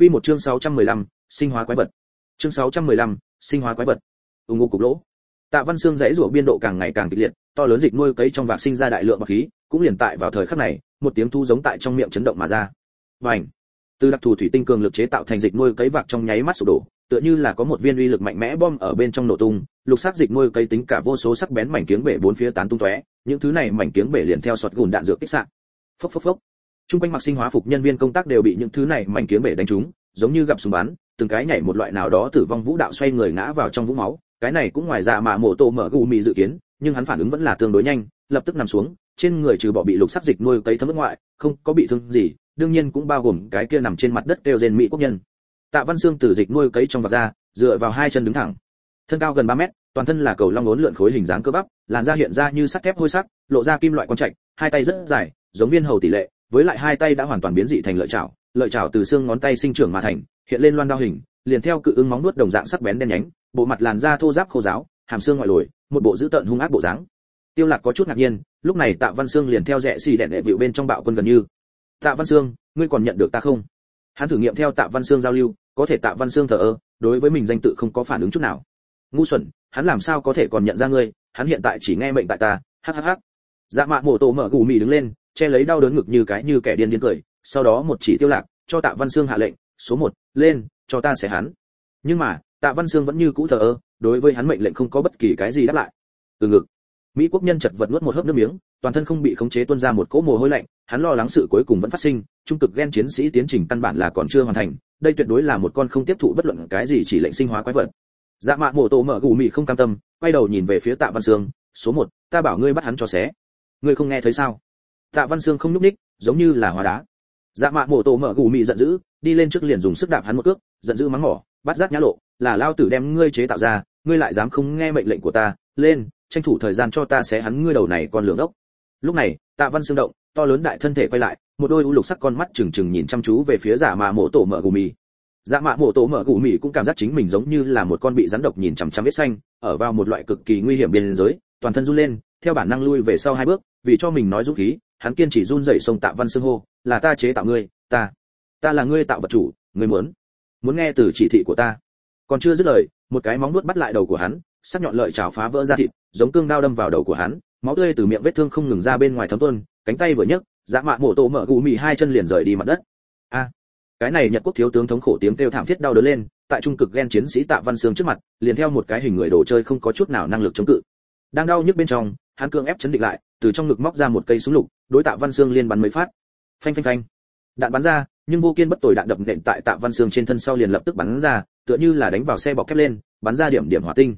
Quy một chương 615, sinh hóa quái vật. Chương 615, sinh hóa quái vật. Ung ngô cục lỗ. Tạ Văn Xương dãy rủa biên độ càng ngày càng kịch liệt, to lớn dịch nuôi cấy trong vạc sinh ra đại lượng bạc khí, cũng liền tại vào thời khắc này, một tiếng thu giống tại trong miệng chấn động mà ra. Bành! Từ đặc thù thủy tinh cường lực chế tạo thành dịch nuôi cấy vạc trong nháy mắt sụp đổ, tựa như là có một viên uy lực mạnh mẽ bom ở bên trong nổ tung, lục sắc dịch nuôi cấy tính cả vô số sắc bén mảnh kiếng bể bốn phía tán tung tóe, những thứ này mảnh kiếng bể liền theo sọt gùn đạn dược kích xạ. Phốc phốc phốc. Trung quanh mặc sinh hóa phục nhân viên công tác đều bị những thứ này mảnh kiếm bể đánh trúng, giống như gặp súng bắn, từng cái nhảy một loại nào đó tử vong vũ đạo xoay người ngã vào trong vũng máu, cái này cũng ngoài ra mà mổ tổ mở gù mì dự kiến, nhưng hắn phản ứng vẫn là tương đối nhanh, lập tức nằm xuống, trên người trừ bỏ bị lục sắc dịch nuôi cấy thấm ngoại, không có bị thương gì, đương nhiên cũng bao gồm cái kia nằm trên mặt đất kêu rên mỹ quốc nhân. Tạ Văn Xương từ dịch nuôi cấy trong vạt ra, dựa vào hai chân đứng thẳng. Thân cao gần 3 mét, toàn thân là cầu long uốn lượn khối hình dáng cơ bắp, làn da hiện ra như sắt thép hôi sắc, lộ ra kim loại quan trạch, hai tay rất dài, giống viên hầu tỷ lệ, với lại hai tay đã hoàn toàn biến dị thành lợi chảo, lợi chảo từ xương ngón tay sinh trưởng mà thành, hiện lên loan đao hình, liền theo cự ứng móng nuốt đồng dạng sắc bén đen nhánh, bộ mặt làn da thô ráp khô ráo, hàm xương ngoại lồi, một bộ dữ tợn hung ác bộ dáng. Tiêu Lạc có chút ngạc nhiên, lúc này Tạ Văn Xương liền theo rẽ xì đèn đệ vịu bên trong bạo quân gần như. Tạ Văn Xương, ngươi còn nhận được ta không? Hắn thử nghiệm theo Tạ Văn Xương giao lưu, có thể Tạ Văn Xương thở ơ, đối với mình danh tự không có phản ứng chút nào. Ngu xuẩn, hắn làm sao có thể còn nhận ra ngươi, hắn hiện tại chỉ nghe mệnh tại ta, hắc hắc hắc. Dạ Mạ Mộ Tổ mở gù mì đứng lên, che lấy đau đớn ngực như cái như kẻ điên điên cười, sau đó một chỉ Tiêu Lạc, cho Tạ Văn Sương hạ lệnh, số một, lên, cho ta sẽ hắn. Nhưng mà, Tạ Văn Sương vẫn như cũ thờ ơ, đối với hắn mệnh lệnh không có bất kỳ cái gì đáp lại. Từ ngực, Mỹ quốc nhân chật vật nuốt một hớp nước miếng, toàn thân không bị khống chế tuôn ra một cỗ mồ hôi lạnh, hắn lo lắng sự cuối cùng vẫn phát sinh, trung cực gen chiến sĩ tiến trình căn bản là còn chưa hoàn thành, đây tuyệt đối là một con không tiếp thụ bất luận cái gì chỉ lệnh sinh hóa quái vật. Dạ Mạ mổ Tổ mở gù mị không cam tâm, quay đầu nhìn về phía Tạ Văn Sương, "Số một, ta bảo ngươi bắt hắn cho xé." "Ngươi không nghe thấy sao?" Tạ Văn Sương không nhúc ních, giống như là hóa đá. Dạ Mạ Mộ Tổ mở gù mị giận dữ, đi lên trước liền dùng sức đạp hắn một cước, giận dữ mắng mỏ, "Bắt giác nhã lộ, là lao tử đem ngươi chế tạo ra, ngươi lại dám không nghe mệnh lệnh của ta, lên, tranh thủ thời gian cho ta xé hắn ngươi đầu này con lưỡng ốc." Lúc này, Tạ Văn Sương động, to lớn đại thân thể quay lại, một đôi u lục sắc con mắt trừng trừng nhìn chăm chú về phía Dạ Mạ Mộ Tổ mở gù mị dạ mạ mộ tổ mở gù mì cũng cảm giác chính mình giống như là một con bị rắn độc nhìn chằm chằm vết xanh ở vào một loại cực kỳ nguy hiểm biên giới toàn thân run lên theo bản năng lui về sau hai bước, vì cho mình nói dũng khí, hắn kiên chỉ run dậy sông tạ văn xương hô, là ta chế tạo ngươi, ta ta là ngươi tạo vật chủ, ngươi muốn muốn nghe từ chỉ thị của ta. Còn chưa dứt lời, một cái móng nuốt bắt lại đầu của hắn, sắc nhọn lợi chảo phá vỡ ra thịt, giống cương đao đâm vào đầu của hắn, máu tươi từ miệng vết thương không ngừng ra bên ngoài thấm tuôn, cánh tay vừa nhấc dã mạ mổ tổ mở gù mì hai chân liền rời đi mặt đất. A, cái này nhật quốc thiếu tướng thống khổ tiếng kêu thảm thiết đau đớn lên, tại trung cực ghen chiến sĩ tạ văn sương trước mặt, liền theo một cái hình người đồ chơi không có chút nào năng lực chống cự. Đang đau nhức bên trong hắn cương ép chấn định lại, từ trong ngực móc ra một cây súng lục, đối tạ văn Dương liên bắn mấy phát. Phanh phanh phanh. Đạn bắn ra, nhưng vô kiên bất tồi đạn đập nện tại tạ văn Dương trên thân sau liền lập tức bắn ra, tựa như là đánh vào xe bọc thép lên, bắn ra điểm điểm hỏa tinh.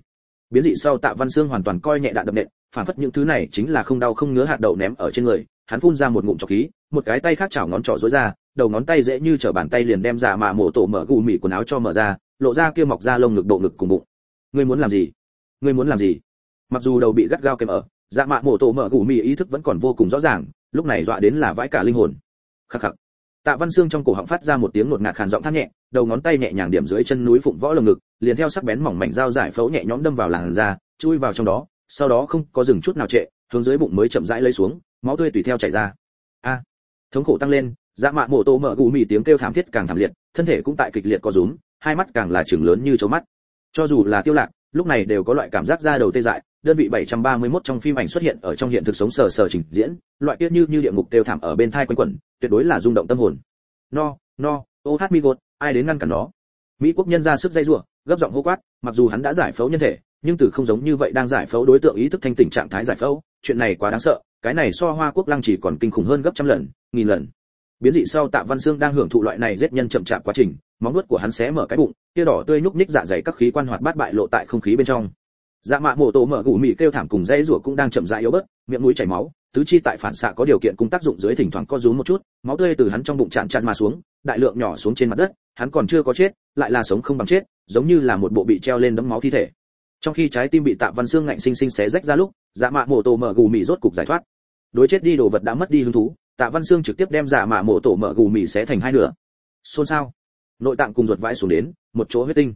Biến dị sau tạ văn Dương hoàn toàn coi nhẹ đạn đập nện, phản phất những thứ này chính là không đau không ngứa hạt đậu ném ở trên người, hắn phun ra một ngụm trọc khí, một cái tay khác chảo ngón trỏ rối ra, đầu ngón tay dễ như trở bàn tay liền đem dạ giả mạ mổ tổ mở gù mỉ quần áo cho mở ra, lộ ra kia mọc ra lông ngực độ ngực cùng bụng. Ngươi muốn làm gì? Ngươi muốn làm gì? Mặc dù đầu bị gắt gao kèm ở dạ mạ mổ tổ mở gù mì ý thức vẫn còn vô cùng rõ ràng, lúc này dọa đến là vãi cả linh hồn. Khắc khắc. Tạ văn xương trong cổ họng phát ra một tiếng ngột ngạt khàn giọng thắt nhẹ, đầu ngón tay nhẹ nhàng điểm dưới chân núi phụng võ lồng ngực, liền theo sắc bén mỏng mảnh dao giải phẫu nhẹ nhõm đâm vào làn da, chui vào trong đó, sau đó không có dừng chút nào trệ, hướng dưới bụng mới chậm rãi lấy xuống, máu tươi tùy theo chảy ra. A. Thống khổ tăng lên dạ mạ mổ tổ mở gù mì tiếng kêu thảm thiết càng thảm liệt, thân thể cũng tại kịch liệt co rúm, hai mắt càng là chừng lớn như chấu mắt. Cho dù là tiêu lạc, lúc này đều có loại cảm giác da đầu tê dại đơn vị 731 trong phim ảnh xuất hiện ở trong hiện thực sống sờ sờ trình diễn, loại kia như như địa ngục tiêu thảm ở bên thai quanh quẩn, tuyệt đối là rung động tâm hồn. No no oh hát mi gột, ai đến ngăn cản nó? Mỹ quốc nhân ra sức dây rủa, gấp giọng hô quát, mặc dù hắn đã giải phẫu nhân thể, nhưng từ không giống như vậy đang giải phẫu đối tượng ý thức thanh tỉnh trạng thái giải phẫu, chuyện này quá đáng sợ, cái này so hoa quốc lăng chỉ còn kinh khủng hơn gấp trăm lần, nghìn lần. Biến dị sau tạ văn dương đang hưởng thụ loại này giết nhân chậm chạp quá trình, móng nuốt của hắn xé mở cái bụng kia đỏ tươi nhúc nhích dạ dày các khí quan hoạt bát bại lộ tại không khí bên trong dạ mạ mổ tổ mở gù mị kêu thảm cùng dây rủa cũng đang chậm rãi yếu bớt, miệng mũi chảy máu, tứ chi tại phản xạ có điều kiện cung tác dụng dưới thỉnh thoảng co rúm một chút, máu tươi từ hắn trong bụng tràn tràn mà xuống, đại lượng nhỏ xuống trên mặt đất, hắn còn chưa có chết, lại là sống không bằng chết, giống như là một bộ bị treo lên đấm máu thi thể. Trong khi trái tim bị tạ văn xương ngạnh sinh sinh xé rách ra lúc dạ mạ mổ tổ mở gù mị rốt cục giải thoát. Đối chết đi đồ vật đã mất đi hứng thú, tạ văn xương trực tiếp đem dạ mạ mổ tổ mở gù mị xé thành hai nửa. Xôn xao. Nội tạng cùng ruột vãi xuống đến một chỗ huyết tinh.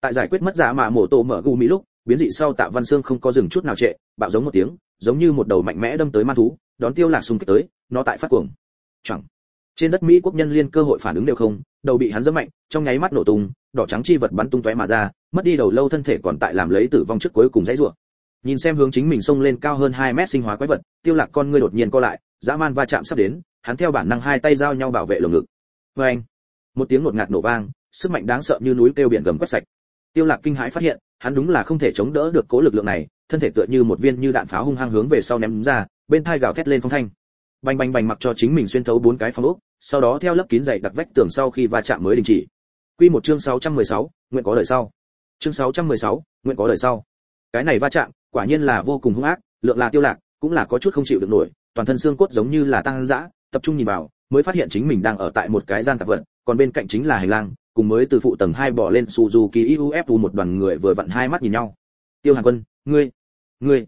Tại giải quyết mất dạ mạ mổ tổ mở gù mị lúc biến dị sau tạ văn xương không có dừng chút nào trệ, bạo giống một tiếng, giống như một đầu mạnh mẽ đâm tới ma thú, đón tiêu lạc xung kích tới, nó tại phát cuồng. Chẳng trên đất mỹ quốc nhân liên cơ hội phản ứng đều không, đầu bị hắn giẫm mạnh, trong nháy mắt nổ tung, đỏ trắng chi vật bắn tung tóe mà ra, mất đi đầu lâu thân thể còn tại làm lấy tử vong trước cuối cùng dãy rủa. Nhìn xem hướng chính mình xông lên cao hơn 2 mét sinh hóa quái vật, tiêu lạc con ngươi đột nhiên co lại, dã man va chạm sắp đến, hắn theo bản năng hai tay giao nhau bảo vệ lồng ngực. Với anh một tiếng ngột ngạt nổ vang, sức mạnh đáng sợ như núi kêu biển gầm quét sạch. Tiêu lạc kinh hãi phát hiện hắn đúng là không thể chống đỡ được cố lực lượng này thân thể tựa như một viên như đạn pháo hung hăng hướng về sau ném ra bên thai gào thét lên phong thanh. Bành bành bành mặc cho chính mình xuyên thấu bốn cái phong ốc sau đó theo lớp kín dày đặc vách tường sau khi va chạm mới đình chỉ. Quy một chương 616, nguyện có đời sau. Chương 616, nguyện có đời sau. Cái này va chạm quả nhiên là vô cùng hung ác lượng là tiêu lạc cũng là có chút không chịu được nổi toàn thân xương cốt giống như là tăng dã tập trung nhìn vào mới phát hiện chính mình đang ở tại một cái gian tạp vật còn bên cạnh chính là hành lang cùng mới từ phụ tầng hai bỏ lên Suzuki UFU một đoàn người vừa vặn hai mắt nhìn nhau. Tiêu hàn quân, ngươi ngươi.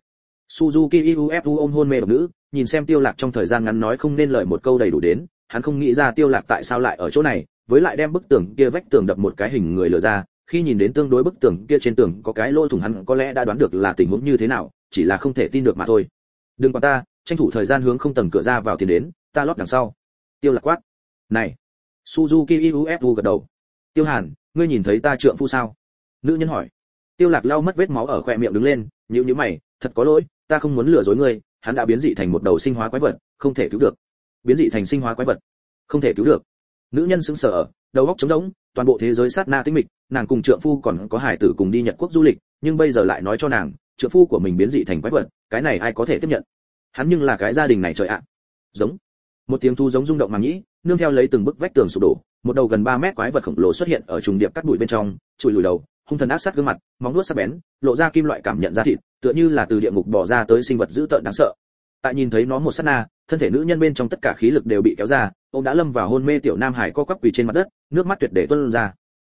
Suzuki UFU ôm hôn mê độc nữ, nhìn xem tiêu lạc trong thời gian ngắn nói không nên lời một câu đầy đủ đến, hắn không nghĩ ra tiêu lạc tại sao lại ở chỗ này, với lại đem bức tường kia vách tường đập một cái hình người lừa ra, khi nhìn đến tương đối bức tường kia trên tường có cái lỗ thủng hắn có lẽ đã đoán được là tình huống như thế nào, chỉ là không thể tin được mà thôi. Đừng quan ta, tranh thủ thời gian hướng không tầng cửa ra vào tiền đến, ta lót đằng sau. Tiêu lạc quát, này. Suzuki ufu gật đầu tiêu hàn, ngươi nhìn thấy ta trượng phu sao? Nữ nhân hỏi. Tiêu lạc lau mất vết máu ở khoe miệng đứng lên, nhíu nhíu mày, thật có lỗi, ta không muốn lừa dối ngươi, hắn đã biến dị thành một đầu sinh hóa quái vật, không thể cứu được. Biến dị thành sinh hóa quái vật, không thể cứu được. Nữ nhân sững sờ đầu óc trống rỗng, toàn bộ thế giới sát na tĩnh mịch, nàng cùng trượng phu còn có hải tử cùng đi nhật quốc du lịch, nhưng bây giờ lại nói cho nàng, trượng phu của mình biến dị thành quái vật, cái này ai có thể tiếp nhận? Hắn nhưng là cái gia đình này trời ạ. Giống. Một tiếng thu giống rung động màng nhĩ nương theo lấy từng bức vách tường sụp đổ một đầu gần 3 mét quái vật khổng lồ xuất hiện ở trùng điệp cắt bụi bên trong, chùi lùi đầu, hung thần ác sát gương mặt, móng vuốt sắc bén, lộ ra kim loại cảm nhận ra thịt, tựa như là từ địa ngục bò ra tới sinh vật dữ tợn đáng sợ. Tại nhìn thấy nó một sát na, thân thể nữ nhân bên trong tất cả khí lực đều bị kéo ra, ông đã lâm vào hôn mê tiểu nam hải co quắp quỳ trên mặt đất, nước mắt tuyệt để tuôn ra.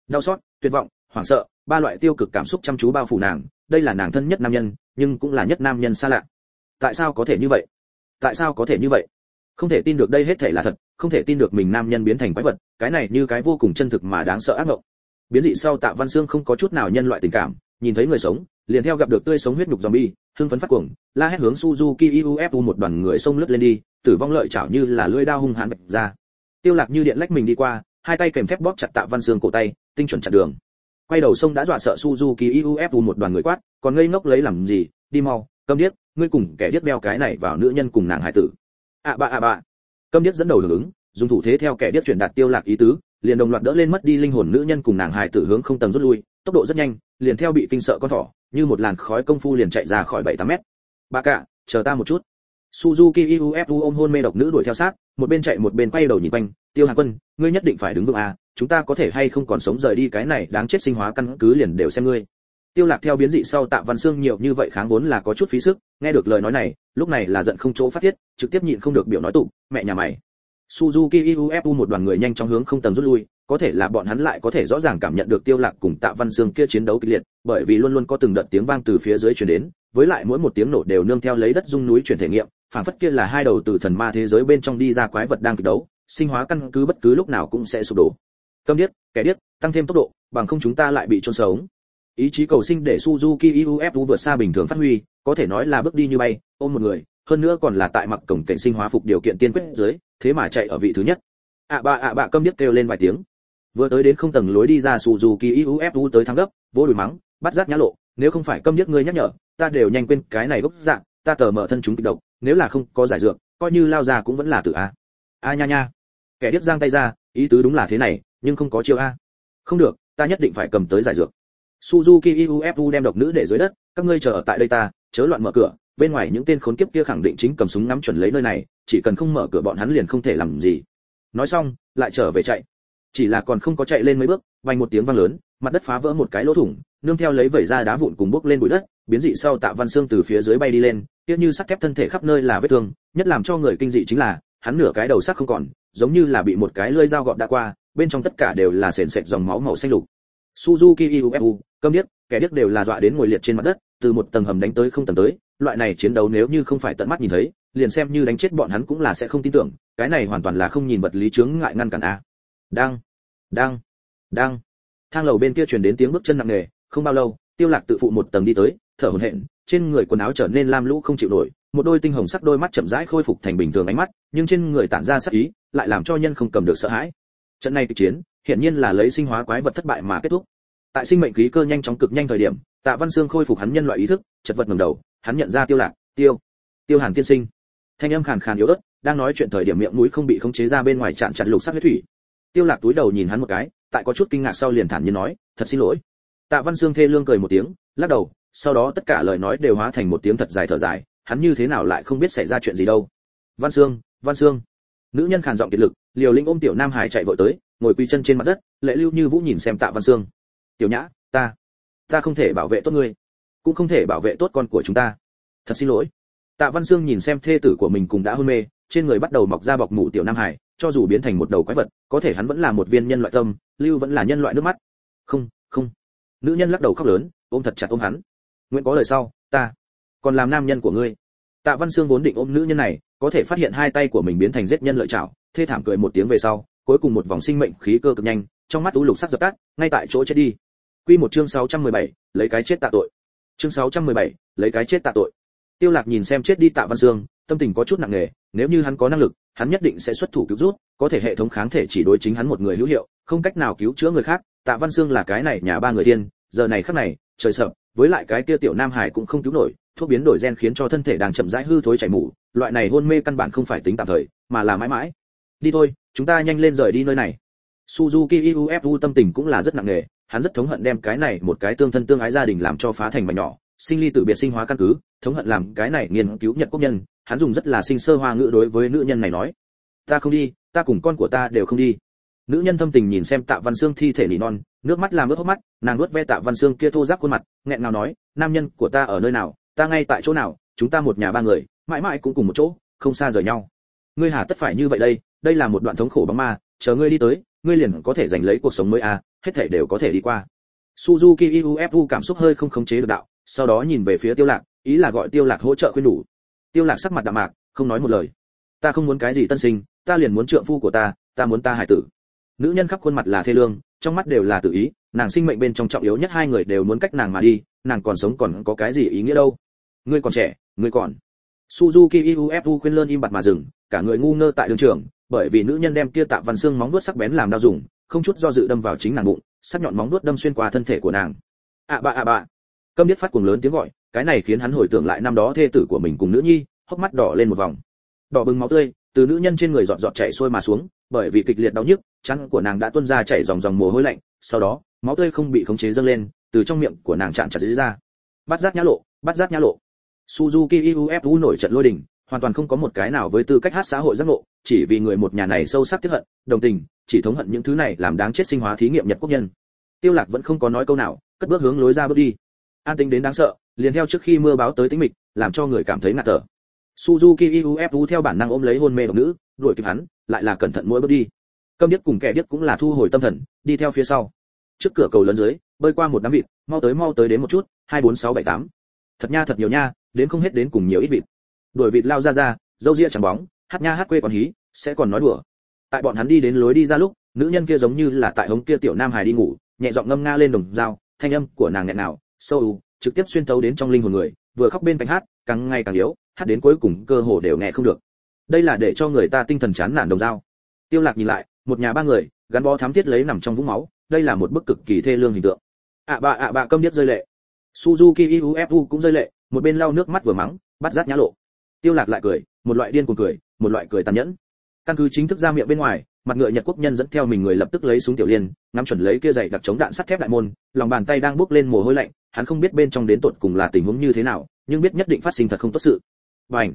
Đau xót, tuyệt vọng, hoảng sợ, ba loại tiêu cực cảm xúc chăm chú bao phủ nàng, đây là nàng thân nhất nam nhân, nhưng cũng là nhất nam nhân xa lạ. Tại sao có thể như vậy? Tại sao có thể như vậy? Không thể tin được đây hết thể là thật không thể tin được mình nam nhân biến thành quái vật, cái này như cái vô cùng chân thực mà đáng sợ ác mộng. Biến dị sau tạ văn xương không có chút nào nhân loại tình cảm, nhìn thấy người sống, liền theo gặp được tươi sống huyết nhục zombie, hưng phấn phát cuồng, la hét hướng suzuki ufu một đoàn người xông lướt lên đi, tử vong lợi chảo như là lưỡi dao hung hãn bạch ra. Tiêu lạc như điện lách mình đi qua, hai tay kèm thép bóp chặt tạ văn xương cổ tay, tinh chuẩn chặn đường. Quay đầu sông đã dọa sợ suzuki ufu một đoàn người quát, còn ngây ngốc lấy làm gì? Đi mau, câm điếc, ngươi cùng kẻ điếc beo cái này vào nữ nhân cùng nàng hải tử. Ạ bạ ạ bạ câm điếc dẫn đầu hưởng ứng dùng thủ thế theo kẻ điếc truyền đạt tiêu lạc ý tứ liền đồng loạt đỡ lên mất đi linh hồn nữ nhân cùng nàng hài tử hướng không tầng rút lui tốc độ rất nhanh liền theo bị kinh sợ con thỏ như một làn khói công phu liền chạy ra khỏi bảy tám mét ba cả chờ ta một chút Suzuki UFU ôm hôn mê độc nữ đuổi theo sát, một bên chạy một bên quay đầu nhìn quanh, "Tiêu Hàn Quân, ngươi nhất định phải đứng vững à, chúng ta có thể hay không còn sống rời đi cái này đáng chết sinh hóa căn cứ liền đều xem ngươi." Tiêu Lạc theo biến dị sau Tạ Văn Xương nhiều như vậy kháng vốn là có chút phí sức, nghe được lời nói này, lúc này là giận không chỗ phát tiết, trực tiếp nhịn không được biểu nói tụ, "Mẹ nhà mày." Suzuki UFU một đoàn người nhanh chóng hướng không tầng rút lui, có thể là bọn hắn lại có thể rõ ràng cảm nhận được Tiêu Lạc cùng Tạ Văn Dương kia chiến đấu kịch liệt, bởi vì luôn luôn có từng đợt tiếng vang từ phía dưới truyền đến, với lại mỗi một tiếng nổ đều nương theo lấy đất rung núi chuyển thể nghiệm, phản phất kia là hai đầu từ thần ma thế giới bên trong đi ra quái vật đang kịch đấu, sinh hóa căn cứ bất cứ lúc nào cũng sẽ sụp đổ. Câm điếc, kẻ điếc, tăng thêm tốc độ, bằng không chúng ta lại bị chôn sống. Ý chí cầu sinh để Suzuki UFU vượt xa bình thường phát huy, có thể nói là bước đi như bay, ôm một người, hơn nữa còn là tại mặc cổng cảnh sinh hóa phục điều kiện tiên quyết dưới, thế mà chạy ở vị thứ nhất. ạ à bạ ạ à bạ câm điếc kêu lên vài tiếng. Vừa tới đến không tầng lối đi ra Suzuki UFU tới thắng gấp, vô đùi mắng, bắt giác nhã lộ, nếu không phải câm điếc ngươi nhắc nhở, ta đều nhanh quên cái này gốc dạng, ta tờ mở thân chúng kịch độc, nếu là không có giải dược, coi như lao ra cũng vẫn là tử a. A nha nha. Kẻ điếc giang tay ra, ý tứ đúng là thế này, nhưng không có chiêu a. Không được, ta nhất định phải cầm tới giải dược. Suzuki UFU đem độc nữ để dưới đất, các ngươi chờ ở tại đây ta, chớ loạn mở cửa, bên ngoài những tên khốn kiếp kia khẳng định chính cầm súng ngắm chuẩn lấy nơi này, chỉ cần không mở cửa bọn hắn liền không thể làm gì. Nói xong, lại trở về chạy. Chỉ là còn không có chạy lên mấy bước, vang một tiếng vang lớn, mặt đất phá vỡ một cái lỗ thủng, nương theo lấy vẩy ra đá vụn cùng bốc lên bụi đất, biến dị sau Tạ Văn Xương từ phía dưới bay đi lên, tiếc như sắt thép thân thể khắp nơi là vết thương, nhất làm cho người kinh dị chính là, hắn nửa cái đầu sắc không còn, giống như là bị một cái lưỡi dao gọt đã qua, bên trong tất cả đều là sền sệt dòng máu màu xanh lục. Suzuki UFU, câm điếc, kẻ điếc đều là dọa đến ngồi liệt trên mặt đất, từ một tầng hầm đánh tới không tầng tới, loại này chiến đấu nếu như không phải tận mắt nhìn thấy, liền xem như đánh chết bọn hắn cũng là sẽ không tin tưởng, cái này hoàn toàn là không nhìn vật lý chướng ngại ngăn cản a. Đang, đang, đang. Thang lầu bên kia truyền đến tiếng bước chân nặng nề, không bao lâu, Tiêu Lạc tự phụ một tầng đi tới, thở hổn hển, trên người quần áo trở nên lam lũ không chịu nổi, một đôi tinh hồng sắc đôi mắt chậm rãi khôi phục thành bình thường ánh mắt nhưng trên người tản ra sắc ý lại làm cho nhân không cầm được sợ hãi trận này kịch chiến hiển nhiên là lấy sinh hóa quái vật thất bại mà kết thúc. Tại sinh mệnh khí cơ nhanh chóng cực nhanh thời điểm, tạ văn xương khôi phục hắn nhân loại ý thức, chật vật ngẩng đầu, hắn nhận ra tiêu lạc, tiêu tiêu hàn tiên sinh. Thanh âm khàn khàn yếu ớt, đang nói chuyện thời điểm miệng mũi không bị khống chế ra bên ngoài chặn chặt lục sắc huyết thủy. Tiêu lạc túi đầu nhìn hắn một cái, tại có chút kinh ngạc sau liền thản nhiên nói, thật xin lỗi. Tạ văn xương thê lương cười một tiếng, lắc đầu, sau đó tất cả lời nói đều hóa thành một tiếng thật dài thở dài, hắn như thế nào lại không biết xảy ra chuyện gì đâu. Văn xương văn xương nữ nhân khàn giọng kiệt lực liều linh ôm tiểu nam hải chạy vội tới, ngồi quỳ chân trên mặt đất, lệ lưu như vũ nhìn xem tạ văn Sương. tiểu nhã, ta ta không thể bảo vệ tốt ngươi, cũng không thể bảo vệ tốt con của chúng ta. Thật xin lỗi. Tạ văn Sương nhìn xem thê tử của mình cùng đã hôn mê, trên người bắt đầu mọc ra bọc mủ tiểu nam hải, cho dù biến thành một đầu quái vật, có thể hắn vẫn là một viên nhân loại tâm, lưu vẫn là nhân loại nước mắt. Không không. Nữ nhân lắc đầu khóc lớn, ôm thật chặt ôm hắn. Nguyện có lời sau, ta, còn làm nam nhân của ngươi. Tạ văn Sương vốn định ôm nữ nhân này, có thể phát hiện hai tay của mình biến thành giết nhân lợi chảo thê thảm cười một tiếng về sau cuối cùng một vòng sinh mệnh khí cơ cực nhanh trong mắt u lục sắc dập tắt ngay tại chỗ chết đi. Quy một chương 617, lấy cái chết tạ tội. Chương 617, lấy cái chết tạ tội. Tiêu lạc nhìn xem chết đi tạ văn dương tâm tình có chút nặng nề nếu như hắn có năng lực hắn nhất định sẽ xuất thủ cứu giúp có thể hệ thống kháng thể chỉ đối chính hắn một người hữu hiệu không cách nào cứu chữa người khác tạ văn dương là cái này nhà ba người tiên giờ này khắc này trời sợ với lại cái kia tiểu nam hải cũng không cứu nổi thuốc biến đổi gen khiến cho thân thể đang chậm rãi hư thối chảy mủ loại này hôn mê căn bản không phải tính tạm thời mà là mãi mãi đi thôi, chúng ta nhanh lên rời đi nơi này. Suzuki ufu tâm tình cũng là rất nặng nề, hắn rất thống hận đem cái này một cái tương thân tương ái gia đình làm cho phá thành mảnh nhỏ, sinh ly tử biệt sinh hóa căn cứ, thống hận làm cái này nghiên cứu nhật quốc nhân, hắn dùng rất là sinh sơ hoa ngữ đối với nữ nhân này nói. Ta không đi, ta cùng con của ta đều không đi. Nữ nhân thâm tình nhìn xem tạ văn xương thi thể nỉ non, nước mắt làm ướt hốc mắt, nàng nuốt ve tạ văn xương kia thô ráp khuôn mặt, nghẹn ngào nói, nam nhân của ta ở nơi nào? Ta ngay tại chỗ nào? Chúng ta một nhà ba người, mãi mãi cũng cùng một chỗ, không xa rời nhau. Ngươi hà tất phải như vậy đây đây là một đoạn thống khổ bóng ma, chờ ngươi đi tới, ngươi liền có thể giành lấy cuộc sống mới à hết thể đều có thể đi qua. Suzuki ufu cảm xúc hơi không khống chế được đạo, sau đó nhìn về phía tiêu lạc, ý là gọi tiêu lạc hỗ trợ khuyên đủ. Tiêu lạc sắc mặt đạm mạc, không nói một lời. Ta không muốn cái gì tân sinh, ta liền muốn trượng phu của ta ta muốn ta hải tử. Nữ nhân khắp khuôn mặt là thê lương, trong mắt đều là tự ý, nàng sinh mệnh bên trong trọng yếu nhất hai người đều muốn cách nàng mà đi, nàng còn sống còn có cái gì ý nghĩa đâu. Ngươi còn trẻ, ngươi còn. Suzuki ufu khuyên lơn im bặt mà dừng, cả người ngu ngơ tại đường trường bởi vì nữ nhân đem kia tạ văn xương móng vuốt sắc bén làm đau dùng, không chút do dự đâm vào chính nàng bụng, sắc nhọn móng vuốt đâm xuyên qua thân thể của nàng. Ạ bạ ạ bạ câm biết phát cuồng lớn tiếng gọi, cái này khiến hắn hồi tưởng lại năm đó thê tử của mình cùng nữ nhi, hốc mắt đỏ lên một vòng. Đỏ bừng máu tươi, từ nữ nhân trên người giọt giọt chảy xuôi mà xuống, bởi vì kịch liệt đau nhức, trắng của nàng đã tuôn ra chảy dòng dòng mồ hôi lạnh, sau đó, máu tươi không bị khống chế dâng lên, từ trong miệng của nàng chạm chặt dưới ra bắt giác nhã lộ, bắt giác nhã lộ. Suzuki ufu nổi trận lôi đình hoàn toàn không có một cái nào với tư cách hát xã hội giác ngộ, chỉ vì người một nhà này sâu sắc tiếp hận, đồng tình, chỉ thống hận những thứ này làm đáng chết sinh hóa thí nghiệm nhật quốc nhân. Tiêu lạc vẫn không có nói câu nào, cất bước hướng lối ra bước đi. An tính đến đáng sợ, liền theo trước khi mưa báo tới tĩnh mịch, làm cho người cảm thấy ngạt thở. Suzuki ufu theo bản năng ôm lấy hôn mê độc nữ, đuổi kịp hắn, lại là cẩn thận mỗi bước đi. Câm điếc cùng kẻ điếc cũng là thu hồi tâm thần, đi theo phía sau. Trước cửa cầu lớn dưới, bơi qua một đám vịt, mau tới mau tới đến một chút, hai bốn sáu bảy tám. Thật nha thật nhiều nha, đến không hết đến cùng nhiều ít vịt đuổi vịt lao ra ra, dâu ria chẳng bóng, hát nha hát quê còn hí, sẽ còn nói đùa. Tại bọn hắn đi đến lối đi ra lúc, nữ nhân kia giống như là tại hống kia tiểu nam hải đi ngủ, nhẹ giọng ngâm nga lên đồng dao, thanh âm của nàng nghẹn nào, sâu u, trực tiếp xuyên tấu đến trong linh hồn người, vừa khóc bên cạnh hát, càng ngày càng yếu, hát đến cuối cùng cơ hồ đều nghe không được. Đây là để cho người ta tinh thần chán nản đồng dao. Tiêu lạc nhìn lại, một nhà ba người, gắn bó thám thiết lấy nằm trong vũng máu, đây là một bức cực kỳ thê lương hình tượng. Ạ bà ạ bà câm điếc rơi lệ. Suzuki ufu cũng rơi lệ, một bên lau nước mắt vừa mắng, bắt rát nhã lộ tiêu lạc lại cười, một loại điên cuồng cười, một loại cười tàn nhẫn. Căn cứ chính thức ra miệng bên ngoài, mặt ngựa nhật quốc nhân dẫn theo mình người lập tức lấy súng tiểu liên, ngắm chuẩn lấy kia dày đặc chống đạn sắt thép đại môn, lòng bàn tay đang bước lên mồ hôi lạnh, hắn không biết bên trong đến tột cùng là tình huống như thế nào, nhưng biết nhất định phát sinh thật không tốt sự. Bành!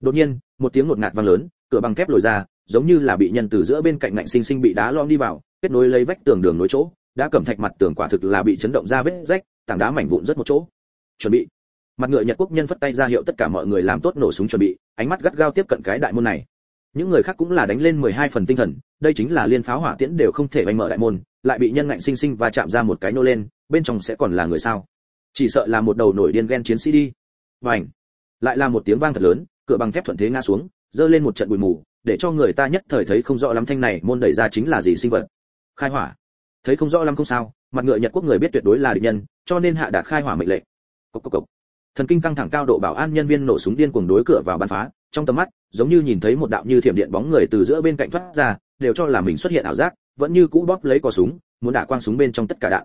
Đột nhiên, một tiếng ngột ngạt vang lớn, cửa bằng thép lồi ra, giống như là bị nhân từ giữa bên cạnh ngạnh sinh sinh bị đá lom đi vào, kết nối lấy vách tường đường nối chỗ, đã cầm thạch mặt tường quả thực là bị chấn động ra vết rách, tảng đá mảnh vụn rất một chỗ. Chuẩn bị mặt ngựa nhật quốc nhân phất tay ra hiệu tất cả mọi người làm tốt nổ súng chuẩn bị, ánh mắt gắt gao tiếp cận cái đại môn này. Những người khác cũng là đánh lên 12 phần tinh thần, đây chính là liên pháo hỏa tiễn đều không thể bành mở đại môn, lại bị nhân ngạnh sinh sinh và chạm ra một cái nô lên, bên trong sẽ còn là người sao? Chỉ sợ là một đầu nổi điên ghen chiến sĩ đi. Vành! Lại là một tiếng vang thật lớn, cửa bằng thép thuận thế ngã xuống, dơ lên một trận bụi mù, để cho người ta nhất thời thấy không rõ lắm thanh này môn đẩy ra chính là gì sinh vật. Khai hỏa! Thấy không rõ lắm không sao, mặt ngựa nhật quốc người biết tuyệt đối là địch nhân, cho nên hạ đạt khai hỏa mệnh lệnh. Cốc cốc cốc thần kinh căng thẳng cao độ bảo an nhân viên nổ súng điên cuồng đối cửa vào bắn phá, trong tầm mắt, giống như nhìn thấy một đạo như thiểm điện bóng người từ giữa bên cạnh thoát ra, đều cho là mình xuất hiện ảo giác, vẫn như cũ bóp lấy cò súng, muốn đả quang súng bên trong tất cả đạn.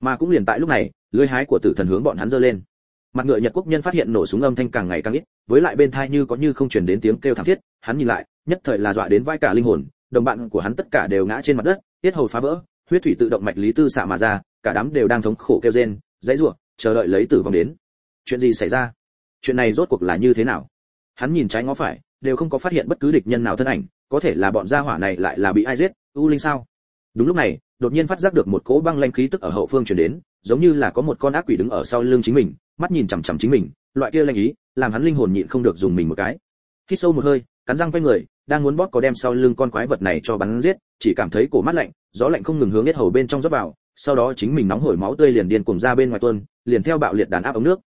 Mà cũng liền tại lúc này, lưới hái của tử thần hướng bọn hắn giơ lên. Mặt ngựa nhật quốc nhân phát hiện nổ súng âm thanh càng ngày càng ít, với lại bên thai như có như không truyền đến tiếng kêu thảm thiết, hắn nhìn lại, nhất thời là dọa đến vai cả linh hồn, đồng bạn của hắn tất cả đều ngã trên mặt đất, tiết hầu phá vỡ, huyết thủy tự động mạch lý tư xạ mà ra, cả đám đều đang thống khổ kêu rên, dãy rủa, chờ đợi lấy tử vong đến chuyện gì xảy ra? Chuyện này rốt cuộc là như thế nào? Hắn nhìn trái ngó phải, đều không có phát hiện bất cứ địch nhân nào thân ảnh, có thể là bọn gia hỏa này lại là bị ai giết, u linh sao? Đúng lúc này, đột nhiên phát giác được một cỗ băng lanh khí tức ở hậu phương truyền đến, giống như là có một con ác quỷ đứng ở sau lưng chính mình, mắt nhìn chằm chằm chính mình, loại kia lanh ý, làm hắn linh hồn nhịn không được dùng mình một cái. Khi sâu một hơi, cắn răng quay người, đang muốn bóp có đem sau lưng con quái vật này cho bắn giết, chỉ cảm thấy cổ mắt lạnh, gió lạnh không ngừng hướng hết hầu bên trong rót vào, sau đó chính mình nóng hổi máu tươi liền điên cuồng ra bên ngoài tuôn, liền theo bạo liệt đàn áp ống nước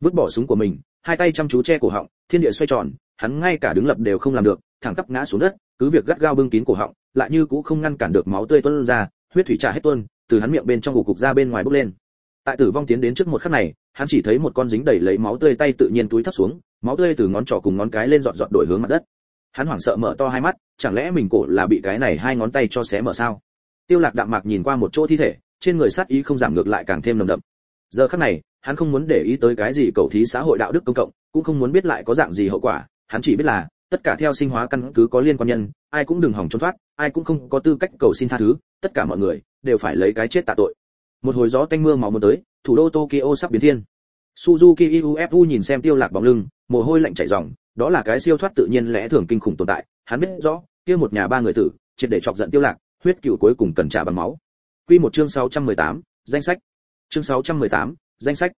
vứt bỏ súng của mình, hai tay chăm chú che cổ họng, thiên địa xoay tròn, hắn ngay cả đứng lập đều không làm được, thẳng tắp ngã xuống đất, cứ việc gắt gao bưng kín cổ họng, lại như cũng không ngăn cản được máu tươi tuôn ra, huyết thủy trả hết tuôn, từ hắn miệng bên trong ổ cục ra bên ngoài bốc lên. Tại tử vong tiến đến trước một khắc này, hắn chỉ thấy một con dính đầy lấy máu tươi tay tự nhiên túi thấp xuống, máu tươi từ ngón trỏ cùng ngón cái lên dọn dọn đổi hướng mặt đất. Hắn hoảng sợ mở to hai mắt, chẳng lẽ mình cổ là bị cái này hai ngón tay cho xé mở sao? Tiêu lạc đạm mạc nhìn qua một chỗ thi thể, trên người sát ý không giảm ngược lại càng thêm nồng đậm. Giờ khắc này hắn không muốn để ý tới cái gì cầu thí xã hội đạo đức công cộng cũng không muốn biết lại có dạng gì hậu quả hắn chỉ biết là tất cả theo sinh hóa căn cứ có liên quan nhân ai cũng đừng hỏng trốn thoát ai cũng không có tư cách cầu xin tha thứ tất cả mọi người đều phải lấy cái chết tạ tội. Một hồi gió tanh mưa máu muốn tới thủ đô tokyo sắp biến thiên. Suzuki ufu nhìn xem tiêu lạc bóng lưng mồ hôi lạnh chảy ròng đó là cái siêu thoát tự nhiên lẽ thường kinh khủng tồn tại hắn biết rõ kia một nhà ba người tử triệt để chọc giận tiêu lạc huyết cừu cuối cùng cần trả bằng máu. Quy một chương 618, danh sách. Chương 618, danh sách.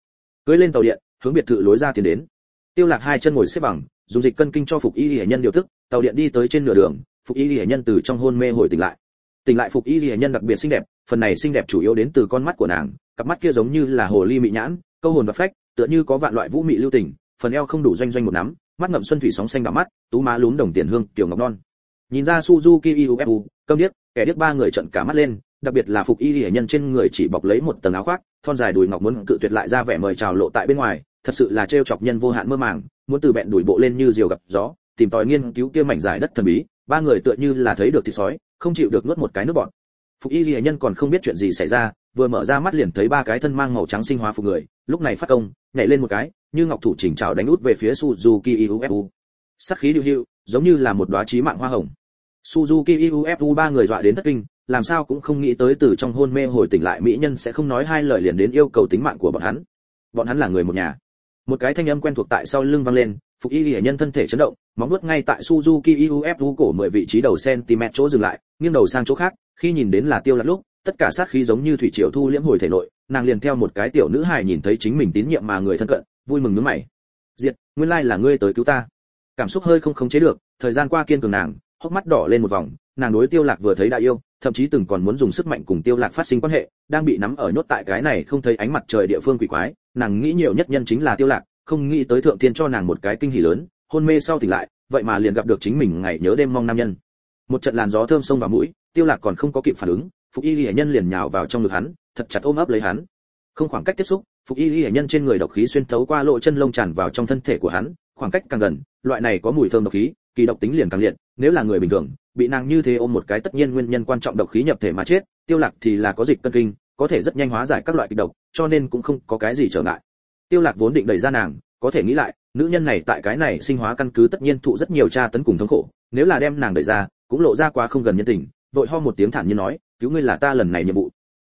Cưới lên tàu điện, hướng biệt thự lối ra tiến đến. Tiêu lạc hai chân ngồi xếp bằng, dùng dịch cân kinh cho phục y hệ nhân điều tức, tàu điện đi tới trên nửa đường, phục y hệ nhân từ trong hôn mê hồi tỉnh lại. Tỉnh lại phục y hệ nhân đặc biệt xinh đẹp, phần này xinh đẹp chủ yếu đến từ con mắt của nàng, cặp mắt kia giống như là hồ ly mị nhãn, câu hồn và phách, tựa như có vạn loại vũ mị lưu tình, phần eo không đủ doanh doanh một nắm, mắt ngậm xuân thủy sóng xanh đỏ mắt, tú má lún đồng tiền hương tiểu ngọc non. Nhìn ra suzuki ufu câm điếc, kẻ điếc ba người trợn cả mắt lên đặc biệt là phục y hệ nhân trên người chỉ bọc lấy một tầng áo khoác, thon dài đùi ngọc muốn cự tuyệt lại ra vẻ mời chào lộ tại bên ngoài, thật sự là trêu chọc nhân vô hạn mơ màng, muốn từ bẹn đuổi bộ lên như diều gặp gió, tìm tòi nghiên cứu kia mảnh giải đất thần bí, ba người tựa như là thấy được thịt sói, không chịu được nuốt một cái nước bọt. Phục y hệ nhân còn không biết chuyện gì xảy ra, vừa mở ra mắt liền thấy ba cái thân mang màu trắng sinh hóa phục người, lúc này phát công, nhảy lên một cái, như ngọc thủ chỉnh trào đánh út về phía suzuki ufu sắc khí điêu hiệu giống như là một đóa chí mạng hoa hồng suzuki ufu ba người dọa đến thất kinh, làm sao cũng không nghĩ tới từ trong hôn mê hồi tỉnh lại mỹ nhân sẽ không nói hai lời liền đến yêu cầu tính mạng của bọn hắn. Bọn hắn là người một nhà. Một cái thanh âm quen thuộc tại sau lưng vang lên, phục y hệ nhân thân thể chấn động, móng vuốt ngay tại suzuki ufu cổ mười vị trí đầu centimet chỗ dừng lại, nghiêng đầu sang chỗ khác, khi nhìn đến là tiêu lạc lúc, tất cả sát khí giống như thủy triều thu liễm hồi thể nội, nàng liền theo một cái tiểu nữ hài nhìn thấy chính mình tín nhiệm mà người thân cận, vui mừng nhướng mày. Diệt, nguyên lai là ngươi tới cứu ta. Cảm xúc hơi không khống chế được, thời gian qua kiên cường nàng hốc mắt đỏ lên một vòng, nàng đối tiêu lạc vừa thấy đã yêu, thậm chí từng còn muốn dùng sức mạnh cùng tiêu lạc phát sinh quan hệ, đang bị nắm ở nhốt tại cái này không thấy ánh mặt trời địa phương quỷ quái, nàng nghĩ nhiều nhất nhân chính là tiêu lạc, không nghĩ tới thượng thiên cho nàng một cái kinh hỉ lớn, hôn mê sau tỉnh lại, vậy mà liền gặp được chính mình ngày nhớ đêm mong nam nhân. Một trận làn gió thơm xông vào mũi, tiêu lạc còn không có kịp phản ứng, phục y lìa nhân liền nhào vào trong ngực hắn, thật chặt ôm ấp lấy hắn. Không khoảng cách tiếp xúc, phục y lìa nhân trên người độc khí xuyên thấu qua lỗ chân lông tràn vào trong thân thể của hắn khoảng cách càng gần, loại này có mùi thơm độc khí, kỳ độc tính liền càng liệt, nếu là người bình thường, bị nàng như thế ôm một cái tất nhiên nguyên nhân quan trọng độc khí nhập thể mà chết, tiêu lạc thì là có dịch cân kinh, có thể rất nhanh hóa giải các loại kịch độc, cho nên cũng không có cái gì trở ngại. Tiêu lạc vốn định đẩy ra nàng, có thể nghĩ lại, nữ nhân này tại cái này sinh hóa căn cứ tất nhiên thụ rất nhiều tra tấn cùng thống khổ, nếu là đem nàng đẩy ra, cũng lộ ra quá không gần nhân tình, vội ho một tiếng thản nhiên nói, cứu ngươi là ta lần này nhiệm vụ.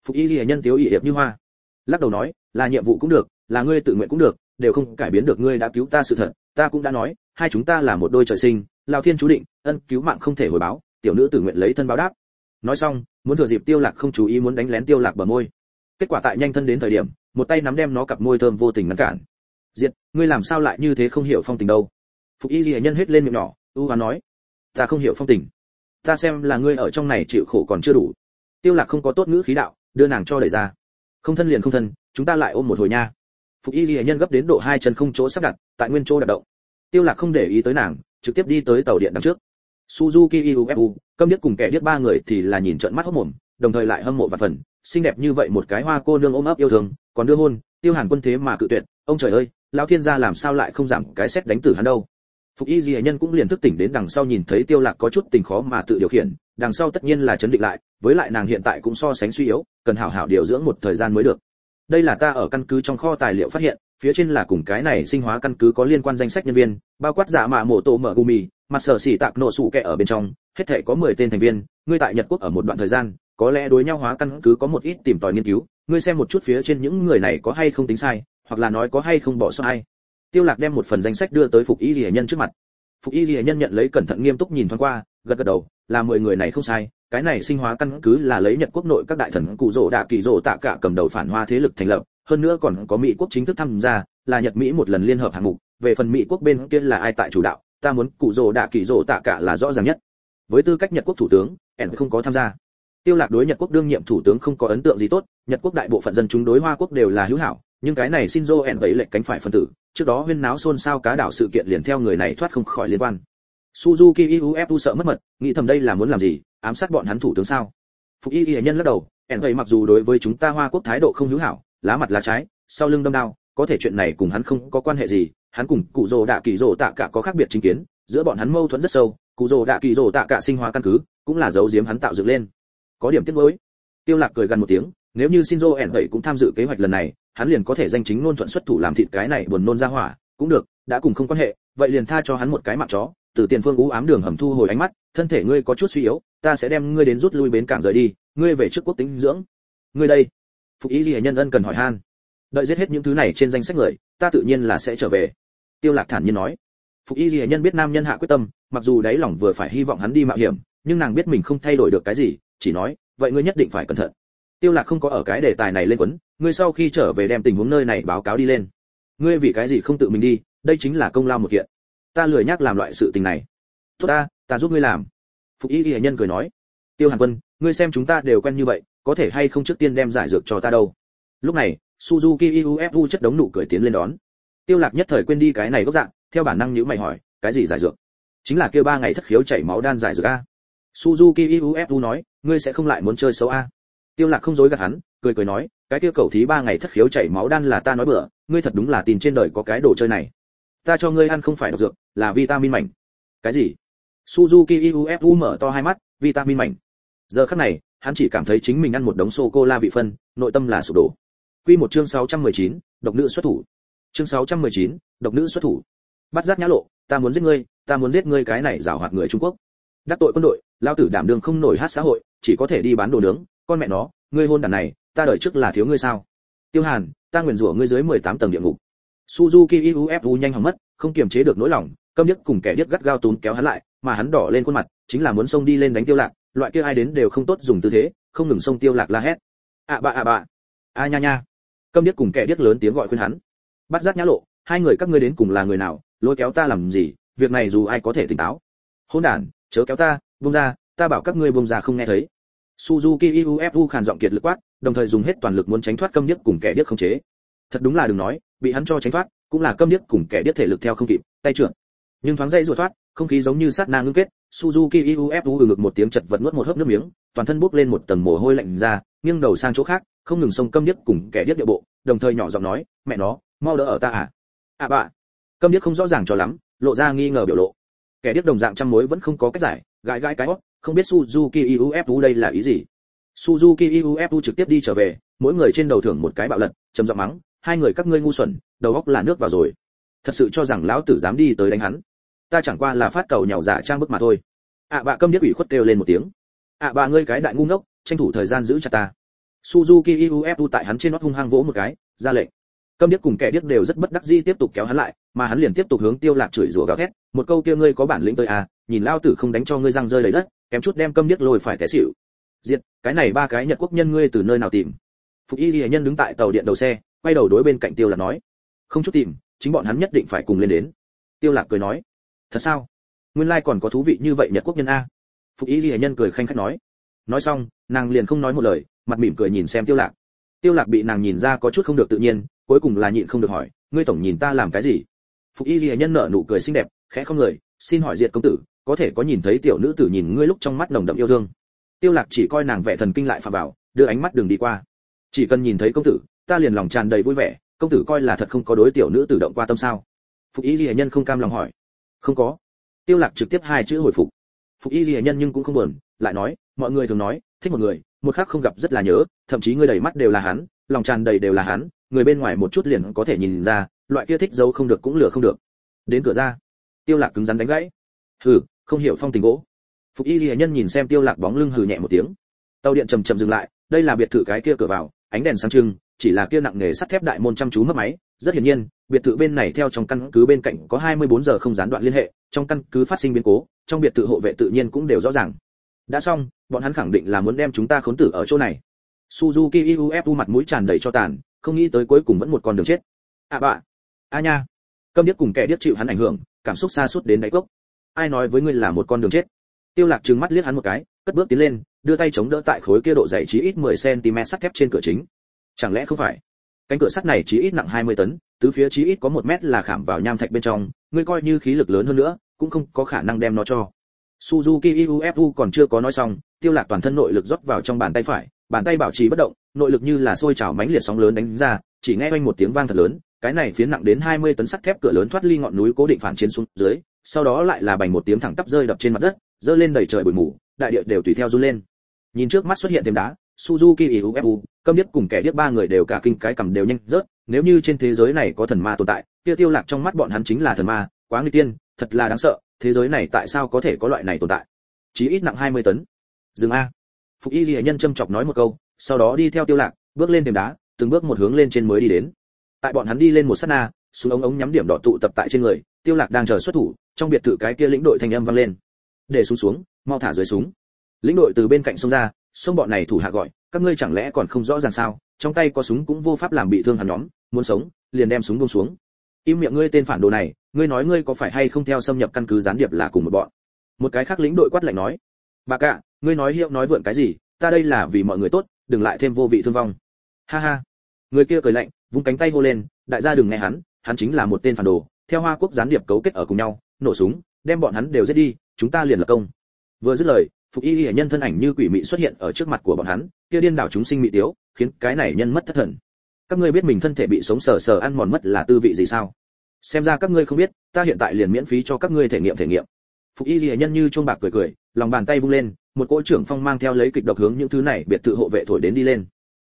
Phục y ghi nhân tiếu y hiệp như hoa, lắc đầu nói, là nhiệm vụ cũng được, là ngươi tự nguyện cũng được, đều không cải biến được ngươi đã cứu ta sự thật ta cũng đã nói, hai chúng ta là một đôi trời sinh lao thiên chú định, ân cứu mạng không thể hồi báo, tiểu nữ tự nguyện lấy thân báo đáp. Nói xong, muốn thừa dịp tiêu lạc không chú ý muốn đánh lén tiêu lạc bờ môi. Kết quả tại nhanh thân đến thời điểm, một tay nắm đem nó cặp môi thơm vô tình ngăn cản. Diệt, ngươi làm sao lại như thế không hiểu phong tình đâu? Phục y lìa nhân hết lên miệng nhỏ, u hoán nói, ta không hiểu phong tình. Ta xem là ngươi ở trong này chịu khổ còn chưa đủ. Tiêu lạc không có tốt ngữ khí đạo, đưa nàng cho đẩy ra. Không thân liền không thân, chúng ta lại ôm một hồi nha. Phục y lìa nhân gấp đến độ hai chân không chỗ sắp đặt tại nguyên chỗ đặt động. Tiêu lạc không để ý tới nàng, trực tiếp đi tới tàu điện đằng trước. Suzuki ufu câm điếc cùng kẻ điếc ba người thì là nhìn trợn mắt hốt mồm, đồng thời lại hâm mộ và phần, xinh đẹp như vậy một cái hoa cô nương ôm ấp yêu thương, còn đưa hôn, tiêu hàn quân thế mà cự tuyệt, ông trời ơi, lão thiên gia làm sao lại không giảm cái xét đánh tử hắn đâu? Phục y di nhân cũng liền thức tỉnh đến đằng sau nhìn thấy tiêu lạc có chút tình khó mà tự điều khiển, đằng sau tất nhiên là chấn định lại, với lại nàng hiện tại cũng so sánh suy yếu, cần hảo hảo điều dưỡng một thời gian mới được. Đây là ta ở căn cứ trong kho tài liệu phát hiện phía trên là cùng cái này sinh hóa căn cứ có liên quan danh sách nhân viên, bao quát giả mạ mổ tổ mở gumi mặt sở xỉ tạc nổ sủ kẹ ở bên trong, hết thể có 10 tên thành viên, ngươi tại nhật quốc ở một đoạn thời gian, có lẽ đối nhau hóa căn cứ có một ít tìm tòi nghiên cứu, ngươi xem một chút phía trên những người này có hay không tính sai, hoặc là nói có hay không bỏ sót ai. Tiêu lạc đem một phần danh sách đưa tới phục y lìa nhân trước mặt. Phục y lìa nhân nhận lấy cẩn thận nghiêm túc nhìn thoáng qua, gật gật đầu, là mười người này không sai, cái này sinh hóa căn cứ là lấy nhật quốc nội các đại thần cụ rỗ đạ kỳ rỗ tạ cả cầm đầu phản hoa thế lực thành lập hơn nữa còn có mỹ quốc chính thức tham gia, là nhật mỹ một lần liên hợp hạng mục, về phần mỹ quốc bên kia là ai tại chủ đạo, ta muốn cụ rồ đạ kỳ rồ tạ cả là rõ ràng nhất. Với tư cách nhật quốc thủ tướng ẻn không có tham gia. Tiêu lạc đối nhật quốc đương nhiệm thủ tướng không có ấn tượng gì tốt, nhật quốc đại bộ phận dân chúng đối hoa quốc đều là hữu hảo, nhưng cái này Shinzo ẻn vậy lệnh cánh phải phân tử, trước đó huyên náo xôn xao cá đảo sự kiện liền theo người này thoát không khỏi liên quan. Suzuki ufu sợ mất mật, nghĩ thầm đây là muốn làm gì, ám sát bọn hắn thủ tướng sao? Phục y y nhân lắc đầu ẻn vậy mặc dù đối với chúng ta hoa quốc thái độ không hữu hảo lá mặt lá trái, sau lưng đâm đao, có thể chuyện này cùng hắn không có quan hệ gì, hắn cùng cụ rồ đạ kỳ rồ tạ cả có khác biệt chính kiến, giữa bọn hắn mâu thuẫn rất sâu, cụ rồ đạ kỳ rồ tạ cả sinh hóa căn cứ, cũng là dấu diếm hắn tạo dựng lên. Có điểm tiếc nuối. Tiêu lạc cười gần một tiếng, nếu như Shinzo ẻn vậy cũng tham dự kế hoạch lần này, hắn liền có thể danh chính ngôn thuận xuất thủ làm thịt cái này buồn nôn ra hỏa, cũng được, đã cùng không quan hệ, vậy liền tha cho hắn một cái mạng chó, từ tiền phương ú ám đường hầm thu hồi ánh mắt, thân thể ngươi có chút suy yếu, ta sẽ đem ngươi đến rút lui bến cảng rời đi, ngươi về trước quốc tính dưỡng. Ngươi đây phục ý lìa nhân ân cần hỏi han. Đợi giết hết những thứ này trên danh sách người, ta tự nhiên là sẽ trở về. Tiêu lạc thản nhiên nói. Phục y lìa nhân biết nam nhân hạ quyết tâm, mặc dù đáy lòng vừa phải hy vọng hắn đi mạo hiểm, nhưng nàng biết mình không thay đổi được cái gì, chỉ nói, vậy ngươi nhất định phải cẩn thận. Tiêu lạc không có ở cái đề tài này lên quấn, ngươi sau khi trở về đem tình huống nơi này báo cáo đi lên. Ngươi vì cái gì không tự mình đi, đây chính là công lao một kiện. Ta lười nhắc làm loại sự tình này. Tốt ta ta giúp ngươi làm. Phục y y nhân cười nói. Tiêu hàn quân, ngươi xem chúng ta đều quen như vậy có thể hay không trước tiên đem giải dược cho ta đâu. Lúc này, suzuki ufu chất đống nụ cười tiến lên đón. Tiêu lạc nhất thời quên đi cái này gốc dạng, theo bản năng nhữ mày hỏi, cái gì giải dược? Chính là kia ba ngày thất khiếu chảy máu đan giải dược a. Suzuki ufu nói, ngươi sẽ không lại muốn chơi xấu a. Tiêu lạc không dối gạt hắn, cười cười nói, cái kia cầu thí ba ngày thất khiếu chảy máu đan là ta nói bừa, ngươi thật đúng là tin trên đời có cái đồ chơi này. Ta cho ngươi ăn không phải độc dược, là vitamin mảnh. Cái gì? Suzuki ufu mở to hai mắt, vitamin mảnh. Giờ khắc này hắn chỉ cảm thấy chính mình ăn một đống sô cô la vị phân nội tâm là sụp đổ. Quy một chương 619, độc nữ xuất thủ. Chương 619, độc nữ xuất thủ. Bắt giác nhã lộ ta muốn giết ngươi ta muốn giết ngươi cái này giảo hoạt người trung quốc. Đắc tội quân đội lao tử đảm đương không nổi hát xã hội chỉ có thể đi bán đồ nướng con mẹ nó ngươi hôn đàn này ta đợi trước là thiếu ngươi sao? Tiêu hàn ta nguyền rủa ngươi dưới 18 tầng địa ngục. Suzuki ufu nhanh hỏng mất không kiềm chế được nỗi lòng câm điếc cùng kẻ điếc gắt gao tún kéo hắn lại mà hắn đỏ lên khuôn mặt chính là muốn xông đi lên đánh tiêu lạc loại kia ai đến đều không tốt dùng tư thế, không ngừng xông tiêu lạc la hét. Ạ à bạ ạ à bạ a à nha nha. Câm điếc cùng kẻ điếc lớn tiếng gọi khuyên hắn. Bắt giác nhã lộ, hai người các ngươi đến cùng là người nào, lôi kéo ta làm gì, việc này dù ai có thể tỉnh táo. Hỗn đản, chớ kéo ta, buông ra, ta bảo các ngươi buông ra không nghe thấy. Suzuki ufu khàn giọng kiệt lực quát, đồng thời dùng hết toàn lực muốn tránh thoát câm điếc cùng kẻ điếc không chế. Thật đúng là đừng nói, bị hắn cho tránh thoát, cũng là câm điếc cùng kẻ điếc thể lực theo không kịp, tay trưởng nhưng thoáng dây ruột thoát không khí giống như sát na ngưng kết, suzuki ufu ừ ngực một tiếng chật vật nuốt một hớp nước miếng, toàn thân bốc lên một tầng mồ hôi lạnh ra, nghiêng đầu sang chỗ khác, không ngừng xông câm điếc cùng kẻ điếc địa bộ, đồng thời nhỏ giọng nói, mẹ nó, mau đỡ ở ta à? À bà. Câm điếc không rõ ràng cho lắm, lộ ra nghi ngờ biểu lộ. Kẻ điếc đồng dạng trăm mối vẫn không có cách giải, gãi gãi cái hót không biết suzuki ufu đây là ý gì. Suzuki ufu trực tiếp đi trở về, mỗi người trên đầu thưởng một cái bạo lật, trầm giọng mắng, hai người các ngươi ngu xuẩn, đầu óc là nước vào rồi. Thật sự cho rằng lão tử dám đi tới đánh hắn ta chẳng qua là phát cầu nhàu giả trang bức mà thôi. Ạ à, bạ câm điếc ủy khuất kêu lên một tiếng. Ạ à, bà ngươi cái đại ngu ngốc tranh thủ thời gian giữ chặt ta. Suzuki ufu tại hắn trên nót hung hăng vỗ một cái ra lệnh. Câm điếc cùng kẻ điếc đều rất bất đắc dĩ tiếp tục kéo hắn lại mà hắn liền tiếp tục hướng tiêu lạc chửi rủa gào thét một câu kia ngươi có bản lĩnh tới à nhìn lao tử không đánh cho ngươi răng rơi đầy đất kém chút đem câm điếc lôi phải té xỉu. Diệt cái này ba cái nhật quốc nhân ngươi từ nơi nào tìm? Phục y ghi nhân đứng tại tàu điện đầu xe quay đầu đối bên cạnh tiêu lạc nói. Không chút tìm chính bọn hắn nhất định phải cùng lên đến. Tiêu lạc cười nói thật sao? Nguyên lai còn có thú vị như vậy nhật quốc nhân a. Phục ý ghi nhân cười khanh khách nói. Nói xong, nàng liền không nói một lời, mặt mỉm cười nhìn xem tiêu lạc. Tiêu lạc bị nàng nhìn ra có chút không được tự nhiên, cuối cùng là nhịn không được hỏi, ngươi tổng nhìn ta làm cái gì? Phục y ghi nhân nở nụ cười xinh đẹp, khẽ không lời xin hỏi diệt công tử, có thể có nhìn thấy tiểu nữ tử nhìn ngươi lúc trong mắt nồng đậm yêu thương? Tiêu lạc chỉ coi nàng vẻ thần kinh lại phà bảo đưa ánh mắt đường đi qua. Chỉ cần nhìn thấy công tử, ta liền lòng tràn đầy vui vẻ, công tử coi là thật không có đối tiểu nữ tử động qua tâm sao? Phục y ghi nhân không cam lòng hỏi không có. Tiêu lạc trực tiếp hai chữ hồi phục. Phục y lìa nhân nhưng cũng không buồn, lại nói, mọi người thường nói, thích một người, một khắc không gặp rất là nhớ, thậm chí người đầy mắt đều là hắn, lòng tràn đầy đều là hắn, người bên ngoài một chút liền có thể nhìn ra, loại kia thích giấu không được cũng lừa không được. Đến cửa ra, tiêu lạc cứng rắn đánh gãy. Hừ, không hiểu phong tình gỗ. Phục y lìa nhân nhìn xem tiêu lạc bóng lưng hừ nhẹ một tiếng. Tàu điện chậm chậm dừng lại, đây là biệt thự cái kia cửa vào ánh đèn sáng trưng, chỉ là kia nặng nghề sắt thép đại môn chăm chú mất máy. Rất hiển nhiên, biệt thự bên này theo trong căn cứ bên cạnh có 24 giờ không gián đoạn liên hệ, trong căn cứ phát sinh biến cố, trong biệt thự hộ vệ tự nhiên cũng đều rõ ràng. Đã xong, bọn hắn khẳng định là muốn đem chúng ta khốn tử ở chỗ này. Suzuki ufu mặt mũi tràn đầy cho tàn, không nghĩ tới cuối cùng vẫn một con đường chết. À bạ a nha. Câm điếc cùng kẻ điếc chịu hắn ảnh hưởng, cảm xúc xa suốt đến đáy cốc. Ai nói với ngươi là một con đường chết? Tiêu lạc trừng mắt liếc hắn một cái cất bước tiến lên đưa tay chống đỡ tại khối kia độ dày chí ít 10 cm sắt thép trên cửa chính. Chẳng lẽ không phải? Cánh cửa sắt này chí ít nặng 20 tấn tứ phía chí ít có một mét là khảm vào nham thạch bên trong ngươi coi như khí lực lớn hơn nữa cũng không có khả năng đem nó cho. Suzuki UFU còn chưa có nói xong, Tiêu Lạc toàn thân nội lực rót vào trong bàn tay phải, bàn tay bảo trì bất động, nội lực như là sôi trào mãnh liệt sóng lớn đánh ra, chỉ nghe oanh một tiếng vang thật lớn, cái này phiến nặng đến 20 tấn sắt thép cửa lớn thoát ly ngọn núi cố định phản chiến xuống dưới, sau đó lại là bành một tiếng thẳng tắp rơi đập trên mặt đất, dơ lên đầy trời bụi mù, đại địa đều tùy theo run lên. Nhìn trước mắt xuất hiện thêm đá, Suzuki UFU, câm điếc cùng kẻ điếc ba người đều cả kinh cái cầm đều nhanh rớt, nếu như trên thế giới này có thần ma tồn tại, kia Tiêu Lạc trong mắt bọn hắn chính là thần ma, quá nguy tiên, thật là đáng sợ, thế giới này tại sao có thể có loại này tồn tại? Chí ít nặng 20 tấn. Dừng a. Phục Y Liễu nhân châm chọc nói một câu, sau đó đi theo Tiêu Lạc, bước lên thềm đá, từng bước một hướng lên trên mới đi đến. Tại bọn hắn đi lên một sát na, xuống ống ống nhắm điểm đỏ tụ tập tại trên người, Tiêu Lạc đang chờ xuất thủ, trong biệt thự cái kia lĩnh đội thanh âm vang lên. Để xuống xuống, mau thả dưới súng. Lĩnh đội từ bên cạnh sông ra, sông bọn này thủ hạ gọi, các ngươi chẳng lẽ còn không rõ ràng sao? Trong tay có súng cũng vô pháp làm bị thương hắn nhóm, muốn sống, liền đem súng buông xuống. Im miệng ngươi tên phản đồ này, ngươi nói ngươi có phải hay không theo xâm nhập căn cứ gián điệp là cùng một bọn? Một cái khác lĩnh đội quát lạnh nói, bà cả, ngươi nói hiệu nói vượn cái gì? Ta đây là vì mọi người tốt, đừng lại thêm vô vị thương vong. Ha ha. Người kia cười lạnh, vung cánh tay hô lên, đại gia đừng nghe hắn, hắn chính là một tên phản đồ, theo Hoa Quốc gián điệp cấu kết ở cùng nhau, nổ súng, đem bọn hắn đều giết đi, chúng ta liền lập công. Vừa dứt lời, phục y hệ nhân thân ảnh như quỷ mị xuất hiện ở trước mặt của bọn hắn, kia điên đảo chúng sinh mị tiếu, khiến cái này nhân mất thất thần. Các ngươi biết mình thân thể bị sống sờ sờ ăn mòn mất là tư vị gì sao? Xem ra các ngươi không biết, ta hiện tại liền miễn phí cho các ngươi thể nghiệm thể nghiệm. Phục y hệ nhân như chuông bạc cười cười, lòng bàn tay vung lên, một cỗ trưởng phong mang theo lấy kịch độc hướng những thứ này biệt thự hộ vệ thổi đến đi lên.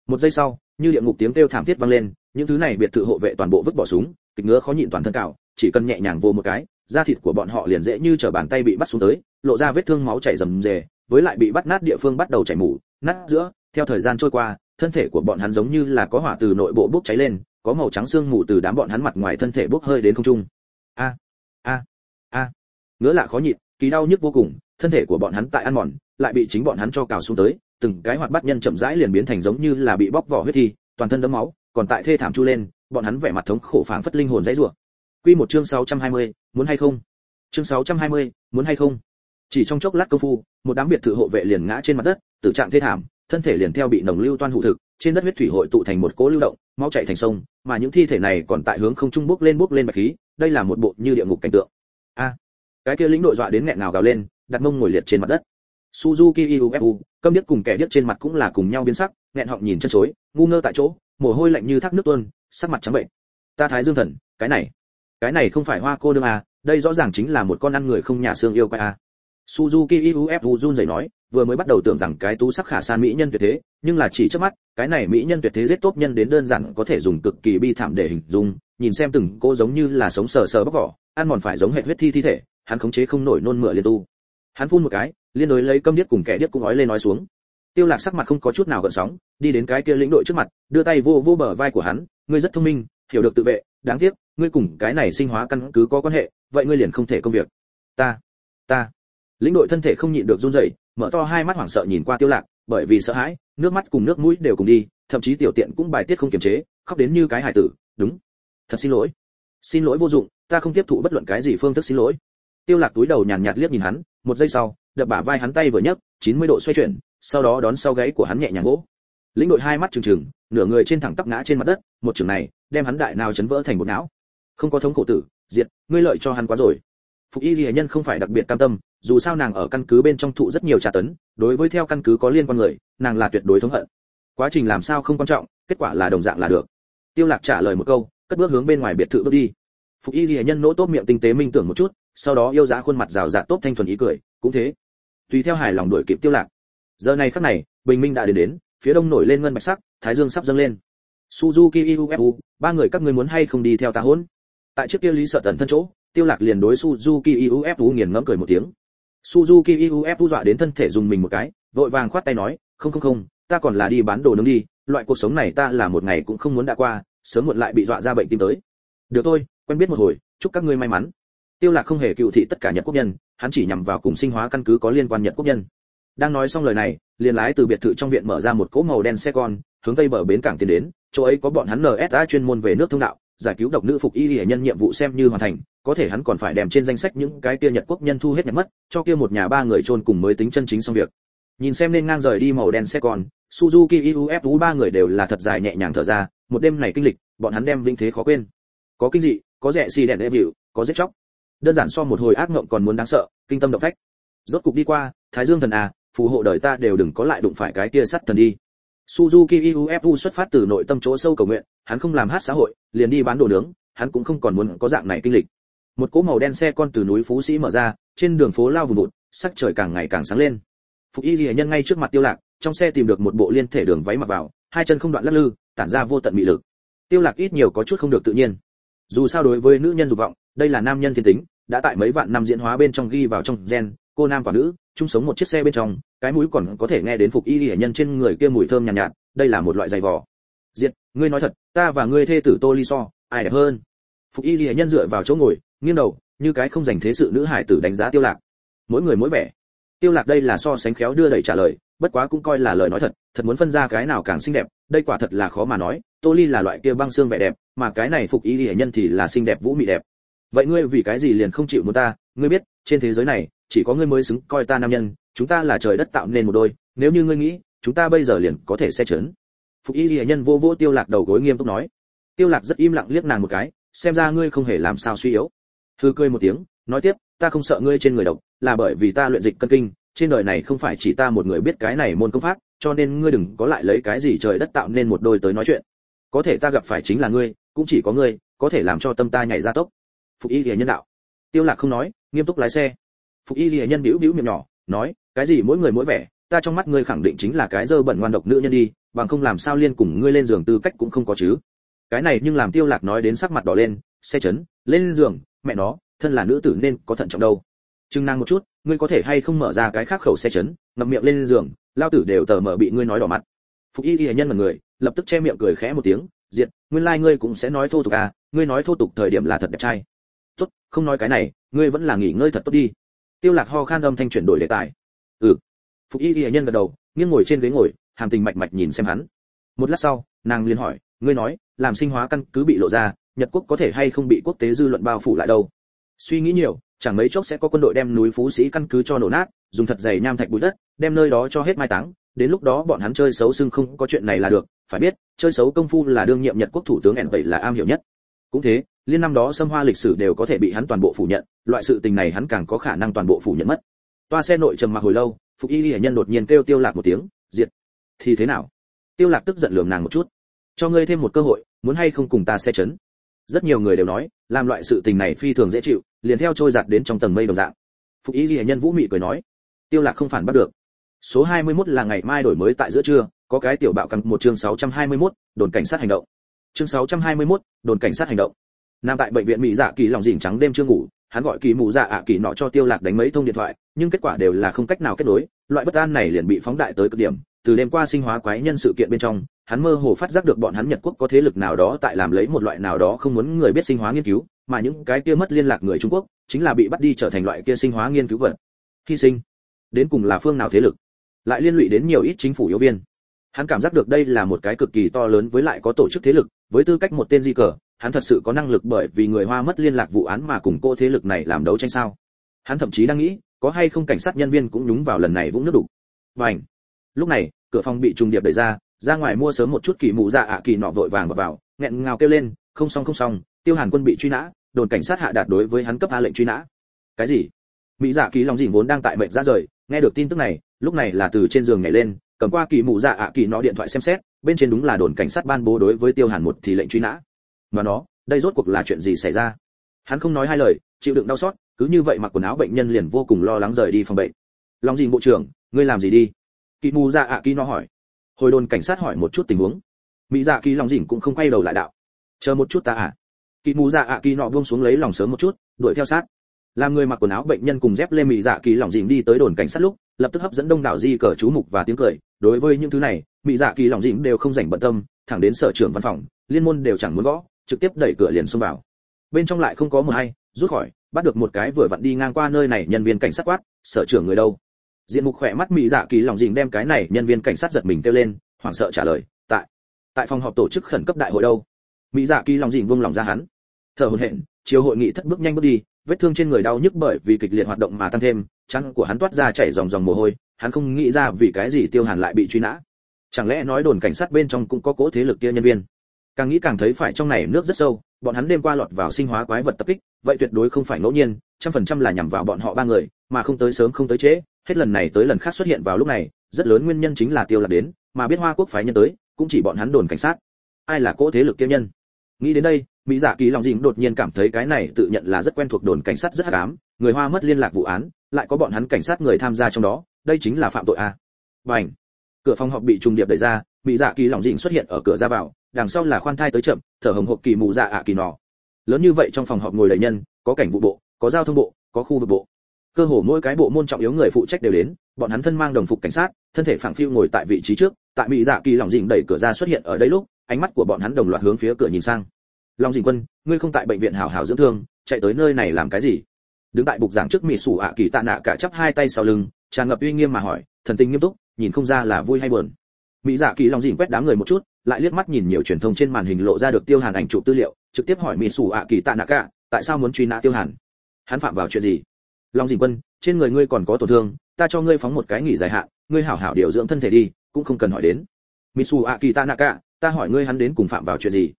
Một giây sau, như địa ngục tiếng kêu thảm thiết vang lên, những thứ này biệt thự hộ vệ toàn bộ vứt bỏ súng, kịch ngứa khó nhịn toàn thân cào, chỉ cần nhẹ nhàng vô một cái, da thịt của bọn họ liền dễ như trở bàn tay bị bắt xuống tới, lộ ra vết thương máu chảy rầm rề, với lại bị bắt nát địa phương bắt đầu chảy mủ, nát giữa, theo thời gian trôi qua, thân thể của bọn hắn giống như là có hỏa từ nội bộ bốc cháy lên, có màu trắng xương mù từ đám bọn hắn mặt ngoài thân thể bốc hơi đến không trung. A a a. Ngứa lạ khó nhịn, kỳ đau nhức vô cùng, thân thể của bọn hắn tại ăn mòn, lại bị chính bọn hắn cho cào xuống tới, từng cái hoạt bát nhân chậm rãi liền biến thành giống như là bị bóc vỏ huyết thi, toàn thân đẫm máu, còn tại thê thảm chu lên, bọn hắn vẻ mặt thống khổ phảng phất linh hồn dãy rủa. Quy một chương 620, muốn hay không? Chương 620, muốn hay không? Chỉ trong chốc lát công phu, một đám biệt thự hộ vệ liền ngã trên mặt đất, tử trạng thê thảm, thân thể liền theo bị nồng lưu toan hụ thực, trên đất huyết thủy hội tụ thành một cỗ lưu động, máu chảy thành sông, mà những thi thể này còn tại hướng không trung bốc lên bốc lên bạch khí, đây là một bộ như địa ngục cảnh tượng. A, cái kia lính đội dọa đến nghẹn ngào gào lên, đặt mông ngồi liệt trên mặt đất. Suzuki UFU, câm điếc cùng kẻ điếc trên mặt cũng là cùng nhau biến sắc, nghẹn họng nhìn chân chối, ngu ngơ tại chỗ, mồ hôi lạnh như thác nước tuôn, sắc mặt trắng bệnh. Ta thái dương thần, cái này, cái này không phải hoa cô nương à, đây rõ ràng chính là một con ăn người không nhà xương yêu quái à. Suzuki UFU run rẩy nói, vừa mới bắt đầu tưởng rằng cái tú sắc khả san mỹ nhân tuyệt thế, nhưng là chỉ trước mắt, cái này mỹ nhân tuyệt thế giết tốt nhân đến đơn giản có thể dùng cực kỳ bi thảm để hình dung, nhìn xem từng cô giống như là sống sờ sờ bóc vỏ, ăn mòn phải giống hệ huyết thi thi thể, hắn khống chế không nổi nôn mửa liên tu. Hắn phun một cái, liên đối lấy câm điếc cùng kẻ điếc cũng nói lên nói xuống. Tiêu Lạc sắc mặt không có chút nào gợn sóng, đi đến cái kia lĩnh đội trước mặt, đưa tay vô vô bờ vai của hắn, ngươi rất thông minh, hiểu được tự vệ, đáng tiếc, ngươi cùng cái này sinh hóa căn cứ có quan hệ, vậy ngươi liền không thể công việc. Ta, ta. Lĩnh đội thân thể không nhịn được run rẩy, mở to hai mắt hoảng sợ nhìn qua Tiêu Lạc, bởi vì sợ hãi, nước mắt cùng nước mũi đều cùng đi, thậm chí tiểu tiện cũng bài tiết không kiềm chế, khóc đến như cái hài tử, đúng. Thật xin lỗi. Xin lỗi vô dụng, ta không tiếp thụ bất luận cái gì phương thức xin lỗi. Tiêu Lạc túi đầu nhàn nhạt liếc nhìn hắn, một giây sau, đập bả vai hắn tay vừa nhấc, 90 độ xoay chuyển, sau đó đón sau gáy của hắn nhẹ nhàng vỗ. Lĩnh đội hai mắt trừng trừng, nửa người trên thẳng tắp ngã trên mặt đất, một trường này, đem hắn đại nào chấn vỡ thành một não. Không có thống khổ tử, diệt, ngươi lợi cho hắn quá rồi. Phục Y ghi nhân không phải đặc biệt cam tâm, dù sao nàng ở căn cứ bên trong thụ rất nhiều tra tấn, đối với theo căn cứ có liên quan người, nàng là tuyệt đối thống hận. Quá trình làm sao không quan trọng, kết quả là đồng dạng là được. tiêu lạc trả lời một câu cất bước hướng bên ngoài biệt thự bước đi phục y ghi nhân nỗ tốt miệng tinh tế minh tưởng một chút sau đó yêu giá khuôn mặt rào rạt tốt thanh thuần ý cười cũng thế tùy theo hài lòng đuổi kịp tiêu lạc giờ này khắc này bình minh đã đến đến phía đông nổi lên ngân bạch sắc thái dương sắp dâng lên suzuki ufu ba người các ngươi muốn hay không đi theo ta hỗn tại chiếc kia lý sợ tần thân chỗ, tiêu lạc liền đối suzuki ufu nghiền ngẫm cười một tiếng. Suzuki ufu dọa đến thân thể dùng mình một cái, vội vàng khoát tay nói, không không không, ta còn là đi bán đồ nướng đi, loại cuộc sống này ta là một ngày cũng không muốn đã qua, sớm muộn lại bị dọa ra bệnh tim tới. Được thôi, quen biết một hồi, chúc các ngươi may mắn. Tiêu lạc không hề cựu thị tất cả nhật quốc nhân, hắn chỉ nhằm vào cùng sinh hóa căn cứ có liên quan nhật quốc nhân. Đang nói xong lời này, liền lái từ biệt thự trong viện mở ra một cỗ màu đen xe con, hướng tây bờ bến cảng tiến đến, chỗ ấy có bọn hắn nsa chuyên môn về nước thông đạo giải cứu độc nữ phục y hệ nhân nhiệm vụ xem như hoàn thành, có thể hắn còn phải đem trên danh sách những cái kia nhật quốc nhân thu hết nhặt mất, cho kia một nhà ba người chôn cùng mới tính chân chính xong việc. Nhìn xem nên ngang rời đi màu đen xe con, suzuki ufu ba người đều là thật dài nhẹ nhàng thở ra, một đêm này kinh lịch, bọn hắn đem vinh thế khó quên. Có kinh dị, có rẻ xì đèn đê vịu có giết chóc. Đơn giản so một hồi ác ngộng còn muốn đáng sợ, kinh tâm động phách. Rốt cục đi qua, thái dương thần à phù hộ đời ta đều đừng có lại đụng phải cái kia sắt thần đi. Suzuki UFU xuất phát từ nội tâm chỗ sâu cầu nguyện, hắn không làm hát xã hội, liền đi bán đồ nướng, hắn cũng không còn muốn có dạng này kinh lịch. Một cỗ màu đen xe con từ núi Phú Sĩ mở ra, trên đường phố lao vùng vụt, sắc trời càng ngày càng sáng lên. Phục Y Lệ nhân ngay trước mặt Tiêu Lạc, trong xe tìm được một bộ liên thể đường váy mặc vào, hai chân không đoạn lắc lư, tản ra vô tận mị lực. Tiêu Lạc ít nhiều có chút không được tự nhiên. Dù sao đối với nữ nhân dục vọng, đây là nam nhân thiên tính, đã tại mấy vạn năm diễn hóa bên trong ghi vào trong gen, cô nam quả nữ, chung sống một chiếc xe bên trong, cái mũi còn có thể nghe đến phục y liễu nhân trên người kia mùi thơm nhàn nhạt, nhạt, đây là một loại giày vò. Diệt, ngươi nói thật, ta và ngươi thê tử Tô Ly so, ai đẹp hơn? Phục y liễu nhân dựa vào chỗ ngồi, nghiêng đầu, như cái không dành thế sự nữ hải tử đánh giá Tiêu Lạc. Mỗi người mỗi vẻ. Tiêu Lạc đây là so sánh khéo đưa đẩy trả lời, bất quá cũng coi là lời nói thật, thật muốn phân ra cái nào càng xinh đẹp, đây quả thật là khó mà nói, Tô Ly là loại kia băng xương vẻ đẹp, mà cái này phục y liễu nhân thì là xinh đẹp vũ mị đẹp. Vậy ngươi vì cái gì liền không chịu muốn ta, ngươi biết, trên thế giới này, chỉ có ngươi mới xứng coi ta nam nhân, chúng ta là trời đất tạo nên một đôi nếu như ngươi nghĩ chúng ta bây giờ liền có thể xe chấn phục y ghi nhân vô vô tiêu lạc đầu gối nghiêm túc nói. Tiêu lạc rất im lặng liếc nàng một cái xem ra ngươi không hề làm sao suy yếu. Hư cười một tiếng nói tiếp ta không sợ ngươi trên người độc là bởi vì ta luyện dịch cân kinh trên đời này không phải chỉ ta một người biết cái này môn công pháp cho nên ngươi đừng có lại lấy cái gì trời đất tạo nên một đôi tới nói chuyện. Có thể ta gặp phải chính là ngươi cũng chỉ có ngươi có thể làm cho tâm ta nhảy ra tốc. Phục y ghi nhân đạo. Tiêu lạc không nói nghiêm túc lái xe phục y ghi nhân bĩu bĩu miệng nhỏ, nói, cái gì mỗi người mỗi vẻ, ta trong mắt ngươi khẳng định chính là cái dơ bẩn ngoan độc nữ nhân đi, bằng không làm sao liên cùng ngươi lên giường tư cách cũng không có chứ. Cái này nhưng làm tiêu lạc nói đến sắc mặt đỏ lên, xe chấn, lên giường, mẹ nó, thân là nữ tử nên có thận trọng đâu. Chừng nàng một chút, ngươi có thể hay không mở ra cái khác khẩu xe chấn, ngậm miệng lên giường, lao tử đều tờ mở bị ngươi nói đỏ mặt. Phục y y nhân một người, lập tức che miệng cười khẽ một tiếng, diệt, nguyên lai like ngươi cũng sẽ nói thô tục à ngươi nói thô tục thời điểm là thật đẹp trai. Tốt, không nói cái này, ngươi vẫn là nghỉ ngơi thật tốt đi tiêu lạc ho khan âm thanh chuyển đổi đề tài. Ừ. Phục y y nhân gật đầu, nghiêng ngồi trên ghế ngồi, hàm tình mạch mạch nhìn xem hắn. Một lát sau, nàng liền hỏi, ngươi nói, làm sinh hóa căn cứ bị lộ ra, nhật quốc có thể hay không bị quốc tế dư luận bao phủ lại đâu? Suy nghĩ nhiều, chẳng mấy chốc sẽ có quân đội đem núi phú sĩ căn cứ cho nổ nát, dùng thật dày nham thạch bụi đất, đem nơi đó cho hết mai táng, đến lúc đó bọn hắn chơi xấu xưng không có chuyện này là được, phải biết, chơi xấu công phu là đương nhiệm nhật quốc thủ tướng ẻn vậy là am hiểu nhất. Cũng thế liên năm đó xâm hoa lịch sử đều có thể bị hắn toàn bộ phủ nhận loại sự tình này hắn càng có khả năng toàn bộ phủ nhận mất. Toa xe nội trầm mặc hồi lâu phục y hiển nhân đột nhiên kêu tiêu lạc một tiếng diệt! Thì thế nào? Tiêu lạc tức giận lườm nàng một chút. Cho ngươi thêm một cơ hội muốn hay không cùng ta xe chấn? Rất nhiều người đều nói làm loại sự tình này phi thường dễ chịu liền theo trôi giạt đến trong tầng mây đồng dạng. Phục y hiển nhân vũ mị cười nói tiêu lạc không phản bắt được. Số 21 là ngày mai đổi mới tại giữa trưa có cái tiểu bạo căn một chương 621, đồn cảnh sát hành động. Chương 621, đồn cảnh sát hành động nằm tại bệnh viện mỹ dạ kỳ lòng dỉnh trắng đêm chưa ngủ, hắn gọi kỳ mù dạ ạ kỳ nọ cho tiêu lạc đánh mấy thông điện thoại, nhưng kết quả đều là không cách nào kết nối, loại bất an này liền bị phóng đại tới cực điểm. Từ đêm qua sinh hóa quái nhân sự kiện bên trong, hắn mơ hồ phát giác được bọn hắn nhật quốc có thế lực nào đó tại làm lấy một loại nào đó không muốn người biết sinh hóa nghiên cứu, mà những cái kia mất liên lạc người trung quốc, chính là bị bắt đi trở thành loại kia sinh hóa nghiên cứu vật. Hy sinh. Đến cùng là phương nào thế lực? Lại liên lụy đến nhiều ít chính phủ yếu viên. Hắn cảm giác được đây là một cái cực kỳ to lớn với lại có tổ chức thế lực, với tư cách một tên di cờ hắn thật sự có năng lực bởi vì người hoa mất liên lạc vụ án mà cùng cô thế lực này làm đấu tranh sao? Hắn thậm chí đang nghĩ, có hay không cảnh sát nhân viên cũng nhúng vào lần này vũng nước đủ vành lúc này, cửa phòng bị trùng điệp đẩy ra ra ngoài mua sớm một chút kỳ mụ dạ ạ kỳ nọ vội vàng vào vào, nghẹn ngào kêu lên, không xong không xong, tiêu hàn quân bị truy nã, đồn cảnh sát hạ đạt đối với hắn cấp a lệnh truy nã. Cái gì? Mỹ dạ kỳ lòng dình vốn đang tại mệnh ra rời, nghe được tin tức này, lúc này là từ trên giường nhảy lên, cầm qua kỳ mụ dạ ạ kỳ nọ điện thoại xem xét, bên trên đúng là đồn cảnh sát ban bố đối với tiêu hàn một thì lệnh truy nã mà nó, đây rốt cuộc là chuyện gì xảy ra? Hắn không nói hai lời, chịu đựng đau xót, cứ như vậy mặc quần áo bệnh nhân liền vô cùng lo lắng rời đi phòng bệnh. Lòng gì bộ trưởng, ngươi làm gì đi? Kỳ mù dạ ạ kỳ nó hỏi. Hồi đồn cảnh sát hỏi một chút tình huống. Mỹ dạ kỳ lòng dìn cũng không quay đầu lại đạo. Chờ một chút ta à kỳ mù dạ ạ kỳ nọ buông xuống lấy lòng sớm một chút, đuổi theo sát. Làm người mặc quần áo bệnh nhân cùng dép lê mỹ dạ kỳ lòng dìn đi tới đồn cảnh sát lúc, lập tức hấp dẫn đông đảo di cờ chú mục và tiếng cười. Đối với những thứ này mỹ dạ kỳ lòng dìn đều không rảnh bận tâm, thẳng đến sở trưởng văn phòng, liên môn đều chẳng muốn gõ trực tiếp đẩy cửa liền xông vào. Bên trong lại không có mờ hay, rút khỏi, bắt được một cái vừa vặn đi ngang qua nơi này, nhân viên cảnh sát quát, sở trưởng người đâu? Diện mục khỏe mắt mỹ dạ kỳ lòng dình đem cái này nhân viên cảnh sát giật mình kêu lên, hoảng sợ trả lời, tại tại phòng họp tổ chức khẩn cấp đại hội đâu? Mỹ dạ kỳ lòng dình vung lòng ra hắn. Thở hổn hển, chiều hội nghị thất bước nhanh bước đi, vết thương trên người đau nhức bởi vì kịch liệt hoạt động mà tăng thêm chăn của hắn toát ra chảy dòng dòng mồ hôi, hắn không nghĩ ra vì cái gì tiêu hàn lại bị truy nã. Chẳng lẽ nói đồn cảnh sát bên trong cũng có cố thế lực kia nhân viên? Càng nghĩ càng thấy phải trong này nước rất sâu, bọn hắn đêm qua lọt vào sinh hóa quái vật tập kích, vậy tuyệt đối không phải ngẫu nhiên, trăm phần trăm là nhằm vào bọn họ ba người, mà không tới sớm không tới trễ, hết lần này tới lần khác xuất hiện vào lúc này, rất lớn nguyên nhân chính là tiêu lạc đến, mà biết hoa quốc phái nhân tới, cũng chỉ bọn hắn đồn cảnh sát. Ai là cỗ thế lực kia nhân? Nghĩ đến đây, mỹ dạ kỳ lòng dĩnh đột nhiên cảm thấy cái này tự nhận là rất quen thuộc đồn cảnh sát rất hắc ám, người hoa mất liên lạc vụ án, lại có bọn hắn cảnh sát người tham gia trong đó, đây chính là phạm tội a. Bảnh cửa phòng họp bị trùng điệp đẩy ra, mỹ dạ kỳ lòng dĩnh xuất hiện ở cửa ra vào đằng sau là khoan thai tới chậm, thở hồng hộc kỳ mù dạ ạ kỳ nọ. Lớn như vậy trong phòng họp ngồi đầy nhân, có cảnh vụ bộ, có giao thông bộ, có khu vực bộ. Cơ hồ mỗi cái bộ môn trọng yếu người phụ trách đều đến, bọn hắn thân mang đồng phục cảnh sát, thân thể phẳng phiu ngồi tại vị trí trước, tại mỹ dạ kỳ lòng dĩnh đẩy cửa ra xuất hiện ở đây lúc, ánh mắt của bọn hắn đồng loạt hướng phía cửa nhìn sang. Long dĩnh quân, ngươi không tại bệnh viện hảo hảo dưỡng thương, chạy tới nơi này làm cái gì? Đứng tại bục giảng trước mỹ sủ ạ kỳ tạ nạ cả chắp hai tay sau lưng, tràn ngập uy nghiêm mà hỏi, thần tình nghiêm túc, nhìn không ra là vui hay buồn mỹ dạ kỳ long dĩnh quét đám người một chút, lại liếc mắt nhìn nhiều truyền thông trên màn hình lộ ra được tiêu hàn ảnh chụp tư liệu, trực tiếp hỏi mỹ sủ ạ kỳ tạ nạ cả, tại sao muốn truy nã tiêu hàn? Hắn phạm vào chuyện gì? Long dĩnh quân, trên người ngươi còn có tổn thương, ta cho ngươi phóng một cái nghỉ dài hạn, ngươi hảo hảo điều dưỡng thân thể đi, cũng không cần hỏi đến. Mitsu a kỳ Tạ nạ cả, ta hỏi ngươi hắn đến cùng phạm vào chuyện gì?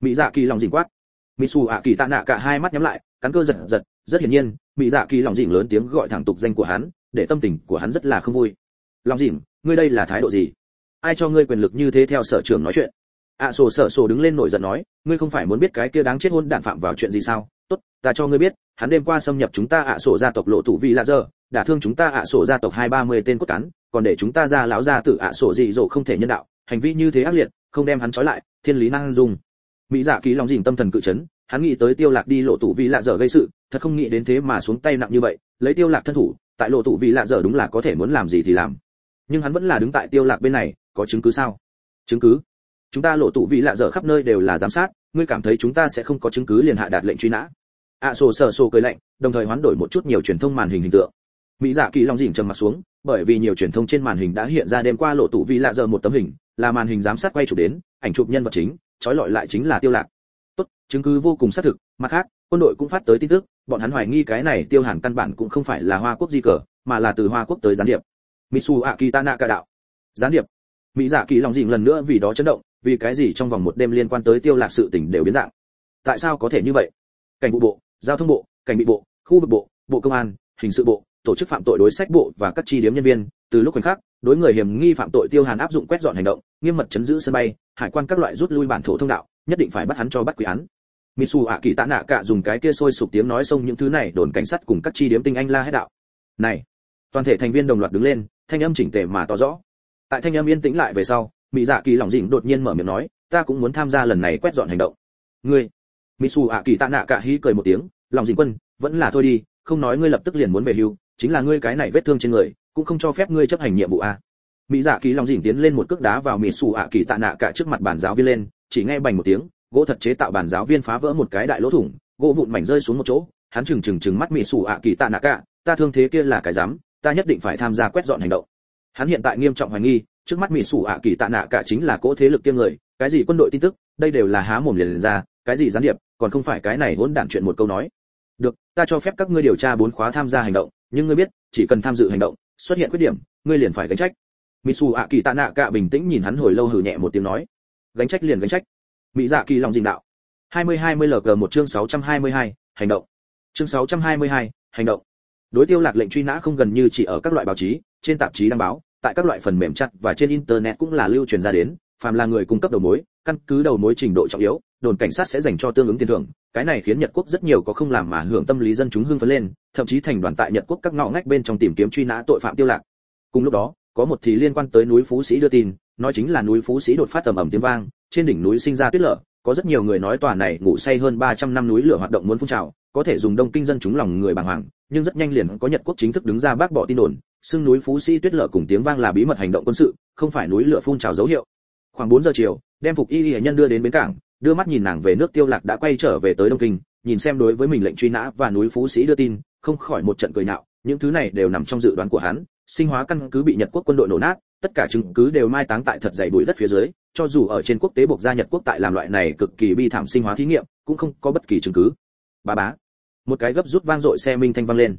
Mỹ dạ kỳ lòng dình quát. Mitsu a kỳ Tạ nạ cả hai mắt nhắm lại, cắn cơ giật giật, rất hiển nhiên, mỹ dạ kỳ lòng dình lớn tiếng gọi thẳng tục danh của hắn, để tâm tình của hắn rất là không vui. Lòng dình ngươi đây là thái độ gì? Ai cho ngươi quyền lực như thế theo sở trưởng nói chuyện? Ạ à, sổ sở sổ đứng lên nổi giận nói ngươi không phải muốn biết cái kia đáng chết hôn đạn phạm vào chuyện gì sao? Tốt ta cho ngươi biết hắn đêm qua xâm nhập chúng ta ạ sổ gia tộc lộ thủ vị lạ giờ đả thương chúng ta ạ sổ gia tộc hai ba mươi tên cốt cán còn để chúng ta ra lão gia tử ạ sổ dị dỗ không thể nhân đạo hành vi như thế ác liệt không đem hắn trói lại thiên lý năng dùng. mỹ dạ ký lòng dìm tâm thần cự chấn hắn nghĩ tới tiêu lạc đi lộ tủ vị lạ dở gây sự thật không nghĩ đến thế mà xuống tay nặng như vậy lấy tiêu lạc thân thủ tại lộ tủ vị lạ dở đúng là có thể muốn làm gì thì làm nhưng hắn vẫn là đứng tại tiêu lạc bên này, có chứng cứ sao? Chứng cứ? Chúng ta lộ tụ vị lạ dở khắp nơi đều là giám sát, ngươi cảm thấy chúng ta sẽ không có chứng cứ liền hạ đạt lệnh truy nã. Ạ sổ sở sổ cười lạnh, đồng thời hoán đổi một chút nhiều truyền thông màn hình hình tượng. Mỹ dạ kỳ long dỉnh trầm mặt xuống, bởi vì nhiều truyền thông trên màn hình đã hiện ra đêm qua lộ tụ vị lạ dở một tấm hình, là màn hình giám sát quay chụp đến, ảnh chụp nhân vật chính, trói lọi lại chính là tiêu lạc. Tốt, chứng cứ vô cùng xác thực, mặt khác, quân đội cũng phát tới tin tức, bọn hắn hoài nghi cái này tiêu hàn căn bản cũng không phải là hoa quốc di cờ, mà là từ hoa quốc tới gián điệp misu akitana cả đạo. Gián điệp. Mỹ dạ kỳ lòng dịnh lần nữa vì đó chấn động, vì cái gì trong vòng một đêm liên quan tới tiêu lạc sự tình đều biến dạng? Tại sao có thể như vậy? Cảnh vụ bộ, giao thông bộ, cảnh bị bộ, khu vực bộ bộ công an, hình sự bộ, tổ chức phạm tội đối sách bộ và các chi điểm nhân viên. Từ lúc khoảnh khắc, đối người hiểm nghi phạm tội tiêu hàn áp dụng quét dọn hành động, nghiêm mật chấn giữ sân bay, hải quan các loại rút lui bản thổ thông đạo, nhất định phải bắt hắn cho bắt quỷ án. Misu ạ kỳ tạ nạ cả dùng cái kia sôi sục tiếng nói xông những thứ này đồn cảnh sát cùng các chi điểm tinh anh la hết đạo. Này, toàn thể thành viên đồng loạt đứng lên thanh âm chỉnh tề mà to rõ. Tại thanh âm yên tĩnh lại về sau mỹ dạ kỳ lòng dĩnh đột nhiên mở miệng nói, ta cũng muốn tham gia lần này quét dọn hành động. Ngươi? Mitsu ạ kỳ tạ nạ cả hí cười một tiếng lòng dĩnh quân, vẫn là thôi đi, không nói ngươi lập tức liền muốn về hưu, chính là ngươi cái này vết thương trên người, cũng không cho phép ngươi chấp hành nhiệm vụ a. Mỹ dạ kỳ lòng Dĩnh tiến lên một cước đá vào mỹ xù ạ kỳ tạ nạ cả trước mặt bàn giáo viên lên, chỉ nghe bành một tiếng, gỗ thật chế tạo bàn giáo viên phá vỡ một cái đại lỗ thủng, gỗ vụn mảnh rơi xuống một chỗ, hắn chừng chừng chừng mắt mỹ xù ạ kỳ tạ nạ cả, ta thương thế kia là cái dám ta nhất định phải tham gia quét dọn hành động. Hắn hiện tại nghiêm trọng hoài nghi trước mắt mỹ Sủ ạ kỳ tạ nạ cả chính là cỗ thế lực kia người cái gì quân đội tin tức đây đều là há mồm liền, liền ra cái gì gián điệp còn không phải cái này hỗn đản chuyện một câu nói. Được ta cho phép các ngươi điều tra bốn khóa tham gia hành động nhưng ngươi biết chỉ cần tham dự hành động xuất hiện khuyết điểm ngươi liền phải gánh trách. Mitsu ạ kỳ tạ nạ cả bình tĩnh nhìn hắn hồi lâu hừ nhẹ một tiếng nói. Gánh trách liền gánh trách. Mỹ dạ kỳ lòng dình đạo. 2020 lg một chương 622, hành động. Chương 622, hành động đối tiêu lạc lệnh truy nã không gần như chỉ ở các loại báo chí, trên tạp chí đăng báo, tại các loại phần mềm chặt và trên internet cũng là lưu truyền ra đến, phàm là người cung cấp đầu mối, căn cứ đầu mối trình độ trọng yếu, đồn cảnh sát sẽ dành cho tương ứng tiền thưởng. Cái này khiến nhật quốc rất nhiều có không làm mà hưởng tâm lý dân chúng hưng phấn lên, thậm chí thành đoàn tại nhật quốc các ngõ ngách bên trong tìm kiếm truy nã tội phạm tiêu lạc. Cùng lúc đó, có một thì liên quan tới núi phú sĩ đưa tin, nói chính là núi phú sĩ đột phát tầm ầm tiếng vang, trên đỉnh núi sinh ra tuyết lở có rất nhiều người nói tòa này ngủ say hơn 300 năm núi lửa hoạt động muốn phun trào, có thể dùng đông kinh dân chúng lòng người bàng hoàng, nhưng rất nhanh liền có nhật quốc chính thức đứng ra bác bỏ tin đồn xương núi phú sĩ tuyết lở cùng tiếng vang là bí mật hành động quân sự, không phải núi lửa phun trào dấu hiệu. Khoảng 4 giờ chiều, đem phục y y nhân đưa đến bến cảng, đưa mắt nhìn nàng về nước tiêu lạc đã quay trở về tới đông kinh, nhìn xem đối với mình lệnh truy nã và núi phú sĩ đưa tin, không khỏi một trận cười nhạo, những thứ này đều nằm trong dự đoán của hắn, sinh hóa căn cứ bị nhật quốc quân đội nổ nát, tất cả chứng cứ đều mai táng tại thật dày bụi đất phía dưới cho dù ở trên quốc tế buộc gia nhật quốc tại làm loại này cực kỳ bi thảm sinh hóa thí nghiệm, cũng không có bất kỳ chứng cứ. Bà bá. Một cái gấp rút vang dội xe minh thanh vang lên.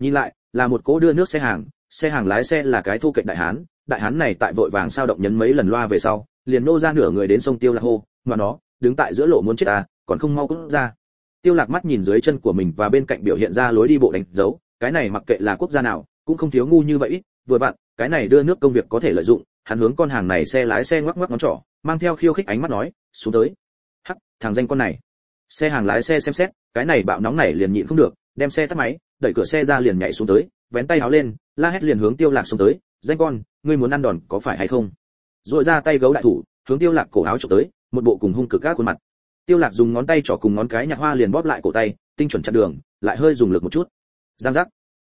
Nhìn lại, là một cỗ đưa nước xe hàng xe hàng lái xe là cái thu kệ đại hán đại hán này tại vội vàng sao động nhấn mấy lần loa về sau, liền nô ra nửa người đến sông tiêu lạc hô, mà nó, đứng tại giữa lộ muốn chết à còn không mau cút ra. Tiêu lạc mắt nhìn dưới chân của mình và bên cạnh biểu hiện ra lối đi bộ đánh dấu, cái này mặc kệ là quốc gia nào, cũng không thiếu ngu như vậy, vừa vặn, cái này đưa nước công việc có thể lợi dụng hắn hướng con hàng này xe lái xe ngoắc ngoắc ngón trỏ, mang theo khiêu khích ánh mắt nói, xuống tới. Hắc, thằng danh con này. Xe hàng lái xe xem xét, cái này bạo nóng này liền nhịn không được, đem xe tắt máy, đẩy cửa xe ra liền nhảy xuống tới, vén tay áo lên, la hét liền hướng tiêu lạc xuống tới, danh con, ngươi muốn ăn đòn có phải hay không? Rồi ra tay gấu đại thủ, hướng tiêu lạc cổ áo chụp tới, một bộ cùng hung cực các khuôn mặt. Tiêu lạc dùng ngón tay trỏ cùng ngón cái nhặt hoa liền bóp lại cổ tay, tinh chuẩn chặn đường, lại hơi dùng lực một chút. Giang giác.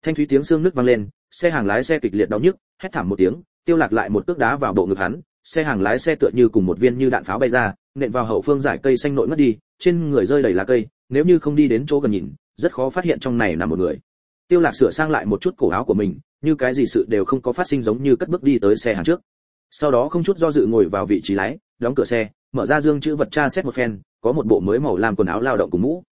Thanh thúy tiếng xương nước vang lên, xe hàng lái xe kịch liệt đau nhức, hét thảm một tiếng tiêu lạc lại một cước đá vào bộ ngực hắn, xe hàng lái xe tựa như cùng một viên như đạn pháo bay ra, nện vào hậu phương giải cây xanh nội mất đi, trên người rơi đầy lá cây, nếu như không đi đến chỗ gần nhìn, rất khó phát hiện trong này là một người. Tiêu lạc sửa sang lại một chút cổ áo của mình, như cái gì sự đều không có phát sinh giống như cất bước đi tới xe hàng trước. Sau đó không chút do dự ngồi vào vị trí lái, đóng cửa xe, mở ra dương chữ vật tra xét một phen, có một bộ mới màu làm quần áo lao động cùng mũ.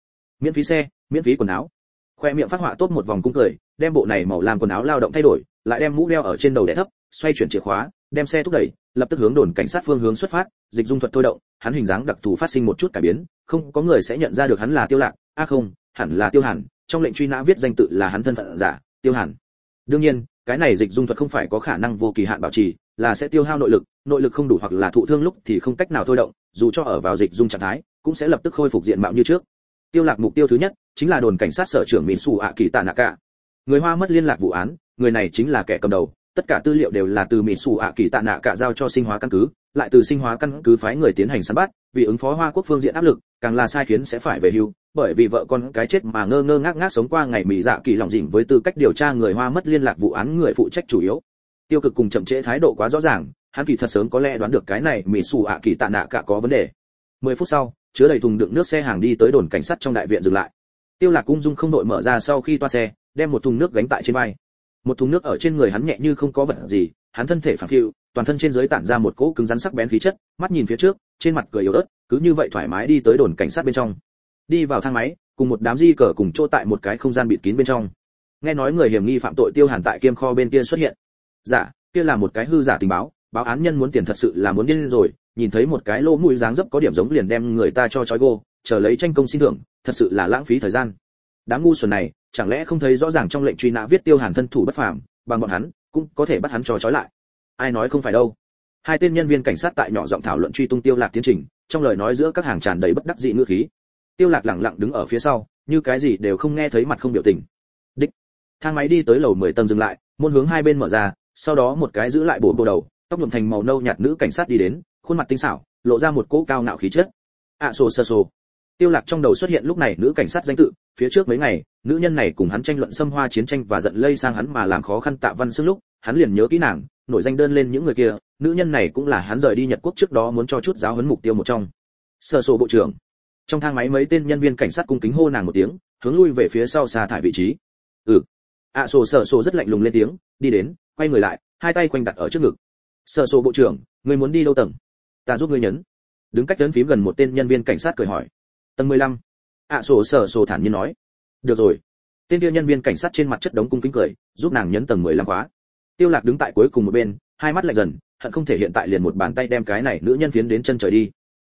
Miễn phí xe, miễn phí quần áo. Khoe miệng phát họa tốt một vòng cung cười, đem bộ này màu làm quần áo lao động thay đổi, lại đem mũ đeo ở trên đầu đẻ thấp xoay chuyển chìa khóa, đem xe thúc đẩy, lập tức hướng đồn cảnh sát phương hướng xuất phát, dịch dung thuật thôi động, hắn hình dáng đặc thù phát sinh một chút cải biến, không, có người sẽ nhận ra được hắn là tiêu lạc, a à không, hẳn là tiêu hàn, trong lệnh truy nã viết danh tự là hắn thân phận giả, tiêu hàn. Đương nhiên, cái này dịch dung thuật không phải có khả năng vô kỳ hạn bảo trì, là sẽ tiêu hao nội lực nội lực không đủ hoặc là thụ thương lúc thì không cách nào thôi động, dù cho ở vào dịch dung trạng thái, cũng sẽ lập tức khôi phục diện mạo như trước. Tiêu lạc mục tiêu thứ nhất, chính là đồn cảnh sát sở trưởng mỹ sù ạ kỳ tạ nạ cả. Người hoa mất liên lạc vụ án, người này chính là kẻ cầm đầu tất cả tư liệu đều là từ mỹ sù ạ kỳ tạ nạ cả giao cho sinh hóa căn cứ, lại từ sinh hóa căn cứ phái người tiến hành săn bắt, vì ứng phó hoa quốc phương diện áp lực, càng là sai khiến sẽ phải về hưu, bởi vì vợ con cái chết mà ngơ ngơ ngác ngác sống qua ngày mỹ dạ kỳ lòng dỉnh với tư cách điều tra người hoa mất liên lạc vụ án người phụ trách chủ yếu. Tiêu cực cùng chậm trễ thái độ quá rõ ràng, hắn kỳ thật sớm có lẽ đoán được cái này mỹ sù ạ kỳ tạ nạ cả có vấn đề. 10 phút sau, chứa đầy thùng đựng nước xe hàng đi tới đồn cảnh sát trong đại viện dừng lại. Tiêu lạc cung dung không đội mở ra sau khi toa xe, đem một thùng nước gánh tại trên vai một thùng nước ở trên người hắn nhẹ như không có vật gì hắn thân thể phản phiu toàn thân trên dưới tản ra một cỗ cứng rắn sắc bén khí chất mắt nhìn phía trước trên mặt cười yếu ớt cứ như vậy thoải mái đi tới đồn cảnh sát bên trong. Đi vào thang máy cùng một đám di cờ cùng chỗ tại một cái không gian bịt kín bên trong. Nghe nói người hiểm nghi phạm tội tiêu hàn tại kiêm kho bên kia xuất hiện. Giả dạ, kia là một cái hư giả tình báo báo án nhân muốn tiền thật sự là muốn điên rồi nhìn thấy một cái lỗ mũi dáng dấp có điểm giống liền đem người ta cho chói gô chờ lấy tranh công xin thưởng thật sự là lãng phí thời gian. Đám ngu xuẩn này chẳng lẽ không thấy rõ ràng trong lệnh truy nã viết tiêu hàn thân thủ bất phàm, bằng bọn hắn, cũng có thể bắt hắn trò trói lại. Ai nói không phải đâu. Hai tên nhân viên cảnh sát tại nhỏ giọng thảo luận truy tung tiêu lạc tiến trình, trong lời nói giữa các hàng tràn đầy bất đắc dĩ ngữ khí. Tiêu lạc lặng lặng đứng ở phía sau, như cái gì đều không nghe thấy mặt không biểu tình. Đích. Thang máy đi tới lầu 10 tầng dừng lại, môn hướng hai bên mở ra, sau đó một cái giữ lại bộ bộ đầu, tóc nhuộm thành màu nâu nhạt nữ cảnh sát đi đến, khuôn mặt tinh xảo, lộ ra một cỗ cao ngạo khí chất. Ạ sô sơ sô tiêu lạc trong đầu xuất hiện lúc này nữ cảnh sát danh tự, phía trước mấy ngày, nữ nhân này cùng hắn tranh luận xâm hoa chiến tranh và giận lây sang hắn mà làm khó khăn tạ văn xương lúc, hắn liền nhớ kỹ nàng, nổi danh đơn lên những người kia, nữ nhân này cũng là hắn rời đi nhật quốc trước đó muốn cho chút giáo huấn mục tiêu một trong. Sơ sổ bộ trưởng. Trong thang máy mấy tên nhân viên cảnh sát cung kính hô nàng một tiếng, hướng lui về phía sau xa thải vị trí. Ừ. Ạ sổ sơ sổ rất lạnh lùng lên tiếng, đi đến, quay người lại, hai tay quanh đặt ở trước ngực. Sơ sổ bộ trưởng, người muốn đi đâu tầng? Ta giúp ngươi nhấn. Đứng cách lớn phím gần một tên nhân viên cảnh sát cười hỏi tầng mười lăm. Ạ sổ sở sổ thản nhiên nói. Được rồi. Tên kia nhân viên cảnh sát trên mặt chất đống cung kính cười, giúp nàng nhấn tầng mười lăm khóa. Tiêu lạc đứng tại cuối cùng một bên, hai mắt lạnh dần, hận không thể hiện tại liền một bàn tay đem cái này nữ nhân phiến đến chân trời đi.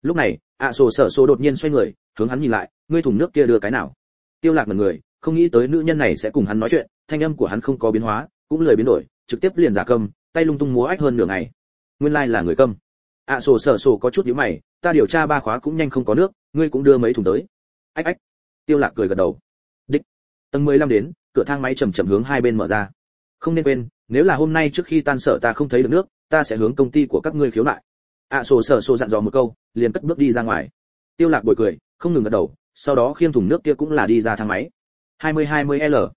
Lúc này, ạ sổ sở sổ đột nhiên xoay người, hướng hắn nhìn lại, ngươi thùng nước kia đưa cái nào? Tiêu lạc ngẩn người, không nghĩ tới nữ nhân này sẽ cùng hắn nói chuyện, thanh âm của hắn không có biến hóa, cũng lời biến đổi, trực tiếp liền giả câm, tay lung tung múa ách hơn nửa ngày. Nguyên lai là người câm ạ sổ sở sổ có chút nhíu mày ta điều tra ba khóa cũng nhanh không có nước ngươi cũng đưa mấy thùng tới. Ách ách. Tiêu lạc cười gật đầu. Đích. Tầng 15 đến cửa thang máy chậm chậm hướng hai bên mở ra. Không nên quên nếu là hôm nay trước khi tan sở ta không thấy được nước ta sẽ hướng công ty của các ngươi khiếu nại. Ạ sổ sở sổ dặn dò một câu liền cất bước đi ra ngoài. Tiêu lạc bồi cười không ngừng gật đầu sau đó khiêng thùng nước kia cũng là đi ra thang máy. 2020L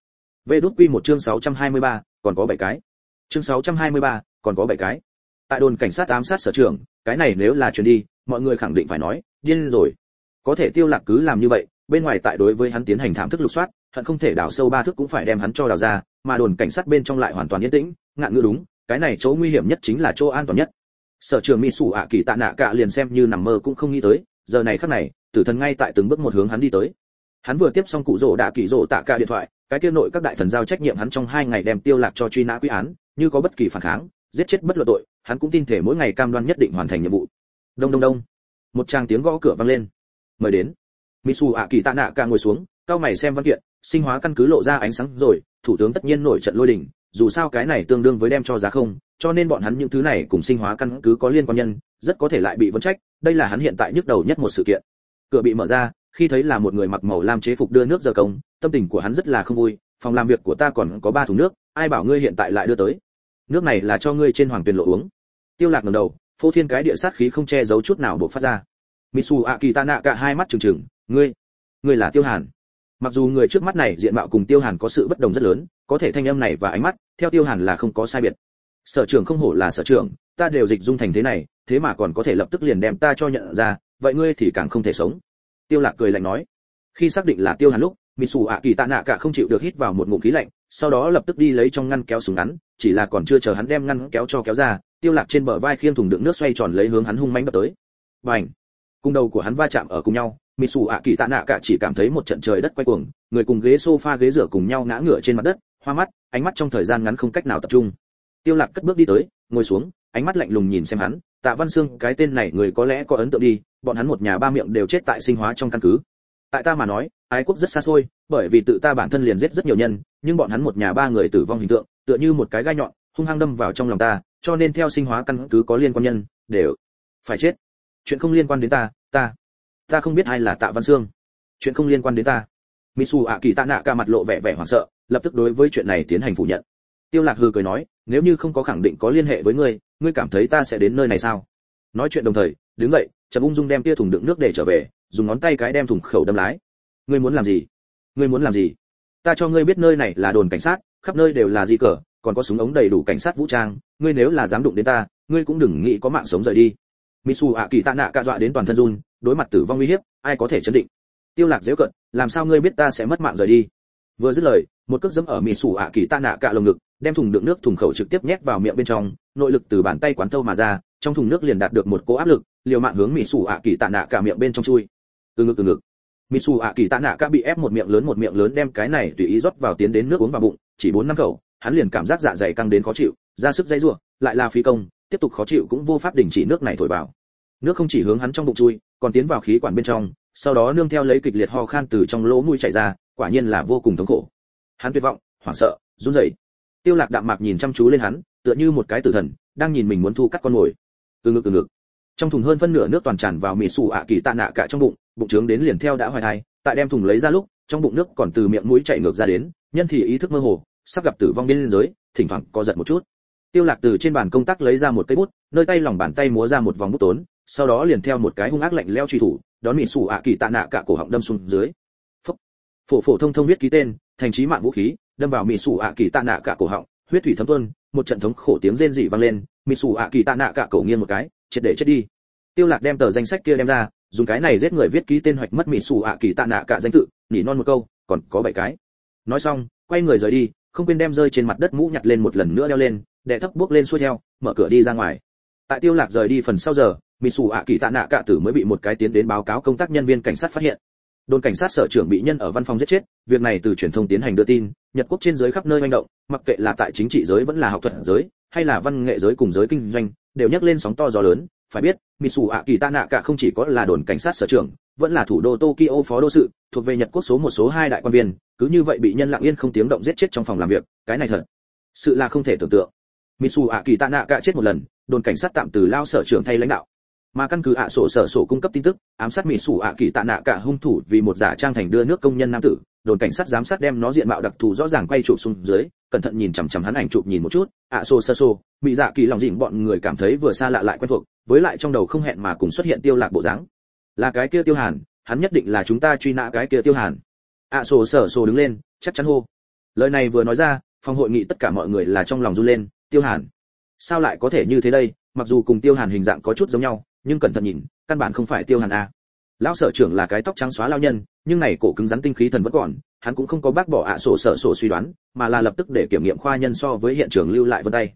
Vệ đút quy một chương 623, còn có 7 cái. Chương 623, còn có 7 cái. Tại đồn cảnh sát ám sát sở trưởng, cái này nếu là chuyển đi, mọi người khẳng định phải nói, điên rồi. Có thể Tiêu Lạc cứ làm như vậy, bên ngoài tại đối với hắn tiến hành thảm thức lục soát, hận không thể đào sâu ba thước cũng phải đem hắn cho đào ra, mà đồn cảnh sát bên trong lại hoàn toàn yên tĩnh, ngạn ngữ đúng, cái này chỗ nguy hiểm nhất chính là chỗ an toàn nhất. Sở trưởng Mỹ Sủ ạ kỳ tạ nạ cả liền xem như nằm mơ cũng không nghĩ tới, giờ này khắc này, tử thần ngay tại từng bước một hướng hắn đi tới. Hắn vừa tiếp xong cụ rỗ đạ kỳ rỗ tạ cả điện thoại, cái kia nội các đại thần giao trách nhiệm hắn trong hai ngày đem tiêu lạc cho truy nã quy án như có bất kỳ phản kháng giết chết bất luận tội hắn cũng tin thể mỗi ngày cam đoan nhất định hoàn thành nhiệm vụ. Đông đông đông. Một tràng tiếng gõ cửa vang lên. Mời đến. Misu ạ kỳ tạ nạ ca ngồi xuống, cao mày xem văn kiện, sinh hóa căn cứ lộ ra ánh sáng rồi, thủ tướng tất nhiên nổi trận lôi đình, dù sao cái này tương đương với đem cho giá không, cho nên bọn hắn những thứ này cùng sinh hóa căn cứ có liên quan nhân, rất có thể lại bị vấn trách, đây là hắn hiện tại nhức đầu nhất một sự kiện. Cửa bị mở ra, khi thấy là một người mặc màu lam chế phục đưa nước giờ công, tâm tình của hắn rất là không vui, phòng làm việc của ta còn có ba thùng nước, ai bảo ngươi hiện tại lại đưa tới? Nước này là cho ngươi trên hoàng tuyền lộ uống tiêu lạc ngẩng đầu phô thiên cái địa sát khí không che giấu chút nào bộc phát ra. Mitsu akitana cả hai mắt trừng trừng ngươi ngươi là tiêu hàn. Mặc dù người trước mắt này diện mạo cùng tiêu hàn có sự bất đồng rất lớn có thể thanh âm này và ánh mắt theo tiêu hàn là không có sai biệt. Sở trưởng không hổ là sở trưởng ta đều dịch dung thành thế này thế mà còn có thể lập tức liền đem ta cho nhận ra vậy ngươi thì càng không thể sống. Tiêu lạc cười lạnh nói. Khi xác định là tiêu hàn lúc Mitsu Aki tạ nạ cả không chịu được hít vào một ngụm khí lạnh, sau đó lập tức đi lấy trong ngăn kéo súng ngắn, chỉ là còn chưa chờ hắn đem ngăn kéo cho kéo ra, tiêu lạc trên bờ vai khiêng thùng đựng nước xoay tròn lấy hướng hắn hung mãnh đập tới. Bành! Cung đầu của hắn va chạm ở cùng nhau, Mitsu ạ kỳ tạ nạ cả chỉ cảm thấy một trận trời đất quay cuồng, người cùng ghế sofa ghế rửa cùng nhau ngã ngửa trên mặt đất, hoa mắt, ánh mắt trong thời gian ngắn không cách nào tập trung. Tiêu lạc cất bước đi tới, ngồi xuống, ánh mắt lạnh lùng nhìn xem hắn, Tạ Văn Sương, cái tên này người có lẽ có ấn tượng đi, bọn hắn một nhà ba miệng đều chết tại sinh hóa trong căn cứ, tại ta mà nói ái quốc rất xa xôi, bởi vì tự ta bản thân liền giết rất nhiều nhân, nhưng bọn hắn một nhà ba người tử vong hình tượng, tựa như một cái gai nhọn, hung hăng đâm vào trong lòng ta, cho nên theo sinh hóa căn cứ có liên quan nhân, đều phải chết. Chuyện không liên quan đến ta ta ta không biết ai là tạ văn sương. Chuyện không liên quan đến ta. Misu ạ kỳ tạ nạ ca mặt lộ vẻ vẻ hoảng sợ, lập tức đối với chuyện này tiến hành phủ nhận. Tiêu lạc hừ cười nói, nếu như không có khẳng định có liên hệ với ngươi ngươi cảm thấy ta sẽ đến nơi này sao? Nói chuyện đồng thời, đứng dậy chậm ung dung đem tia thùng đựng nước để trở về, dùng ngón tay cái đem thùng khẩu đâm lái ngươi muốn làm gì? Ngươi muốn làm gì? Ta cho ngươi biết nơi này là đồn cảnh sát, khắp nơi đều là di cờ, còn có súng ống đầy đủ cảnh sát vũ trang, ngươi nếu là dám đụng đến ta, ngươi cũng đừng nghĩ có mạng sống rời đi. Misu ạ kỳ tạ nạ cạ dọa đến toàn thân run, đối mặt tử vong uy hiếp, ai có thể chấn định? Tiêu lạc dễ cận làm sao ngươi biết ta sẽ mất mạng rời đi? Vừa dứt lời, một cước dẫm ở misu ạ kỳ tạ nạ cạ lồng ngực, đem thùng đựng nước thùng khẩu trực tiếp nhét vào miệng bên trong, nội lực từ bàn tay quán thâu mà ra, trong thùng nước liền đạt được một cỗ áp lực, liều mạng hướng misu ạ kỳ tạ nạ cả miệng bên trong chui. Từ ngực từ ngực. Mitsu ạ kỳ tạ nạ cả bị ép một miệng lớn một miệng lớn đem cái này tùy ý rót vào tiến đến nước uống vào bụng, chỉ bốn năm khẩu, hắn liền cảm giác dạ dày căng đến khó chịu, ra sức dây rủa, lại là phí công, tiếp tục khó chịu cũng vô pháp đình chỉ nước này thổi vào. Nước không chỉ hướng hắn trong bụng chui, còn tiến vào khí quản bên trong, sau đó nương theo lấy kịch liệt ho khan từ trong lỗ mũi chảy ra, quả nhiên là vô cùng thống khổ. Hắn tuyệt vọng, hoảng sợ, run rẩy. Tiêu Lạc đạm mạc nhìn chăm chú lên hắn, tựa như một cái tử thần, đang nhìn mình muốn thu cắt con mồi. Từ ngực từ ngực. Trong thùng hơn phân nửa nước toàn tràn vào mì sủ ạ kỳ tạ nạ cả trong bụng, bụng trướng đến liền theo đã hoài thai tại đem thùng lấy ra lúc trong bụng nước còn từ miệng mũi chảy ngược ra đến nhân thì ý thức mơ hồ sắp gặp tử vong bên giới thỉnh thoảng co giật một chút. Tiêu lạc từ trên bàn công tác lấy ra một cây bút nơi tay lòng bàn tay múa ra một vòng bút tốn sau đó liền theo một cái hung ác lạnh leo truy thủ đón mì sủ ạ kỳ tạ nạ cả cổ họng đâm xuống dưới. Phúc. phổ phổ thông thông viết ký tên thành trí mạng vũ khí đâm vào mì sủ ạ kỳ tạ nạ cả cổ họng huyết thủy thấm tuôn một trận thống khổ tiếng rên rỉ vang lên mì sủ ạ kỳ tạ nạ cả cổ nghiêng một cái triệt để chết đi. Tiêu lạc đem tờ danh sách kia đem ra, dùng cái này giết người viết ký tên hoạch mất mỹ sủ ạ kỳ tạ nạ cả danh tự nhỉ non một câu, còn có bảy cái. Nói xong, quay người rời đi, không quên đem rơi trên mặt đất mũ nhặt lên một lần nữa đeo lên, đệ thấp bước lên xuôi theo, mở cửa đi ra ngoài. Tại tiêu lạc rời đi phần sau giờ mỹ sủ ạ kỳ tạ nạ cả tử mới bị một cái tiến đến báo cáo công tác nhân viên cảnh sát phát hiện. Đồn cảnh sát sở trưởng bị nhân ở văn phòng giết chết, việc này từ truyền thông tiến hành đưa tin, nhật quốc trên giới khắp nơi manh động, mặc kệ là tại chính trị giới vẫn là học thuật giới, hay là văn nghệ giới cùng giới kinh doanh đều nhắc lên sóng to gió lớn, phải biết, Mitsu ạ kỳ tạ nạ cả không chỉ có là đồn cảnh sát sở trưởng vẫn là thủ đô tokyo phó đô sự, thuộc về nhật quốc số một, số hai đại quan viên, cứ như vậy bị nhân lặng yên không tiếng động giết chết trong phòng làm việc, cái này thật sự là không thể tưởng tượng. Mitsu ạ kỳ tạ nạ cả chết một lần, đồn cảnh sát tạm từ lao sở trưởng thay lãnh đạo. Mà căn cứ ạ sổ sở sổ cung cấp tin tức, ám sát mỹ sủ ạ kỳ tạ nạ cả hung thủ vì một giả trang thành đưa nước công nhân nam tử, đồn cảnh sát giám sát đem nó diện mạo đặc thù rõ ràng quay chụp xuống dưới cẩn thận nhìn chằm chằm hắn ảnh chụp nhìn một chút, ạ, xô sơ xô. Mỹ dạ kỳ lòng dịnh bọn người cảm thấy vừa xa lạ lại quen thuộc, với lại trong đầu không hẹn mà cùng xuất hiện tiêu lạc bộ dáng. Là cái kia tiêu hàn, hắn nhất định là chúng ta truy nã cái kia tiêu hàn. Ạ, xô sở xô đứng lên, chắc chắn hô. Lời này vừa nói ra, phòng hội nghị tất cả mọi người là trong lòng run lên, tiêu hàn. Sao lại có thể như thế đây? Mặc dù cùng tiêu hàn hình dạng có chút giống nhau, nhưng cẩn thận nhìn, căn bản không phải tiêu hàn a lão sở trưởng là cái tóc trắng xóa lao nhân, nhưng này cổ cứng rắn tinh khí thần vẫn còn, hắn cũng không có bác bỏ ạ sổ sở sổ suy đoán, mà là lập tức để kiểm nghiệm khoa nhân so với hiện trường lưu lại vân tay.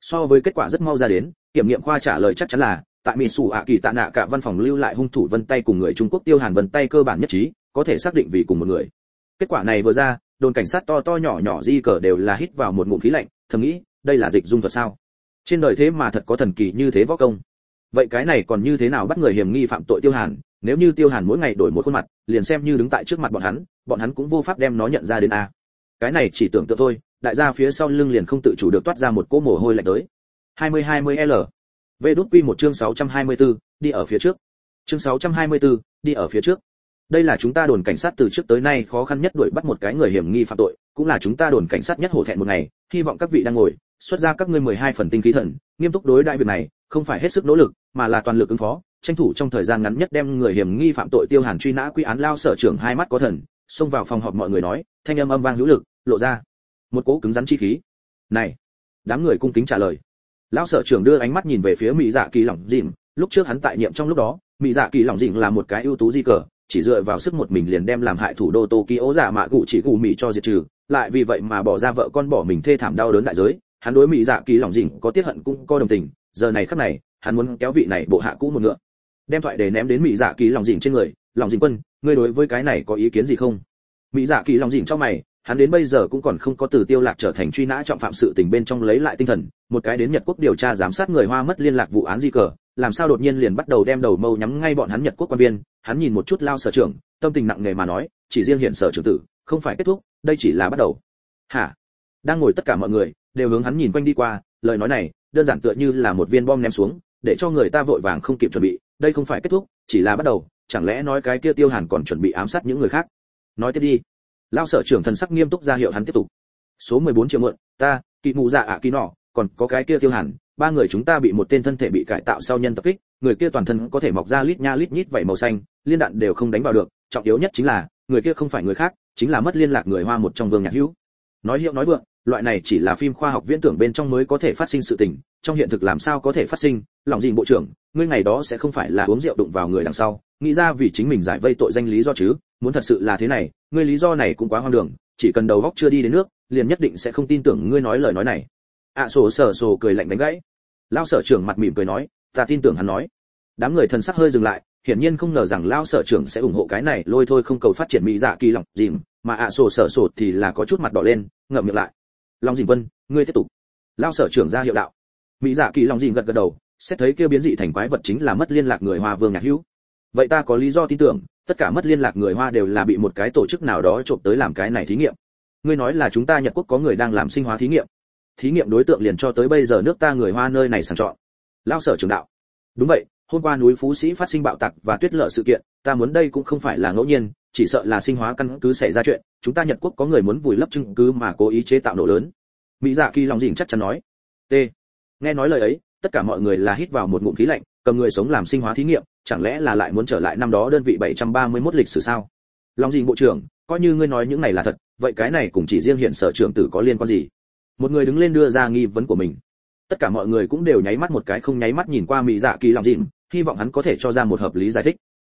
So với kết quả rất mau ra đến, kiểm nghiệm khoa trả lời chắc chắn là, tại mỹ sủ ạ kỳ tạ nạ cả văn phòng lưu lại hung thủ vân tay cùng người trung quốc tiêu hàn vân tay cơ bản nhất trí, có thể xác định vì cùng một người. Kết quả này vừa ra, đồn cảnh sát to to nhỏ nhỏ di cờ đều là hít vào một ngụm khí lạnh, thầm nghĩ, đây là dịch dung thuật sao? Trên đời thế mà thật có thần kỳ như thế võ công. Vậy cái này còn như thế nào bắt người hiểm nghi phạm tội tiêu hàn? Nếu như tiêu hàn mỗi ngày đổi một khuôn mặt liền xem như đứng tại trước mặt bọn hắn bọn hắn cũng vô pháp đem nó nhận ra đến a. Cái này chỉ tưởng tượng thôi đại gia phía sau lưng liền không tự chủ được toát ra một cỗ mồ hôi lạnh tới. 2020 l. V đút quy một chương 624, đi ở phía trước. Chương 624, đi ở phía trước. Đây là chúng ta đồn cảnh sát từ trước tới nay khó khăn nhất đuổi bắt một cái người hiểm nghi phạm tội cũng là chúng ta đồn cảnh sát nhất hổ thẹn một ngày hy vọng các vị đang ngồi xuất ra các ngươi 12 phần tinh khí thần nghiêm túc đối đại việc này không phải hết sức nỗ lực mà là toàn lực ứng phó tranh thủ trong thời gian ngắn nhất đem người hiểm nghi phạm tội tiêu hàn truy nã quy án lao sở trưởng hai mắt có thần, xông vào phòng họp mọi người nói, thanh âm âm vang hữu lực, lộ ra một cỗ cứng rắn chi khí. Này, đám người cung kính trả lời. Lão sở trưởng đưa ánh mắt nhìn về phía mỹ dạ kỳ lỏng dịm lúc trước hắn tại nhiệm trong lúc đó mỹ dạ kỳ lỏng dịm là một cái ưu tú di cờ, chỉ dựa vào sức một mình liền đem làm hại thủ đô tokyo giả mạ cụ chỉ cụ mỹ cho diệt trừ, lại vì vậy mà bỏ ra vợ con bỏ mình thê thảm đau đớn đại giới. Hắn đối mỹ dạ kỳ lỏng dịm có tiết hận cũng có đồng tình, giờ này khắc này, hắn muốn kéo vị này bộ hạ cũ một ngựa đem thoại để ném đến mỹ dạ kỳ lòng dỉnh trên người lòng dỉnh quân, ngươi đối với cái này có ý kiến gì không? Mỹ dạ kỳ lòng dỉnh cho mày, hắn đến bây giờ cũng còn không có từ tiêu lạc trở thành truy nã trọng phạm sự tình bên trong lấy lại tinh thần, một cái đến nhật quốc điều tra giám sát người hoa mất liên lạc vụ án di cờ, làm sao đột nhiên liền bắt đầu đem đầu mâu nhắm ngay bọn hắn nhật quốc quan viên, hắn nhìn một chút lao sở trưởng, tâm tình nặng nề mà nói, chỉ riêng hiện sở trưởng tử, không phải kết thúc, đây chỉ là bắt đầu. Hả? Đang ngồi tất cả mọi người đều hướng hắn nhìn quanh đi qua, lời nói này đơn giản tựa như là một viên bom ném xuống, để cho người ta vội vàng không kịp chuẩn bị đây không phải kết thúc, chỉ là bắt đầu, chẳng lẽ nói cái kia tiêu hàn còn chuẩn bị ám sát những người khác? Nói tiếp đi. Lao sở trưởng thần sắc nghiêm túc ra hiệu hắn tiếp tục. Số 14 triệu mượn ta, kỵ mù dạ ạ kỳ nọ, còn có cái kia tiêu hàn, ba người chúng ta bị một tên thân thể bị cải tạo sau nhân tập kích, người kia toàn thân có thể mọc ra lít nha lít nhít vảy màu xanh, liên đạn đều không đánh vào được, trọng yếu nhất chính là, người kia không phải người khác, chính là mất liên lạc người hoa một trong vương nhạc hữu. Nói hiệu nói vượng loại này chỉ là phim khoa học viễn tưởng bên trong mới có thể phát sinh sự tình trong hiện thực làm sao có thể phát sinh? Lòng gì bộ trưởng ngươi ngày đó sẽ không phải là uống rượu đụng vào người đằng sau nghĩ ra vì chính mình giải vây tội danh lý do chứ? Muốn thật sự là thế này ngươi lý do này cũng quá hoang đường chỉ cần đầu góc chưa đi đến nước liền nhất định sẽ không tin tưởng ngươi nói lời nói này. Ạ à, sổ sở sổ cười lạnh đánh gãy. Lao sở trưởng mặt mỉm cười nói ta tin tưởng hắn nói. Đám người thần sắc hơi dừng lại hiển nhiên không ngờ rằng lao sở trưởng sẽ ủng hộ cái này lôi thôi không cầu phát triển mỹ dạ kỳ lỏng dìm mà ạ à, sổ sở sổ thì là có chút mặt đỏ lên ngậm miệng lại long dình quân, ngươi tiếp tục. Lao sở trưởng ra hiệu đạo. Mỹ dạ kỳ long dình gật gật đầu, xét thấy kêu biến dị thành quái vật chính là mất liên lạc người hoa vương nhạc hữu. Vậy ta có lý do tin tưởng, tất cả mất liên lạc người hoa đều là bị một cái tổ chức nào đó trộm tới làm cái này thí nghiệm. Ngươi nói là chúng ta nhật quốc có người đang làm sinh hóa thí nghiệm. Thí nghiệm đối tượng liền cho tới bây giờ nước ta người hoa nơi này sàng chọn. Lao sở trưởng đạo. Đúng vậy, hôm qua núi phú sĩ phát sinh bạo tặc và tuyết lở sự kiện, ta muốn đây cũng không phải là ngẫu nhiên chỉ sợ là sinh hóa căn cứ xảy ra chuyện, chúng ta nhật quốc có người muốn vùi lấp chứng cứ mà cố ý chế tạo nổ lớn. Mỹ dạ kỳ lòng dình chắc chắn nói. T. Nghe nói lời ấy, tất cả mọi người là hít vào một ngụm khí lạnh, cầm người sống làm sinh hóa thí nghiệm, chẳng lẽ là lại muốn trở lại năm đó đơn vị 731 lịch sử sao? Lòng dình bộ trưởng, coi như ngươi nói những này là thật, vậy cái này cũng chỉ riêng hiện sở trưởng tử có liên quan gì? Một người đứng lên đưa ra nghi vấn của mình. Tất cả mọi người cũng đều nháy mắt một cái không nháy mắt nhìn qua mỹ dạ kỳ lòng dình hy vọng hắn có thể cho ra một hợp lý giải thích.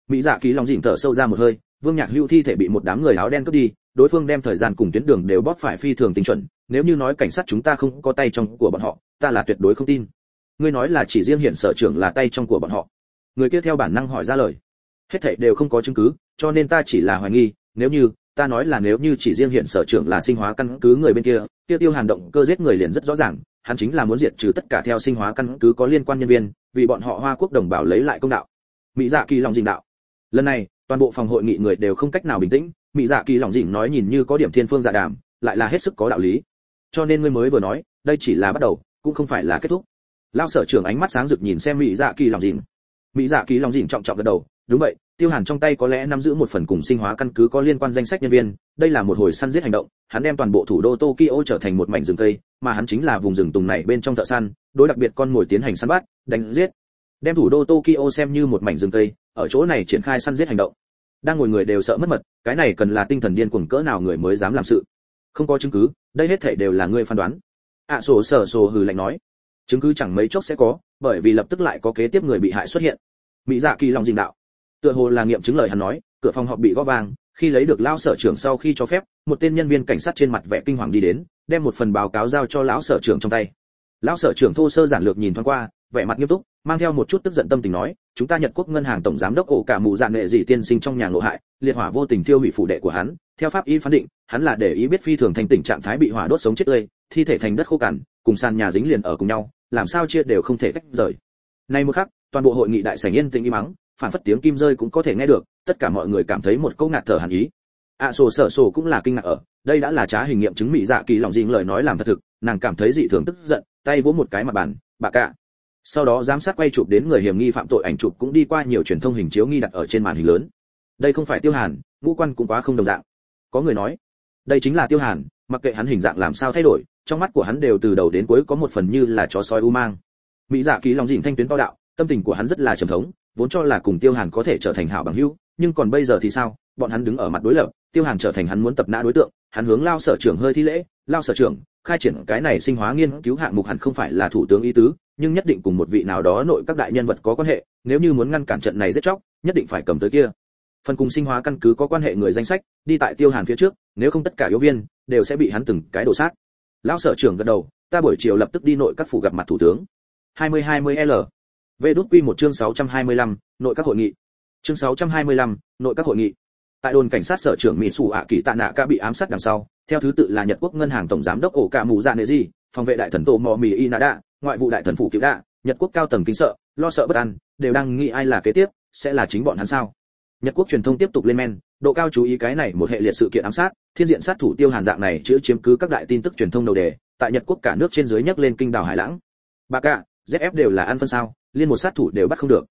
Mỹ dạ kỳ lòng dình thở sâu ra một hơi vương nhạc Hữu thi thể bị một đám người áo đen cướp đi, đối phương đem thời gian cùng tuyến đường đều bóp phải phi thường tinh chuẩn, nếu như nói cảnh sát chúng ta không có tay trong của bọn họ, ta là tuyệt đối không tin. Ngươi nói là chỉ riêng hiện sở trưởng là tay trong của bọn họ. Người kia theo bản năng hỏi ra lời. Hết thảy đều không có chứng cứ, cho nên ta chỉ là hoài nghi, nếu như, ta nói là nếu như chỉ riêng hiện sở trưởng là sinh hóa căn cứ người bên kia kia tiêu hàn động cơ giết người liền rất rõ ràng, hắn chính là muốn diệt trừ tất cả theo sinh hóa căn cứ có liên quan nhân viên, vì bọn họ hoa quốc đồng bào lấy lại công đạo. Mỹ dạ kỳ lòng dình đạo. Lần này toàn bộ phòng hội nghị người đều không cách nào bình tĩnh mỹ dạ kỳ lỏng dỉnh nói nhìn như có điểm thiên phương dạ đàm, lại là hết sức có đạo lý. Cho nên ngươi mới vừa nói, đây chỉ là bắt đầu, cũng không phải là kết thúc. Lao sở trưởng ánh mắt sáng rực nhìn xem mỹ dạ kỳ lòng dình mỹ dạ kỳ lòng dịn trọng trọng gật đầu, đúng vậy, tiêu hàn trong tay có lẽ nắm giữ một phần cùng sinh hóa căn cứ có liên quan danh sách nhân viên, đây là một hồi săn giết hành động, hắn đem toàn bộ thủ đô tokyo trở thành một mảnh rừng cây, mà hắn chính là vùng rừng tùng này bên trong thợ săn, đối đặc biệt con mồi tiến hành săn bắt, đánh giết. Đem thủ đô tokyo xem như một mảnh rừng cây ở chỗ này triển khai săn giết hành động. Đang ngồi người đều sợ mất mật cái này cần là tinh thần điên cuồng cỡ nào người mới dám làm sự. Không có chứng cứ đây hết thảy đều là ngươi phán đoán. Ạ à, sổ sở sổ hừ lạnh nói. Chứng cứ chẳng mấy chốc sẽ có bởi vì lập tức lại có kế tiếp người bị hại xuất hiện. Mỹ dạ kỳ lòng dình đạo. Tựa hồ là nghiệm chứng lời hắn nói cửa phòng họp bị gõ vang khi lấy được lão sở trưởng sau khi cho phép một tên nhân viên cảnh sát trên mặt vẻ kinh hoàng đi đến đem một phần báo cáo giao cho lão sở trưởng trong tay. Lão sở trưởng thô sơ giản lược nhìn thoáng qua vẻ mặt nghiêm túc mang theo một chút tức giận tâm tình nói chúng ta nhật quốc ngân hàng tổng giám đốc ổ cả mù dạng nghệ dị tiên sinh trong nhà ngộ hại liệt hỏa vô tình tiêu hủy phủ đệ của hắn theo pháp y phán định hắn là để ý biết phi thường thành tình trạng thái bị hỏa đốt sống chết tươi thi thể thành đất khô cằn cùng sàn nhà dính liền ở cùng nhau làm sao chia đều không thể tách rời. Nay một khắc toàn bộ hội nghị đại sảnh yên tĩnh im mắng phản phất tiếng kim rơi cũng có thể nghe được tất cả mọi người cảm thấy một câu ngạt thở hàn ý. Ạ à, sổ sở sổ cũng là kinh ngạc ở đây đã là trá hình nghiệm chứng mỹ dạ kỳ lòng dính lời nói làm thật thực nàng cảm thấy dị thường tức giận tay vỗ một cái mặt bàn bà cả sau đó giám sát quay chụp đến người hiểm nghi phạm tội ảnh chụp cũng đi qua nhiều truyền thông hình chiếu nghi đặt ở trên màn hình lớn. Đây không phải tiêu hàn, ngũ quan cũng quá không đồng dạng. Có người nói, đây chính là tiêu hàn, mặc kệ hắn hình dạng làm sao thay đổi, trong mắt của hắn đều từ đầu đến cuối có một phần như là chó sói u mang. Mỹ dạ kỳ lòng dìn thanh tuyến to đạo, tâm tình của hắn rất là trầm thống, vốn cho là cùng tiêu hàn có thể trở thành hảo bằng hữu, nhưng còn bây giờ thì sao? Bọn hắn đứng ở mặt đối lập, tiêu hàn trở thành hắn muốn tập nã đối tượng, hắn hướng lao sở trưởng hơi thi lễ, lao sở trưởng, khai triển cái này sinh hóa nghiên cứu hạng mục hẳn không phải là thủ tướng ý tứ nhưng nhất định cùng một vị nào đó nội các đại nhân vật có quan hệ nếu như muốn ngăn cản trận này giết chóc nhất định phải cầm tới kia. Phần cùng sinh hóa căn cứ có quan hệ người danh sách đi tại tiêu hàn phía trước nếu không tất cả yếu viên đều sẽ bị hắn từng cái đổ sát lão sở trưởng gật đầu ta buổi chiều lập tức đi nội các phủ gặp mặt thủ tướng. 2020 l. Về đút quy một chương 625, nội các hội nghị. Chương 625, nội các hội nghị. Tại đồn cảnh sát sở trưởng mỹ sủ ạ kỳ tạ nạ ca bị ám sát đằng sau theo thứ tự là nhật quốc ngân hàng tổng giám đốc ổ cả mù dạ nệ gì phòng vệ đại thần tổ mò mì inada ngoại vụ đại thần phủ cựu đạ, nhật quốc cao tầng kính sợ, lo sợ bất an, đều đang nghĩ ai là kế tiếp, sẽ là chính bọn hắn sao? Nhật quốc truyền thông tiếp tục lên men, độ cao chú ý cái này một hệ liệt sự kiện ám sát, thiên diện sát thủ tiêu hàn dạng này chữa chiếm cứ các đại tin tức truyền thông đầu đề, tại nhật quốc cả nước trên dưới nhắc lên kinh đảo hải lãng. Bà cả zf đều là ăn phân sao, liên một sát thủ đều bắt không được.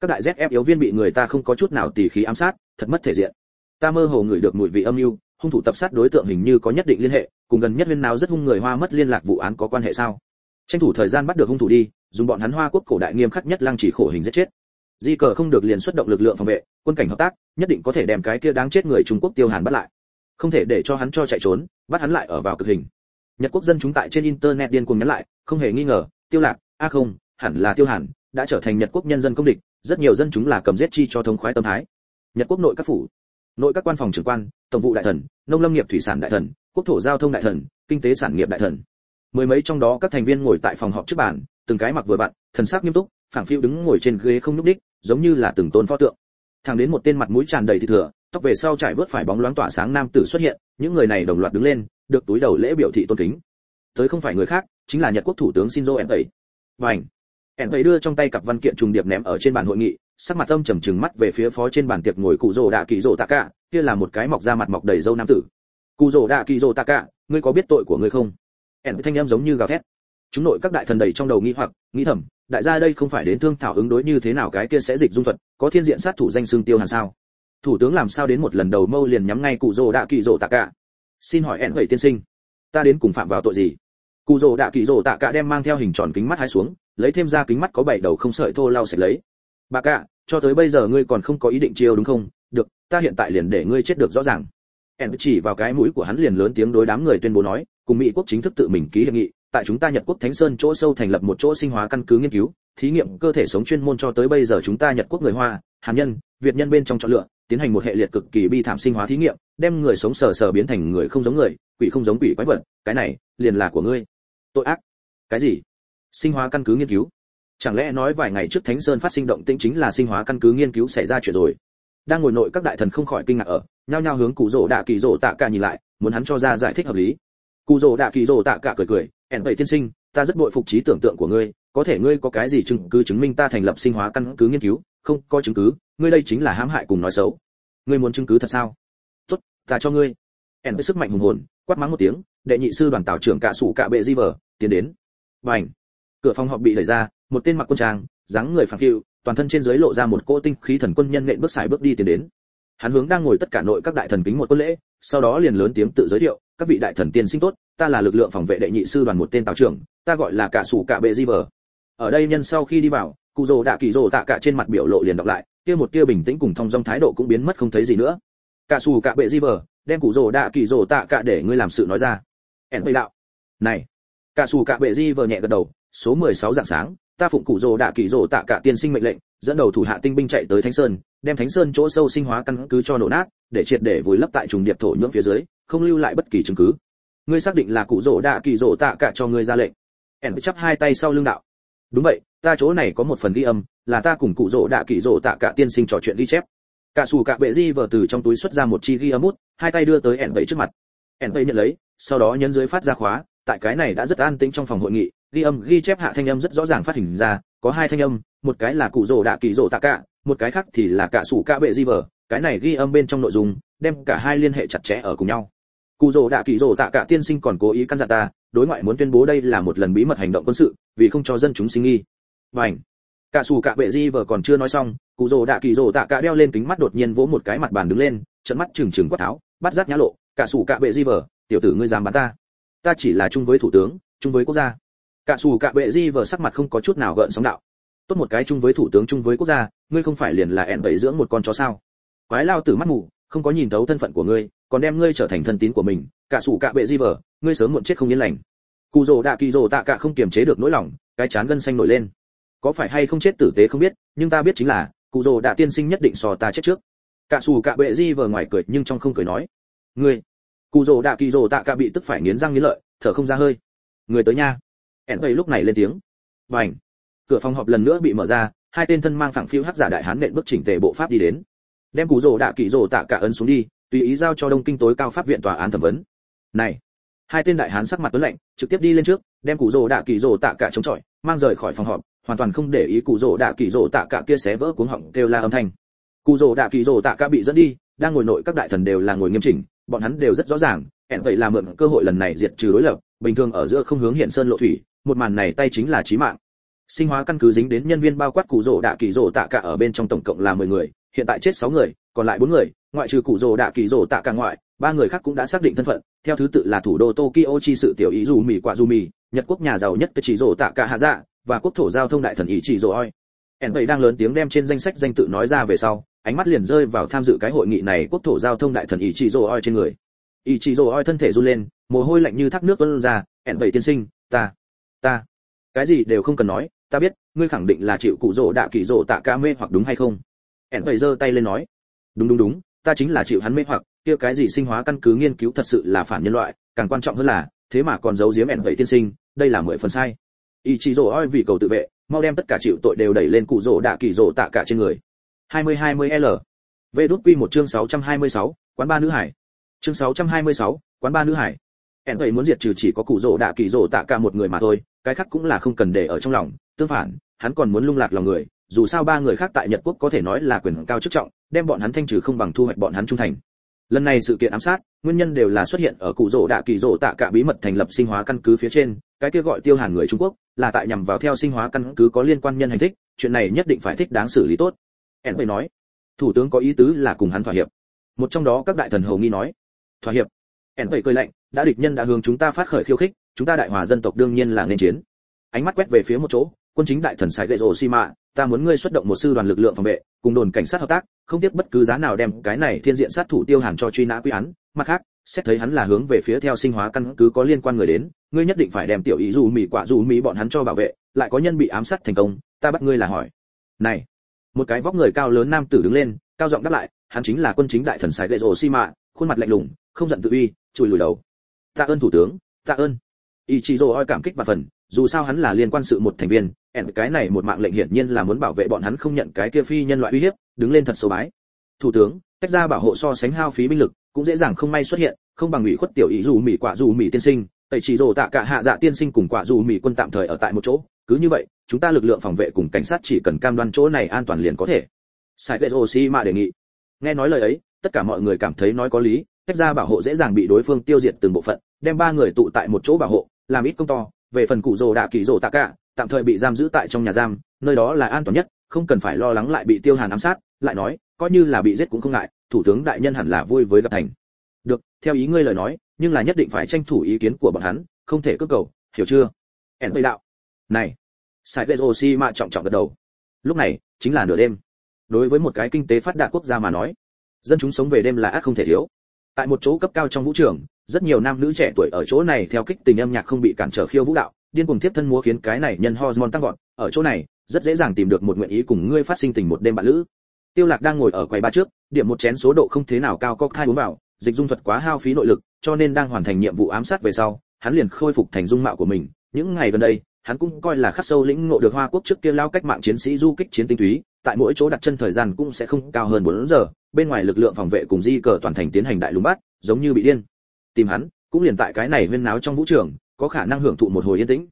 Các đại zf yếu viên bị người ta không có chút nào tỉ khí ám sát, thật mất thể diện. Ta mơ hồ ngửi được mùi vị âm mưu, hung thủ tập sát đối tượng hình như có nhất định liên hệ, cùng gần nhất huyên nào rất hung người hoa mất liên lạc vụ án có quan hệ sao? Tranh thủ thời gian bắt được hung thủ đi, dùng bọn hắn hoa quốc cổ đại nghiêm khắc nhất lăng chỉ khổ hình giết chết. Di cờ không được liền xuất động lực lượng phòng vệ, quân cảnh hợp tác, nhất định có thể đem cái kia đáng chết người trung quốc tiêu hàn bắt lại. Không thể để cho hắn cho chạy trốn, bắt hắn lại ở vào cực hình. Nhật quốc dân chúng tại trên internet điên cuồng nhắn lại, không hề nghi ngờ, tiêu lạc, a không, hẳn là tiêu hàn, đã trở thành nhật quốc nhân dân công địch, rất nhiều dân chúng là cầm giết chi cho thống khoái tâm thái. Nhật quốc nội các phủ, nội các quan phòng trưởng quan, tổng vụ đại thần, nông lâm nghiệp thủy sản đại thần, quốc thổ giao thông đại thần, kinh tế sản nghiệp đại thần mười mấy trong đó các thành viên ngồi tại phòng họp trước bàn, từng cái mặc vừa vặn, thần sắc nghiêm túc, phảng phiu đứng ngồi trên ghế không nhúc đích giống như là từng tôn pho tượng. Thẳng đến một tên mặt mũi tràn đầy thịt thừa, tóc về sau trải vớt phải bóng loáng tỏa sáng nam tử xuất hiện, những người này đồng loạt đứng lên, được túi đầu lễ biểu thị tôn kính. Tới không phải người khác, chính là nhật quốc thủ tướng shinzo Abe. tẩy vành tẩy đưa trong tay cặp văn kiện trùng điệp ném ở trên bàn hội nghị, sắc mặt âm trầm trừng mắt về phía phó trên bàn tiệc ngồi cụ rồ đạ kỳ rồ tạ cả kia là một cái mọc ra mặt mọc đầy râu nam tử. Cụ rồ đạ kỳ rồ tạ cả ngươi có biết tội của ngươi không? Ẻn thanh em giống như gào thét. Chúng nội các đại thần đầy trong đầu nghi hoặc, nghĩ thầm, đại gia đây không phải đến thương thảo ứng đối như thế nào cái kia sẽ dịch dung thuật, có thiên diện sát thủ danh xương tiêu hàn sao? Thủ tướng làm sao đến một lần đầu mâu liền nhắm ngay cụ rồ đạ kỳ rồ tạ cả? Xin hỏi ẻn vậy tiên sinh, ta đến cùng phạm vào tội gì? Cụ rồ đạ kỳ rồ tạ cả đem mang theo hình tròn kính mắt hai xuống, lấy thêm ra kính mắt có bảy đầu không sợi thô lau sạch lấy. Bà cả, cho tới bây giờ ngươi còn không có ý định chiêu đúng không? Được, ta hiện tại liền để ngươi chết được rõ ràng. Ẻn chỉ vào cái mũi của hắn liền lớn tiếng đối đám người tuyên bố nói cùng mỹ quốc chính thức tự mình ký hiệp nghị tại chúng ta Nhật quốc Thánh Sơn chỗ sâu thành lập một chỗ sinh hóa căn cứ nghiên cứu, thí nghiệm cơ thể sống chuyên môn cho tới bây giờ chúng ta Nhật quốc người Hoa, Hàn nhân, Việt nhân bên trong chọn lựa, tiến hành một hệ liệt cực kỳ bi thảm sinh hóa thí nghiệm, đem người sống sờ sờ biến thành người không giống người, quỷ không giống quỷ quái vật, cái này liền là của ngươi. Tội ác. Cái gì? Sinh hóa căn cứ nghiên cứu? Chẳng lẽ nói vài ngày trước Thánh Sơn phát sinh động tĩnh chính là sinh hóa căn cứ nghiên cứu xảy ra chuyện rồi? Đang ngồi nội các đại thần không khỏi kinh ngạc ở, nhao nhao hướng cụ rỗ đạ kỳ rỗ tạ cả nhìn lại, muốn hắn cho ra giải thích hợp lý. Cụ rồ đạ kỳ rồ tạ cả cười cười, ẻn vậy tiên sinh ta rất bội phục trí tưởng tượng của ngươi có thể ngươi có cái gì chứng cứ chứng minh ta thành lập sinh hóa căn cứ nghiên cứu? Không có chứng cứ ngươi đây chính là hãm hại cùng nói xấu. Ngươi muốn chứng cứ thật sao? Tốt ta cho ngươi. Ẻn với sức mạnh hùng hồn quát mắng một tiếng đệ nhị sư đoàn tảo trưởng cạ sủ cạ bệ di vờ tiến đến. Bành! Cửa phòng họp bị đẩy ra một tên mặc quân trang dáng người phản phiu toàn thân trên dưới lộ ra một cỗ tinh khí thần quân nhân nện bước xài bước đi tiến đến hắn hướng đang ngồi tất cả nội các đại thần kính một quân lễ, sau đó liền lớn tiếng tự giới thiệu, các vị đại thần tiên sinh tốt, ta là lực lượng phòng vệ đệ nhị sư đoàn một tên tào trưởng, ta gọi là cả sủ cả bệ di vờ. Ở đây nhân sau khi đi vào, cụ rồ đạ kỳ rồ tạ cả trên mặt biểu lộ liền đọc lại, kia một kia bình tĩnh cùng thông dong thái độ cũng biến mất không thấy gì nữa. Cả sủ cả bệ di vờ, đem cụ rồ đạ kỳ rồ tạ cả để ngươi làm sự nói ra. Ẻn bậy đạo. Này. Cả sủ cả bệ di vờ nhẹ gật đầu, số 16 dạng sáng, ta phụng cụ rồ đạ kỳ rồ tạ cả tiên sinh mệnh lệnh dẫn đầu thủ hạ tinh binh chạy tới thánh sơn, đem thánh sơn chỗ sâu sinh hóa căn cứ cho nổ nát, để triệt để vùi lấp tại trùng điệp thổ nhưỡng phía dưới, không lưu lại bất kỳ chứng cứ. Ngươi xác định là cụ rỗ đạ kỳ rỗ tạ cả cho ngươi ra lệnh. Ẻn chắp hai tay sau lưng đạo. Đúng vậy, ta chỗ này có một phần ghi âm, là ta cùng cụ rỗ đạ kỳ rỗ tạ cả tiên sinh trò chuyện ghi chép. Cả xù cả bệ di vờ từ trong túi xuất ra một chi ghi âm mút, hai tay đưa tới ẻn vậy trước mặt. Ẻn vậy nhận lấy, sau đó nhấn dưới phát ra khóa tại cái này đã rất an tĩnh trong phòng hội nghị, ghi âm, ghi chép hạ thanh âm rất rõ ràng phát hình ra, có hai thanh âm, một cái là cụ rồ đạ kỳ rồ tạ cả, một cái khác thì là cả sủ cả bệ di vờ. Cái này ghi âm bên trong nội dung, đem cả hai liên hệ chặt chẽ ở cùng nhau. Cụ rồ đạ kỳ rồ tạ cả tiên sinh còn cố ý căn dặn ta, đối ngoại muốn tuyên bố đây là một lần bí mật hành động quân sự, vì không cho dân chúng sinh nghi. Vảnh cả sủ cả bệ di vờ còn chưa nói xong, cụ rồ đạ kỳ rồ tạ cả đeo lên kính mắt đột nhiên vỗ một cái mặt bàn đứng lên trận mắt trừng trừng quát tháo, bắt giác nhã lộ, cả sủ cả bệ di vờ, tiểu tử ngươi dám bắn ta ta chỉ là chung với thủ tướng, chung với quốc gia. Cả sủ cả bệ di vờ sắc mặt không có chút nào gợn sóng đạo. Tốt một cái chung với thủ tướng, chung với quốc gia, ngươi không phải liền là ẹn bậy dưỡng một con chó sao? Quái lao tử mắt mù, không có nhìn thấu thân phận của ngươi, còn đem ngươi trở thành thân tín của mình. Cả sủ cả bệ di vờ, ngươi sớm muộn chết không yên lành. Cụ rồ đạ kỳ rồ tạ cả không kiềm chế được nỗi lòng, cái chán gân xanh nổi lên. Có phải hay không chết tử tế không biết, nhưng ta biết chính là cụ rồ đạ tiên sinh nhất định so ta chết trước. Cả sủ cả bệ di vờ ngoài cười nhưng trong không cười nói. Ngươi cụ rồ đạ kỳ rồ tạ cả bị tức phải nghiến răng nghiến lợi, thở không ra hơi. Người tới nha. Ẻn bậy lúc này lên tiếng. Bảnh cửa phòng họp lần nữa bị mở ra, hai tên thân mang phẳng phiêu hắc giả đại hán nện bước chỉnh tề bộ pháp đi đến. Đem cú rồ đạ kỳ rồ tạ cả ấn xuống đi, tùy ý giao cho đông kinh tối cao pháp viện tòa án thẩm vấn. Này. Hai tên đại hán sắc mặt tuấn lạnh, trực tiếp đi lên trước, đem cú rồ đạ kỳ rồ tạ cả chống chọi, mang rời khỏi phòng họp, hoàn toàn không để ý cú rồ đạ kỳ rồ tạ cả kia xé vỡ cuống họng kêu la âm thanh. Cú rồ đạ kỳ rồ tạ cả bị dẫn đi, đang ngồi nội các đại thần đều là ngồi nghiêm chỉnh bọn hắn đều rất rõ ràng hẹn vậy là mượn cơ hội lần này diệt trừ đối lập, bình thường ở giữa không hướng hiện sơn lộ thủy, một màn này tay chính là chí mạng. Sinh hóa căn cứ dính đến nhân viên bao quát cụ rồ đạ kỳ rồ tạ cả ở bên trong tổng cộng là 10 người, hiện tại chết 6 người, còn lại 4 người, ngoại trừ cụ rồ đạ kỳ rồ tạ cả ngoại, ba người khác cũng đã xác định thân phận, theo thứ tự là thủ đô tokyo chi sự tiểu ý dù mì quả dù mì, nhật quốc nhà giàu nhất chỉ rồ tạ cả hạ dạ và quốc thổ giao thông đại thần ý chỉ rồ oi. Ẻn vậy đang lớn tiếng đem trên danh sách danh tự nói ra về sau ánh mắt liền rơi vào tham dự cái hội nghị này quốc thổ giao thông đại thần ý chỉ rồ oi trên người. Ý chỉ rồ oi thân thể run lên, mồ hôi lạnh như thác nước tuôn ra ẻn vậy tiên sinh, ta ta, cái gì đều không cần nói, ta biết, ngươi khẳng định là chịu cụ rỗ đạ kỳ rỗ tạ ca mê hoặc đúng hay không? Ẻn vậy giơ tay lên nói, đúng đúng đúng, ta chính là chịu hắn mê hoặc, kia cái gì sinh hóa căn cứ nghiên cứu thật sự là phản nhân loại, càng quan trọng hơn là, thế mà còn giấu giếm ẻn vậy tiên sinh, đây là mười phần sai. Ý chí rồ oi vì cầu tự vệ, mau đem tất cả chịu tội đều đẩy lên cụ rỗ đạ kỳ rỗ tạ cả trên người. 2020 l Vệ đút quy một chương 626, quán ba nữ hải. Chương 626, quán ba nữ hải. Hẹn vậy muốn diệt trừ chỉ có cụ rổ đạ kỳ rổ tạ cả một người mà thôi, cái khác cũng là không cần để ở trong lòng, tương phản hắn còn muốn lung lạc lòng người dù sao ba người khác tại nhật quốc có thể nói là quyền cao chức trọng đem bọn hắn thanh trừ không bằng thu hoạch bọn hắn trung thành lần này sự kiện ám sát nguyên nhân đều là xuất hiện ở cụ rổ đạ kỳ rổ tạ cả bí mật thành lập sinh hóa căn cứ phía trên cái kia gọi tiêu hàn người trung quốc là tại nhằm vào theo sinh hóa căn cứ có liên quan nhân hành thích chuyện này nhất định phải thích đáng xử lý tốt ẻn vậy nói, thủ tướng có ý tứ là cùng hắn thỏa hiệp. Một trong đó các đại thần hầu nghi nói, thỏa hiệp? Ẻn vậy cười lạnh, đã địch nhân đã hướng chúng ta phát khởi khiêu khích, chúng ta đại hòa dân tộc đương nhiên là nên chiến. Ánh mắt quét về phía một chỗ, quân chính đại thần sài gậy rồ xi mạ ta muốn ngươi xuất động một sư đoàn lực lượng phòng vệ, cùng đồn cảnh sát hợp tác, không tiếc bất cứ giá nào đem cái này thiên diện sát thủ tiêu hàn cho truy nã quy án. Mặt khác, xét thấy hắn là hướng về phía theo sinh hóa căn cứ có liên quan người đến, ngươi nhất định phải đem tiểu ý dù mỹ quả dù mỹ bọn hắn cho bảo vệ, lại có nhân bị ám sát thành công, ta bắt ngươi là hỏi. Này một cái vóc người cao lớn nam tử đứng lên, cao giọng đáp lại, hắn chính là quân chính đại thần sài gậy rồ xi mạ, khuôn mặt lạnh lùng, không giận tự uy, chùi lùi đầu. Tạ ơn thủ tướng, tạ ơn. Ý chí rồ oi cảm kích và phần, dù sao hắn là liên quan sự một thành viên, ẻn, cái này một mạng lệnh hiển nhiên là muốn bảo vệ bọn hắn không nhận cái kia phi nhân loại uy hiếp, đứng lên thật sâu bái. Thủ tướng, tách ra bảo hộ so sánh hao phí binh lực, cũng dễ dàng không may xuất hiện, không bằng ủy khuất tiểu ý dù mỹ quả dù mỹ tiên sinh, tẩy chỉ rồ tạ cả hạ dạ tiên sinh cùng quả dù mỹ quân tạm thời ở tại một chỗ cứ như vậy, chúng ta lực lượng phòng vệ cùng cảnh sát chỉ cần cam đoan chỗ này an toàn liền có thể. Sai lệ oxy mà đề nghị. Nghe nói lời ấy, tất cả mọi người cảm thấy nói có lý, tách ra bảo hộ dễ dàng bị đối phương tiêu diệt từng bộ phận, đem ba người tụ tại một chỗ bảo hộ, làm ít công to. Về phần cụ rồ đạ kỳ rồ tạ cả, tạm thời bị giam giữ tại trong nhà giam, nơi đó là an toàn nhất, không cần phải lo lắng lại bị tiêu hàn ám sát, lại nói, coi như là bị giết cũng không ngại, thủ tướng đại nhân hẳn là vui với gặp thành. Được, theo ý ngươi lời nói, nhưng là nhất định phải tranh thủ ý kiến của bọn hắn, không thể cơ cầu, hiểu chưa? Ẻn bây đạo này sai ghê oxy mạ trọng trọng gật đầu. Lúc này, chính là nửa đêm. Đối với một cái kinh tế phát đạt quốc gia mà nói, dân chúng sống về đêm là ác không thể thiếu. Tại một chỗ cấp cao trong vũ trường, rất nhiều nam nữ trẻ tuổi ở chỗ này theo kích tình âm nhạc không bị cản trở khiêu vũ đạo, điên cuồng tiếp thân múa khiến cái này nhân hormone tăng vọt. Ở chỗ này, rất dễ dàng tìm được một nguyện ý cùng ngươi phát sinh tình một đêm bạn lữ. Tiêu lạc đang ngồi ở quầy ba trước, điểm một chén số độ không thế nào cao cocktail uống vào, dịch dung thuật quá hao phí nội lực, cho nên đang hoàn thành nhiệm vụ ám sát về sau, hắn liền khôi phục thành dung mạo của mình. Những ngày gần đây hắn cũng coi là khắc sâu lĩnh ngộ được hoa quốc trước kia lao cách mạng chiến sĩ du kích chiến tinh túy, tại mỗi chỗ đặt chân thời gian cũng sẽ không cao hơn 4 giờ, bên ngoài lực lượng phòng vệ cùng di cờ toàn thành tiến hành đại lùng bắt, giống như bị điên. Tìm hắn, cũng liền tại cái này huyên náo trong vũ trường, có khả năng hưởng thụ một hồi yên tĩnh.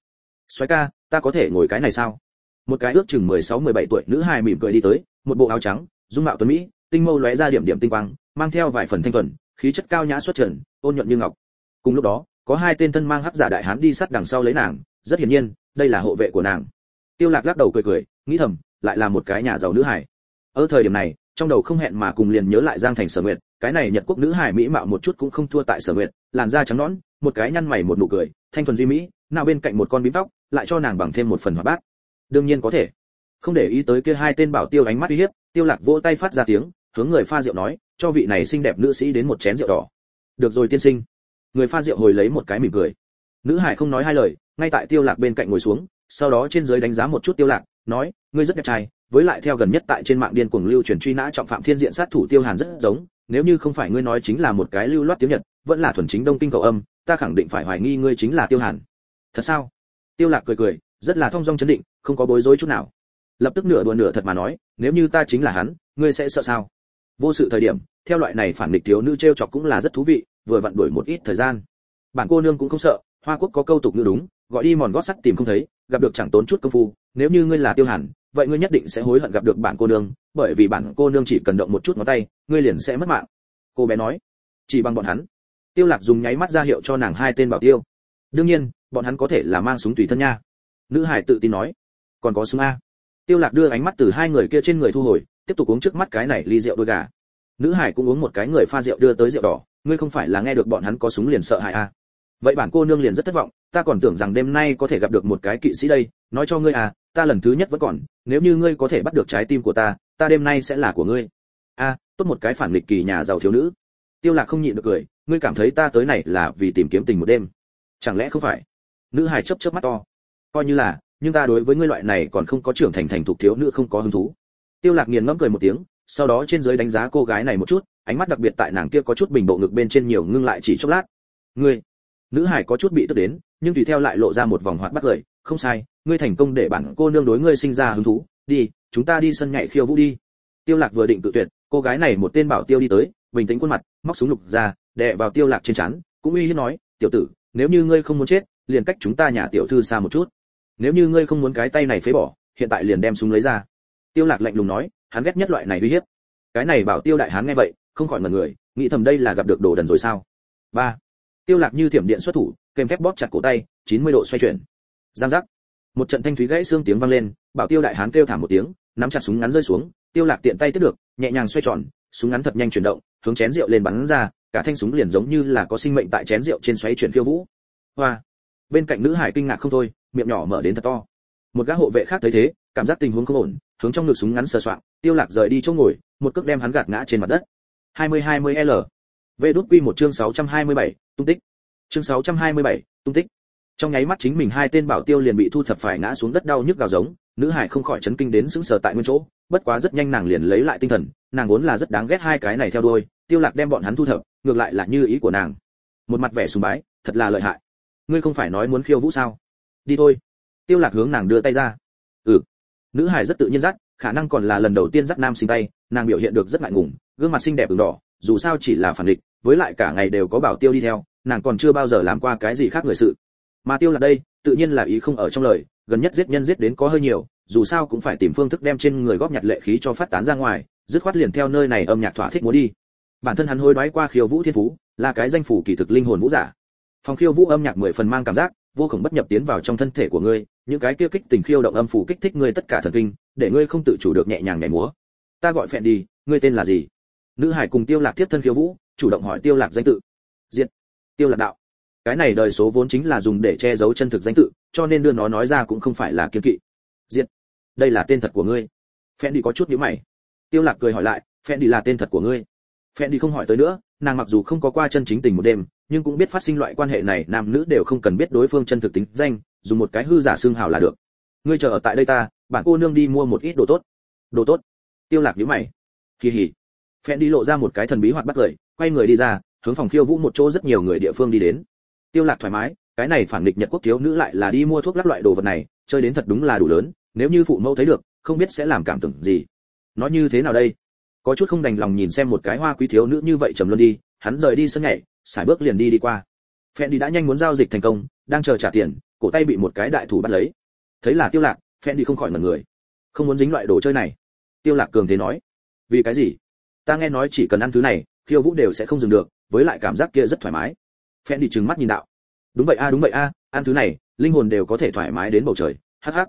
Xoáy ca, ta có thể ngồi cái này sao? Một cái ước chừng 16-17 tuổi nữ hài mỉm cười đi tới, một bộ áo trắng, dung mạo tuấn mỹ, tinh mâu lóe ra điểm điểm tinh quang, mang theo vài phần thanh thuần, khí chất cao nhã xuất trần, ôn nhuận như ngọc. Cùng lúc đó, có hai tên thân mang hắc giả đại hán đi sát đằng sau lấy nàng, rất hiển nhiên đây là hộ vệ của nàng. Tiêu lạc lắc đầu cười cười, nghĩ thầm, lại là một cái nhà giàu nữ hải. ở thời điểm này, trong đầu không hẹn mà cùng liền nhớ lại giang thành sở nguyệt, cái này nhật quốc nữ hải mỹ mạo một chút cũng không thua tại sở nguyệt, làn da trắng nõn, một cái nhăn mày một nụ cười, thanh thuần duy mỹ, nào bên cạnh một con bím tóc, lại cho nàng bằng thêm một phần hoạt bát. Đương nhiên có thể. Không để ý tới kia hai tên bảo tiêu ánh mắt uy hiếp, tiêu lạc vỗ tay phát ra tiếng, hướng người pha rượu nói, cho vị này xinh đẹp nữ sĩ đến một chén rượu đỏ. Được rồi tiên sinh. Người pha rượu hồi lấy một cái mỉm cười nữ hải không nói hai lời, ngay tại tiêu lạc bên cạnh ngồi xuống, sau đó trên dưới đánh giá một chút tiêu lạc, nói, ngươi rất đẹp trai, với lại theo gần nhất tại trên mạng điên cuồng lưu truyền truy nã trọng phạm thiên diện sát thủ tiêu hàn rất giống, nếu như không phải ngươi nói chính là một cái lưu loát tiếng nhật, vẫn là thuần chính đông kinh cầu âm, ta khẳng định phải hoài nghi ngươi chính là tiêu hàn. Thật sao? Tiêu lạc cười cười, rất là thong dong chấn định, không có bối rối chút nào. Lập tức nửa đùa nửa thật mà nói, nếu như ta chính là hắn, ngươi sẽ sợ sao? Vô sự thời điểm, theo loại này phản nghịch thiếu nữ treo chọc cũng là rất thú vị, vừa vặn đuổi một ít thời gian. Bản cô nương cũng không sợ hoa quốc có câu tục ngữ đúng, gọi đi mòn gót sắt tìm không thấy, gặp được chẳng tốn chút công phu. Nếu như ngươi là tiêu hàn, vậy ngươi nhất định sẽ hối hận gặp được bạn cô nương, bởi vì bạn cô nương chỉ cần động một chút ngón tay, ngươi liền sẽ mất mạng. Cô bé nói, chỉ bằng bọn hắn. Tiêu lạc dùng nháy mắt ra hiệu cho nàng hai tên bảo tiêu. Đương nhiên, bọn hắn có thể là mang súng tùy thân nha. Nữ hải tự tin nói, còn có súng a. Tiêu lạc đưa ánh mắt từ hai người kia trên người thu hồi, tiếp tục uống trước mắt cái này ly rượu đôi gà. Nữ hải cũng uống một cái người pha rượu đưa tới rượu đỏ. Ngươi không phải là nghe được bọn hắn có súng liền sợ hãi a? Vậy bản cô nương liền rất thất vọng, ta còn tưởng rằng đêm nay có thể gặp được một cái kỵ sĩ đây, nói cho ngươi à ta lần thứ nhất vẫn còn, nếu như ngươi có thể bắt được trái tim của ta ta đêm nay sẽ là của ngươi. A tốt một cái phản nghịch kỳ nhà giàu thiếu nữ. Tiêu lạc không nhịn được cười, ngươi cảm thấy ta tới này là vì tìm kiếm tình một đêm. Chẳng lẽ không phải? Nữ hài chớp chớp mắt to. Coi như là, nhưng ta đối với ngươi loại này còn không có trưởng thành thành thục thiếu nữ không có hứng thú. Tiêu lạc nghiền ngẫm cười một tiếng, sau đó trên dưới đánh giá cô gái này một chút, ánh mắt đặc biệt tại nàng kia có chút bình bộ ngực bên trên nhiều ngưng lại chỉ chốc lát. Ngươi nữ hải có chút bị tức đến, nhưng tùy theo lại lộ ra một vòng hoạt bắt lời. không sai, ngươi thành công để bản cô nương đối ngươi sinh ra hứng thú, đi, chúng ta đi sân nhảy khiêu vũ đi. Tiêu lạc vừa định tự tuyệt, cô gái này một tên bảo tiêu đi tới, bình tĩnh khuôn mặt, móc súng lục ra, đè vào tiêu lạc trên chắn cũng uy hiếp nói, tiểu tử, nếu như ngươi không muốn chết, liền cách chúng ta nhà tiểu thư xa một chút. Nếu như ngươi không muốn cái tay này phế bỏ, hiện tại liền đem súng lấy ra. Tiêu lạc lạnh lùng nói, hắn ghét nhất loại này uy hiếp. Cái này bảo tiêu đại hán nghe vậy, không khỏi ngẩn người, nghĩ thầm đây là gặp được đồ đần rồi sao? Ba tiêu lạc như thiểm điện xuất thủ, kèm thép bóp chặt cổ tay 90 độ xoay chuyển. Giang giác. Một trận thanh thúy gãy xương tiếng vang lên, bảo tiêu đại hán kêu thảm một tiếng, nắm chặt súng ngắn rơi xuống, tiêu lạc tiện tay tiếp được, nhẹ nhàng xoay tròn, súng ngắn thật nhanh chuyển động, hướng chén rượu lên bắn ra, cả thanh súng liền giống như là có sinh mệnh tại chén rượu trên xoáy chuyển khiêu vũ. Hoa. Bên cạnh nữ hải kinh ngạc không thôi, miệng nhỏ mở đến thật to. Một gã hộ vệ khác thấy thế, cảm giác tình huống không ổn, hướng trong ngực súng ngắn sờ soạng, tiêu lạc rời đi chỗ ngồi, một cước đem hắn gạt ngã trên mặt đất. 20-20 l. Vệ đút quy một chương 627, tung tích. Chương 627, tung tích. Trong nháy mắt chính mình hai tên bảo tiêu liền bị thu thập phải ngã xuống đất đau nhức gào giống, nữ hải không khỏi chấn kinh đến sững sờ tại nguyên chỗ, bất quá rất nhanh nàng liền lấy lại tinh thần, nàng vốn là rất đáng ghét hai cái này theo đuôi, Tiêu Lạc đem bọn hắn thu thập, ngược lại là như ý của nàng. Một mặt vẻ sùng bái, thật là lợi hại. Ngươi không phải nói muốn khiêu vũ sao? Đi thôi. Tiêu Lạc hướng nàng đưa tay ra. Ừ. Nữ hải rất tự nhiên dắt, khả năng còn là lần đầu tiên dắt nam sinh tay, nàng biểu hiện được rất ngại ngùng, gương mặt xinh đẹp ửng đỏ, dù sao chỉ là phản địch, với lại cả ngày đều có bảo tiêu đi theo, nàng còn chưa bao giờ làm qua cái gì khác người sự. Mà tiêu là đây, tự nhiên là ý không ở trong lời, gần nhất giết nhân giết đến có hơi nhiều, dù sao cũng phải tìm phương thức đem trên người góp nhặt lệ khí cho phát tán ra ngoài, dứt khoát liền theo nơi này âm nhạc thỏa thích múa đi. Bản thân hắn hối đoái qua khiêu vũ thiên phú, là cái danh phủ kỳ thực linh hồn vũ giả. Phòng khiêu vũ âm nhạc mười phần mang cảm giác, vô khổng bất nhập tiến vào trong thân thể của ngươi, những cái kia kích tình khiêu động âm phủ kích thích ngươi tất cả thần kinh, để ngươi không tự chủ được nhẹ nhàng nhảy múa. Ta gọi phẹn đi, ngươi tên là gì? Nữ hải cùng tiêu lạc tiếp thân khiêu vũ chủ động hỏi tiêu lạc danh tự. Diện tiêu lạc đạo. Cái này đời số vốn chính là dùng để che giấu chân thực danh tự, cho nên đưa nó nói ra cũng không phải là kiên kỵ. Diện đây là tên thật của ngươi. Phẹn đi có chút nhíu mày. Tiêu lạc cười hỏi lại phẹn đi là tên thật của ngươi? Phẹn đi không hỏi tới nữa, nàng mặc dù không có qua chân chính tình một đêm, nhưng cũng biết phát sinh loại quan hệ này nam nữ đều không cần biết đối phương chân thực tính danh, dùng một cái hư giả xương hào là được. Ngươi chờ ở tại đây ta, bạn cô nương đi mua một ít đồ tốt. Đồ tốt. Tiêu lạc nhíu mày. Kỳ hỉ. Phẹn đi lộ ra một cái thần bí hoạt bắt cười quay người đi ra, hướng phòng khiêu vũ một chỗ rất nhiều người địa phương đi đến. Tiêu lạc thoải mái, cái này phản nghịch nhật quốc thiếu nữ lại là đi mua thuốc lắc loại đồ vật này, chơi đến thật đúng là đủ lớn, nếu như phụ mẫu thấy được, không biết sẽ làm cảm tưởng gì. Nói như thế nào đây? Có chút không đành lòng nhìn xem một cái hoa quý thiếu nữ như vậy trầm luân đi, hắn rời đi sân nhảy, xài bước liền đi đi qua. Phen đi đã nhanh muốn giao dịch thành công, đang chờ trả tiền, cổ tay bị một cái đại thủ bắt lấy. Thấy là tiêu lạc, phen đi không khỏi ngẩn người. Không muốn dính loại đồ chơi này. Tiêu lạc cường thế nói. Vì cái gì? Ta nghe nói chỉ cần ăn thứ này khiêu vũ đều sẽ không dừng được, với lại cảm giác kia rất thoải mái. Phen đi trừng mắt nhìn đạo. Đúng vậy a, đúng vậy a, ăn thứ này, linh hồn đều có thể thoải mái đến bầu trời. Hắc hắc.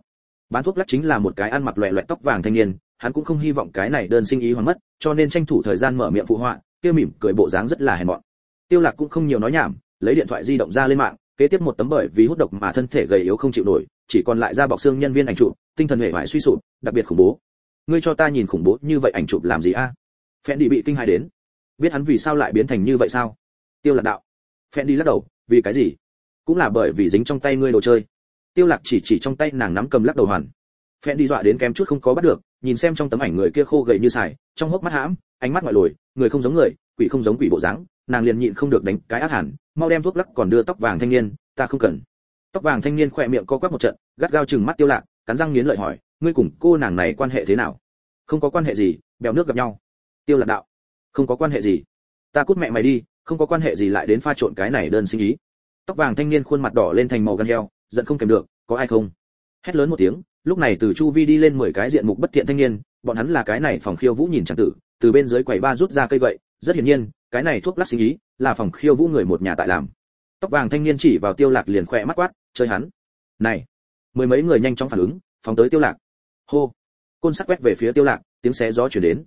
Bán thuốc lắc chính là một cái ăn mặc loẹ loẹt tóc vàng thanh niên, hắn cũng không hy vọng cái này đơn sinh ý hoàn mất, cho nên tranh thủ thời gian mở miệng phụ họa, kia mỉm cười bộ dáng rất là hèn mọn. Tiêu lạc cũng không nhiều nói nhảm, lấy điện thoại di động ra lên mạng, kế tiếp một tấm bởi vì hút độc mà thân thể gầy yếu không chịu nổi, chỉ còn lại da bọc xương nhân viên ảnh chụp, tinh thần hệ hoại suy sụp, đặc biệt khủng bố. Ngươi cho ta nhìn khủng bố như vậy ảnh chụp làm gì a? À? đi bị kinh hãi đến biết hắn vì sao lại biến thành như vậy sao? Tiêu lạc đạo. Phen đi lắc đầu, vì cái gì? Cũng là bởi vì dính trong tay ngươi đồ chơi. Tiêu lạc chỉ chỉ trong tay nàng nắm cầm lắc đầu hoàn. Phen đi dọa đến kém chút không có bắt được, nhìn xem trong tấm ảnh người kia khô gầy như sài trong hốc mắt hãm, ánh mắt ngoại lồi, người không giống người, quỷ không giống quỷ bộ dáng, nàng liền nhịn không được đánh cái ác hẳn, mau đem thuốc lắc còn đưa tóc vàng thanh niên, ta không cần. Tóc vàng thanh niên khỏe miệng co quắp một trận, gắt gao chừng mắt tiêu lạc, cắn răng nghiến lợi hỏi, ngươi cùng cô nàng này quan hệ thế nào? Không có quan hệ gì, bèo nước gặp nhau. Tiêu lạc đạo không có quan hệ gì. Ta cút mẹ mày đi, không có quan hệ gì lại đến pha trộn cái này đơn sinh ý. Tóc vàng thanh niên khuôn mặt đỏ lên thành màu gan heo, giận không kèm được, có ai không? Hét lớn một tiếng, lúc này từ chu vi đi lên mười cái diện mục bất thiện thanh niên, bọn hắn là cái này phòng khiêu vũ nhìn trang tử, từ bên dưới quầy ba rút ra cây gậy, rất hiển nhiên, cái này thuốc lắc sinh ý, là phòng khiêu vũ người một nhà tại làm. Tóc vàng thanh niên chỉ vào tiêu lạc liền khỏe mắt quát, chơi hắn. Này. Mười mấy người nhanh chóng phản ứng, phóng tới tiêu lạc. Hô. Côn sắt quét về phía tiêu lạc, tiếng xé gió truyền đến.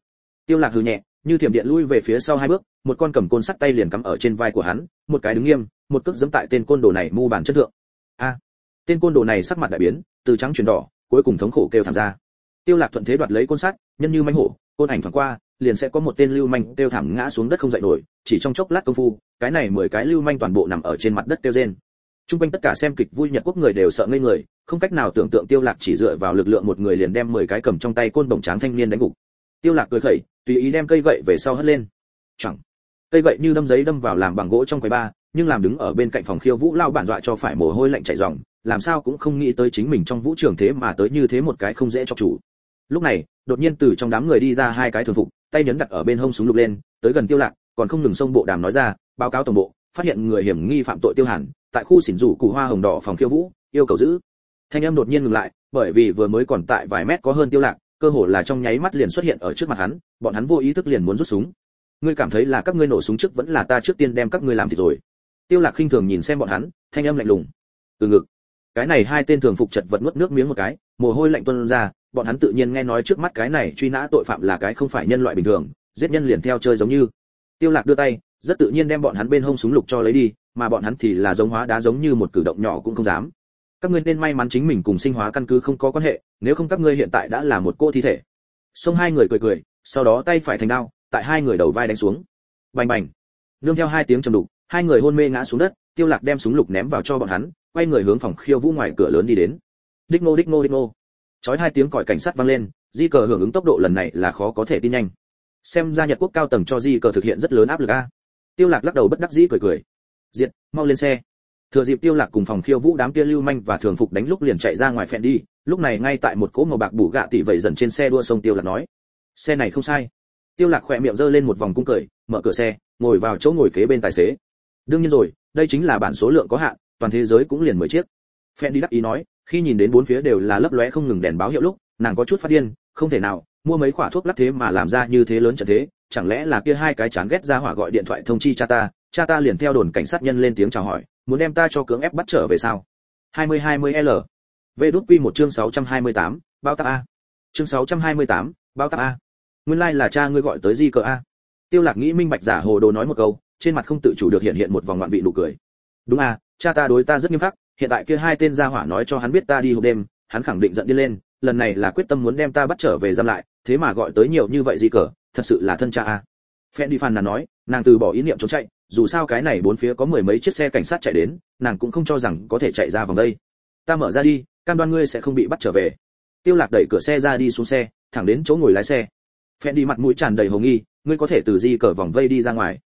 Tiêu lạc hừ nhẹ như thiểm điện lui về phía sau hai bước một con cầm côn sắt tay liền cắm ở trên vai của hắn một cái đứng nghiêm một cước giẫm tại tên côn đồ này mu bàn chất thượng. A! Tên côn đồ này sắc mặt đại biến từ trắng chuyển đỏ cuối cùng thống khổ kêu thảm ra. Tiêu lạc thuận thế đoạt lấy côn sắt nhân như manh hổ côn ảnh thoáng qua liền sẽ có một tên lưu manh kêu thảm ngã xuống đất không dậy nổi chỉ trong chốc lát công phu cái này mười cái lưu manh toàn bộ nằm ở trên mặt đất kêu rên. Trung quanh tất cả xem kịch vui Nhật quốc người đều sợ ngây người, không cách nào tưởng tượng Tiêu Lạc chỉ dựa vào lực lượng một người liền đem 10 cái cầm trong tay côn đồng tráng thanh niên đánh gục. Tiêu Lạc cười khẩy, tùy ý đem cây gậy về sau hất lên. Chẳng. Cây gậy như đâm giấy đâm vào làm bằng gỗ trong quầy ba, nhưng làm đứng ở bên cạnh phòng khiêu vũ lao bản dọa cho phải mồ hôi lạnh chảy ròng, làm sao cũng không nghĩ tới chính mình trong vũ trường thế mà tới như thế một cái không dễ cho chủ. Lúc này, đột nhiên từ trong đám người đi ra hai cái thường phục, tay nhấn đặt ở bên hông súng lục lên, tới gần Tiêu Lạc, còn không ngừng xông bộ đàm nói ra, báo cáo tổng bộ, phát hiện người hiểm nghi phạm tội Tiêu Hàn, tại khu xỉn rủ củ hoa hồng đỏ phòng khiêu vũ, yêu cầu giữ. Thanh âm đột nhiên ngừng lại, bởi vì vừa mới còn tại vài mét có hơn Tiêu Lạc, cơ hồ là trong nháy mắt liền xuất hiện ở trước mặt hắn, bọn hắn vô ý thức liền muốn rút súng. Ngươi cảm thấy là các ngươi nổ súng trước vẫn là ta trước tiên đem các ngươi làm thì rồi. Tiêu Lạc khinh thường nhìn xem bọn hắn, thanh âm lạnh lùng. Từ ngực. Cái này hai tên thường phục chật vật nuốt nước miếng một cái, mồ hôi lạnh tuôn ra, bọn hắn tự nhiên nghe nói trước mắt cái này truy nã tội phạm là cái không phải nhân loại bình thường, giết nhân liền theo chơi giống như. Tiêu Lạc đưa tay, rất tự nhiên đem bọn hắn bên hông súng lục cho lấy đi, mà bọn hắn thì là giống hóa đá giống như một cử động nhỏ cũng không dám. Các ngươi nên may mắn chính mình cùng sinh hóa căn cứ không có quan hệ, nếu không các ngươi hiện tại đã là một cô thi thể. Xông hai người cười cười, sau đó tay phải thành đao, tại hai người đầu vai đánh xuống. Bành bành. Nương theo hai tiếng trầm đục, hai người hôn mê ngã xuống đất, Tiêu Lạc đem súng lục ném vào cho bọn hắn, quay người hướng phòng khiêu vũ ngoài cửa lớn đi đến. Đích nô đích nô đích nô. Chói hai tiếng còi cảnh sát vang lên, di cờ hưởng ứng tốc độ lần này là khó có thể tin nhanh. Xem ra Nhật quốc cao tầng cho di cờ thực hiện rất lớn áp lực a. Tiêu Lạc lắc đầu bất đắc dĩ cười cười. Diệt, mau lên xe. Thừa dịp Tiêu Lạc cùng phòng khiêu vũ đám kia lưu manh và thường phục đánh lúc liền chạy ra ngoài phèn đi, lúc này ngay tại một cỗ màu bạc bù gạ tỷ vậy dần trên xe đua sông Tiêu Lạc nói. Xe này không sai. Tiêu Lạc khoe miệng giơ lên một vòng cung cười, mở cửa xe, ngồi vào chỗ ngồi kế bên tài xế. Đương nhiên rồi, đây chính là bản số lượng có hạn, toàn thế giới cũng liền 10 chiếc. Phèn đi đắc ý nói, khi nhìn đến bốn phía đều là lấp lóe không ngừng đèn báo hiệu lúc, nàng có chút phát điên, không thể nào, mua mấy quả thuốc lắc thế mà làm ra như thế lớn trận thế, chẳng lẽ là kia hai cái chán ghét ra hỏa gọi điện thoại thông chi cha ta cha ta liền theo đồn cảnh sát nhân lên tiếng chào hỏi muốn đem ta cho cưỡng ép bắt trở về sao 2020L. Vệ đút quy một chương 628, bao táp A. Chương 628, bao táp A. Nguyên lai like là cha ngươi gọi tới di cơ A. Tiêu Lạc nghĩ minh bạch giả hồ đồ nói một câu, trên mặt không tự chủ được hiện hiện một vòng ngoạn vị nụ cười. Đúng à, cha ta đối ta rất nghiêm khắc, hiện tại kia hai tên gia hỏa nói cho hắn biết ta đi hộp đêm, hắn khẳng định giận đi lên, lần này là quyết tâm muốn đem ta bắt trở về giam lại, thế mà gọi tới nhiều như vậy gì cờ, thật sự là thân cha a. phe đi phàn là nói, nàng từ bỏ ý niệm trốn chạy, dù sao cái này bốn phía có mười mấy chiếc xe cảnh sát chạy đến, nàng cũng không cho rằng có thể chạy ra vòng đây. Ta mở ra đi, cam đoan ngươi sẽ không bị bắt trở về. Tiêu Lạc đẩy cửa xe ra đi xuống xe, thẳng đến chỗ ngồi lái xe. Fendi mặt mũi tràn đầy hồng nghi, ngươi có thể từ di cờ vòng vây đi ra ngoài.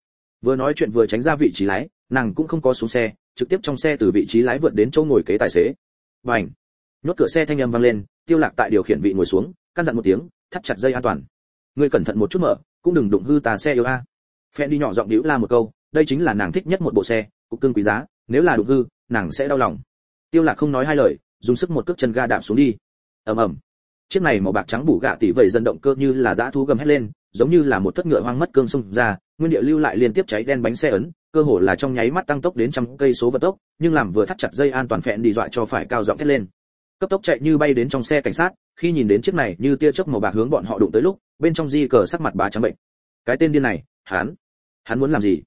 Vừa nói chuyện vừa tránh ra vị trí lái, nàng cũng không có xuống xe, trực tiếp trong xe từ vị trí lái vượt đến chỗ ngồi kế tài xế. Bành! Nhốt cửa xe thanh âm vang lên, Tiêu Lạc tại điều khiển vị ngồi xuống, căn dặn một tiếng, thắt chặt dây an toàn. Ngươi cẩn thận một chút mở, cũng đừng đụng hư tà xe yêu a. Phèn đi nhỏ giọng điếu la một câu, đây chính là nàng thích nhất một bộ xe, cục cưng quý giá, nếu là đụng hư, nàng sẽ đau lòng. Tiêu Lạc không nói hai lời, dùng sức một cước chân ga đạp xuống đi. ầm ầm. Chiếc này màu bạc trắng bù gạ tỷ vẩy dần động cơ như là dã thú gầm hét lên, giống như là một thất ngựa hoang mất cương xung ra, nguyên địa lưu lại liên tiếp cháy đen bánh xe ấn, cơ hồ là trong nháy mắt tăng tốc đến trăm cây số vận tốc, nhưng làm vừa thắt chặt dây an toàn phẹn đi dọa cho phải cao giọng thét lên. Cấp tốc chạy như bay đến trong xe cảnh sát, khi nhìn đến chiếc này như tia chớp màu bạc hướng bọn họ đụng tới lúc, bên trong di cờ sắc mặt bá trắng bệnh. Cái tên điên này, hắn, hắn muốn làm gì?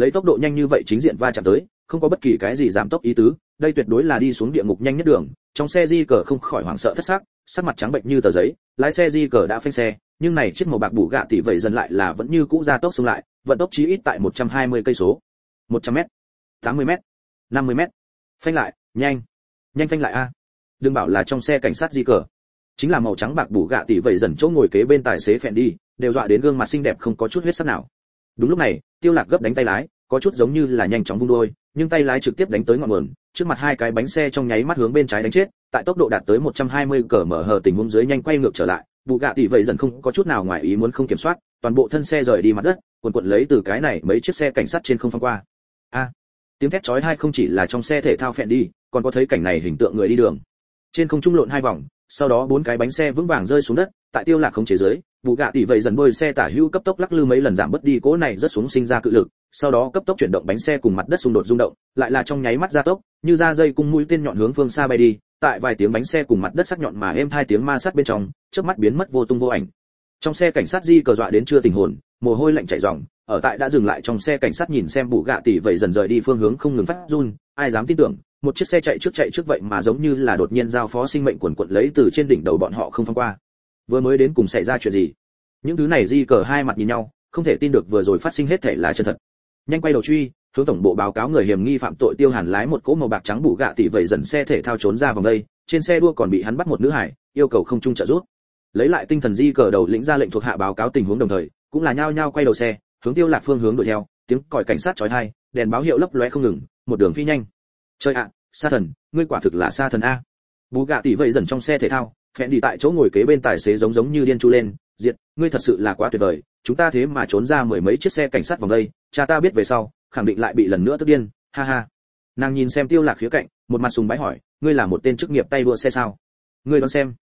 Lấy tốc độ nhanh như vậy chính diện va chạm tới, không có bất kỳ cái gì giảm tốc ý tứ, đây tuyệt đối là đi xuống địa ngục nhanh nhất đường. Trong xe di cờ không khỏi hoảng sợ thất xác, sắc mặt trắng bệnh như tờ giấy, lái xe di cờ đã phanh xe, nhưng này chiếc màu bạc bù gạ tỷ vậy dần lại là vẫn như cũ ra tốc xuống lại, vận tốc chí ít tại 120 cây số. 100m, 80m, 50m. Phanh lại, nhanh. Nhanh phanh lại a. Đừng bảo là trong xe cảnh sát di cờ. Chính là màu trắng bạc bù gạ tỷ vậy dần chỗ ngồi kế bên tài xế phèn đi, đều dọa đến gương mặt xinh đẹp không có chút huyết sắc nào. Đúng lúc này, Tiêu Lạc gấp đánh tay lái, có chút giống như là nhanh chóng vung đuôi, nhưng tay lái trực tiếp đánh tới ngọn nguồn, trước mặt hai cái bánh xe trong nháy mắt hướng bên trái đánh chết, tại tốc độ đạt tới 120 km/h tình huống dưới nhanh quay ngược trở lại, vụ gạ tỷ vậy dần không có chút nào ngoài ý muốn không kiểm soát, toàn bộ thân xe rời đi mặt đất, cuộn cuộn lấy từ cái này mấy chiếc xe cảnh sát trên không phăng qua. A, tiếng thét chói tai không chỉ là trong xe thể thao phèn đi, còn có thấy cảnh này hình tượng người đi đường. Trên không trung lộn hai vòng, sau đó bốn cái bánh xe vững vàng rơi xuống đất, tại tiêu lạc không chế dưới, vụ gạ tỷ vậy dần đôi xe tả hữu cấp tốc lắc lư mấy lần giảm bớt đi cố này rất xuống sinh ra cự lực, sau đó cấp tốc chuyển động bánh xe cùng mặt đất xung đột rung động, lại là trong nháy mắt gia tốc, như ra dây cung mũi tên nhọn hướng phương xa bay đi, tại vài tiếng bánh xe cùng mặt đất sắc nhọn mà êm hai tiếng ma sát bên trong, trước mắt biến mất vô tung vô ảnh. Trong xe cảnh sát di cờ dọa đến chưa tình hồn, mồ hôi lạnh chảy ròng, ở tại đã dừng lại trong xe cảnh sát nhìn xem bù gạ tỷ vậy dần rời đi phương hướng không ngừng phát run, ai dám tin tưởng, một chiếc xe chạy trước chạy trước vậy mà giống như là đột nhiên giao phó sinh mệnh quần quật lấy từ trên đỉnh đầu bọn họ không phong qua. Vừa mới đến cùng xảy ra chuyện gì? Những thứ này di cờ hai mặt nhìn nhau, không thể tin được vừa rồi phát sinh hết thể là chân thật. Nhanh quay đầu truy, hướng tổng bộ báo cáo người hiểm nghi phạm tội tiêu hàn lái một cỗ màu bạc trắng bụ gạ tỷ vậy dần xe thể thao trốn ra vòng đây trên xe đua còn bị hắn bắt một nữ hải yêu cầu không trung trợ giúp lấy lại tinh thần di cờ đầu lĩnh ra lệnh thuộc hạ báo cáo tình huống đồng thời cũng là nhao nhao quay đầu xe hướng tiêu lạc phương hướng đuổi theo tiếng còi cảnh sát chói tai đèn báo hiệu lấp lóe không ngừng một đường phi nhanh trời ạ sa thần ngươi quả thực là sa thần a bù gạ tỷ vậy dần trong xe thể thao Phẹn đi tại chỗ ngồi kế bên tài xế giống giống như điên chu lên, diệt, ngươi thật sự là quá tuyệt vời, chúng ta thế mà trốn ra mười mấy chiếc xe cảnh sát vòng đây, cha ta biết về sau, khẳng định lại bị lần nữa tức điên. Ha ha. Nàng nhìn xem tiêu lạc khía cạnh, một mặt sùng bái hỏi, ngươi là một tên chức nghiệp tay đua xe sao? Ngươi đoán xem.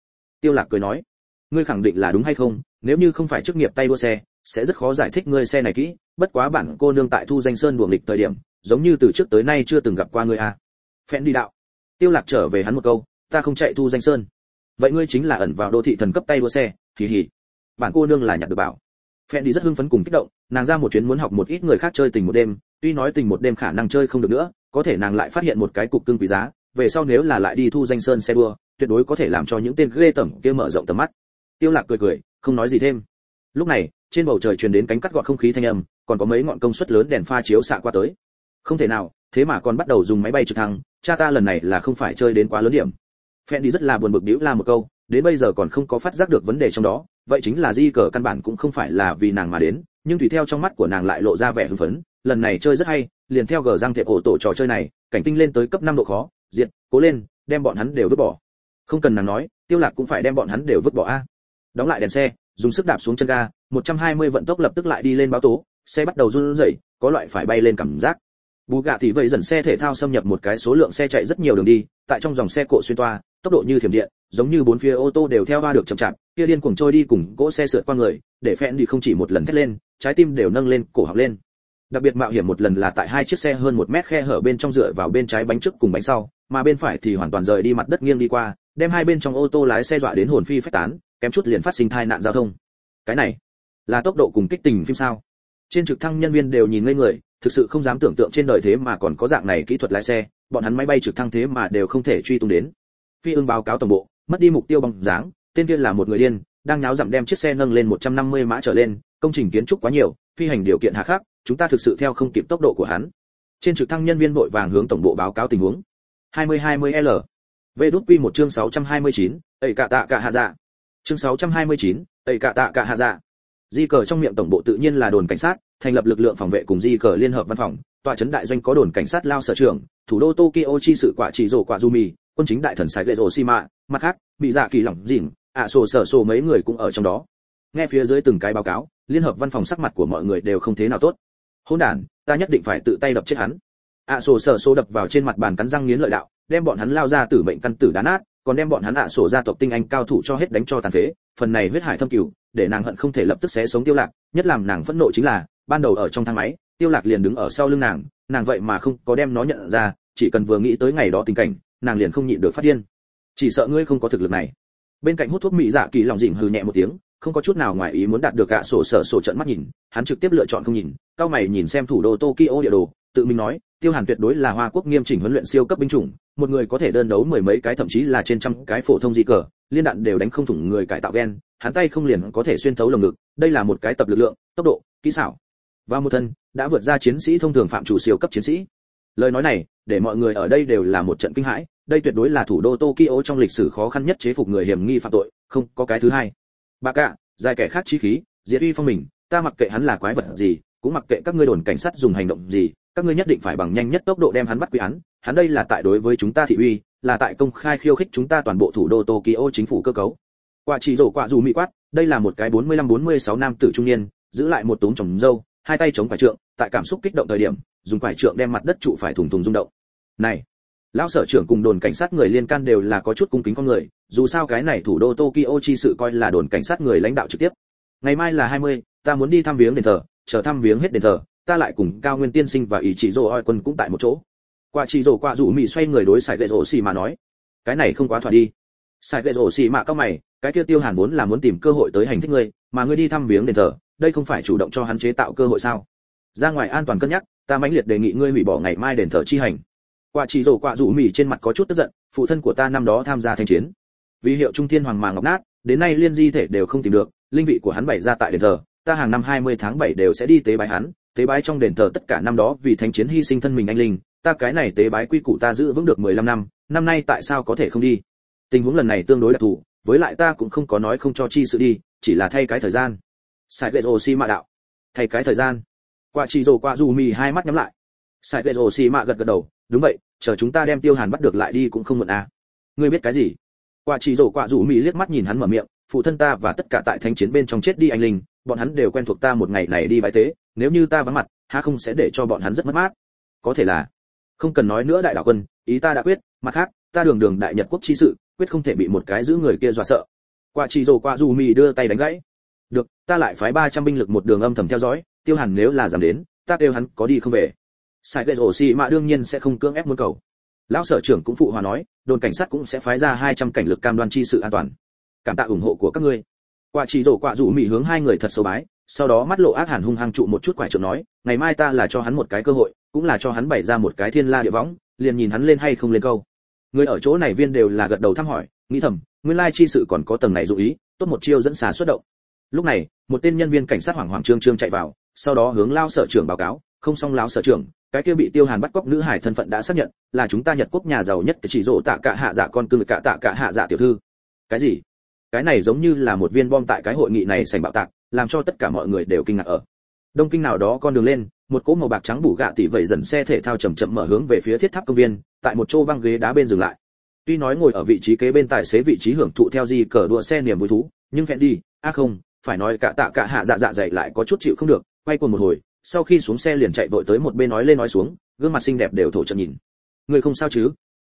Tiêu lạc cười nói, ngươi khẳng định là đúng hay không? Nếu như không phải chức nghiệp tay đua xe, sẽ rất khó giải thích ngươi xe này kỹ, bất quá bản cô nương tại thu danh sơn buồng lịch thời điểm, giống như từ trước tới nay chưa từng gặp qua ngươi à phèn đi đạo. Tiêu lạc trở về hắn một câu, ta không chạy thu danh sơn vậy ngươi chính là ẩn vào đô thị thần cấp tay đua xe kỳ hỉ bản cô nương là nhặt được bảo. Phen đi rất hưng phấn cùng kích động, nàng ra một chuyến muốn học một ít người khác chơi tình một đêm, tuy nói tình một đêm khả năng chơi không được nữa, có thể nàng lại phát hiện một cái cục cưng quý giá, về sau nếu là lại đi thu danh sơn xe đua, tuyệt đối có thể làm cho những tên ghê tởm kia mở rộng tầm mắt. Tiêu lạc cười cười, không nói gì thêm. Lúc này, trên bầu trời truyền đến cánh cắt gọn không khí thanh âm, còn có mấy ngọn công suất lớn đèn pha chiếu xạ qua tới. Không thể nào, thế mà còn bắt đầu dùng máy bay trực thăng, cha ta lần này là không phải chơi đến quá lớn điểm phen đi rất là buồn bực điếu la một câu, đến bây giờ còn không có phát giác được vấn đề trong đó, vậy chính là di cờ căn bản cũng không phải là vì nàng mà đến, nhưng tùy theo trong mắt của nàng lại lộ ra vẻ hưng phấn, lần này chơi rất hay, liền theo gờ răng thẹp ổ tổ trò chơi này, cảnh tinh lên tới cấp năm độ khó, diệt, cố lên, đem bọn hắn đều vứt bỏ. Không cần nàng nói, tiêu lạc cũng phải đem bọn hắn đều vứt bỏ a. Đóng lại đèn xe, dùng sức đạp xuống chân ga 120 vận tốc lập tức lại đi lên báo tố, xe bắt đầu run rẩy, có loại phải bay lên cảm giác bù gạ thì vậy dần xe thể thao xâm nhập một cái số lượng xe chạy rất nhiều đường đi, tại trong dòng xe cộ xuyên toa, tốc độ như thiểm điện, giống như bốn phía ô tô đều theo va được chậm chạp, kia điên cuồng trôi đi cùng cỗ xe sượt qua người, để phẹn đi không chỉ một lần thét lên, trái tim đều nâng lên, cổ học lên. Đặc biệt mạo hiểm một lần là tại hai chiếc xe hơn một mét khe hở bên trong dựa vào bên trái bánh trước cùng bánh sau, mà bên phải thì hoàn toàn rời đi mặt đất nghiêng đi qua, đem hai bên trong ô tô lái xe dọa đến hồn phi phách tán, kém chút liền phát sinh tai nạn giao thông. Cái này là tốc độ cùng kích tình phim sao? Trên trực thăng nhân viên đều nhìn ngây người thực sự không dám tưởng tượng trên đời thế mà còn có dạng này kỹ thuật lái xe bọn hắn máy bay trực thăng thế mà đều không thể truy tung đến. Phi ương báo cáo tổng bộ mất đi mục tiêu bằng dáng tên kia là một người điên đang nháo dặm đem chiếc xe nâng lên 150 mã trở lên công trình kiến trúc quá nhiều phi hành điều kiện hạ khắc chúng ta thực sự theo không kịp tốc độ của hắn. Trên trực thăng nhân viên vội vàng hướng tổng bộ báo cáo tình huống. 2020L về đút quy một chương 629, ấy cả tạ cả hạ dạ. Chương 629, ấy cả tạ cả hạ dạ. Di cờ trong miệng tổng bộ tự nhiên là đồn cảnh sát thành lập lực lượng phòng vệ cùng di cờ liên hợp văn phòng tòa trấn đại doanh có đồn cảnh sát lao sở trưởng thủ đô tokyo chi sự quả chỉ rổ quả Jumi, quân chính đại thần sài lệ rổ shima mặt khác bị dạ kỳ lỏng dỉn ạ sổ sở sổ mấy người cũng ở trong đó. Nghe phía dưới từng cái báo cáo liên hợp văn phòng sắc mặt của mọi người đều không thế nào tốt. Hôn đản ta nhất định phải tự tay đập chết hắn. Ạ sổ sở sổ đập vào trên mặt bàn cắn răng nghiến lợi đạo đem bọn hắn lao ra tử mệnh căn tử đá nát còn đem bọn hắn ạ sổ gia tộc tinh anh cao thủ cho hết đánh cho tàn phế phần này huyết hải thâm cửu để nàng hận không thể lập tức xé sống tiêu lạc nhất làm nàng phẫn nộ chính là ban đầu ở trong thang máy, tiêu lạc liền đứng ở sau lưng nàng nàng vậy mà không có đem nó nhận ra, chỉ cần vừa nghĩ tới ngày đó tình cảnh, nàng liền không nhịn được phát điên. Chỉ sợ ngươi không có thực lực này. Bên cạnh hút thuốc mỹ dạ kỳ lòng dỉnh hừ nhẹ một tiếng, không có chút nào ngoài ý muốn đạt được gạ sổ sở sổ trận mắt nhìn, hắn trực tiếp lựa chọn không nhìn, cao mày nhìn xem thủ đô tokyo địa đồ, tự mình nói, tiêu hàn tuyệt đối là hoa quốc nghiêm chỉnh huấn luyện siêu cấp binh chủng, một người có thể đơn đấu mười mấy cái thậm chí là trên trăm cái phổ thông di cờ, liên đạn đều đánh không thủng người cải tạo gen, hắn tay không liền có thể xuyên thấu lồng ngực, đây là một cái tập lực lượng, tốc độ, kỹ xảo và một thân, đã vượt ra chiến sĩ thông thường phạm chủ siêu cấp chiến sĩ. Lời nói này, để mọi người ở đây đều là một trận kinh hãi, đây tuyệt đối là thủ đô tokyo trong lịch sử khó khăn nhất chế phục người hiểm nghi phạm tội, không có cái thứ hai. Bà cạ dài kẻ khác chi khí, diệt uy phong mình, ta mặc kệ hắn là quái vật gì, cũng mặc kệ các ngươi đồn cảnh sát dùng hành động gì, các ngươi nhất định phải bằng nhanh nhất tốc độ đem hắn bắt quy án. Hắn đây là tại đối với chúng ta thị uy, là tại công khai khiêu khích chúng ta toàn bộ thủ đô tokyo chính phủ cơ cấu. Quả chỉ rổ quả dù mỹ quát, đây là một cái 45-46 nam tử trung niên, giữ lại một túm trồng dâu hai tay chống phải trượng tại cảm xúc kích động thời điểm dùng phải trượng đem mặt đất trụ phải thùng thùng rung động. Này lão sở trưởng cùng đồn cảnh sát người liên can đều là có chút cung kính con người dù sao cái này thủ đô tokyo chi sự coi là đồn cảnh sát người lãnh đạo trực tiếp. Ngày mai là 20, ta muốn đi thăm viếng đền thờ chờ thăm viếng hết đền thờ ta lại cùng cao nguyên tiên sinh và ý chỉ rồ oi quân cũng tại một chỗ. Quả chỉ rồ quả rủ mị xoay người đối sải lệ rồ xì mà nói cái này không quá thỏa đi. Sải lệ rồ xì mà cao mày cái kia tiêu hàn vốn là muốn tìm cơ hội tới hành thích ngươi mà ngươi đi thăm viếng đền thờ, đây không phải chủ động cho hắn chế tạo cơ hội sao? Ra ngoài an toàn cân nhắc, ta mãnh liệt đề nghị ngươi hủy bỏ ngày mai đền thờ chi hành. Quả chỉ rổ quả rủ mỉ trên mặt có chút tức giận, phụ thân của ta năm đó tham gia thanh chiến. Vì hiệu trung thiên hoàng mà ngọc nát, đến nay liên di thể đều không tìm được, linh vị của hắn bày ra tại đền thờ, ta hàng năm 20 tháng 7 đều sẽ đi tế bái hắn, tế bái trong đền thờ tất cả năm đó vì thanh chiến hy sinh thân mình anh linh, ta cái này tế bái quy củ ta giữ vững được 15 năm năm nay tại sao có thể không đi? Tình huống lần này tương đối đặc thù với lại ta cũng không có nói không cho chi sự đi, chỉ là thay cái thời gian. Sai lệ rồ xi mạ đạo. Thay cái thời gian. Qua chi rồ qua dù mì hai mắt nhắm lại. Sai lệ rồ xi mạ gật gật đầu, đúng vậy, chờ chúng ta đem tiêu hàn bắt được lại đi cũng không muộn à. Ngươi biết cái gì? Qua chi rồ qua dù mì liếc mắt nhìn hắn mở miệng, phụ thân ta và tất cả tại thanh chiến bên trong chết đi anh linh, bọn hắn đều quen thuộc ta một ngày này đi bãi tế, nếu như ta vắng mặt ha không sẽ để cho bọn hắn rất mất mát? Có thể là. Không cần nói nữa đại đạo quân, ý ta đã quyết, mặt khác, ta đường đường đại nhật quốc chi sự quyết không thể bị một cái giữ người kia dọa sợ. Quả chỉ rồ quả dù mì đưa tay đánh gãy. Được, ta lại phái 300 binh lực một đường âm thầm theo dõi, tiêu hàn nếu là dám đến, ta kêu hắn có đi không về. Sai lệ rổ xì mạ đương nhiên sẽ không cưỡng ép muốn cầu. Lão sở trưởng cũng phụ hòa nói, đồn cảnh sát cũng sẽ phái ra 200 cảnh lực cam đoan chi sự an toàn. Cảm tạ ủng hộ của các ngươi. Quả chỉ rổ quả dù mì hướng hai người thật sâu bái, sau đó mắt lộ ác hàn hung hăng trụ một chút quải trưởng nói, ngày mai ta là cho hắn một cái cơ hội, cũng là cho hắn bày ra một cái thiên la địa võng, liền nhìn hắn lên hay không lên câu người ở chỗ này viên đều là gật đầu thăm hỏi, nghĩ thầm, nguyên lai chi sự còn có tầng này dụ ý, tốt một chiêu dẫn xá xuất động. Lúc này, một tên nhân viên cảnh sát hoảng hoảng trương trương chạy vào, sau đó hướng lao sở trưởng báo cáo, không xong lao sở trưởng, cái kia bị tiêu hàn bắt cóc nữ hải thân phận đã xác nhận, là chúng ta nhật quốc nhà giàu nhất chỉ rộ tạ cả hạ dạ con cưng cả tạ cả hạ dạ tiểu thư. Cái gì? Cái này giống như là một viên bom tại cái hội nghị này sành bạo tạc, làm cho tất cả mọi người đều kinh ngạc ở. Đông kinh nào đó con đường lên một cỗ màu bạc trắng bù gạ tỷ vậy dần xe thể thao chậm chậm mở hướng về phía thiết tháp công viên, tại một chỗ băng ghế đá bên dừng lại. Tuy nói ngồi ở vị trí kế bên tài xế vị trí hưởng thụ theo gì cờ đua xe niềm vui thú, nhưng phẹn đi, a không, phải nói cả tạ cả hạ dạ dạ dày lại có chút chịu không được, quay cuồng một hồi, sau khi xuống xe liền chạy vội tới một bên nói lên nói xuống, gương mặt xinh đẹp đều thổ trận nhìn. Người không sao chứ?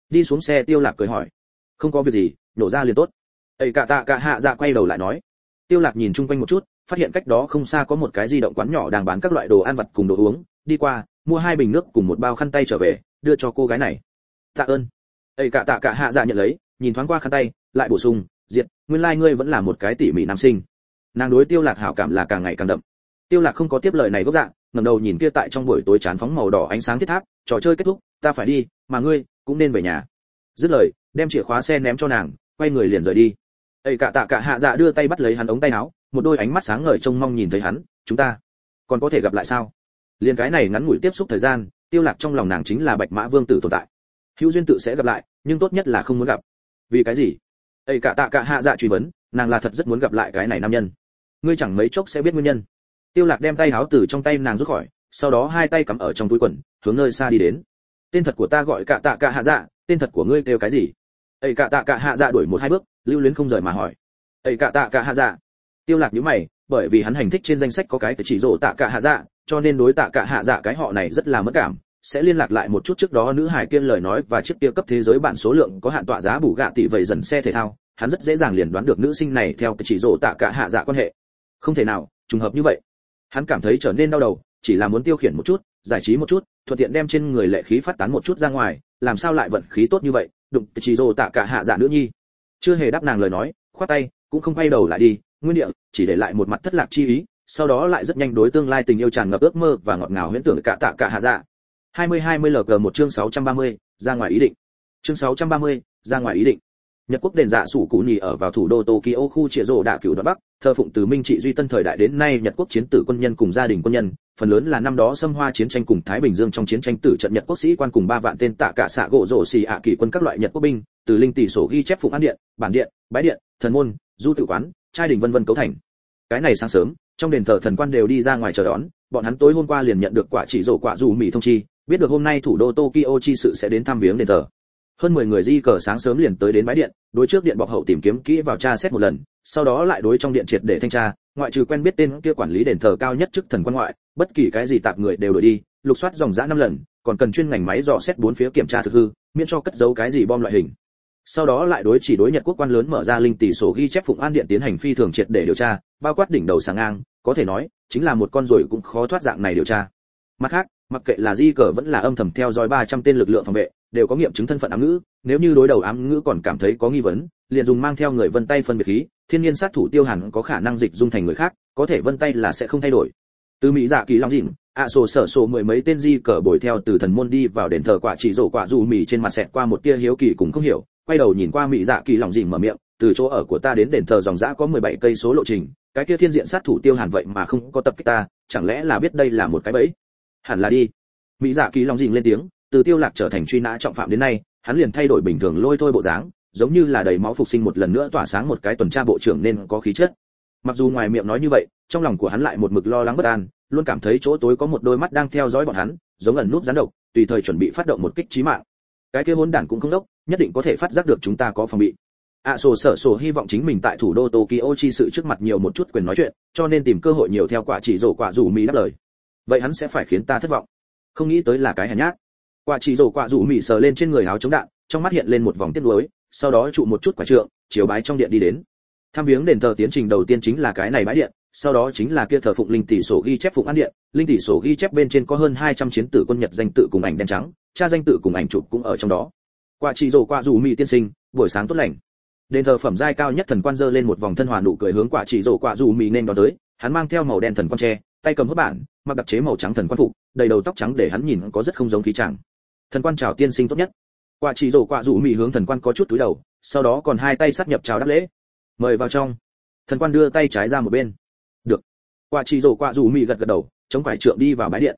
Đi xuống xe tiêu lạc cười hỏi. Không có việc gì, nổ ra liền tốt. Ấy cả tạ cả hạ dạ quay đầu lại nói. Tiêu lạc nhìn chung quanh một chút phát hiện cách đó không xa có một cái di động quán nhỏ đang bán các loại đồ ăn vặt cùng đồ uống. Đi qua, mua hai bình nước cùng một bao khăn tay trở về, đưa cho cô gái này. Tạ ơn. Ấy cả tạ cả hạ dạ nhận lấy, nhìn thoáng qua khăn tay, lại bổ sung diệt nguyên lai like ngươi vẫn là một cái tỉ mỉ nam sinh. Nàng đối tiêu lạc hảo cảm là càng ngày càng đậm. Tiêu lạc không có tiếp lời này gốc dạng ngẩng đầu nhìn kia tại trong buổi tối chán phóng màu đỏ ánh sáng thiết tháp, trò chơi kết thúc, ta phải đi, mà ngươi cũng nên về nhà. Dứt lời, đem chìa khóa xe ném cho nàng, quay người liền rời đi. Ấy cả tạ cả hạ dạ đưa tay bắt lấy hắn ống tay áo một đôi ánh mắt sáng ngời trông mong nhìn thấy hắn, chúng ta còn có thể gặp lại sao? Liền cái này ngắn ngủi tiếp xúc thời gian, tiêu lạc trong lòng nàng chính là bạch mã vương tử tồn tại. Hữu duyên tự sẽ gặp lại, nhưng tốt nhất là không muốn gặp. Vì cái gì? Ấy cả tạ cả hạ dạ truy vấn, nàng là thật rất muốn gặp lại cái này nam nhân. Ngươi chẳng mấy chốc sẽ biết nguyên nhân. Tiêu lạc đem tay áo từ trong tay nàng rút khỏi, sau đó hai tay cắm ở trong túi quần, hướng nơi xa đi đến. Tên thật của ta gọi cả tạ cả hạ dạ tên thật của ngươi kêu cái gì? Ấy cả tạ cả hạ dạ đuổi một hai bước, lưu luyến không rời mà hỏi. Ấy cả tạ cả hạ dạ tiêu lạc nhíu mày, bởi vì hắn hành thích trên danh sách có cái chỉ rổ tạ cả hạ dạ cho nên đối tạ cả hạ dạ cái họ này rất là mất cảm. Sẽ liên lạc lại một chút trước đó nữ hải kiên lời nói và chiếc kia cấp thế giới bản số lượng có hạn tọa giá bù gạ tỷ vậy dần xe thể thao. Hắn rất dễ dàng liền đoán được nữ sinh này theo cái chỉ rổ tạ cả hạ dạ quan hệ. Không thể nào, trùng hợp như vậy. Hắn cảm thấy trở nên đau đầu, chỉ là muốn tiêu khiển một chút, giải trí một chút, thuận tiện đem trên người lệ khí phát tán một chút ra ngoài, làm sao lại vận khí tốt như vậy, đụng cái chỉ rổ tạ cả hạ dạ nữ nhi. Chưa hề đáp nàng lời nói, khoát tay, cũng không quay đầu lại đi nguyên địa chỉ để lại một mặt thất lạc chi ý sau đó lại rất nhanh đối tương lai tình yêu tràn ngập ước mơ và ngọt ngào huyễn tưởng cả tạ cả hạ dạ 20-20 LG một chương 630, ra ngoài ý định. Chương 630, ra ngoài ý định. Nhật quốc đền dạ sủ cụ nhì ở vào thủ đô Tokyo khu Trịa Rồ Đạ Cửu Đoạn Bắc, thờ phụng từ Minh trị duy tân thời đại đến nay Nhật quốc chiến tử quân nhân cùng gia đình quân nhân, phần lớn là năm đó xâm hoa chiến tranh cùng Thái Bình Dương trong chiến tranh tử trận Nhật quốc sĩ quan cùng ba vạn tên tạ cả xạ gỗ rổ xì ạ kỳ quân các loại Nhật quốc binh, từ linh tỷ sổ ghi chép phụng an điện, bản điện, bái điện, thần môn, du tự quán, trai đình vân vân cấu thành. Cái này sáng sớm, trong đền thờ thần quan đều đi ra ngoài chờ đón, bọn hắn tối hôm qua liền nhận được quả chỉ rổ quả dù mì thông chi, biết được hôm nay thủ đô Tokyo chi sự sẽ đến thăm viếng đền thờ. Hơn 10 người di cờ sáng sớm liền tới đến bãi điện, đối trước điện bọc hậu tìm kiếm kỹ vào tra xét một lần, sau đó lại đối trong điện triệt để thanh tra, ngoại trừ quen biết tên kia quản lý đền thờ cao nhất chức thần quan ngoại, bất kỳ cái gì tạp người đều đuổi đi, lục soát dòng dã năm lần, còn cần chuyên ngành máy dò xét bốn phía kiểm tra thực hư, miễn cho cất giấu cái gì bom loại hình. Sau đó lại đối chỉ đối Nhật quốc quan lớn mở ra linh tỷ sổ ghi chép phụng an điện tiến hành phi thường triệt để điều tra, bao quát đỉnh đầu sáng ngang, có thể nói, chính là một con rồi cũng khó thoát dạng này điều tra. Mặt khác, mặc kệ là di cờ vẫn là âm thầm theo dõi 300 tên lực lượng phòng vệ, đều có nghiệm chứng thân phận ám ngữ, nếu như đối đầu ám ngữ còn cảm thấy có nghi vấn, liền dùng mang theo người vân tay phân biệt khí, thiên nhiên sát thủ tiêu hẳn có khả năng dịch dung thành người khác, có thể vân tay là sẽ không thay đổi. Từ Mỹ Dạ Kỳ Long Dĩnh, ạ sổ sở sổ mười mấy tên di cờ bồi theo từ thần môn đi vào đền thờ quả chỉ rổ quả dù mì trên mặt xẹt qua một tia hiếu kỳ cũng không hiểu, quay đầu nhìn qua Mỹ Dạ Kỳ Long Dĩnh mở miệng, từ chỗ ở của ta đến đền thờ dòng dã có 17 cây số lộ trình, cái kia thiên diện sát thủ tiêu hàn vậy mà không có tập kích ta, chẳng lẽ là biết đây là một cái bẫy? Hẳn là đi. Mỹ dạ kỳ long dình lên tiếng từ tiêu lạc trở thành truy nã trọng phạm đến nay hắn liền thay đổi bình thường lôi thôi bộ dáng giống như là đầy máu phục sinh một lần nữa tỏa sáng một cái tuần tra bộ trưởng nên có khí chất. Mặc dù ngoài miệng nói như vậy trong lòng của hắn lại một mực lo lắng bất an luôn cảm thấy chỗ tối có một đôi mắt đang theo dõi bọn hắn giống ẩn nút gián độc tùy thời chuẩn bị phát động một kích chí mạng. Cái kia hỗn đản cũng không đốc nhất định có thể phát giác được chúng ta có phòng bị. Ạ à, sổ sở sổ hy vọng chính mình tại thủ đô tokyo chi sự trước mặt nhiều một chút quyền nói chuyện cho nên tìm cơ hội nhiều theo quả chỉ rổ quả rủ mỹ đáp lời. Vậy hắn sẽ phải khiến ta thất vọng. Không nghĩ tới là cái hèn nhát. Quả chỉ rổ quả rủ mì sờ lên trên người áo chống đạn trong mắt hiện lên một vòng tiếc nuối sau đó trụ một chút quả trượng chiếu bái trong điện đi đến. Tham viếng đền thờ tiến trình đầu tiên chính là cái này bãi điện sau đó chính là kia thờ phụng linh tỷ sổ ghi chép phụng an điện linh tỷ sổ ghi chép bên trên có hơn 200 chiến tử quân nhật danh tự cùng ảnh đen trắng cha danh tự cùng ảnh chụp cũng ở trong đó quả chỉ rổ quả rủ mỹ tiên sinh, buổi sáng tốt lành. Đền thờ phẩm giai cao nhất thần quan dơ lên một vòng thân hòa nụ cười hướng quả chỉ rổ quả rủ mỹ nên đón tới. Hắn mang theo màu đen thần quan tre tay cầm hớp bản, mặc đặc chế màu trắng thần quan phục, đầy đầu tóc trắng để hắn nhìn có rất không giống khí chàng thần quan chào tiên sinh tốt nhất. Quả chỉ rổ quả rủ mỹ hướng thần quan có chút túi đầu, sau đó còn hai tay sát nhập chào đáp lễ. Mời vào trong. Thần quan đưa tay trái ra một bên. Được. Quả chỉ rổ quả rủ mỹ gật gật đầu, chống quải trượng đi vào bãi điện.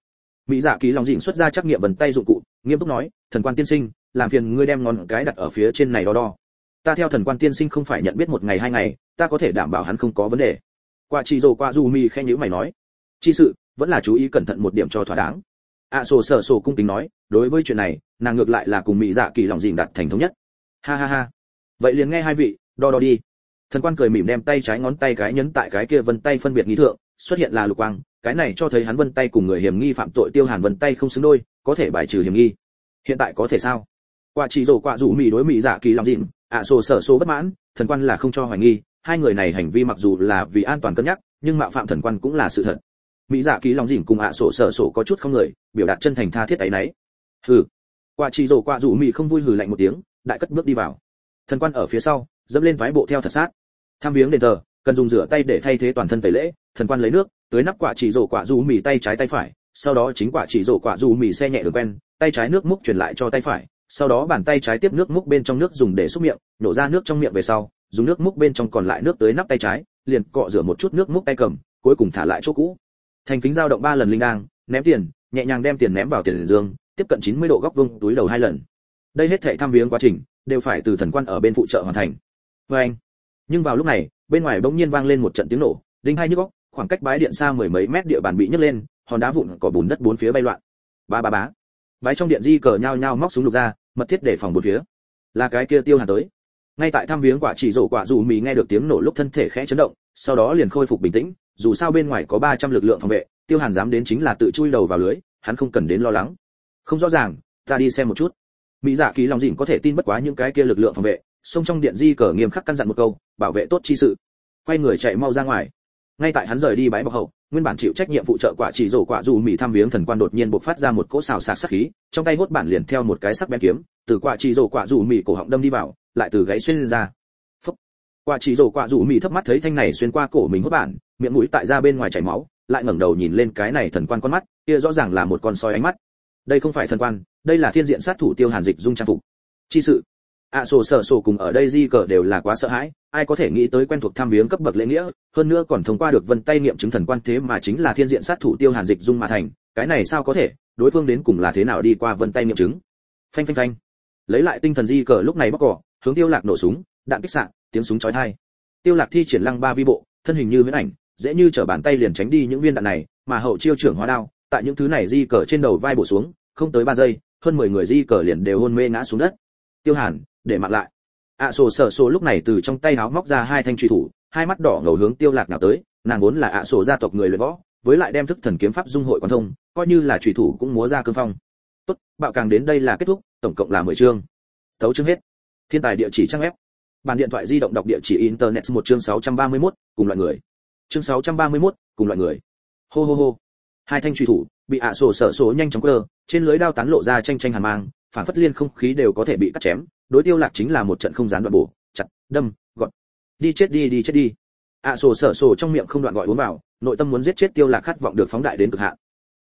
Mỹ giả dạ ký lòng dịnh xuất ra trắc nghiệm vần tay dụng cụ, nghiêm túc nói, thần quan tiên sinh làm phiền ngươi đem ngón cái đặt ở phía trên này đo đo. Ta theo thần quan tiên sinh không phải nhận biết một ngày hai ngày ta có thể đảm bảo hắn không có vấn đề. Quả chỉ rồ qua dù mi khen nhữ mày nói chi sự vẫn là chú ý cẩn thận một điểm cho thỏa đáng. Ạ à, sổ sở sổ cung kính nói đối với chuyện này nàng ngược lại là cùng mỹ dạ kỳ lòng dình đặt thành thống nhất. Ha ha ha. Vậy liền nghe hai vị đo đo đi. Thần quan cười mỉm đem tay trái ngón tay cái nhấn tại cái kia vân tay phân biệt nghi thượng xuất hiện là lục quang cái này cho thấy hắn vân tay cùng người hiểm nghi phạm tội tiêu hàn vân tay không xứng đôi có thể bài trừ hiểm nghi. Hiện tại có thể sao? Quả chỉ rổ quả rủ mì đối mì giả kỳ lòng dịn ạ à, sổ sở sổ bất mãn thần quan là không cho hoài nghi hai người này hành vi mặc dù là vì an toàn cân nhắc nhưng mạo phạm thần quan cũng là sự thật. Mỹ dạ ký lòng dỉn cùng ạ sổ sở sổ có chút không người biểu đạt chân thành tha thiết ấy nấy. Hừ. Quả chỉ rổ quả rủ mì không vui hừ lạnh một tiếng đại cất bước đi vào. Thần quan ở phía sau dẫm lên vái bộ theo thật sát. Tham viếng đền thờ cần dùng rửa tay để thay thế toàn thân tẩy lễ thần quan lấy nước tới nắp quả chỉ rổ quả rủ mì tay trái tay phải sau đó chính quả chỉ rổ quả rủ mì xe nhẹ đường quen tay trái nước múc truyền lại cho tay phải sau đó bàn tay trái tiếp nước múc bên trong nước dùng để xúc miệng, nổ ra nước trong miệng về sau, dùng nước múc bên trong còn lại nước tới nắp tay trái, liền cọ rửa một chút nước múc tay cầm, cuối cùng thả lại chỗ cũ. Thành kính dao động ba lần linh đang ném tiền, nhẹ nhàng đem tiền ném vào tiền dương tiếp cận 90 độ góc vuông, túi đầu hai lần. Đây hết thảy tham viếng quá trình, đều phải từ thần quan ở bên phụ trợ hoàn thành. Với anh, nhưng vào lúc này, bên ngoài bỗng nhiên vang lên một trận tiếng nổ, đinh hai nhức góc khoảng cách bái điện xa mười mấy mét địa bàn bị nhấc lên, hòn đá vụn cỏ bùn đất bốn phía bay loạn. Ba ba bá bái trong điện di cờ nhao nhao móc súng lục ra, mật thiết để phòng bốn phía. Là cái kia tiêu hàn tới. Ngay tại thăm viếng quả chỉ rổ quả dù mì nghe được tiếng nổ lúc thân thể khẽ chấn động, sau đó liền khôi phục bình tĩnh, dù sao bên ngoài có 300 lực lượng phòng vệ, tiêu hàn dám đến chính là tự chui đầu vào lưới, hắn không cần đến lo lắng. Không rõ ràng, ta đi xem một chút. Mỹ dạ ký lòng dịn có thể tin bất quá những cái kia lực lượng phòng vệ, xông trong điện di cờ nghiêm khắc căn dặn một câu, bảo vệ tốt chi sự. Quay người chạy mau ra ngoài. Ngay tại hắn rời đi bãi bọc hậu nguyên bản chịu trách nhiệm phụ trợ quả chỉ rổ quả dù mỹ thăm viếng thần quan đột nhiên bộc phát ra một cỗ xào sạc sắc khí, trong tay hốt bản liền theo một cái sắc bén kiếm, từ quả chỉ rổ quả dù mỹ cổ họng đâm đi vào, lại từ gáy xuyên ra. Phúc. quả chỉ rổ quả dù mỹ thấp mắt thấy thanh này xuyên qua cổ mình hốt bản, miệng mũi tại ra bên ngoài chảy máu, lại ngẩng đầu nhìn lên cái này thần quan con mắt, kia rõ ràng là một con sói ánh mắt. Đây không phải thần quan, đây là thiên diện sát thủ tiêu hàn dịch dung trang phục. Chi sự ạ sổ sở sổ cùng ở đây di cờ đều là quá sợ hãi, ai có thể nghĩ tới quen thuộc tham viếng cấp bậc lễ nghĩa, hơn nữa còn thông qua được vân tay nghiệm chứng thần quan thế mà chính là thiên diện sát thủ tiêu hàn dịch dung mà thành, cái này sao có thể, đối phương đến cùng là thế nào đi qua vân tay nghiệm chứng? Phanh phanh phanh. Lấy lại tinh thần di cờ lúc này bóc cỏ, hướng tiêu lạc nổ súng, đạn kích sạng tiếng súng chói tai. Tiêu lạc thi triển lăng ba vi bộ, thân hình như huyễn ảnh, dễ như trở bàn tay liền tránh đi những viên đạn này, mà hậu chiêu trưởng hóa đao, tại những thứ này di cờ trên đầu vai bổ xuống, không tới ba giây, hơn 10 người di cờ liền đều hôn mê ngã xuống đất. Tiêu hàn để mặc lại. Ạ à, sổ sở sổ lúc này từ trong tay háo móc ra hai thanh truy thủ hai mắt đỏ ngầu hướng tiêu lạc nào tới nàng vốn là ạ à sổ gia tộc người luyện võ với lại đem thức thần kiếm pháp dung hội quan thông coi như là truy thủ cũng múa ra cương phong. Tốt bạo càng đến đây là kết thúc tổng cộng là 10 chương. Tấu chương hết. Thiên tài địa chỉ trang web. Bàn điện thoại di động đọc địa chỉ internet một chương 631, cùng loại người. Chương 631, cùng loại người. Hô hô hô. Hai thanh truy thủ bị ạ à sổ sở sổ nhanh chóng cơ trên lưới đao tán lộ ra tranh tranh hàn mang phản phất liên không khí đều có thể bị cắt chém đối tiêu lạc chính là một trận không gián đoạn bổ chặt đâm gọt. Đi chết đi đi chết đi. Ạ à, sổ sở sổ trong miệng không đoạn gọi uống vào nội tâm muốn giết chết tiêu lạc khát vọng được phóng đại đến cực hạn.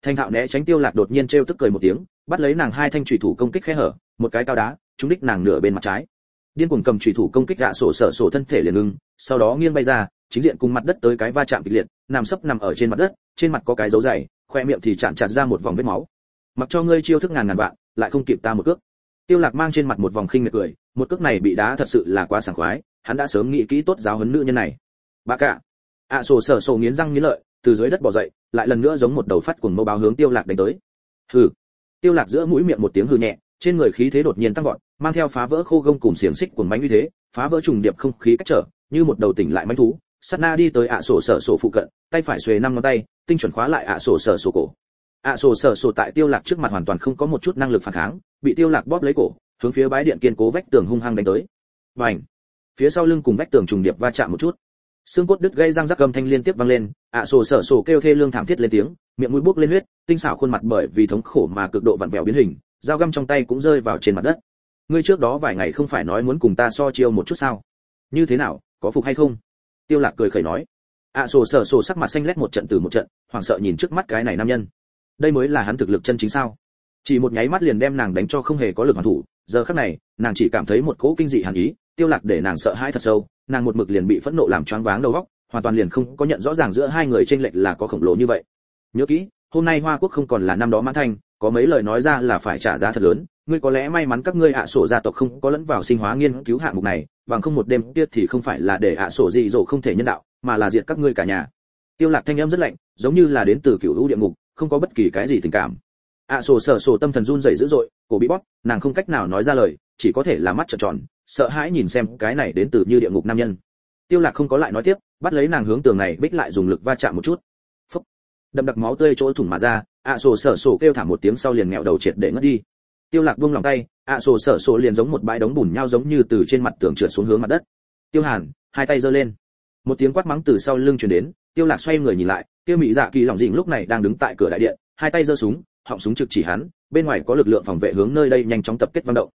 Thanh thạo né tránh tiêu lạc đột nhiên treo tức cười một tiếng bắt lấy nàng hai thanh chủy thủ công kích khe hở một cái cao đá trúng đích nàng nửa bên mặt trái. Điên cuồng cầm chủy thủ công kích ạ sổ sở sổ thân thể liền ngưng sau đó nghiêng bay ra chính diện cùng mặt đất tới cái va chạm kịch liệt nằm sấp nằm ở trên mặt đất trên mặt có cái dấu dày khoe miệng thì chạm chặt ra một vòng vết máu. Mặc cho ngươi chiêu thức ngàn ngàn vạn lại không kịp ta một cước tiêu lạc mang trên mặt một vòng khinh miệt cười một cước này bị đá thật sự là quá sảng khoái hắn đã sớm nghĩ kỹ tốt giáo huấn nữ nhân này. Bà cả ạ à, sổ sở sổ nghiến răng nghiến lợi từ dưới đất bò dậy lại lần nữa giống một đầu phát cuồng mâu báo hướng tiêu lạc đánh tới. Hừ. Tiêu lạc giữa mũi miệng một tiếng hừ nhẹ trên người khí thế đột nhiên tăng vọt mang theo phá vỡ khô gông cùng xiềng xích cuồng mãnh uy thế phá vỡ trùng điệp không khí cách trở như một đầu tỉnh lại mãnh thú. Sát na đi tới ạ sổ sở sổ phụ cận tay phải xuề năm ngón tay tinh chuẩn khóa lại ạ sổ sở sổ cổ ạ sổ sở, sổ tại tiêu lạc trước mặt hoàn toàn không có một chút năng lực phản kháng, bị tiêu lạc bóp lấy cổ, hướng phía bái điện kiên cố vách tường hung hăng đánh tới. Bành! Phía sau lưng cùng vách tường trùng điệp va chạm một chút. Xương cốt đứt gây răng rắc gầm thanh liên tiếp vang lên ạ sổ sở, sổ kêu thê lương thảm thiết lên tiếng, miệng mũi bốc lên huyết, tinh xảo khuôn mặt bởi vì thống khổ mà cực độ vặn vẹo biến hình, dao găm trong tay cũng rơi vào trên mặt đất. Ngươi trước đó vài ngày không phải nói muốn cùng ta so chiêu một chút sao? Như thế nào, có phục hay không? Tiêu lạc cười khẩy nói. Ạ sổ sở, sổ sắc mặt xanh lét một trận từ một trận, hoảng sợ nhìn trước mắt cái này nam nhân đây mới là hắn thực lực chân chính sao? Chỉ một nháy mắt liền đem nàng đánh cho không hề có lực hoàn thủ, giờ khắc này, nàng chỉ cảm thấy một cỗ kinh dị hàn ý, tiêu lạc để nàng sợ hãi thật sâu, nàng một mực liền bị phẫn nộ làm choáng váng đầu óc, hoàn toàn liền không có nhận rõ ràng giữa hai người trên lệch là có khổng lồ như vậy. Nhớ kỹ, hôm nay hoa quốc không còn là năm đó mãn thanh, có mấy lời nói ra là phải trả giá thật lớn, ngươi có lẽ may mắn các ngươi ạ sổ gia tộc không có lẫn vào sinh hóa nghiên cứu hạng mục này, bằng không một đêm tiết thì không phải là để ạ sổ gì rồi không thể nhân đạo, mà là diệt các ngươi cả nhà. Tiêu lạc thanh âm rất lạnh, giống như là đến từ cựu lũ địa ngục không có bất kỳ cái gì tình cảm. Ạ sổ sở sổ tâm thần run rẩy dữ dội, cổ bị bóp, nàng không cách nào nói ra lời, chỉ có thể là mắt trợn tròn, sợ hãi nhìn xem cái này đến từ như địa ngục nam nhân. Tiêu lạc không có lại nói tiếp, bắt lấy nàng hướng tường này, bích lại dùng lực va chạm một chút. Phúc. Đậm đặc máu tươi chỗ thủng mà ra ạ sổ sở sổ kêu thảm một tiếng sau liền ngẹo đầu triệt để ngất đi. Tiêu lạc buông lòng tay ạ sổ sở sổ liền giống một bãi đống bùn nhau giống như từ trên mặt tường trượt xuống hướng mặt đất. Tiêu hàn, hai tay giơ lên. Một tiếng quát mắng từ sau lưng truyền đến, tiêu lạc xoay người nhìn lại tiêu mỹ dạ kỳ lỏng dịnh lúc này đang đứng tại cửa đại điện, hai tay giơ súng, họng súng trực chỉ hắn, bên ngoài có lực lượng phòng vệ hướng nơi đây nhanh chóng tập kết văn động.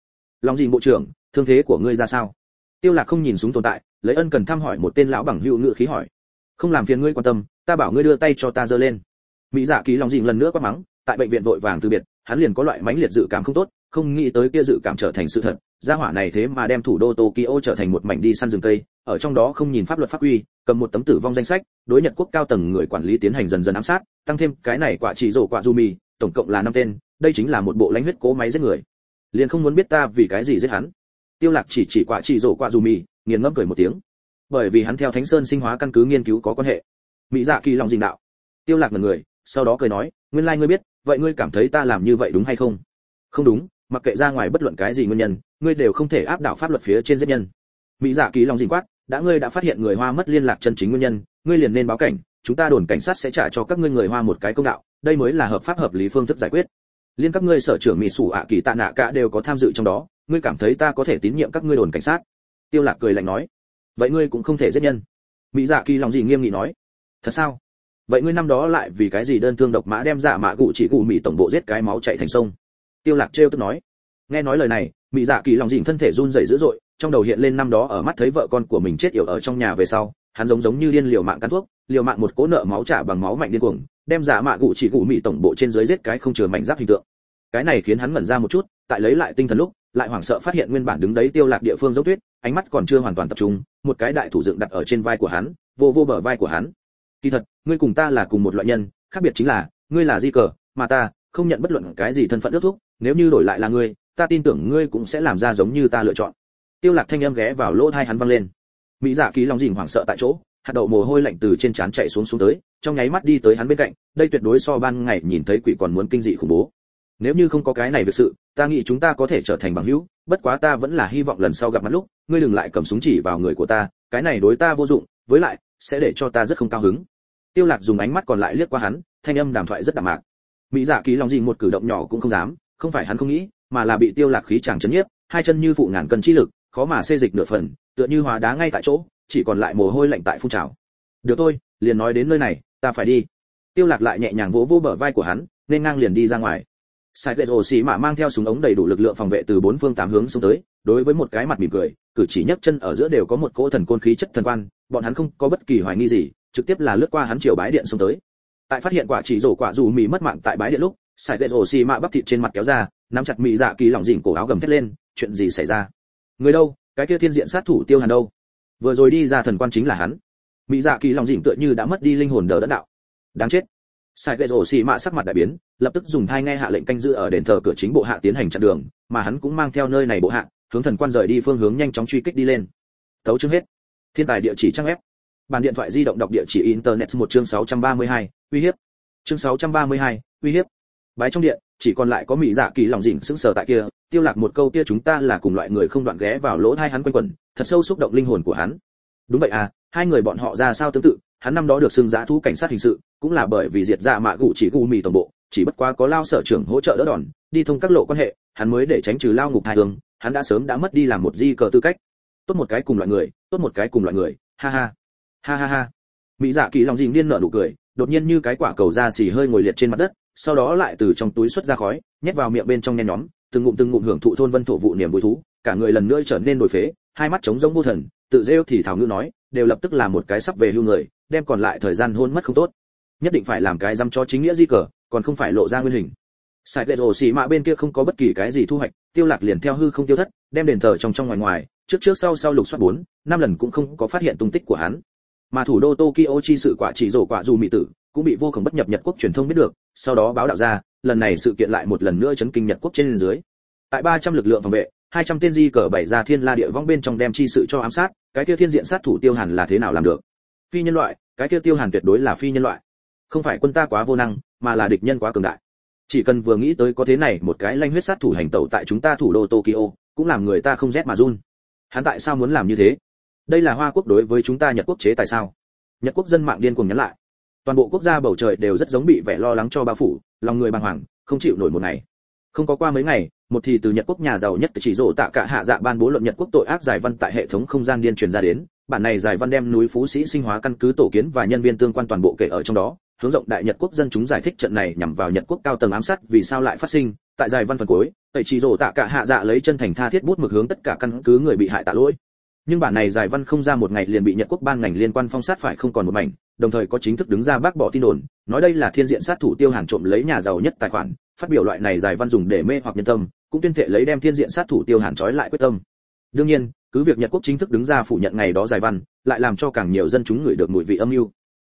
Lòng Dĩnh bộ trưởng, thương thế của ngươi ra sao? Tiêu lạc không nhìn súng tồn tại, lấy ân cần thăm hỏi một tên lão bằng hữu ngựa khí hỏi. Không làm phiền ngươi quan tâm, ta bảo ngươi đưa tay cho ta giơ lên. Mỹ dạ kỳ lòng Dĩnh lần nữa quát mắng, tại bệnh viện vội vàng từ biệt, hắn liền có loại mãnh liệt dự cảm không tốt không nghĩ tới kia dự cảm trở thành sự thật, gia hỏa này thế mà đem thủ đô tokyo trở thành một mảnh đi săn rừng tây ở trong đó không nhìn pháp luật pháp quy, cầm một tấm tử vong danh sách, đối nhật quốc cao tầng người quản lý tiến hành dần dần ám sát, tăng thêm cái này quả chỉ rổ quả du mì, tổng cộng là năm tên, đây chính là một bộ lãnh huyết cố máy giết người. Liền không muốn biết ta vì cái gì giết hắn. Tiêu lạc chỉ chỉ quả chỉ rổ quả du mì, nghiền ngẫm cười một tiếng. Bởi vì hắn theo thánh sơn sinh hóa căn cứ nghiên cứu có quan hệ. Mỹ dạ kỳ lòng dình đạo. Tiêu lạc ngẩn người, sau đó cười nói, nguyên lai like ngươi biết, vậy ngươi cảm thấy ta làm như vậy đúng hay không? Không đúng mặc kệ ra ngoài bất luận cái gì nguyên nhân, ngươi đều không thể áp đảo pháp luật phía trên giết nhân. Mỹ dạ kỳ lòng dình quát, đã ngươi đã phát hiện người hoa mất liên lạc chân chính nguyên nhân, ngươi liền nên báo cảnh, chúng ta đồn cảnh sát sẽ trả cho các ngươi người hoa một cái công đạo, đây mới là hợp pháp hợp lý phương thức giải quyết. Liên các ngươi sở trưởng mỹ sủ ạ kỳ tạ nạ cả đều có tham dự trong đó, ngươi cảm thấy ta có thể tín nhiệm các ngươi đồn cảnh sát? Tiêu lạc cười lạnh nói. Vậy ngươi cũng không thể giết nhân. Mỹ dạ kỳ lòng gì nghiêm nghị nói. Thật sao? Vậy ngươi năm đó lại vì cái gì đơn thương độc mã đem dạ mã cụ chỉ cụ mỹ tổng bộ giết cái máu chảy thành sông? Tiêu lạc trêu tức nói. Nghe nói lời này mỹ dạ kỳ lòng dịnh thân thể run rẩy dữ dội, trong đầu hiện lên năm đó ở mắt thấy vợ con của mình chết yểu ở trong nhà về sau, hắn giống giống như điên liều mạng cắn thuốc, liều mạng một cỗ nợ máu trả bằng máu mạnh điên cuồng, đem giả mạ cụ chỉ cụ mỹ tổng bộ trên dưới giết cái không chừa mảnh giáp hình tượng. Cái này khiến hắn ngẩn ra một chút, tại lấy lại tinh thần lúc, lại hoảng sợ phát hiện nguyên bản đứng đấy tiêu lạc địa phương dấu tuyết, ánh mắt còn chưa hoàn toàn tập trung, một cái đại thủ dựng đặt ở trên vai của hắn, vô vô bờ vai của hắn. Kỳ thật, ngươi cùng ta là cùng một loại nhân, khác biệt chính là, ngươi là di cờ, mà ta không nhận bất luận cái gì thân phận ước thúc, nếu như đổi lại là ngươi, ta tin tưởng ngươi cũng sẽ làm ra giống như ta lựa chọn. Tiêu lạc thanh âm ghé vào lỗ tai hắn vang lên. Mỹ dạ ký lòng dình hoảng sợ tại chỗ, hạt đậu mồ hôi lạnh từ trên trán chạy xuống xuống tới, trong nháy mắt đi tới hắn bên cạnh, đây tuyệt đối so ban ngày nhìn thấy quỷ còn muốn kinh dị khủng bố. Nếu như không có cái này việc sự, ta nghĩ chúng ta có thể trở thành bằng hữu, bất quá ta vẫn là hy vọng lần sau gặp mặt lúc, ngươi đừng lại cầm súng chỉ vào người của ta, cái này đối ta vô dụng, với lại, sẽ để cho ta rất không cao hứng. Tiêu lạc dùng ánh mắt còn lại liếc qua hắn, thanh âm đàm thoại rất đạm mạc mỹ dạ ký lòng gì một cử động nhỏ cũng không dám, không phải hắn không nghĩ, mà là bị tiêu lạc khí chàng chấn nhiếp, hai chân như phụ ngàn cân chi lực, khó mà xê dịch nửa phần, tựa như hóa đá ngay tại chỗ, chỉ còn lại mồ hôi lạnh tại phun trào. Được thôi, liền nói đến nơi này, ta phải đi. Tiêu lạc lại nhẹ nhàng vỗ vỗ bờ vai của hắn, nên ngang liền đi ra ngoài. Sai lệ rồ xì mạ mang theo súng ống đầy đủ lực lượng phòng vệ từ bốn phương tám hướng xuống tới, đối với một cái mặt mỉm cười, cử chỉ nhấc chân ở giữa đều có một cỗ thần côn khí chất thần quan, bọn hắn không có bất kỳ hoài nghi gì, trực tiếp là lướt qua hắn chiều bái điện xuống tới tại phát hiện quả chỉ rổ quả dù mì mất mạng tại bãi điện lúc sải lệ rổ xì mạ bắp thịt trên mặt kéo ra nắm chặt mị dạ kỳ lỏng dỉnh cổ áo gầm thét lên chuyện gì xảy ra? Người đâu? Cái kia thiên diện sát thủ tiêu hàn đâu? Vừa rồi đi ra thần quan chính là hắn. Mỹ dạ kỳ lòng dỉnh tựa như đã mất đi linh hồn đỡ đẫn đạo. Đáng chết. Sai lệ rổ xì mạ sắc mặt đại biến lập tức dùng thai nghe hạ lệnh canh giữ ở đền thờ cửa chính bộ hạ tiến hành chặn đường mà hắn cũng mang theo nơi này bộ hạ hướng thần quan rời đi phương hướng nhanh chóng truy kích đi lên. Tấu chương hết. Thiên tài địa chỉ trang ép bàn điện thoại di động đọc địa chỉ internet một chương 632, uy hiếp. Chương 632, uy hiếp. Bái trong điện chỉ còn lại có mỹ dạ kỳ lòng dịnh sững sờ tại kia tiêu lạc một câu kia chúng ta là cùng loại người không đoạn ghé vào lỗ tai hắn quanh quẩn thật sâu xúc động linh hồn của hắn. Đúng vậy à hai người bọn họ ra sao tương tự hắn năm đó được xưng giá thú cảnh sát hình sự cũng là bởi vì diệt dạ mạ gụ chỉ gù mì tổng bộ chỉ bất quá có lao sở trưởng hỗ trợ đỡ đòn đi thông các lộ quan hệ hắn mới để tránh trừ lao ngục hai đường hắn đã sớm đã mất đi làm một di cờ tư cách. Tốt một cái cùng loại người tốt một cái cùng loại người ha ha. Ha ha ha. Mỹ dạ kỳ lòng dịnh điên nở nụ cười đột nhiên như cái quả cầu da xì hơi ngồi liệt trên mặt đất, sau đó lại từ trong túi xuất ra khói, nhét vào miệng bên trong nhen nhóm, từng ngụm từng ngụm hưởng thụ thôn vân thổ vụ niềm vui thú, cả người lần nữa trở nên đổi phế, hai mắt trống rỗng vô thần, tự rêu thì thảo ngữ nói, đều lập tức là một cái sắp về hưu người, đem còn lại thời gian hôn mất không tốt. Nhất định phải làm cái dăm cho chính nghĩa di cờ, còn không phải lộ ra nguyên hình. Sai lệ rồ xì mạ bên kia không có bất kỳ cái gì thu hoạch, tiêu lạc liền theo hư không tiêu thất, đem đền thờ trong trong ngoài ngoài, trước trước sau sau lục soát bốn, năm lần cũng không có phát hiện tung tích của hắn mà thủ đô tokyo chi sự quả chỉ rổ quả dù mỹ tử, cũng bị vô cùng bất nhập nhật quốc truyền thông biết được, sau đó báo đạo ra, lần này sự kiện lại một lần nữa chấn kinh nhật quốc trên dưới. Tại 300 lực lượng phòng vệ 200 tên di cờ bảy ra thiên la địa vong bên trong đem chi sự cho ám sát, cái kia thiên diện sát thủ tiêu hàn là thế nào làm được? Phi nhân loại, cái kia tiêu hàn tuyệt đối là phi nhân loại. Không phải quân ta quá vô năng, mà là địch nhân quá cường đại. Chỉ cần vừa nghĩ tới có thế này một cái lanh huyết sát thủ hành tẩu tại chúng ta thủ đô tokyo, cũng làm người ta không rét mà run. Hắn tại sao muốn làm như thế? Đây là hoa quốc đối với chúng ta nhật quốc chế tại sao? Nhật quốc dân mạng điên cuồng nhắn lại. Toàn bộ quốc gia bầu trời đều rất giống bị vẻ lo lắng cho bao phủ, lòng người bàng hoàng, không chịu nổi một ngày. Không có qua mấy ngày, một thì từ nhật quốc nhà giàu nhất chỉ rộ tạ cả hạ dạ ban bố luận nhật quốc tội ác giải văn tại hệ thống không gian điên truyền ra đến. Bản này giải văn đem núi phú sĩ sinh hóa căn cứ tổ kiến và nhân viên tương quan toàn bộ kể ở trong đó, hướng rộng đại nhật quốc dân chúng giải thích trận này nhằm vào nhật quốc cao tầng ám sát vì sao lại phát sinh. Tại giải văn phần cuối, tẩy chỉ rổ tạ cả hạ dạ lấy chân thành tha thiết bút mực hướng tất cả căn cứ người bị hại tạ lỗi nhưng bản này giải văn không ra một ngày liền bị nhật quốc ban ngành liên quan phong sát phải không còn một mảnh, đồng thời có chính thức đứng ra bác bỏ tin đồn, nói đây là thiên diện sát thủ tiêu hàn trộm lấy nhà giàu nhất tài khoản, phát biểu loại này giải văn dùng để mê hoặc nhân tâm, cũng tuyên thệ lấy đem thiên diện sát thủ tiêu hàn trói lại quyết tâm. Đương nhiên, cứ việc nhật quốc chính thức đứng ra phủ nhận ngày đó giải văn, lại làm cho càng nhiều dân chúng ngửi được mùi vị âm mưu.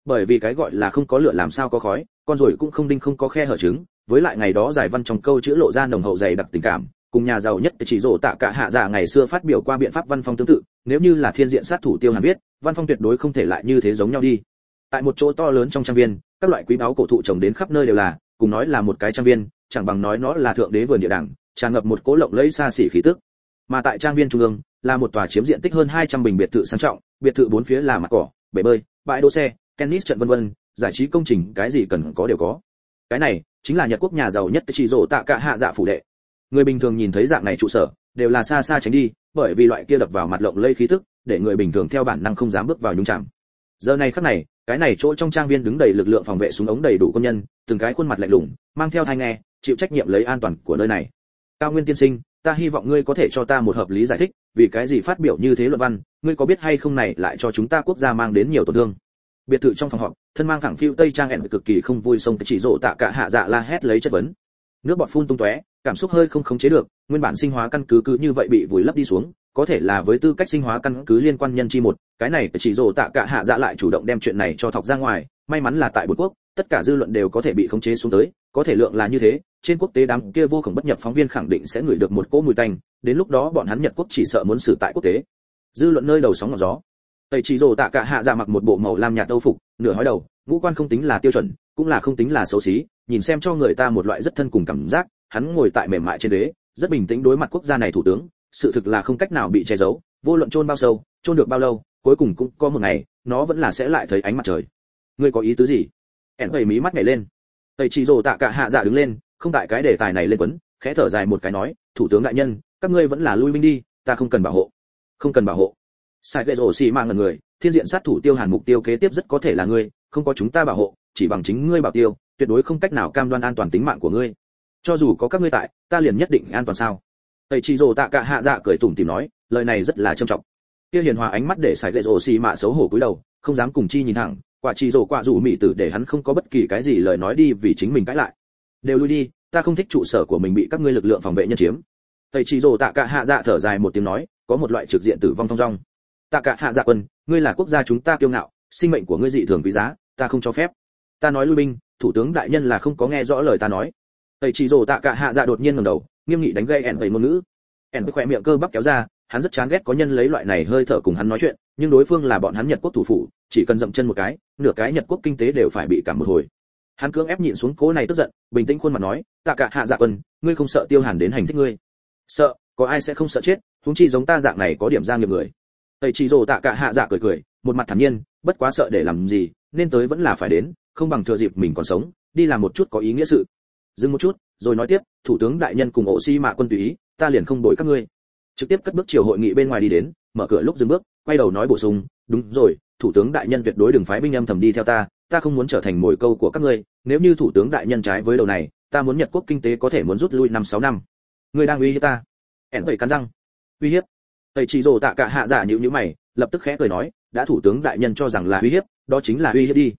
Bởi vì cái gọi là không có lửa làm sao có khói, con rồi cũng không đinh không có khe hở trứng, với lại ngày đó giải văn trong câu chữ lộ ra nồng hậu dày đặc tình cảm cùng nhà giàu nhất chỉ rổ tạ cả hạ giả ngày xưa phát biểu qua biện pháp văn phong tương tự, nếu như là thiên diện sát thủ tiêu hàn viết văn phong tuyệt đối không thể lại như thế giống nhau đi. Tại một chỗ to lớn trong trang viên, các loại quý báu cổ thụ trồng đến khắp nơi đều là, cùng nói là một cái trang viên, chẳng bằng nói nó là thượng đế vườn địa đàng tràn ngập một cố lộng lẫy xa xỉ khí tức. Mà tại trang viên trung ương, là một tòa chiếm diện tích hơn 200 bình biệt thự sang trọng, biệt thự bốn phía là mặt cỏ, bể bơi, bãi đỗ xe, tennis trận vân vân, giải trí công trình cái gì cần có đều có. Cái này chính là nhật quốc nhà giàu nhất chỉ rổ tạ cả hạ dạ phủ đệ người bình thường nhìn thấy dạng này trụ sở, đều là xa xa tránh đi, bởi vì loại kia đập vào mặt lộng lây khí tức, để người bình thường theo bản năng không dám bước vào nhung chạm. Giờ này khắc này, cái này chỗ trong trang viên đứng đầy lực lượng phòng vệ súng ống đầy đủ công nhân, từng cái khuôn mặt lạnh lùng, mang theo thai nghe, chịu trách nhiệm lấy an toàn của nơi này. Cao nguyên tiên sinh, ta hy vọng ngươi có thể cho ta một hợp lý giải thích, vì cái gì phát biểu như thế luận văn, ngươi có biết hay không này lại cho chúng ta quốc gia mang đến nhiều tổn thương. Biệt thự trong phòng họp, thân mang phẳng phiu tây trang hẹn cực kỳ không vui sông chỉ rộ tạ cả hạ dạ la hét lấy chất vấn. Nước bọt phun tung tóe cảm xúc hơi không khống chế được, nguyên bản sinh hóa căn cứ cứ như vậy bị vùi lấp đi xuống, có thể là với tư cách sinh hóa căn cứ liên quan nhân chi một, cái này chỉ rồ tạ cả hạ dạ lại chủ động đem chuyện này cho thọc ra ngoài, may mắn là tại bốn quốc, tất cả dư luận đều có thể bị khống chế xuống tới, có thể lượng là như thế, trên quốc tế đám kia vô cùng bất nhập phóng viên khẳng định sẽ ngửi được một cỗ mùi tanh, đến lúc đó bọn hắn nhật quốc chỉ sợ muốn xử tại quốc tế. Dư luận nơi đầu sóng ngọn gió. Tây chỉ rồ tạ cả hạ dạ mặc một bộ màu lam nhạt đâu phục, nửa hói đầu, ngũ quan không tính là tiêu chuẩn, cũng là không tính là xấu xí, nhìn xem cho người ta một loại rất thân cùng cảm giác hắn ngồi tại mềm mại trên đế rất bình tĩnh đối mặt quốc gia này thủ tướng, sự thực là không cách nào bị che giấu, vô luận chôn bao sâu, chôn được bao lâu, cuối cùng cũng có một ngày, nó vẫn là sẽ lại thấy ánh mặt trời. Ngươi có ý tứ gì? Ẻn vẩy mí mắt nhảy lên. Tây chỉ rồ tạ cả hạ dạ đứng lên, không tại cái đề tài này lên quấn, khẽ thở dài một cái nói, thủ tướng đại nhân, các ngươi vẫn là lui binh đi, ta không cần bảo hộ. Không cần bảo hộ. Sai gậy rồ xì mang ngẩn người, thiên diện sát thủ tiêu hàn mục tiêu kế tiếp rất có thể là ngươi, không có chúng ta bảo hộ, chỉ bằng chính ngươi bảo tiêu, tuyệt đối không cách nào cam đoan an toàn tính mạng của ngươi cho dù có các ngươi tại, ta liền nhất định an toàn sao? Tẩy chỉ rồ tạ cả hạ dạ cười tủm tỉm nói, lời này rất là trầm trọng. Kia hiền hòa ánh mắt để sải lệ rồ xì mạ xấu hổ cúi đầu, không dám cùng chi nhìn thẳng, quả chỉ rồ quả rủ mị tử để hắn không có bất kỳ cái gì lời nói đi vì chính mình cãi lại. Đều lui đi, ta không thích trụ sở của mình bị các ngươi lực lượng phòng vệ nhân chiếm. Tẩy chỉ rồ tạ cả hạ dạ thở dài một tiếng nói, có một loại trực diện tử vong thong dong. Tạ cả hạ dạ quân, ngươi là quốc gia chúng ta kiêu ngạo, sinh mệnh của ngươi dị thường quý giá, ta không cho phép. Ta nói lui binh, thủ tướng đại nhân là không có nghe rõ lời ta nói tẩy chỉ rồ tạ cả hạ dạ đột nhiên ngẩng đầu, nghiêm nghị đánh gây ẻn bảy ngôn ngữ. Ẻn với khỏe miệng cơ bắp kéo ra, hắn rất chán ghét có nhân lấy loại này hơi thở cùng hắn nói chuyện, nhưng đối phương là bọn hắn nhật quốc thủ phủ, chỉ cần dậm chân một cái, nửa cái nhật quốc kinh tế đều phải bị cảm một hồi. Hắn cưỡng ép nhịn xuống cố này tức giận, bình tĩnh khuôn mặt nói, tạ cả hạ dạ quân, ngươi không sợ tiêu hàn đến hành thích ngươi? Sợ, có ai sẽ không sợ chết, huống chi giống ta dạng này có điểm ra nghiệp người. Tẩy chỉ rồ tạ cả hạ dạ cười cười, một mặt thản nhiên, bất quá sợ để làm gì, nên tới vẫn là phải đến, không bằng thừa dịp mình còn sống, đi làm một chút có ý nghĩa sự dừng một chút, rồi nói tiếp, thủ tướng đại nhân cùng ổ si mạ quân tùy ý, ta liền không đổi các ngươi. Trực tiếp cất bước chiều hội nghị bên ngoài đi đến, mở cửa lúc dừng bước, quay đầu nói bổ sung, đúng rồi, thủ tướng đại nhân tuyệt đối đừng phái binh âm thầm đi theo ta ta không muốn trở thành mồi câu của các ngươi, nếu như thủ tướng đại nhân trái với đầu này, ta muốn nhật quốc kinh tế có thể muốn rút lui năm sáu năm. Ngươi đang uy hiếp ta? Ẻn tẩy cắn răng. Uy hiếp? Tẩy chỉ rồ tạ cả hạ giả nhíu nhíu mày, lập tức khẽ cười nói, đã thủ tướng đại nhân cho rằng là uy hiếp, đó chính là uy hiếp đi.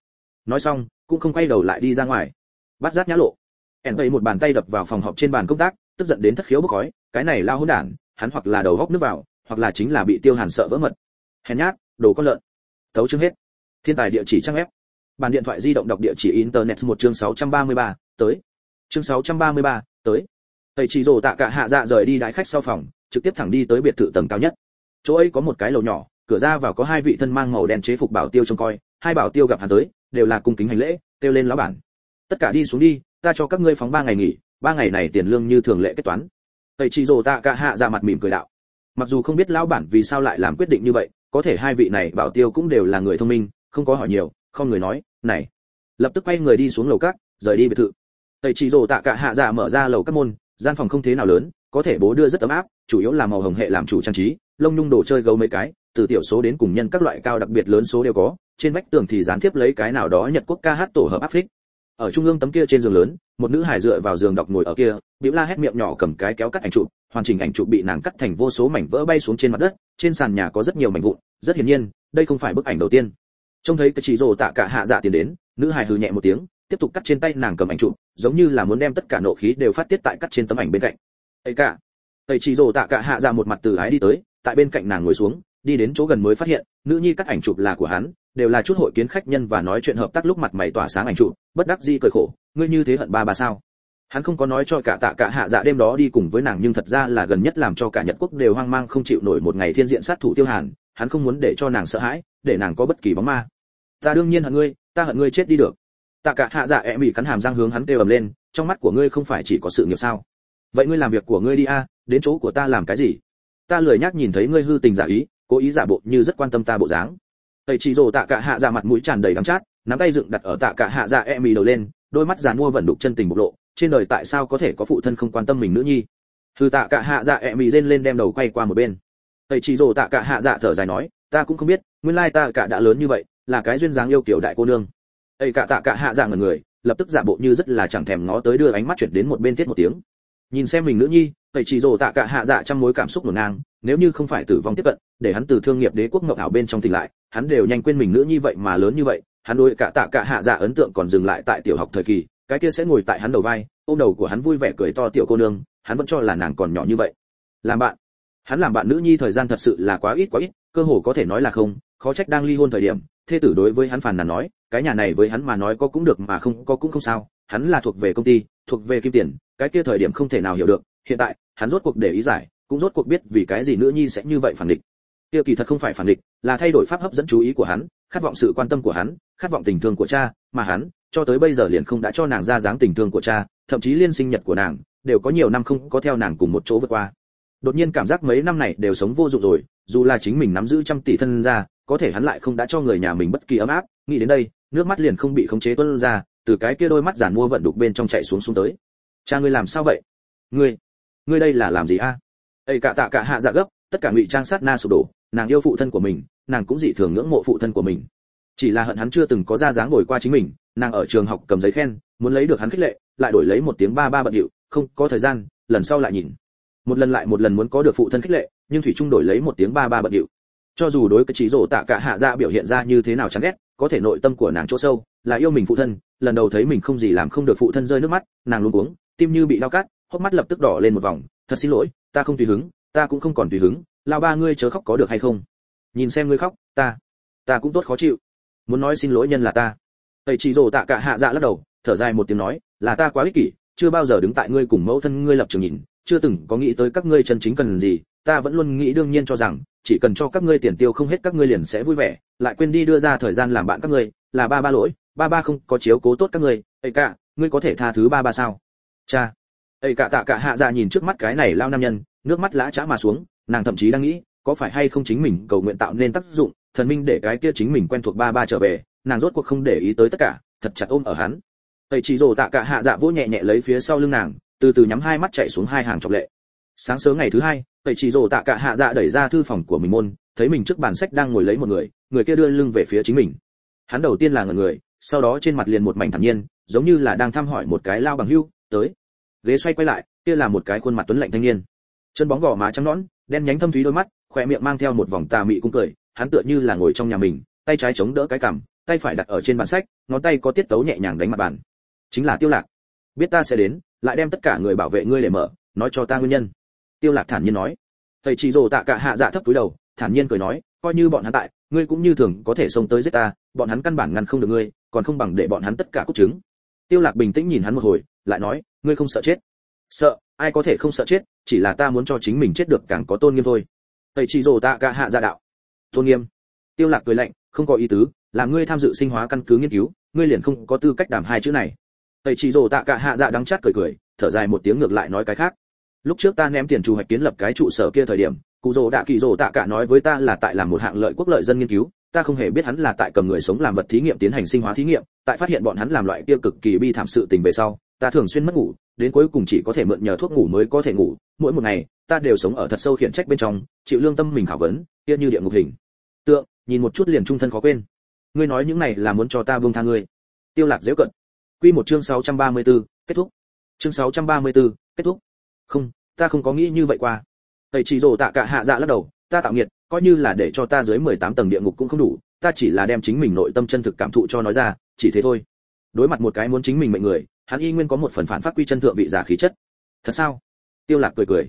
Nói xong, cũng không quay đầu lại đi ra ngoài. Bắt giác nhã lộ ẻn vậy một bàn tay đập vào phòng họp trên bàn công tác tức giận đến thất khiếu bốc khói cái này lao hỗn đản hắn hoặc là đầu góc nước vào hoặc là chính là bị tiêu hàn sợ vỡ mật. Hèn nhát đồ con lợn. Tấu chương hết. Thiên tài địa chỉ trang web. Bàn điện thoại di động đọc địa chỉ internet một chương 633, tới. Chương 633, tới. Thầy chỉ rồ tạ cả hạ dạ rời đi đại khách sau phòng trực tiếp thẳng đi tới biệt thự tầng cao nhất. Chỗ ấy có một cái lầu nhỏ cửa ra vào có hai vị thân mang màu đen chế phục bảo tiêu trông coi hai bảo tiêu gặp hắn tới đều là cung kính hành lễ kêu lên lão bản. Tất cả đi xuống đi ta cho các ngươi phóng ba ngày nghỉ, ba ngày này tiền lương như thường lệ kết toán. Tẩy chỉ rồ tạ cả hạ ra mặt mỉm cười đạo. Mặc dù không biết lão bản vì sao lại làm quyết định như vậy, có thể hai vị này bảo tiêu cũng đều là người thông minh, không có hỏi nhiều, không người nói, này. Lập tức quay người đi xuống lầu các, rời đi biệt thự. Tẩy chỉ rồ tạ cả hạ dạ mở ra lầu các môn, gian phòng không thế nào lớn, có thể bố đưa rất ấm áp, chủ yếu là màu hồng hệ làm chủ trang trí, lông nhung đồ chơi gấu mấy cái, từ tiểu số đến cùng nhân các loại cao đặc biệt lớn số đều có, trên vách tường thì dán tiếp lấy cái nào đó nhật quốc ca hát tổ hợp áp phích ở trung ương tấm kia trên giường lớn, một nữ hài dựa vào giường đọc ngồi ở kia, bĩu la hét miệng nhỏ cầm cái kéo cắt ảnh chụp, hoàn chỉnh ảnh chụp bị nàng cắt thành vô số mảnh vỡ bay xuống trên mặt đất, trên sàn nhà có rất nhiều mảnh vụn, rất hiển nhiên, đây không phải bức ảnh đầu tiên. Trông thấy cái chỉ rồ tạ cả hạ dạ tiền đến, nữ hài hừ nhẹ một tiếng, tiếp tục cắt trên tay nàng cầm ảnh chụp, giống như là muốn đem tất cả nộ khí đều phát tiết tại cắt trên tấm ảnh bên cạnh. Ấy cả, ấy chỉ rồ tạ cả hạ dạ một mặt từ ái đi tới, tại bên cạnh nàng ngồi xuống, đi đến chỗ gần mới phát hiện, nữ nhi cắt ảnh chụp là của hắn đều là chút hội kiến khách nhân và nói chuyện hợp tác lúc mặt mày tỏa sáng ảnh trụ. bất đắc dĩ cười khổ, ngươi như thế hận ba bà sao? Hắn không có nói cho cả tạ cả hạ dạ đêm đó đi cùng với nàng nhưng thật ra là gần nhất làm cho cả nhật quốc đều hoang mang không chịu nổi một ngày thiên diện sát thủ tiêu hàn, hắn không muốn để cho nàng sợ hãi, để nàng có bất kỳ bóng ma. Ta đương nhiên hận ngươi, ta hận ngươi chết đi được. Tạ cả hạ dạ em bị cắn hàm răng hướng hắn kêu ầm lên, trong mắt của ngươi không phải chỉ có sự nghiệp sao? Vậy ngươi làm việc của ngươi đi a, đến chỗ của ta làm cái gì? Ta lười nhắc nhìn thấy ngươi hư tình giả ý, cố ý giả bộ như rất quan tâm ta bộ dáng tẩy chỉ rồ tạ cả hạ dạ mặt mũi tràn đầy đắng chát, nắm tay dựng đặt ở tạ cả hạ dạ e mì đầu lên, đôi mắt giàn mua vẫn đục chân tình bộc lộ, trên đời tại sao có thể có phụ thân không quan tâm mình nữ nhi? Thư tạ cả hạ dạ e mì rên lên đem đầu quay qua một bên. Tẩy chỉ rồ tạ cả hạ dạ thở dài nói, ta cũng không biết, nguyên lai ta cả đã lớn như vậy, là cái duyên dáng yêu kiểu đại cô nương. Ấy cả tạ cả hạ dạ ngẩn người, lập tức giả bộ như rất là chẳng thèm ngó tới đưa ánh mắt chuyển đến một bên thiết một tiếng. Nhìn xem mình nữ nhi tẩy chỉ rồ tạ cả hạ dạ trăm mối cảm xúc nổ ngang, nếu như không phải tử vong tiếp cận, để hắn từ thương nghiệp đế quốc ngọc ảo bên trong tỉnh lại, hắn đều nhanh quên mình nữ nhi vậy mà lớn như vậy, hắn đối cả tạ cả hạ dạ ấn tượng còn dừng lại tại tiểu học thời kỳ, cái kia sẽ ngồi tại hắn đầu vai, ôm đầu của hắn vui vẻ cười to tiểu cô nương, hắn vẫn cho là nàng còn nhỏ như vậy. Làm bạn. Hắn làm bạn nữ nhi thời gian thật sự là quá ít quá ít, cơ hồ có thể nói là không, khó trách đang ly hôn thời điểm, thê tử đối với hắn phàn nàn nói, cái nhà này với hắn mà nói có cũng được mà không có cũng không sao, hắn là thuộc về công ty, thuộc về kim tiền, cái kia thời điểm không thể nào hiểu được hiện tại, hắn rốt cuộc để ý giải, cũng rốt cuộc biết vì cái gì nữ nhi sẽ như vậy phản địch. Kia kỳ thật không phải phản địch, là thay đổi pháp hấp dẫn chú ý của hắn, khát vọng sự quan tâm của hắn, khát vọng tình thương của cha, mà hắn, cho tới bây giờ liền không đã cho nàng ra dáng tình thương của cha, thậm chí liên sinh nhật của nàng, đều có nhiều năm không có theo nàng cùng một chỗ vượt qua. Đột nhiên cảm giác mấy năm này đều sống vô dụng rồi, dù là chính mình nắm giữ trăm tỷ thân ra có thể hắn lại không đã cho người nhà mình bất kỳ ấm áp, nghĩ đến đây, nước mắt liền không bị khống chế tuôn ra, từ cái kia đôi mắt giản mua vận đục bên trong chạy xuống xuống tới. Cha ngươi làm sao vậy? Ngươi ngươi đây là làm gì a? Ấy cả tạ cả hạ dạ gấp, tất cả ngụy trang sát na sụp đổ, nàng yêu phụ thân của mình, nàng cũng dị thường ngưỡng mộ phụ thân của mình. Chỉ là hận hắn chưa từng có ra dáng ngồi qua chính mình, nàng ở trường học cầm giấy khen, muốn lấy được hắn khích lệ, lại đổi lấy một tiếng ba ba bận điệu, không có thời gian, lần sau lại nhìn. Một lần lại một lần muốn có được phụ thân khích lệ, nhưng thủy trung đổi lấy một tiếng ba ba bận điệu. Cho dù đối cái trí rổ tạ cả hạ dạ biểu hiện ra như thế nào chán ghét, có thể nội tâm của nàng chỗ sâu, là yêu mình phụ thân, lần đầu thấy mình không gì làm không được phụ thân rơi nước mắt, nàng luôn cuống tim như bị lao cắt hốc mắt lập tức đỏ lên một vòng, thật xin lỗi, ta không tùy hứng, ta cũng không còn tùy hứng lao ba ngươi chớ khóc có được hay không? Nhìn xem ngươi khóc, ta ta cũng tốt khó chịu. Muốn nói xin lỗi nhân là ta. Tẩy chỉ rồ tạ cả hạ dạ lắc đầu, thở dài một tiếng nói, là ta quá ích kỷ, chưa bao giờ đứng tại ngươi cùng mẫu thân ngươi lập trường nhìn, chưa từng có nghĩ tới các ngươi chân chính cần gì, ta vẫn luôn nghĩ đương nhiên cho rằng, chỉ cần cho các ngươi tiền tiêu không hết các ngươi liền sẽ vui vẻ, lại quên đi đưa ra thời gian làm bạn các ngươi, là ba ba lỗi, ba ba không có chiếu cố tốt các ngươi ấy cả, ngươi có thể tha thứ ba ba sao? Cha ấy cả tạ cả hạ dạ nhìn trước mắt cái này lao nam nhân, nước mắt lã chã mà xuống, nàng thậm chí đang nghĩ, có phải hay không chính mình cầu nguyện tạo nên tác dụng, thần minh để cái kia chính mình quen thuộc ba ba trở về, nàng rốt cuộc không để ý tới tất cả, thật chặt ôm ở hắn. Tẩy chỉ rồ tạ cả hạ dạ vỗ nhẹ nhẹ lấy phía sau lưng nàng, từ từ nhắm hai mắt chạy xuống hai hàng chọc lệ. Sáng sớm ngày thứ hai tẩy chỉ rồ tạ cả hạ dạ đẩy ra thư phòng của mình môn, thấy mình trước bàn sách đang ngồi lấy một người người kia đưa lưng về phía chính mình. Hắn đầu tiên là ngẩn người, sau đó trên mặt liền một mảnh thản nhiên, giống như là đang thăm hỏi một cái lao bằng hưu, tới ghế xoay quay lại, kia là một cái khuôn mặt tuấn lạnh thanh niên. Chân bóng gò má trắng nõn, đen nhánh thâm thúy đôi mắt khỏe miệng mang theo một vòng tà mị cung cười, hắn tựa như là ngồi trong nhà mình, tay trái chống đỡ cái cằm, tay phải đặt ở trên bàn sách, ngón tay có tiết tấu nhẹ nhàng đánh mặt bàn. Chính là tiêu lạc. Biết ta sẽ đến, lại đem tất cả người bảo vệ ngươi để mở, nói cho ta nguyên nhân. Tiêu lạc thản nhiên nói. Thầy chỉ rồ tạ cả hạ dạ thấp túi đầu, thản nhiên cười nói, coi như bọn hắn tại, ngươi cũng như thường có thể xông tới giết ta, bọn hắn căn bản ngăn không được ngươi, còn không bằng để bọn hắn tất cả cút chứng tiêu lạc bình tĩnh nhìn hắn một hồi lại nói, ngươi không sợ chết? Sợ, ai có thể không sợ chết, chỉ là ta muốn cho chính mình chết được càng có tôn nghiêm thôi. Tẩy chỉ rồ tạ cả hạ dạ đạo. Tôn nghiêm. Tiêu lạc cười lạnh, không có ý tứ làm ngươi tham dự sinh hóa căn cứ nghiên cứu, ngươi liền không có tư cách đảm hai chữ này. Tẩy chỉ rồ tạ cả hạ dạ đắng chát cười cười, thở dài một tiếng ngược lại nói cái khác. Lúc trước ta ném tiền chủ hoạch kiến lập cái trụ sở kia thời điểm, cụ rồ đạ kỳ rồ tạ cả nói với ta là tại làm một hạng lợi quốc lợi dân nghiên cứu, ta không hề biết hắn là tại cầm người sống làm vật thí nghiệm tiến hành sinh hóa thí nghiệm, tại phát hiện bọn hắn làm loại kia cực kỳ bi thảm sự tình về sau ta thường xuyên mất ngủ đến cuối cùng chỉ có thể mượn nhờ thuốc ngủ mới có thể ngủ mỗi một ngày ta đều sống ở thật sâu khiển trách bên trong chịu lương tâm mình khảo vấn kia như địa ngục hình tượng nhìn một chút liền trung thân khó quên ngươi nói những này là muốn cho ta buông tha ngươi tiêu lạc dễ cận Quy một chương 634, kết thúc. Chương 634, kết thúc. Không, ta không có nghĩ như vậy qua. Tẩy chỉ rồ tạ cả hạ dạ lắc đầu, ta tạo nghiệt, coi như là để cho ta dưới 18 tầng địa ngục cũng không đủ, ta chỉ là đem chính mình nội tâm chân thực cảm thụ cho nói ra, chỉ thế thôi. Đối mặt một cái muốn chính mình mệnh người, hắn y nguyên có một phần phản phát quy chân thượng vị giả khí chất. Thật sao? Tiêu Lạc cười cười.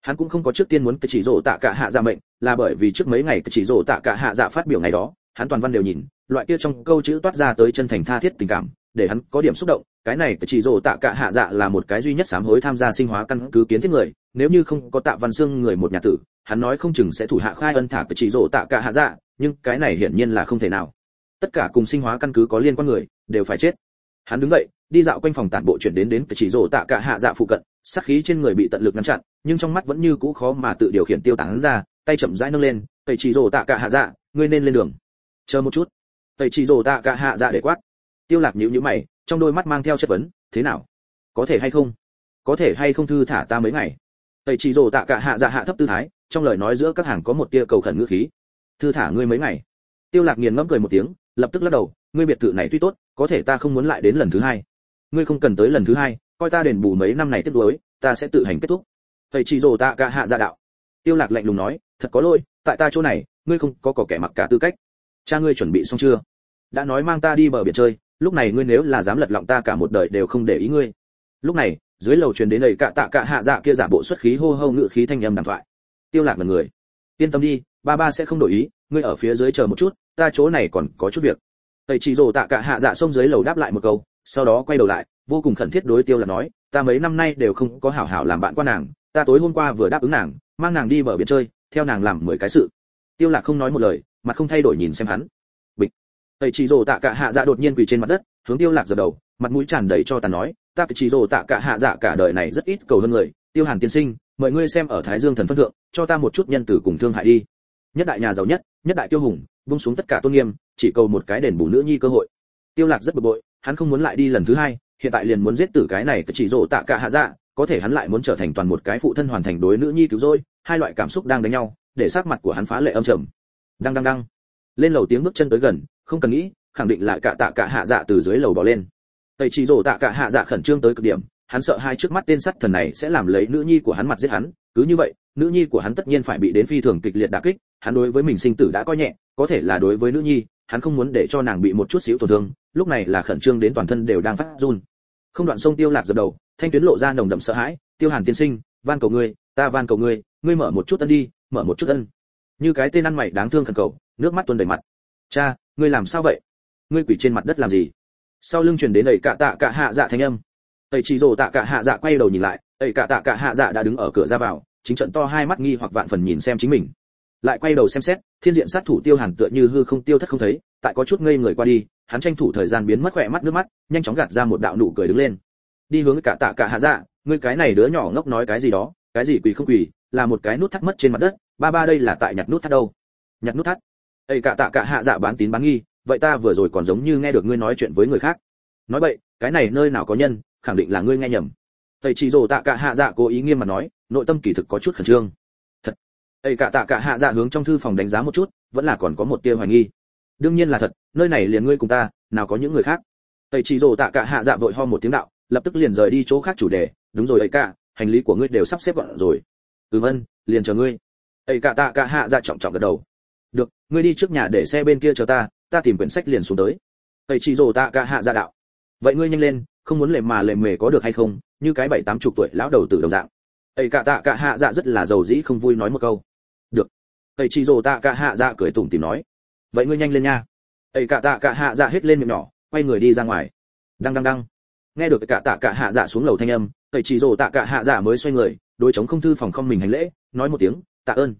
Hắn cũng không có trước tiên muốn cái chỉ rổ tạ cả hạ dạ mệnh, là bởi vì trước mấy ngày cái chỉ rổ tạ cả hạ dạ phát biểu ngày đó, hắn toàn văn đều nhìn, loại kia trong câu chữ toát ra tới chân thành tha thiết tình cảm, để hắn có điểm xúc động cái này chỉ rổ tạ cả hạ dạ là một cái duy nhất sám hối tham gia sinh hóa căn cứ kiến thiết người nếu như không có tạ văn xương người một nhà tử hắn nói không chừng sẽ thủ hạ khai ân thả cái chỉ rổ tạ cả hạ dạ nhưng cái này hiển nhiên là không thể nào tất cả cùng sinh hóa căn cứ có liên quan người đều phải chết hắn đứng dậy, đi dạo quanh phòng tản bộ chuyển đến đến chỉ rổ tạ cả hạ dạ phụ cận, sát khí trên người bị tận lực ngăn chặn, nhưng trong mắt vẫn như cũ khó mà tự điều khiển tiêu tán ra, tay chậm rãi nâng lên, tẩy chỉ rổ tạ cả hạ dạ ngươi nên lên đường. Chờ một chút. Tẩy chỉ rổ tạ cả hạ dạ để quát. Tiêu lạc nhíu nhíu mày, trong đôi mắt mang theo chất vấn, thế nào? Có thể hay không? Có thể hay không thư thả ta mấy ngày? Tẩy chỉ rổ tạ cả hạ dạ hạ thấp tư thái, trong lời nói giữa các hàng có một tia cầu khẩn ngữ khí. Thư thả ngươi mấy ngày? Tiêu lạc nghiền ngẫm cười một tiếng, lập tức lắc đầu ngươi biệt thự này tuy tốt, có thể ta không muốn lại đến lần thứ hai. Ngươi không cần tới lần thứ hai, coi ta đền bù mấy năm này tiếp đối ta sẽ tự hành kết thúc. Thầy chỉ rồ ta cả hạ gia đạo. Tiêu lạc lạnh lùng nói, thật có lỗi, tại ta chỗ này, ngươi không có cỏ kẻ mặc cả tư cách. Cha ngươi chuẩn bị xong chưa? Đã nói mang ta đi bờ biển chơi, lúc này ngươi nếu là dám lật lọng ta cả một đời đều không để ý ngươi. Lúc này, dưới lầu truyền đến đầy cạ tạ cạ hạ dạ kia giả bộ xuất khí hô hô ngự khí thanh âm đàm thoại. Tiêu lạc là người. Yên tâm đi, ba ba sẽ không đổi ý, ngươi ở phía dưới chờ một chút, ta chỗ này còn có chút việc tẩy chỉ rồ tạ cạ hạ dạ xông dưới lầu đáp lại một câu, sau đó quay đầu lại, vô cùng khẩn thiết đối tiêu là nói, ta mấy năm nay đều không có hảo hảo làm bạn qua nàng, ta tối hôm qua vừa đáp ứng nàng, mang nàng đi bờ biển chơi, theo nàng làm mười cái sự. Tiêu lạc không nói một lời, mặt không thay đổi nhìn xem hắn. Tẩy chỉ rồ tạ cả hạ dạ đột nhiên quỳ trên mặt đất, hướng tiêu lạc giật đầu, mặt mũi tràn đầy cho ta nói, ta chỉ rồ tạ cả hạ dạ cả đời này rất ít cầu hơn người, tiêu hàn tiên sinh, mời ngươi xem ở thái dương thần phân thượng, cho ta một chút nhân tử cùng thương hại đi. Nhất đại nhà giàu nhất nhất đại tiêu hùng buông xuống tất cả tôn nghiêm chỉ cầu một cái đền bù nữ nhi cơ hội. Tiêu lạc rất bực bội, hắn không muốn lại đi lần thứ hai, hiện tại liền muốn giết tử cái này chỉ rồ tạ cả hạ dạ có thể hắn lại muốn trở thành toàn một cái phụ thân hoàn thành đối nữ nhi cứu rồi hai loại cảm xúc đang đánh nhau, để sắc mặt của hắn phá lệ âm trầm. Đang đang đang lên lầu tiếng bước chân tới gần, không cần nghĩ, khẳng định lại cả tạ cả hạ dạ từ dưới lầu bỏ lên. Tẩy chỉ rổ tạ cả hạ dạ khẩn trương tới cực điểm, hắn sợ hai trước mắt tên sắt thần này sẽ làm lấy nữ nhi của hắn mặt giết hắn, cứ như vậy, nữ nhi của hắn tất nhiên phải bị đến phi thường kịch liệt đả kích hắn đối với mình sinh tử đã coi nhẹ, có thể là đối với nữ nhi, hắn không muốn để cho nàng bị một chút xíu tổn thương, lúc này là khẩn trương đến toàn thân đều đang phát run. Không đoạn sông tiêu lạc dập đầu, thanh tuyến lộ ra nồng đậm sợ hãi, tiêu hàn tiên sinh, van cầu ngươi, ta van cầu ngươi ngươi mở một chút ân đi, mở một chút ân. Như cái tên ăn mày đáng thương khẩn cầu, nước mắt tuôn đầy mặt. Cha, ngươi làm sao vậy? Ngươi quỳ trên mặt đất làm gì? Sau lưng truyền đến đẩy cạ tạ cạ hạ dạ thanh âm. Tẩy chỉ rồ tạ cạ hạ dạ quay đầu nhìn lại đẩy cạ tạ cạ hạ dạ đã đứng ở cửa ra vào, chính trận to hai mắt nghi hoặc vạn phần nhìn xem chính mình lại quay đầu xem xét, thiên diện sát thủ tiêu hàn tựa như hư không tiêu thất không thấy, tại có chút ngây người qua đi, hắn tranh thủ thời gian biến mất khỏe mắt nước mắt, nhanh chóng gạt ra một đạo nụ cười đứng lên. Đi hướng cả tạ cả hạ dạ ngươi cái này đứa nhỏ ngốc nói cái gì đó, cái gì quỳ không quỳ, là một cái nút thắt mất trên mặt đất, ba ba đây là tại nhặt nút thắt đâu? Nhặt nút thắt? Ây cả tạ cả hạ dạ bán tín bán nghi, vậy ta vừa rồi còn giống như nghe được ngươi nói chuyện với người khác. Nói vậy, cái này nơi nào có nhân, khẳng định là ngươi nghe nhầm. Thầy chỉ rồ tạ cả hạ dạ cố ý nghiêm mà nói, nội tâm kỳ thực có chút khẩn trương ấy cả tạ cả hạ dạ hướng trong thư phòng đánh giá một chút, vẫn là còn có một tia hoài nghi. Đương nhiên là thật, nơi này liền ngươi cùng ta, nào có những người khác. Ấy chỉ rồ tạ cả hạ dạ vội ho một tiếng đạo, lập tức liền rời đi chỗ khác chủ đề. Đúng rồi ấy cả, hành lý của ngươi đều sắp xếp gọn rồi. Ừ vân liền chờ ngươi. Ấy cả tạ cả hạ dạ trọng trọng gật đầu. Được, ngươi đi trước nhà để xe bên kia chờ ta ta tìm quyển sách liền xuống tới. Ấy chỉ rồ tạ cả hạ dạ đạo. Vậy ngươi nhanh lên, không muốn lề mà lề mề có được hay không, như cái bảy tám chục tuổi lão đầu tử đồng dạng. Ấy cả tạ cả hạ dạ rất là giàu dĩ không vui nói một câu ấy tẩy chỉ rồ tạ cả hạ dạ cười tủm tìm nói. Vậy ngươi nhanh lên nha. Ấy cả tạ cả hạ dạ hết lên miệng nhỏ, quay người đi ra ngoài. Đăng đăng đăng. Nghe được cả tạ cả hạ dạ xuống lầu thanh âm tẩy chỉ rồ tạ cả hạ dạ mới xoay người, đối chống không thư phòng không mình hành lễ, nói một tiếng, tạ ơn.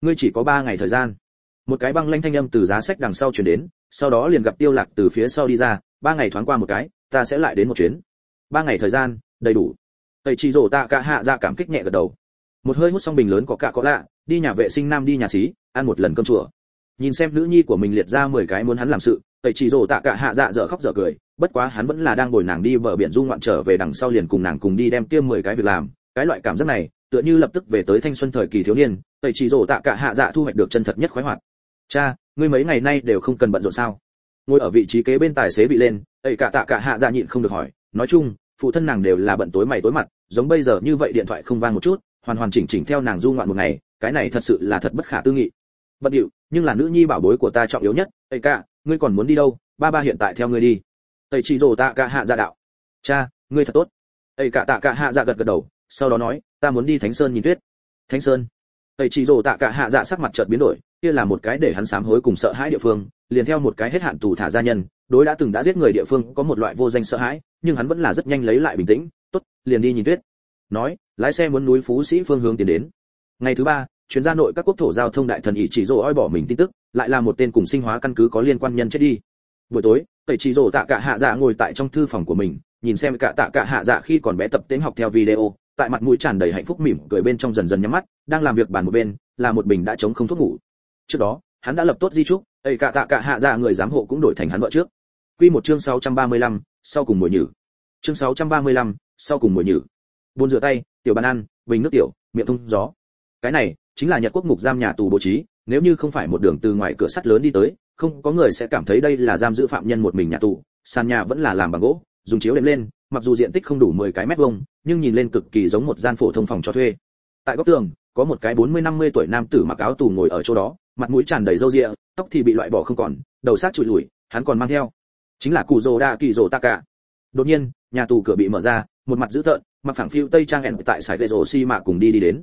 Ngươi chỉ có ba ngày thời gian. Một cái băng lanh thanh âm từ giá sách đằng sau truyền đến, sau đó liền gặp tiêu lạc từ phía sau đi ra, ba ngày thoáng qua một cái, ta sẽ lại đến một chuyến. Ba ngày thời gian, đầy đủ. Tẩy chỉ rổ tạ cả hạ dạ cảm kích nhẹ gật đầu. Một hơi hút xong bình lớn có cả có lạ đi nhà vệ sinh nam đi nhà xí, ăn một lần cơm chùa. Nhìn xem nữ nhi của mình liệt ra 10 cái muốn hắn làm sự, tẩy chỉ rổ tạ cả hạ dạ dở khóc dở cười, bất quá hắn vẫn là đang bồi nàng đi bờ biển du ngoạn trở về đằng sau liền cùng nàng cùng đi đem tiêm 10 cái việc làm. Cái loại cảm giác này, tựa như lập tức về tới thanh xuân thời kỳ thiếu niên, tẩy chỉ rổ tạ cả hạ dạ thu hoạch được chân thật nhất khoái hoạt. Cha, ngươi mấy ngày nay đều không cần bận rộn sao? Ngồi ở vị trí kế bên tài xế vị lên ấy cả tạ cả hạ dạ nhịn không được hỏi. Nói chung, phụ thân nàng đều là bận tối mày tối mặt, giống bây giờ như vậy điện thoại không vang một chút, hoàn hoàn chỉnh chỉnh theo nàng du ngoạn một ngày cái này thật sự là thật bất khả tư nghị. Bận điệu, nhưng là nữ nhi bảo bối của ta trọng yếu nhất. Ấy cả ngươi còn muốn đi đâu? Ba ba hiện tại theo ngươi đi. Ấy chỉ rồ tạ cả hạ dạ đạo. Cha, ngươi thật tốt. Ấy cả tạ cả hạ dạ gật gật đầu, sau đó nói, ta muốn đi thánh sơn nhìn tuyết. Thánh sơn. Ấy chỉ rồ tạ cả hạ dạ sắc mặt chợt biến đổi, kia là một cái để hắn sám hối cùng sợ hãi địa phương, liền theo một cái hết hạn tù thả gia nhân, đối đã từng đã giết người địa phương có một loại vô danh sợ hãi, nhưng hắn vẫn là rất nhanh lấy lại bình tĩnh, tốt, liền đi nhìn tuyết. Nói, lái xe muốn núi phú sĩ phương hướng tiến đến ngày thứ ba chuyên gia nội các quốc thổ giao thông đại thần ỷ chỉ rồ oi bỏ mình tin tức lại là một tên cùng sinh hóa căn cứ có liên quan nhân chết đi. Buổi tối tẩy chỉ rồ tạ cả hạ dạ ngồi tại trong thư phòng của mình nhìn xem cả tạ cả hạ dạ khi còn bé tập tiếng học theo video tại mặt mũi tràn đầy hạnh phúc mỉm cười bên trong dần dần nhắm mắt đang làm việc bàn một bên là một bình đã chống không thuốc ngủ. Trước đó hắn đã lập tốt di trúc ấy cả tạ cả hạ dạ người giám hộ cũng đổi thành hắn vợ trước. Quy một chương 635, sau cùng mùi nhử. Chương 635, sau cùng mùi nhử. Buôn rửa tay tiểu bàn ăn bình nước tiểu miệng thông gió cái này chính là nhật quốc ngục giam nhà tù bố trí, nếu như không phải một đường từ ngoài cửa sắt lớn đi tới, không có người sẽ cảm thấy đây là giam giữ phạm nhân một mình nhà tù. Sàn nhà vẫn là làm bằng gỗ, dùng chiếu đệm lên, mặc dù diện tích không đủ 10 cái mét vuông, nhưng nhìn lên cực kỳ giống một gian phổ thông phòng cho thuê. Tại góc tường, có một cái 40-50 tuổi nam tử mặc áo tù ngồi ở chỗ đó, mặt mũi tràn đầy râu ria, tóc thì bị loại bỏ không còn, đầu xác trụi lùi, hắn còn mang theo. Chính là cụ rồ đa kỳ rồ taka đột nhiên, nhà tù cửa bị mở ra, một mặt dữ tợn, mặc phẳng phiu tây trang hẹn tại sải gậy rồ xi mạ cùng đi đi đến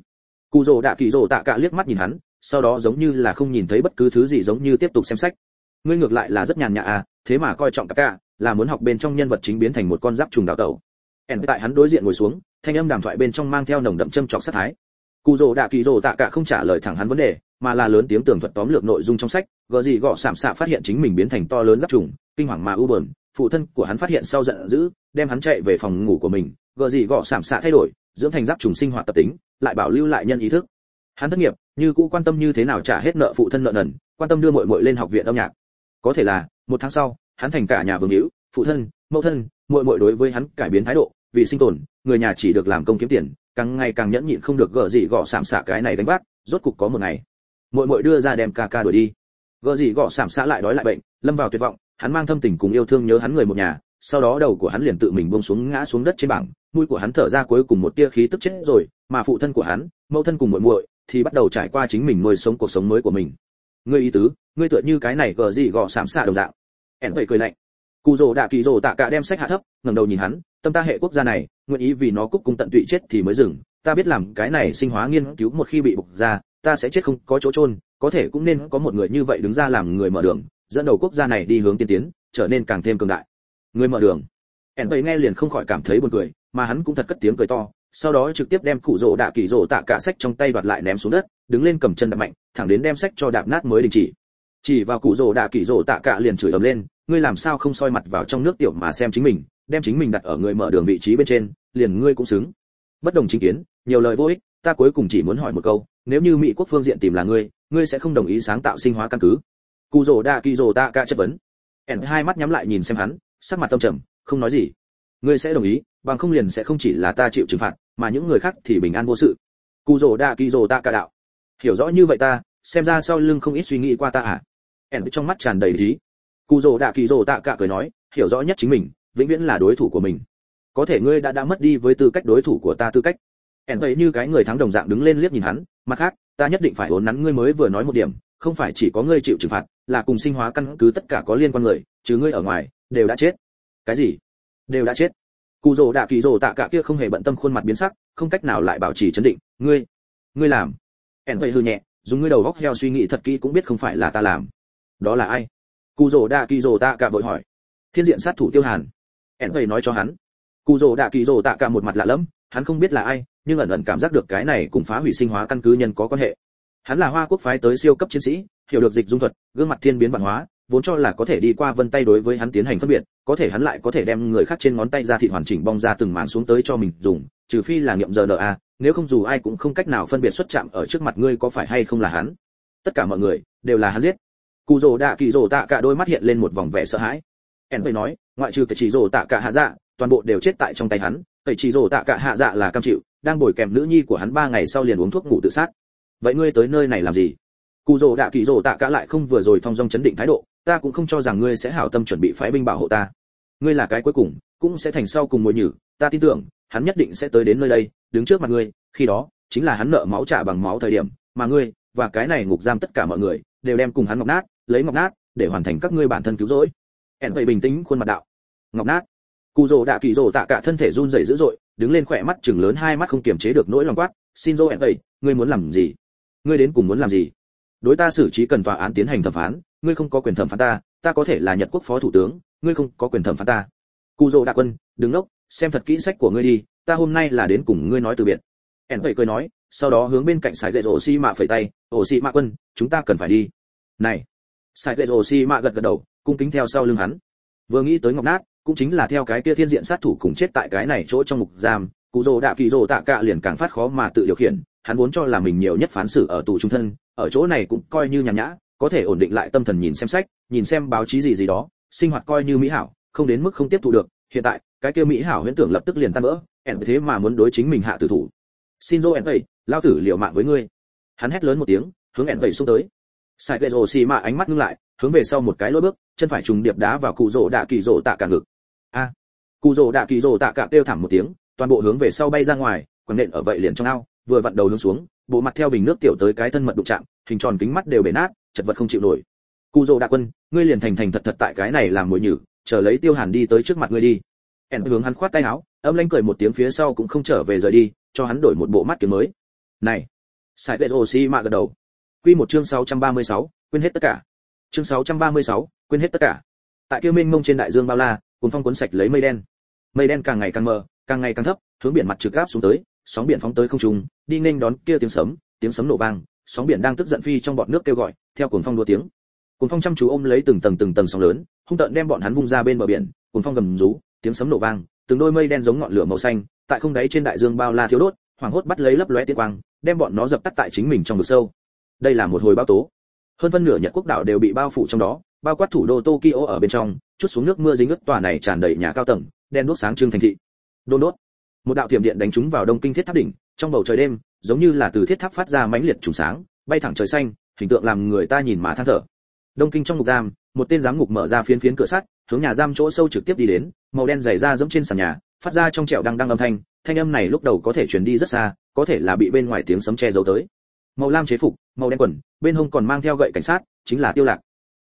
cụ rồ đạ kỳ rồ tạ liếc mắt nhìn hắn, sau đó giống như là không nhìn thấy bất cứ thứ gì giống như tiếp tục xem sách. Ngươi ngược lại là rất nhàn nhã à thế mà coi trọng taka là muốn học bên trong nhân vật chính biến thành một con giáp trùng đào tẩu. Ẻn tại hắn đối diện ngồi xuống, thanh âm đàm thoại bên trong mang theo nồng đậm châm trọc sát thái. Cụ rồ đạ kỳ rồ tạ cả không trả lời thẳng hắn vấn đề, mà là lớn tiếng tường thuật tóm lược nội dung trong sách, gờ gì gọ sạm xạ phát hiện chính mình biến thành to lớn giáp trùng, kinh hoàng mà u bờn phụ thân của hắn phát hiện sau giận dữ, đem hắn chạy về phòng ngủ của mình, gờ gì gọ sạm xạ thay đổi dưỡng thành giáp trùng sinh hoạt tập tính, lại bảo lưu lại nhân ý thức. Hắn thất nghiệp, như cũ quan tâm như thế nào trả hết nợ phụ thân nợ nần, quan tâm đưa muội muội lên học viện âm nhạc. Có thể là, một tháng sau, hắn thành cả nhà vương hữu, phụ thân, mẫu thân, muội muội đối với hắn cải biến thái độ, vì sinh tồn, người nhà chỉ được làm công kiếm tiền, càng ngày càng nhẫn nhịn không được gỡ gì gọ sạm xạ cái này đánh vác, rốt cục có một ngày, muội muội đưa ra đem ca ca đuổi đi. Gỡ gì gọ sạm xạ lại đói lại bệnh, lâm vào tuyệt vọng, hắn mang thâm tình cùng yêu thương nhớ hắn người một nhà sau đó đầu của hắn liền tự mình buông xuống ngã xuống đất trên bảng, mũi của hắn thở ra cuối cùng một tia khí tức chết rồi, mà phụ thân của hắn, mẫu thân cùng muội muội thì bắt đầu trải qua chính mình nuôi sống cuộc sống mới của mình. Ngươi ý tứ, ngươi tựa như cái này gờ gì gò sạm xạ đồng dạng. Ẻn vậy cười lạnh. Cụ rồ đạ kỳ rồ tạ cả đem sách hạ thấp, ngẩng đầu nhìn hắn, tâm ta hệ quốc gia này, nguyện ý vì nó cúc cùng tận tụy chết thì mới dừng. Ta biết làm cái này sinh hóa nghiên cứu một khi bị bục ra, ta sẽ chết không có chỗ chôn, có thể cũng nên có một người như vậy đứng ra làm người mở đường, dẫn đầu quốc gia này đi hướng tiên tiến, trở nên càng thêm cường đại người mở đường. Ẻn vậy nghe liền không khỏi cảm thấy buồn cười, mà hắn cũng thật cất tiếng cười to, sau đó trực tiếp đem cụ rỗ đạ kỳ rỗ tạ cả sách trong tay đoạt lại ném xuống đất, đứng lên cầm chân đạp mạnh, thẳng đến đem sách cho đạp nát mới đình chỉ. Chỉ vào cụ rỗ đạ kỳ rỗ tạ cả liền chửi ầm lên, ngươi làm sao không soi mặt vào trong nước tiểu mà xem chính mình, đem chính mình đặt ở người mở đường vị trí bên trên, liền ngươi cũng xứng. Bất đồng chính kiến, nhiều lời vô ích, ta cuối cùng chỉ muốn hỏi một câu, nếu như mỹ quốc phương diện tìm là ngươi ngươi sẽ không đồng ý sáng tạo sinh hóa căn cứ? Cụ rỗ đạ kỳ rỗ tạ cả chất vấn. Ẻn hai mắt nhắm lại nhìn xem hắn sắc mặt tâm trầm, không nói gì. Ngươi sẽ đồng ý, bằng không liền sẽ không chỉ là ta chịu trừng phạt, mà những người khác thì bình an vô sự. Cụ rồ đa kỳ rồ ta cả đạo. Hiểu rõ như vậy ta, xem ra sau lưng không ít suy nghĩ qua ta à? Ẻn trong mắt tràn đầy lý cụ rồ đa kỳ rồ ta cả cười nói, hiểu rõ nhất chính mình, vĩnh viễn là đối thủ của mình. Có thể ngươi đã đã mất đi với tư cách đối thủ của ta tư cách. Ẻn thấy như cái người thắng đồng dạng đứng lên liếc nhìn hắn, mặt khác, ta nhất định phải hốn nắn ngươi mới vừa nói một điểm, không phải chỉ có ngươi chịu trừng phạt, là cùng sinh hóa căn cứ tất cả có liên quan người chứ ngươi ở ngoài, đều đã chết. Cái gì? Đều đã chết. Cụ rồ đạ kỳ rồ tạ cả kia không hề bận tâm khuôn mặt biến sắc, không cách nào lại bảo trì chấn định. Ngươi ngươi làm. Ẻn vậy hư nhẹ, dùng ngươi đầu góc heo suy nghĩ thật kỹ cũng biết không phải là ta làm. Đó là ai? Cụ rồ đạ kỳ rồ tạ cả vội hỏi. Thiên diện sát thủ tiêu hàn. Ẻn vậy nói cho hắn. Cụ rồ đạ kỳ rồ tạ cả một mặt lạ lẫm, hắn không biết là ai, nhưng ẩn ẩn cảm giác được cái này cùng phá hủy sinh hóa căn cứ nhân có quan hệ. Hắn là hoa quốc phái tới siêu cấp chiến sĩ, hiểu được dịch dung thuật, gương mặt thiên biến văn hóa vốn cho là có thể đi qua vân tay đối với hắn tiến hành phân biệt, có thể hắn lại có thể đem người khác trên ngón tay ra thịt hoàn chỉnh bong ra từng mảng xuống tới cho mình dùng, trừ phi là nghiệm giờ a, nếu không dù ai cũng không cách nào phân biệt xuất chạm ở trước mặt ngươi có phải hay không là hắn. Tất cả mọi người, đều là hắn giết. Cụ rồ đạ kỳ rồ tạ cả đôi mắt hiện lên một vòng vẻ sợ hãi. Ẻn vậy nói, ngoại trừ cái chỉ rồ tạ cả hạ dạ toàn bộ đều chết tại trong tay hắn. Cái chỉ rồ tạ cả hạ dạ là cam chịu, đang bồi kèm nữ nhi của hắn ba ngày sau liền uống thuốc ngủ tự sát. Vậy ngươi tới nơi này làm gì? Cụ rồ đạ kỳ rồ tạ cả lại không vừa rồi thong dong chấn định thái độ ta cũng không cho rằng ngươi sẽ hảo tâm chuẩn bị phái binh bảo hộ ta. Ngươi là cái cuối cùng, cũng sẽ thành sau cùng mồi nhử. Ta tin tưởng, hắn nhất định sẽ tới đến nơi đây, đứng trước mặt ngươi, khi đó, chính là hắn nợ máu trả bằng máu thời điểm, mà ngươi và cái này ngục giam tất cả mọi người đều đem cùng hắn ngọc nát, lấy ngọc nát để hoàn thành các ngươi bản thân cứu rỗi. Ẻn vậy bình tĩnh khuôn mặt đạo. Ngọc nát. Cụ rồ đạ kỳ rồ tạ cả thân thể run rẩy dữ dội, đứng lên khỏe mắt chừng lớn hai mắt không kiềm chế được nỗi lòng quát, xin dô ẻn vậy, ngươi muốn làm gì? Ngươi đến cùng muốn làm gì? Đối ta xử trí cần tòa án tiến hành thẩm phán ngươi không có quyền thẩm phán ta ta có thể là nhật quốc phó thủ tướng ngươi không có quyền thẩm phán ta. Cụ dỗ đại quân đứng lốc, xem thật kỹ sách của ngươi đi ta hôm nay là đến cùng ngươi nói từ biệt. Ẻn vậy cười nói sau đó hướng bên cạnh sải Lệ rổ xi mạ phẩy tay ổ xi mạ quân chúng ta cần phải đi. Này. Sải Lệ rổ xi mạ gật gật đầu cung kính theo sau lưng hắn. Vừa nghĩ tới ngọc nát cũng chính là theo cái kia thiên diện sát thủ cùng chết tại cái này chỗ trong ngục giam cụ rồ đạ kỳ rồ tạ cạ liền càng phát khó mà tự điều khiển hắn vốn cho là mình nhiều nhất phán xử ở tù trung thân ở chỗ này cũng coi như nhàn nhã có thể ổn định lại tâm thần nhìn xem sách, nhìn xem báo chí gì gì đó, sinh hoạt coi như mỹ hảo, không đến mức không tiếp thu được. Hiện tại, cái kia mỹ hảo huyễn tưởng lập tức liền tan vỡ, ẻn thế mà muốn đối chính mình hạ tử thủ. Xin dô ẻn tẩy lao tử liều mạng với ngươi. Hắn hét lớn một tiếng, hướng ẻn tẩy xuống tới. Sai kệ rồ xì mạ ánh mắt ngưng lại, hướng về sau một cái lối bước, chân phải trùng điệp đá vào cụ rồ đạ kỳ rồ tạ cả ngực. A! Cụ rồ đạ kỳ rồ tạ cả kêu thảm một tiếng, toàn bộ hướng về sau bay ra ngoài, quần nện ở vậy liền trong ao, vừa vặn đầu hướng xuống, bộ mặt theo bình nước tiểu tới cái thân mật đụng chạm, hình tròn kính mắt đều bể nát chật vật không chịu nổi. Cụ Dụ Đại quân ngươi liền thành thành thật thật tại cái này làm mồi nhử chờ lấy tiêu hàn đi tới trước mặt ngươi đi. Ẻn hướng hắn khoát tay áo âm lanh cười một tiếng phía sau cũng không trở về rời đi cho hắn đổi một bộ mắt kiếm mới. Này sai lệ oxy mạ gật đầu. Quy một chương 636, quên hết tất cả. Chương 636, quên hết tất cả. Tại kia mênh mông trên đại dương bao la cuốn phong cuốn sạch lấy mây đen. Mây đen càng ngày càng mờ càng ngày càng thấp hướng biển mặt trực áp xuống tới sóng biển phóng tới không trung đi nên đón kia tiếng sấm tiếng sấm nổ vang sóng biển đang tức giận phi trong bọt nước kêu gọi, theo cuồng phong đua tiếng. Cuồng phong chăm chú ôm lấy từng tầng từng tầng sóng lớn, hung tợn đem bọn hắn vung ra bên bờ biển, cuồng phong gầm rú, tiếng sấm nổ vang, từng đôi mây đen giống ngọn lửa màu xanh, tại không đáy trên đại dương bao la thiếu đốt hoàng hốt bắt lấy lấp lóe tiên quang, đem bọn nó dập tắt tại chính mình trong vực sâu. Đây là một hồi bão tố. Hơn phân nửa nhật quốc đảo đều bị bao phủ trong đó, bao quát thủ đô tokyo ở bên trong, chút xuống nước mưa dính ướt tòa này tràn đầy nhà cao tầng, đen đốt sáng trưng thành thị. Đôn đốt. Một đạo tiềm điện đánh trúng vào đông kinh thiết tháp đỉnh, trong bầu trời đêm giống như là từ thiết tháp phát ra mãnh liệt trùng sáng bay thẳng trời xanh hình tượng làm người ta nhìn mà than thở. Đông kinh trong ngục giam một tên giám ngục mở ra phiến phiến cửa sắt hướng nhà giam chỗ sâu trực tiếp đi đến màu đen dày ra giống trên sàn nhà phát ra trong trẻo đang đang âm thanh thanh âm này lúc đầu có thể truyền đi rất xa có thể là bị bên ngoài tiếng sấm che giấu tới. Màu lam chế phục màu đen quần bên hông còn mang theo gậy cảnh sát chính là tiêu lạc.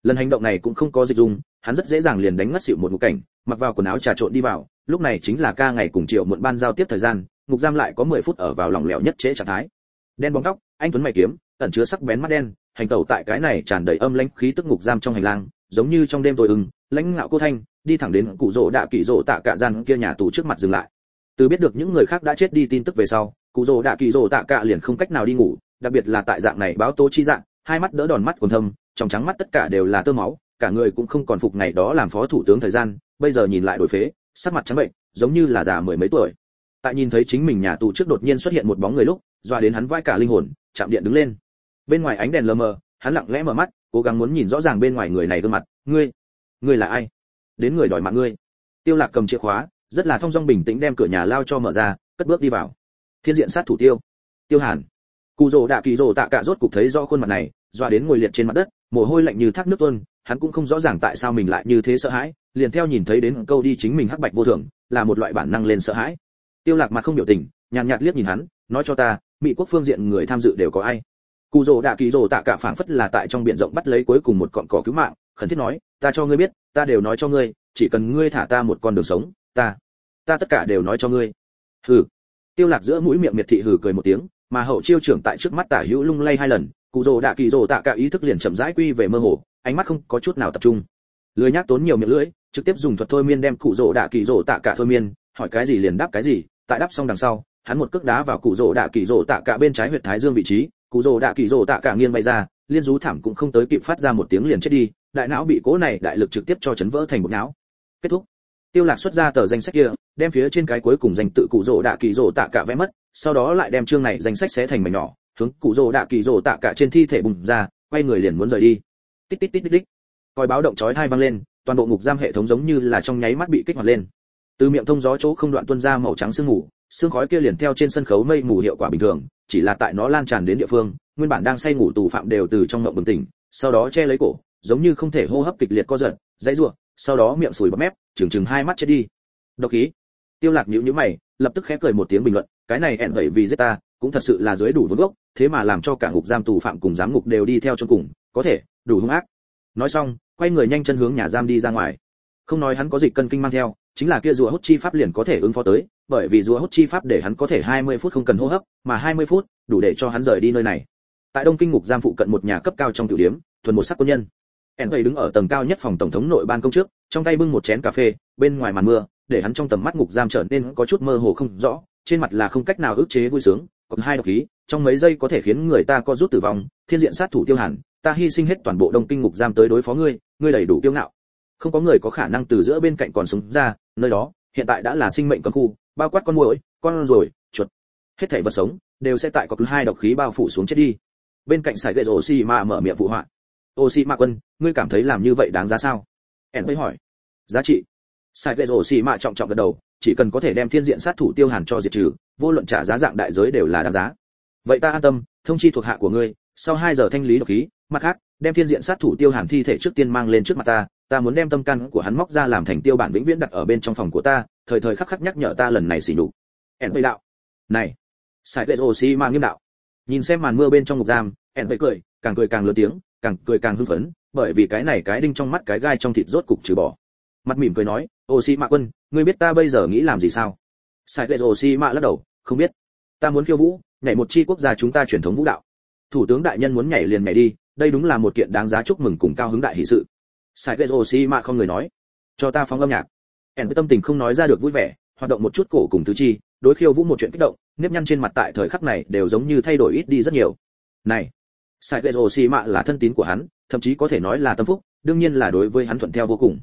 Lần hành động này cũng không có dịch dùng, hắn rất dễ dàng liền đánh ngất xỉu một ngục cảnh mặc vào quần áo trà trộn đi vào lúc này chính là ca ngày cùng triệu muộn ban giao tiếp thời gian, ngục giam lại có 10 phút ở vào lỏng lẻo nhất chế trạng thái. Đen bóng tóc, anh tuấn mày kiếm, ẩn chứa sắc bén mắt đen, hành tẩu tại cái này tràn đầy âm lãnh khí tức ngục giam trong hành lang, giống như trong đêm tối ưng, lãnh ngạo cô thanh, đi thẳng đến cụ rỗ đạ kỳ rỗ tạ cả gian kia nhà tù trước mặt dừng lại. Từ biết được những người khác đã chết đi tin tức về sau, cụ rỗ đạ kỳ rỗ tạ cả liền không cách nào đi ngủ, đặc biệt là tại dạng này báo tố chi dạng, hai mắt đỡ đòn mắt còn thâm, trong trắng mắt tất cả đều là tơ máu, cả người cũng không còn phục ngày đó làm phó thủ tướng thời gian, bây giờ nhìn lại đổi phế sắc mặt trắng bệnh, giống như là già mười mấy tuổi. Tại nhìn thấy chính mình nhà tù trước đột nhiên xuất hiện một bóng người lúc doa đến hắn vai cả linh hồn, chạm điện đứng lên. Bên ngoài ánh đèn lờ mờ, hắn lặng lẽ mở mắt, cố gắng muốn nhìn rõ ràng bên ngoài người này gương mặt. Ngươi ngươi là ai? Đến người đòi mạng ngươi. Tiêu lạc cầm chìa khóa, rất là thông dong bình tĩnh đem cửa nhà lao cho mở ra, cất bước đi vào. Thiên diện sát thủ tiêu. Tiêu hàn. Cụ rồ đạ kỳ rồ tạ cả rốt cục thấy rõ khuôn mặt này doa đến ngồi liệt trên mặt đất, mồ hôi lạnh như thác nước tuôn hắn cũng không rõ ràng tại sao mình lại như thế sợ hãi, liền theo nhìn thấy đến câu đi chính mình hắc bạch vô thường, là một loại bản năng lên sợ hãi. Tiêu lạc mặt không biểu tình, nhàn nhạt liếc nhìn hắn, nói cho ta, mỹ quốc phương diện người tham dự đều có ai? Cụ rồ đạ kỳ rồ tạ cả phảng phất là tại trong biển rộng bắt lấy cuối cùng một cọn cỏ cứu mạng, khẩn thiết nói, ta cho ngươi biết, ta đều nói cho ngươi, chỉ cần ngươi thả ta một con đường sống, ta ta tất cả đều nói cho ngươi. Hừ. Tiêu lạc giữa mũi miệng miệt thị hừ cười một tiếng, mà hậu chiêu trưởng tại trước mắt tả hữu lung lay hai lần cụ rồ đạ kỳ rồ tạ cả ý thức liền chậm rãi quy về mơ hồ ánh mắt không có chút nào tập trung. Lười nhác tốn nhiều miệng lưỡi, trực tiếp dùng thuật thôi miên đem cụ rỗ đạ kỳ rỗ tạ cả thôi miên, hỏi cái gì liền đáp cái gì, tại đáp xong đằng sau, hắn một cước đá vào cụ rỗ đạ kỳ rỗ tạ cả bên trái huyệt thái dương vị trí, cụ rỗ đạ kỳ rỗ tạ cả nghiêng bay ra, liên rú thảm cũng không tới kịp phát ra một tiếng liền chết đi, đại não bị cố này đại lực trực tiếp cho chấn vỡ thành một não. Kết thúc. Tiêu lạc xuất ra tờ danh sách kia, đem phía trên cái cuối cùng danh tự cụ rỗ đạ kỳ rỗ tạ cả vẽ mất, sau đó lại đem chương này danh sách xé thành mảnh nhỏ, hướng cụ rỗ đạ kỳ rỗ tạ cả trên thi thể bùng ra, quay người liền muốn rời đi tít tít tít tít tít. Coi báo động chói tai vang lên, toàn bộ ngục giam hệ thống giống như là trong nháy mắt bị kích hoạt lên. Từ miệng thông gió chỗ không đoạn tuôn ra màu trắng sương mù, sương khói kia liền theo trên sân khấu mây mù hiệu quả bình thường, chỉ là tại nó lan tràn đến địa phương, nguyên bản đang say ngủ tù phạm đều từ trong ngộng bừng tỉnh, sau đó che lấy cổ, giống như không thể hô hấp kịch liệt co giật, dãy rủa, sau đó miệng sùi bọt mép chừng chừng hai mắt chết đi. Độc khí. Tiêu lạc nhíu nhíu mày, lập tức khẽ cười một tiếng bình luận, cái này ẹn vậy vì giết ta cũng thật sự là dưới đủ vốn gốc, thế mà làm cho cả ngục giam tù phạm cùng giám ngục đều đi theo trong cùng, có thể, đủ hung ác. Nói xong, quay người nhanh chân hướng nhà giam đi ra ngoài. Không nói hắn có dịch cân kinh mang theo, chính là kia rùa hút chi pháp liền có thể ứng phó tới, bởi vì rùa hút chi pháp để hắn có thể 20 phút không cần hô hấp, mà 20 phút đủ để cho hắn rời đi nơi này. Tại đông kinh ngục giam phụ cận một nhà cấp cao trong tiểu điểm thuần một sắc quân nhân. Ẻn vậy đứng ở tầng cao nhất phòng tổng thống nội ban công trước, trong tay bưng một chén cà phê, bên ngoài màn mưa, để hắn trong tầm mắt ngục giam trở nên có chút mơ hồ không rõ, trên mặt là không cách nào ức chế vui sướng còn hai độc khí, trong mấy giây có thể khiến người ta co rút tử vong, thiên diện sát thủ tiêu hàn, ta hy sinh hết toàn bộ đông kinh ngục giam tới đối phó ngươi ngươi đầy đủ kiêu ngạo. Không có người có khả năng từ giữa bên cạnh còn sống ra, nơi đó, hiện tại đã là sinh mệnh cấm khu, bao quát con muỗi, con rồi chuột. Hết thảy vật sống, đều sẽ tại cọc hai độc khí bao phủ xuống chết đi. Bên cạnh sải gậy rổ xì mà mở miệng phụ họa. Ô xì mạ quân, ngươi cảm thấy làm như vậy đáng giá sao? Ẻn mới hỏi. Giá trị. Sải gậy rổ xì mạ trọng trọng gật đầu chỉ cần có thể đem thiên diện sát thủ tiêu hàn cho diệt trừ, vô luận trả giá dạng đại giới đều là đáng giá. Vậy ta an tâm, thông chi thuộc hạ của ngươi, sau hai giờ thanh lý độc khí, mặt khác, đem thiên diện sát thủ tiêu hàn thi thể trước tiên mang lên trước mặt ta ta muốn đem tâm can của hắn móc ra làm thành tiêu bản vĩnh viễn đặt ở bên trong phòng của ta, thời thời khắc khắc nhắc nhở ta lần này xỉ nhục. Ẻn bậy đạo. Này sải lệ oxy xì nghiêm đạo. Nhìn xem màn mưa bên trong ngục giam ẻn bậy cười, càng cười càng lớn tiếng, càng cười càng hưng phấn, bởi vì cái này cái đinh trong mắt cái gai trong thịt rốt cục trừ bỏ mặt mỉm cười nói ô xi mạ quân ngươi biết ta bây giờ nghĩ làm gì sao? Sai lệ ô xi mạ lắc đầu, không biết. Ta muốn khiêu vũ, nhảy một chi quốc gia chúng ta truyền thống vũ đạo. Thủ tướng đại nhân muốn nhảy liền nhảy đi, đây đúng là một kiện đáng giá chúc mừng cùng cao hứng đại hỷ sự. Sai lệ ô xi mạ không người nói, cho ta phóng âm nhạc. Ẻn tâm tình không nói ra được vui vẻ, hoạt động một chút cổ cùng tứ chi, đối khiêu vũ một chuyện kích động, nếp nhăn trên mặt tại thời khắc này đều giống như thay đổi ít đi rất nhiều. Này, sai lệ ô xi mạ là thân tín của hắn, thậm chí có thể nói là tâm phúc, đương nhiên là đối với hắn thuận theo vô cùng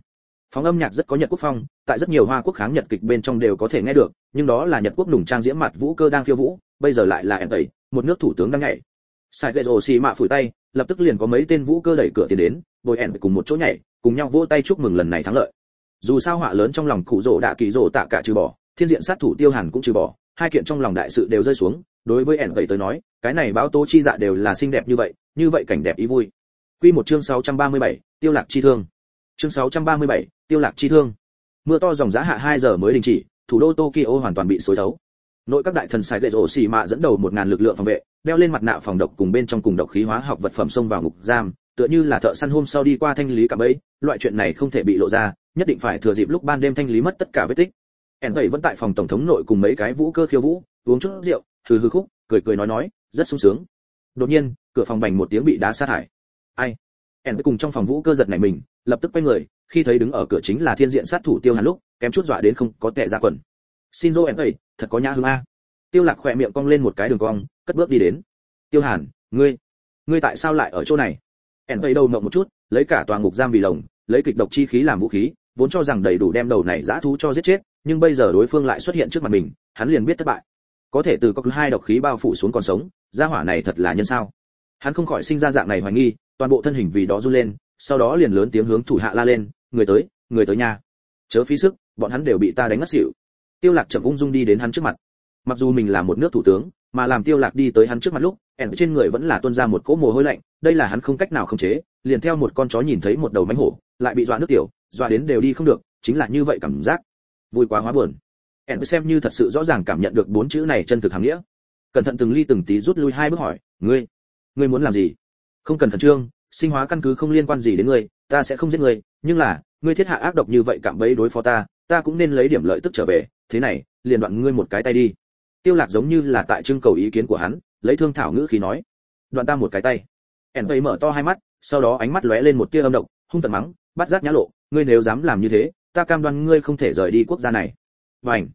phóng âm nhạc rất có nhật quốc phong tại rất nhiều hoa quốc kháng nhật kịch bên trong đều có thể nghe được nhưng đó là nhật quốc đùng trang diễm mặt vũ cơ đang khiêu vũ bây giờ lại là ẻn tẩy một nước thủ tướng đang nhảy. Sai gậy rồ xì mạ phủi tay lập tức liền có mấy tên vũ cơ đẩy cửa tiến đến bồi ẻn cùng một chỗ nhảy cùng nhau vỗ tay chúc mừng lần này thắng lợi. Dù sao họa lớn trong lòng cụ rỗ đã kỳ rỗ tạ cả trừ bỏ thiên diện sát thủ tiêu hàn cũng trừ bỏ hai kiện trong lòng đại sự đều rơi xuống đối với ẻn tẩy tới nói cái này báo tố chi dạ đều là xinh đẹp như vậy như vậy cảnh đẹp ý vui. Quy một chương 637, tiêu lạc chi thương chương 637, tiêu lạc chi thương. Mưa to dòng giá hạ 2 giờ mới đình chỉ thủ đô tokyo hoàn toàn bị xối thấu. Nội các đại thần sai gậy rổ xì mạ dẫn đầu một ngàn lực lượng phòng vệ đeo lên mặt nạ phòng độc cùng bên trong cùng độc khí hóa học vật phẩm xông vào ngục giam tựa như là thợ săn hôm sau đi qua thanh lý cả bấy loại chuyện này không thể bị lộ ra nhất định phải thừa dịp lúc ban đêm thanh lý mất tất cả vết tích. Ẻn vậy vẫn tại phòng tổng thống nội cùng mấy cái vũ cơ khiêu vũ uống chút rượu hừ hừ khúc cười cười nói nói rất sung sướng. Đột nhiên cửa phòng bành một tiếng bị đá sát hại. Ai? Ẻn cùng trong phòng vũ cơ giật này mình lập tức quay người, khi thấy đứng ở cửa chính là thiên diện sát thủ tiêu hàn lúc, kém chút dọa đến không có tệ ra quần. Xin dô em ơi, thật có nhã hương a. Tiêu lạc khoe miệng cong lên một cái đường cong, cất bước đi đến. Tiêu hàn, ngươi ngươi tại sao lại ở chỗ này? Ẻn tây đầu ngậm một chút, lấy cả tòa ngục giam vì lồng, lấy kịch độc chi khí làm vũ khí, vốn cho rằng đầy đủ đem đầu này dã thú cho giết chết, nhưng bây giờ đối phương lại xuất hiện trước mặt mình, hắn liền biết thất bại. Có thể từ có cứ hai độc khí bao phủ xuống còn sống, gia hỏa này thật là nhân sao? Hắn không khỏi sinh ra dạng này hoài nghi, toàn bộ thân hình vì đó run lên sau đó liền lớn tiếng hướng thủ hạ la lên, người tới người tới nhà chớ phí sức, bọn hắn đều bị ta đánh ngất xỉu. Tiêu lạc chậm ung dung đi đến hắn trước mặt. Mặc dù mình là một nước thủ tướng, mà làm tiêu lạc đi tới hắn trước mặt lúc, ẻn trên người vẫn là tuôn ra một cỗ mồ hôi lạnh, đây là hắn không cách nào khống chế, liền theo một con chó nhìn thấy một đầu mánh hổ, lại bị dọa nước tiểu, dọa đến đều đi không được, chính là như vậy cảm giác. Vui quá hóa buồn. Ẻn xem như thật sự rõ ràng cảm nhận được bốn chữ này chân thực hàm nghĩa. Cẩn thận từng ly từng tí rút lui hai bước hỏi, ngươi ngươi muốn làm gì? Không cần khẩn trương sinh hóa căn cứ không liên quan gì đến ngươi, ta sẽ không giết ngươi, nhưng là, ngươi thiết hạ ác độc như vậy cạm bẫy đối phó ta ta cũng nên lấy điểm lợi tức trở về, thế này, liền đoạn ngươi một cái tay đi. Tiêu lạc giống như là tại trưng cầu ý kiến của hắn, lấy thương thảo ngữ khí nói, đoạn ta một cái tay. Ẻn tây mở to hai mắt, sau đó ánh mắt lóe lên một tia âm độc, hung tợn mắng, bắt giác nhã lộ, ngươi nếu dám làm như thế, ta cam đoan ngươi không thể rời đi quốc gia này. Vành,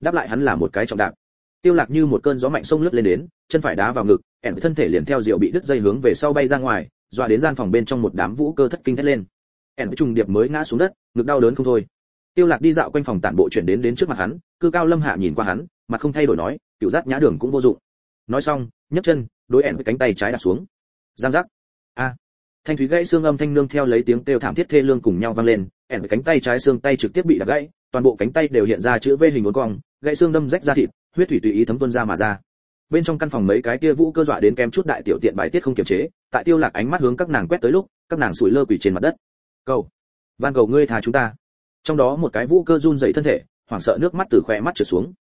đáp lại hắn là một cái trọng đạp. Tiêu lạc như một cơn gió mạnh xông lướt lên đến, chân phải đá vào ngực, ẻn thân thể liền theo diệu bị đứt dây hướng về sau bay ra ngoài dọa đến gian phòng bên trong một đám vũ cơ thất kinh thét lên. Ẻn trùng điệp mới ngã xuống đất, ngực đau đớn không thôi. Tiêu lạc đi dạo quanh phòng tản bộ chuyển đến đến trước mặt hắn, cư cao lâm hạ nhìn qua hắn, mặt không thay đổi nói tiểu giác nhã đường cũng vô dụng. Nói xong, nhấc chân, đối ẻn với cánh tay trái đặt xuống. Giang giác. A. Thanh thúy gãy xương âm thanh nương theo lấy tiếng kêu thảm thiết thê lương cùng nhau vang lên, ẻn với cánh tay trái xương tay trực tiếp bị đập gãy, toàn bộ cánh tay đều hiện ra chữ v hình uốn cong, gãy xương đâm rách ra thịt, huyết thủy tùy ý thấm tuôn ra mà ra bên trong căn phòng mấy cái kia vũ cơ dọa đến kem chút đại tiểu tiện bài tiết không kiềm chế, tại tiêu lạc ánh mắt hướng các nàng quét tới lúc, các nàng sủi lơ quỳ trên mặt đất. Cầu, van cầu ngươi tha chúng ta. Trong đó một cái vũ cơ run rẩy thân thể, hoảng sợ nước mắt từ khóe mắt trượt xuống.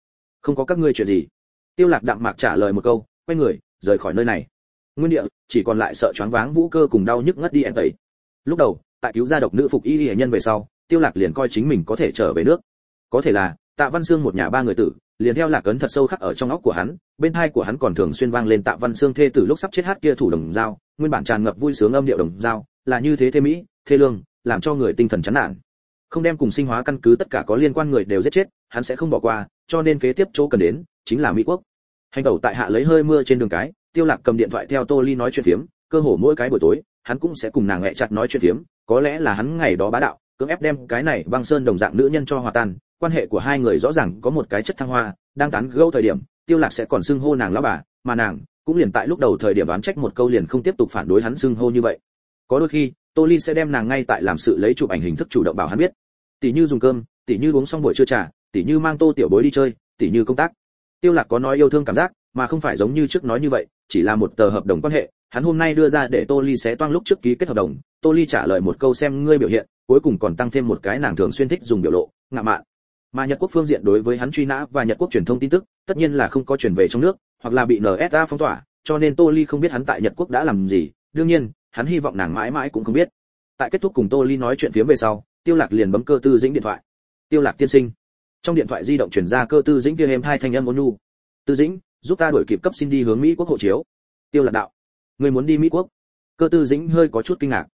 Không có các ngươi chuyện gì. Tiêu lạc đạm mạc trả lời một câu, quay người, rời khỏi nơi này. Nguyên địa, chỉ còn lại sợ choáng váng vũ cơ cùng đau nhức ngất đi em tẩy lúc đầu, tại cứu gia độc nữ phục y y nhân về sau, tiêu lạc liền coi chính mình có thể trở về nước. Có thể là, tạ văn xương một nhà ba người tử liền theo lạc ấn thật sâu khắc ở trong óc của hắn, bên tai của hắn còn thường xuyên vang lên tạ văn xương thê tử lúc sắp chết hát kia thủ đồng dao, nguyên bản tràn ngập vui sướng âm điệu đồng dao, là như thế thế mỹ, thế lương, làm cho người tinh thần chán nản. Không đem cùng sinh hóa căn cứ tất cả có liên quan người đều giết chết, hắn sẽ không bỏ qua, cho nên kế tiếp chỗ cần đến, chính là mỹ quốc. Hành tẩu tại hạ lấy hơi mưa trên đường cái, tiêu lạc cầm điện thoại theo tô ly nói chuyện phiếm, cơ hồ mỗi cái buổi tối, hắn cũng sẽ cùng nàng mẹ chặt nói chuyện phiếm, có lẽ là hắn ngày đó bá đạo, cưỡng ép đem cái này băng sơn đồng dạng nữ nhân cho hòa tan quan hệ của hai người rõ ràng có một cái chất thăng hoa, đang tán gẫu thời điểm, tiêu lạc sẽ còn xưng hô nàng lão bà, mà nàng cũng liền tại lúc đầu thời điểm đoán trách một câu liền không tiếp tục phản đối hắn xưng hô như vậy. Có đôi khi, tô ly sẽ đem nàng ngay tại làm sự lấy chụp ảnh hình thức chủ động bảo hắn biết. Tỷ như dùng cơm, tỷ như uống xong buổi trưa trà, tỷ như mang tô tiểu bối đi chơi, tỷ như công tác. Tiêu lạc có nói yêu thương cảm giác, mà không phải giống như trước nói như vậy, chỉ là một tờ hợp đồng quan hệ, hắn hôm nay đưa ra để tô ly sẽ toang lúc trước ký kết hợp đồng. Tô ly trả lời một câu xem ngươi biểu hiện, cuối cùng còn tăng thêm một cái nàng thường xuyên thích dùng biểu lộ ngạ mạn mà nhật quốc phương diện đối với hắn truy nã và nhật quốc truyền thông tin tức, tất nhiên là không có truyền về trong nước, hoặc là bị nsa phong tỏa, cho nên tô ly không biết hắn tại nhật quốc đã làm gì. Đương nhiên, hắn hy vọng nàng mãi mãi cũng không biết. Tại kết thúc cùng tô ly nói chuyện phía về sau, tiêu lạc liền bấm cơ tư dĩnh điện thoại. Tiêu lạc tiên sinh. Trong điện thoại di động truyền ra cơ tư dĩnh kia êm hai thanh âm ôn nhu. Tư dĩnh, giúp ta đuổi kịp cấp xin đi hướng mỹ quốc hộ chiếu. Tiêu lạc đạo. Người muốn đi mỹ quốc? Cơ tư dĩnh hơi có chút kinh ngạc.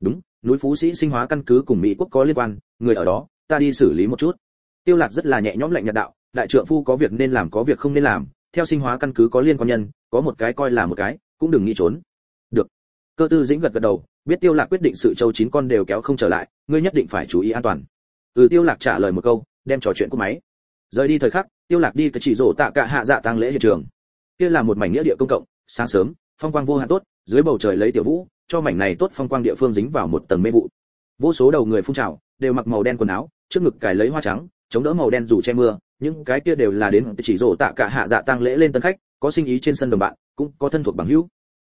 Đúng, núi phú sĩ sinh hóa căn cứ cùng mỹ quốc có liên quan, người ở đó, ta đi xử lý một chút tiêu lạc rất là nhẹ nhõm lạnh nhạt đạo, đại trượng phu có việc nên làm có việc không nên làm, theo sinh hóa căn cứ có liên quan nhân, có một cái coi là một cái, cũng đừng nghĩ trốn. Được. Cơ tư dĩnh gật gật đầu, biết tiêu lạc quyết định sự châu chín con đều kéo không trở lại, ngươi nhất định phải chú ý an toàn. Ừ tiêu lạc trả lời một câu, đem trò chuyện của máy. Rời đi thời khắc, tiêu lạc đi cái chỉ rổ tạ cả hạ dạ tang lễ hiện trường. Kia là một mảnh nghĩa địa công cộng, sáng sớm, phong quang vô hạn tốt, dưới bầu trời lấy tiểu vũ, cho mảnh này tốt phong quang địa phương dính vào một tầng mê vụ. Vô số đầu người phun trào, đều mặc màu đen quần áo, trước ngực cài lấy hoa trắng chống đỡ màu đen dù che mưa, những cái kia đều là đến chỉ rổ tạ cả hạ dạ tang lễ lên tân khách, có sinh ý trên sân đồng bạn, cũng có thân thuộc bằng hữu.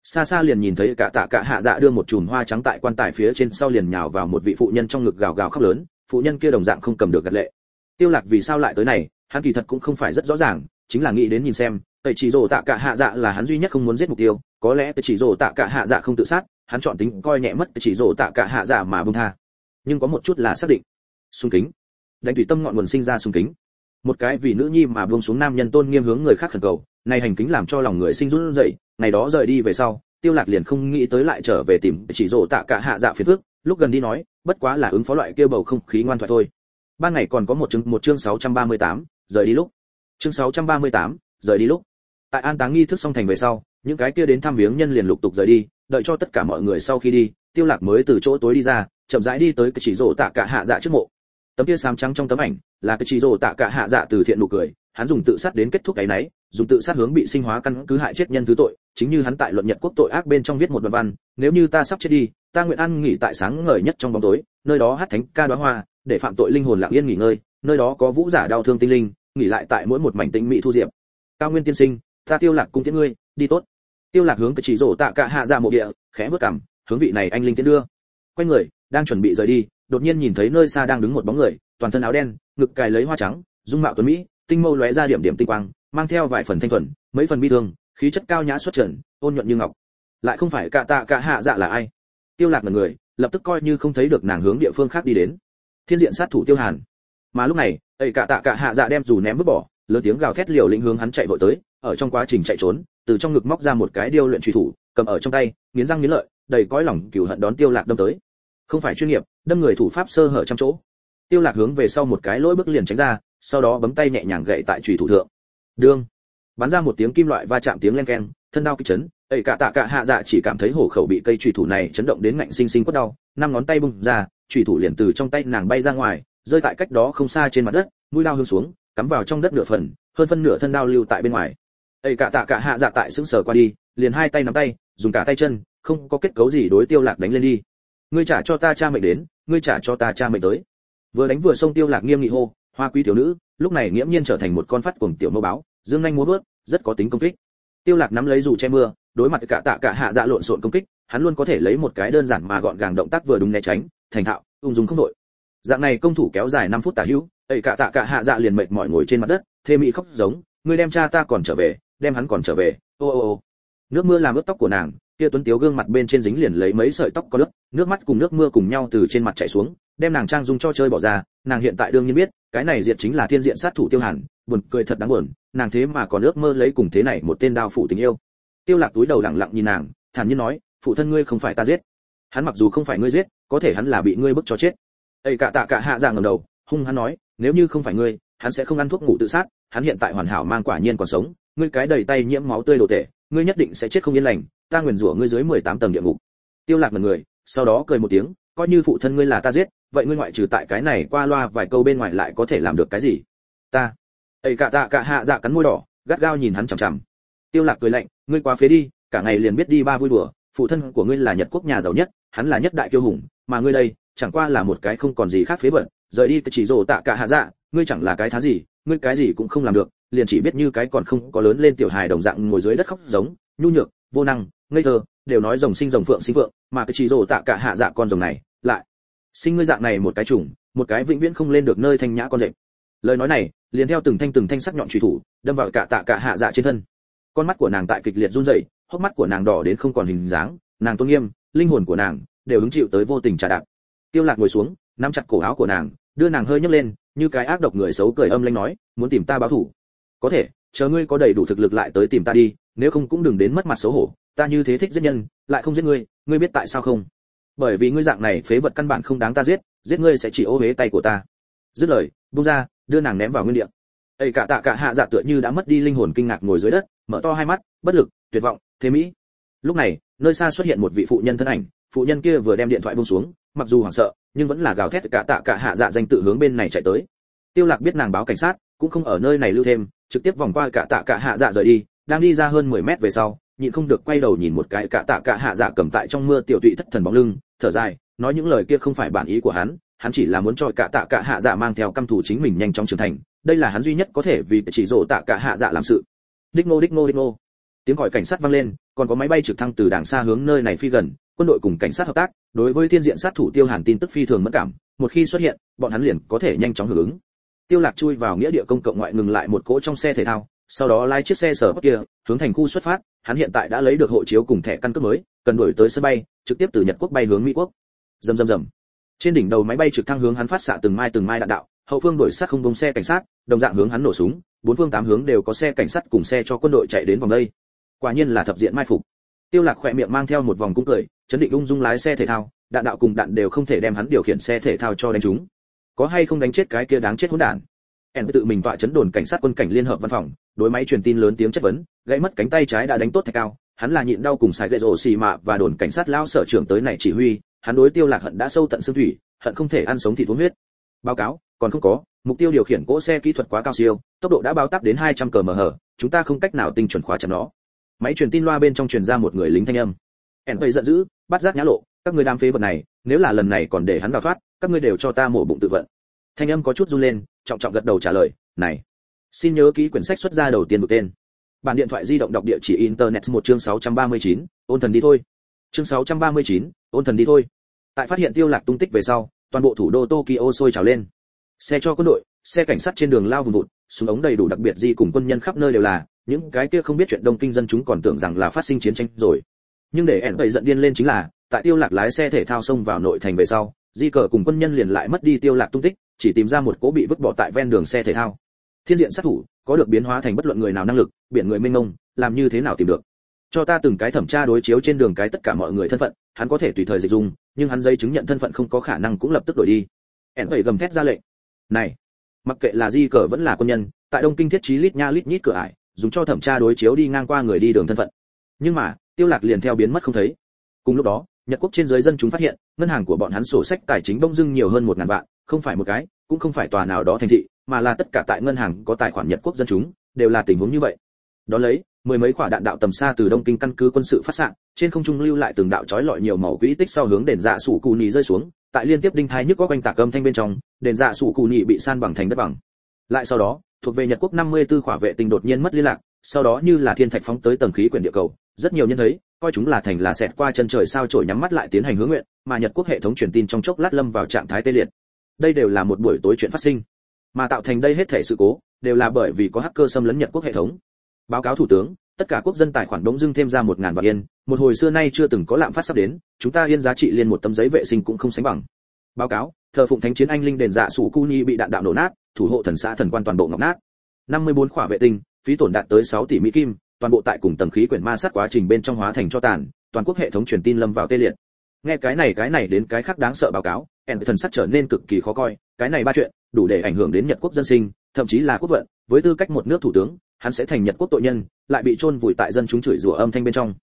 Xa xa liền nhìn thấy cả tạ cả hạ dạ đưa một chùm hoa trắng tại quan tài phía trên sau liền nhào vào một vị phụ nhân trong ngực gào gào khóc lớn, phụ nhân kia đồng dạng không cầm được gật lệ. Tiêu lạc vì sao lại tới này, hắn kỳ thật cũng không phải rất rõ ràng, chính là nghĩ đến nhìn xem tẩy chỉ rổ tạ cả hạ dạ là hắn duy nhất không muốn giết mục tiêu, có lẽ tẩy chỉ rổ tạ cả hạ dạ không tự sát, hắn chọn tính coi nhẹ mất chỉ rổ tạ cả hạ dạ mà buông tha. Nhưng có một chút là xác định. Sung kính đánh tùy tâm ngọn nguồn sinh ra sùng kính. Một cái vì nữ nhi mà buông xuống nam nhân tôn nghiêm hướng người khác khẩn cầu này hành kính làm cho lòng người sinh run dậy, ngày đó rời đi về sau tiêu lạc liền không nghĩ tới lại trở về tìm chỉ rồ tạ cả hạ dạ phiền phức lúc gần đi nói bất quá là ứng phó loại kia bầu không khí ngoan thoại thôi. Ban ngày còn có một chương một chương 638, rời đi lúc. Chương 638, rời đi lúc. Tại an táng nghi thức xong thành về sau những cái kia đến thăm viếng nhân liền lục tục rời đi đợi cho tất cả mọi người sau khi đi tiêu lạc mới từ chỗ tối đi ra chậm rãi đi tới cái chỉ rồ tạ cả hạ dạ trước mộ tấm kia xám trắng trong tấm ảnh là cái chỉ rồ tạ cả hạ dạ từ thiện nụ cười, hắn dùng tự sát đến kết thúc cái nấy dùng tự sát hướng bị sinh hóa căn cứ hại chết nhân thứ tội, chính như hắn tại luận nhật quốc tội ác bên trong viết một đoạn văn, nếu như ta sắp chết đi, ta nguyện ăn nghỉ tại sáng ngời nhất trong bóng tối, nơi đó hát thánh ca đóa hoa, để phạm tội linh hồn lặng yên nghỉ ngơi, nơi đó có vũ giả đau thương tinh linh, nghỉ lại tại mỗi một mảnh tĩnh mỹ thu diệp. Cao nguyên tiên sinh, ta tiêu lạc cung tiễn ngươi, đi tốt. Tiêu lạc hướng cái chỉ rổ tạ cả hạ ra dạ mộ địa, khẽ bước cằm, hướng vị này anh linh tiễn đưa. Quay người, đang chuẩn bị rời đi đột nhiên nhìn thấy nơi xa đang đứng một bóng người, toàn thân áo đen, ngực cài lấy hoa trắng, dung mạo tuấn mỹ, tinh mâu lóe ra điểm điểm tinh quang, mang theo vài phần thanh thuần, mấy phần bi thương, khí chất cao nhã xuất trần, ôn nhuận như ngọc. Lại không phải cả tạ cả hạ dạ là ai. Tiêu lạc một người, lập tức coi như không thấy được nàng hướng địa phương khác đi đến. Thiên diện sát thủ tiêu hàn. Mà lúc này, ấy cả tạ cả hạ dạ đem dù ném vứt bỏ, lớn tiếng gào thét liều lĩnh hướng hắn chạy vội tới, ở trong quá trình chạy trốn, từ trong ngực móc ra một cái điêu luyện truy thủ, cầm ở trong tay, nghiến răng nghiến lợi, đầy cõi lòng cừu hận đón tiêu lạc đâm tới không phải chuyên nghiệp, đâm người thủ pháp sơ hở trăm chỗ. Tiêu lạc hướng về sau một cái lỗi bước liền tránh ra, sau đó bấm tay nhẹ nhàng gậy tại chùy thủ thượng. Đương bắn ra một tiếng kim loại va chạm tiếng len keng, thân đau kích chấn, ấy cả tạ cả hạ dạ chỉ cảm thấy hổ khẩu bị cây chùy thủ này chấn động đến ngạnh sinh sinh quất đau, năm ngón tay bung ra chùy thủ liền từ trong tay nàng bay ra ngoài, rơi tại cách đó không xa trên mặt đất, mũi lao hướng xuống, cắm vào trong đất nửa phần, hơn phân nửa thân đao lưu tại bên ngoài. Ấy cả tạ cả hạ dạ tại sững sờ qua đi, liền hai tay nắm tay, dùng cả tay chân, không có kết cấu gì đối tiêu lạc đánh lên đi ngươi trả cho ta cha mệnh đến, ngươi trả cho ta cha mệnh tới. Vừa đánh vừa xông tiêu lạc nghiêm nghị hô, hoa quý tiểu nữ, lúc này nghiễm nhiên trở thành một con phát cuồng tiểu mâu báo, dương nhanh múa vớt, rất có tính công kích. Tiêu lạc nắm lấy dù che mưa, đối mặt cả tạ cả hạ dạ lộn xộn công kích, hắn luôn có thể lấy một cái đơn giản mà gọn gàng động tác vừa đúng né tránh, thành thạo, ung dung không đội. Dạng này công thủ kéo dài 5 phút tả hữu, ấy cả tạ cả hạ dạ liền mệt mỏi ngồi trên mặt đất, thê mỹ khóc giống, ngươi đem cha ta còn trở về, đem hắn còn trở về. Ô ô ô. Nước mưa làm ướt tóc của nàng kia tuấn tiếu gương mặt bên trên dính liền lấy mấy sợi tóc có nước nước mắt cùng nước mưa cùng nhau từ trên mặt chảy xuống, đem nàng trang dung cho chơi bỏ ra, nàng hiện tại đương nhiên biết, cái này diện chính là thiên diện sát thủ tiêu hàn, buồn cười thật đáng buồn, nàng thế mà còn ước mơ lấy cùng thế này một tên đao phụ tình yêu. Tiêu lạc túi đầu lặng lặng nhìn nàng, thản nhiên nói, phụ thân ngươi không phải ta giết. Hắn mặc dù không phải ngươi giết, có thể hắn là bị ngươi bức cho chết. Ây cả tạ cả hạ dạng ngẩng đầu, hung hắn nói, nếu như không phải ngươi, hắn sẽ không ăn thuốc ngủ tự sát, hắn hiện tại hoàn hảo mang quả nhiên còn sống, ngươi cái đầy tay nhiễm máu tươi đồ tệ ngươi nhất định sẽ chết không yên lành ta nguyền rủa ngươi dưới 18 tầng địa ngục. Tiêu lạc ngẩn người, sau đó cười một tiếng, coi như phụ thân ngươi là ta giết, vậy ngươi ngoại trừ tại cái này qua loa vài câu bên ngoài lại có thể làm được cái gì? Ta. Ấy cả tạ, cả hạ dạ cắn môi đỏ, gắt gao nhìn hắn chằm chằm. Tiêu lạc cười lạnh, ngươi quá phế đi, cả ngày liền biết đi ba vui đùa, phụ thân của ngươi là nhật quốc nhà giàu nhất, hắn là nhất đại kiêu hùng, mà ngươi đây, chẳng qua là một cái không còn gì khác phế vật, rời đi chỉ rồ tạ cả hạ dạ ngươi chẳng là cái thá gì, ngươi cái gì cũng không làm được, liền chỉ biết như cái còn không có lớn lên tiểu hài đồng dạng ngồi dưới đất khóc giống, nhu nhược, vô năng ngây thơ, đều nói rồng sinh rồng phượng sinh phượng, mà cái chỉ rồ tạ cả hạ dạ con rồng này, lại sinh ngươi dạng này một cái trùng, một cái vĩnh viễn không lên được nơi thanh nhã con rệp. Lời nói này, liền theo từng thanh từng thanh sắc nhọn truy thủ, đâm vào cả tạ cả hạ dạ trên thân. Con mắt của nàng tại kịch liệt run rẩy, hốc mắt của nàng đỏ đến không còn hình dáng, nàng tôn nghiêm, linh hồn của nàng đều hứng chịu tới vô tình trả đạp. Tiêu lạc ngồi xuống, nắm chặt cổ áo của nàng, đưa nàng hơi nhấc lên, như cái ác độc người xấu cười âm lãnh nói, muốn tìm ta báo thù có thể, chờ ngươi có đầy đủ thực lực lại tới tìm ta đi, nếu không cũng đừng đến mất mặt xấu hổ ta như thế thích giết nhân, lại không giết ngươi ngươi biết tại sao không? Bởi vì ngươi dạng này phế vật căn bản không đáng ta giết giết ngươi sẽ chỉ ô huế tay của ta. Dứt lời, buông ra, đưa nàng ném vào nguyên địa. Ấy cả tạ cả hạ dạ tựa như đã mất đi linh hồn kinh ngạc ngồi dưới đất, mở to hai mắt, bất lực, tuyệt vọng, thế mỹ. Lúc này, nơi xa xuất hiện một vị phụ nhân thân ảnh, phụ nhân kia vừa đem điện thoại buông xuống, mặc dù hoảng sợ, nhưng vẫn là gào thét cả tạ cả hạ dạ danh tự hướng bên này chạy tới. Tiêu lạc biết nàng báo cảnh sát, cũng không ở nơi này lưu thêm, trực tiếp vòng qua cả tạ cả hạ dạ rời đi, đang đi ra hơn 10 mét về sau nhịn không được quay đầu nhìn một cái cả tạ cả hạ dạ cầm tại trong mưa tiểu tụy thất thần bóng lưng, thở dài, nói những lời kia không phải bản ý của hắn hắn chỉ là muốn cho cả tạ cả hạ dạ mang theo căm thù chính mình nhanh chóng trưởng thành, đây là hắn duy nhất có thể vì chỉ rổ tạ cả hạ dạ làm sự. Đích ngô đích ngô đích ngô. Tiếng gọi cảnh sát vang lên, còn có máy bay trực thăng từ đàng xa hướng nơi này phi gần, quân đội cùng cảnh sát hợp tác, đối với thiên diện sát thủ tiêu hàn tin tức phi thường mất cảm, một khi xuất hiện, bọn hắn liền có thể nhanh chóng hưởng ứng. Tiêu lạc chui vào nghĩa địa công cộng ngoại ngừng lại một cỗ trong xe thể thao, sau đó lái chiếc xe sở kia hướng thành khu xuất phát, hắn hiện tại đã lấy được hộ chiếu cùng thẻ căn cước mới, cần đuổi tới sân bay, trực tiếp từ nhật quốc bay hướng mỹ quốc. Rầm rầm rầm. Trên đỉnh đầu máy bay trực thăng hướng hắn phát xạ từng mai từng mai đạn đạo, hậu phương đuổi sát không bông xe cảnh sát, đồng dạng hướng hắn nổ súng, bốn phương tám hướng đều có xe cảnh sát cùng xe cho quân đội chạy đến vòng đây. Quả nhiên là thập diện mai phục. Tiêu lạc khẽ miệng mang theo một vòng cung cười, chấn định ung dung lái xe thể thao, đạn đạo cùng đạn đều không thể đem hắn điều khiển xe thể thao cho đánh trúng. Có hay không đánh chết cái kia đáng chết hỗn đản? Ẻn tự mình tọa chấn đồn cảnh sát quân cảnh liên hợp văn phòng, đối máy truyền tin lớn tiếng chất vấn, gãy mất cánh tay trái đã đánh tốt thạch cao. Hắn là nhịn đau cùng xài gậy rổ xì mạ và đồn cảnh sát lao sở trưởng tới này chỉ huy. Hắn đối tiêu lạc hận đã sâu tận xương thủy, hận không thể ăn sống thịt uống huyết. Báo cáo, còn không có. Mục tiêu điều khiển cỗ xe kỹ thuật quá cao siêu, tốc độ đã báo tắp đến 200 km/h chúng ta không cách nào tinh chuẩn khóa chặt nó. Máy truyền tin loa bên trong truyền ra một người lính thanh âm. Ẻn tây giận dữ, bắt giác nhã lộ, các ngươi đam phế vật này, nếu là lần này còn để hắn đào thoát, các ngươi đều cho ta mổ bụng tự vận. Thanh âm có chút run lên trọng trọng gật đầu trả lời này xin nhớ ký quyển sách xuất ra đầu tiên một tên. Bản điện thoại di động đọc địa chỉ internet một chương 639, ôn thần đi thôi. Chương 639, ôn thần đi thôi. Tại phát hiện tiêu lạc tung tích về sau toàn bộ thủ đô tokyo sôi trào lên. Xe cho quân đội xe cảnh sát trên đường lao vùng vụt súng ống đầy đủ đặc biệt di cùng quân nhân khắp nơi đều là những cái kia không biết chuyện đông kinh dân chúng còn tưởng rằng là phát sinh chiến tranh rồi. Nhưng để ẻn vậy giận điên lên chính là tại tiêu lạc lái xe thể thao xông vào nội thành về sau di cờ cùng quân nhân liền lại mất đi tiêu lạc tung tích chỉ tìm ra một cố bị vứt bỏ tại ven đường xe thể thao. Thiên diện sát thủ, có được biến hóa thành bất luận người nào năng lực, biển người mênh mông, làm như thế nào tìm được? Cho ta từng cái thẩm tra đối chiếu trên đường cái tất cả mọi người thân phận, hắn có thể tùy thời dịch dùng nhưng hắn giấy chứng nhận thân phận không có khả năng cũng lập tức đổi đi. Ẻn tẩy gầm thét ra lệnh. Này, mặc kệ là di cờ vẫn là quân nhân, tại đông kinh thiết trí lít nha lít nhít cửa ải, dùng cho thẩm tra đối chiếu đi ngang qua người đi đường thân phận. Nhưng mà, tiêu lạc liền theo biến mất không thấy. Cùng lúc đó nhật quốc trên dưới dân chúng phát hiện, ngân hàng của bọn hắn sổ sách tài chính đông dưng nhiều hơn một ngàn vạn, không phải một cái, cũng không phải tòa nào đó thành thị, mà là tất cả tại ngân hàng có tài khoản nhật quốc dân chúng, đều là tình huống như vậy. Đó lấy, mười mấy quả đạn đạo tầm xa từ đông kinh căn cứ quân sự phát xạ, trên không trung lưu lại từng đạo chói lọi nhiều màu quỹ tích sau hướng đền dạ sủ cụ nhị rơi xuống, tại liên tiếp đinh thai nhức có quanh tạc âm thanh bên trong, đền dạ sủ cụ nhị bị san bằng thành đất bằng. Lại sau đó, thuộc về nhật quốc 54 quả vệ tinh đột nhiên mất liên lạc sau đó như là thiên thạch phóng tới tầng khí quyển địa cầu, rất nhiều nhân thấy, coi chúng là thành là xẹt qua chân trời sao trổi nhắm mắt lại tiến hành hướng nguyện, mà nhật quốc hệ thống truyền tin trong chốc lát lâm vào trạng thái tê liệt. Đây đều là một buổi tối chuyện phát sinh, mà tạo thành đây hết thể sự cố, đều là bởi vì có hacker xâm lấn nhật quốc hệ thống. Báo cáo thủ tướng, tất cả quốc dân tài khoản đống dưng thêm ra một ngàn vạn yên, một hồi xưa nay chưa từng có lạm phát sắp đến, chúng ta yên giá trị liên một tấm giấy vệ sinh cũng không sánh bằng. Báo cáo, thờ phụng thánh chiến anh linh đền dạ sủ cu nhi bị đạn đạo nổ nát, thủ hộ thần xã thần quan toàn bộ ngọc nát. 54 khỏa vệ tinh phí tổn đạt tới 6 tỷ mỹ kim, toàn bộ tại cùng tầng khí quyển ma sát quá trình bên trong hóa thành cho tàn, toàn quốc hệ thống truyền tin lâm vào tê liệt. Nghe cái này cái này đến cái khác đáng sợ báo cáo ẻn thần sắc trở nên cực kỳ khó coi, cái này ba chuyện, đủ để ảnh hưởng đến nhật quốc dân sinh, thậm chí là quốc vận, với tư cách một nước thủ tướng, hắn sẽ thành nhật quốc tội nhân, lại bị chôn vùi tại dân chúng chửi rủa âm thanh bên trong.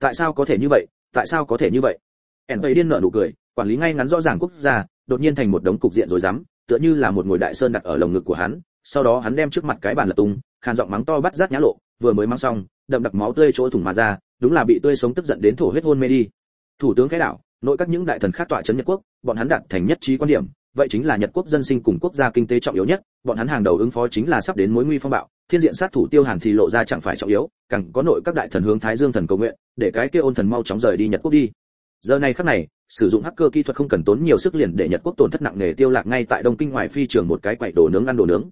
Tại sao có thể như vậy? Tại sao có thể như vậy? Ẻn vậy điên nở nụ cười, quản lý ngay ngắn rõ ràng quốc gia, đột nhiên thành một đống cục diện rồi dám tựa như là một ngồi đại sơn đặt ở lồng ngực của hắn, sau đó hắn đem trước mặt cái bàn lật tung khàn giọng mắng to bắt rát nhã lộ, vừa mới mang xong, đậm đặc máu tươi chỗ thủng mà ra, đúng là bị tươi sống tức giận đến thổ huyết hôn mê đi. Thủ tướng cái đảo, nội các những đại thần khác tọa chấn nhật quốc, bọn hắn đạt thành nhất trí quan điểm, vậy chính là nhật quốc dân sinh cùng quốc gia kinh tế trọng yếu nhất, bọn hắn hàng đầu ứng phó chính là sắp đến mối nguy phong bạo, thiên diện sát thủ tiêu hàn thì lộ ra chẳng phải trọng yếu, càng có nội các đại thần hướng thái dương thần cầu nguyện, để cái kia ôn thần mau chóng rời đi nhật quốc đi. Giờ này khắc này, sử dụng hacker kỹ thuật không cần tốn nhiều sức liền để nhật quốc tổn thất nặng nề tiêu lạc ngay tại đông kinh ngoài phi trường một cái quậy đồ nướng ăn đồ nướng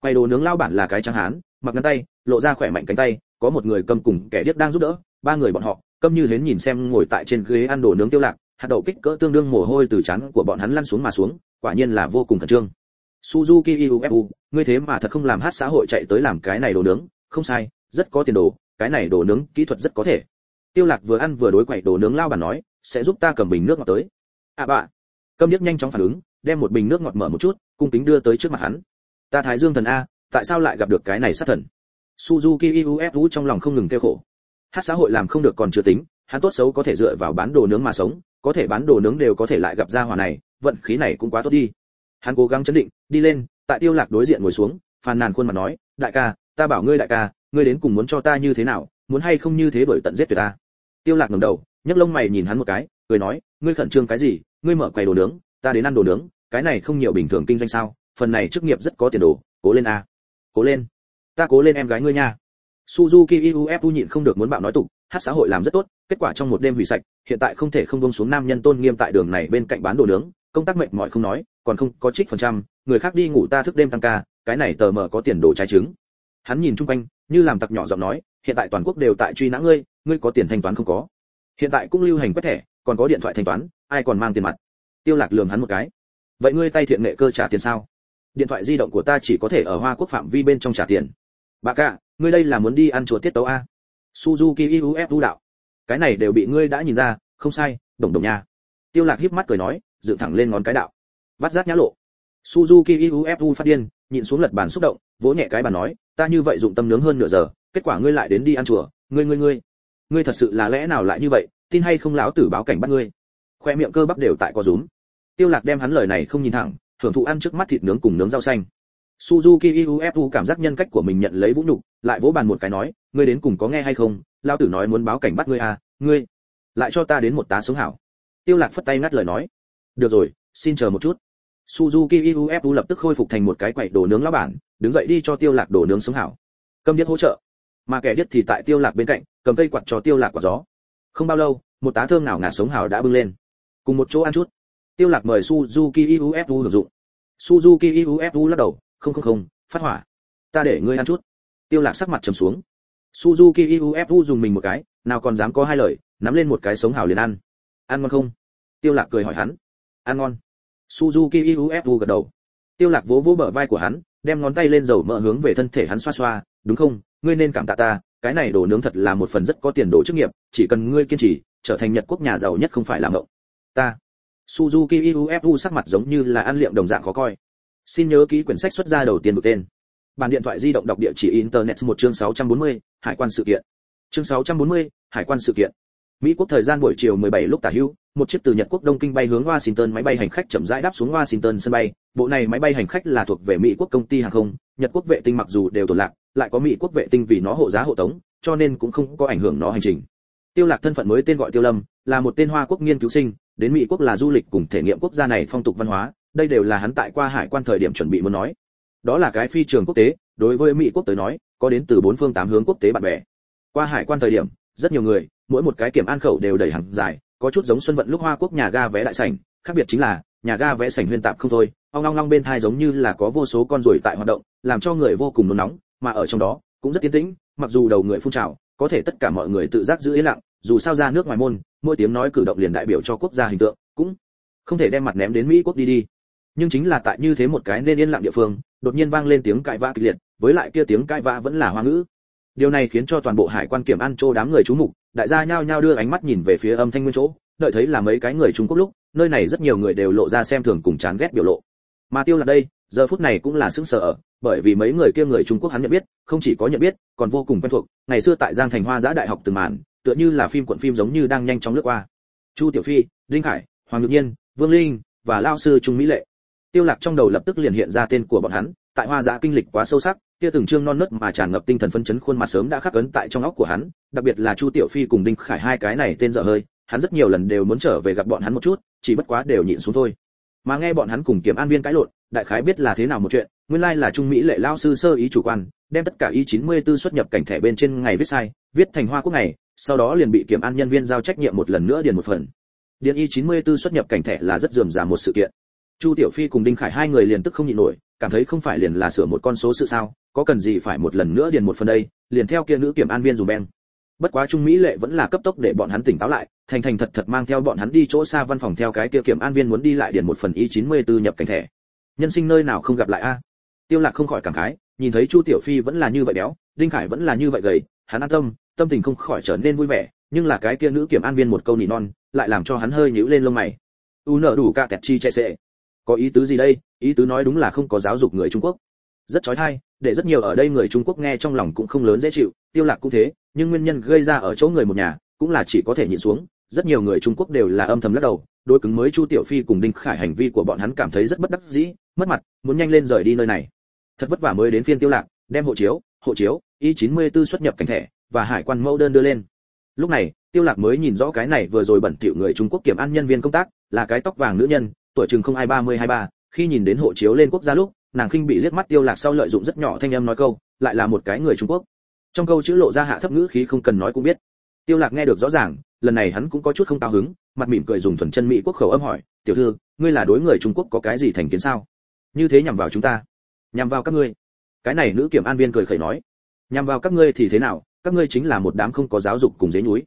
quầy đồ nướng lao bản là cái trắng hán, mặc ngắn tay, lộ ra khỏe mạnh cánh tay, có một người cầm cùng kẻ điếc đang giúp đỡ, ba người bọn họ, câm như hến nhìn xem ngồi tại trên ghế ăn đồ nướng tiêu lạc, hạt đậu kích cỡ tương đương mồ hôi từ chán của bọn hắn lăn xuống mà xuống, quả nhiên là vô cùng khẩn trương. Suzuki ufu ngươi thế mà thật không làm hát xã hội chạy tới làm cái này đồ nướng, không sai, rất có tiền đồ, cái này đồ nướng kỹ thuật rất có thể. Tiêu lạc vừa ăn vừa đối quậy đồ nướng lao bản nói, sẽ giúp ta cầm bình nước ngọt tới. À bạ câm điếc nhanh chóng phản ứng, đem một bình nước ngọt mở một chút, cung kính đưa tới trước mặt hắn ta thái dương thần a, tại sao lại gặp được cái này sát thần? Suzuki ufu trong lòng không ngừng kêu khổ. Hát xã hội làm không được còn chưa tính, hắn tốt xấu có thể dựa vào bán đồ nướng mà sống, có thể bán đồ nướng đều có thể lại gặp ra hỏa này, vận khí này cũng quá tốt đi. Hắn cố gắng chấn định, đi lên, tại tiêu lạc đối diện ngồi xuống, phàn nàn khuôn mặt nói, đại ca, ta bảo ngươi đại ca, ngươi đến cùng muốn cho ta như thế nào, muốn hay không như thế đổi tận giết tuyệt ta? Tiêu lạc ngẩng đầu, nhấc lông mày nhìn hắn một cái, cười nói, ngươi khẩn trương cái gì? Ngươi mở quầy đồ nướng, ta đến ăn đồ nướng, cái này không nhiều bình thường kinh doanh sao? Phần này chức nghiệp rất có tiền đồ, cố lên a. Cố lên. Ta cố lên em gái ngươi nha. Suzuki ufu nhịn không được muốn bạo nói tục, hát xã hội làm rất tốt, kết quả trong một đêm hủy sạch, hiện tại không thể không buông xuống nam nhân tôn nghiêm tại đường này bên cạnh bán đồ nướng, công tác mệt mỏi không nói, còn không có trích phần trăm, người khác đi ngủ ta thức đêm tăng ca, cái này tờ mờ có tiền đồ trái trứng. Hắn nhìn chung quanh, như làm tặc nhỏ giọng nói, hiện tại toàn quốc đều tại truy nã ngươi ngươi có tiền thanh toán không có. Hiện tại cũng lưu hành quét thẻ, còn có điện thoại thanh toán, ai còn mang tiền mặt? Tiêu lạc lường hắn một cái. Vậy ngươi tay thiện nghệ cơ trả tiền sao? Điện thoại di động của ta chỉ có thể ở hoa quốc phạm vi bên trong trả tiền. Bà cả, ngươi đây là muốn đi ăn chùa tiết tấu a suzuki uf đạo. Cái này đều bị ngươi đã nhìn ra, không sai, đồng đồng nha. Tiêu lạc híp mắt cười nói, dựng thẳng lên ngón cái đạo. Bắt giác nhã lộ. Suzuki ufu phát điên, nhịn xuống lật bàn xúc động, vỗ nhẹ cái bàn nói, ta như vậy dụng tâm nướng hơn nửa giờ, kết quả ngươi lại đến đi ăn chùa, ngươi ngươi ngươi. Ngươi thật sự là lẽ nào lại như vậy, tin hay không lão tử báo cảnh bắt ngươi. Khoe miệng cơ bắp đều tại co rúm. Tiêu lạc đem hắn lời này không nhìn thẳng thưởng thụ ăn trước mắt thịt nướng cùng nướng rau xanh Suzuki UFU cảm giác nhân cách của mình nhận lấy vũ nhục, lại vỗ bàn một cái nói, ngươi đến cùng có nghe hay không, lão tử nói muốn báo cảnh bắt ngươi à, ngươi, lại cho ta đến một tá sống hảo. Tiêu Lạc phất tay ngắt lời nói, được rồi, xin chờ một chút. Suzuki UFU lập tức khôi phục thành một cái quậy đồ nướng lão bản, đứng dậy đi cho Tiêu Lạc đồ nướng sống hảo. Cầm điếc hỗ trợ, mà kẻ điếc thì tại Tiêu Lạc bên cạnh, cầm cây quạt cho Tiêu Lạc quả gió. Không bao lâu, một tá thơm nào ngả sống hảo đã bưng lên. Cùng một chỗ ăn chút. Tiêu Lạc mời Suzuki UFU hưởng dụng. Suzuki UFU lắc đầu, không không không phát hỏa. Ta để ngươi ăn chút. Tiêu lạc sắc mặt trầm xuống. Suzuki ufu dùng mình một cái nào còn dám có hai lời nắm lên một cái sống hào liền ăn. Ăn ngon không? Tiêu lạc cười hỏi hắn. Ăn ngon. Suzuki ufu gật đầu. Tiêu lạc vỗ vỗ bờ vai của hắn đem ngón tay lên dầu mỡ hướng về thân thể hắn xoa xoa đúng không? Ngươi nên cảm tạ ta cái này đồ nướng thật là một phần rất có tiền đồ chức nghiệp chỉ cần ngươi kiên trì trở thành nhật quốc nhà giàu nhất không phải là ngộng. Ta suzuki ufu sắc mặt giống như là ăn liệm đồng dạng khó coi Xin nhớ ký quyển sách xuất ra đầu tiên được tên. Bản điện thoại di động đọc địa chỉ internet một chương 640, hải quan sự kiện. Chương 640, hải quan sự kiện. Mỹ quốc thời gian buổi chiều 17 lúc tả hữu, một chiếc từ Nhật quốc Đông Kinh bay hướng Washington máy bay hành khách chậm rãi đáp xuống Washington sân bay. Bộ này máy bay hành khách là thuộc về Mỹ quốc công ty hàng không, Nhật quốc vệ tinh mặc dù đều tổn lạc, lại có Mỹ quốc vệ tinh vì nó hộ giá hộ tống, cho nên cũng không có ảnh hưởng nó hành trình. Tiêu Lạc thân phận mới tên gọi Tiêu Lâm, là một tên Hoa quốc nghiên cứu sinh, đến Mỹ quốc là du lịch cùng thể nghiệm quốc gia này phong tục văn hóa, đây đều là hắn tại qua hải quan thời điểm chuẩn bị muốn nói. Đó là cái phi trường quốc tế đối với mỹ quốc tới nói có đến từ bốn phương tám hướng quốc tế bạn bè. Qua hải quan thời điểm rất nhiều người mỗi một cái kiểm an khẩu đều đầy hàng dài có chút giống xuân vận lúc hoa quốc nhà ga vé đại sảnh khác biệt chính là nhà ga vé sảnh huyên tạp không thôi ong long long bên thai giống như là có vô số con ruồi tại hoạt động làm cho người vô cùng nôn nóng mà ở trong đó cũng rất yên tĩnh mặc dù đầu người phun trào có thể tất cả mọi người tự giác giữ yên lặng dù sao ra nước ngoài môn, mỗi tiếng nói cử động liền đại biểu cho quốc gia hình tượng, cũng không thể đem mặt ném đến mỹ quốc đi đi. Nhưng chính là tại như thế một cái nên yên lặng địa phương, đột nhiên vang lên tiếng cãi vã kịch liệt, với lại kia tiếng cãi vã vẫn là hoa ngữ. Điều này khiến cho toàn bộ hải quan kiểm an châu đám người chú mục, đại gia nhao nhao đưa ánh mắt nhìn về phía âm thanh nguyên chỗ, đợi thấy là mấy cái người trung quốc lúc, nơi này rất nhiều người đều lộ ra xem thường cùng chán ghét biểu lộ. Mà tiêu là đây, giờ phút này cũng là sững sờ bởi vì mấy người kia người trung quốc hắn nhận biết, không chỉ có nhận biết, còn vô cùng quen thuộc. Ngày xưa tại giang thành hoa giã đại học từng màn tựa như là phim cuộn phim giống như đang nhanh chóng lướt qua. Chu tiểu phi, đinh khải, hoàng nhược nhiên, vương linh và lao sư trung mỹ lệ. Tiêu lạc trong đầu lập tức liền hiện ra tên của bọn hắn, tại hoa giã kinh lịch quá sâu sắc, kia từng trương non nớt mà tràn ngập tinh thần phấn chấn khuôn mặt sớm đã khắc ấn tại trong óc của hắn, đặc biệt là chu tiểu phi cùng đinh khải hai cái này tên dở hơi, hắn rất nhiều lần đều muốn trở về gặp bọn hắn một chút, chỉ bất quá đều nhịn xuống thôi. Mà nghe bọn hắn cùng kiểm an viên cãi lộn, đại khái biết là thế nào một chuyện, nguyên lai là trung mỹ lệ lao sư sơ ý chủ quan, đem tất cả ý 94 xuất nhập cảnh thẻ bên trên ngày viết sai, viết thành hoa quốc ngày sau đó liền bị kiểm an nhân viên giao trách nhiệm một lần nữa điền một phần. Điền y 94 xuất nhập cảnh thẻ là rất dườm rà một sự kiện. Chu tiểu phi cùng đinh khải hai người liền tức không nhịn nổi, cảm thấy không phải liền là sửa một con số sự sao, có cần gì phải một lần nữa điền một phần đây, liền theo kia nữ kiểm an viên dùng beng. Bất quá trung mỹ lệ vẫn là cấp tốc để bọn hắn tỉnh táo lại, thành thành thật thật mang theo bọn hắn đi chỗ xa văn phòng theo cái kia kiểm an viên muốn đi lại điền một phần y 94 nhập cảnh thẻ. Nhân sinh nơi nào không gặp lại a? Tiêu lạc không khỏi cảm khái, nhìn thấy chu tiểu phi vẫn là như vậy béo, đinh khải vẫn là như vậy gầy hắn an tâm tâm tình không khỏi trở nên vui vẻ, nhưng là cái kia nữ kiểm an viên một câu nỉ non, lại làm cho hắn hơi nhíu lên lông mày. U nở đủ cả tẹt chi che sệ. Có ý tứ gì đây? Ý tứ nói đúng là không có giáo dục người trung quốc. Rất chói tai để rất nhiều ở đây người trung quốc nghe trong lòng cũng không lớn dễ chịu, tiêu lạc cũng thế, nhưng nguyên nhân gây ra ở chỗ người một nhà, cũng là chỉ có thể nhịn xuống, rất nhiều người trung quốc đều là âm thầm lắc đầu, đối cứng mới chu tiểu phi cùng đinh khải hành vi của bọn hắn cảm thấy rất bất đắc dĩ, mất mặt, muốn nhanh lên rời đi nơi này. Thật vất vả mới đến phiên tiêu lạc, đem hộ chiếu hộ chiếu y 94 xuất nhập cảnh thẻ, và hải quan mẫu đơn đưa lên. Lúc này, tiêu lạc mới nhìn rõ cái này vừa rồi bẩn tiểu người trung quốc kiểm an nhân viên công tác, là cái tóc vàng nữ nhân, tuổi chừng không ai ba mươi hai ba. Khi nhìn đến hộ chiếu lên quốc gia lúc, nàng khinh bị liếc mắt tiêu lạc sau lợi dụng rất nhỏ thanh âm nói câu, lại là một cái người trung quốc. Trong câu chữ lộ ra hạ thấp ngữ khí không cần nói cũng biết. Tiêu lạc nghe được rõ ràng, lần này hắn cũng có chút không cao hứng, mặt mỉm cười dùng thuần chân mỹ quốc khẩu âm hỏi, tiểu thư, ngươi là đối người trung quốc có cái gì thành kiến sao? Như thế nhằm vào chúng ta, nhằm vào các ngươi cái này nữ kiểm an viên cười khẩy nói, nhằm vào các ngươi thì thế nào? Các ngươi chính là một đám không có giáo dục cùng dế núi.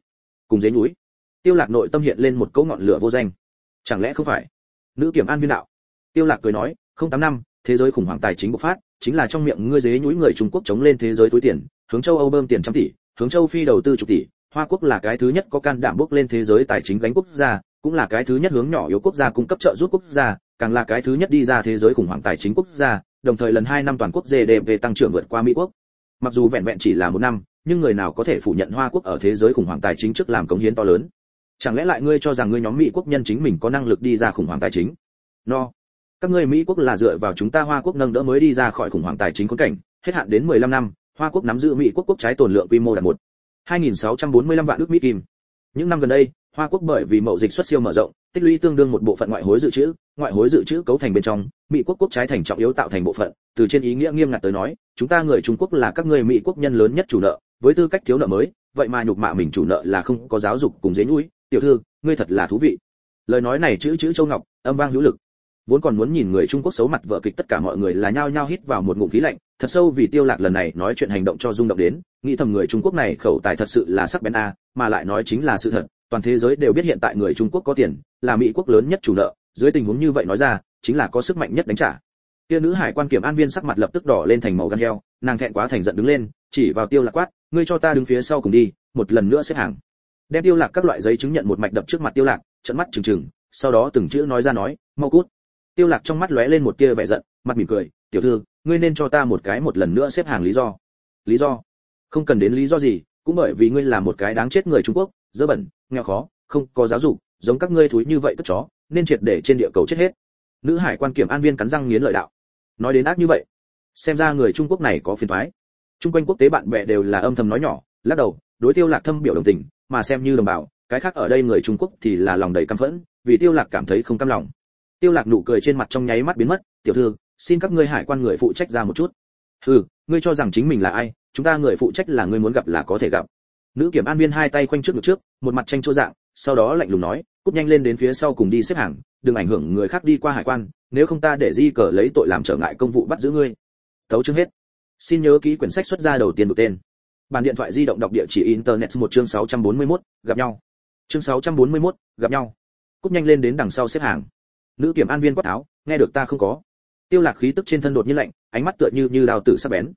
Cùng dế núi? Tiêu lạc nội tâm hiện lên một câu ngọn lửa vô danh. Chẳng lẽ không phải? Nữ kiểm an viên đạo. Tiêu lạc cười nói, không tám năm, thế giới khủng hoảng tài chính bộc phát, chính là trong miệng ngươi dế núi người trung quốc chống lên thế giới túi tiền, hướng châu âu bơm tiền trăm tỷ, hướng châu phi đầu tư chục tỷ. Hoa quốc là cái thứ nhất có can đảm bước lên thế giới tài chính gánh quốc gia, cũng là cái thứ nhất hướng nhỏ yếu quốc gia cung cấp trợ giúp quốc gia, càng là cái thứ nhất đi ra thế giới khủng hoảng tài chính quốc gia đồng thời lần hai năm toàn quốc GDP tăng trưởng vượt qua Mỹ quốc. Mặc dù vẹn vẹn chỉ là một năm, nhưng người nào có thể phủ nhận Hoa quốc ở thế giới khủng hoảng tài chính trước làm cống hiến to lớn? Chẳng lẽ lại ngươi cho rằng ngươi nhóm Mỹ quốc nhân chính mình có năng lực đi ra khủng hoảng tài chính? No. Các ngươi Mỹ quốc là dựa vào chúng ta Hoa quốc nâng đỡ mới đi ra khỏi khủng hoảng tài chính khốn cảnh, hết hạn đến 15 năm, Hoa quốc nắm giữ Mỹ quốc quốc trái tồn lượng quy mô đạt 1 2645 vạn ức Mỹ kim. Những năm gần đây, Hoa quốc bởi vì mậu dịch xuất siêu mở rộng, tích lũy tương đương một bộ phận ngoại hối dự trữ, ngoại hối dự trữ cấu thành bên trong, Mỹ quốc quốc trái thành trọng yếu tạo thành bộ phận, từ trên ý nghĩa nghiêm ngặt tới nói, chúng ta người Trung Quốc là các người Mỹ quốc nhân lớn nhất chủ nợ, với tư cách thiếu nợ mới, vậy mà nhục mạ mình chủ nợ là không có giáo dục cùng dễ nhủi. tiểu thư, ngươi thật là thú vị. Lời nói này chữ chữ châu ngọc, âm vang hữu lực. Vốn còn muốn nhìn người Trung Quốc xấu mặt vợ kịch tất cả mọi người là nhao nhao hít vào một ngụm khí lạnh, thật sâu vì Tiêu Lạc lần này nói chuyện hành động cho rung động đến, nghĩ thầm người Trung Quốc này khẩu tài thật sự là sắc bén a, mà lại nói chính là sự thật, toàn thế giới đều biết hiện tại người Trung Quốc có tiền, là Mỹ quốc lớn nhất chủ nợ, dưới tình huống như vậy nói ra, chính là có sức mạnh nhất đánh trả. Kia nữ hải quan kiểm an viên sắc mặt lập tức đỏ lên thành màu gan heo, nàng thẹn quá thành giận đứng lên, chỉ vào Tiêu Lạc quát, ngươi cho ta đứng phía sau cùng đi, một lần nữa xếp hàng. Đem Tiêu Lạc các loại giấy chứng nhận một mạch đập trước mặt Tiêu Lạc, trợn mắt trừng trừng, sau đó từng chữ nói ra nói, mau cút. Tiêu Lạc trong mắt lóe lên một tia vẻ giận, mặt mỉm cười, tiểu thư, ngươi nên cho ta một cái một lần nữa xếp hàng lý do. Lý do? Không cần đến lý do gì, cũng bởi vì ngươi là một cái đáng chết người Trung Quốc, dơ bẩn, nghèo khó, không có giáo dục giống các ngươi thúi như vậy cất chó nên triệt để trên địa cầu chết hết. Nữ hải quan kiểm an viên cắn răng nghiến lợi đạo. Nói đến ác như vậy xem ra người trung quốc này có phiền toái. Chung quanh quốc tế bạn bè đều là âm thầm nói nhỏ lắc đầu đối tiêu lạc thâm biểu đồng tình mà xem như đồng bào cái khác ở đây người trung quốc thì là lòng đầy căm phẫn vì tiêu lạc cảm thấy không cam lòng. Tiêu lạc nụ cười trên mặt trong nháy mắt biến mất tiểu thư xin các ngươi hải quan người phụ trách ra một chút. Hừ ngươi cho rằng chính mình là ai chúng ta người phụ trách là ngươi muốn gặp là có thể gặp nữ kiểm an viên hai tay khoanh trước ngực trước một mặt tranh chua dạng sau đó lạnh lùng nói cúp nhanh lên đến phía sau cùng đi xếp hàng đừng ảnh hưởng người khác đi qua hải quan nếu không ta để di cờ lấy tội làm trở ngại công vụ bắt giữ ngươi. Tấu chương hết. Xin nhớ ký quyển sách xuất ra đầu tiên được tên. Bản điện thoại di động đọc địa chỉ internet một chương 641, gặp nhau. Chương 641, gặp nhau. Cúp nhanh lên đến đằng sau xếp hàng. Nữ kiểm an viên quát tháo nghe được ta không có. Tiêu lạc khí tức trên thân đột nhiên lạnh ánh mắt tựa như như đào tử sắc bén.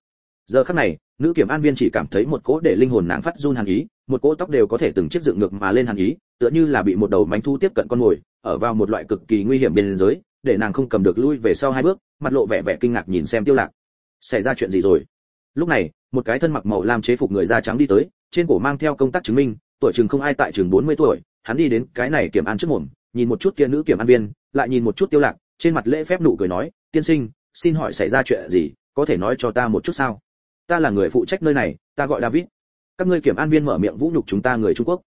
Giờ khắc này nữ kiểm an viên chỉ cảm thấy một cỗ để linh hồn nàng phát run hàn ý, một cỗ tóc đều có thể từng chiếc dựng ngược mà lên hàn ý, tựa như là bị một đầu mánh thu tiếp cận con mồi, ở vào một loại cực kỳ nguy hiểm bên giới, để nàng không cầm được lui về sau hai bước, mặt lộ vẻ vẻ kinh ngạc nhìn xem tiêu lạc. Xảy ra chuyện gì rồi? Lúc này, một cái thân mặc màu lam chế phục người da trắng đi tới, trên cổ mang theo công tác chứng minh, tuổi chừng không ai tại chừng 40 tuổi, hắn đi đến cái này kiểm an trước mồm, nhìn một chút kia nữ kiểm an viên, lại nhìn một chút tiêu lạc, trên mặt lễ phép nụ cười nói, tiên sinh, xin hỏi xảy ra chuyện gì, có thể nói cho ta một chút sao? Ta là người phụ trách nơi này, ta gọi david. Các ngươi kiểm an viên mở miệng vũ nhục chúng ta người trung quốc.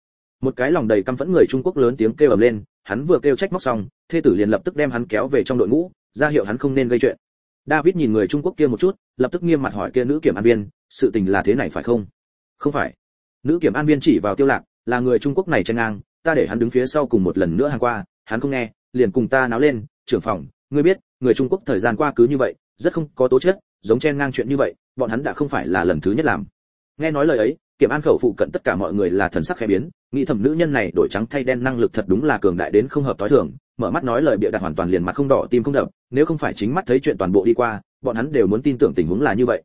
Một cái lòng đầy căm phẫn người trung quốc lớn tiếng kêu ầm lên, hắn vừa kêu trách móc xong, thê tử liền lập tức đem hắn kéo về trong đội ngũ, ra hiệu hắn không nên gây chuyện. David nhìn người trung quốc kia một chút, lập tức nghiêm mặt hỏi kia nữ kiểm an viên, sự tình là thế này phải không? Không phải. Nữ kiểm an viên chỉ vào tiêu lạc, là người trung quốc này chen ngang, ta để hắn đứng phía sau cùng một lần nữa hàng qua, hắn không nghe, liền cùng ta náo lên, trưởng phòng, ngươi biết, người trung quốc thời gian qua cứ như vậy, rất không có tố chất, giống chen ngang chuyện như vậy bọn hắn đã không phải là lần thứ nhất làm. Nghe nói lời ấy, kiểm an khẩu phụ cận tất cả mọi người là thần sắc khẽ biến, nghĩ thầm nữ nhân này đổi trắng thay đen năng lực thật đúng là cường đại đến không hợp tối thường, mở mắt nói lời bịa đặt hoàn toàn liền mặt không đỏ, tim không đập, nếu không phải chính mắt thấy chuyện toàn bộ đi qua, bọn hắn đều muốn tin tưởng tình huống là như vậy.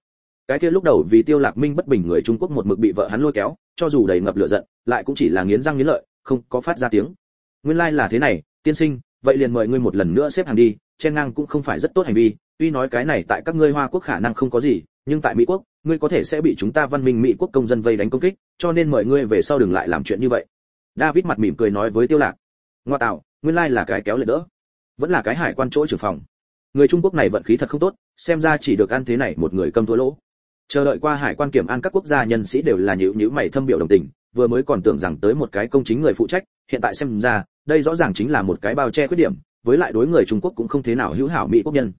Cái kia lúc đầu vì tiêu lạc minh bất bình người trung quốc một mực bị vợ hắn lôi kéo, cho dù đầy ngập lửa giận, lại cũng chỉ là nghiến răng nghiến lợi, không có phát ra tiếng. Nguyên lai like là thế này, tiên sinh, vậy liền mời ngươi một lần nữa xếp hàng đi, chen ngang cũng không phải rất tốt hành vi, tuy nói cái này tại các ngươi hoa quốc khả năng không có gì nhưng tại mỹ quốc, ngươi có thể sẽ bị chúng ta văn minh mỹ quốc công dân vây đánh công kích, cho nên mời ngươi về sau đừng lại làm chuyện như vậy. David mặt mỉm cười nói với tiêu lạc. Ngoa tạo, nguyên lai là cái kéo lệ đỡ. Vẫn là cái hải quan chỗ trưởng phòng. Người trung quốc này vận khí thật không tốt, xem ra chỉ được ăn thế này một người cầm thua lỗ. Chờ đợi qua hải quan kiểm an các quốc gia nhân sĩ đều là nhữ nhữ mày thâm biểu đồng tình, vừa mới còn tưởng rằng tới một cái công chính người phụ trách, hiện tại xem ra, đây rõ ràng chính là một cái bao che khuyết điểm, với lại đối người trung quốc cũng không thế nào hữu hảo mỹ quốc nhân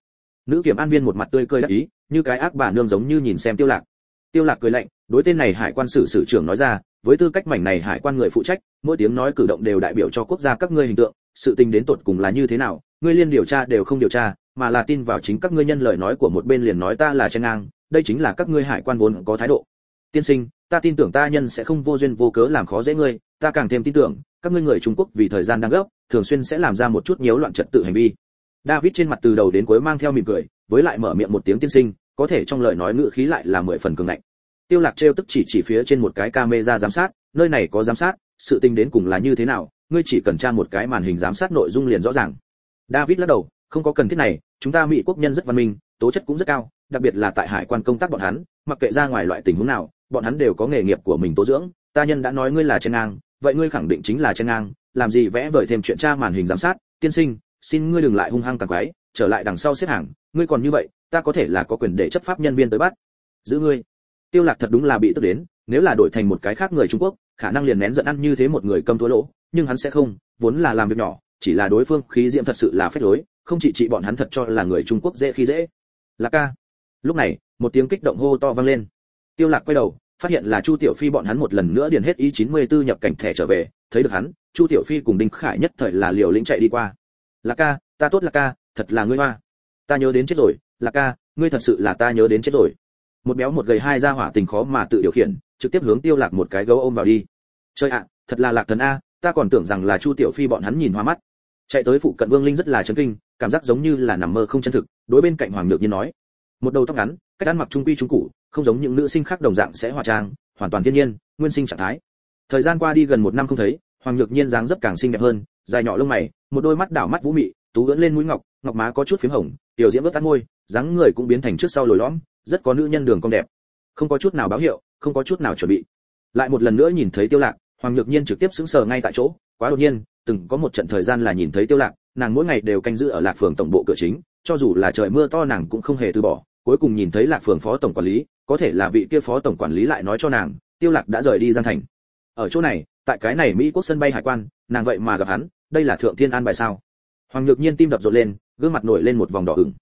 nữ kiểm an viên một mặt tươi cười đắc ý, như cái ác bà nương giống như nhìn xem tiêu lạc. Tiêu lạc cười lạnh, đối tên này hải quan sử sử trưởng nói ra, với tư cách mảnh này hải quan người phụ trách, mỗi tiếng nói cử động đều đại biểu cho quốc gia các ngươi hình tượng, sự tình đến tột cùng là như thế nào, ngươi liên điều tra đều không điều tra, mà là tin vào chính các ngươi nhân lời nói của một bên liền nói ta là chen ngang, đây chính là các ngươi hải quan vốn có thái độ. Tiên sinh, ta tin tưởng ta nhân sẽ không vô duyên vô cớ làm khó dễ ngươi, ta càng thêm tin tưởng, các ngươi người trung quốc vì thời gian đang gấp, thường xuyên sẽ làm ra một chút nhiễu loạn trật tự hành vi david trên mặt từ đầu đến cuối mang theo mỉm cười, với lại mở miệng một tiếng tiên sinh, có thể trong lời nói ngữ khí lại là mười phần cường ngạnh. Tiêu lạc treo tức chỉ chỉ phía trên một cái camera giám sát, nơi này có giám sát, sự tình đến cùng là như thế nào, ngươi chỉ cần tra một cái màn hình giám sát nội dung liền rõ ràng. David lắc đầu, không có cần thiết này, chúng ta mỹ quốc nhân rất văn minh, tố chất cũng rất cao, đặc biệt là tại hải quan công tác bọn hắn, mặc kệ ra ngoài loại tình huống nào, bọn hắn đều có nghề nghiệp của mình tố dưỡng, ta nhân đã nói ngươi là trên ngang, vậy ngươi khẳng định chính là trên ngang, làm gì vẽ vời thêm chuyện tra màn hình giám sát, tiên sinh xin ngươi đừng lại hung hăng càng quái, trở lại đằng sau xếp hàng, ngươi còn như vậy, ta có thể là có quyền để chấp pháp nhân viên tới bắt. Giữ ngươi. Tiêu lạc thật đúng là bị tức đến, nếu là đổi thành một cái khác người trung quốc, khả năng liền nén giận ăn như thế một người cầm thua lỗ, nhưng hắn sẽ không, vốn là làm việc nhỏ, chỉ là đối phương khí diễm thật sự là phép lối, không chỉ trị bọn hắn thật cho là người trung quốc dễ khi dễ. Lạc ca. Lúc này, một tiếng kích động hô to vang lên. Tiêu lạc quay đầu, phát hiện là chu tiểu phi bọn hắn một lần nữa điền hết ý 94 nhập cảnh thẻ trở về, thấy được hắn, chu tiểu phi cùng đinh khải nhất thời là liều lĩnh chạy đi qua. Lạc ca, ta tốt Lạc ca, thật là ngươi hoa. Ta nhớ đến chết rồi, Lạc ca, ngươi thật sự là ta nhớ đến chết rồi. Một béo một gầy hai ra hỏa tình khó mà tự điều khiển, trực tiếp hướng tiêu lạc một cái gấu ôm vào đi. Chơi ạ, thật là lạc thần a, ta còn tưởng rằng là chu tiểu phi bọn hắn nhìn hoa mắt. Chạy tới phụ cận vương linh rất là chấn kinh, cảm giác giống như là nằm mơ không chân thực, đối bên cạnh hoàng nhược nhiên nói. Một đầu tóc ngắn, cách ăn mặc trung quy trung cụ không giống những nữ sinh khác đồng dạng sẽ hóa trang, hoàn toàn thiên nhiên, nguyên sinh trạng thái. Thời gian qua đi gần một năm không thấy, hoàng nhược nhiên dáng dấp càng xinh đẹp hơn, dài nhỏ lông mày một đôi mắt đảo mắt vũ mị, tú ưỡn lên mũi ngọc ngọc má có chút phím hồng, tiểu diễm ướt tắt môi, dáng người cũng biến thành trước sau lồi lõm, rất có nữ nhân đường cong đẹp. Không có chút nào báo hiệu, không có chút nào chuẩn bị. Lại một lần nữa nhìn thấy tiêu lạc, hoàng nhược nhiên trực tiếp sững sờ ngay tại chỗ, quá đột nhiên, từng có một trận thời gian là nhìn thấy tiêu lạc, nàng mỗi ngày đều canh giữ ở lạc phường tổng bộ cửa chính, cho dù là trời mưa to nàng cũng không hề từ bỏ, cuối cùng nhìn thấy lạc phường phó tổng quản lý, có thể là vị kia phó tổng quản lý lại nói cho nàng, tiêu lạc đã rời đi giang thành. Ở chỗ này, tại cái này mỹ quốc sân bay hải quan, nàng vậy mà gặp hắn đây là thượng thiên an bài sao? Hoàng nhược nhiên tim đập rộn lên, gương mặt nổi lên một vòng đỏ ửng.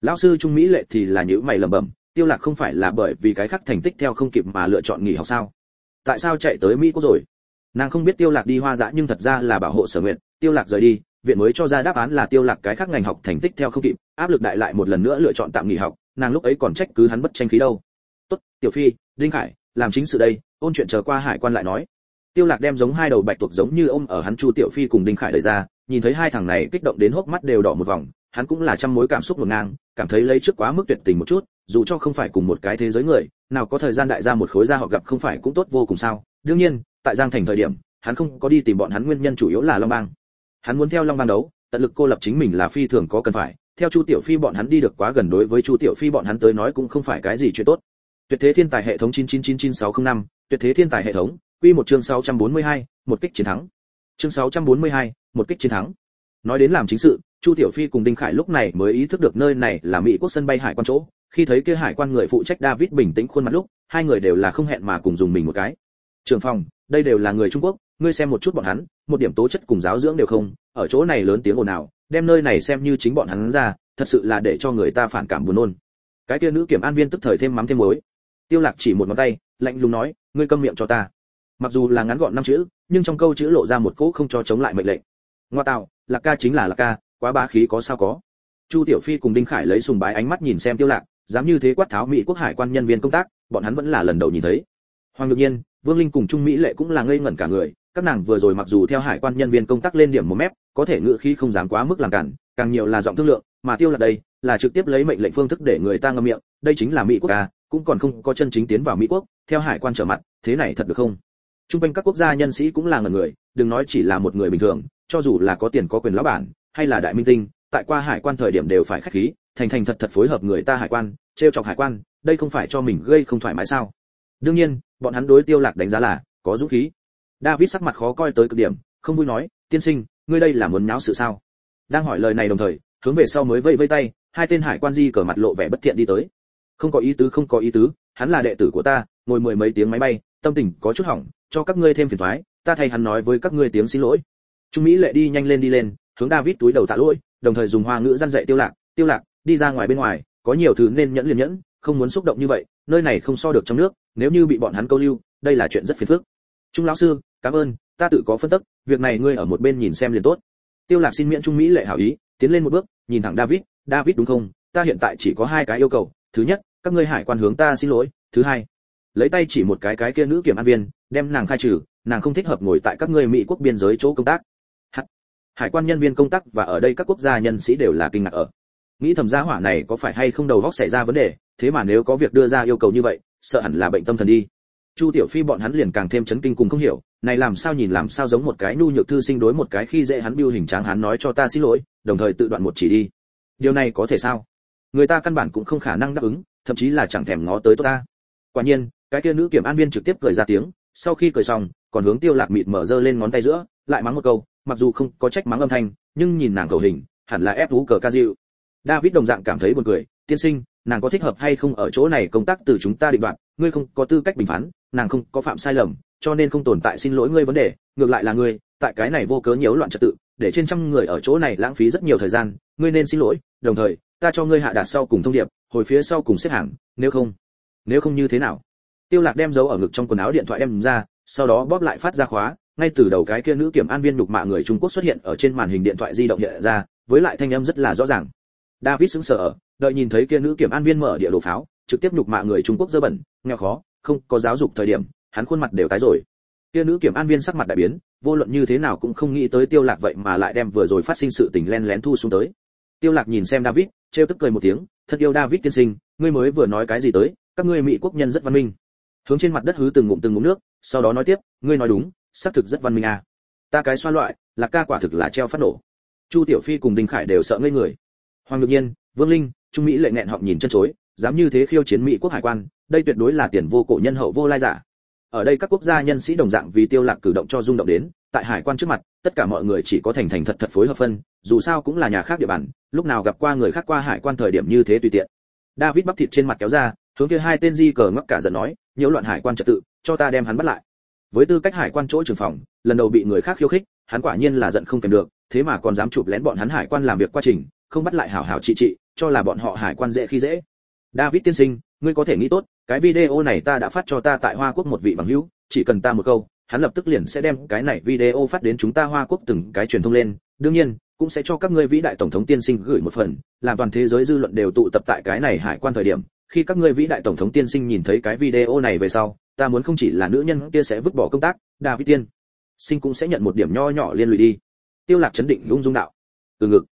Lão sư trung mỹ lệ thì là nhữ mày lẩm bẩm, tiêu lạc không phải là bởi vì cái khác thành tích theo không kịp mà lựa chọn nghỉ học sao? Tại sao chạy tới mỹ quốc rồi? Nàng không biết tiêu lạc đi hoa dã nhưng thật ra là bảo hộ sở nguyện, tiêu lạc rời đi, viện mới cho ra đáp án là tiêu lạc cái khác ngành học thành tích theo không kịp, áp lực đại lại một lần nữa lựa chọn tạm nghỉ học, nàng lúc ấy còn trách cứ hắn bất tranh khí đâu. Tốt, tiểu phi, đinh hải làm chính sự đây, ôn chuyện chờ qua hải quan lại nói tiêu lạc đem giống hai đầu bạch tuộc giống như ôm ở hắn chu tiểu phi cùng đinh khải đợi ra nhìn thấy hai thằng này kích động đến hốc mắt đều đỏ một vòng hắn cũng là trăm mối cảm xúc ngổn ngang cảm thấy lấy trước quá mức tuyệt tình một chút dù cho không phải cùng một cái thế giới người nào có thời gian đại gia một khối ra họ gặp không phải cũng tốt vô cùng sao. Đương nhiên tại giang thành thời điểm hắn không có đi tìm bọn hắn nguyên nhân chủ yếu là long bang. Hắn muốn theo long bang đấu tận lực cô lập chính mình là phi thường có cần phải theo chu tiểu phi bọn hắn đi được quá gần đối với chu tiểu phi bọn hắn tới nói cũng không phải cái gì chuyện tốt. Tuyệt thế thiên tài hệ thống 9999605, tuyệt thế thiên tài hệ thống quy một chương 642, một kích chiến thắng. Chương 642, một kích chiến thắng. Nói đến làm chính sự chu tiểu phi cùng đinh khải lúc này mới ý thức được nơi này là mỹ quốc sân bay hải quan chỗ. Khi thấy kia hải quan người phụ trách david bình tĩnh khuôn mặt lúc hai người đều là không hẹn mà cùng dùng mình một cái. Trưởng phòng đây đều là người trung quốc ngươi xem một chút bọn hắn một điểm tố chất cùng giáo dưỡng đều không ở chỗ này lớn tiếng ồn ào đem nơi này xem như chính bọn hắn ra thật sự là để cho người ta phản cảm buồn nôn. Cái kia nữ kiểm an viên tức thời thêm mắm thêm muối. Tiêu lạc chỉ một ngón tay lạnh lùng nói ngươi câm miệng cho ta mặc dù là ngắn gọn năm chữ, nhưng trong câu chữ lộ ra một cỗ không cho chống lại mệnh lệnh. Ngoa tạo, lạc ca chính là lạc ca, quá bá khí có sao có. Chu tiểu phi cùng đinh khải lấy sùng bái ánh mắt nhìn xem tiêu lạc, dám như thế quát tháo mỹ quốc hải quan nhân viên công tác, bọn hắn vẫn là lần đầu nhìn thấy. Hoàng ngược nhiên, vương linh cùng trung mỹ lệ cũng là ngây ngẩn cả người, các nàng vừa rồi mặc dù theo hải quan nhân viên công tác lên điểm một mép, có thể ngựa khí không dám quá mức làm cản, càng nhiều là giọng thương lượng, mà tiêu lạc đây, là trực tiếp lấy mệnh lệnh phương thức để người ta ngậm miệng, đây chính là mỹ quốc ca cũng còn không có chân chính tiến vào mỹ quốc, theo hải quan trở mặt, thế này thật được không? Trung quanh các quốc gia nhân sĩ cũng là ngẩn người, đừng nói chỉ là một người bình thường, cho dù là có tiền có quyền lão bản, hay là đại minh tinh, tại qua hải quan thời điểm đều phải khách khí, thành thành thật thật phối hợp người ta hải quan, trêu chọc hải quan, đây không phải cho mình gây không thoải mái sao? Đương nhiên, bọn hắn đối tiêu lạc đánh giá là có dũng khí. David sắc mặt khó coi tới cực điểm, không vui nói, tiên sinh, ngươi đây là muốn nháo sự sao? Đang hỏi lời này đồng thời, hướng về sau mới vây vây tay, hai tên hải quan di cờ mặt lộ vẻ bất thiện đi tới. Không có ý tứ, không có ý tứ, hắn là đệ tử của ta ngồi mười mấy tiếng máy bay, tâm tình có chút hỏng, cho các ngươi thêm phiền toái ta thay hắn nói với các ngươi tiếng xin lỗi. Trung mỹ lệ đi nhanh lên đi lên, hướng david túi đầu tạ lỗi, đồng thời dùng hoa ngữ răn dạy tiêu lạc tiêu lạc, đi ra ngoài bên ngoài, có nhiều thứ nên nhẫn liền nhẫn, không muốn xúc động như vậy, nơi này không so được trong nước, nếu như bị bọn hắn câu lưu, đây là chuyện rất phiền phức. Trung lão sư, cảm ơn, ta tự có phân tích việc này ngươi ở một bên nhìn xem liền tốt. Tiêu lạc xin miễn trung mỹ lệ hảo ý, tiến lên một bước, nhìn thẳng david david đúng không? Ta hiện tại chỉ có hai cái yêu cầu, thứ nhất, các ngươi hải quan hướng ta xin lỗi, thứ hai lấy tay chỉ một cái cái kia nữ kiểm an viên, đem nàng khai trừ, nàng không thích hợp ngồi tại các ngươi mỹ quốc biên giới chỗ công tác. Hải quan nhân viên công tác và ở đây các quốc gia nhân sĩ đều là kinh ngạc ở. Nghĩ thầm gia hỏa này có phải hay không đầu óc xảy ra vấn đề, thế mà nếu có việc đưa ra yêu cầu như vậy, sợ hẳn là bệnh tâm thần đi. Chu tiểu phi bọn hắn liền càng thêm chấn kinh cùng không hiểu, này làm sao nhìn làm sao giống một cái nhu nhược thư sinh đối một cái khi dễ hắn biêu hình tráng hắn nói cho ta xin lỗi, đồng thời tự đoạn một chỉ đi. Điều này có thể sao? Người ta căn bản cũng không khả năng đáp ứng, thậm chí là chẳng thèm ngó tới tôi ta. Quả nhiên cái kia nữ kiểm an viên trực tiếp cười ra tiếng, sau khi cười xong, còn hướng tiêu lạc mịt mở dơ lên ngón tay giữa, lại mắng một câu, mặc dù không có trách mắng âm thanh, nhưng nhìn nàng cầu hình, hẳn là ép vũ cờ ca diệu. david đồng dạng cảm thấy buồn cười, tiên sinh, nàng có thích hợp hay không ở chỗ này công tác từ chúng ta định đoạt, ngươi không có tư cách bình phán, nàng không có phạm sai lầm, cho nên không tồn tại xin lỗi ngươi vấn đề, ngược lại là ngươi, tại cái này vô cớ nhiễu loạn trật tự, để trên trăm người ở chỗ này lãng phí rất nhiều thời gian, ngươi nên xin lỗi, đồng thời, ta cho ngươi hạ đạt sau cùng thông điệp, hồi phía sau cùng xếp hàng nếu không nếu không như thế nào tiêu lạc đem dấu ở ngực trong quần áo điện thoại đem ra sau đó bóp lại phát ra khóa ngay từ đầu cái kia nữ kiểm an viên nhục mạ người Trung Quốc xuất hiện ở trên màn hình điện thoại di động hiện ra, với lại thanh âm rất là rõ ràng. David sững sờ, đợi nhìn thấy kia nữ kiểm an viên mở địa đồ pháo, trực tiếp nhục mạ người Trung Quốc dơ bẩn, nghèo khó, không có giáo dục thời điểm, hắn khuôn mặt đều tái rồi. Kia nữ kiểm an viên sắc mặt đại biến, vô luận như thế nào cũng không nghĩ tới Tiêu Lạc vậy mà lại đem vừa rồi phát sinh sự tình len lén thu xuống tới. Tiêu Lạc nhìn xem David, trêu tức cười một tiếng, thật yêu David tiên sinh, ngươi mới vừa nói cái gì tới, các ngươi mỹ quốc nhân rất văn minh. Hướng trên mặt đất hứ từng ngụm từng ngụm nước, sau đó nói tiếp, ngươi nói đúng, xác thực rất văn minh à. ta cái xoa loại là ca quả thực là treo phát nổ. Chu tiểu phi cùng đinh khải đều sợ ngây người. Hoàng ngược nhiên vương linh trung mỹ lệ nghẹn họng nhìn chân chối dám như thế khiêu chiến mỹ quốc hải quan đây tuyệt đối là tiền vô cổ nhân hậu vô lai giả. Ở đây các quốc gia nhân sĩ đồng dạng vì tiêu lạc cử động cho rung động đến tại hải quan trước mặt tất cả mọi người chỉ có thành thành thật thật phối hợp phân dù sao cũng là nhà khác địa bàn lúc nào gặp qua người khác qua hải quan thời điểm như thế tùy tiện. David bắp thịt trên mặt kéo ra hướng kia hai tên di cờ ngắc cả giận nói, nhiễu loạn hải quan trật tự, cho ta đem hắn bắt lại. Với tư cách hải quan chỗ trưởng phòng, lần đầu bị người khác khiêu khích, hắn quả nhiên là giận không kèm được, thế mà còn dám chụp lén bọn hắn hải quan làm việc quá trình, không bắt lại hảo hảo trị trị, cho là bọn họ hải quan dễ khi dễ. David tiên sinh, ngươi có thể nghĩ tốt, cái video này ta đã phát cho ta tại hoa quốc một vị bằng hữu, chỉ cần ta một câu, hắn lập tức liền sẽ đem cái này video phát đến chúng ta hoa quốc từng cái truyền thông lên. Đương nhiên, cũng sẽ cho các ngươi vĩ đại tổng thống tiên sinh gửi một phần, làm toàn thế giới dư luận đều tụ tập tại cái này hải quan thời điểm khi các ngươi vĩ đại tổng thống tiên sinh nhìn thấy cái video này về sau, ta muốn không chỉ là nữ nhân kia sẽ vứt bỏ công tác, david tiên sinh cũng sẽ nhận một điểm nho nhỏ liên lụy đi. Tiêu lạc chấn định lung dung đạo. Từ ngực,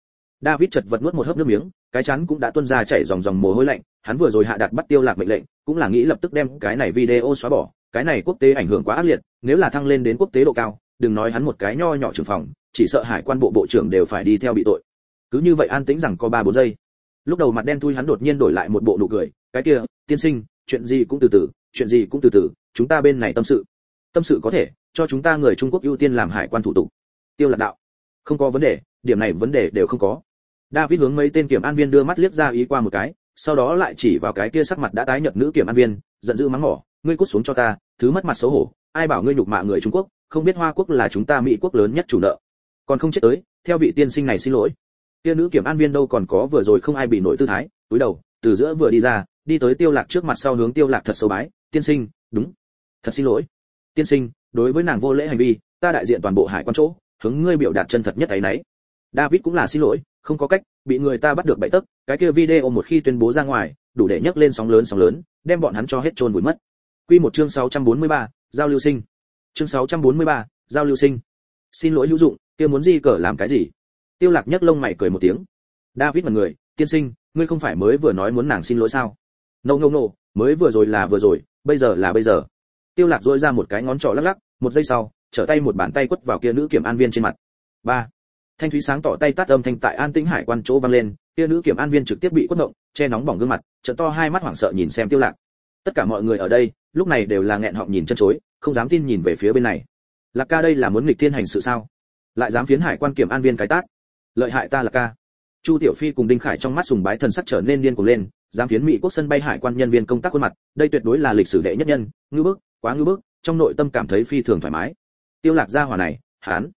david chợt vật nuốt một hớp nước miếng, cái chắn cũng đã tuôn ra chảy dòng dòng mồ hôi lạnh, hắn vừa rồi hạ đặt bắt tiêu lạc mệnh lệnh, cũng là nghĩ lập tức đem cái này video xóa bỏ, cái này quốc tế ảnh hưởng quá ác liệt, nếu là thăng lên đến quốc tế độ cao, đừng nói hắn một cái nho nhỏ trưởng phòng, chỉ sợ hải quan bộ bộ trưởng đều phải đi theo bị tội. Cứ như vậy an tĩnh rằng có ba bốn giây lúc đầu mặt đen thui hắn đột nhiên đổi lại một bộ nụ cười, cái kia, tiên sinh, chuyện gì cũng từ từ, chuyện gì cũng từ từ, chúng ta bên này tâm sự. Tâm sự có thể, cho chúng ta người trung quốc ưu tiên làm hải quan thủ tục. Tiêu lạc đạo. Không có vấn đề, điểm này vấn đề đều không có. David hướng mấy tên kiểm an viên đưa mắt liếc ra ý qua một cái, sau đó lại chỉ vào cái kia sắc mặt đã tái nhợt nữ kiểm an viên, giận dữ mắng mỏ, ngươi cút xuống cho ta, thứ mất mặt xấu hổ, ai bảo ngươi nhục mạ người trung quốc, không biết hoa quốc là chúng ta mỹ quốc lớn nhất chủ nợ. Còn không chết tới, theo vị tiên sinh này xin lỗi kia nữ kiểm an viên đâu còn có vừa rồi không ai bị nổi tư thái túi đầu từ giữa vừa đi ra đi tới tiêu lạc trước mặt sau hướng tiêu lạc thật sâu bái tiên sinh đúng thật xin lỗi. Tiên sinh đối với nàng vô lễ hành vi ta đại diện toàn bộ hải quan chỗ hướng ngươi biểu đạt chân thật nhất ấy nấy david cũng là xin lỗi không có cách bị người ta bắt được bậy tức cái kia video một khi tuyên bố ra ngoài đủ để nhấc lên sóng lớn sóng lớn đem bọn hắn cho hết trôn vùi mất. Quy một chương 643, giao lưu sinh. Chương 643, giao lưu sinh. Xin lỗi lưu dụng kia muốn gì cờ làm cái gì? Tiêu lạc nhấc lông mày cười một tiếng. David mặt người, tiên sinh, ngươi không phải mới vừa nói muốn nàng xin lỗi sao? No no no, mới vừa rồi là vừa rồi, bây giờ là bây giờ. Tiêu lạc duỗi ra một cái ngón trỏ lắc lắc, một giây sau, trở tay một bàn tay quất vào kia nữ kiểm an viên trên mặt. Ba. Thanh thúy sáng tỏ tay tát âm thanh tại an tĩnh hải quan chỗ vang lên, kia nữ kiểm an viên trực tiếp bị quất động che nóng bỏng gương mặt trợn to hai mắt hoảng sợ nhìn xem tiêu lạc. Tất cả mọi người ở đây, lúc này đều là nghẹn họng nhìn chân chối, không dám tin nhìn về phía bên này. Lạc ca đây là muốn nghịch thiên hành sự sao? Lại dám phiến hải quan kiểm an viên cái tát? Lợi hại ta là ca. Chu tiểu phi cùng đinh khải trong mắt sùng bái thần sắc trở nên điên cuồng lên giám phiến mỹ quốc sân bay hải quan nhân viên công tác khuôn mặt, đây tuyệt đối là lịch sử đệ nhất nhân, ngư bức, quá ngư bức, trong nội tâm cảm thấy phi thường thoải mái. Tiêu lạc gia hỏa này hán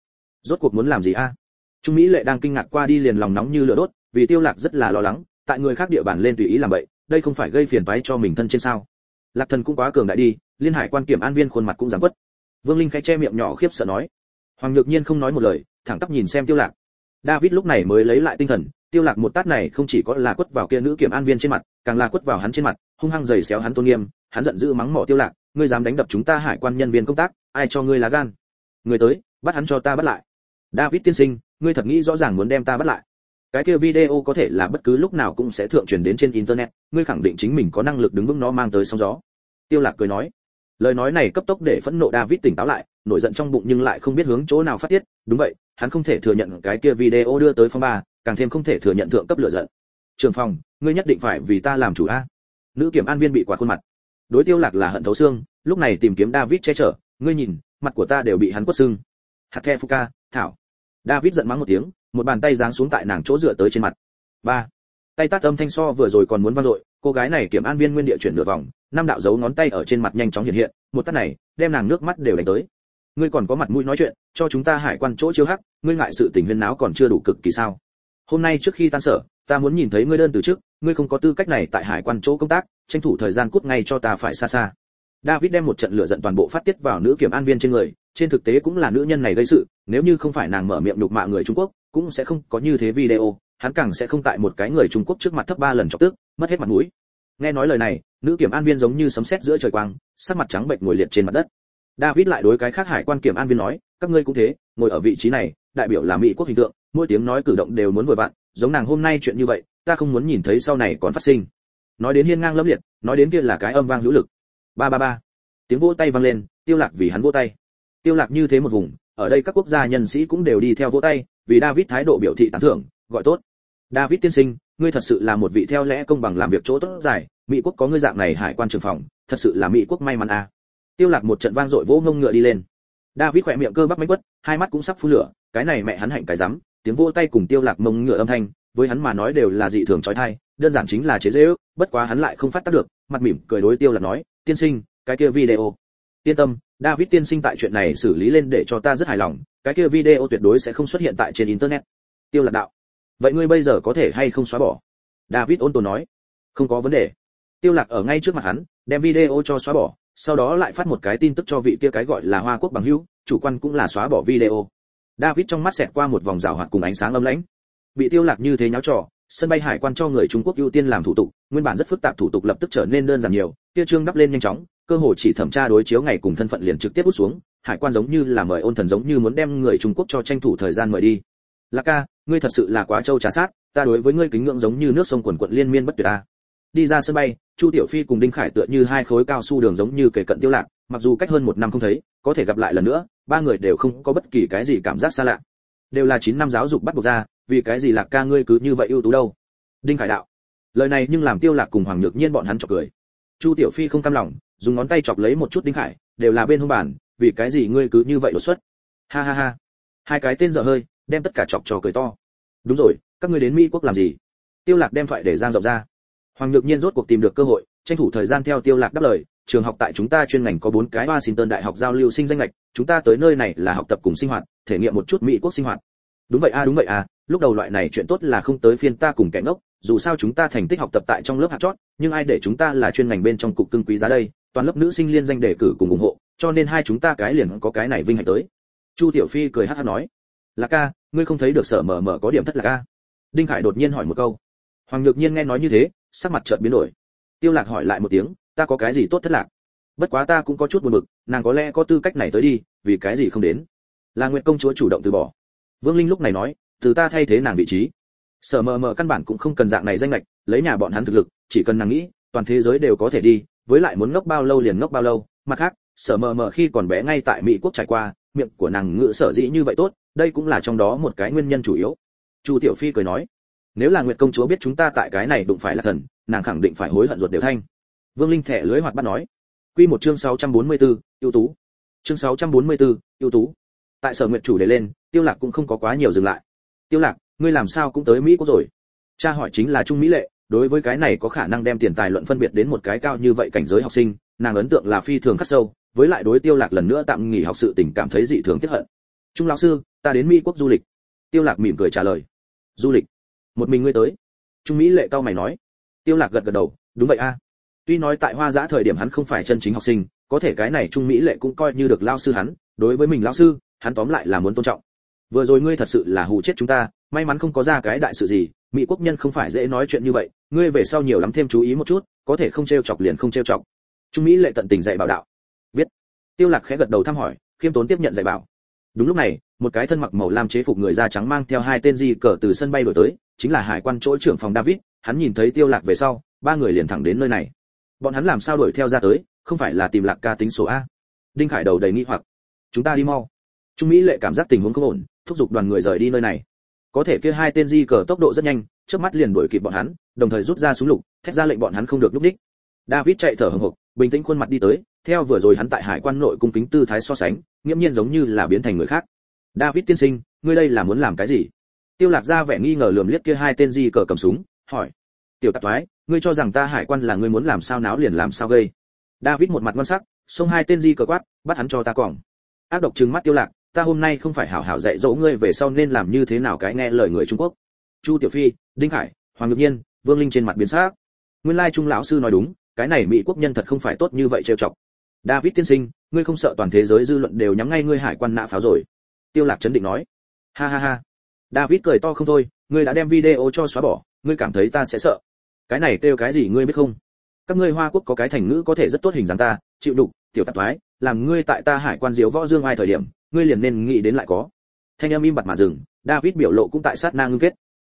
rốt cuộc muốn làm gì a? Trung mỹ lệ đang kinh ngạc qua đi liền lòng nóng như lửa đốt, vì tiêu lạc rất là lo lắng, tại người khác địa bàn lên tùy ý làm vậy đây không phải gây phiền toái cho mình thân trên sao? Lạc thần cũng quá cường đại đi, liên hải quan kiểm an viên khuôn mặt cũng dám quất vương linh khẽ che miệng nhỏ khiếp sợ nói. Hoàng nhược nhiên không nói một lời, thẳng tắp nhìn xem tiêu lạc david lúc này mới lấy lại tinh thần, tiêu lạc một tát này không chỉ có là quất vào kia nữ kiểm an viên trên mặt, càng là quất vào hắn trên mặt, hung hăng giày xéo hắn tôn nghiêm, hắn giận dữ mắng mỏ tiêu lạc, ngươi dám đánh đập chúng ta hải quan nhân viên công tác, ai cho ngươi lá gan? Người tới, bắt hắn cho ta bắt lại. David tiên sinh, ngươi thật nghĩ rõ ràng muốn đem ta bắt lại? Cái kia video có thể là bất cứ lúc nào cũng sẽ thượng truyền đến trên internet, ngươi khẳng định chính mình có năng lực đứng vững nó mang tới sóng gió. Tiêu lạc cười nói. Lời nói này cấp tốc để phẫn nộ david tỉnh táo lại, nổi giận trong bụng nhưng lại không biết hướng chỗ nào phát tiết, đúng vậy hắn không thể thừa nhận cái kia video đưa tới phong ba, càng thêm không thể thừa nhận thượng cấp lửa giận. Trường phòng ngươi nhất định phải vì ta làm chủ a. Nữ kiểm an viên bị quạt khuôn mặt. Đối tiêu lạc là hận thấu xương, lúc này tìm kiếm david che chở, ngươi nhìn, mặt của ta đều bị hắn quất sưng. Hạt the fuka thảo. David giận mắng một tiếng, một bàn tay giáng xuống tại nàng chỗ dựa tới trên mặt. Ba. Tay tát âm thanh so vừa rồi còn muốn vang dội, cô gái này kiểm an viên nguyên địa chuyển nửa vòng, năm đạo dấu ngón tay ở trên mặt nhanh chóng hiện hiện, một tát này, đem nàng nước mắt đều đánh tới ngươi còn có mặt mũi nói chuyện, cho chúng ta hải quan chỗ chiêu hắc, ngươi ngại sự tình huyên náo còn chưa đủ cực kỳ sao? Hôm nay trước khi tan sở, ta muốn nhìn thấy ngươi đơn từ trước, ngươi không có tư cách này tại hải quan chỗ công tác, tranh thủ thời gian cút ngay cho ta phải xa xa. David đem một trận lửa giận toàn bộ phát tiết vào nữ kiểm an viên trên người, trên thực tế cũng là nữ nhân này gây sự, nếu như không phải nàng mở miệng đục mạ người trung quốc, cũng sẽ không có như thế video, hắn càng sẽ không tại một cái người trung quốc trước mặt thấp ba lần chọc tức, mất hết mặt mũi. Nghe nói lời này, nữ kiểm an viên giống như sấm sét giữa trời quang, sắc mặt trắng bệnh ngồi liệt trên mặt đất david lại đối cái khác hải quan kiểm an viên nói các ngươi cũng thế ngồi ở vị trí này đại biểu là mỹ quốc hình tượng mỗi tiếng nói cử động đều muốn vừa vặn giống nàng hôm nay chuyện như vậy ta không muốn nhìn thấy sau này còn phát sinh. Nói đến hiên ngang lẫm liệt nói đến kia là cái âm vang hữu lực. Ba ba ba. Tiếng vỗ tay vang lên tiêu lạc vì hắn vỗ tay. Tiêu lạc như thế một vùng ở đây các quốc gia nhân sĩ cũng đều đi theo vỗ tay vì david thái độ biểu thị tán thưởng gọi tốt. David tiên sinh ngươi thật sự là một vị theo lẽ công bằng làm việc chỗ tốt giải, mỹ quốc có ngươi dạng này hải quan trưởng phòng thật sự là mỹ quốc may mắn à tiêu lạc một trận vang dội vỗ ngông ngựa đi lên. David khỏe miệng cơ bắp mấy quất, hai mắt cũng sắp phun lửa, cái này mẹ hắn hạnh cái rắm, tiếng vỗ tay cùng tiêu lạc mông ngựa âm thanh, với hắn mà nói đều là dị thường chói tai đơn giản chính là chế giễu, bất quá hắn lại không phát tác được, mặt mỉm cười đối tiêu lạc nói, tiên sinh, cái kia video. Yên tâm, david tiên sinh tại chuyện này xử lý lên để cho ta rất hài lòng, cái kia video tuyệt đối sẽ không xuất hiện tại trên internet. Tiêu lạc đạo. Vậy ngươi bây giờ có thể hay không xóa bỏ? David ôn tồn nói. Không có vấn đề. Tiêu lạc ở ngay trước mặt hắn, đem video cho xóa bỏ sau đó lại phát một cái tin tức cho vị kia cái gọi là hoa quốc bằng hữu, chủ quan cũng là xóa bỏ video. David trong mắt xẹt qua một vòng rào hoạt cùng ánh sáng âm lãnh. Bị tiêu lạc như thế nháo trò, sân bay hải quan cho người trung quốc ưu tiên làm thủ tục, nguyên bản rất phức tạp thủ tục lập tức trở nên đơn giản nhiều, kia trương đắp lên nhanh chóng, cơ hội chỉ thẩm tra đối chiếu ngày cùng thân phận liền trực tiếp út xuống, hải quan giống như là mời ôn thần giống như muốn đem người trung quốc cho tranh thủ thời gian mời đi. Lạc ca, ngươi thật sự là quá trâu trà sát, ta đối với ngươi kính ngưỡng giống như nước sông quần quận liên miên bất tuyệt ta đi ra sân bay, chu tiểu phi cùng đinh khải tựa như hai khối cao su đường giống như kề cận tiêu lạc, mặc dù cách hơn một năm không thấy, có thể gặp lại lần nữa, ba người đều không có bất kỳ cái gì cảm giác xa lạ. Đều là chín năm giáo dục bắt buộc ra, vì cái gì lạc ca ngươi cứ như vậy ưu tú đâu? Đinh khải đạo. Lời này nhưng làm tiêu lạc cùng hoàng nhược nhiên bọn hắn chọc cười. Chu tiểu phi không cam lòng, dùng ngón tay chọc lấy một chút đinh khải, đều là bên hông bản vì cái gì ngươi cứ như vậy đột xuất? Ha ha ha. Hai cái tên dở hơi, đem tất cả chọc trò cười to. Đúng rồi, các ngươi đến mỹ quốc làm gì? Tiêu lạc đem thoại để giang rộng ra hoàng nhược nhiên rốt cuộc tìm được cơ hội, tranh thủ thời gian theo tiêu lạc đáp lời, trường học tại chúng ta chuyên ngành có bốn cái Washington đại học giao lưu sinh danh lệch chúng ta tới nơi này là học tập cùng sinh hoạt, thể nghiệm một chút mỹ quốc sinh hoạt. Đúng vậy a đúng vậy a lúc đầu loại này chuyện tốt là không tới phiên ta cùng kẻ ngốc, dù sao chúng ta thành tích học tập tại trong lớp hạt chót, nhưng ai để chúng ta là chuyên ngành bên trong cục cưng quý giá đây, toàn lớp nữ sinh liên danh đề cử cùng ủng hộ, cho nên hai chúng ta cái liền có cái này vinh hạnh tới. Chu tiểu phi cười hắc hắt nói là ca, ngươi không thấy được sở mở mở có điểm thất là ca đinh khải đột nhiên hỏi một câu. Hoàng nhược nhiên nghe nói như thế sắc mặt chợt biến đổi. Tiêu lạc hỏi lại một tiếng, ta có cái gì tốt thất lạc? Bất quá ta cũng có chút buồn bực, nàng có lẽ có tư cách này tới đi, vì cái gì không đến? Là nguyệt công chúa chủ động từ bỏ. Vương linh lúc này nói, từ ta thay thế nàng vị trí. Sở mờ mờ căn bản cũng không cần dạng này danh lệch, lấy nhà bọn hắn thực lực, chỉ cần nàng nghĩ, toàn thế giới đều có thể đi, với lại muốn ngốc bao lâu liền ngốc bao lâu. Mặt khác, sở mờ mờ khi còn bé ngay tại mỹ quốc trải qua, miệng của nàng ngựa sở dĩ như vậy tốt, đây cũng là trong đó một cái nguyên nhân chủ yếu. Chu tiểu phi cười nói nếu là nguyệt công chúa biết chúng ta tại cái này đụng phải là thần nàng khẳng định phải hối hận ruột đều thanh. Vương linh thẻ lưới hoạt bắt nói. Quy một chương 644, ưu tú. Chương 644, ưu tú. Tại sở nguyệt chủ đề lên tiêu lạc cũng không có quá nhiều dừng lại. Tiêu lạc ngươi làm sao cũng tới mỹ quốc rồi? Cha hỏi chính là trung mỹ lệ đối với cái này có khả năng đem tiền tài luận phân biệt đến một cái cao như vậy cảnh giới học sinh nàng ấn tượng là phi thường khắc sâu với lại đối tiêu lạc lần nữa tạm nghỉ học sự tình cảm thấy dị thường tiếc hận. Trung lão sư ta đến mỹ quốc du lịch. Tiêu lạc mỉm cười trả lời. Du lịch? Một mình ngươi tới. Trung mỹ lệ cao mày nói. Tiêu lạc gật gật đầu, đúng vậy a. Tuy nói tại hoa giã thời điểm hắn không phải chân chính học sinh, có thể cái này trung mỹ lệ cũng coi như được lao sư hắn, đối với mình lao sư, hắn tóm lại là muốn tôn trọng. Vừa rồi ngươi thật sự là hù chết chúng ta, may mắn không có ra cái đại sự gì, mỹ quốc nhân không phải dễ nói chuyện như vậy, ngươi về sau nhiều lắm thêm chú ý một chút, có thể không treo chọc liền không treo chọc. Trung mỹ lệ tận tình dạy bảo đạo. Biết. Tiêu lạc khẽ gật đầu thăm hỏi, khiêm tốn tiếp nhận dạy bảo đúng lúc này, một cái thân mặc màu lam chế phục người da trắng mang theo hai tên di cờ từ sân bay đổi tới, chính là hải quan chỗ trưởng phòng david, hắn nhìn thấy tiêu lạc về sau, ba người liền thẳng đến nơi này. Bọn hắn làm sao đuổi theo ra tới, không phải là tìm lạc ca tính số a? Đinh khải đầu đầy nghi hoặc. Chúng ta đi mau. Trung mỹ lệ cảm giác tình huống không ổn, thúc giục đoàn người rời đi nơi này. Có thể kia hai tên di cờ tốc độ rất nhanh trước mắt liền đuổi kịp bọn hắn, đồng thời rút ra súng lục, thét ra lệnh bọn hắn không được núp đích david chạy thở hổn hộc, bình tĩnh khuôn mặt đi tới theo vừa rồi hắn tại hải quan nội cung kính tư thái so sánh, nghiễm nhiên giống như là biến thành người khác. David tiên sinh, ngươi đây là muốn làm cái gì? Tiêu lạc ra vẻ nghi ngờ lườm liếc kia hai tên di cờ cầm súng, hỏi. Tiểu tạp thoái, ngươi cho rằng ta hải quan là ngươi muốn làm sao náo liền làm sao gây. David một mặt ngon sắc, xông hai tên di cờ quát, bắt hắn cho ta còng. ác độc trừng mắt tiêu lạc, ta hôm nay không phải hảo hảo dạy dỗ ngươi về sau nên làm như thế nào cái nghe lời người trung quốc. Chu tiểu phi, đinh hải hoàng ngọc nhiên, vương linh trên mặt biến sắc. Nguyên lai trung lão sư nói đúng, cái này mỹ quốc nhân thật không phải tốt như vậy trêu chọc david tiên sinh, ngươi không sợ toàn thế giới dư luận đều nhắm ngay ngươi hải quan nạ pháo rồi? Tiêu lạc chấn định nói. Ha ha ha. David cười to không thôi, ngươi đã đem video cho xóa bỏ, ngươi cảm thấy ta sẽ sợ. Cái này kêu cái gì ngươi biết không? Các ngươi hoa quốc có cái thành ngữ có thể rất tốt hình dáng ta, chịu đục, tiểu tạp thoái, làm ngươi tại ta hải quan diếu võ dương ai thời điểm, ngươi liền nên nghĩ đến lại có. Thanh âm im bặt mà dừng, david biểu lộ cũng tại sát na ngưng kết.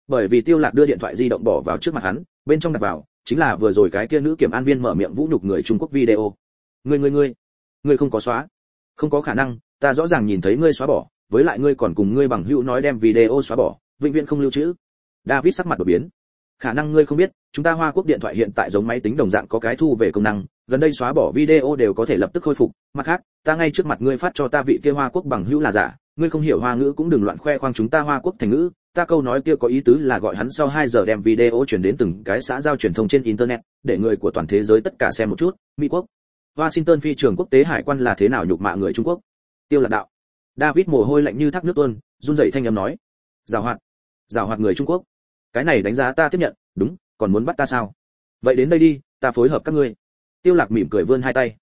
Bởi vì tiêu lạc đưa điện thoại di động bỏ vào trước mặt hắn, bên trong đặt vào, chính là vừa rồi cái kia nữ kiểm an viên mở miệng vũ nhục người trung quốc video ngươi ngươi ngươi ngươi không có xóa. Không có khả năng, ta rõ ràng nhìn thấy ngươi xóa bỏ, với lại ngươi còn cùng ngươi bằng hữu nói đem video xóa bỏ, vĩnh viễn không lưu trữ. David sắc mặt đổi biến. Khả năng ngươi không biết, chúng ta hoa quốc điện thoại hiện tại giống máy tính đồng dạng có cái thu về công năng, gần đây xóa bỏ video đều có thể lập tức khôi phục. Mặt khác, ta ngay trước mặt ngươi phát cho ta vị kia hoa quốc bằng hữu là giả, ngươi không hiểu hoa ngữ cũng đừng loạn khoe khoang chúng ta hoa quốc thành ngữ. Ta câu nói kia có ý tứ là gọi hắn sau 2 giờ đem video chuyển đến từng cái xã giao truyền thông trên internet, để người của toàn thế giới tất cả xem một chút. Mỹ quốc washington phi trường quốc tế hải quan là thế nào nhục mạ người trung quốc? Tiêu lạc đạo. David mồ hôi lạnh như thác nước tuôn, run rẩy thanh âm nói. Giảo hoạt. Giảo hoạt người trung quốc. Cái này đánh giá ta tiếp nhận. Đúng, còn muốn bắt ta sao? Vậy đến đây đi, ta phối hợp các ngươi. Tiêu lạc mỉm cười vươn hai tay.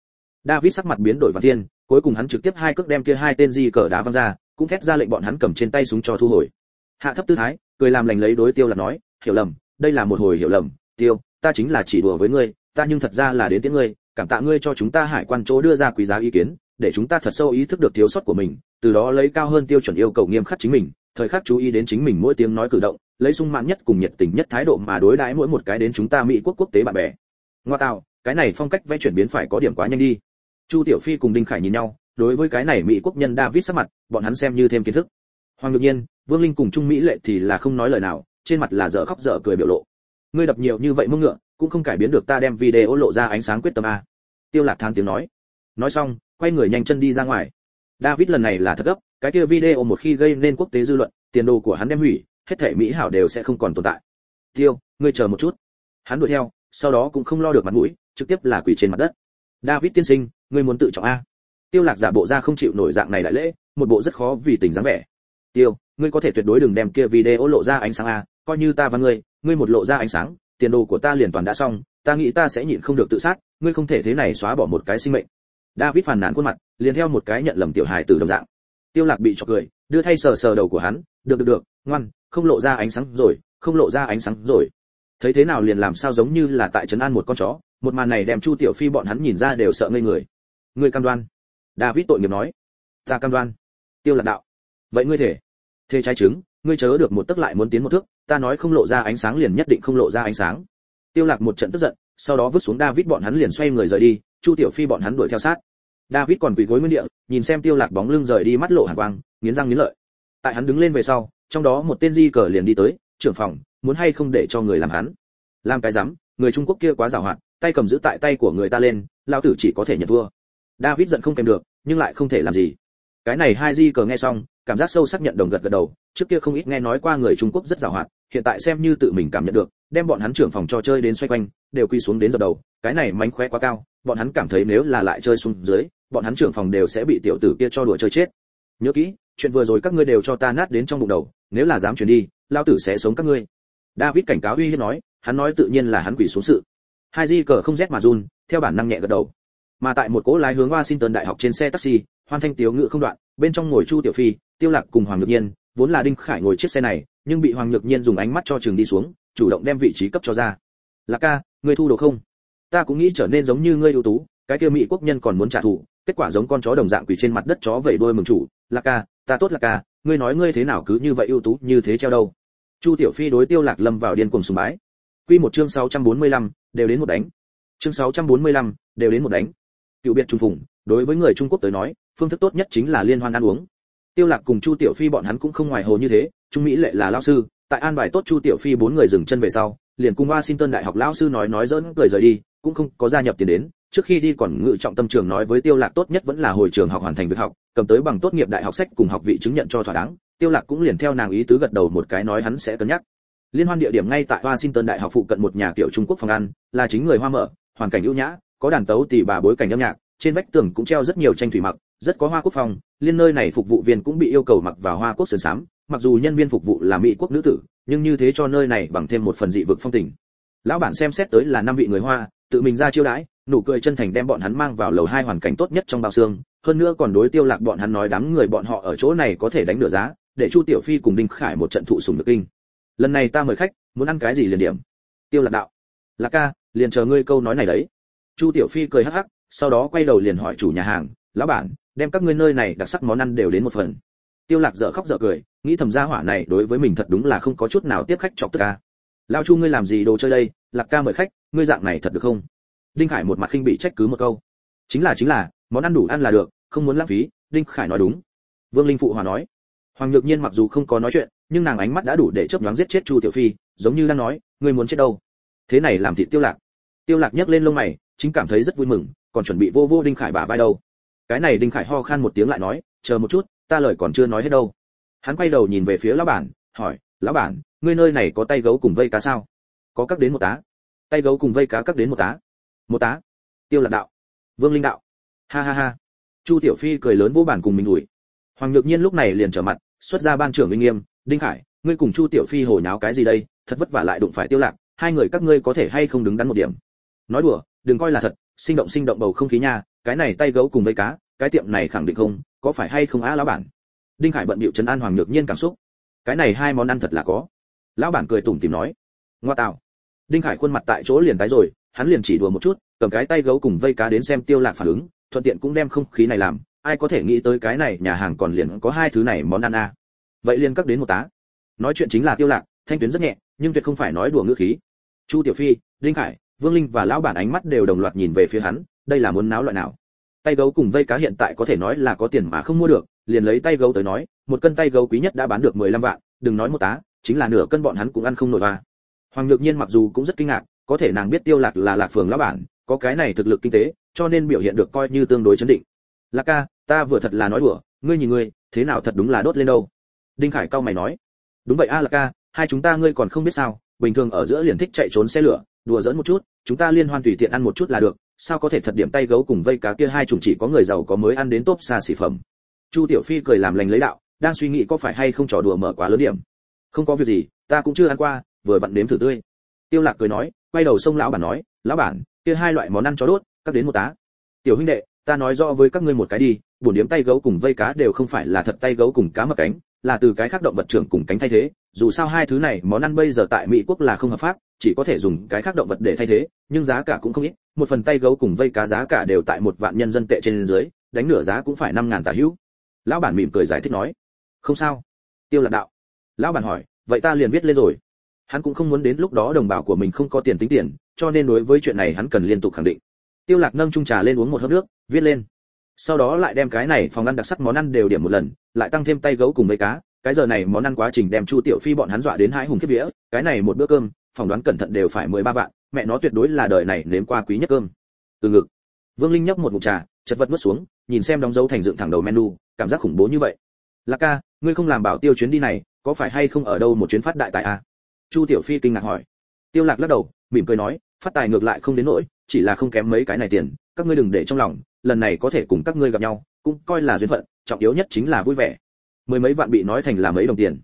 David sắc mặt biến đổi và thiên, cuối cùng hắn trực tiếp hai cước đem kia hai tên di cờ đá văng ra, cũng thét ra lệnh bọn hắn cầm trên tay súng cho thu hồi. Hạ thấp tư thái, cười làm lành lấy đối tiêu là nói, hiểu lầm, đây là một hồi hiểu lầm. Tiêu, ta chính là chỉ đùa với ngươi, ta nhưng thật ra là đến tiếng ngươi cảm tạ ngươi cho chúng ta hải quan chỗ đưa ra quý giá ý kiến, để chúng ta thật sâu ý thức được thiếu sót của mình, từ đó lấy cao hơn tiêu chuẩn yêu cầu nghiêm khắc chính mình, thời khắc chú ý đến chính mình mỗi tiếng nói cử động, lấy sung mãn nhất cùng nhiệt tình nhất thái độ mà đối đãi mỗi một cái đến chúng ta mỹ quốc quốc tế bạn bè. Ngoa tạo, cái này phong cách vẽ chuyển biến phải có điểm quá nhanh đi. Chu tiểu phi cùng đinh khải nhìn nhau, đối với cái này mỹ quốc nhân david sắc mặt, bọn hắn xem như thêm kiến thức. Hoàng ngược nhiên, vương linh cùng trung mỹ lệ thì là không nói lời nào, trên mặt là dở khóc dở cười biểu lộ. Ngươi đập nhiều như vậy mưng ngựa, cũng không cải biến được ta đem video lộ ra ánh sáng quyết tâm a tiêu lạc than tiếng nói. Nói xong, quay người nhanh chân đi ra ngoài. David lần này là thật gấp, cái kia video một khi gây nên quốc tế dư luận, tiền đồ của hắn đem hủy, hết thảy mỹ hảo đều sẽ không còn tồn tại. Tiêu, ngươi chờ một chút. Hắn đuổi theo, sau đó cũng không lo được mặt mũi, trực tiếp là quỳ trên mặt đất. David tiên sinh, ngươi muốn tự trọng a. Tiêu lạc giả bộ ra không chịu nổi dạng này đại lễ, một bộ rất khó vì tình dáng vẻ. Tiêu, ngươi có thể tuyệt đối đừng đem kia video lộ ra ánh sáng a, coi như ta và ngươi ngươi một lộ ra ánh sáng, tiền đồ của ta liền toàn đã xong ta nghĩ ta sẽ nhịn không được tự sát, ngươi không thể thế này xóa bỏ một cái sinh mệnh. David phàn nàn khuôn mặt, liền theo một cái nhận lầm tiểu hài từ đồng dạng. Tiêu lạc bị chọc cười, đưa thay sờ sờ đầu của hắn, được được được, ngoan, không lộ ra ánh sáng rồi, không lộ ra ánh sáng rồi. Thấy thế nào liền làm sao giống như là tại trấn an một con chó, một màn này đem chu tiểu phi bọn hắn nhìn ra đều sợ ngây người. Ngươi cam đoan? David tội nghiệp nói. Ta cam đoan. Tiêu lạc đạo. Vậy ngươi thể thế trái trứng, ngươi chớ được một tức lại muốn tiến một thước, ta nói không lộ ra ánh sáng liền nhất định không lộ ra ánh sáng tiêu lạc một trận tức giận sau đó vứt xuống david bọn hắn liền xoay người rời đi chu tiểu phi bọn hắn đuổi theo sát. David còn quỳ gối nguyên địa nhìn xem tiêu lạc bóng lưng rời đi mắt lộ hàn quang nghiến răng nghiến lợi. Tại hắn đứng lên về sau trong đó một tên di cờ liền đi tới trưởng phòng muốn hay không để cho người làm hắn? Làm cái rắm, người trung quốc kia quá giàu hạn tay cầm giữ tại tay của người ta lên lão tử chỉ có thể nhận thua. David giận không kèm được nhưng lại không thể làm gì. Cái này hai di cờ nghe xong cảm giác sâu sắc nhận đồng gật gật đầu trước kia không ít nghe nói qua người trung quốc rất giàu hạn hiện tại xem như tự mình cảm nhận được đem bọn hắn trưởng phòng cho chơi đến xoay quanh, đều quy xuống đến dập đầu. Cái này mánh khóe quá cao, bọn hắn cảm thấy nếu là lại chơi xuống dưới, bọn hắn trưởng phòng đều sẽ bị tiểu tử kia cho đùa chơi chết. Nhớ kỹ, chuyện vừa rồi các ngươi đều cho ta nát đến trong bụng đầu, nếu là dám chuyển đi lao tử sẽ sống các ngươi. David cảnh cáo uy hiếp nói, hắn nói tự nhiên là hắn quỷ xuống sự. Hai di cờ không rét mà run, theo bản năng nhẹ gật đầu. Mà tại một cỗ lái hướng washington đại học trên xe taxi, hoan thanh tiếu ngự không đoạn, bên trong ngồi chu tiểu phi, tiêu lạc cùng hoàng nhược nhiên, vốn là đinh khải ngồi chiếc xe này, nhưng bị hoàng nhược nhiên dùng ánh mắt cho trường đi xuống chủ động đem vị trí cấp cho ra. Lạc ca ngươi thu đồ không? Ta cũng nghĩ trở nên giống như ngươi ưu tú cái kia mỹ quốc nhân còn muốn trả thù kết quả giống con chó đồng dạng quỳ trên mặt đất chó vẩy đuôi mừng chủ. Lạc ca ta tốt lạc ca ngươi nói ngươi thế nào cứ như vậy ưu tú như thế treo đâu? Chu tiểu phi đối tiêu lạc lâm vào điên cuồng sùng bái. Quy một chương 645, đều đến một đánh. Chương 645, đều đến một đánh. Cựu biệt trung phùng đối với người trung quốc tới nói phương thức tốt nhất chính là liên hoan ăn uống. Tiêu lạc cùng chu tiểu phi bọn hắn cũng không ngoài hồ như thế trung mỹ lệ là lão sư tại an bài tốt chu tiểu phi bốn người dừng chân về sau, liền cùng washington đại học lão sư nói nói dỡn cười rời đi, cũng không có gia nhập tiền đến. Trước khi đi còn ngự trọng tâm trường nói với tiêu lạc tốt nhất vẫn là hồi trường học hoàn thành việc học, cầm tới bằng tốt nghiệp đại học sách cùng học vị chứng nhận cho thỏa đáng. Tiêu lạc cũng liền theo nàng ý tứ gật đầu một cái nói hắn sẽ cân nhắc. Liên hoan địa điểm ngay tại washington đại học phụ cận một nhà kiểu trung quốc phòng ăn, là chính người hoa mở, hoàn cảnh ưu nhã, có đàn tấu tỷ bà bối cảnh âm nhạc, trên vách tường cũng treo rất nhiều tranh thủy mặc, rất có hoa quốc phong, liên nơi này phục vụ viên cũng bị yêu cầu mặc vào hoa quốc sườn sám mặc dù nhân viên phục vụ là mỹ quốc nữ tử, nhưng như thế cho nơi này bằng thêm một phần dị vực phong tình. Lão bản xem xét tới là năm vị người hoa, tự mình ra chiêu đãi, nụ cười chân thành đem bọn hắn mang vào lầu hai hoàn cảnh tốt nhất trong bao xương, hơn nữa còn đối tiêu lạc bọn hắn nói đám người bọn họ ở chỗ này có thể đánh nửa giá, để chu tiểu phi cùng đinh khải một trận thụ sùng được kinh. Lần này ta mời khách, muốn ăn cái gì liền điểm. Tiêu lạc đạo. Lạc ca, liền chờ ngươi câu nói này đấy. Chu tiểu phi cười hắc hắc, sau đó quay đầu liền hỏi chủ nhà hàng, lão bản, đem các ngươi nơi này đặc sắc món ăn đều đến một phần tiêu lạc dở khóc dở cười, nghĩ thầm gia hỏa này đối với mình thật đúng là không có chút nào tiếp khách chọc tức ca lao chu ngươi làm gì đồ chơi đây? Lạc ca mời khách, ngươi dạng này thật được không? Đinh khải một mặt khinh bị trách cứ một câu. Chính là chính là, món ăn đủ ăn là được, không muốn lãng phí, đinh khải nói đúng. Vương linh phụ hòa nói. Hoàng nhược nhiên mặc dù không có nói chuyện, nhưng nàng ánh mắt đã đủ để chớp nhoáng giết chết chu tiểu phi, giống như đang nói, ngươi muốn chết đâu? Thế này làm thịt tiêu lạc. Tiêu lạc nhấc lên lông mày, chính cảm thấy rất vui mừng, còn chuẩn bị vô vô đinh khải bả vai đâu. Cái này đinh khải ho khan một tiếng lại nói, chờ một chút ta lời còn chưa nói hết đâu. Hắn quay đầu nhìn về phía lão bản, hỏi, lão bản, ngươi nơi này có tay gấu cùng vây cá sao? Có các đến một tá. Tay gấu cùng vây cá các đến một tá. Một tá? Tiêu lạc đạo. Vương linh đạo. Ha ha ha. Chu tiểu phi cười lớn vô bản cùng mình đuổi. Hoàng nhược nhiên lúc này liền trở mặt, xuất ra ban trưởng uy nghiêm, đinh khải, ngươi cùng chu tiểu phi hồ nháo cái gì đây? Thật vất vả lại đụng phải tiêu lạc, hai người các ngươi có thể hay không đứng đắn một điểm? Nói đùa, đừng coi là thật, sinh động sinh động bầu không khí nha, cái này tay gấu cùng vây cá cái tiệm này khẳng định không, có phải hay không á lão bản? Đinh khải bận bịu trấn an hoàng nhược nhiên cảm xúc. Cái này hai món ăn thật là có. Lão bản cười tủm tỉm nói. Ngoa tạo. Đinh khải khuôn mặt tại chỗ liền tái rồi, hắn liền chỉ đùa một chút, cầm cái tay gấu cùng vây cá đến xem tiêu lạc phản ứng, thuận tiện cũng đem không khí này làm. Ai có thể nghĩ tới cái này, nhà hàng còn liền có hai thứ này món ăn à. vậy liền cắt đến một tá. Nói chuyện chính là tiêu lạc, thanh tuyến rất nhẹ, nhưng tuyệt không phải nói đùa ngữ khí. Chu tiểu phi, đinh khải, vương linh và lão bản ánh mắt đều đồng loạt nhìn về phía hắn, đây là muốn náo loại nào? Tay gấu cùng vây cá hiện tại có thể nói là có tiền mà không mua được, liền lấy tay gấu tới nói, một cân tay gấu quý nhất đã bán được 15 vạn, đừng nói một tá, chính là nửa cân bọn hắn cũng ăn không nổi va hoàng nhược nhiên mặc dù cũng rất kinh ngạc, có thể nàng biết tiêu lạc là lạc phường lão bản, có cái này thực lực kinh tế, cho nên biểu hiện được coi như tương đối chấn định. Lạc ca, ta vừa thật là nói đùa, ngươi nhìn ngươi, thế nào thật đúng là đốt lên đâu? Đinh khải cao mày nói. Đúng vậy a, lạc ca, hai chúng ta ngươi còn không biết sao, bình thường ở giữa liền thích chạy trốn xe lửa, đùa giỡn một chút, chúng ta liên hoan tùy tiện ăn một chút là được sao có thể thật điểm tay gấu cùng vây cá kia hai chủng chỉ có người giàu có mới ăn đến tốt xa xỉ phẩm. Chu tiểu phi cười làm lành lấy đạo, đang suy nghĩ có phải hay không trò đùa mở quá lớn điểm. Không có việc gì, ta cũng chưa ăn qua, vừa vặn đếm thử tươi. Tiêu lạc cười nói, quay đầu xông lão bản nói, lão bản, kia hai loại món ăn chó đốt, các đến một tá. Tiểu huynh đệ, ta nói rõ với các ngươi một cái đi buồn điếm tay gấu cùng vây cá đều không phải là thật tay gấu cùng cá mập cánh, là từ cái khác động vật trưởng cùng cánh thay thế dù sao hai thứ này món ăn bây giờ tại mỹ quốc là không hợp pháp, chỉ có thể dùng cái khác động vật để thay thế, nhưng giá cả cũng không ít, một phần tay gấu cùng vây cá giá cả đều tại một vạn nhân dân tệ trên dưới, đánh nửa giá cũng phải năm ngàn tà hữu. Lão bản mỉm cười giải thích nói, không sao. Tiêu lạc đạo, lão bản hỏi, vậy ta liền viết lên rồi. Hắn cũng không muốn đến lúc đó đồng bào của mình không có tiền tính tiền, cho nên đối với chuyện này hắn cần liên tục khẳng định. Tiêu lạc nâng chung trà lên uống một hớp nước, viết lên. Sau đó lại đem cái này phòng ăn đặc sắc món ăn đều điểm một lần, lại tăng thêm tay gấu cùng mấy cá cái giờ này món ăn quá trình đem chu tiểu phi bọn hắn dọa đến hai hùng kiếp vía, cái này một bữa cơm, phỏng đoán cẩn thận đều phải mười ba vạn, mẹ nó tuyệt đối là đời này nếm qua quý nhất cơm. Từ ngực, vương linh nhấp một ngụm trà, chật vật mất xuống, nhìn xem đóng dấu thành dựng thẳng đầu menu, cảm giác khủng bố như vậy. Lạc ca, ngươi không làm bảo tiêu chuyến đi này, có phải hay không ở đâu một chuyến phát đại tài à? chu tiểu phi kinh ngạc hỏi. Tiêu lạc lắc đầu, mỉm cười nói, phát tài ngược lại không đến nỗi, chỉ là không kém mấy cái này tiền, các ngươi đừng để trong lòng, lần này có thể cùng các ngươi gặp nhau, cũng coi là duyên phận, trọng yếu nhất chính là vui vẻ mười mấy vạn bị nói thành là mấy đồng tiền.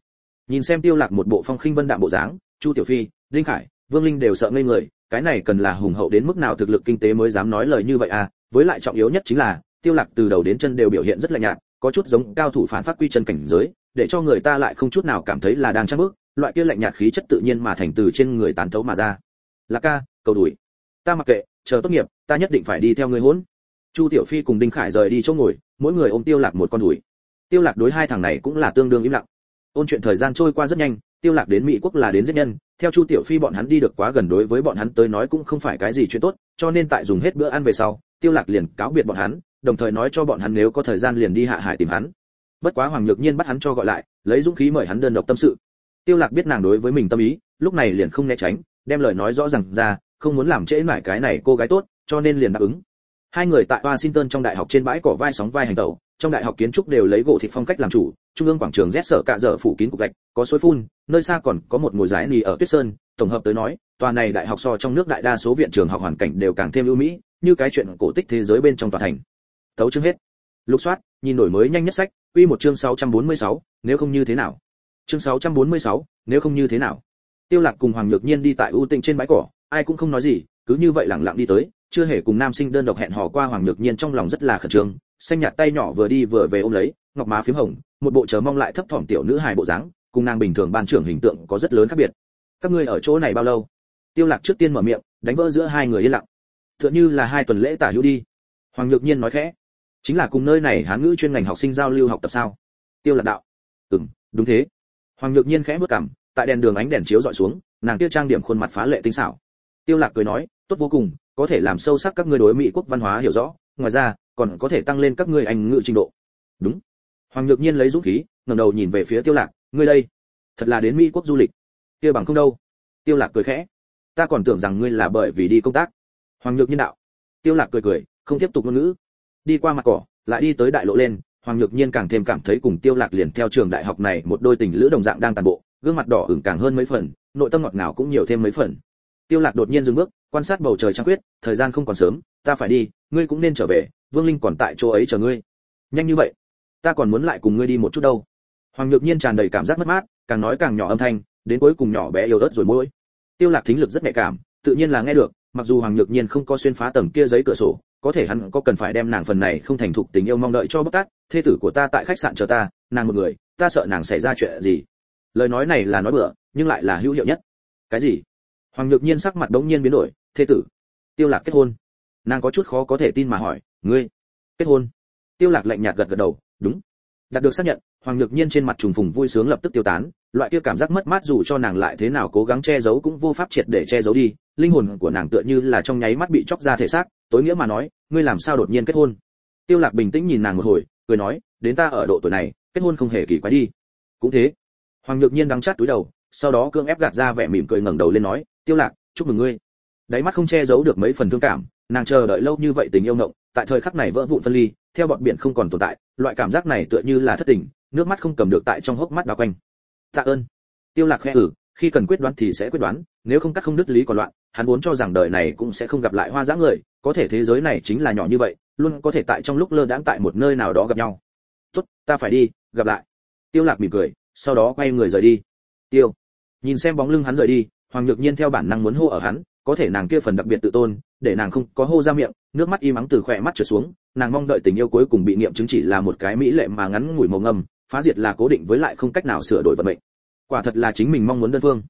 Nhìn xem tiêu lạc một bộ phong khinh vân đạm bộ dáng, chu tiểu phi linh khải, vương linh đều sợ ngây người, cái này cần là hùng hậu đến mức nào thực lực kinh tế mới dám nói lời như vậy à? Với lại trọng yếu nhất chính là, tiêu lạc từ đầu đến chân đều biểu hiện rất là nhạt, có chút giống cao thủ phản phát quy chân cảnh giới, để cho người ta lại không chút nào cảm thấy là đang trang bước, loại kia lạnh nhạt khí chất tự nhiên mà thành từ trên người tán thấu mà ra. Lạc ca, cầu đuổi. Ta mặc kệ, chờ tốt nghiệp, ta nhất định phải đi theo ngươi hỗn. Chu tiểu phi cùng đinh khải rời đi chỗ ngồi, mỗi người ôm tiêu lạc một con đuổi tiêu lạc đối hai thằng này cũng là tương đương im lặng. Ôn chuyện thời gian trôi qua rất nhanh, tiêu lạc đến mỹ quốc là đến giết nhân, theo chu tiểu phi bọn hắn đi được quá gần đối với bọn hắn tới nói cũng không phải cái gì chuyện tốt, cho nên tại dùng hết bữa ăn về sau, tiêu lạc liền cáo biệt bọn hắn, đồng thời nói cho bọn hắn nếu có thời gian liền đi hạ hải tìm hắn. Bất quá hoàng nhược nhiên bắt hắn cho gọi lại, lấy dũng khí mời hắn đơn độc tâm sự. Tiêu lạc biết nàng đối với mình tâm ý, lúc này liền không né tránh, đem lời nói rõ ràng ra, không muốn làm trễ nải cái này cô gái tốt, cho nên liền đáp ứng. Hai người tại washington trong đại học trên bãi cỏ vai sóng vai hành tẩu trong đại học kiến trúc đều lấy gỗ thịt phong cách làm chủ trung ương quảng trường rét sở cạ dở phủ kín cục gạch có suối phun nơi xa còn có một ngồi giải nì ở tuyết sơn tổng hợp tới nói tòa này đại học so trong nước đại đa số viện trường học hoàn cảnh đều càng thêm ưu mỹ như cái chuyện cổ tích thế giới bên trong tòa thành. Thấu chương hết. Lục soát nhìn đổi mới nhanh nhất sách quy một chương 646, nếu không như thế nào. Chương 646, nếu không như thế nào. Tiêu lạc cùng hoàng nhược nhiên đi tại ưu tĩnh trên bãi cỏ ai cũng không nói gì cứ như vậy lặng lặng đi tới chưa hề cùng nam sinh đơn độc hẹn hò qua hoàng nhược nhiên trong lòng rất là khẩn trương xanh nhạt tay nhỏ vừa đi vừa về ôm lấy, ngọc má phím hồng, một bộ chờ mong lại thấp thỏm tiểu nữ hài bộ dáng, cùng nàng bình thường ban trưởng hình tượng có rất lớn khác biệt. Các ngươi ở chỗ này bao lâu? Tiêu lạc trước tiên mở miệng, đánh vỡ giữa hai người yên lặng. Tựa như là hai tuần lễ tả hữu đi. Hoàng nhược nhiên nói khẽ. Chính là cùng nơi này hán ngữ chuyên ngành học sinh giao lưu học tập sao? Tiêu lạc đạo. Ừm, đúng thế. Hoàng nhược nhiên khẽ bước cằm, tại đèn đường ánh đèn chiếu dọi xuống, nàng kia trang điểm khuôn mặt phá lệ tinh xảo. Tiêu lạc cười nói, tốt vô cùng, có thể làm sâu sắc các ngươi đối mỹ quốc văn hóa hiểu rõ. Ngoài ra còn có thể tăng lên các ngươi anh ngữ trình độ. Đúng. Hoàng nhược nhiên lấy dũng khí, ngẩng đầu nhìn về phía tiêu lạc, ngươi đây, thật là đến mỹ quốc du lịch. Kia bằng không đâu. Tiêu lạc cười khẽ, ta còn tưởng rằng ngươi là bởi vì đi công tác. Hoàng nhược nhiên đạo. Tiêu lạc cười cười, không tiếp tục ngôn ngữ. Đi qua mặt cỏ, lại đi tới đại lộ lên, hoàng nhược nhiên càng thêm cảm thấy cùng tiêu lạc liền theo trường đại học này một đôi tình lữ đồng dạng đang tàn bộ, gương mặt đỏ ửng càng hơn mấy phần, nội tâm ngọt ngào cũng nhiều thêm mấy phần. Tiêu lạc đột nhiên dừng bước, quan sát bầu trời trăng quyết thời gian không còn sớm, ta phải đi, ngươi cũng nên trở về vương linh còn tại chỗ ấy chờ ngươi. Nhanh như vậy, ta còn muốn lại cùng ngươi đi một chút đâu. Hoàng nhược nhiên tràn đầy cảm giác mất mát, càng nói càng nhỏ âm thanh, đến cuối cùng nhỏ bé yếu ớt rồi môi tiêu lạc thính lực rất nhạy cảm, tự nhiên là nghe được, mặc dù hoàng nhược nhiên không có xuyên phá tầng kia giấy cửa sổ, có thể hắn có cần phải đem nàng phần này không thành thục tình yêu mong đợi cho bóc tát, thê tử của ta tại khách sạn chờ ta, nàng một người, ta sợ nàng xảy ra chuyện gì. Lời nói này là nói bừa, nhưng lại là hữu hiệu nhất. Cái gì? Hoàng nhược nhiên sắc mặt đống nhiên biến đổi, thê tử, tiêu lạc kết hôn. Nàng có chút khó có thể tin mà hỏi ngươi, kết hôn. Tiêu lạc lạnh nhạt gật gật đầu, đúng. Đạt được xác nhận, hoàng nhược nhiên trên mặt trùng phùng vui sướng lập tức tiêu tán, loại kia cảm giác mất mát dù cho nàng lại thế nào cố gắng che giấu cũng vô pháp triệt để che giấu đi, linh hồn của nàng tựa như là trong nháy mắt bị chóc ra thể xác, tối nghĩa mà nói, ngươi làm sao đột nhiên kết hôn? Tiêu lạc bình tĩnh nhìn nàng một hồi, cười nói, đến ta ở độ tuổi này, kết hôn không hề kỳ quái đi. Cũng thế. Hoàng nhược nhiên đắng chát túi đầu, sau đó cương ép gạt ra vẻ mỉm cười ngẩng đầu lên nói, tiêu lạc, chúc mừng ngươi. Đáy mắt không che giấu được mấy phần thương cảm, nàng chờ đợi lâu như vậy tình yêu ngộng tại thời khắc này vỡ vụn phân ly, theo bọn biển không còn tồn tại, loại cảm giác này tựa như là thất tình, nước mắt không cầm được tại trong hốc mắt đào quanh. Tạ ơn. Tiêu lạc khẽ ử khi cần quyết đoán thì sẽ quyết đoán, nếu không cắt không đứt lý còn loạn, hắn vốn cho rằng đời này cũng sẽ không gặp lại hoa dã người, có thể thế giới này chính là nhỏ như vậy, luôn có thể tại trong lúc lơ đãng tại một nơi nào đó gặp nhau. Tốt, ta phải đi, gặp lại. Tiêu lạc mỉm cười, sau đó quay người rời đi. Tiêu. Nhìn xem bóng lưng hắn rời đi, hoàng nhược nhiên theo bản năng muốn hô ở hắn có thể nàng kia phần đặc biệt tự tôn, để nàng không có hô ra miệng, nước mắt im ắng từ khỏe mắt trượt xuống, nàng mong đợi tình yêu cuối cùng bị nghiệm chứng chỉ là một cái mỹ lệ mà ngắn ngủi màu ngầm phá diệt là cố định với lại không cách nào sửa đổi vận mệnh. Quả thật là chính mình mong muốn đơn phương.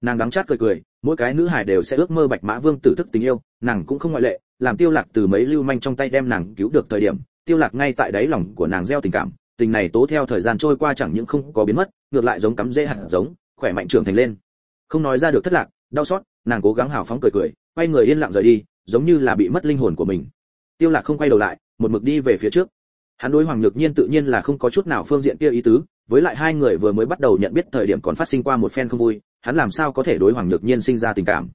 Nàng đắng chát cười cười, mỗi cái nữ hài đều sẽ ước mơ bạch mã vương tử thức tình yêu, nàng cũng không ngoại lệ, làm tiêu lạc từ mấy lưu manh trong tay đem nàng cứu được thời điểm, tiêu lạc ngay tại đáy lòng của nàng gieo tình cảm, tình này tố theo thời gian trôi qua chẳng những không có biến mất, ngược lại giống cắm rễ hạt giống, khỏe mạnh trưởng thành lên. Không nói ra được thất lạc, đau xót nàng cố gắng hào phóng cười cười, quay người yên lặng rời đi, giống như là bị mất linh hồn của mình. Tiêu lạc không quay đầu lại, một mực đi về phía trước. Hắn đối hoàng nhược nhiên tự nhiên là không có chút nào phương diện kia ý tứ, với lại hai người vừa mới bắt đầu nhận biết thời điểm còn phát sinh qua một phen không vui, hắn làm sao có thể đối hoàng nhược nhiên sinh ra tình cảm?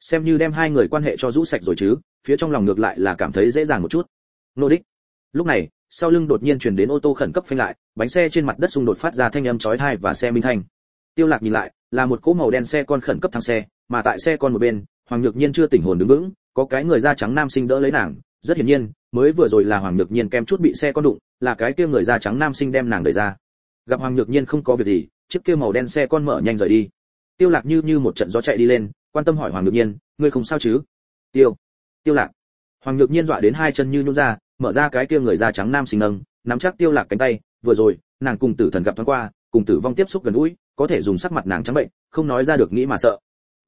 Xem như đem hai người quan hệ cho rũ sạch rồi chứ, phía trong lòng ngược lại là cảm thấy dễ dàng một chút. Nô đích. Lúc này, sau lưng đột nhiên truyền đến ô tô khẩn cấp phanh lại, bánh xe trên mặt đất xung đột phát ra thanh âm chói tai và xe minh thanh. Tiêu lạc nhìn lại, là một cỗ màu đen xe con khẩn cấp thang xe mà tại xe con một bên, hoàng nhược nhiên chưa tỉnh hồn đứng vững, có cái người da trắng nam sinh đỡ lấy nàng, rất hiển nhiên, mới vừa rồi là hoàng nhược nhiên kem chút bị xe con đụng, là cái kia người da trắng nam sinh đem nàng đẩy ra. Gặp hoàng nhược nhiên không có việc gì, chiếc kia màu đen xe con mở nhanh rời đi. Tiêu lạc như như một trận gió chạy đi lên, quan tâm hỏi hoàng nhược nhiên, ngươi không sao chứ? Tiêu tiêu lạc. Hoàng nhược nhiên dọa đến hai chân như nhún ra, mở ra cái kia người da trắng nam sinh nâng, nắm chắc tiêu lạc cánh tay, vừa rồi, nàng cùng tử thần gặp thoáng qua, cùng tử vong tiếp xúc gần gũi, có thể dùng sắc mặt nàng trắng bệnh, không nói ra được nghĩ mà sợ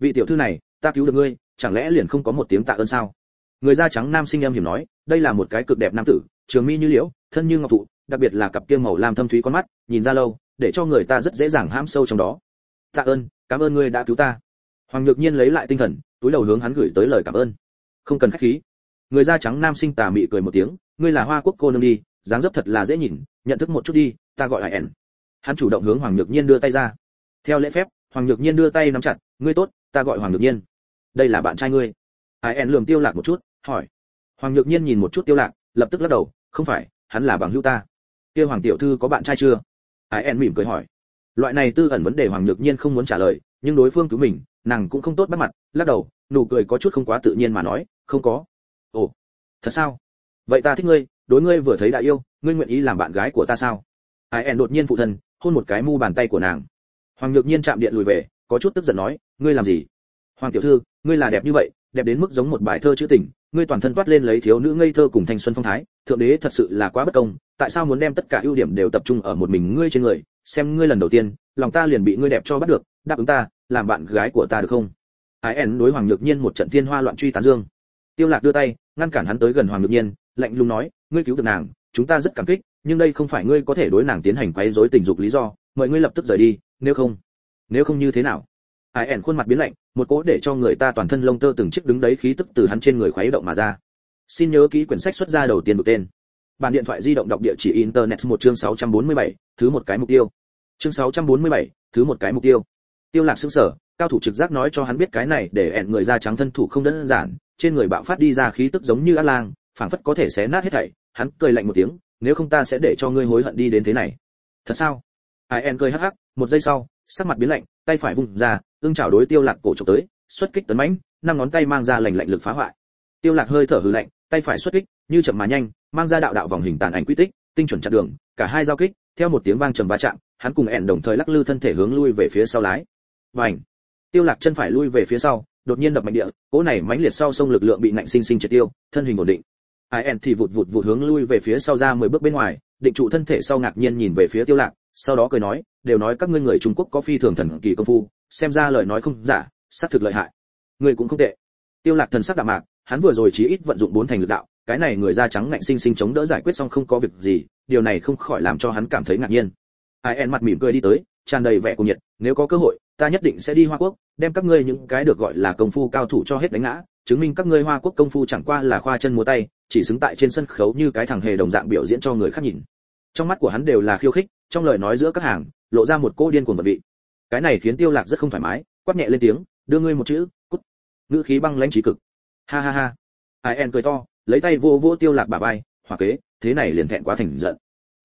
vị tiểu thư này, ta cứu được ngươi, chẳng lẽ liền không có một tiếng tạ ơn sao? Người da trắng nam sinh em hiểm nói, đây là một cái cực đẹp nam tử, trường mi như liễu, thân như ngọc thụ, đặc biệt là cặp kia màu lam thâm thúy con mắt, nhìn ra lâu, để cho người ta rất dễ dàng hãm sâu trong đó. Tạ ơn, cảm ơn ngươi đã cứu ta. Hoàng nhược nhiên lấy lại tinh thần, túi đầu hướng hắn gửi tới lời cảm ơn. Không cần khách khí. Người da trắng nam sinh tà mị cười một tiếng, ngươi là hoa quốc cô nương đi, dáng dấp thật là dễ nhìn, nhận thức một chút đi, ta gọi là ẻn. Hắn chủ động hướng hoàng nhược nhiên đưa tay ra. Theo lễ phép, hoàng nhược nhiên đưa tay nắm chặt, ngươi tốt ta gọi hoàng nhược nhiên. Đây là bạn trai ngươi. Ai en lườm tiêu lạc một chút, hỏi. Hoàng nhược nhiên nhìn một chút tiêu lạc, lập tức lắc đầu, không phải, hắn là bằng hữu ta. Kia hoàng tiểu thư có bạn trai chưa? Ai en mỉm cười hỏi. Loại này tư ẩn vấn đề hoàng nhược nhiên không muốn trả lời, nhưng đối phương cứu mình, nàng cũng không tốt bắt mặt, lắc đầu, nụ cười có chút không quá tự nhiên mà nói, không có. Ồ, thật sao? Vậy ta thích ngươi, đối ngươi vừa thấy đã yêu, ngươi nguyện ý làm bạn gái của ta sao? Ai en đột nhiên phụ thân, hôn một cái mu bàn tay của nàng. Hoàng nhược nhiên chạm điện lùi về có chút tức giận nói, ngươi làm gì? Hoàng tiểu thư, ngươi là đẹp như vậy, đẹp đến mức giống một bài thơ trữ tình, ngươi toàn thân toát lên lấy thiếu nữ ngây thơ cùng thanh xuân phong thái, thượng đế thật sự là quá bất công, tại sao muốn đem tất cả ưu điểm đều tập trung ở một mình ngươi trên người? Xem ngươi lần đầu tiên, lòng ta liền bị ngươi đẹp cho bắt được, đáp ứng ta, làm bạn gái của ta được không? Ái ẻn đối hoàng nhược nhiên một trận thiên hoa loạn truy tán dương. Tiêu lạc đưa tay, ngăn cản hắn tới gần hoàng nhược nhiên, lạnh lùng nói, ngươi cứu được nàng, chúng ta rất cảm kích, nhưng đây không phải ngươi có thể đối nàng tiến hành quấy rối tình dục lý do, mời ngươi lập tức rời đi, nếu không nếu không như thế nào? Ai ẻn khuôn mặt biến lạnh một cỗ để cho người ta toàn thân lông tơ từng chiếc đứng đấy khí tức từ hắn trên người khuấy động mà ra. Xin nhớ ký quyển sách xuất ra đầu tiên được tên. Bản điện thoại di động đọc địa chỉ internet một chương 647, thứ một cái mục tiêu. Chương 647, thứ một cái mục tiêu. Tiêu lạc sững sở cao thủ trực giác nói cho hắn biết cái này để ẹn người da trắng thân thủ không đơn giản trên người bạo phát đi ra khí tức giống như ác lang phảng phất có thể xé nát hết thảy. Hắn cười lạnh một tiếng nếu không ta sẽ để cho ngươi hối hận đi đến thế này. Thật sao? Ai en cười hắc hắc một giây sau sắc mặt biến lạnh, tay phải vung ra, ương chảo đối tiêu lạc cổ chụp tới, xuất kích tấn mãnh, năm ngón tay mang ra lạnh lạnh lực phá hoại. Tiêu lạc hơi thở hừ lạnh, tay phải xuất kích, như chậm mà nhanh, mang ra đạo đạo vòng hình tàn ảnh quy tích, tinh chuẩn chặn đường, cả hai giao kích, theo một tiếng vang trầm va chạm, hắn cùng ẹn đồng thời lắc lư thân thể hướng lui về phía sau lái. Vành tiêu lạc chân phải lui về phía sau, đột nhiên đập mạnh địa, cỗ này mãnh liệt sau sông lực lượng bị nạnh sinh sinh triệt tiêu, thân hình ổn định. Ai thì vụt vụt vụt hướng lui về phía sau ra mười bước bên ngoài, định trụ thân thể sau ngạc nhiên nhìn về phía tiêu lạc sau đó cười nói, đều nói các ngươi người trung quốc có phi thường thần kỳ công phu, xem ra lời nói không giả, xác thực lợi hại. Người cũng không tệ. Tiêu lạc thần sắc đạm mạc, hắn vừa rồi chỉ ít vận dụng bốn thành lực đạo, cái này người da trắng ngạnh sinh sinh chống đỡ giải quyết xong không có việc gì, điều này không khỏi làm cho hắn cảm thấy ngạc nhiên. Ai en mặt mỉm cười đi tới, tràn đầy vẻ cuồng nhiệt, nếu có cơ hội, ta nhất định sẽ đi hoa quốc, đem các ngươi những cái được gọi là công phu cao thủ cho hết đánh ngã, chứng minh các ngươi hoa quốc công phu chẳng qua là khoa chân múa tay, chỉ xứng tại trên sân khấu như cái thằng hề đồng dạng biểu diễn cho người khác nhìn trong mắt của hắn đều là khiêu khích, trong lời nói giữa các hàng, lộ ra một cô điên cuồng vật vị. Cái này khiến tiêu lạc rất không thoải mái, quát nhẹ lên tiếng, đưa ngươi một chữ, cút. Ngữ khí băng lãnh trí cực. Ha ha ha. Ai en cười to, lấy tay vô vô tiêu lạc bả vai, hỏa kế, thế này liền thẹn quá thành giận.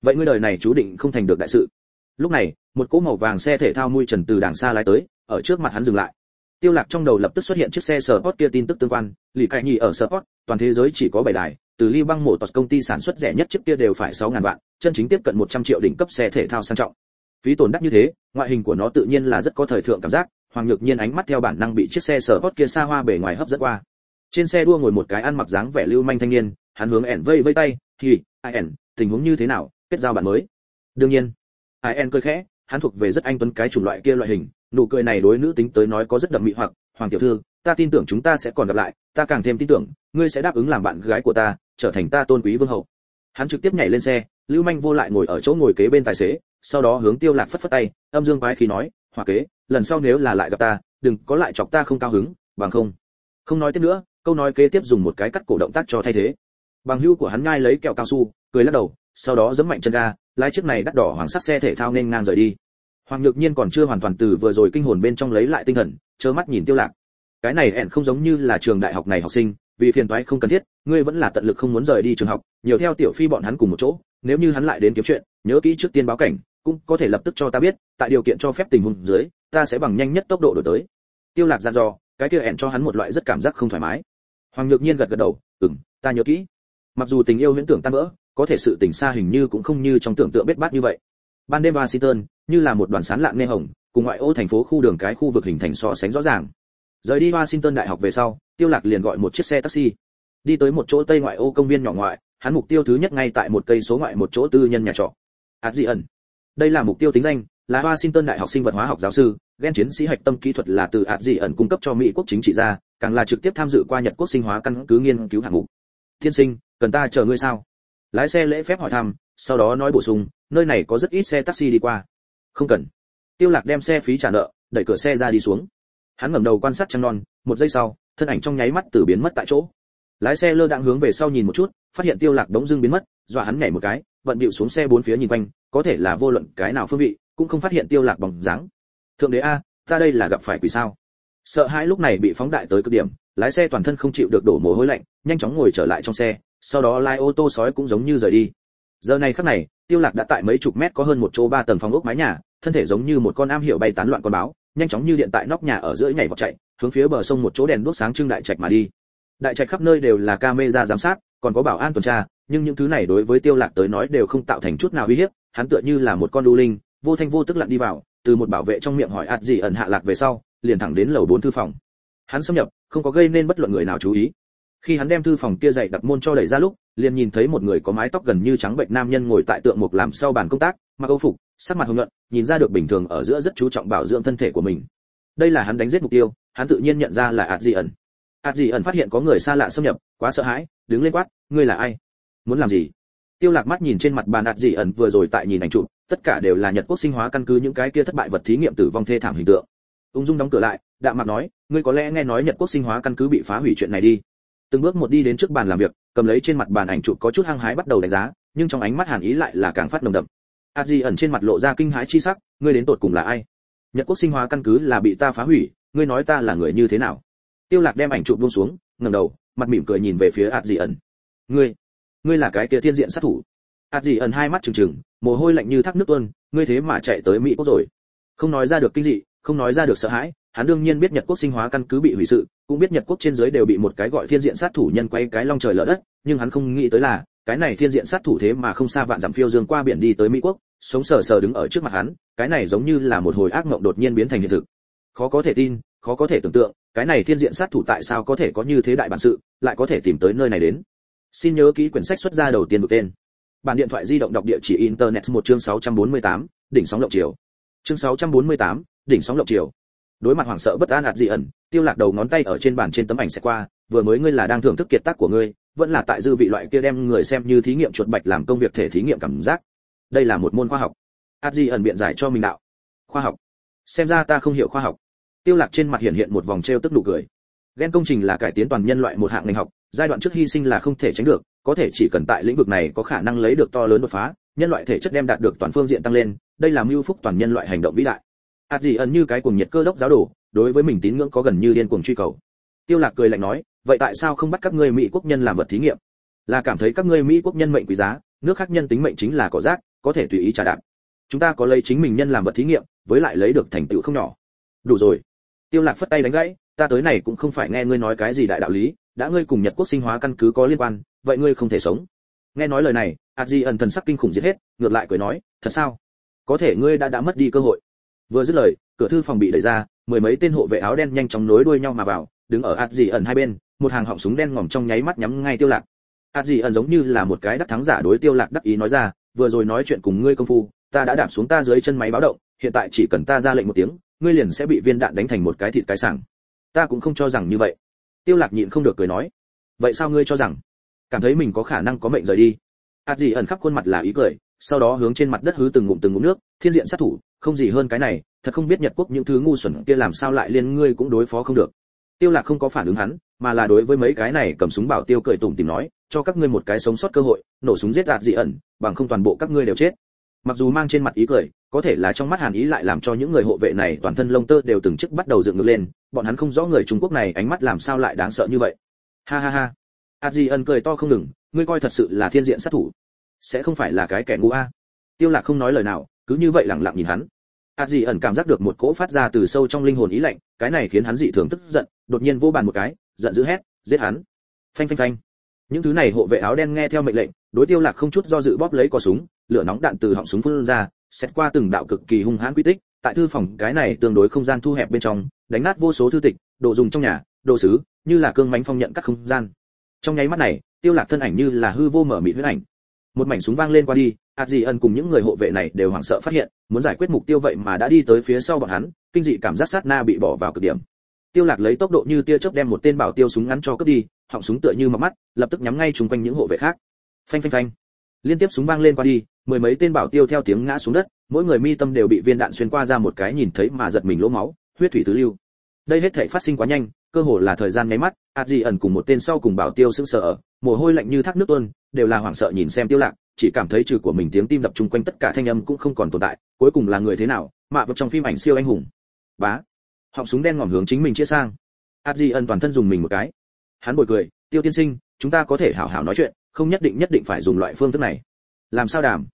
Vậy ngươi đời này chú định không thành được đại sự. Lúc này, một cỗ màu vàng xe thể thao mui trần từ đằng xa lái tới, ở trước mặt hắn dừng lại. Tiêu lạc trong đầu lập tức xuất hiện chiếc xe Sport kia tin tức tương quan, lì cạnh nhì ở Sport, toàn thế giới chỉ có bảy đài từ ly băng mổ tọt công ty sản xuất rẻ nhất chiếc kia đều phải 6.000 vạn, chân chính tiếp cận 100 triệu đỉnh cấp xe thể thao sang trọng. Phí tổn đắt như thế, ngoại hình của nó tự nhiên là rất có thời thượng cảm giác, hoàng nhược nhiên ánh mắt theo bản năng bị chiếc xe Sport kia xa hoa bề ngoài hấp dẫn qua. Trên xe đua ngồi một cái ăn mặc dáng vẻ lưu manh thanh niên, hắn hướng ẻn vây vây tay thì ai ẻn, tình huống như thế nào? Kết giao bạn mới. Đương nhiên. Ai ẻn cười khẽ, hắn thuộc về rất anh tuấn cái chủng loại kia loại hình, nụ cười này đối nữ tính tới nói có rất đậm mị hoặc, hoàng tiểu thư ta tin tưởng chúng ta sẽ còn gặp lại, ta càng thêm tin tưởng, ngươi sẽ đáp ứng làm bạn gái của ta, trở thành ta tôn quý vương hậu. Hắn trực tiếp nhảy lên xe, lưu manh vô lại ngồi ở chỗ ngồi kế bên tài xế, sau đó hướng tiêu lạc phất phất tay, âm dương quái khí nói, hòa kế, lần sau nếu là lại gặp ta, đừng có lại chọc ta không cao hứng, bằng không. Không nói tiếp nữa, câu nói kế tiếp dùng một cái cắt cổ động tác cho thay thế. Bằng hưu của hắn ngay lấy kẹo cao su, cười lắc đầu, sau đó giẫm mạnh chân ga, lái chiếc này đắt đỏ hoàng sắc xe thể thao nên ngang rời đi. Hoàng nhược nhiên còn chưa hoàn toàn từ vừa rồi kinh hồn bên trong lấy lại tinh thần chớ mắt nhìn tiêu lạc cái này ẹn không giống như là trường đại học này học sinh, vì phiền toái không cần thiết, ngươi vẫn là tận lực không muốn rời đi trường học, nhiều theo tiểu phi bọn hắn cùng một chỗ, nếu như hắn lại đến kiếm chuyện, nhớ kỹ trước tiên báo cảnh, cũng có thể lập tức cho ta biết, tại điều kiện cho phép tình huống dưới, ta sẽ bằng nhanh nhất tốc độ đổi tới. Tiêu lạc gian dò, cái kia ẹn cho hắn một loại rất cảm giác không thoải mái. Hoàng nhược nhiên gật gật đầu, ừm, ta nhớ kỹ. Mặc dù tình yêu huyễn tưởng tan vỡ, có thể sự tình xa hình như cũng không như trong tưởng tượng biết bát như vậy. Ban đêm washington, như là một đoàn sán lạng nghe hồng, cùng ngoại ô thành phố khu đường cái khu vực hình thành so sánh rõ ràng rời đi washington đại học về sau, tiêu lạc liền gọi một chiếc xe taxi. Đi tới một chỗ tây ngoại ô công viên nhỏ ngoại, hắn mục tiêu thứ nhất ngay tại một cây số ngoại một chỗ tư nhân nhà trọ. Ạt dị ẩn đây là mục tiêu tính danh, là washington đại học sinh vật hóa học giáo sư, gen chiến sĩ hạch tâm kỹ thuật là từ ạt dị ẩn cung cấp cho mỹ quốc chính trị gia càng là trực tiếp tham dự qua nhật quốc sinh hóa căn cứ nghiên cứu hạng mục. Thiên sinh, cần ta chờ ngươi sao? Lái xe lễ phép hỏi thăm, sau đó nói bổ sung, nơi này có rất ít xe taxi đi qua. Không cần. Tiêu lạc đem xe phí trả nợ, đẩy cửa xe ra đi xuống hắn ngẩng đầu quan sát trăng non, một giây sau, thân ảnh trong nháy mắt từ biến mất tại chỗ. Lái xe lơ đãng hướng về sau nhìn một chút, phát hiện tiêu lạc đống dưng biến mất, dọa hắn nhảy một cái, vận bịu xuống xe bốn phía nhìn quanh, có thể là vô luận cái nào phương vị, cũng không phát hiện tiêu lạc bóng dáng. Thượng đế a, ta đây là gặp phải quỷ sao? Sợ hãi lúc này bị phóng đại tới cực điểm, lái xe toàn thân không chịu được đổ mồ hôi lạnh, nhanh chóng ngồi trở lại trong xe, sau đó lái ô tô sói cũng giống như rời đi. Giờ này khắc này, tiêu lạc đã tại mấy chục mét có hơn một chỗ ba tầng phòng ốc mái nhà, thân thể giống như một con am hiểu bay tán loạn con báo nhanh chóng như điện tại nóc nhà ở giữa nhảy vọt chạy, hướng phía bờ sông một chỗ đèn đuốc sáng trưng đại trạch mà đi. Đại trạch khắp nơi đều là camera giám sát, còn có bảo an tuần tra, nhưng những thứ này đối với tiêu lạc tới nói đều không tạo thành chút nào uy hiếp, hắn tựa như là một con đu linh, vô thanh vô tức lặn đi vào, từ một bảo vệ trong miệng hỏi ạt gì ẩn hạ lạc về sau, liền thẳng đến lầu bốn thư phòng. Hắn xâm nhập, không có gây nên bất luận người nào chú ý. Khi hắn đem thư phòng kia dạy đặt môn cho đẩy ra lúc, liền nhìn thấy một người có mái tóc gần như trắng bệnh nam nhân ngồi tại tượng mục làm sau bàn công tác, mặc âu phục sắc mặt hồng nhuận, nhìn ra được bình thường ở giữa rất chú trọng bảo dưỡng thân thể của mình. Đây là hắn đánh giết mục tiêu, hắn tự nhiên nhận ra là ạt dị ẩn. Ạt dị ẩn phát hiện có người xa lạ xâm nhập, quá sợ hãi, đứng lên quát, ngươi là ai? Muốn làm gì? Tiêu lạc mắt nhìn trên mặt bàn ạt dị ẩn vừa rồi tại nhìn ảnh chụp, tất cả đều là nhật quốc sinh hóa căn cứ những cái kia thất bại vật thí nghiệm tử vong thê thảm hình tượng. Ung dung đóng cửa lại, đạm mặt nói, ngươi có lẽ nghe nói nhật quốc sinh hóa căn cứ bị phá hủy chuyện này đi. Từng bước một đi đến trước bàn làm việc, cầm lấy trên mặt bàn ảnh chụp có chút hăng hái bắt đầu đánh giá, nhưng trong ánh mắt hàn ý lại là càng phát nồng đậm a di ẩn trên mặt lộ ra kinh hãi chi sắc ngươi đến tột cùng là ai? Nhật quốc sinh hóa căn cứ là bị ta phá hủy ngươi nói ta là người như thế nào? Tiêu lạc đem ảnh chụp buông xuống ngẩng đầu mặt mỉm cười nhìn về phía a di ẩn. Ngươi ngươi là cái kia thiên diện sát thủ. A di ẩn hai mắt trừng trừng mồ hôi lạnh như thác nước tuôn ngươi thế mà chạy tới mỹ quốc rồi. Không nói ra được kinh dị không nói ra được sợ hãi hắn đương nhiên biết Nhật quốc sinh hóa căn cứ bị hủy sự, cũng biết Nhật quốc trên dưới đều bị một cái gọi thiên diện sát thủ nhân quay cái long trời lở đất, nhưng hắn không nghĩ tới là, cái này thiên diện sát thủ thế mà không xa vạn dặm phiêu dương qua biển đi tới Mỹ quốc, sống sờ sờ đứng ở trước mặt hắn, cái này giống như là một hồi ác mộng đột nhiên biến thành hiện thực. Khó có thể tin, khó có thể tưởng tượng, cái này thiên diện sát thủ tại sao có thể có như thế đại bản sự, lại có thể tìm tới nơi này đến. xin nhớ ký quyển sách xuất ra đầu tiên được tên bản điện thoại di động đọc địa chỉ internet một chương 648, đỉnh sóng lộng chiều chương 648, đỉnh sóng lộng chiều đối mặt hoảng sợ bất an ạt dị ẩn tiêu lạc đầu ngón tay ở trên bàn trên tấm ảnh sẽ qua vừa mới ngươi là đang thưởng thức kiệt tác của ngươi vẫn là tại dư vị loại kia đem người xem như thí nghiệm chuột bạch làm công việc thể thí nghiệm cảm giác. Đây là một môn khoa học. Adji ẩn biện giải cho mình đạo. Khoa học. Xem ra ta không hiểu khoa học. Tiêu lạc trên mặt hiện hiện một vòng treo tức nụ cười. Gen công trình là cải tiến toàn nhân loại một hạng ngành học, giai đoạn trước hy sinh là không thể tránh được, có thể chỉ cần tại lĩnh vực này có khả năng lấy được to lớn đột phá, nhân loại thể chất đem đạt được toàn phương diện tăng lên, đây là mưu phúc toàn nhân loại hành động vĩ đại. Ạt gì ẩn như cái cuồng nhiệt cơ đốc giáo đồ, đối với mình tín ngưỡng có gần như điên cuồng truy cầu tiêu lạc cười lạnh nói, vậy tại sao không bắt các ngươi mỹ quốc nhân làm vật thí nghiệm? Là cảm thấy các ngươi mỹ quốc nhân mệnh quý giá, nước khác nhân tính mệnh chính là cỏ rác, có thể tùy ý trả đạp. Chúng ta có lấy chính mình nhân làm vật thí nghiệm, với lại lấy được thành tựu không nhỏ. Đủ rồi. Tiêu lạc phất tay đánh gãy, ta tới này cũng không phải nghe ngươi nói cái gì đại đạo lý, đã ngươi cùng nhật quốc sinh hóa căn cứ có liên quan, vậy ngươi không thể sống. Nghe nói lời này adi ẩn thần sắc kinh khủng giết hết, ngược lại cười nói, thật sao? Có thể ngươi đã đã mất đi cơ hội. Vừa dứt lời, cửa thư phòng bị đẩy ra, mười mấy tên hộ vệ áo đen nhanh chóng nối đuôi nhau mà vào đứng ở adi ẩn hai bên, một hàng họng súng đen ngòm trong nháy mắt nhắm ngay tiêu lạc. Adi ẩn giống như là một cái đắc thắng giả đối tiêu lạc đắc ý nói ra, vừa rồi nói chuyện cùng ngươi công phu, ta đã đạp xuống ta dưới chân máy báo động, hiện tại chỉ cần ta ra lệnh một tiếng, ngươi liền sẽ bị viên đạn đánh thành một cái thịt cái sảng. Ta cũng không cho rằng như vậy. Tiêu lạc nhịn không được cười nói. Vậy sao ngươi cho rằng? Cảm thấy mình có khả năng có mệnh rời đi. Ạt dị ẩn khắp khuôn mặt là ý cười, sau đó hướng trên mặt đất hứ từng ngụm từng ngụm nước, thiên diện sát thủ, không gì hơn cái này, thật không biết nhật quốc những thứ ngu xuẩn kia làm sao lại liên ngươi cũng đối phó không được tiêu lạc không có phản ứng hắn, mà là đối với mấy cái này cầm súng bảo tiêu cười tủm tỉm nói, cho các ngươi một cái sống sót cơ hội, nổ súng giết đạt dị ẩn, bằng không toàn bộ các ngươi đều chết. Mặc dù mang trên mặt ý cười, có thể là trong mắt hàn ý lại làm cho những người hộ vệ này toàn thân lông tơ đều từng chức bắt đầu dựng ngược lên, bọn hắn không rõ người trung quốc này ánh mắt làm sao lại đáng sợ như vậy. Ha ha ha. Adji ân cười to không ngừng, ngươi coi thật sự là thiên diện sát thủ. Sẽ không phải là cái kẻ ngu a. Tiêu lạc không nói lời nào, cứ như vậy lặng lặng nhìn hắn adji ẩn cảm giác được một cỗ phát ra từ sâu trong linh hồn ý lạnh, cái này khiến hắn dị thường tức giận, đột nhiên vô bàn một cái, giận dữ hét, giết hắn. Phanh phanh phanh. Những thứ này hộ vệ áo đen nghe theo mệnh lệnh, đối tiêu lạc không chút do dự bóp lấy cò súng, lửa nóng đạn từ họng súng phun ra, xét qua từng đạo cực kỳ hung hãn quy tích, tại thư phòng cái này tương đối không gian thu hẹp bên trong, đánh nát vô số thư tịch, đồ dùng trong nhà, đồ sứ, như là cương mánh phong nhận các không gian. Trong nháy mắt này, tiêu lạc thân ảnh như là hư vô mở mịt huyết ảnh một mảnh súng vang lên qua đi ạt dị ân cùng những người hộ vệ này đều hoảng sợ phát hiện, muốn giải quyết mục tiêu vậy mà đã đi tới phía sau bọn hắn, kinh dị cảm giác sát na bị bỏ vào cực điểm. Tiêu lạc lấy tốc độ như tia chớp đem một tên bảo tiêu súng ngắn cho cướp đi, họng súng tựa như mở mắt, lập tức nhắm ngay chung quanh những hộ vệ khác. Phanh phanh phanh. Liên tiếp súng vang lên qua đi, mười mấy tên bảo tiêu theo tiếng ngã xuống đất, mỗi người mi tâm đều bị viên đạn xuyên qua ra một cái nhìn thấy mà giật mình lỗ máu, huyết thủy tứ lưu. Đây hết thảy phát sinh quá nhanh cơ hồ là thời gian nháy mắt ạt gì ẩn cùng một tên sau cùng bảo tiêu sững sờ mồ hôi lạnh như thác nước tuôn, đều là hoảng sợ nhìn xem tiêu lạc, chỉ cảm thấy trừ của mình tiếng tim đập chung quanh tất cả thanh âm cũng không còn tồn tại, cuối cùng là người thế nào, mạ vào trong phim ảnh siêu anh hùng. Bá. Họng súng đen ngòm hướng chính mình chia sang. Ạt gì ẩn toàn thân dùng mình một cái. Hắn bồi cười, tiêu tiên sinh, chúng ta có thể hảo hảo nói chuyện, không nhất định nhất định phải dùng loại phương thức này. Làm sao đảm?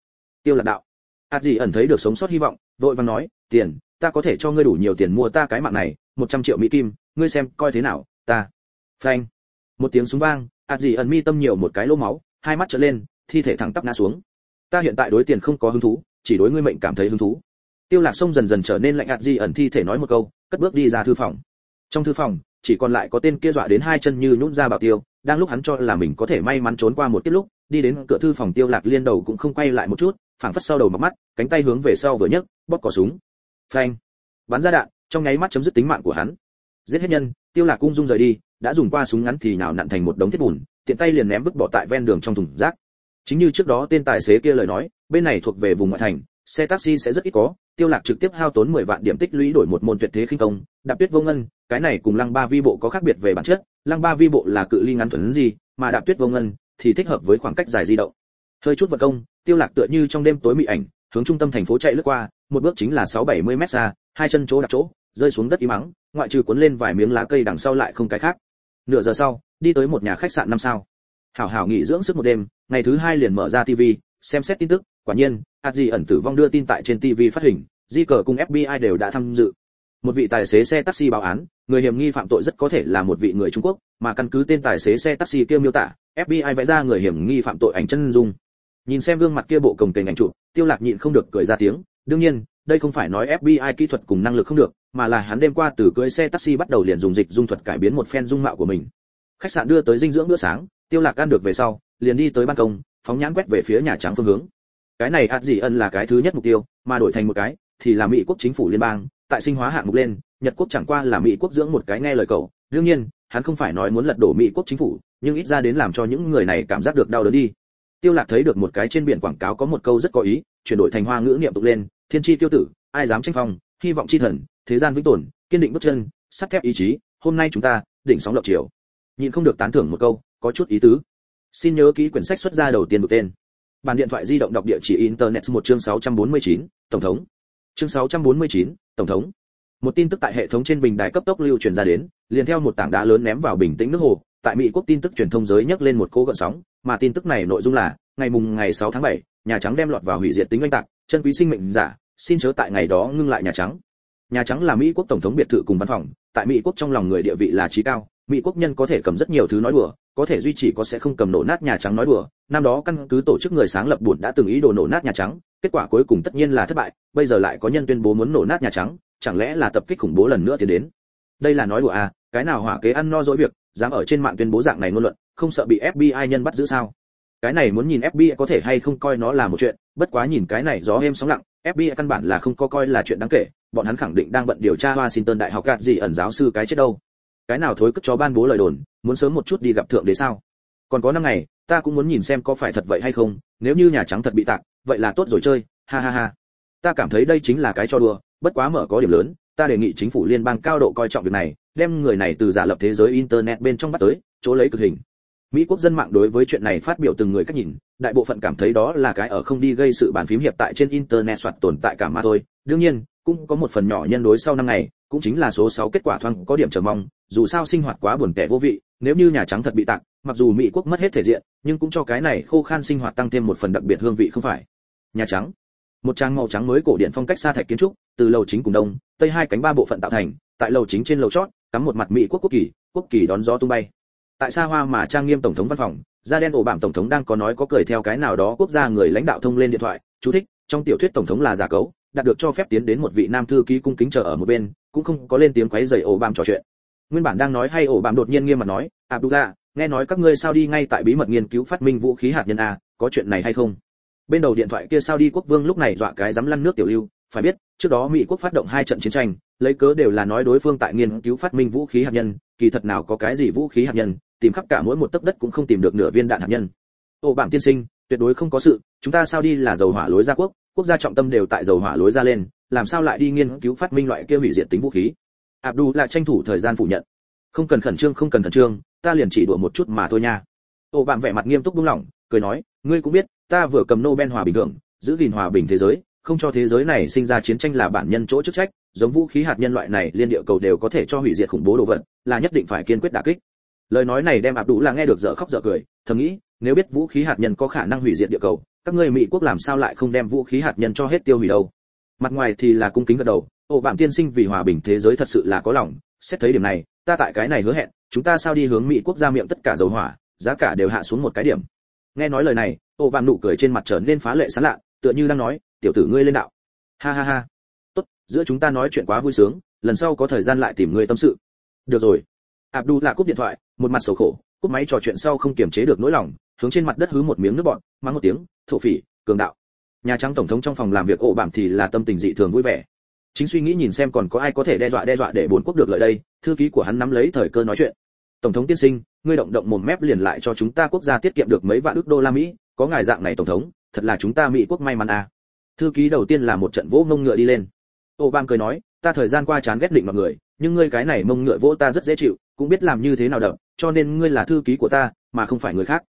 tiêu lạc đạo. Ạt gì ẩn thấy được sống sót hy vọng, vội vàng nói, tiền ta có thể cho ngươi đủ nhiều tiền mua ta cái mạng này, một trăm triệu mỹ kim, ngươi xem coi thế nào, ta. Phanh. Một tiếng súng vang ạt gì ẩn mi tâm nhiều một cái lỗ máu, hai mắt trở lên, thi thể thẳng tắp ngã xuống. Ta hiện tại đối tiền không có hứng thú, chỉ đối ngươi mệnh cảm thấy hứng thú. Tiêu lạc sông dần dần trở nên lạnh ạt gì ẩn thi thể nói một câu, cất bước đi ra thư phòng. Trong thư phòng, chỉ còn lại có tên kia dọa đến hai chân như nhũn ra bảo tiêu, đang lúc hắn cho là mình có thể may mắn trốn qua một tiết lúc, đi đến cửa thư phòng tiêu lạc liên đầu cũng không quay lại một chút, phảng phất sau đầu mặc mắt, cánh tay hướng về sau vừa nhấc, bóp cò súng phanh. Bắn ra đạn, trong nháy mắt chấm dứt tính mạng của hắn. Giết hết nhân, tiêu lạc cung dung rời đi, đã dùng qua súng ngắn thì nào nặn thành một đống thiết bùn, tiện tay liền ném vứt bỏ tại ven đường trong thùng rác. Chính như trước đó tên tài xế kia lời nói, bên này thuộc về vùng ngoại thành, xe taxi sẽ rất ít có, tiêu lạc trực tiếp hao tốn 10 vạn điểm tích lũy đổi một môn tuyệt thế khinh công, đạp tuyết vô ngân, cái này cùng lăng ba vi bộ có khác biệt về bản chất, lăng ba vi bộ là cự ly ngắn thuần gì, mà đạp tuyết vô ngân thì thích hợp với khoảng cách dài di động. Hơi chút vật công, tiêu lạc tựa như trong đêm tối mị ảnh, hướng trung tâm thành phố chạy lướt qua một bước chính là sáu bảy mươi mét xa, hai chân chỗ đặt chỗ, rơi xuống đất y mắng, ngoại trừ cuốn lên vài miếng lá cây đằng sau lại không cái khác. Nửa giờ sau, đi tới một nhà khách sạn năm sao. Hảo hảo nghỉ dưỡng sức một đêm, ngày thứ hai liền mở ra tv xem xét tin tức, quả nhiên, hạt gì ẩn tử vong đưa tin tại trên tv phát hình, di cờ cùng fbi đều đã tham dự. Một vị tài xế xe taxi báo án, người hiểm nghi phạm tội rất có thể là một vị người trung quốc, mà căn cứ tên tài xế xe taxi kia miêu tả fbi vẽ ra người hiểm nghi phạm tội ảnh chân dung. Nhìn xem gương mặt kia bộ cồng kềnh ảnh chụp, tiêu lạc nhịn không được cười ra tiếng đương nhiên, đây không phải nói fbi kỹ thuật cùng năng lực không được, mà là hắn đêm qua từ cưới xe taxi bắt đầu liền dùng dịch dung thuật cải biến một phen dung mạo của mình. Khách sạn đưa tới dinh dưỡng bữa sáng, tiêu lạc ăn được về sau, liền đi tới ban công, phóng nhãn quét về phía nhà trắng phương hướng. Cái này ạt dị ân là cái thứ nhất mục tiêu, mà đổi thành một cái, thì là mỹ quốc chính phủ liên bang, tại sinh hóa hạng mục lên, nhật quốc chẳng qua là mỹ quốc dưỡng một cái nghe lời cậu. Đương nhiên, hắn không phải nói muốn lật đổ mỹ quốc chính phủ, nhưng ít ra đến làm cho những người này cảm giác được đau đớn đi. Tiêu lạc thấy được một cái trên biển quảng cáo có một câu rất có ý chuyển đổi thành hoa ngữ niệm tục lên thiên chi tiêu tử ai dám tranh phong hy vọng chi thần thế gian vĩnh tồn kiên định bước chân sắt thép ý chí hôm nay chúng ta đỉnh sóng lập chiều nhìn không được tán thưởng một câu có chút ý tứ. Xin nhớ ký quyển sách xuất ra đầu tiên một tên. Bàn điện thoại di động đọc địa chỉ internet một chương 649, tổng thống. Chương 649, tổng thống. Một tin tức tại hệ thống trên bình đài cấp tốc lưu truyền ra đến liền theo một tảng đá lớn ném vào bình tĩnh nước hồ tại mỹ quốc tin tức truyền thông giới nhấc lên một cô gợn sóng mà tin tức này nội dung là ngày mùng ngày 6 tháng 7, nhà trắng đem lọt vào hủy diệt tính oanh tạc, chân quý sinh mệnh giả, xin chớ tại ngày đó ngưng lại nhà trắng. Nhà trắng là mỹ quốc tổng thống biệt thự cùng văn phòng, tại mỹ quốc trong lòng người địa vị là trí cao, mỹ quốc nhân có thể cầm rất nhiều thứ nói đùa, có thể duy trì có sẽ không cầm nổ nát nhà trắng nói đùa. Năm đó căn cứ tổ chức người sáng lập buồn đã từng ý đồ nổ nát nhà trắng, kết quả cuối cùng tất nhiên là thất bại, bây giờ lại có nhân tuyên bố muốn nổ nát nhà trắng, chẳng lẽ là tập kích khủng bố lần nữa tiến đến? Đây là nói đùa à cái nào hỏa kế ăn no dỗi việc, dám ở trên mạng tuyên bố dạng này ngôn luận, không sợ bị FBI nhân bắt giữ sao? Cái này muốn nhìn FBI có thể hay không coi nó là một chuyện, bất quá nhìn cái này gió êm sóng lặng FBI căn bản là không có coi là chuyện đáng kể, bọn hắn khẳng định đang bận điều tra Washington đại học gạt gì ẩn giáo sư cái chết đâu. Cái nào thối cất chó ban bố lời đồn, muốn sớm một chút đi gặp thượng đế sao? Còn có năm ngày, ta cũng muốn nhìn xem có phải thật vậy hay không, nếu như nhà trắng thật bị tạc, vậy là tốt rồi chơi, ha ha ha. Ta cảm thấy đây chính là cái cho đùa, bất quá mở có điểm lớn, ta đề nghị chính phủ liên bang cao độ coi trọng việc này, đem người này từ giả lập thế giới internet bên trong bắt tới, chỗ lấy cực hình mỹ quốc dân mạng đối với chuyện này phát biểu từng người cách nhìn đại bộ phận cảm thấy đó là cái ở không đi gây sự bàn phím hiệp tại trên internet soạt tồn tại cả mà thôi. Đương nhiên cũng có một phần nhỏ nhân đối sau năm ngày cũng chính là số 6 kết quả thoáng có điểm chờ mong dù sao sinh hoạt quá buồn tẻ vô vị nếu như nhà trắng thật bị tặng, mặc dù mỹ quốc mất hết thể diện nhưng cũng cho cái này khô khan sinh hoạt tăng thêm một phần đặc biệt hương vị không phải. Nhà trắng một trang màu trắng mới cổ điển phong cách xa thạch kiến trúc từ lầu chính cùng đông tây hai cánh ba bộ phận tạo thành tại lầu chính trên lầu chót cắm một mặt mỹ quốc quốc kỳ quốc kỳ đón gió tung bay tại xa hoa mà trang nghiêm tổng thống văn phòng, da đen ổ bảng tổng thống đang có nói có cười theo cái nào đó quốc gia người lãnh đạo thông lên điện thoại, chú thích, trong tiểu thuyết tổng thống là giả cấu, đạt được cho phép tiến đến một vị nam thư ký cung kính chờ ở một bên, cũng không có lên tiếng quấy rầy ổ bảng trò chuyện. Nguyên bản đang nói hay ổ bảng đột nhiên nghiêm mặt nói, abdullah, nghe nói các ngươi sao đi ngay tại bí mật nghiên cứu phát minh vũ khí hạt nhân a, có chuyện này hay không? Bên đầu điện thoại kia sao đi quốc vương lúc này dọa cái dám lăn nước tiểu lưu, phải biết, trước đó mỹ quốc phát động hai trận chiến tranh, lấy cớ đều là nói đối phương tại nghiên cứu phát minh vũ khí hạt nhân kỳ thật nào có cái gì vũ khí hạt nhân, tìm khắp cả mỗi một tấc đất cũng không tìm được nửa viên đạn hạt nhân. Ô, bảng tiên sinh, tuyệt đối không có sự, chúng ta sao đi là dầu hỏa lối ra quốc quốc gia trọng tâm đều tại dầu hỏa lối ra lên, làm sao lại đi nghiên cứu phát minh loại kia hủy diệt tính vũ khí? Abdu lại tranh thủ thời gian phủ nhận. Không cần khẩn trương, không cần khẩn trương, ta liền chỉ đùa một chút mà thôi nha. Ô bạn vẻ mặt nghiêm túc buông lỏng, cười nói, ngươi cũng biết, ta vừa cầm nobel hòa bình thường giữ gìn hòa bình thế giới, không cho thế giới này sinh ra chiến tranh là bản nhân chỗ chức trách giống vũ khí hạt nhân loại này liên địa cầu đều có thể cho hủy diệt khủng bố đồ vật, là nhất định phải kiên quyết đả kích. Lời nói này đem ạp đủ là nghe được dở khóc dở cười, thầm nghĩ, nếu biết vũ khí hạt nhân có khả năng hủy diệt địa cầu, các ngươi mỹ quốc làm sao lại không đem vũ khí hạt nhân cho hết tiêu hủy đâu? Mặt ngoài thì là cung kính gật đầu ồ bạn tiên sinh vì hòa bình thế giới thật sự là có lòng, xét thấy điểm này, ta tại cái này hứa hẹn, chúng ta sao đi hướng mỹ quốc ra miệng tất cả dầu hỏa, giá cả đều hạ xuống một cái điểm. Nghe nói lời này ồ bạn nụ cười trên mặt trở nên phá lệ sán lạ, tựa như đang nói, tiểu tử ngươi lên đạo. Ha ha ha giữa chúng ta nói chuyện quá vui sướng, lần sau có thời gian lại tìm người tâm sự. Được rồi. Abdu là cúp điện thoại, một mặt sầu khổ, cúp máy trò chuyện sau không kiềm chế được nỗi lòng, hướng trên mặt đất hứ một miếng nước bọt mang một tiếng, thổ phỉ, cường đạo. Nhà trắng tổng thống trong phòng làm việc ổ bảm thì là tâm tình dị thường vui vẻ. Chính suy nghĩ nhìn xem còn có ai có thể đe dọa đe dọa để bốn quốc được lợi đây, thư ký của hắn nắm lấy thời cơ nói chuyện. Tổng thống tiên sinh, ngươi động động mồm mép liền lại cho chúng ta quốc gia tiết kiệm được mấy vạn ước đô la mỹ, có ngài dạng này tổng thống, thật là chúng ta mỹ quốc may mắn à. Thư ký đầu tiên là một trận vỗ ngông ngựa đi lên ô bam cười nói, ta thời gian qua chán ghét định mọi người, nhưng ngươi cái này mông ngựa vỗ ta rất dễ chịu, cũng biết làm như thế nào đậm cho nên ngươi là thư ký của ta, mà không phải người khác.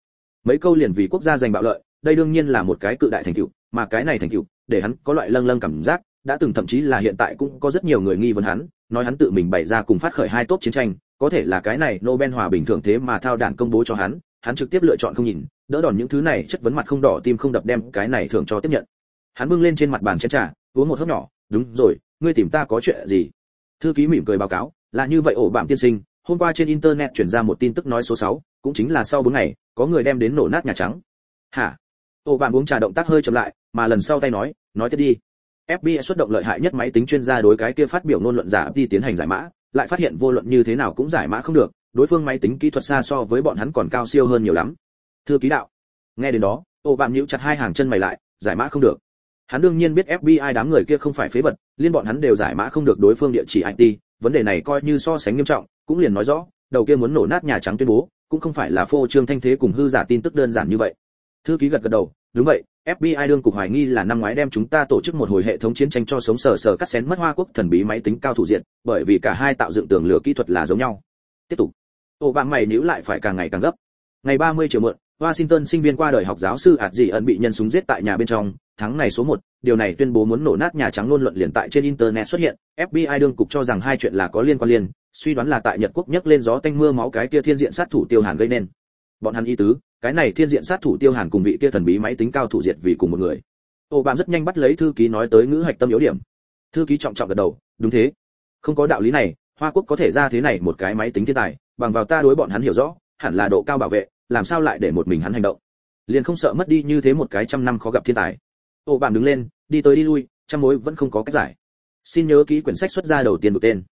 Mấy câu liền vì quốc gia giành bạo lợi, đây đương nhiên là một cái cự đại thành tựu, mà cái này thành tựu, để hắn có loại lâng lâng cảm giác, đã từng thậm chí là hiện tại cũng có rất nhiều người nghi vấn hắn, nói hắn tự mình bày ra cùng phát khởi hai tốt chiến tranh, có thể là cái này nobel hòa bình thường thế mà thao đảng công bố cho hắn hắn trực tiếp lựa chọn không nhìn, đỡ đòn những thứ này, chất vấn mặt không đỏ, tim không đập đem cái này thường cho tiếp nhận. Hắn bưng lên trên mặt bàn chén trà, uống một hớp nhỏ đúng rồi ngươi tìm ta có chuyện gì? Thư ký mỉm cười báo cáo là như vậy ổ bạm tiên sinh hôm qua trên internet chuyển ra một tin tức nói số 6, cũng chính là sau 4 ngày có người đem đến nổ nát nhà trắng. Hả? Ổ bạm uống trà động tác hơi chậm lại mà lần sau tay nói nói tiếp đi. FBI xuất động lợi hại nhất máy tính chuyên gia đối cái kia phát biểu ngôn luận giả đi tiến hành giải mã lại phát hiện vô luận như thế nào cũng giải mã không được đối phương máy tính kỹ thuật xa so với bọn hắn còn cao siêu hơn nhiều lắm. Thư ký đạo nghe đến đó ô bạn nhíu chặt hai hàng chân mày lại giải mã không được hắn đương nhiên biết FBI đám người kia không phải phế vật liên bọn hắn đều giải mã không được đối phương địa chỉ IT vấn đề này coi như so sánh nghiêm trọng cũng liền nói rõ đầu kia muốn nổ nát nhà trắng tuyên bố cũng không phải là phô trương thanh thế cùng hư giả tin tức đơn giản như vậy thư ký gật gật đầu đúng vậy FBI đương cục hoài nghi là năm ngoái đem chúng ta tổ chức một hồi hệ thống chiến tranh cho sống sờ sờ cắt xén mất Hoa Quốc thần bí máy tính cao thủ diện, bởi vì cả hai tạo dựng tường lửa kỹ thuật là giống nhau. Tiếp tục. Ô bạn mày níu lại phải càng ngày càng gấp. Ngày 30 chiều muộn, Washington sinh viên qua đời học giáo sư ạt gì ẩn bị nhân súng giết tại nhà bên trong, tháng này số 1, điều này tuyên bố muốn nổ nát nhà trắng luôn luận liền tại trên internet xuất hiện, FBI đương cục cho rằng hai chuyện là có liên quan liên, suy đoán là tại Nhật quốc nhấc lên gió tanh mưa máu cái kia thiên diện sát thủ tiêu hàn gây nên. Bọn hắn ý tứ, cái này thiên diện sát thủ tiêu hàn cùng vị kia thần bí máy tính cao thủ diệt vì cùng một người. Ô bạn rất nhanh bắt lấy thư ký nói tới ngữ hạch tâm yếu điểm. Thư ký trọng trọng gật đầu, đúng thế. Không có đạo lý này, Hoa quốc có thể ra thế này một cái máy tính thiên tài, bằng vào ta đối bọn hắn hiểu rõ, hẳn là độ cao bảo vệ, làm sao lại để một mình hắn hành động? Liền không sợ mất đi như thế một cái trăm năm khó gặp thiên tài. Ô bạn đứng lên đi tới đi lui trăm mối vẫn không có cách giải. Xin nhớ ký quyển sách xuất ra đầu tiên một tên.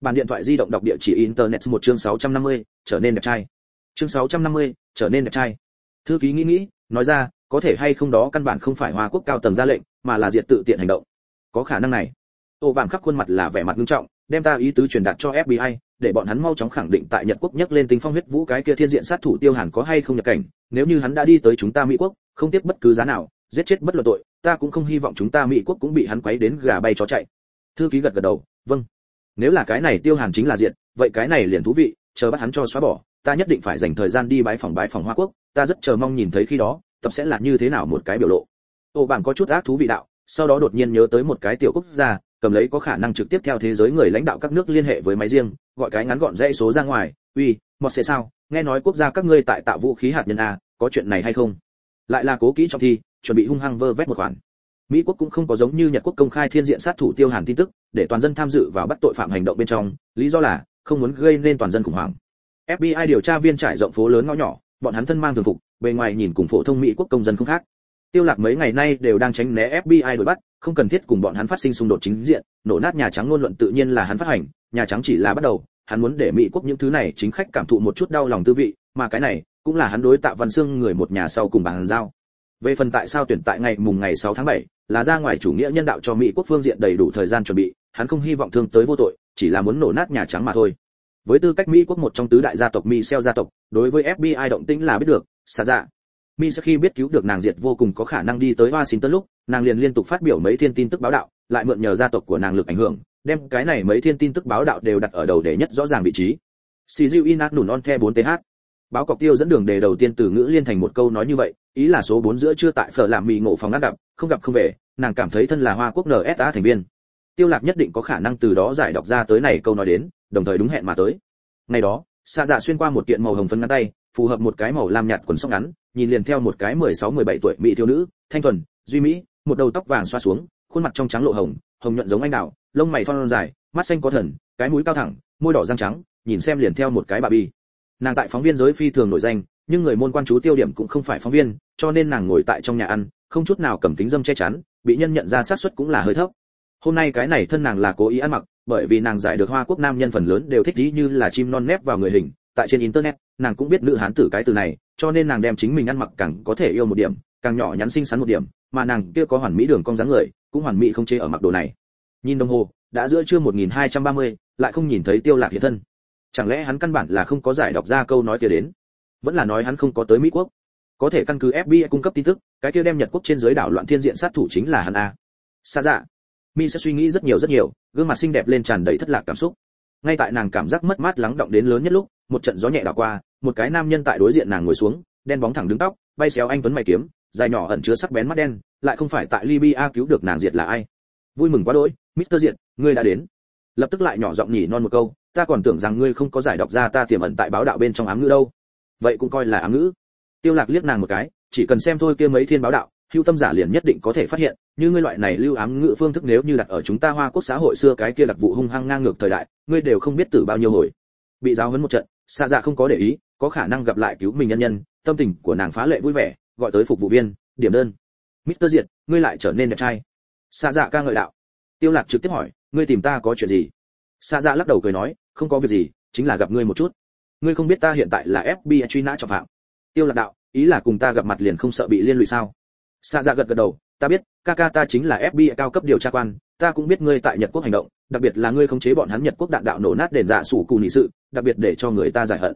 Bàn điện thoại di động đọc địa chỉ internet một chương 650, trở nên đẹp trai. Chương 650, trở nên đẹp trai. Thư ký nghĩ nghĩ nói ra có thể hay không đó căn bản không phải hoa quốc cao tầng ra lệnh mà là diệt tự tiện hành động. Có khả năng này. Ô bạn khắp khuôn mặt là vẻ mặt nghiêm trọng đem ta ý tứ truyền đạt cho FBI, để bọn hắn mau chóng khẳng định tại Nhật quốc nhấc lên tinh phong huyết vũ cái kia thiên diện sát thủ Tiêu Hàn có hay không nhập cảnh, nếu như hắn đã đi tới chúng ta Mỹ quốc, không tiếp bất cứ giá nào, giết chết bất luận tội, ta cũng không hy vọng chúng ta Mỹ quốc cũng bị hắn quấy đến gà bay chó chạy. Thư ký gật gật đầu, vâng. Nếu là cái này Tiêu Hàn chính là diện, vậy cái này liền thú vị, chờ bắt hắn cho xóa bỏ, ta nhất định phải dành thời gian đi bái phòng bái phòng Hoa quốc, ta rất chờ mong nhìn thấy khi đó, tập sẽ là như thế nào một cái biểu lộ. Ô bạn có chút ác thú vị đạo, sau đó đột nhiên nhớ tới một cái tiểu quốc gia, cầm lấy có khả năng trực tiếp theo thế giới người lãnh đạo các nước liên hệ với máy riêng gọi cái ngắn gọn dãy số ra ngoài. Uy, mọt sẽ sao? Nghe nói quốc gia các ngươi tại tạo vũ khí hạt nhân a, có chuyện này hay không? Lại là cố kỹ trong thi, chuẩn bị hung hăng vơ vét một khoản. Mỹ quốc cũng không có giống như nhật quốc công khai thiên diện sát thủ tiêu hàn tin tức, để toàn dân tham dự vào bắt tội phạm hành động bên trong. Lý do là, không muốn gây nên toàn dân khủng hoảng. Fbi điều tra viên trải rộng phố lớn ngõ nhỏ, bọn hắn thân mang thường phục, bề ngoài nhìn cùng phổ thông mỹ quốc công dân không khác. Tiêu lạc mấy ngày nay đều đang tránh né fbi đuổi bắt, không cần thiết cùng bọn hắn phát sinh xung đột chính diện, nổ nát nhà trắng ngôn luận tự nhiên là hắn phát hành nhà trắng chỉ là bắt đầu hắn muốn để mỹ quốc những thứ này chính khách cảm thụ một chút đau lòng tư vị mà cái này cũng là hắn đối tạ văn xương người một nhà sau cùng bàn giao. Về phần tại sao tuyển tại ngày mùng ngày 6 tháng 7, là ra ngoài chủ nghĩa nhân đạo cho mỹ quốc phương diện đầy đủ thời gian chuẩn bị hắn không hy vọng thương tới vô tội chỉ là muốn nổ nát nhà trắng mà thôi. Với tư cách mỹ quốc một trong tứ đại gia tộc Mi xeo gia tộc đối với fbi động tĩnh là biết được xa dạ. Mi sau khi biết cứu được nàng diệt vô cùng có khả năng đi tới Washington lúc, nàng liền liên tục phát biểu mấy thiên tin tức báo đạo, lại mượn nhờ gia tộc của nàng lực ảnh hưởng, đem cái này mấy thiên tin tức báo đạo đều đặt ở đầu để nhất rõ ràng vị trí. Sijiu Inat nùn on the 4th. Báo cọc tiêu dẫn đường đề đầu tiên từ ngữ liên thành một câu nói như vậy, ý là số 4 giữa chưa tại phở làm mì ngộ phòng ngắt gặp, không gặp không về, nàng cảm thấy thân là Hoa Quốc NSA thành viên. Tiêu Lạc nhất định có khả năng từ đó giải đọc ra tới này câu nói đến, đồng thời đúng hẹn mà tới. Ngày đó, xa Dạ xuyên qua một kiện màu hồng phấn ngắn tay, phù hợp một cái màu lam nhạt quần sóc ngắn, nhìn liền theo một cái 16-17 tuổi mỹ thiếu nữ, thanh thuần, duy mỹ, một đầu tóc vàng xoa xuống, khuôn mặt trong trắng lộ hồng, hồng nhuận giống anh đào, lông mày thon dài, mắt xanh có thần, cái mũi cao thẳng, môi đỏ răng trắng, nhìn xem liền theo một cái bà bi. Nàng tại phóng viên giới phi thường nổi danh, nhưng người môn quan chú tiêu điểm cũng không phải phóng viên, cho nên nàng ngồi tại trong nhà ăn, không chút nào cầm kính dâm che chắn, bị nhân nhận ra xác suất cũng là hơi thấp. Hôm nay cái này thân nàng là cố ý ăn mặc, bởi vì nàng giải được Hoa Quốc nam nhân phần lớn đều thích ý như là chim non nép vào người hình, tại trên internet nàng cũng biết nữ hán tử cái từ này cho nên nàng đem chính mình ăn mặc càng có thể yêu một điểm càng nhỏ nhắn xinh xắn một điểm mà nàng kia có hoàn mỹ đường cong dáng người cũng hoàn mỹ không chế ở mặc đồ này nhìn đồng hồ đã giữa trưa 1230, lại không nhìn thấy tiêu lạc hiện thân. Chẳng lẽ hắn căn bản là không có giải đọc ra câu nói kia đến? Vẫn là nói hắn không có tới mỹ quốc. Có thể căn cứ FBI cung cấp tin tức cái kia đem nhật quốc trên giới đảo loạn thiên diện sát thủ chính là hắn a. Xa dạ. Mi sẽ suy nghĩ rất nhiều rất nhiều gương mặt xinh đẹp lên tràn đầy thất lạc cảm xúc. Ngay tại nàng cảm giác mất mát lắng động đến lớn nhất lúc một trận gió nhẹ đảo qua một cái nam nhân tại đối diện nàng ngồi xuống đen bóng thẳng đứng tóc bay xéo anh tuấn mày kiếm dài nhỏ ẩn chứa sắc bén mắt đen lại không phải tại libya cứu được nàng diệt là ai. Vui mừng quá đỗi mister diện ngươi đã đến lập tức lại nhỏ giọng nhỉ non một câu ta còn tưởng rằng ngươi không có giải đọc ra ta tiềm ẩn tại báo đạo bên trong ám ngữ đâu vậy cũng coi là ám ngữ tiêu lạc liếc nàng một cái chỉ cần xem thôi kia mấy thiên báo đạo hưu tâm giả liền nhất định có thể phát hiện như ngươi loại này lưu ám ngữ phương thức nếu như đặt ở chúng ta hoa quốc xã hội xưa cái kia đặc vụ hung hăng ngang ngược thời đại ngươi đều không biết tử bao nhiêu hồi bị giáo huấn một trận xa dạ không có để ý có khả năng gặp lại cứu mình nhân nhân tâm tình của nàng phá lệ vui vẻ gọi tới phục vụ viên điểm đơn Mr. Diệt, ngươi lại trở nên đẹp trai. xa Dạ ca ngợi đạo. Tiêu Lạc trực tiếp hỏi, ngươi tìm ta có chuyện gì? Sa Dạ lắc đầu cười nói, không có việc gì, chính là gặp ngươi một chút. Ngươi không biết ta hiện tại là FBI truy nã trọng phạm. Tiêu Lạc đạo, ý là cùng ta gặp mặt liền không sợ bị liên lụy sao xa dạ gật gật đầu ta biết ca ca ta chính là fbi cao cấp điều tra quan ta cũng biết ngươi tại nhật quốc hành động đặc biệt là ngươi khống chế bọn hắn nhật quốc đạn đạo nổ nát đền dạ sủ cù nị sự đặc biệt để cho người ta giải hận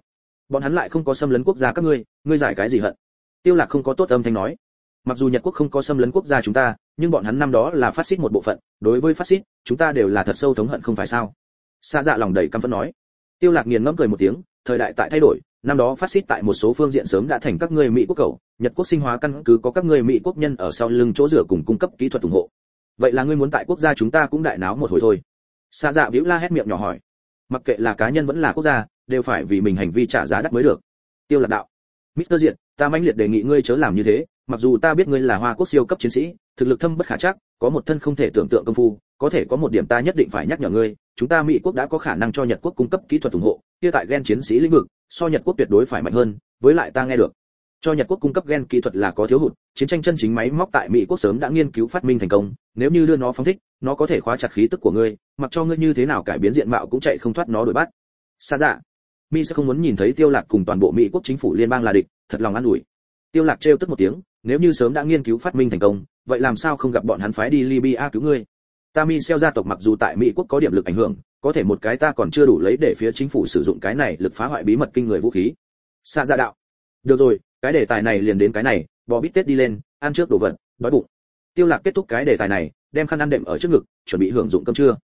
bọn hắn lại không có xâm lấn quốc gia các ngươi ngươi giải cái gì hận tiêu lạc không có tốt âm thanh nói mặc dù nhật quốc không có xâm lấn quốc gia chúng ta nhưng bọn hắn năm đó là phát xít một bộ phận đối với phát xít chúng ta đều là thật sâu thống hận không phải sao? Xa dạ lòng đầy căm phẫn nói. Tiêu lạc nghiền ngẫm cười một tiếng thời đại tại thay đổi năm đó phát xít tại một số phương diện sớm đã thành các ngươi mỹ quốc cầu nhật quốc sinh hóa căn cứ có các ngươi mỹ quốc nhân ở sau lưng chỗ rửa cùng cung cấp kỹ thuật ủng hộ. Vậy là ngươi muốn tại quốc gia chúng ta cũng đại náo một hồi thôi. Xa dạ vĩu la hét miệng nhỏ hỏi. Mặc kệ là cá nhân vẫn là quốc gia đều phải vì mình hành vi trả giá đắt mới được. Tiêu lạc đạo. Mister Diệt, ta mãnh liệt đề nghị ngươi chớ làm như thế, mặc dù ta biết ngươi là Hoa Quốc siêu cấp chiến sĩ, thực lực thâm bất khả chắc, có một thân không thể tưởng tượng công phu, có thể có một điểm ta nhất định phải nhắc nhở ngươi, chúng ta Mỹ quốc đã có khả năng cho Nhật quốc cung cấp kỹ thuật ủng hộ, kia tại gen chiến sĩ lĩnh vực, so Nhật quốc tuyệt đối phải mạnh hơn, với lại ta nghe được, cho Nhật quốc cung cấp gen kỹ thuật là có thiếu hụt, chiến tranh chân chính máy móc tại Mỹ quốc sớm đã nghiên cứu phát minh thành công, nếu như đưa nó phóng thích, nó có thể khóa chặt khí tức của ngươi, mặc cho ngươi như thế nào cải biến diện mạo cũng chạy không thoát nó đuổi bắt. xa dạ, Mi sẽ không muốn nhìn thấy Tiêu Lạc cùng toàn bộ Mỹ quốc chính phủ liên bang là địch, thật lòng an ủi. Tiêu Lạc trêu tức một tiếng, nếu như sớm đã nghiên cứu phát minh thành công, vậy làm sao không gặp bọn hắn phái đi Libya cứu ngươi? Ta Mi xeo gia tộc mặc dù tại Mỹ quốc có điểm lực ảnh hưởng, có thể một cái ta còn chưa đủ lấy để phía chính phủ sử dụng cái này lực phá hoại bí mật kinh người vũ khí. Sa dạ đạo. Được rồi, cái đề tài này liền đến cái này, bò bít tết đi lên, ăn trước đồ vật, đói bụng. Tiêu Lạc kết thúc cái đề tài này, đem khăn ăn đệm ở trước ngực, chuẩn bị hưởng dụng cơm trưa.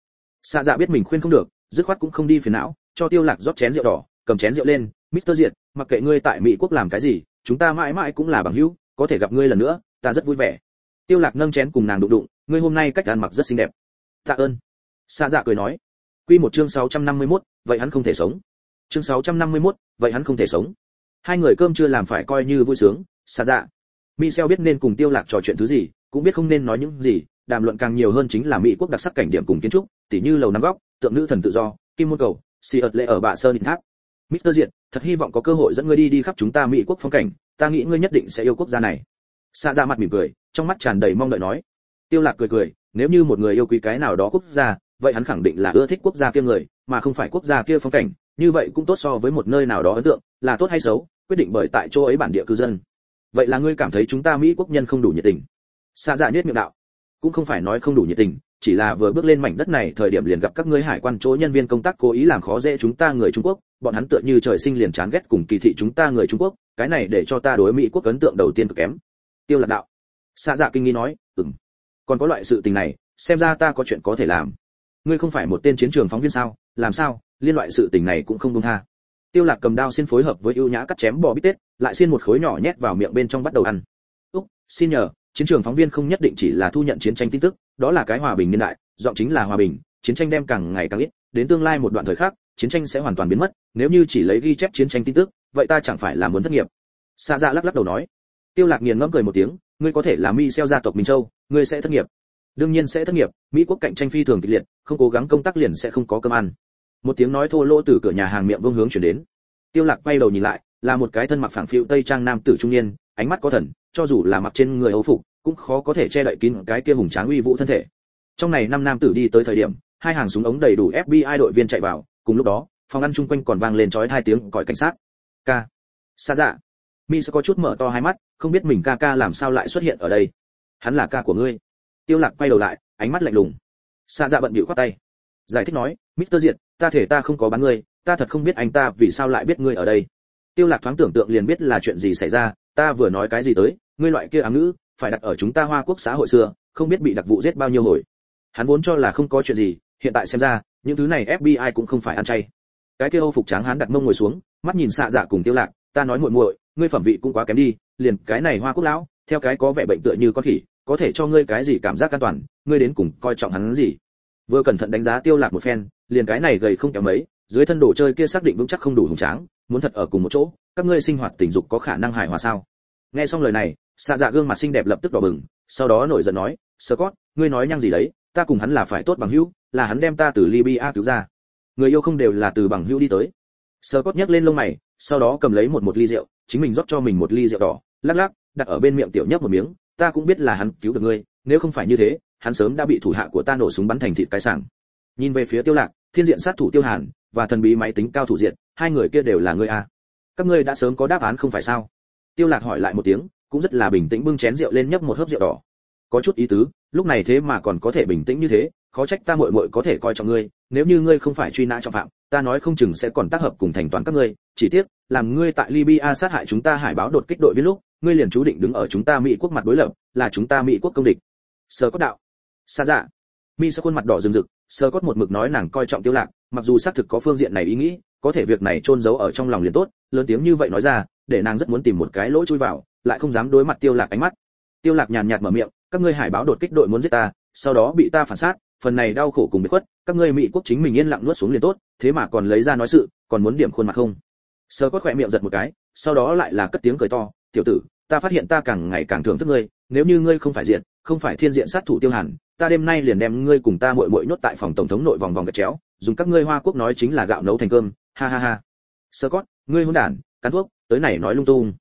Sa dạ biết mình khuyên không được, dứt khoát cũng không đi phiền não, cho Tiêu Lạc rót chén rượu đỏ, cầm chén rượu lên, Mr. Diệt, mặc kệ ngươi tại Mỹ quốc làm cái gì, chúng ta mãi mãi cũng là bằng hữu, có thể gặp ngươi lần nữa, ta rất vui vẻ. Tiêu Lạc nâng chén cùng nàng đụng đụng, ngươi hôm nay cách ăn mặc rất xinh đẹp. Tạ ơn. Sa dạ cười nói. Quy một chương 651, vậy hắn không thể sống. Chương 651, vậy hắn không thể sống. Hai người cơm chưa làm phải coi như vui sướng, Sa dạ. Michel biết nên cùng Tiêu Lạc trò chuyện thứ gì, cũng biết không nên nói những gì, đàm luận càng nhiều hơn chính là Mỹ quốc đặc sắc cảnh điểm cùng kiến trúc, tỉ như lầu năm góc, tượng nữ thần tự do, kim môn cầu, si ợt lệ ở bạ sơn tháp Mister diện thật hy vọng có cơ hội dẫn ngươi đi đi khắp chúng ta Mỹ quốc phong cảnh, ta nghĩ ngươi nhất định sẽ yêu quốc gia này. Sa ra mặt mỉm cười, trong mắt tràn đầy mong đợi nói. Tiêu Lạc cười cười, nếu như một người yêu quý cái nào đó quốc gia, vậy hắn khẳng định là ưa thích quốc gia kia người, mà không phải quốc gia kia phong cảnh, như vậy cũng tốt so với một nơi nào đó ấn tượng, là tốt hay xấu, quyết định bởi tại chỗ ấy bản địa cư dân. Vậy là ngươi cảm thấy chúng ta Mỹ quốc nhân không đủ nhiệt tình? Sa dạ nhất miệng đạo, cũng không phải nói không đủ nhiệt tình, chỉ là vừa bước lên mảnh đất này thời điểm liền gặp các ngươi hải quan chỗ nhân viên công tác cố ý làm khó dễ chúng ta người Trung Quốc, bọn hắn tựa như trời sinh liền chán ghét cùng kỳ thị chúng ta người Trung Quốc, cái này để cho ta đối Mỹ quốc ấn tượng đầu tiên cực kém. Tiêu Lạc đạo. Sa Dạ kinh nghi nói, "Ừm. Còn có loại sự tình này, xem ra ta có chuyện có thể làm. Ngươi không phải một tên chiến trường phóng viên sao, làm sao, liên loại sự tình này cũng không buông tha." Tiêu Lạc cầm dao xin phối hợp với ưu nhã cắt chém bò bít tết, lại xiên một khối nhỏ nhét vào miệng bên trong bắt đầu ăn. "Úc, xin nhờ, chiến trường phóng viên không nhất định chỉ là thu nhận chiến tranh tin tức, đó là cái hòa bình niên đại, giọng chính là hòa bình, chiến tranh đem càng ngày càng ít, đến tương lai một đoạn thời khắc, chiến tranh sẽ hoàn toàn biến mất, nếu như chỉ lấy ghi chép chiến tranh tin tức, vậy ta chẳng phải là muốn thất nghiệp. Sa Dạ lắc lắc đầu nói. Tiêu Lạc nghiền ngẫm cười một tiếng, ngươi có thể là Mi Xeo gia tộc Minh Châu, ngươi sẽ thất nghiệp. Đương nhiên sẽ thất nghiệp, Mỹ quốc cạnh tranh phi thường kịch liệt, không cố gắng công tác liền sẽ không có cơm ăn. Một tiếng nói thô lỗ từ cửa nhà hàng miệng vương hướng chuyển đến. Tiêu Lạc quay đầu nhìn lại, là một cái thân mặc phẳng phiu tây trang nam tử trung niên, ánh mắt có thần, cho dù là mặc trên người Âu phục, cũng khó có thể che đậy kín cái kia hùng tráng uy vũ thân thể. Trong này năm nam tử đi tới thời điểm, hai hàng súng ống đầy đủ FBI đội viên chạy vào, cùng lúc đó, phòng ăn chung quanh còn vang lên chói hai tiếng còi cảnh sát. Ca. Sa dạ. Mi sẽ có chút mở to hai mắt, không biết mình ca ca làm sao lại xuất hiện ở đây. Hắn là ca của ngươi. Tiêu Lạc quay đầu lại, ánh mắt lạnh lùng. Sa dạ bận bịu quát tay. Giải thích nói, Mr. Diệt, ta thể ta không có bán ngươi, ta thật không biết anh ta vì sao lại biết ngươi ở đây. Tiêu Lạc thoáng tưởng tượng liền biết là chuyện gì xảy ra, ta vừa nói cái gì tới, ngươi loại kia ám ngữ, phải đặt ở chúng ta Hoa Quốc xã hội xưa, không biết bị đặc vụ giết bao nhiêu hồi. Hắn vốn cho là không có chuyện gì, hiện tại xem ra, những thứ này FBI cũng không phải ăn chay. Cái kia Âu phục trắng hắn đặt mông ngồi xuống, mắt nhìn xạ dạ cùng Tiêu Lạc, ta nói muội muội, ngươi phẩm vị cũng quá kém đi, liền cái này Hoa Quốc lão, theo cái có vẻ bệnh tựa như con khỉ, có thể cho ngươi cái gì cảm giác an toàn, ngươi đến cùng coi trọng hắn gì? Vừa cẩn thận đánh giá Tiêu Lạc một phen, liền cái này gầy không kém mấy, dưới thân đồ chơi kia xác định vững chắc không đủ hùng tráng, muốn thật ở cùng một chỗ, các ngươi sinh hoạt tình dục có khả năng hài hòa sao? Nghe xong lời này, xạ dạ gương mặt xinh đẹp lập tức đỏ bừng, sau đó nổi giận nói, Scott, ngươi nói nhăng gì đấy, ta cùng hắn là phải tốt bằng hữu, là hắn đem ta từ Libya cứu ra. Người yêu không đều là từ bằng hữu đi tới. Scott nhấc lên lông mày, sau đó cầm lấy một một ly rượu, chính mình rót cho mình một ly rượu đỏ, lắc lắc, đặt ở bên miệng tiểu nhấp một miếng, ta cũng biết là hắn cứu được ngươi, nếu không phải như thế, hắn sớm đã bị thủ hạ của ta nổ súng bắn thành thịt cái sảng. Nhìn về phía Tiêu Lạc, Thiên diện sát thủ Tiêu Hàn và thần bí máy tính cao thủ diện, hai người kia đều là ngươi. À. Các ngươi đã sớm có đáp án không phải sao? tiêu lạc hỏi lại một tiếng cũng rất là bình tĩnh bưng chén rượu lên nhấp một hớp rượu đỏ có chút ý tứ lúc này thế mà còn có thể bình tĩnh như thế khó trách ta muội muội có thể coi trọng ngươi, nếu như ngươi không phải truy nã trọng phạm, ta nói không chừng sẽ còn tác hợp cùng thành toán các ngươi. Chỉ tiếc, làm ngươi tại libya sát hại chúng ta hải báo đột kích đội viên lúc, ngươi liền chú định đứng ở chúng ta mỹ quốc mặt đối lập, là chúng ta mỹ quốc công địch. Sơ cốt đạo. Xa dạ. Mi sơ khuôn mặt đỏ rừng rực, sơ cốt một mực nói nàng coi trọng tiêu lạc, mặc dù xác thực có phương diện này ý nghĩ, có thể việc này trôn giấu ở trong lòng liền tốt, lớn tiếng như vậy nói ra, để nàng rất muốn tìm một cái lỗ chui vào, lại không dám đối mặt tiêu lạc ánh mắt. Tiêu lạc nhàn nhạt mở miệng, các ngươi hải báo đột kích đội muốn giết ta, sau đó bị ta phản sát phần này đau khổ cùng bị khuất, các ngươi mỹ quốc chính mình yên lặng nuốt xuống liền tốt, thế mà còn lấy ra nói sự, còn muốn điểm khuôn mặt không? Sơ có khỏe miệng giật một cái, sau đó lại là cất tiếng cười to, tiểu tử, ta phát hiện ta càng ngày càng thưởng thức ngươi, nếu như ngươi không phải diện không phải thiên diện sát thủ tiêu hàn, ta đêm nay liền đem ngươi cùng ta muội muội nhốt tại phòng tổng thống nội vòng vòng gạch chéo, dùng các ngươi hoa quốc nói chính là gạo nấu thành cơm. Ha ha ha. Sơ cốt, ngươi hỗn đản, cắn thuốc, tới này nói lung tung.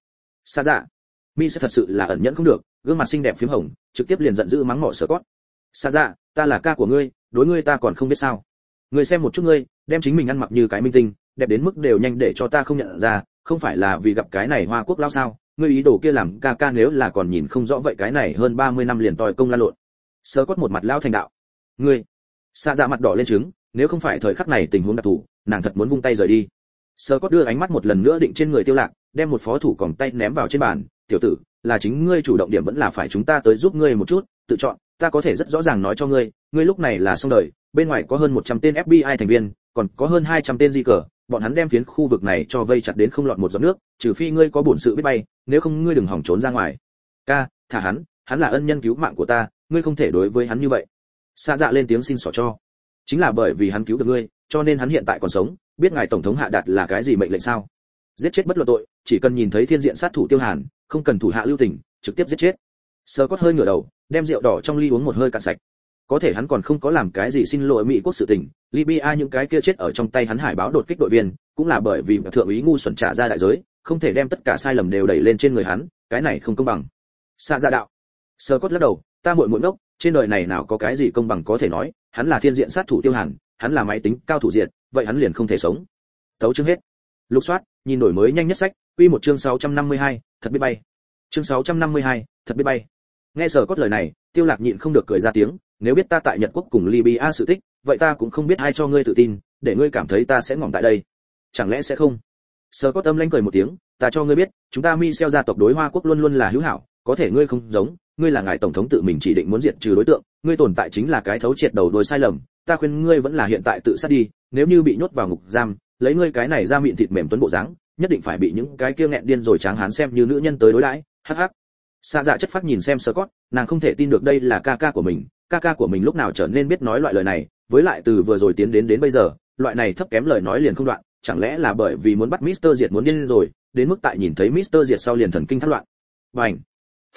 Xa dạ. Mi sẽ thật sự là ẩn nhẫn không được, gương mặt xinh đẹp phím hồng, trực tiếp liền giận dữ mắng mỏ sơ cốt. Xa dạ ta là ca của ngươi, đối ngươi ta còn không biết sao. Ngươi xem một chút ngươi, đem chính mình ăn mặc như cái minh tinh, đẹp đến mức đều nhanh để cho ta không nhận ra, không phải là vì gặp cái này hoa quốc lao sao? Ngươi ý đồ kia làm ca ca nếu là còn nhìn không rõ vậy cái này hơn 30 năm liền tòi công la lộn. Sơ cốt một mặt lao thành đạo. Ngươi xa dạ mặt đỏ lên trứng, nếu không phải thời khắc này tình huống đặc thù, nàng thật muốn vung tay rời đi. Sơ cốt đưa ánh mắt một lần nữa định trên người tiêu lạc, đem một phó thủ còng tay ném vào trên bàn. Tiểu tử, là chính ngươi chủ động điểm vẫn là phải chúng ta tới giúp ngươi một chút, tự chọn ta có thể rất rõ ràng nói cho ngươi ngươi lúc này là xong đời, bên ngoài có hơn 100 tên FBI thành viên, còn có hơn 200 tên di cờ, bọn hắn đem phiến khu vực này cho vây chặt đến không lọt một giọt nước, trừ phi ngươi có bổn sự biết bay, nếu không ngươi đừng hỏng trốn ra ngoài. Ca, thả hắn hắn là ân nhân cứu mạng của ta, ngươi không thể đối với hắn như vậy. Sa dạ lên tiếng xin xỏ cho. Chính là bởi vì hắn cứu được ngươi, cho nên hắn hiện tại còn sống, biết ngài tổng thống hạ đạt là cái gì mệnh lệnh sao? Giết chết bất luận tội, chỉ cần nhìn thấy thiên diện sát thủ tiêu hàn, không cần thủ hạ lưu tình, trực tiếp giết chết sơ cốt hơi ngửa đầu đem rượu đỏ trong ly uống một hơi cạn sạch. Có thể hắn còn không có làm cái gì xin lỗi mỹ quốc sự tình libya những cái kia chết ở trong tay hắn hải báo đột kích đội viên cũng là bởi vì thượng úy ngu xuẩn trả ra đại giới không thể đem tất cả sai lầm đều đẩy lên trên người hắn cái này không công bằng. Xa ra dạ đạo. Sơ cốt lắc đầu ta muội muội ngốc trên đời này nào có cái gì công bằng có thể nói hắn là thiên diện sát thủ tiêu hàn hắn là máy tính cao thủ diện vậy hắn liền không thể sống. Tấu chương hết. Lục soát nhìn đổi mới nhanh nhất sách quy một chương 652, thật biết bay. Chương 652, thật biết bay nghe sở cốt lời này, tiêu lạc nhịn không được cười ra tiếng, nếu biết ta tại nhật quốc cùng libya sự tích, vậy ta cũng không biết ai cho ngươi tự tin, để ngươi cảm thấy ta sẽ ngỏm tại đây. Chẳng lẽ sẽ không? Sở cốt âm lanh cười một tiếng, ta cho ngươi biết, chúng ta mi gia tộc đối hoa quốc luôn luôn là hữu hảo, có thể ngươi không giống, ngươi là ngài tổng thống tự mình chỉ định muốn diệt trừ đối tượng, ngươi tồn tại chính là cái thấu triệt đầu đuôi sai lầm, ta khuyên ngươi vẫn là hiện tại tự sát đi, nếu như bị nhốt vào ngục giam, lấy ngươi cái này ra miệng thịt mềm tuấn bộ dáng, nhất định phải bị những cái kia nghẹn điên rồi tráng hán xem như nữ nhân tới đối đãi, hắc hắc xa dạ chất phát nhìn xem Scott, nàng không thể tin được đây là ca ca của mình ca ca của mình lúc nào trở nên biết nói loại lời này với lại từ vừa rồi tiến đến đến bây giờ loại này thấp kém lời nói liền không đoạn chẳng lẽ là bởi vì muốn bắt Mister Diệt muốn điên rồi đến mức tại nhìn thấy Mister Diệt sau liền thần kinh thất loạn. Bành!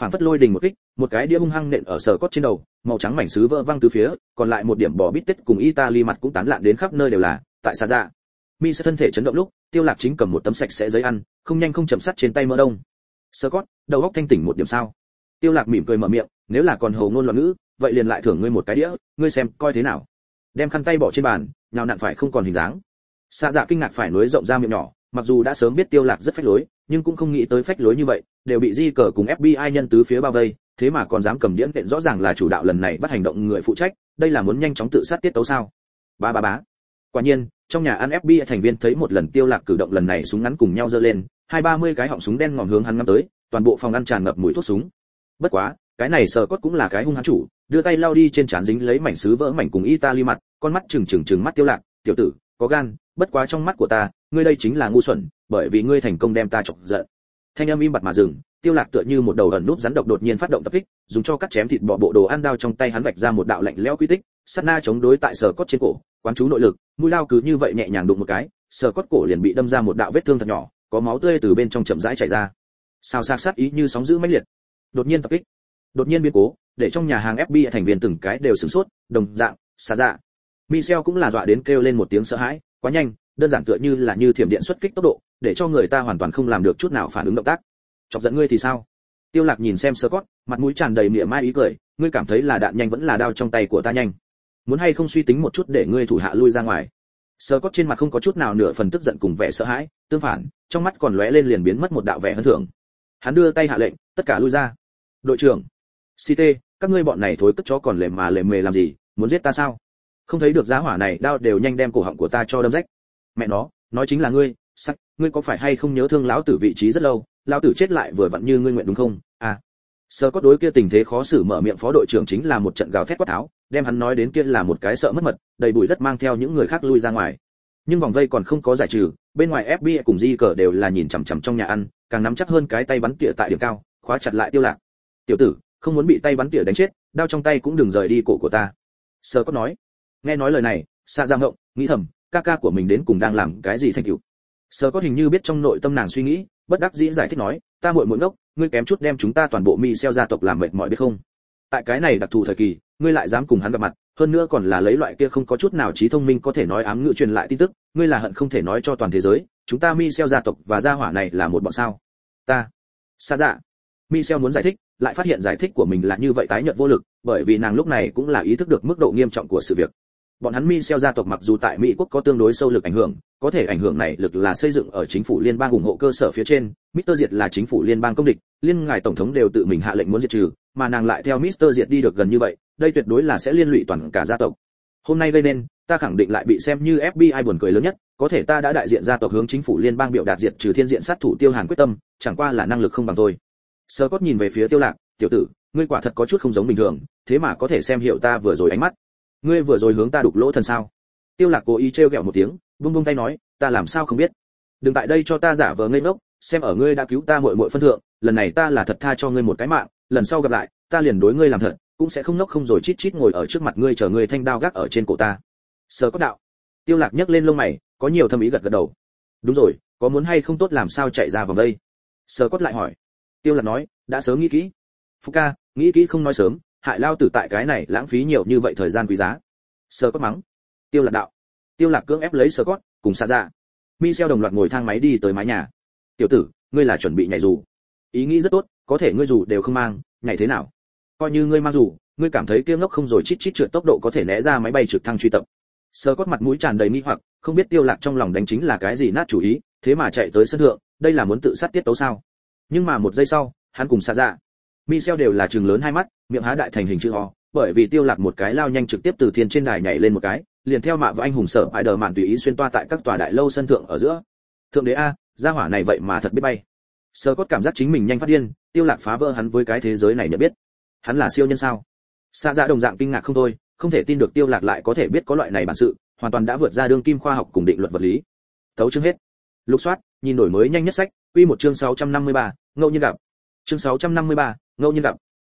Phản phất lôi đình một kích một cái đĩa hung hăng nện ở sờ cốt trên đầu màu trắng mảnh sứ vỡ văng từ phía còn lại một điểm bỏ bít tết cùng italy mặt cũng tán lạn đến khắp nơi đều là tại xa dạ. Mi sẽ thân thể chấn động lúc tiêu lạc chính cầm một tấm sạch sẽ giấy ăn không nhanh không chậm sắt trên tay mỡ đông sơ cót, đầu óc thanh tỉnh một điểm sao? Tiêu lạc mỉm cười mở miệng, nếu là còn hồ ngôn loạn ngữ, vậy liền lại thưởng ngươi một cái đĩa, ngươi xem coi thế nào. Đem khăn tay bỏ trên bàn, nhào nặn phải không còn hình dáng. Xa dạ kinh ngạc phải núi rộng ra miệng nhỏ, mặc dù đã sớm biết tiêu lạc rất phách lối, nhưng cũng không nghĩ tới phách lối như vậy, đều bị di cờ cùng fbi nhân tứ phía bao vây, thế mà còn dám cầm điễn tiện rõ ràng là chủ đạo lần này bắt hành động người phụ trách, đây là muốn nhanh chóng tự sát tiết tấu sao? Ba ba bá quả nhiên, trong nhà ăn fbi thành viên thấy một lần tiêu lạc cử động lần này súng ngắn cùng nhau giơ lên hai ba mươi cái họng súng đen ngòm hướng hắn ngắm tới, toàn bộ phòng ăn tràn ngập mùi thuốc súng. Bất quá, cái này sờ cốt cũng là cái hung hãn chủ, đưa tay lao đi trên trán dính lấy mảnh sứ vỡ mảnh cùng italy mặt, con mắt trừng trừng trừng mắt tiêu lạc, tiểu tử, có gan, bất quá trong mắt của ta, ngươi đây chính là ngu xuẩn, bởi vì ngươi thành công đem ta chọc giận. Thanh âm im bặt mà dừng, tiêu lạc tựa như một đầu ẩn núp rắn độc đột nhiên phát động tập kích, dùng cho cắt chém thịt bò bộ đồ ăn đao trong tay hắn vạch ra một đạo lạnh lẽo quy tích, sát na chống đối tại sờ cốt trên cổ, quán chú nội lực, mũi lao cứ như vậy nhẹ nhàng đụng một cái sờ cốt cổ liền bị đâm ra một đạo vết thương thật nhỏ có máu tươi từ bên trong chậm rãi chảy ra. Sao sạc sát ý như sóng dữ mãnh liệt. Đột nhiên tập kích. Đột nhiên biến cố để trong nhà hàng FBI thành viên từng cái đều sửng sốt đồng dạng xa dạ. Michel cũng là dọa đến kêu lên một tiếng sợ hãi quá nhanh đơn giản tựa như là như thiểm điện xuất kích tốc độ để cho người ta hoàn toàn không làm được chút nào phản ứng động tác. Chọc giận ngươi thì sao? Tiêu lạc nhìn xem Scott, mặt mũi tràn đầy miệng mai ý cười ngươi cảm thấy là đạn nhanh vẫn là đao trong tay của ta nhanh. Muốn hay không suy tính một chút để ngươi thủ hạ lui ra ngoài? Scott trên mặt không có chút nào nửa phần tức giận cùng vẻ sợ hãi tương phản trong mắt còn lóe lên liền biến mất một đạo vẻ hân thưởng. Hắn đưa tay hạ lệnh, tất cả lui ra. Đội trưởng ct các ngươi bọn này thối cất chó còn lề mà lề mề làm gì, muốn giết ta sao? Không thấy được giá hỏa này, đao đều nhanh đem cổ họng của ta cho đâm rách. Mẹ nó, nói chính là ngươi sắc ngươi có phải hay không nhớ thương lão tử vị trí rất lâu, lão tử chết lại vừa vặn như ngươi nguyện đúng không? À. Sơ có đối kia tình thế khó xử mở miệng phó đội trưởng chính là một trận gào thét quát tháo, đem hắn nói đến kia là một cái sợ mất mật, đầy bụi đất mang theo những người khác lui ra ngoài nhưng vòng vây còn không có giải trừ, bên ngoài fbi cùng di cờ đều là nhìn chằm chằm trong nhà ăn, càng nắm chắc hơn cái tay bắn tỉa tại điểm cao, khóa chặt lại tiêu lạc. Tiểu tử, không muốn bị tay bắn tỉa đánh chết, đao trong tay cũng đừng rời đi cổ của ta. Sơ có nói. Nghe nói lời này xa ra ngộng, nghĩ thầm, ca ca của mình đến cùng đang làm cái gì thành kiểu. sơ có hình như biết trong nội tâm nàng suy nghĩ, bất đắc dĩ giải thích nói, ta muội muội ngốc, ngươi kém chút đem chúng ta toàn bộ mi xeo gia tộc làm mệt mỏi biết không? Tại cái này đặc thù thời kỳ, ngươi lại dám cùng hắn gặp mặt hơn nữa còn là lấy loại kia không có chút nào trí thông minh có thể nói ám ngữ truyền lại tin tức ngươi là hận không thể nói cho toàn thế giới chúng ta mi xeo gia tộc và gia hỏa này là một bọn sao ta xa dạ mi xeo muốn giải thích lại phát hiện giải thích của mình là như vậy tái nhợt vô lực bởi vì nàng lúc này cũng là ý thức được mức độ nghiêm trọng của sự việc bọn hắn mi xeo gia tộc mặc dù tại mỹ quốc có tương đối sâu lực ảnh hưởng có thể ảnh hưởng này lực là xây dựng ở chính phủ liên bang ủng hộ cơ sở phía trên Mr. Diệt là chính phủ liên bang công địch, liên ngài tổng thống đều tự mình hạ lệnh muốn diệt trừ, mà nàng lại theo Mr. Diệt đi được gần như vậy, đây tuyệt đối là sẽ liên lụy toàn cả gia tộc. Hôm nay gây nên, ta khẳng định lại bị xem như FBI buồn cười lớn nhất, có thể ta đã đại diện gia tộc hướng chính phủ liên bang biểu đạt diệt trừ thiên diện sát thủ Tiêu Hàn quyết tâm, chẳng qua là năng lực không bằng tôi. Sơ Cốt nhìn về phía Tiêu Lạc, tiểu tử, ngươi quả thật có chút không giống bình thường, thế mà có thể xem hiểu ta vừa rồi ánh mắt. Ngươi vừa rồi hướng ta đục lỗ thần sao? Tiêu Lạc cố ý trêu ghẹo một tiếng, buông buông tay nói, ta làm sao không biết? Đừng tại đây cho ta giả vờ ngây ngốc, xem ở ngươi đã cứu ta muội muội phân thượng, lần này ta là thật tha cho ngươi một cái mạng, lần sau gặp lại, ta liền đối ngươi làm thật, cũng sẽ không nốc không rồi chít chít ngồi ở trước mặt ngươi chờ ngươi thanh đao gác ở trên cổ ta. Sở có đạo. Tiêu Lạc nhấc lên lông mày, có nhiều thâm ý gật gật đầu. Đúng rồi, có muốn hay không tốt làm sao chạy ra vòng đây? Sở Cốt lại hỏi. Tiêu Lạc nói, đã sớm nghĩ kỹ. Phúc ca, nghĩ kỹ không nói sớm, hại lao tử tại cái này lãng phí nhiều như vậy thời gian quý giá. Sở Cốt mắng. Tiêu Lạc đạo. Tiêu Lạc cưỡng ép lấy Sở Cốt, cùng xa ra. Michel đồng loạt ngồi thang máy đi tới mái nhà tiểu tử ngươi là chuẩn bị nhảy dù ý nghĩ rất tốt có thể ngươi dù đều không mang nhảy thế nào coi như ngươi mang dù ngươi cảm thấy kia ngốc không rồi chít chít trượt tốc độ có thể né ra máy bay trực thăng truy tập. Sơ cốt mặt mũi tràn đầy nghi hoặc không biết tiêu lạc trong lòng đánh chính là cái gì nát chủ ý thế mà chạy tới sân thượng đây là muốn tự sát tiết tấu sao? Nhưng mà một giây sau hắn cùng xa ra dạ, Michel đều là trường lớn hai mắt miệng há đại thành hình chữ o, bởi vì tiêu lạc một cái lao nhanh trực tiếp từ thiên trên đài nhảy lên một cái liền theo mạ và anh hùng sở ai đờ mạn tùy ý xuyên toa tại các tòa đại lâu sân thượng ở giữa. Thượng đế a gia hỏa này vậy mà thật biết bay. Sơ cốt cảm giác chính mình nhanh phát điên tiêu lạc phá vỡ hắn với cái thế giới này nhận biết hắn là siêu nhân sao? Xa dạ đồng dạng kinh ngạc không thôi không thể tin được tiêu lạc lại có thể biết có loại này bản sự hoàn toàn đã vượt ra đương kim khoa học cùng định luật vật lý. Tấu chương hết. Lục soát nhìn đổi mới nhanh nhất sách quy một chương 653, ngẫu nhiên gặp. Chương 653, ngẫu nhiên gặp.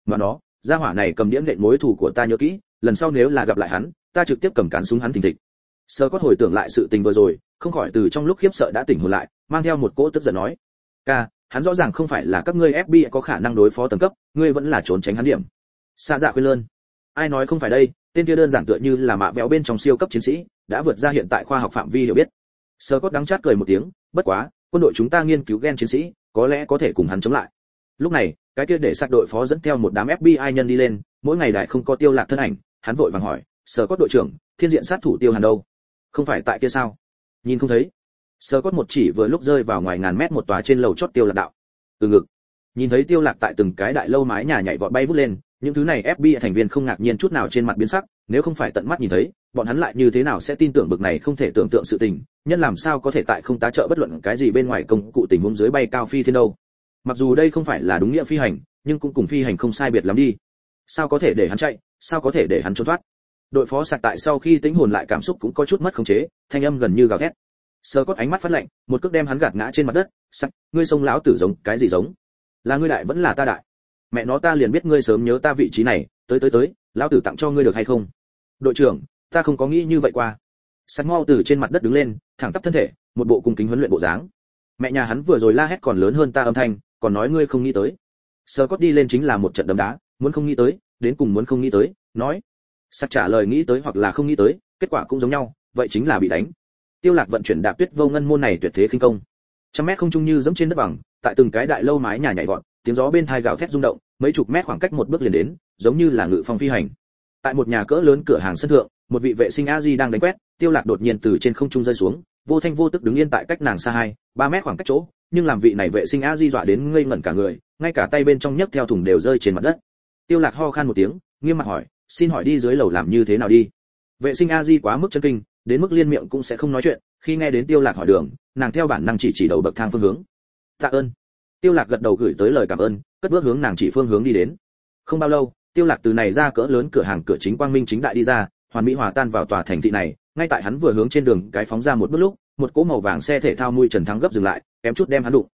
Mà nó gia hỏa này cầm điểm lệnh mối thù của ta nhớ kỹ lần sau nếu là gặp lại hắn ta trực tiếp cầm cán súng hắn thình thịch. Sơ cốt hồi tưởng lại sự tình vừa rồi không khỏi từ trong lúc khiếp sợ đã tỉnh hồn lại mang theo một cỗ tức giận nói ca hắn rõ ràng không phải là các ngươi fbi có khả năng đối phó tầng cấp, ngươi vẫn là trốn tránh hắn điểm. Xa dạ khuyên lơn. Ai nói không phải đây, tên kia đơn giản tựa như là mạ véo bên trong siêu cấp chiến sĩ, đã vượt ra hiện tại khoa học phạm vi hiểu biết. Sơ cốt đắng chát cười một tiếng, bất quá, quân đội chúng ta nghiên cứu gen chiến sĩ, có lẽ có thể cùng hắn chống lại. Lúc này, cái kia để sạc đội phó dẫn theo một đám fbi nhân đi lên, mỗi ngày đại không có tiêu lạc thân ảnh, hắn vội vàng hỏi sở cốt đội trưởng, thiên diện sát thủ tiêu hàn đâu? Không phải tại kia sao? Nhìn không thấy sơ cốt một chỉ vừa lúc rơi vào ngoài ngàn mét một tòa trên lầu chót tiêu lạc đạo. Từ ngực, nhìn thấy tiêu lạc tại từng cái đại lâu mái nhà nhảy vọt bay vút lên, những thứ này fbi thành viên không ngạc nhiên chút nào trên mặt biến sắc, nếu không phải tận mắt nhìn thấy, bọn hắn lại như thế nào sẽ tin tưởng bực này không thể tưởng tượng sự tình, nhân làm sao có thể tại không tá trợ bất luận cái gì bên ngoài công cụ tình huống dưới bay cao phi thiên đâu. Mặc dù đây không phải là đúng nghĩa phi hành, nhưng cũng cùng phi hành không sai biệt lắm đi. Sao có thể để hắn chạy, sao có thể để hắn trốn thoát? Đội phó sạc tại sau khi tính hồn lại cảm xúc cũng có chút mất khống chế, thanh âm gần như gào thét sơ cốt ánh mắt phát lạnh, một cước đem hắn gạt ngã trên mặt đất sắc ngươi sông lão tử giống, cái gì giống? Là ngươi đại vẫn là ta đại? Mẹ nó ta liền biết ngươi sớm nhớ ta vị trí này, tới tới tới, lão tử tặng cho ngươi được hay không? Đội trưởng, ta không có nghĩ như vậy qua. Sắc mau từ trên mặt đất đứng lên, thẳng tắp thân thể, một bộ cung kính huấn luyện bộ dáng. Mẹ nhà hắn vừa rồi la hét còn lớn hơn ta âm thanh, còn nói ngươi không nghĩ tới. Sơ cốt đi lên chính là một trận đấm đá, muốn không nghĩ tới, đến cùng muốn không nghĩ tới, nói. Sắc trả lời nghĩ tới hoặc là không nghĩ tới, kết quả cũng giống nhau, vậy chính là bị đánh tiêu lạc vận chuyển đạp tuyết vô ngân môn này tuyệt thế khinh công. Trăm mét không trung như dẫm trên đất bằng, tại từng cái đại lâu mái nhà nhảy vọt, tiếng gió bên thai gào thét rung động, mấy chục mét khoảng cách một bước liền đến, giống như là ngự phong phi hành. Tại một nhà cỡ lớn cửa hàng sân thượng, một vị vệ sinh a di đang đánh quét, tiêu lạc đột nhiên từ trên không trung rơi xuống, vô thanh vô tức đứng yên tại cách nàng xa hai, ba mét khoảng cách chỗ, nhưng làm vị này vệ sinh a di dọa đến ngây ngẩn cả người, ngay cả tay bên trong nhấc theo thùng đều rơi trên mặt đất. Tiêu lạc ho khan một tiếng, nghiêm mặt hỏi, xin hỏi đi dưới lầu làm như thế nào đi? Vệ sinh a di quá mức chân kinh đến mức liên miệng cũng sẽ không nói chuyện, khi nghe đến tiêu lạc hỏi đường, nàng theo bản năng chỉ chỉ đầu bậc thang phương hướng. Tạ ơn. Tiêu lạc gật đầu gửi tới lời cảm ơn, cất bước hướng nàng chỉ phương hướng đi đến. Không bao lâu, tiêu lạc từ này ra cỡ lớn cửa hàng cửa chính quang minh chính đại đi ra, hoàn mỹ hòa tan vào tòa thành thị này, ngay tại hắn vừa hướng trên đường, cái phóng ra một bước lúc, một cỗ màu vàng xe thể thao mui trần thắng gấp dừng lại, kém chút đem hắn đụng.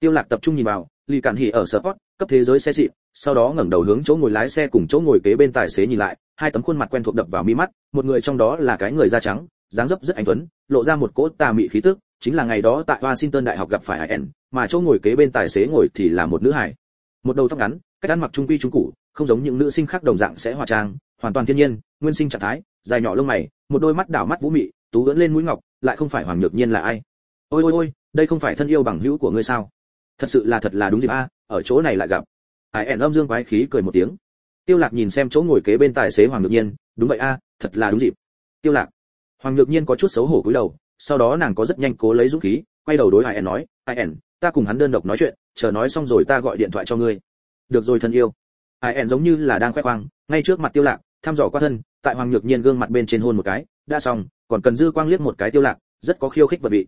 Tiêu lạc tập trung nhìn vào, lì cản hỉ ở sport, cấp thế giới xe xịn, sau đó ngẩng đầu hướng chỗ ngồi lái xe cùng chỗ ngồi kế bên tài xế nhìn lại, hai tấm khuôn mặt quen thuộc đập vào mi mắt, một người trong đó là cái người da trắng dáng dấp rất anh tuấn, lộ ra một cỗ tà mị khí tức, chính là ngày đó tại washington đại học gặp phải ẩn mà chỗ ngồi kế bên tài xế ngồi thì là một nữ hải một đầu tóc ngắn, cách ăn mặc trung quy trung cụ không giống những nữ sinh khác đồng dạng sẽ hóa trang, hoàn toàn thiên nhiên, nguyên sinh trạng thái, dài nhỏ lông mày, một đôi mắt đảo mắt vũ mị, tú ưỡn lên mũi ngọc, lại không phải hoàng nhược nhiên là ai. Ôi ôi ôi, đây không phải thân yêu bằng hữu của ngươi sao? Thật sự là thật là đúng dịp a, ở chỗ này lại gặp. Hải ẻn âm dương quái khí cười một tiếng. Tiêu lạc nhìn xem chỗ ngồi kế bên tài xế hoàng nhược nhiên, đúng vậy a, thật là đúng dịp. Tiêu lạc hoàng nhược nhiên có chút xấu hổ cúi đầu, sau đó nàng có rất nhanh cố lấy dũng khí, quay đầu đối hải ẻn nói hải ẻn ta cùng hắn đơn độc nói chuyện, chờ nói xong rồi ta gọi điện thoại cho ngươi. Được rồi thân yêu. Hải ẻn giống như là đang khoe khoang, ngay trước mặt tiêu lạc, thăm dò qua thân, tại hoàng nhược nhiên gương mặt bên trên hôn một cái, đã xong, còn cần dư quang liếc một cái tiêu lạc, rất có khiêu khích vật vị.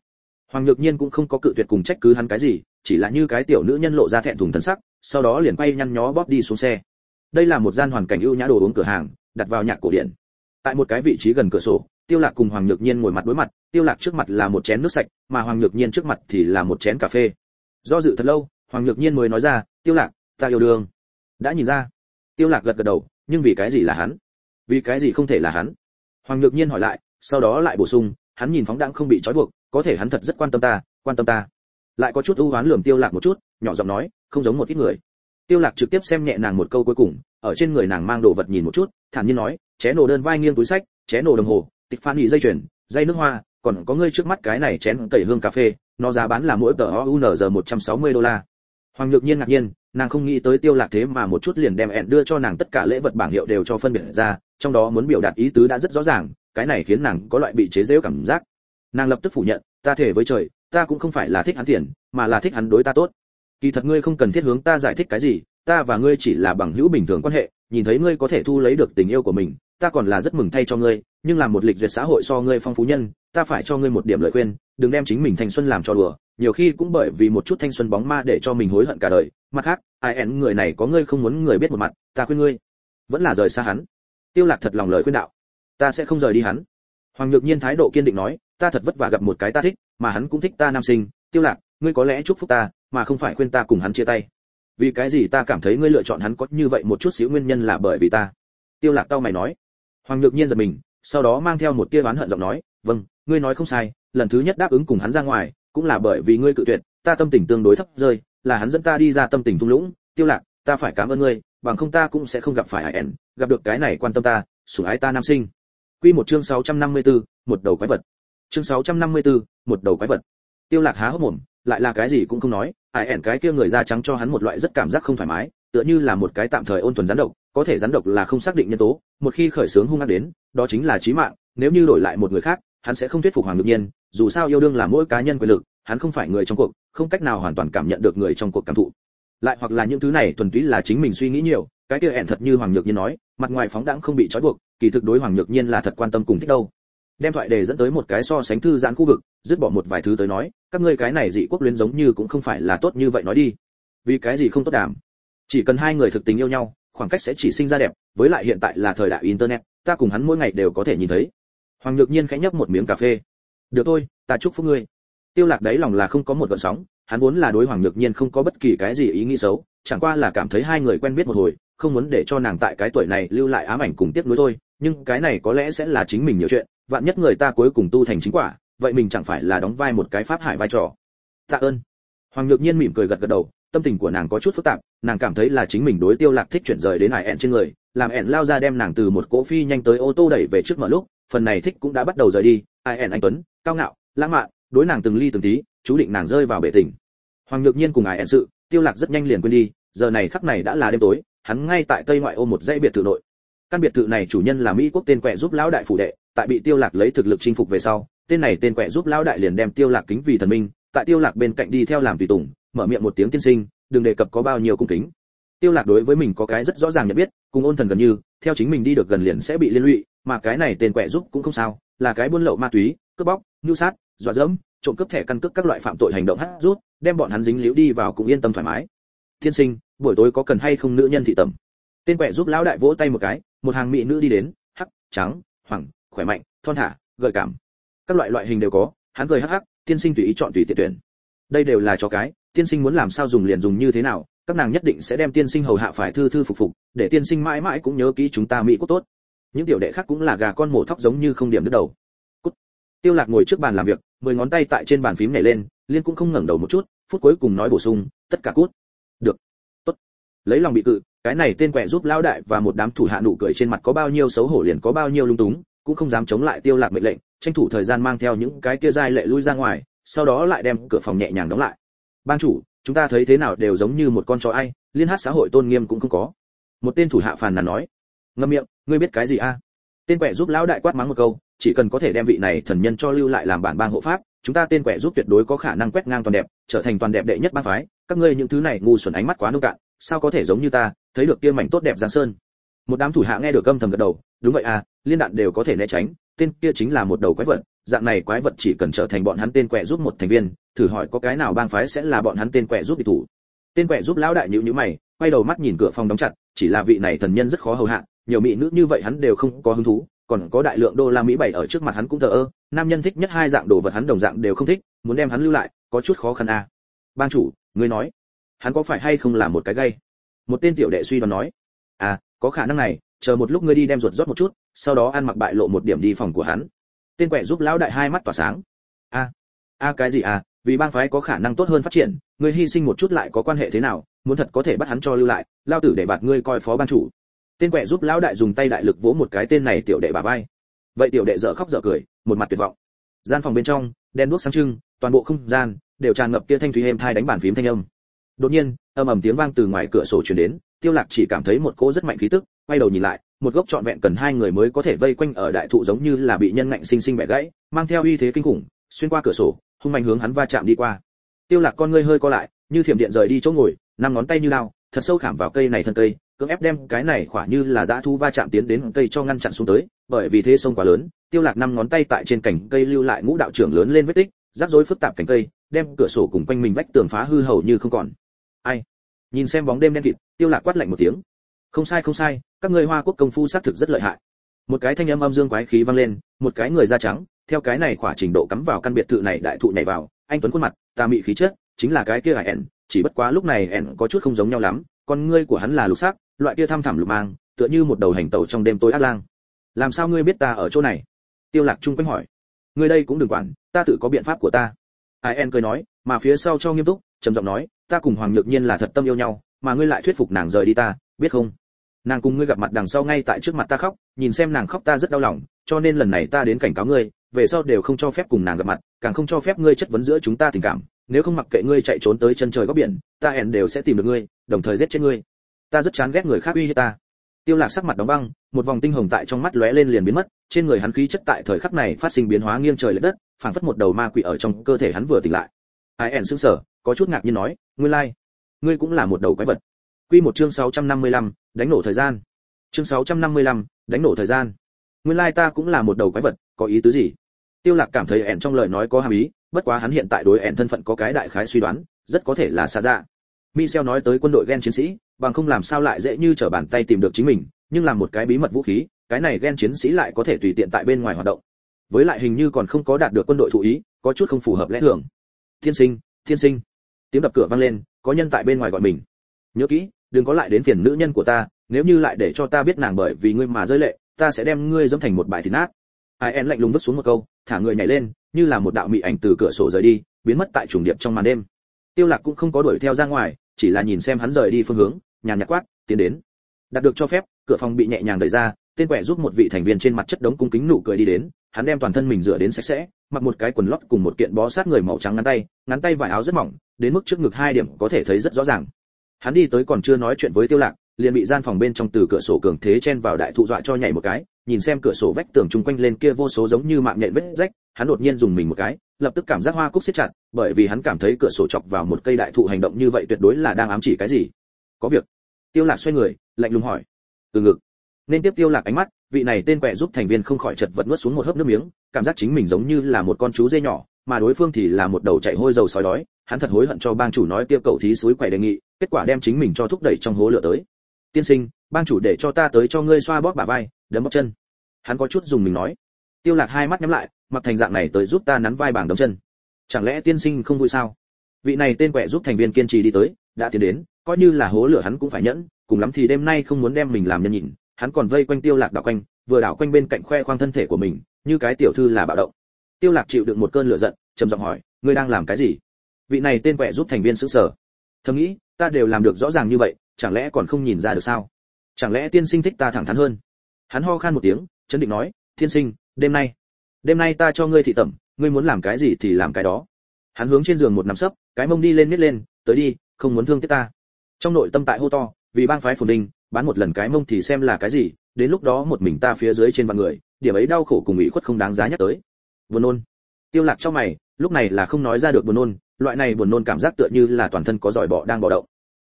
Hoàng nhược nhiên cũng không có cự tuyệt cùng trách cứ hắn cái gì, chỉ là như cái tiểu nữ nhân lộ ra thẹn thùng thân sắc, sau đó liền quay nhăn nhó bóp đi xuống xe. Đây là một gian hoàn cảnh ưu nhã đồ uống cửa hàng, đặt vào nhạc cổ điển tại một cái vị trí gần cửa sổ tiêu lạc cùng hoàng nhược nhiên ngồi mặt đối mặt, tiêu lạc trước mặt là một chén nước sạch, mà hoàng nhược nhiên trước mặt thì là một chén cà phê. Do dự thật lâu, hoàng nhược nhiên mới nói ra, tiêu lạc, ta yêu đương. Đã nhìn ra, tiêu lạc gật gật đầu, nhưng vì cái gì là hắn? Vì cái gì không thể là hắn? Hoàng nhược nhiên hỏi lại, sau đó lại bổ sung, hắn nhìn phóng đãng không bị trói buộc, có thể hắn thật rất quan tâm ta, quan tâm ta. Lại có chút ưu hoán lườm tiêu lạc một chút, nhỏ giọng nói, không giống một ít người. Tiêu lạc trực tiếp xem nhẹ nàng một câu cuối cùng, ở trên người nàng mang đồ vật nhìn một chút, thản nhiên nói ché nổ đơn vai nghiêng túi sách ché nổ đồng hồ tịch phan dây chuyền, dây nước hoa, còn có ngươi trước mắt cái này chén tẩy hương cà phê, nó giá bán là mỗi tờ OUNZ 160 đô la. Hoàng nhược nhiên ngạc nhiên, nàng không nghĩ tới tiêu lạc thế mà một chút liền đem ẹn đưa cho nàng tất cả lễ vật bảng hiệu đều cho phân biệt ra, trong đó muốn biểu đạt ý tứ đã rất rõ ràng, cái này khiến nàng có loại bị chế giễu cảm giác. Nàng lập tức phủ nhận, ta thể với trời, ta cũng không phải là thích hắn tiền, mà là thích hắn đối ta tốt. Kỳ thật ngươi không cần thiết hướng ta giải thích cái gì, ta và ngươi chỉ là bằng hữu bình thường quan hệ, nhìn thấy ngươi có thể thu lấy được tình yêu của mình ta còn là rất mừng thay cho ngươi, nhưng làm một lịch duyệt xã hội so ngươi phong phú nhân, ta phải cho ngươi một điểm lời khuyên, đừng đem chính mình thanh xuân làm cho đùa, nhiều khi cũng bởi vì một chút thanh xuân bóng ma để cho mình hối hận cả đời. Mặt khác, ai ẻn người này có ngươi không muốn người biết một mặt, ta khuyên ngươi, vẫn là rời xa hắn. Tiêu lạc thật lòng lời khuyên đạo, ta sẽ không rời đi hắn. Hoàng nhược nhiên thái độ kiên định nói, ta thật vất vả gặp một cái ta thích, mà hắn cũng thích ta nam sinh. Tiêu lạc, ngươi có lẽ chúc phúc ta, mà không phải khuyên ta cùng hắn chia tay. Vì cái gì ta cảm thấy ngươi lựa chọn hắn có như vậy một chút xíu nguyên nhân là bởi vì ta? Tiêu lạc tao mày nói hoàng nhược nhiên giật mình sau đó mang theo một tia oán hận giọng nói vâng ngươi nói không sai lần thứ nhất đáp ứng cùng hắn ra ngoài cũng là bởi vì ngươi cự tuyệt ta tâm tình tương đối thấp rơi là hắn dẫn ta đi ra tâm tình thung lũng tiêu lạc ta phải cảm ơn ngươi bằng không ta cũng sẽ không gặp phải ẻn gặp được cái này quan tâm ta sủng ái ta nam sinh. Quy một chương 654, một đầu quái vật. Chương 654, một đầu quái vật. Tiêu lạc há hốc mồm lại là cái gì cũng không nói ai ẻn cái kia người da trắng cho hắn một loại rất cảm giác không thoải mái tựa như là một cái tạm thời ôn thuần rắn độc, có thể rắn độc là không xác định nhân tố, một khi khởi sướng hung ác đến, đó chính là chí mạng, nếu như đổi lại một người khác, hắn sẽ không thuyết phục hoàng Nhược nhiên, dù sao yêu đương là mỗi cá nhân quyền lực, hắn không phải người trong cuộc, không cách nào hoàn toàn cảm nhận được người trong cuộc cảm thụ. Lại hoặc là những thứ này thuần túy là chính mình suy nghĩ nhiều, cái kia ẻn thật như hoàng nhược nhiên nói, mặt ngoài phóng đãng không bị trói buộc, kỳ thực đối hoàng nhược nhiên là thật quan tâm cùng thích đâu. Đem thoại đề dẫn tới một cái so sánh thư giãn khu vực, dứt bỏ một vài thứ tới nói, các ngươi cái này dị quốc luyến giống như cũng không phải là tốt như vậy nói đi. Vì cái gì không tốt đảm chỉ cần hai người thực tình yêu nhau, khoảng cách sẽ chỉ sinh ra đẹp, với lại hiện tại là thời đại internet, ta cùng hắn mỗi ngày đều có thể nhìn thấy. Hoàng nhược nhiên khẽ nhấp một miếng cà phê. Được thôi, ta chúc phúc ngươi. Tiêu lạc đấy lòng là không có một gợn sóng, hắn vốn là đối hoàng nhược nhiên không có bất kỳ cái gì ý nghĩ xấu, chẳng qua là cảm thấy hai người quen biết một hồi, không muốn để cho nàng tại cái tuổi này lưu lại ám ảnh cùng tiếc nuối thôi, nhưng cái này có lẽ sẽ là chính mình nhiều chuyện, vạn nhất người ta cuối cùng tu thành chính quả, vậy mình chẳng phải là đóng vai một cái pháp hải vai trò. Tạ ơn. Hoàng nhược nhiên mỉm cười gật gật đầu tâm tình của nàng có chút phức tạp, nàng cảm thấy là chính mình đối tiêu lạc thích chuyển rời đến hải ẹn trên người, làm ẹn lao ra đem nàng từ một cỗ phi nhanh tới ô tô đẩy về trước mở lúc, phần này thích cũng đã bắt đầu rời đi ai ẹn anh tuấn, cao ngạo, lãng mạn, đối nàng từng ly từng tí, chú định nàng rơi vào bể tình. Hoàng nhược nhiên cùng ai ẹn sự, tiêu lạc rất nhanh liền quên đi, giờ này khắc này đã là đêm tối, hắn ngay tại tây ngoại ô một dãy biệt thự nội. Căn biệt thự này chủ nhân là mỹ quốc tên quẹ giúp lão đại phủ đệ, tại bị tiêu lạc lấy thực lực chinh phục về sau, tên này tên quẹ giúp lão đại liền đem tiêu lạc kính vì thần minh, tại tiêu lạc bên cạnh đi theo làm tùy tùng mở miệng một tiếng tiên sinh, đừng đề cập có bao nhiêu cung kính. Tiêu lạc đối với mình có cái rất rõ ràng nhận biết, cùng ôn thần gần như, theo chính mình đi được gần liền sẽ bị liên lụy, mà cái này tên quẻ giúp cũng không sao, là cái buôn lậu ma túy, cướp bóc nhu sát, dọa dẫm, trộm cướp thẻ căn cước các loại phạm tội hành động hát rút, đem bọn hắn dính liễu đi vào cũng yên tâm thoải mái. Tiên sinh, buổi tối có cần hay không nữ nhân thị tẩm? Tên quẻ giúp lão đại vỗ tay một cái, một hàng mỹ nữ đi đến, hắc, trắng hoàng khỏe mạnh, thon thả, gợi cảm. Các loại loại hình đều có, hắn cười hắc hắc, tiên sinh tùy ý chọn tùy tiện tuyển. Đây đều là cho cái tiên sinh muốn làm sao dùng liền dùng như thế nào, các nàng nhất định sẽ đem tiên sinh hầu hạ phải thư thư phục phục, để tiên sinh mãi mãi cũng nhớ kỹ chúng ta mỹ quốc tốt. Những tiểu đệ khác cũng là gà con mổ thóc giống như không điểm đứt đầu. Cút. tiêu lạc ngồi trước bàn làm việc, mười ngón tay tại trên bàn phím nhảy lên, liên cũng không ngẩng đầu một chút, phút cuối cùng nói bổ sung, tất cả cút. Được. Tốt. Lấy lòng bị cự, cái này tên quẹ giúp lão đại và một đám thủ hạ nụ cười trên mặt có bao nhiêu xấu hổ liền có bao nhiêu lung túng, cũng không dám chống lại tiêu lạc mệnh lệnh, tranh thủ thời gian mang theo những cái kia dai lệ lui ra ngoài, sau đó lại đem cửa phòng nhẹ nhàng đóng lại ban chủ, chúng ta thấy thế nào đều giống như một con chó ai, liên hát xã hội tôn nghiêm cũng không có. Một tên thủ hạ phàn nàn nói. Ngậm miệng, ngươi biết cái gì a? Tên quẻ giúp lão đại quát mắng một câu, chỉ cần có thể đem vị này thần nhân cho lưu lại làm bản bang hộ pháp, chúng ta tên quẻ giúp tuyệt đối có khả năng quét ngang toàn đẹp, trở thành toàn đẹp đệ nhất bang phái. Các ngươi những thứ này ngu xuẩn ánh mắt quá nông cạn, sao có thể giống như ta, thấy được kia mảnh tốt đẹp giang sơn. Một đám thủ hạ nghe được âm thầm gật đầu, đúng vậy à liên đạn đều có thể né tránh, tên kia chính là một đầu quái vật dạng này quái vật chỉ cần trở thành bọn hắn tên quẹ giúp một thành viên, thử hỏi có cái nào bang phái sẽ là bọn hắn tên quẹ giúp bị thủ. Tên quẹ giúp lão đại nhíu nhíu mày, quay đầu mắt nhìn cửa phòng đóng chặt, chỉ là vị này thần nhân rất khó hầu hạ, nhiều mỹ nữ như vậy hắn đều không có hứng thú, còn có đại lượng đô la mỹ bày ở trước mặt hắn cũng thờ ơ, nam nhân thích nhất hai dạng đồ vật hắn đồng dạng đều không thích, muốn đem hắn lưu lại, có chút khó khăn à. bang chủ, ngươi nói, hắn có phải hay không là một cái gây một tên tiểu đệ suy đoán nói à có khả năng này, chờ một lúc ngươi đi đem ruột rót một chút, sau đó ăn mặc bại lộ một điểm đi phòng của hắn tên quẻ giúp lão đại hai mắt tỏa sáng. A a cái gì à vì bang phái có khả năng tốt hơn phát triển ngươi hy sinh một chút lại có quan hệ thế nào, muốn thật có thể bắt hắn cho lưu lại, lao tử để bạt ngươi coi phó ban chủ. Tên quẻ giúp lão đại dùng tay đại lực vỗ một cái tên này tiểu đệ bà vai. Vậy tiểu đệ dở khóc dở cười, một mặt tuyệt vọng. Gian phòng bên trong đen đuốc sáng trưng, toàn bộ không gian đều tràn ngập kia thanh thúy êm thai đánh bàn phím thanh âm. Đột nhiên âm ầm tiếng vang từ ngoài cửa sổ truyền đến, tiêu lạc chỉ cảm thấy một cỗ rất mạnh khí tức, quay đầu nhìn lại một gốc trọn vẹn cần hai người mới có thể vây quanh ở đại thụ giống như là bị nhân ngạnh sinh sinh bẻ gãy, mang theo uy thế kinh khủng, xuyên qua cửa sổ, hung mạnh hướng hắn va chạm đi qua. Tiêu lạc con ngươi hơi co lại, như thiểm điện rời đi chỗ ngồi, năm ngón tay như lao, thật sâu khảm vào cây này thân cây, cưỡng ép đem cái này khỏa như là dã thu va chạm tiến đến cây cho ngăn chặn xuống tới, bởi vì thế sông quá lớn, tiêu lạc năm ngón tay tại trên cành cây lưu lại ngũ đạo trưởng lớn lên vết tích, rắc rối phức tạp cành cây, đem cửa sổ cùng quanh mình vách tường phá hư hầu như không còn. Ai? Nhìn xem bóng đêm đen kịt, tiêu lạc quát lạnh một tiếng không sai không sai, các ngươi hoa quốc công phu xác thực rất lợi hại. Một cái thanh âm âm dương quái khí vang lên, một cái người da trắng, theo cái này khỏa trình độ cắm vào căn biệt thự này đại thụ nhảy vào, anh tuấn khuôn mặt, ta mị khí chất, chính là cái kia hải ẻn chỉ bất quá lúc này ẻn có chút không giống nhau lắm, con ngươi của hắn là lục sắc, loại kia thăm thẳm lục mang, tựa như một đầu hành tẩu trong đêm tối ác lang. Làm sao ngươi biết ta ở chỗ này? Tiêu lạc trung quanh hỏi. Ngươi đây cũng đừng quản, ta tự có biện pháp của ta. Ai en cười nói, mà phía sau cho nghiêm túc, trầm giọng nói, ta cùng hoàng nhược nhiên là thật tâm yêu nhau, mà ngươi lại thuyết phục nàng rời đi ta, biết không? Nàng cùng ngươi gặp mặt đằng sau ngay tại trước mặt ta khóc nhìn xem nàng khóc ta rất đau lòng cho nên lần này ta đến cảnh cáo ngươi về sau đều không cho phép cùng nàng gặp mặt càng không cho phép ngươi chất vấn giữa chúng ta tình cảm nếu không mặc kệ ngươi chạy trốn tới chân trời góc biển ta hẹn đều sẽ tìm được ngươi đồng thời giết chết ngươi. Ta rất chán ghét người khác uy hiếp ta. Tiêu lạc sắc mặt đóng băng một vòng tinh hồng tại trong mắt lóe lên liền biến mất trên người hắn khí chất tại thời khắc này phát sinh biến hóa nghiêng trời lệch đất phảng phất một đầu ma quỷ ở trong cơ thể hắn vừa tỉnh lại. Ai ẻn sững sờ có chút ngạc nhiên nói ngươi lai like. ngươi cũng là một đầu quái vật. Quy một chương 655, đánh nổ thời gian chương 655, đánh nổ thời gian nguyên lai like ta cũng là một đầu quái vật có ý tứ gì tiêu lạc cảm thấy ẻn trong lời nói có hàm ý bất quá hắn hiện tại đối ẻn thân phận có cái đại khái suy đoán rất có thể là xa dạ Michel nói tới quân đội gen chiến sĩ, bằng không làm sao lại dễ như trở bàn tay tìm được chính mình, nhưng làm một cái bí mật vũ khí, cái này gen chiến sĩ lại có thể tùy tiện tại bên ngoài hoạt động. Với lại hình như còn không có đạt được quân đội thụ ý, có chút không phù hợp lẽ thường. Thiên sinh, thiên sinh. Tiếng đập cửa vang lên, có nhân tại bên ngoài gọi mình. Nhớ kỹ, đừng có lại đến phiền nữ nhân của ta, nếu như lại để cho ta biết nàng bởi vì ngươi mà rơi lệ, ta sẽ đem ngươi dẫm thành một bài thịt nát. Ai en lạnh lùng vứt xuống một câu, thả người nhảy lên, như là một đạo mị ảnh từ cửa sổ rời đi, biến mất tại trùng điệp trong màn đêm. Tiêu Lạc cũng không có đuổi theo ra ngoài, chỉ là nhìn xem hắn rời đi phương hướng nhàn nhạt quát tiến đến đạt được cho phép cửa phòng bị nhẹ nhàng đẩy ra tên quẻ giúp một vị thành viên trên mặt chất đống cung kính nụ cười đi đến hắn đem toàn thân mình rửa đến sạch sẽ mặc một cái quần lót cùng một kiện bó sát người màu trắng ngắn tay ngắn tay vải áo rất mỏng đến mức trước ngực hai điểm có thể thấy rất rõ ràng hắn đi tới còn chưa nói chuyện với tiêu lạc, liền bị gian phòng bên trong từ cửa sổ cường thế chen vào đại thụ dọa cho nhảy một cái, nhìn xem cửa sổ vách tường chung quanh lên kia vô số giống như mạng nhện vết rách, hắn đột nhiên dùng mình một cái, lập tức cảm giác hoa cúc siết chặt, bởi vì hắn cảm thấy cửa sổ chọc vào một cây đại thụ hành động như vậy tuyệt đối là đang ám chỉ cái gì. Có việc. Tiêu lạc xoay người, lạnh lùng hỏi. Từ ngực. Nên tiếp tiêu lạc ánh mắt, vị này tên quẹ giúp thành viên không khỏi chật vật nuốt xuống một hớp nước miếng, cảm giác chính mình giống như là một con chú dê nhỏ, mà đối phương thì là một đầu chạy hôi dầu sói đói. Hắn thật hối hận cho bang chủ nói tiêu cầu thí suối quẻ đề nghị kết quả đem chính mình cho thúc đẩy trong hố lửa tới. Tiên sinh, bang chủ để cho ta tới cho ngươi xoa bóp bả vai, đấm bóp chân. Hắn có chút dùng mình nói. Tiêu lạc hai mắt nhắm lại, mặc thành dạng này tới giúp ta nắn vai bảng đấm chân. Chẳng lẽ tiên sinh không vui sao? Vị này tên quẹ giúp thành viên kiên trì đi tới, đã tiến đến, coi như là hố lửa hắn cũng phải nhẫn, cùng lắm thì đêm nay không muốn đem mình làm nhân nhịn. Hắn còn vây quanh tiêu lạc đảo quanh, vừa đảo quanh bên cạnh khoe khoang thân thể của mình, như cái tiểu thư là bạo động. Tiêu lạc chịu đựng một cơn lửa giận, trầm giọng hỏi, ngươi đang làm cái gì? Vị này tên quẹ giúp thành viên sững sờ thầm nghĩ, ta đều làm được rõ ràng như vậy, chẳng lẽ còn không nhìn ra được sao? Chẳng lẽ tiên sinh thích ta thẳng thắn hơn? Hắn ho khan một tiếng, chấn định nói, tiên sinh, đêm nay đêm nay ta cho ngươi thị tẩm, ngươi muốn làm cái gì thì làm cái đó. Hắn hướng trên giường một nằm sấp, cái mông đi lên miết lên, tới đi, không muốn thương tiếc ta. Trong nội tâm tại hô to, vì bang phái phồn đình bán một lần cái mông thì xem là cái gì, đến lúc đó một mình ta phía dưới trên vạn người, điểm ấy đau khổ cùng ủy khuất không đáng giá nhắc tới. Buồn nôn. Tiêu lạc cho mày, lúc này là không nói ra được buồn nôn loại này buồn nôn cảm giác tựa như là toàn thân có giỏi bọ đang bò động.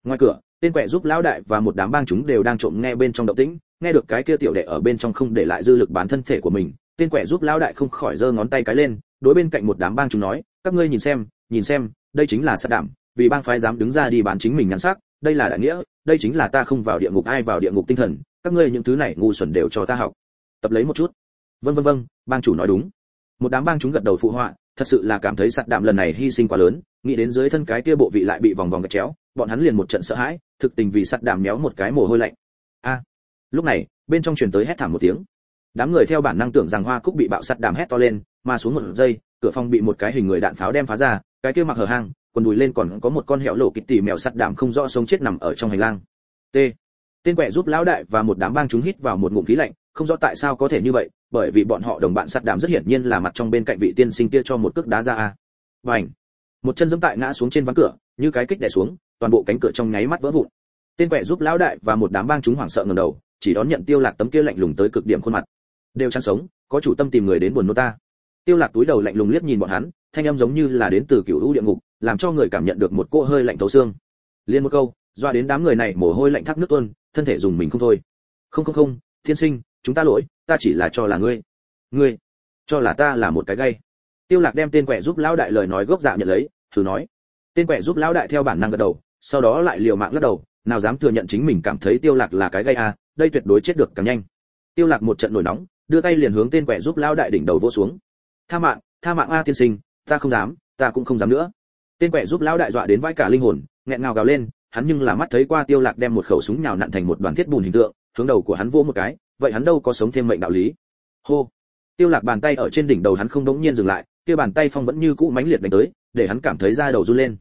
Ngoài cửa, tên quẹ giúp lão đại và một đám bang chúng đều đang trộm nghe bên trong động tĩnh, nghe được cái kia tiểu đệ ở bên trong không để lại dư lực bán thân thể của mình, tên quẹ giúp lão đại không khỏi giơ ngón tay cái lên, đối bên cạnh một đám bang chúng nói, các ngươi nhìn xem nhìn xem, đây chính là sát đảm vì bang phái dám đứng ra đi bán chính mình nhắn sắc, đây là đại nghĩa, đây chính là ta không vào địa ngục, ai vào địa ngục tinh thần, các ngươi những thứ này ngu xuẩn đều cho ta học. Tập lấy một chút. Vân vân vân bang chủ nói đúng. Một đám bang chúng gật đầu phụ họa thật sự là cảm thấy sạt đạm lần này hy sinh quá lớn, nghĩ đến dưới thân cái kia bộ vị lại bị vòng vòng gạch chéo, bọn hắn liền một trận sợ hãi, thực tình vì sạt đạm méo một cái mồ hôi lạnh. A, lúc này, bên trong truyền tới hét thảm một tiếng. Đám người theo bản năng tưởng rằng hoa cúc bị bạo sạt đạm hét to lên, mà xuống một giây, cửa phòng bị một cái hình người đạn pháo đem phá ra, cái kia mặc hở hang, quần đùi lên còn có một con hẻo lộ kịch tỉ mèo sắt đạm không rõ sống chết nằm ở trong hành lang. T, tên quẹ giúp lão đại và một đám bang chúng hít vào một ngụm khí lạnh không rõ tại sao có thể như vậy, bởi vì bọn họ đồng bạn sắt đàm rất hiển nhiên là mặt trong bên cạnh vị tiên sinh kia cho một cước đá ra a. Vành một chân giẫm tại ngã xuống trên ván cửa, như cái kích đè xuống, toàn bộ cánh cửa trong nháy mắt vỡ vụn. Tên quẹ giúp lão đại và một đám bang chúng hoảng sợ ngẩng đầu, chỉ đón nhận tiêu lạc tấm kia lạnh lùng tới cực điểm khuôn mặt. Đều chăn sống, có chủ tâm tìm người đến buồn nô ta. Tiêu lạc túi đầu lạnh lùng liếc nhìn bọn hắn, thanh âm giống như là đến từ cựu u địa ngục, làm cho người cảm nhận được một cỗ hơi lạnh thấu xương. Liên một câu, doa đến đám người này mồ hôi lạnh thác nước tuôn, thân thể dùng mình không thôi. Không không không thiên sinh chúng ta lỗi, ta chỉ là cho là ngươi. Ngươi, cho là ta là một cái gây. tiêu lạc đem tên quẻ giúp lão đại lời nói gốc dạ nhận lấy, thử nói. Tên quẻ giúp lão đại theo bản năng gật đầu, sau đó lại liều mạng lắc đầu, nào dám thừa nhận chính mình cảm thấy tiêu lạc là cái gây à đây tuyệt đối chết được càng nhanh. Tiêu lạc một trận nổi nóng, đưa tay liền hướng tên quẻ giúp lão đại đỉnh đầu vỗ xuống. Tha mạng tha mạng a tiên sinh, ta không dám, ta cũng không dám nữa. Tên quẻ giúp lão đại dọa đến vãi cả linh hồn, nghẹn ngào gào lên, hắn nhưng là mắt thấy qua tiêu lạc đem một khẩu súng nhào nặn thành một đoàn thiết bùn hình tượng hướng đầu của hắn vỗ một cái, vậy hắn đâu có sống thêm mệnh đạo lý. Hô. Tiêu lạc bàn tay ở trên đỉnh đầu hắn không đống nhiên dừng lại, kia bàn tay phong vẫn như cũ mãnh liệt đánh tới, để hắn cảm thấy da đầu run lên.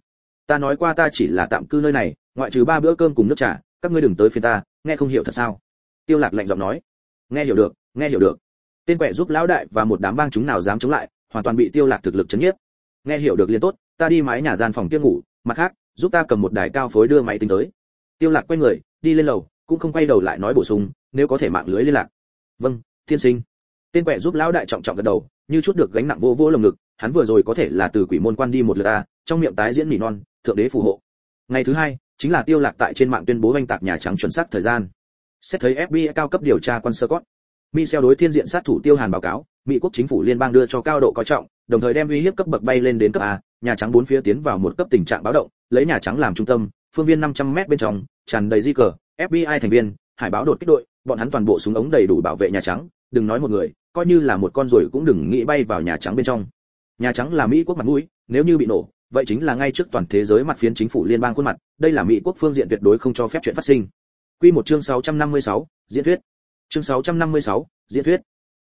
Ta nói qua ta chỉ là tạm cư nơi này, ngoại trừ ba bữa cơm cùng nước trà, các ngươi đừng tới phiền ta, nghe không hiểu thật sao? Tiêu lạc lạnh giọng nói. Nghe hiểu được, nghe hiểu được. Tên quẻ giúp lão đại và một đám bang chúng nào dám chống lại, hoàn toàn bị tiêu lạc thực lực chấn nhiếp. Nghe hiểu được liền tốt, ta đi mái nhà gian phòng kia ngủ, mặt khác, giúp ta cầm một đài cao phối đưa máy tính tới. Tiêu lạc quay người, đi lên lầu cũng không quay đầu lại nói bổ sung nếu có thể mạng lưới liên lạc. Vâng thiên sinh. Tên quẹ giúp lão đại trọng trọng gật đầu như chút được gánh nặng vô vô lồng ngực hắn vừa rồi có thể là từ quỷ môn quan đi một lượt ta trong miệng tái diễn mỉ non thượng đế phù hộ. Ngày thứ hai chính là tiêu lạc tại trên mạng tuyên bố vanh tạc nhà trắng chuẩn xác thời gian. Xét thấy FBI cao cấp điều tra quan sơ cốt Michel đối thiên diện sát thủ Tiêu Hàn báo cáo, Mỹ quốc chính phủ liên bang đưa cho cao độ coi trọng, đồng thời đem uy hiếp cấp bậc bay lên đến cấp A, nhà trắng bốn phía tiến vào một cấp tình trạng báo động, lấy nhà trắng làm trung tâm, phương viên 500 mét bên trong, tràn đầy di cờ, FBI thành viên, hải báo đột kích đội, bọn hắn toàn bộ súng ống đầy đủ bảo vệ nhà trắng, đừng nói một người, coi như là một con rồi cũng đừng nghĩ bay vào nhà trắng bên trong. Nhà trắng là Mỹ quốc mặt mũi, nếu như bị nổ, vậy chính là ngay trước toàn thế giới mặt phiến chính phủ liên bang khuôn mặt, đây là Mỹ quốc phương diện tuyệt đối không cho phép chuyện phát sinh. Quy một chương 656, diễn thuyết. Chương 656, diễn thuyết.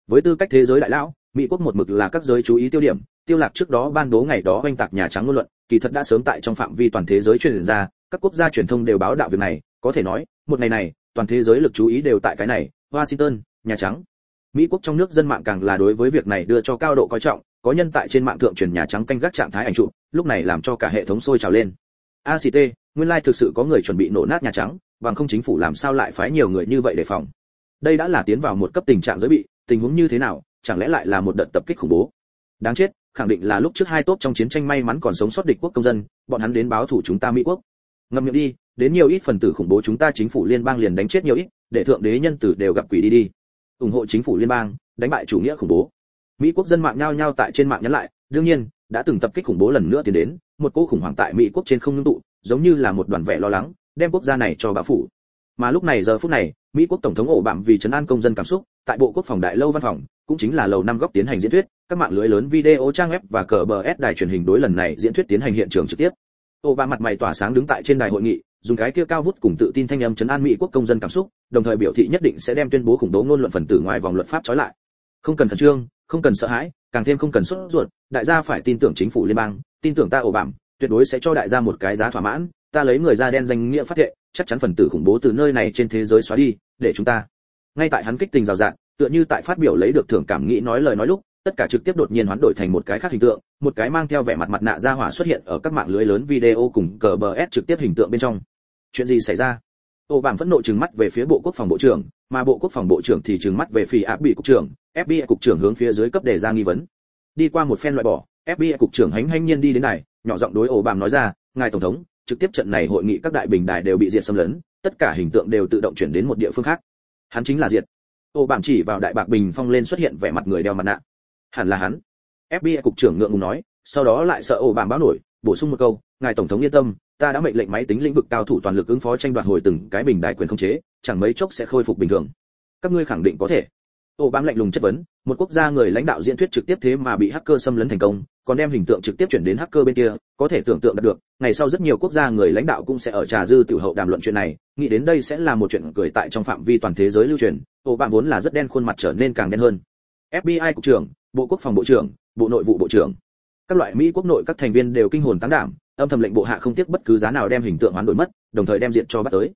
Với tư cách thế giới đại lão, Mỹ quốc một mực là các giới chú ý tiêu điểm, tiêu lạc trước đó ban bố ngày đó oanh tạc nhà trắng ngôn luận, kỳ thật đã sớm tại trong phạm vi toàn thế giới truyền ra, các quốc gia truyền thông đều báo đạo việc này, có thể nói, một ngày này, toàn thế giới lực chú ý đều tại cái này, Washington, nhà trắng. Mỹ quốc trong nước dân mạng càng là đối với việc này đưa cho cao độ coi trọng, có nhân tại trên mạng thượng truyền nhà trắng canh gác trạng thái ảnh chụp, lúc này làm cho cả hệ thống sôi trào lên. ACT, nguyên lai like thực sự có người chuẩn bị nổ nát nhà trắng, bằng không chính phủ làm sao lại phái nhiều người như vậy để phòng. Đây đã là tiến vào một cấp tình trạng giới bị, tình huống như thế nào, chẳng lẽ lại là một đợt tập kích khủng bố đáng chết khẳng định là lúc trước hai tốt trong chiến tranh may mắn còn sống sót địch quốc công dân bọn hắn đến báo thủ chúng ta mỹ quốc ngậm miệng đi, đến nhiều ít phần tử khủng bố chúng ta chính phủ liên bang liền đánh chết nhiều ít, để thượng đế nhân tử đều gặp quỷ đi đi. Ủng hộ chính phủ liên bang, đánh bại chủ nghĩa khủng bố. Mỹ quốc dân mạng nhao nhao tại trên mạng nhắn lại, đương nhiên, đã từng tập kích khủng bố lần nữa tiến đến, một cô khủng hoảng tại mỹ quốc trên không ngưng tụ, giống như là một đoàn vẻ lo lắng, đem quốc gia này cho bà phủ. Mà lúc này giờ phút này, mỹ quốc tổng thống ổ bạm vì chấn an công dân cảm xúc, tại bộ quốc phòng đại lâu văn phòng, cũng chính là lầu năm góc tiến hành diễn thuyết, các mạng lưới lớn video, trang web và cờ bờ s đài truyền hình đối lần này diễn thuyết tiến hành hiện trường trực tiếp ô ba mặt mày tỏa sáng đứng tại trên đài hội nghị, dùng cái kia cao vút cùng tự tin thanh âm chấn an mỹ quốc công dân cảm xúc, đồng thời biểu thị nhất định sẽ đem tuyên bố khủng bố ngôn luận phần tử ngoài vòng luật pháp trói lại. Không cần khẩn trương, không cần sợ hãi, càng thêm không cần sốt ruột, đại gia phải tin tưởng chính phủ liên bang, tin tưởng ta ổ bạm, tuyệt đối sẽ cho đại gia một cái giá thỏa mãn, ta lấy người da đen danh nghĩa phát thệ, chắc chắn phần tử khủng bố từ nơi này trên thế giới xóa đi, để chúng ta. Ngay tại hắn kích tình rào rạt, tựa như tại phát biểu lấy được thưởng cảm nghĩ nói lời nói lúc tất cả trực tiếp đột nhiên hoán đổi thành một cái khác hình tượng, một cái mang theo vẻ mặt mặt nạ ra hỏa xuất hiện ở các mạng lưới lớn video cùng cờ bờ s trực tiếp hình tượng bên trong. Chuyện gì xảy ra? Ô bảng phẫn nộ trừng mắt về phía bộ quốc phòng bộ trưởng, mà bộ quốc phòng bộ trưởng thì trừng mắt về phía áp bị cục trưởng fbi cục trưởng hướng phía dưới cấp đề ra nghi vấn. Đi qua một phen loại bỏ fbi cục trưởng hánh hánh nhiên đi đến này nhỏ giọng đối ổ bảng nói ra, ngài tổng thống, trực tiếp trận này hội nghị các đại bình đài đều bị diệt xâm lấn, tất cả hình tượng đều tự động chuyển đến một địa phương khác. Hắn chính là diệt. Ổ bảng chỉ vào đại bạc bình phong lên xuất hiện vẻ mặt người đeo mặt nạ hẳn là hắn. Fbi cục trưởng ngượng ngùng nói, sau đó lại sợ ổ bảng báo nổi, bổ sung một câu, ngài tổng thống yên tâm, ta đã mệnh lệnh máy tính lĩnh vực cao thủ toàn lực ứng phó tranh đoạt hồi từng cái bình đại quyền không chế, chẳng mấy chốc sẽ khôi phục bình thường. Các ngươi khẳng định có thể. Ổ bám lạnh lùng chất vấn, một quốc gia người lãnh đạo diễn thuyết trực tiếp thế mà bị hacker xâm lấn thành công, còn đem hình tượng trực tiếp chuyển đến hacker bên kia, có thể tưởng tượng được, ngày sau rất nhiều quốc gia người lãnh đạo cũng sẽ ở trà dư tiểu hậu đàm luận chuyện này, nghĩ đến đây sẽ là một chuyện cười tại trong phạm vi toàn thế giới lưu truyền, ổ bám vốn là rất đen khuôn mặt trở nên càng đen hơn fbi cục trưởng, bộ quốc phòng bộ trưởng, bộ nội vụ bộ trưởng. Các loại mỹ quốc nội các thành viên đều kinh hồn tăng đảm, âm thầm lệnh bộ hạ không tiếc bất cứ giá nào đem hình tượng hoán đổi mất, đồng thời đem diện cho bắt tới.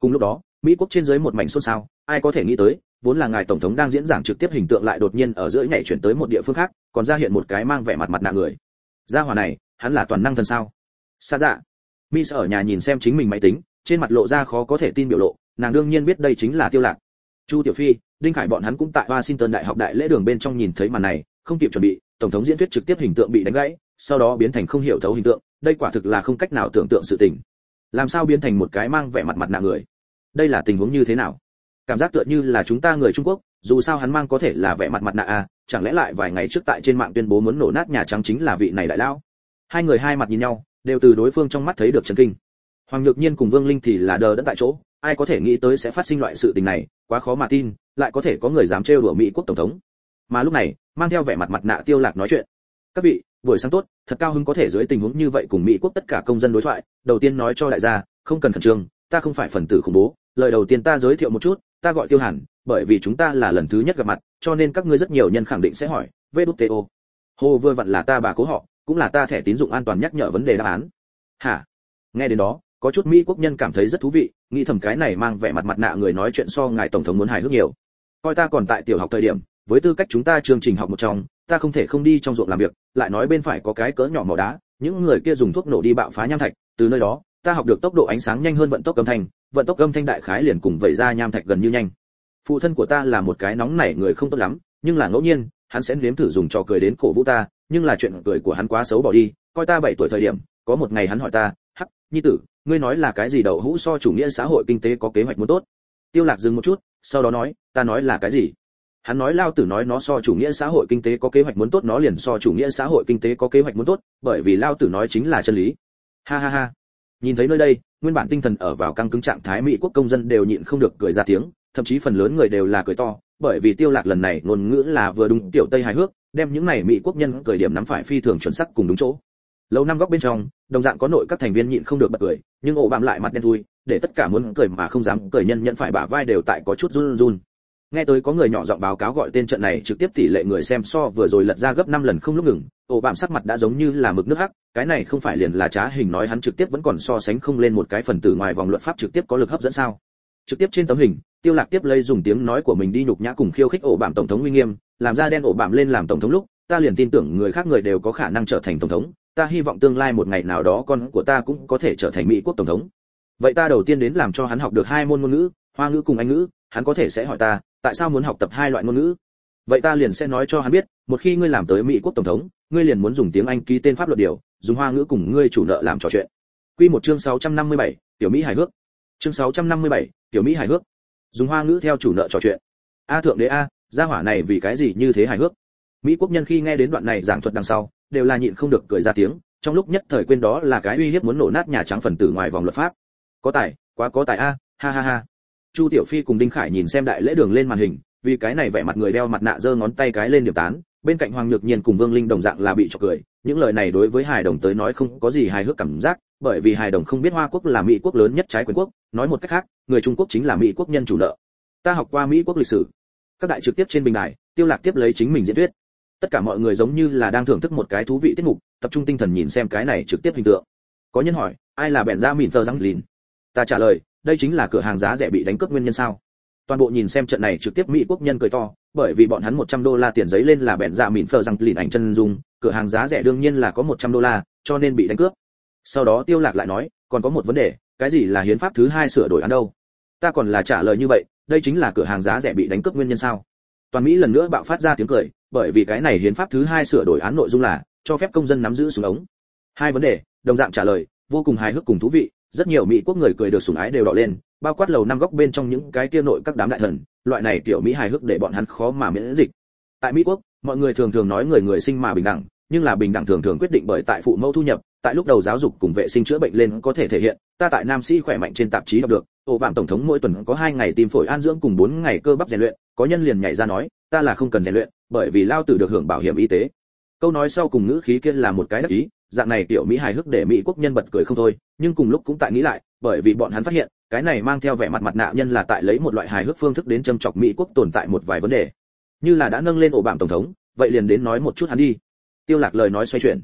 Cùng lúc đó, mỹ quốc trên dưới một mảnh xôn xao, ai có thể nghĩ tới, vốn là ngài tổng thống đang diễn giảng trực tiếp hình tượng lại đột nhiên ở giữa nhảy chuyển tới một địa phương khác, còn ra hiện một cái mang vẻ mặt mặt nạ người. Gia hỏa này, hắn là toàn năng thần sao? Xa dạ. Mi ở nhà nhìn xem chính mình máy tính, trên mặt lộ ra khó có thể tin biểu lộ, nàng đương nhiên biết đây chính là tiêu lạc. Chu tiểu phi đinh khải bọn hắn cũng tại washington đại học đại lễ đường bên trong nhìn thấy màn này, không kịp chuẩn bị, tổng thống diễn thuyết trực tiếp hình tượng bị đánh gãy, sau đó biến thành không hiểu thấu hình tượng, đây quả thực là không cách nào tưởng tượng sự tình. Làm sao biến thành một cái mang vẻ mặt mặt nạ người? Đây là tình huống như thế nào? Cảm giác tựa như là chúng ta người trung quốc, dù sao hắn mang có thể là vẻ mặt mặt nạ à chẳng lẽ lại vài ngày trước tại trên mạng tuyên bố muốn nổ nát nhà trắng chính là vị này đại lão? Hai người hai mặt nhìn nhau, đều từ đối phương trong mắt thấy được chấn kinh. Hoàng nhược nhiên cùng vương linh thì là đờ đẫn tại chỗ, ai có thể nghĩ tới sẽ phát sinh loại sự tình này, quá khó mà tin lại có thể có người dám trêu đùa mỹ quốc tổng thống. Mà lúc này, mang theo vẻ mặt mặt nạ tiêu lạc nói chuyện. Các vị, buổi sáng tốt, thật cao hứng có thể dưới tình huống như vậy cùng mỹ quốc tất cả công dân đối thoại, đầu tiên nói cho đại gia, không cần khẩn trương, ta không phải phần tử khủng bố, lời đầu tiên ta giới thiệu một chút, ta gọi tiêu hàn, bởi vì chúng ta là lần thứ nhất gặp mặt, cho nên các ngươi rất nhiều nhân khẳng định sẽ hỏi vto. hồ vừa vặn là ta bà cố họ, cũng là ta thẻ tín dụng an toàn nhắc nhở vấn đề đáp án. Hả? Nghe đến đó, có chút mỹ quốc nhân cảm thấy rất thú vị, nghĩ thầm cái này mang vẻ mặt mặt nạ người nói chuyện so ngài tổng thống muốn hài hước nhiều coi ta còn tại tiểu học thời điểm, với tư cách chúng ta chương trình học một trong, ta không thể không đi trong ruộng làm việc, lại nói bên phải có cái cỡ nhỏ màu đá, những người kia dùng thuốc nổ đi bạo phá nham thạch, từ nơi đó, ta học được tốc độ ánh sáng nhanh hơn vận tốc âm thanh, vận tốc âm thanh đại khái liền cùng vậy ra nham thạch gần như nhanh. Phụ thân của ta là một cái nóng nảy người không tốt lắm, nhưng là ngẫu nhiên, hắn sẽ nếm thử dùng trò cười đến cổ vũ ta, nhưng là chuyện cười của hắn quá xấu bỏ đi, coi ta bảy tuổi thời điểm, có một ngày hắn hỏi ta, hắc, nhi tử, ngươi nói là cái gì đậu hũ so chủ nghĩa xã hội kinh tế có kế hoạch muốn tốt? Tiêu lạc dừng một chút, sau đó nói ta nói là cái gì? Hắn nói lao tử nói nó so chủ nghĩa xã hội kinh tế có kế hoạch muốn tốt, nó liền so chủ nghĩa xã hội kinh tế có kế hoạch muốn tốt, bởi vì lao tử nói chính là chân lý. Ha ha ha. Nhìn thấy nơi đây, nguyên bản tinh thần ở vào căng cứng trạng thái mỹ quốc công dân đều nhịn không được cười ra tiếng, thậm chí phần lớn người đều là cười to, bởi vì tiêu lạc lần này ngôn ngữ là vừa đúng tiểu tây hài hước, đem những này mỹ quốc nhân cười điểm nắm phải phi thường chuẩn xác cùng đúng chỗ. Lâu năm góc bên trong, đồng dạng có nội các thành viên nhịn không được bật cười, nhưng ổ bạm lại mặt đen thui, để tất cả muốn cười mà không dám cười nhân nhận phải bả vai đều tại có chút run run nghe tới có người nhỏ giọng báo cáo gọi tên trận này trực tiếp tỷ lệ người xem so vừa rồi lật ra gấp 5 lần không lúc ngừng, ổ bạm sắc mặt đã giống như là mực nước hắc, cái này không phải liền là trá hình nói hắn trực tiếp vẫn còn so sánh không lên một cái phần tử ngoài vòng luật pháp trực tiếp có lực hấp dẫn sao. Trực tiếp trên tấm hình, tiêu lạc tiếp lấy dùng tiếng nói của mình đi nhục nhã cùng khiêu khích ổ bạm tổng thống uy nghiêm, làm ra đen ổ bạm lên làm tổng thống lúc, ta liền tin tưởng người khác người đều có khả năng trở thành tổng thống, ta hy vọng tương lai một ngày nào đó con của ta cũng có thể trở thành mỹ quốc tổng thống. Vậy ta đầu tiên đến làm cho hắn học được hai môn ngôn ngữ, hoa ngữ cùng anh ngữ hắn có thể sẽ hỏi ta tại sao muốn học tập hai loại ngôn ngữ? Vậy ta liền sẽ nói cho hắn biết một khi ngươi làm tới mỹ quốc tổng thống ngươi liền muốn dùng tiếng anh ký tên pháp luật điều dùng hoa ngữ cùng ngươi chủ nợ làm trò chuyện. Quy một chương 657, tiểu mỹ hài hước. Chương 657, tiểu mỹ hài hước. Dùng hoa ngữ theo chủ nợ trò chuyện. A thượng đế a gia hỏa này vì cái gì như thế hài hước? Mỹ quốc nhân khi nghe đến đoạn này giảng thuật đằng sau đều là nhịn không được cười ra tiếng trong lúc nhất thời quên đó là cái uy hiếp muốn nổ nát nhà trắng phần tử ngoài vòng luật pháp. Có tài quá có tài a ha ha ha chu tiểu phi cùng đinh khải nhìn xem đại lễ đường lên màn hình, vì cái này vẻ mặt người đeo mặt nạ giơ ngón tay cái lên điểm tán, bên cạnh hoàng nhược nhiên cùng vương linh đồng dạng là bị trọc cười, những lời này đối với hài đồng tới nói không có gì hài hước cảm giác, bởi vì hài đồng không biết hoa quốc là mỹ quốc lớn nhất trái quyền quốc, nói một cách khác, người trung quốc chính là mỹ quốc nhân chủ nợ. Ta học qua mỹ quốc lịch sử. Các đại trực tiếp trên bình đài, tiêu lạc tiếp lấy chính mình diễn thuyết. Tất cả mọi người giống như là đang thưởng thức một cái thú vị tiết mục, tập trung tinh thần nhìn xem cái này trực tiếp hình tượng. Có nhân hỏi, ai là bèn ra mìn thơ răng lìn? Ta trả lời đây chính là cửa hàng giá rẻ bị đánh cướp nguyên nhân sao? Toàn bộ nhìn xem trận này trực tiếp mỹ quốc nhân cười to, bởi vì bọn hắn 100 đô la tiền giấy lên là bẹn dạ mịn phờ răng lìn ảnh chân dung, cửa hàng giá rẻ đương nhiên là có 100 đô la, cho nên bị đánh cướp. Sau đó tiêu lạc lại nói, còn có một vấn đề, cái gì là hiến pháp thứ hai sửa đổi án đâu? Ta còn là trả lời như vậy, đây chính là cửa hàng giá rẻ bị đánh cướp nguyên nhân sao? Toàn mỹ lần nữa bạo phát ra tiếng cười, bởi vì cái này hiến pháp thứ hai sửa đổi án nội dung là, cho phép công dân nắm giữ súng ống. Hai vấn đề, đồng dạng trả lời, vô cùng hài hước cùng thú vị rất nhiều mỹ quốc người cười được sủng ái đều đỏ lên, bao quát lầu năm góc bên trong những cái kia nội các đám đại thần, loại này kiểu mỹ hài hước để bọn hắn khó mà miễn dịch. Tại mỹ quốc, mọi người thường thường nói người người sinh mà bình đẳng, nhưng là bình đẳng thường thường quyết định bởi tại phụ mẫu thu nhập, tại lúc đầu giáo dục cùng vệ sinh chữa bệnh lên có thể thể hiện, ta tại nam sĩ khỏe mạnh trên tạp chí đọc được, ổ bạn tổng thống mỗi tuần có hai ngày tim phổi an dưỡng cùng bốn ngày cơ bắp rèn luyện, có nhân liền nhảy ra nói, ta là không cần rèn luyện, bởi vì lao tử được hưởng bảo hiểm y tế. Câu nói sau cùng ngữ khí kia là một cái đắc ý dạng này tiểu mỹ hài hước để mỹ quốc nhân bật cười không thôi, nhưng cùng lúc cũng tại nghĩ lại, bởi vì bọn hắn phát hiện, cái này mang theo vẻ mặt mặt nạ nhân là tại lấy một loại hài hước phương thức đến châm chọc mỹ quốc tồn tại một vài vấn đề. Như là đã nâng lên ổ bảng tổng thống, vậy liền đến nói một chút hắn đi. Tiêu lạc lời nói xoay chuyển,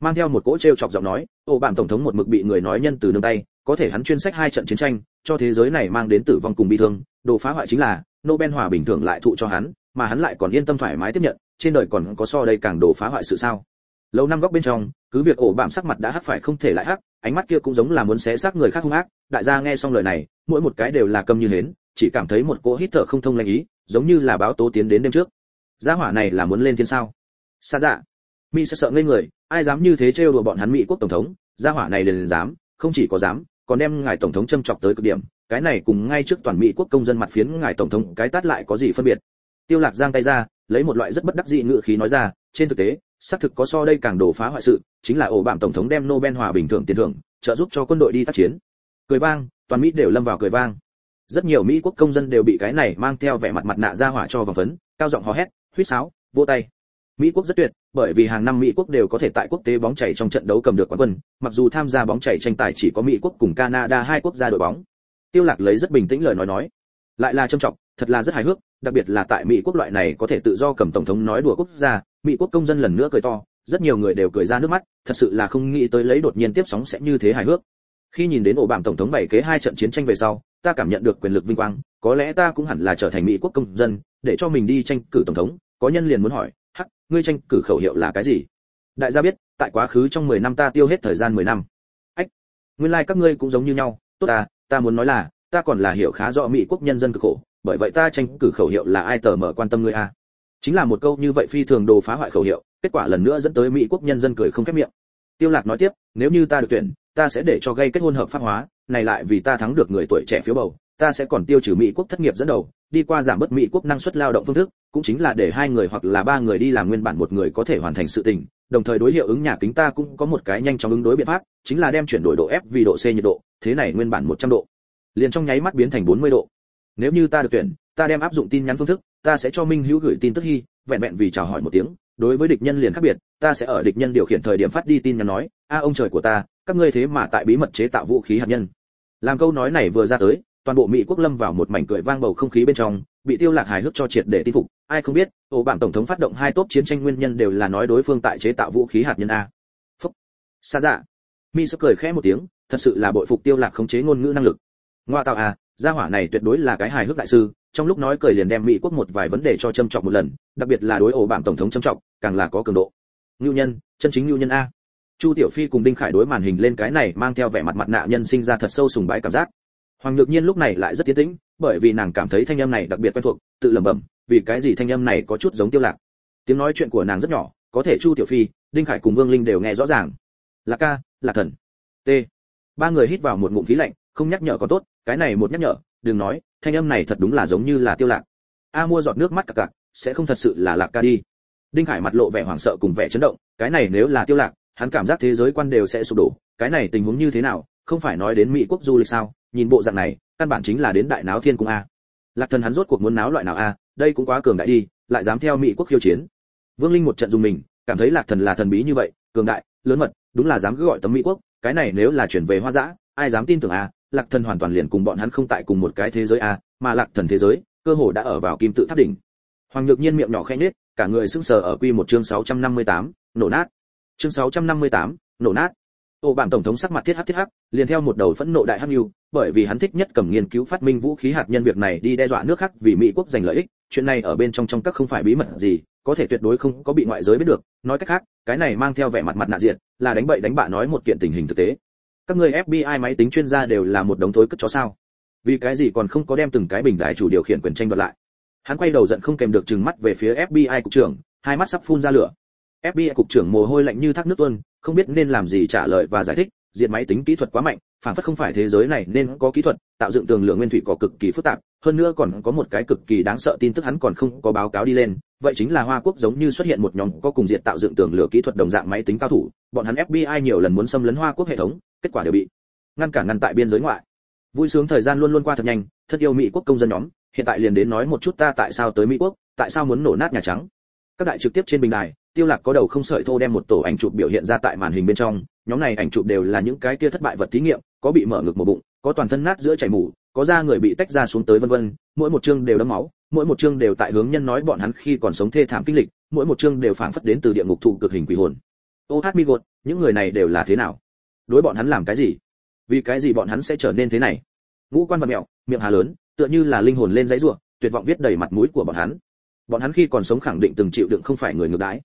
mang theo một cỗ treo chọc giọng nói, ổ bảng tổng thống một mực bị người nói nhân từ nương tay, có thể hắn chuyên sách hai trận chiến tranh, cho thế giới này mang đến tử vong cùng bi thương, đồ phá hoại chính là, nobel hòa bình thường lại thụ cho hắn, mà hắn lại còn yên tâm thoải mái tiếp nhận, trên đời còn có so đây càng đồ phá hoại sự sao? Lâu năm góc bên trong, cứ việc ổ bạm sắc mặt đã hắc phải không thể lại hắc, ánh mắt kia cũng giống là muốn xé xác người khác hung ác. Đại gia nghe xong lời này, mỗi một cái đều là câm như hến, chỉ cảm thấy một cỗ hít thở không thông lành ý, giống như là báo tố tiến đến đêm trước. Gia hỏa này là muốn lên thiên sao? Xa dạ. Mỹ sẽ sợ ngây người, ai dám như thế trêu đùa bọn hắn mỹ quốc tổng thống? Gia hỏa này liền dám, không chỉ có dám, còn đem ngài tổng thống châm chọc tới cực điểm. Cái này cùng ngay trước toàn mỹ quốc công dân mặt phiến ngài tổng thống cái tát lại có gì phân biệt? Tiêu lạc giang tay ra, lấy một loại rất bất đắc dĩ ngữ khí nói ra, trên thực tế xác thực có so đây càng đổ phá hoại sự, chính là ổ bạm tổng thống đem nobel hòa bình thường tiền thưởng, trợ giúp cho quân đội đi tác chiến. Cười vang, toàn mỹ đều lâm vào cười vang. Rất nhiều mỹ quốc công dân đều bị cái này mang theo vẻ mặt mặt nạ ra hỏa cho vòng phấn, cao giọng hò hét, huýt sáo vỗ tay. Mỹ quốc rất tuyệt, bởi vì hàng năm mỹ quốc đều có thể tại quốc tế bóng chảy trong trận đấu cầm được quán quân, mặc dù tham gia bóng chảy tranh tài chỉ có mỹ quốc cùng canada hai quốc gia đội bóng. Tiêu lạc lấy rất bình tĩnh lời nói nói, lại là trầm trọng, thật là rất hài hước, đặc biệt là tại mỹ quốc loại này có thể tự do cầm tổng thống nói đùa quốc gia mỹ quốc công dân lần nữa cười to, rất nhiều người đều cười ra nước mắt, thật sự là không nghĩ tới lấy đột nhiên tiếp sóng sẽ như thế hài hước. Khi nhìn đến ổ bảng tổng thống bảy kế hai trận chiến tranh về sau, ta cảm nhận được quyền lực vinh quang, có lẽ ta cũng hẳn là trở thành mỹ quốc công dân, để cho mình đi tranh cử tổng thống, có nhân liền muốn hỏi, hắc, ngươi tranh cử khẩu hiệu là cái gì? Đại gia biết, tại quá khứ trong 10 năm ta tiêu hết thời gian 10 năm. Ách, nguyên lai like các ngươi cũng giống như nhau, tốt ta ta muốn nói là, ta còn là hiểu khá rõ mỹ quốc nhân dân cực khổ, bởi vậy ta tranh cử khẩu hiệu là ai tờ mở quan tâm ngươi a? Chính là một câu như vậy phi thường đồ phá hoại khẩu hiệu, kết quả lần nữa dẫn tới mỹ quốc nhân dân cười không khép miệng. Tiêu lạc nói tiếp, nếu như ta được tuyển, ta sẽ để cho gây kết hôn hợp pháp hóa, này lại vì ta thắng được người tuổi trẻ phiếu bầu, ta sẽ còn tiêu trừ mỹ quốc thất nghiệp dẫn đầu, đi qua giảm bớt mỹ quốc năng suất lao động phương thức, cũng chính là để hai người hoặc là ba người đi làm nguyên bản một người có thể hoàn thành sự tình, đồng thời đối hiệu ứng nhà kính ta cũng có một cái nhanh chóng ứng đối biện pháp, chính là đem chuyển đổi độ F vì độ C nhiệt độ, thế này nguyên bản 100 độ, liền trong nháy mắt biến thành 40 độ. Nếu như ta được tuyển, ta đem áp dụng tin nhắn phương thức ta sẽ cho minh hữu gửi tin tức hy, vẹn vẹn vì chào hỏi một tiếng, đối với địch nhân liền khác biệt, ta sẽ ở địch nhân điều khiển thời điểm phát đi tin nhắn nói, a ông trời của ta, các ngươi thế mà tại bí mật chế tạo vũ khí hạt nhân. Làm câu nói này vừa ra tới, toàn bộ mỹ quốc lâm vào một mảnh cười vang bầu không khí bên trong, bị tiêu lạc hài hước cho triệt để tin phục. Ai không biết, ổ bảng tổng thống phát động hai tốt chiến tranh nguyên nhân đều là nói đối phương tại chế tạo vũ khí hạt nhân a. Phúc. Xa dạ. Mi sẽ cười khẽ một tiếng, thật sự là bội phục tiêu lạc khống chế ngôn ngữ năng lực. Ngoa tạo à gia hỏa này tuyệt đối là cái hài hước đại sư, trong lúc nói cười liền đem mỹ quốc một vài vấn đề cho châm trọng một lần, đặc biệt là đối ổ bảng tổng thống châm trọng càng là có cường độ. Ngưu nhân, chân chính ngưu nhân a. Chu tiểu phi cùng đinh khải đối màn hình lên cái này mang theo vẻ mặt mặt nạ nhân sinh ra thật sâu sùng bái cảm giác. Hoàng nhược nhiên lúc này lại rất tiến tĩnh, bởi vì nàng cảm thấy thanh âm này đặc biệt quen thuộc, tự lẩm bẩm, vì cái gì thanh âm này có chút giống tiêu lạc. Tiếng nói chuyện của nàng rất nhỏ, có thể chu tiểu phi, đinh khải cùng vương linh đều nghe rõ ràng. Là ca là thần. T. Ba người hít vào một ngụm khí lạnh không nhắc nhở có tốt, cái này một nhắc nhở, đừng nói, thanh âm này thật đúng là giống như là tiêu lạc. A mua giọt nước mắt cặc cặc sẽ không thật sự là lạc ca đi. Đinh Hải mặt lộ vẻ hoảng sợ cùng vẻ chấn động, cái này nếu là tiêu lạc, hắn cảm giác thế giới quan đều sẽ sụp đổ, cái này tình huống như thế nào, không phải nói đến mỹ quốc du lịch sao, nhìn bộ dạng này, căn bản chính là đến đại náo thiên cung a. Lạc thần hắn rốt cuộc muốn náo loại nào a, đây cũng quá cường đại đi, lại dám theo mỹ quốc khiêu chiến. Vương linh một trận dùng mình, cảm thấy lạc thần là thần bí như vậy, cường đại, lớn mật, đúng là dám cứ gọi tấm mỹ quốc, cái này nếu là chuyển về hoa dã ai dám tin tưởng a lạc thần hoàn toàn liền cùng bọn hắn không tại cùng một cái thế giới a mà lạc thần thế giới cơ hồ đã ở vào kim tự tháp đỉnh. Hoàng nhược nhiên miệng nhỏ khẽ nết cả người sững sờ ở quy một chương 658, nổ nát. Chương 658, nổ nát. Ô bản tổng thống sắc mặt thiết hắc thiết hắc, liền theo một đầu phẫn nộ đại hắc nhu, bởi vì hắn thích nhất cầm nghiên cứu phát minh vũ khí hạt nhân việc này đi đe dọa nước khác vì Mỹ quốc giành lợi ích, chuyện này ở bên trong trong các không phải bí mật gì, có thể tuyệt đối không có bị ngoại giới biết được, nói cách khác, cái này mang theo vẻ mặt mặt nạ diện, là đánh bậy đánh bạ nói một kiện tình hình thực tế. Các người FBI máy tính chuyên gia đều là một đống thối cất chó sao? Vì cái gì còn không có đem từng cái bình đại chủ điều khiển quyền tranh đoạt lại? Hắn quay đầu giận không kèm được trừng mắt về phía FBI cục trưởng, hai mắt sắp phun ra lửa. FBI cục trưởng mồ hôi lạnh như thác nước tuôn, không biết nên làm gì trả lời và giải thích, diện máy tính kỹ thuật quá mạnh, phản phất không phải thế giới này nên có kỹ thuật, tạo dựng tường lửa nguyên thủy có cực kỳ phức tạp, hơn nữa còn có một cái cực kỳ đáng sợ tin tức hắn còn không có báo cáo đi lên, vậy chính là Hoa Quốc giống như xuất hiện một nhóm có cùng diện tạo dựng tường lửa kỹ thuật đồng dạng máy tính cao thủ, bọn hắn FBI nhiều lần muốn xâm lấn Hoa Quốc hệ thống, kết quả đều bị ngăn cản ngăn tại biên giới ngoại. Vui sướng thời gian luôn luôn qua thật nhanh, thật yêu Mỹ quốc công dân nhóm, hiện tại liền đến nói một chút ta tại sao tới Mỹ quốc, tại sao muốn nổ nát nhà trắng. Các đại trực tiếp trên bình đài, Tiêu Lạc có đầu không sợi thô đem một tổ ảnh chụp biểu hiện ra tại màn hình bên trong, nhóm này ảnh chụp đều là những cái kia thất bại vật thí nghiệm, có bị mở ngực một bụng, có toàn thân nát giữa chảy mủ, có da người bị tách ra xuống tới vân vân, mỗi một chương đều đẫm máu, mỗi một chương đều tại hướng nhân nói bọn hắn khi còn sống thê thảm kinh lịch, mỗi một chương đều phảng phất đến từ địa ngục thụ cực hình quỷ hồn. Ô hát mi gột, những người này đều là thế nào? Đối bọn hắn làm cái gì? Vì cái gì bọn hắn sẽ trở nên thế này? Ngũ quan vật mèo, miệng hà lớn, tựa như là linh hồn lên dãy rủa, tuyệt vọng viết đầy mặt mũi của bọn hắn. Bọn hắn khi còn sống khẳng định từng chịu đựng không phải người ngược đãi.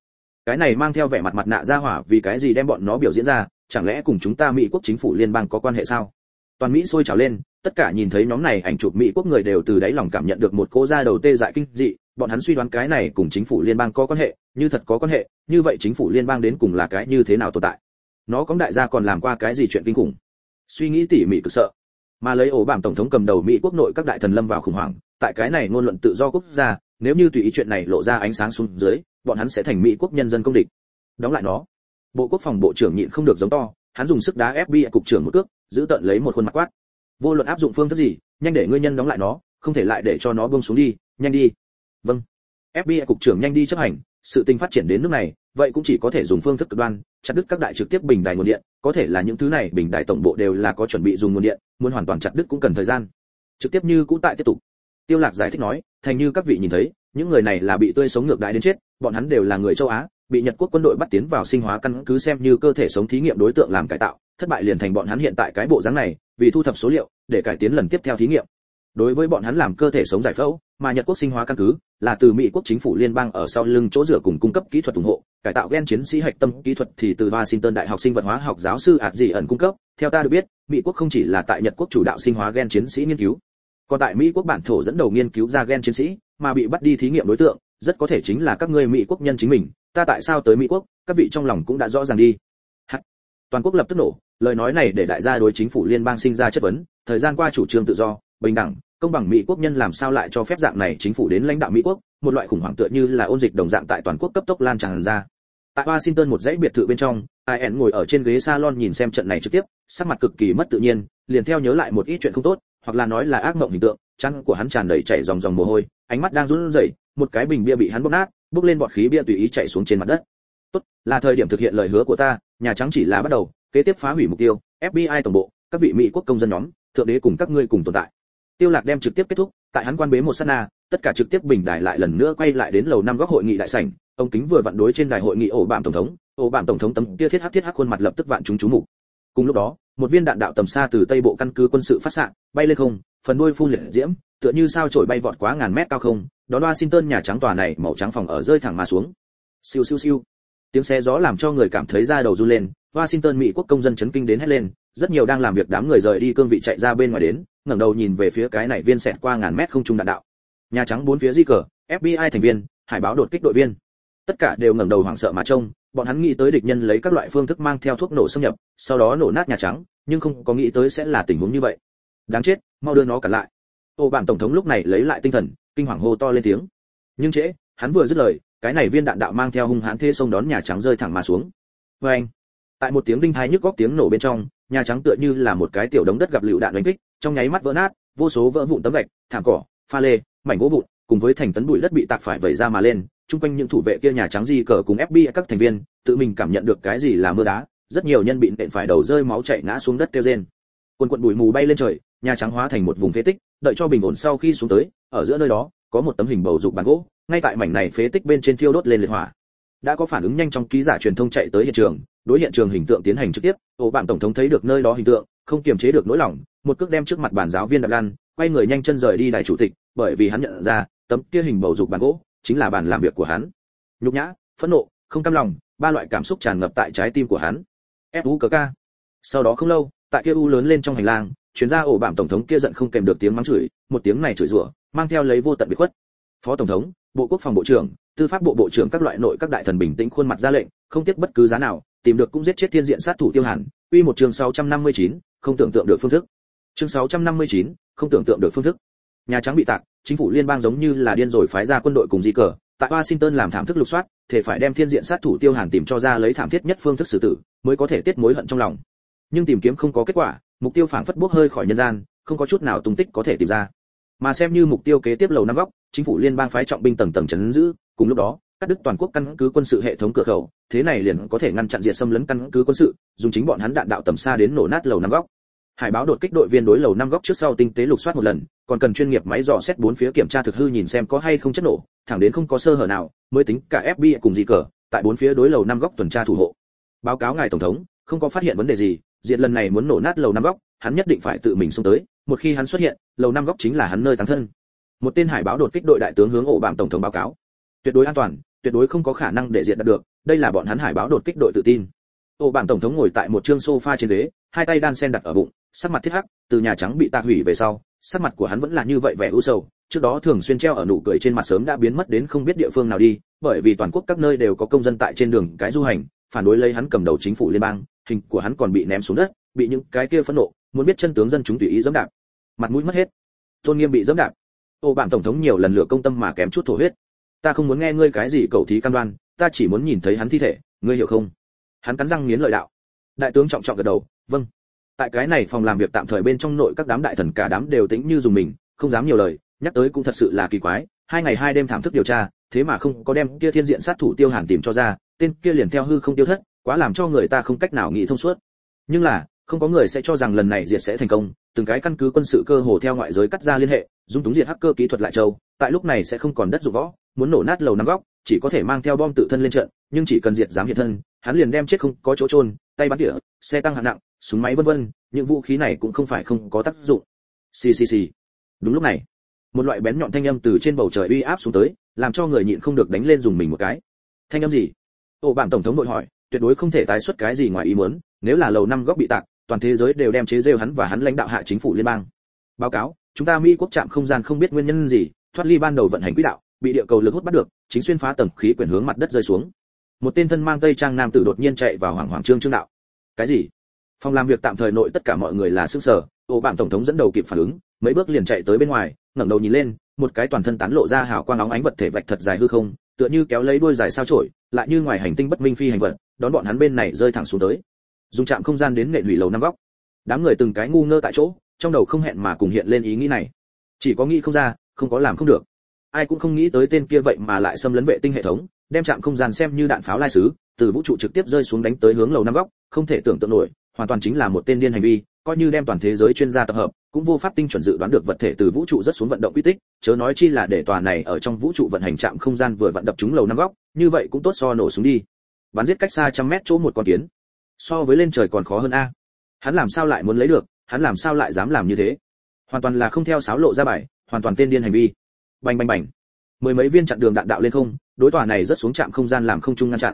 Cái này mang theo vẻ mặt mặt nạ ra hỏa vì cái gì đem bọn nó biểu diễn ra, chẳng lẽ cùng chúng ta Mỹ quốc chính phủ liên bang có quan hệ sao? Toàn Mỹ sôi trào lên, tất cả nhìn thấy nhóm này ảnh chụp Mỹ quốc người đều từ đáy lòng cảm nhận được một cô ra đầu tê dại kinh dị, bọn hắn suy đoán cái này cùng chính phủ liên bang có quan hệ, như thật có quan hệ, như vậy chính phủ liên bang đến cùng là cái như thế nào tồn tại? Nó có đại gia còn làm qua cái gì chuyện kinh khủng? Suy nghĩ tỉ mỉ cực sợ. Mà lấy ổ bảng tổng thống cầm đầu Mỹ quốc nội các đại thần lâm vào khủng hoảng, tại cái này ngôn luận tự do quốc gia, nếu như tùy ý chuyện này lộ ra ánh sáng xuống dưới, bọn hắn sẽ thành Mỹ quốc nhân dân công địch. Đóng lại nó. Bộ Quốc phòng bộ trưởng nhịn không được giống to, hắn dùng sức đá FBI cục trưởng một cước, giữ tận lấy một khuôn mặt quát. Vô luận áp dụng phương thức gì, nhanh để ngươi nhân đóng lại nó, không thể lại để cho nó buông xuống đi, nhanh đi. Vâng. FBI cục trưởng nhanh đi chấp hành, sự tình phát triển đến nước này, vậy cũng chỉ có thể dùng phương thức cực đoan, chặt đứt các đại trực tiếp bình đài nguồn điện, có thể là những thứ này bình đài tổng bộ đều là có chuẩn bị dùng nguồn điện, muốn hoàn toàn chặt đứt cũng cần thời gian. Trực tiếp như cũ tại tiếp tục. Tiêu Lạc giải thích nói, thành như các vị nhìn thấy, những người này là bị tươi sống ngược đãi đến chết, bọn hắn đều là người châu Á, bị Nhật quốc quân đội bắt tiến vào sinh hóa căn cứ xem như cơ thể sống thí nghiệm đối tượng làm cải tạo, thất bại liền thành bọn hắn hiện tại cái bộ dáng này, vì thu thập số liệu, để cải tiến lần tiếp theo thí nghiệm. Đối với bọn hắn làm cơ thể sống giải phẫu, mà Nhật quốc sinh hóa căn cứ là từ Mỹ quốc chính phủ liên bang ở sau lưng chỗ dựa cùng cung cấp kỹ thuật ủng hộ, cải tạo gen chiến sĩ hạch tâm kỹ thuật thì từ Washington Đại học sinh vật hóa học giáo sư ạt gì ẩn cung cấp. Theo ta được biết, Mỹ quốc không chỉ là tại Nhật quốc chủ đạo sinh hóa gen chiến sĩ nghiên cứu, còn tại Mỹ quốc bản thổ dẫn đầu nghiên cứu ra gen chiến sĩ, mà bị bắt đi thí nghiệm đối tượng, rất có thể chính là các ngươi Mỹ quốc nhân chính mình, ta tại sao tới Mỹ quốc, các vị trong lòng cũng đã rõ ràng đi. Hả? Toàn quốc lập tức nổ, lời nói này để đại gia đối chính phủ liên bang sinh ra chất vấn, thời gian qua chủ trương tự do, bình đẳng, công bằng Mỹ quốc nhân làm sao lại cho phép dạng này chính phủ đến lãnh đạo Mỹ quốc, một loại khủng hoảng tựa như là ôn dịch đồng dạng tại toàn quốc cấp tốc lan tràn ra. Tại Washington một dãy biệt thự bên trong, IN ngồi ở trên ghế salon nhìn xem trận này trực tiếp, sắc mặt cực kỳ mất tự nhiên, liền theo nhớ lại một ít chuyện không tốt, hoặc là nói là ác mộng hình tượng, chăn của hắn tràn đầy chảy dòng dòng mồ hôi, ánh mắt đang run rẩy, một cái bình bia bị hắn bóp nát, bốc lên bọt khí bia tùy ý chảy xuống trên mặt đất. Tốt, là thời điểm thực hiện lời hứa của ta, nhà trắng chỉ là bắt đầu, kế tiếp phá hủy mục tiêu, FBI tổng bộ, các vị mỹ quốc công dân nhóm, thượng đế cùng các ngươi cùng tồn tại. Tiêu Lạc đem trực tiếp kết thúc, tại hắn quan bế một sát na, tất cả trực tiếp bình đài lại lần nữa quay lại đến lầu năm góc hội nghị đại sảnh, ông kính vừa vặn đối trên đài hội nghị ổ bạm tổng thống, ổ bạm tổng thống tấm kia thiết hắc thiết hắc khuôn mặt lập tức vạn chúng chú mục. Cùng lúc đó, một viên đạn đạo tầm xa từ tây bộ căn cứ quân sự phát xạ, bay lên không, phần đuôi phun liệt diễm, tựa như sao chổi bay vọt quá ngàn mét cao không, đón Washington nhà trắng tòa này màu trắng phòng ở rơi thẳng mà xuống. Siêu siêu siêu. Tiếng xe gió làm cho người cảm thấy da đầu run lên, Washington Mỹ quốc công dân chấn kinh đến hết lên, rất nhiều đang làm việc đám người rời đi cương vị chạy ra bên ngoài đến, ngẩng đầu nhìn về phía cái này viên xẹt qua ngàn mét không trung đạn đạo. Nhà trắng bốn phía di cờ, FBI thành viên, hải báo đột kích đội viên. tất cả đều ngẩng đầu hoảng sợ mà trông bọn hắn nghĩ tới địch nhân lấy các loại phương thức mang theo thuốc nổ xâm nhập sau đó nổ nát nhà trắng nhưng không có nghĩ tới sẽ là tình huống như vậy đáng chết, mau đưa nó cản lại. Ô bạn tổng thống lúc này lấy lại tinh thần, kinh hoàng hô to lên tiếng. Nhưng trễ, hắn vừa dứt lời, cái này viên đạn đạo mang theo hung hãn thế sông đón nhà trắng rơi thẳng mà xuống. Vê anh, tại một tiếng đinh thai nhức góc tiếng nổ bên trong, nhà trắng tựa như là một cái tiểu đống đất gặp lựu đạn đánh kích, trong nháy mắt vỡ nát, vô số vỡ vụn tấm gạch, thảm cỏ, pha lê, mảnh gỗ vụn, cùng với thành tấn bụi đất bị tạc phải vẩy ra mà lên, chung quanh những thủ vệ kia nhà trắng di cờ cùng FBI các thành viên, tự mình cảm nhận được cái gì là mưa đá, rất nhiều nhân bị nện phải đầu rơi máu chảy ngã xuống đất kêu rên. Quần quần bụi mù bay lên trời nhà trắng hóa thành một vùng phế tích, đợi cho bình ổn sau khi xuống tới, ở giữa nơi đó, có một tấm hình bầu dục bàn gỗ, ngay tại mảnh này phế tích bên trên thiêu đốt lên liệt hỏa. Đã có phản ứng nhanh trong ký giả truyền thông chạy tới hiện trường, đối hiện trường hình tượng tiến hành trực tiếp, ổ bạn tổng thống thấy được nơi đó hình tượng, không kiềm chế được nỗi lòng, một cước đem trước mặt bản giáo viên đạp lăn, quay người nhanh chân rời đi đại chủ tịch, bởi vì hắn nhận ra, tấm kia hình bầu dục bàn gỗ, chính là bàn làm việc của hắn. Nhục nhã, phẫn nộ, không cam lòng, ba loại cảm xúc tràn ngập tại trái tim của hắn. Fu cờ ca sau đó không lâu, tại kia u lớn lên trong hành lang Chuyên gia ổ bạm tổng thống kia giận không kèm được tiếng mắng chửi một tiếng này chửi rủa mang theo lấy vô tận bị khuất. Phó tổng thống bộ quốc phòng bộ trưởng tư pháp bộ bộ trưởng các loại nội các đại thần bình tĩnh khuôn mặt ra lệnh không tiếc bất cứ giá nào tìm được cũng giết chết thiên diện sát thủ tiêu hàn. Uy một chương 659, không tưởng tượng được phương thức. Chương 659, không tưởng tượng được phương thức. Nhà trắng bị tạc chính phủ liên bang giống như là điên rồi phái ra quân đội cùng di cờ. Tại washington làm thảm thức lục soát thể phải đem thiên diện sát thủ tiêu hàn tìm cho ra lấy thảm thiết nhất phương thức xử tử mới có thể tiết mối hận trong lòng. Nhưng tìm kiếm không có kết quả mục tiêu phảng phất bốc hơi khỏi nhân gian, không có chút nào tung tích có thể tìm ra. Mà xem như mục tiêu kế tiếp lầu năm góc, chính phủ liên bang phái trọng binh tầng tầng chấn giữ, cùng lúc đó, cắt đứt toàn quốc căn cứ quân sự hệ thống cửa khẩu, thế này liền có thể ngăn chặn diệt xâm lấn căn cứ quân sự, dùng chính bọn hắn đạn đạo tầm xa đến nổ nát lầu năm góc. Hải báo đột kích đội viên đối lầu năm góc trước sau tinh tế lục soát một lần, còn cần chuyên nghiệp máy dò xét bốn phía kiểm tra thực hư nhìn xem có hay không chất nổ, thẳng đến không có sơ hở nào, mới tính cả fbi cùng gì cờ, tại bốn phía đối lầu năm góc tuần tra thủ hộ. Báo cáo ngài tổng thống, không có phát hiện vấn đề gì diện lần này muốn nổ nát lầu năm góc, hắn nhất định phải tự mình xông tới, một khi hắn xuất hiện, lầu năm góc chính là hắn nơi táng thân. Một tên hải báo đột kích đội đại tướng hướng ổ bạm tổng thống báo cáo. Tuyệt đối an toàn, tuyệt đối không có khả năng để diện đạt được, đây là bọn hắn hải báo đột kích đội tự tin. Ổ bạm tổng thống ngồi tại một trương sofa trên ghế, hai tay đan sen đặt ở bụng, sắc mặt thiết hắc, từ nhà trắng bị tạc hủy về sau, sắc mặt của hắn vẫn là như vậy vẻ u sầu, trước đó thường xuyên treo ở nụ cười trên mặt sớm đã biến mất đến không biết địa phương nào đi, bởi vì toàn quốc các nơi đều có công dân tại trên đường cái du hành, phản đối lấy hắn cầm đầu chính phủ liên bang hình của hắn còn bị ném xuống đất, bị những cái kia phẫn nộ, muốn biết chân tướng dân chúng tùy ý dẫm đạp. Mặt mũi mất hết. Tôn nghiêm bị dẫm đạp. Ô bạn tổng thống nhiều lần lựa công tâm mà kém chút thổ huyết. Ta không muốn nghe ngươi cái gì cầu thí cam đoan, ta chỉ muốn nhìn thấy hắn thi thể, ngươi hiểu không? Hắn cắn răng nghiến lợi đạo. Đại tướng trọng trọng gật đầu vâng. Tại cái này phòng làm việc tạm thời bên trong nội, các đám đại thần cả đám đều tĩnh như dùng mình, không dám nhiều lời, nhắc tới cũng thật sự là kỳ quái. Hai ngày hai đêm thảm thức điều tra, thế mà không có đem kia thiên diện sát thủ tiêu hàn tìm cho ra, tên kia liền theo hư không tiêu thất quá làm cho người ta không cách nào nghĩ thông suốt. Nhưng là, không có người sẽ cho rằng lần này diệt sẽ thành công, từng cái căn cứ quân sự cơ hồ theo ngoại giới cắt ra liên hệ, dung túng diệt hacker kỹ thuật lại châu, tại lúc này sẽ không còn đất dụng võ, muốn nổ nát lầu năm góc, chỉ có thể mang theo bom tự thân lên trận, nhưng chỉ cần diệt dám hiện thân, hắn liền đem chết không có chỗ trôn tay bắn tỉa, xe tăng hạng nặng, súng máy vân vân, những vũ khí này cũng không phải không có tác dụng. Xì xì xì. Đúng lúc này, một loại bén nhọn thanh âm từ trên bầu trời uy áp xuống tới, làm cho người nhịn không được đánh lên dùng mình một cái. Thanh âm gì? Ồ bản tổng thống nội hỏi tuyệt đối không thể tái xuất cái gì ngoài ý muốn, nếu là lầu năm góc bị tạc, toàn thế giới đều đem chế rêu hắn và hắn lãnh đạo hạ chính phủ liên bang. Báo cáo, chúng ta mỹ quốc trạm không gian không biết nguyên nhân gì, thoát ly ban đầu vận hành quỹ đạo, bị địa cầu lực hút bắt được, chính xuyên phá tầng khí quyển hướng mặt đất rơi xuống. Một tên thân mang tây trang nam tử đột nhiên chạy vào hoàng hoàng trương trương đạo. Cái gì? Phòng làm việc tạm thời nội tất cả mọi người là sức sở, ô bạn tổng thống dẫn đầu kịp phản ứng, mấy bước liền chạy tới bên ngoài, ngẩng đầu nhìn lên, một cái toàn thân tán lộ ra hào quang óng ánh vật thể vạch thật dài hư không, tựa như kéo lấy đuôi dài sao chổi lại như ngoài hành tinh bất minh phi hành vật đón bọn hắn bên này rơi thẳng xuống tới. Dùng chạm không gian đến nệ thủy lầu năm góc. Đám người từng cái ngu ngơ tại chỗ, trong đầu không hẹn mà cùng hiện lên ý nghĩ này. Chỉ có nghĩ không ra, không có làm không được. Ai cũng không nghĩ tới tên kia vậy mà lại xâm lấn vệ tinh hệ thống, đem chạm không gian xem như đạn pháo lai sứ từ vũ trụ trực tiếp rơi xuống đánh tới hướng lầu năm góc, không thể tưởng tượng nổi, hoàn toàn chính là một tên điên hành vi, coi như đem toàn thế giới chuyên gia tập hợp, cũng vô pháp tinh chuẩn dự đoán được vật thể từ vũ trụ rất xuống vận động quy tích, chớ nói chi là để tòa này ở trong vũ trụ vận hành chạm không gian vừa vận đập chúng lầu năm góc, như vậy cũng tốt so nổ súng đi bắn giết cách xa trăm mét chỗ một con kiến. So với lên trời còn khó hơn a. Hắn làm sao lại muốn lấy được? Hắn làm sao lại dám làm như thế? Hoàn toàn là không theo sáo lộ ra bài, hoàn toàn tên điên hành vi. Bành bành bành. Mười mấy viên chặn đường đạn đạo lên không, đối tòa này rất xuống chạm không gian làm không trung ngăn chặn.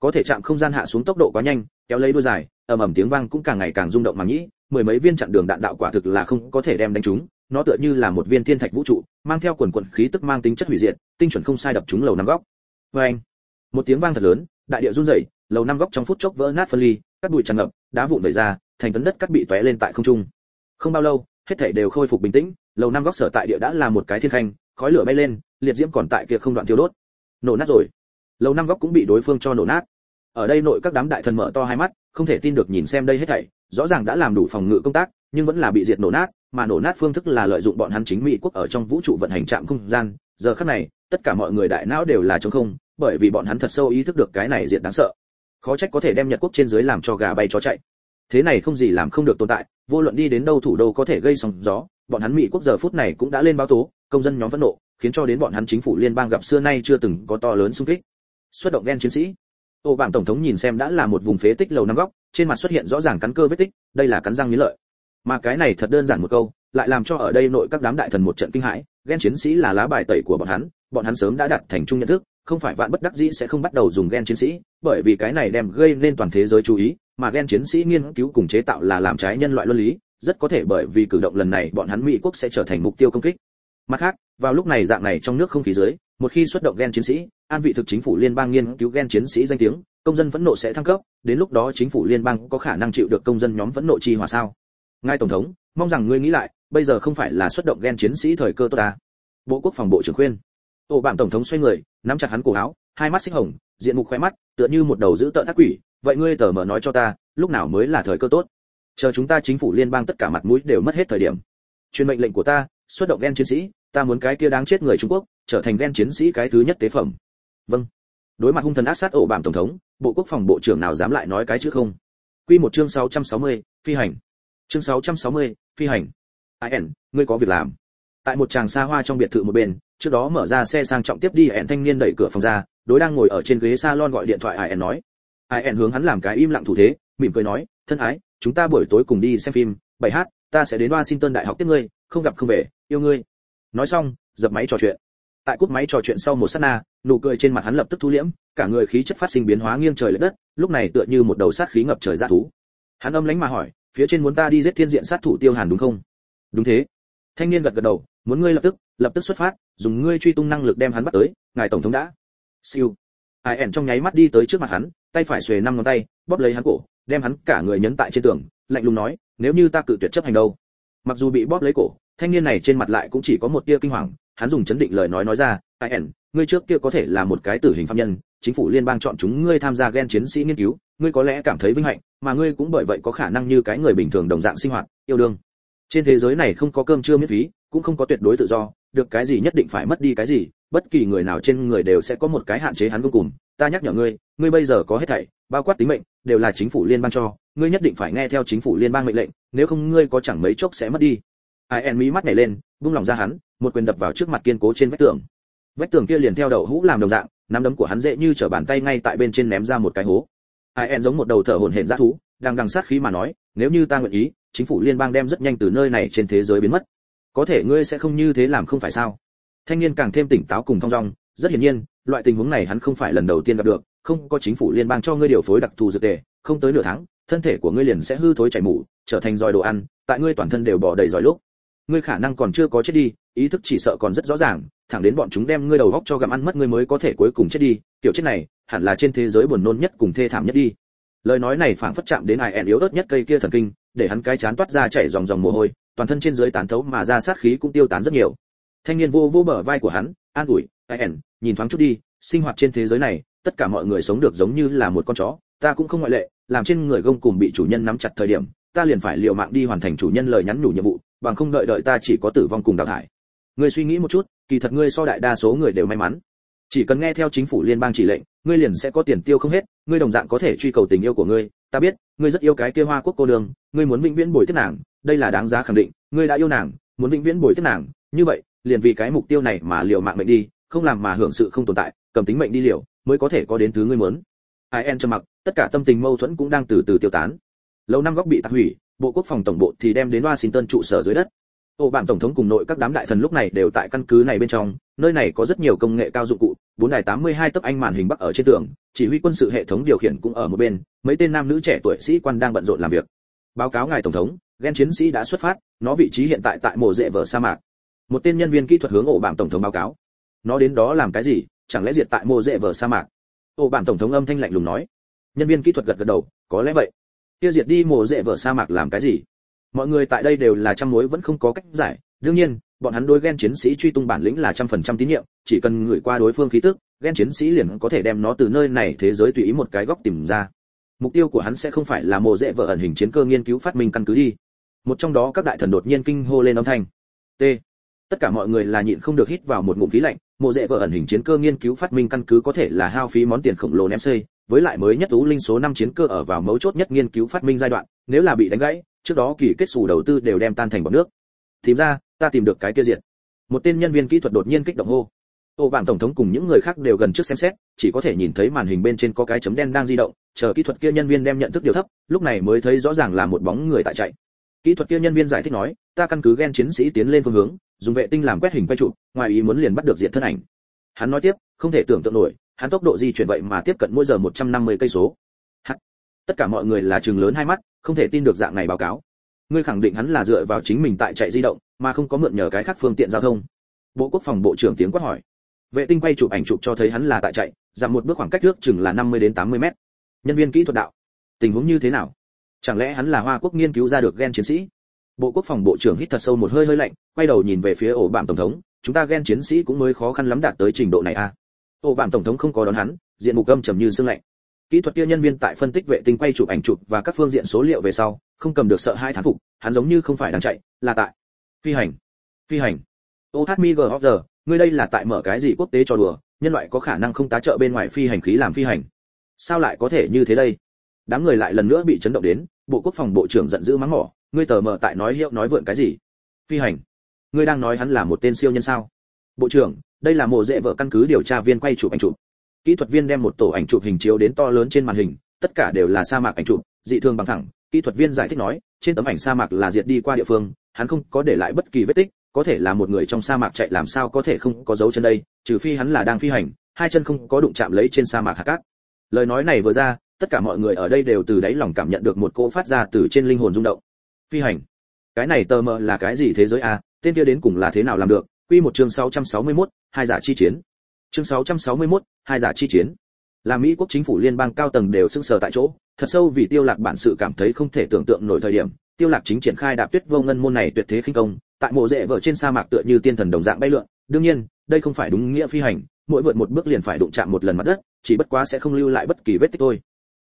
Có thể chạm không gian hạ xuống tốc độ quá nhanh, kéo lấy đuôi dài, ầm ầm tiếng vang cũng càng ngày càng rung động mà nhĩ mười mấy viên chặn đường đạn đạo quả thực là không có thể đem đánh trúng, nó tựa như là một viên thiên thạch vũ trụ, mang theo quần quần khí tức mang tính chất hủy diệt, tinh chuẩn không sai đập chúng lầu năm góc. Vê anh một tiếng vang thật lớn đại địa run rẩy, lầu năm góc trong phút chốc vỡ nát phân ly các bụi tràn ngập, đá vụn vẩy ra, thành tấn đất cắt bị tóe lên tại không trung. Không bao lâu, hết thảy đều khôi phục bình tĩnh, lầu năm góc sở tại địa đã là một cái thiên khanh, khói lửa bay lên, liệt diễm còn tại kia không đoạn thiêu đốt. Nổ nát rồi. Lầu năm góc cũng bị đối phương cho nổ nát. Ở đây nội các đám đại thần mở to hai mắt, không thể tin được nhìn xem đây hết thảy, rõ ràng đã làm đủ phòng ngự công tác, nhưng vẫn là bị diệt nổ nát, mà nổ nát phương thức là lợi dụng bọn hắn chính mỹ quốc ở trong vũ trụ vận hành trạm không gian. Giờ khắc này, tất cả mọi người đại não đều là trống không bởi vì bọn hắn thật sâu ý thức được cái này diệt đáng sợ. Khó trách có thể đem nhật quốc trên dưới làm cho gà bay chó chạy. Thế này không gì làm không được tồn tại, vô luận đi đến đâu thủ đô có thể gây sóng gió, bọn hắn mỹ quốc giờ phút này cũng đã lên báo tố, công dân nhóm phẫn nộ, khiến cho đến bọn hắn chính phủ liên bang gặp xưa nay chưa từng có to lớn xung kích. Xuất động ghen chiến sĩ. Ô bạn tổng thống nhìn xem đã là một vùng phế tích lầu năm góc, trên mặt xuất hiện rõ ràng cắn cơ vết tích, đây là cắn răng nghiến lợi. Mà cái này thật đơn giản một câu, lại làm cho ở đây nội các đám đại thần một trận kinh hãi, ghen chiến sĩ là lá bài tẩy của bọn hắn bọn hắn sớm đã đặt thành chung nhận thức không phải vạn bất đắc dĩ sẽ không bắt đầu dùng gen chiến sĩ, bởi vì cái này đem gây nên toàn thế giới chú ý, mà gen chiến sĩ nghiên cứu cùng chế tạo là làm trái nhân loại luân lý, rất có thể bởi vì cử động lần này bọn hắn mỹ quốc sẽ trở thành mục tiêu công kích. Mặt khác, vào lúc này dạng này trong nước không khí dưới, một khi xuất động gen chiến sĩ, an vị thực chính phủ liên bang nghiên cứu gen chiến sĩ danh tiếng, công dân phẫn nộ sẽ thăng cấp, đến lúc đó chính phủ liên bang có khả năng chịu được công dân nhóm phẫn nộ chi hòa sao? Ngài tổng thống, mong rằng ngươi nghĩ lại, bây giờ không phải là xuất động gen chiến sĩ thời cơ tốt ta. Bộ quốc phòng bộ trưởng khuyên ổ bạm tổng thống xoay người nắm chặt hắn cổ áo hai mắt xích hồng diện mục khoe mắt tựa như một đầu giữ tợn ác quỷ. Vậy ngươi tờ mở nói cho ta lúc nào mới là thời cơ tốt? Chờ chúng ta chính phủ liên bang tất cả mặt mũi đều mất hết thời điểm. Truyền mệnh lệnh của ta xuất động ghen chiến sĩ ta muốn cái kia đáng chết người trung quốc trở thành ghen chiến sĩ cái thứ nhất tế phẩm. Vâng. Đối mặt hung thần ác sát ổ bạm tổng thống bộ quốc phòng bộ trưởng nào dám lại nói cái chứ không? Quy một chương 660, phi hành. Chương 660, phi hành. An ngươi có việc làm. Tại một tràng xa hoa trong biệt thự một bên trước đó mở ra xe sang trọng tiếp đi, ẻn thanh niên đẩy cửa phòng ra, đối đang ngồi ở trên ghế salon gọi điện thoại ẹn nói. Ẹn hướng hắn làm cái im lặng thủ thế, mỉm cười nói, thân ái, chúng ta buổi tối cùng đi xem phim, bảy hát, ta sẽ đến washington đại học tiếp ngươi, không gặp không về, yêu ngươi. Nói xong, dập máy trò chuyện. Tại cúp máy trò chuyện sau một sát na, nụ cười trên mặt hắn lập tức thu liễm, cả người khí chất phát sinh biến hóa nghiêng trời lệch đất, lúc này tựa như một đầu sát khí ngập trời ra thú. Hắn âm lánh mà hỏi, phía trên muốn ta đi giết thiên diện sát thủ tiêu hàn đúng không? Đúng thế. Thanh niên gật gật đầu muốn ngươi lập tức lập tức xuất phát, dùng ngươi truy tung năng lực đem hắn bắt tới, ngài tổng thống đã. Siêu. Ai ẻn trong nháy mắt đi tới trước mặt hắn, tay phải xuề năm ngón tay, bóp lấy hắn cổ, đem hắn cả người nhấn tại trên tường, lạnh lùng nói, nếu như ta cự tuyệt chấp hành đâu? Mặc dù bị bóp lấy cổ, thanh niên này trên mặt lại cũng chỉ có một tia kinh hoàng, hắn dùng chấn định lời nói nói ra, ai ẻn, ngươi trước kia có thể là một cái tử hình phạm nhân, chính phủ liên bang chọn chúng ngươi tham gia gen chiến sĩ nghiên cứu, ngươi có lẽ cảm thấy vinh hạnh, mà ngươi cũng bởi vậy có khả năng như cái người bình thường đồng dạng sinh hoạt, yêu đương. Trên thế giới này không có cơm trưa miễn phí cũng không có tuyệt đối tự do, được cái gì nhất định phải mất đi cái gì, bất kỳ người nào trên người đều sẽ có một cái hạn chế hắn vô cùng. Ta nhắc nhở ngươi ngươi bây giờ có hết thảy, bao quát tính mệnh, đều là chính phủ liên bang cho, ngươi nhất định phải nghe theo chính phủ liên bang mệnh lệnh, nếu không ngươi có chẳng mấy chốc sẽ mất đi. Ai en mí mắt nhảy lên buông lòng ra hắn, một quyền đập vào trước mặt kiên cố trên vách tường. Vách tường kia liền theo đầu hũ làm đồng dạng, nắm đấm của hắn dễ như trở bàn tay ngay tại bên trên ném ra một cái hố. Ai en giống một đầu thở hổn hển dã thú, đang đằng sát khí mà nói, nếu như ta nguyện ý, chính phủ liên bang đem rất nhanh từ nơi này trên thế giới biến mất có thể ngươi sẽ không như thế làm không phải sao? Thanh niên càng thêm tỉnh táo cùng thong dong, rất hiển nhiên, loại tình huống này hắn không phải lần đầu tiên gặp được, không có chính phủ liên bang cho ngươi điều phối đặc thù dược tề, không tới nửa tháng, thân thể của ngươi liền sẽ hư thối chảy mủ trở thành giỏi đồ ăn, tại ngươi toàn thân đều bỏ đầy giỏi lúc. Ngươi khả năng còn chưa có chết đi, ý thức chỉ sợ còn rất rõ ràng, thẳng đến bọn chúng đem ngươi đầu góc cho gặm ăn mất ngươi mới có thể cuối cùng chết đi, kiểu chết này, hẳn là trên thế giới buồn nôn nhất cùng thê thảm nhất đi. Lời nói này phảng phất chạm đến ai ẹn yếu ớt nhất cây kia thần kinh, để hắn cái chán toát ra chảy dòng dòng mồ hôi toàn thân trên dưới tán thấu mà ra sát khí cũng tiêu tán rất nhiều. Thanh niên vô vô bờ vai của hắn, an ủi, ai ẹn nhìn thoáng chút đi, sinh hoạt trên thế giới này, tất cả mọi người sống được giống như là một con chó, ta cũng không ngoại lệ, làm trên người gông cùng bị chủ nhân nắm chặt thời điểm, ta liền phải liều mạng đi hoàn thành chủ nhân lời nhắn nhủ nhiệm vụ, bằng không đợi đợi ta chỉ có tử vong cùng đào thải. Ngươi suy nghĩ một chút, kỳ thật ngươi so đại đa số người đều may mắn. Chỉ cần nghe theo chính phủ liên bang chỉ lệnh, ngươi liền sẽ có tiền tiêu không hết, ngươi đồng dạng có thể truy cầu tình yêu của ngươi ta biết, ngươi rất yêu cái kia hoa quốc cô đường, ngươi muốn vĩnh viễn bồi tiếp nàng, đây là đáng giá khẳng định, ngươi đã yêu nàng, muốn vĩnh viễn bồi tiếp nàng, như vậy, liền vì cái mục tiêu này mà liều mạng mệnh đi, không làm mà hưởng sự không tồn tại, cầm tính mệnh đi liều, mới có thể có đến thứ ngươi muốn. Ai en trầm mặc, tất cả tâm tình mâu thuẫn cũng đang từ từ tiêu tán. Lâu năm góc bị tạc hủy, bộ quốc phòng tổng bộ thì đem đến washington trụ sở dưới đất. Ổ bản tổng thống cùng nội các đám đại thần lúc này đều tại căn cứ này bên trong, nơi này có rất nhiều công nghệ cao dụng cụ, bốn đài 82 tấc anh màn hình bắc ở trên tường, chỉ huy quân sự hệ thống điều khiển cũng ở một bên, mấy tên nam nữ trẻ tuổi sĩ quan đang bận rộn làm việc. Báo cáo ngài tổng thống, gen chiến sĩ đã xuất phát, nó vị trí hiện tại tại mộ rễ vở sa mạc. Một tên nhân viên kỹ thuật hướng ổ bản tổng thống báo cáo. Nó đến đó làm cái gì, chẳng lẽ diệt tại mộ rễ vở sa mạc? ổ bản tổng thống âm thanh lạnh lùng nói nhân viên kỹ thuật gật gật đầu có lẽ vậy tiêu diệt đi mồ rễ vở sa mạc làm cái gì mọi người tại đây đều là trăm mối vẫn không có cách giải. Đương nhiên, bọn hắn đối ghen chiến sĩ truy tung bản lĩnh là trăm phần trăm tín nhiệm, chỉ cần gửi qua đối phương khí tức ghen chiến sĩ liền có thể đem nó từ nơi này thế giới tùy ý một cái góc tìm ra. Mục tiêu của hắn sẽ không phải là mộ dễ vợ ẩn hình chiến cơ nghiên cứu phát minh căn cứ đi. Một trong đó các đại thần đột nhiên kinh hô lên âm thanh. T. Tất cả mọi người là nhịn không được hít vào một ngụm khí lạnh mộ dễ vợ ẩn hình chiến cơ nghiên cứu phát minh căn cứ có thể là hao phí món tiền khổng lồ ném xây với lại mới nhất tú linh số năm chiến cơ ở vào mấu chốt nhất nghiên cứu phát minh giai đoạn, nếu là bị đánh gãy trước đó kỳ kết xù đầu tư đều đem tan thành bọt nước. Tìm ra, ta tìm được cái kia diện một tên nhân viên kỹ thuật đột nhiên kích động hô. Ô bản tổng thống cùng những người khác đều gần trước xem xét, chỉ có thể nhìn thấy màn hình bên trên có cái chấm đen đang di động, chờ kỹ thuật kia nhân viên đem nhận thức điều thấp, lúc này mới thấy rõ ràng là một bóng người tại chạy. Kỹ thuật kia nhân viên giải thích nói, ta căn cứ gen chiến sĩ tiến lên phương hướng, dùng vệ tinh làm quét hình quay trụ, ngoài ý muốn liền bắt được diện thân ảnh. Hắn nói tiếp, không thể tưởng tượng nổi, hắn tốc độ di chuyển vậy mà tiếp cận mỗi giờ 150 cây số tất cả mọi người là trường lớn hai mắt, không thể tin được dạng này báo cáo. Ngươi khẳng định hắn là dựa vào chính mình tại chạy di động, mà không có mượn nhờ cái khác phương tiện giao thông. Bộ quốc phòng bộ trưởng tiếng quát hỏi. Vệ tinh quay chụp ảnh chụp cho thấy hắn là tại chạy giảm một bước khoảng cách trước chừng là 50 đến 80 mét. Nhân viên kỹ thuật đạo. Tình huống như thế nào? Chẳng lẽ hắn là hoa quốc nghiên cứu ra được gen chiến sĩ? Bộ quốc phòng bộ trưởng hít thật sâu một hơi hơi lạnh, quay đầu nhìn về phía ổ bạm tổng thống. Chúng ta gen chiến sĩ cũng mới khó khăn lắm đạt tới trình độ này à? Ổ bạm tổng thống không có đón hắn, diện mục âm trầm như sương lạnh kỹ thuật kia nhân viên tại phân tích vệ tinh quay chụp ảnh chụp và các phương diện số liệu về sau, không cầm được sợ hai thán phục, hắn giống như không phải đang chạy, là tại. Phi hành. Phi hành. Ô hát mi giờ, ngươi đây là tại mở cái gì quốc tế cho đùa, nhân loại có khả năng không tá trợ bên ngoài phi hành khí làm phi hành. Sao lại có thể như thế đây? Đám người lại lần nữa bị chấn động đến, bộ quốc phòng bộ trưởng giận dữ mắng mỏ, ngươi tờ mờ tại nói hiệu nói vượn cái gì? Phi hành. Ngươi đang nói hắn là một tên siêu nhân sao? Bộ trưởng, đây là mộ dễ vợ căn cứ điều tra viên quay chụp ảnh chụp kỹ thuật viên đem một tổ ảnh chụp hình chiếu đến to lớn trên màn hình tất cả đều là sa mạc ảnh chụp dị thường bằng thẳng. Kỹ thuật viên giải thích nói trên tấm ảnh sa mạc là diệt đi qua địa phương hắn không có để lại bất kỳ vết tích có thể là một người trong sa mạc chạy làm sao có thể không có dấu chân đây trừ phi hắn là đang phi hành hai chân không có đụng chạm lấy trên sa mạc hạt cát. Lời nói này vừa ra tất cả mọi người ở đây đều từ đáy lòng cảm nhận được một cỗ phát ra từ trên linh hồn rung động. Phi hành. Cái này tờ mờ là cái gì thế giới a? Tên kia đến cùng là thế nào làm được? Quy một chương 661, hai giả chi chiến chương 661, hai giả chi chiến. Là mỹ quốc chính phủ liên bang cao tầng đều sững sờ tại chỗ thật sâu vì tiêu lạc bản sự cảm thấy không thể tưởng tượng nổi thời điểm tiêu lạc chính triển khai đạp tuyết vô ngân môn này tuyệt thế khinh công tại mộ rễ vợ trên sa mạc tựa như tiên thần đồng dạng bay lượn. Đương nhiên đây không phải đúng nghĩa phi hành mỗi vượt một bước liền phải đụng chạm một lần mặt đất chỉ bất quá sẽ không lưu lại bất kỳ vết tích thôi.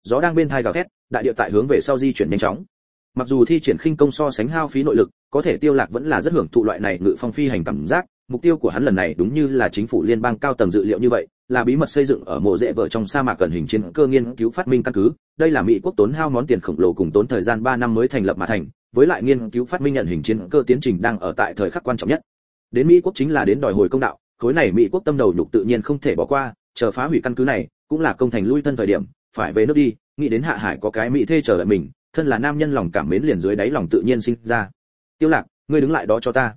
Gió đang bên thai gào thét đại địa tại hướng về sau di chuyển nhanh chóng. Mặc dù thi triển khinh công so sánh hao phí nội lực có thể tiêu lạc vẫn là rất hưởng thụ loại này ngự phong phi hành cảm giác mục tiêu của hắn lần này đúng như là chính phủ liên bang cao tầng dự liệu như vậy, là bí mật xây dựng ở mộ rễ vợ trong sa mạc cẩn hình chiến cơ nghiên cứu phát minh căn cứ. Đây là mỹ quốc tốn hao món tiền khổng lồ cùng tốn thời gian 3 năm mới thành lập mà thành, với lại nghiên cứu phát minh nhận hình chiến cơ tiến trình đang ở tại thời khắc quan trọng nhất. Đến mỹ quốc chính là đến đòi hồi công đạo, khối này mỹ quốc tâm đầu nhục tự nhiên không thể bỏ qua, chờ phá hủy căn cứ này, cũng là công thành lui thân thời điểm, phải về nước đi, nghĩ đến hạ hải có cái mỹ thê chờ đợi mình, thân là nam nhân lòng cảm mến liền dưới đáy lòng tự nhiên sinh ra. Tiêu lạc, ngươi đứng lại đó cho ta.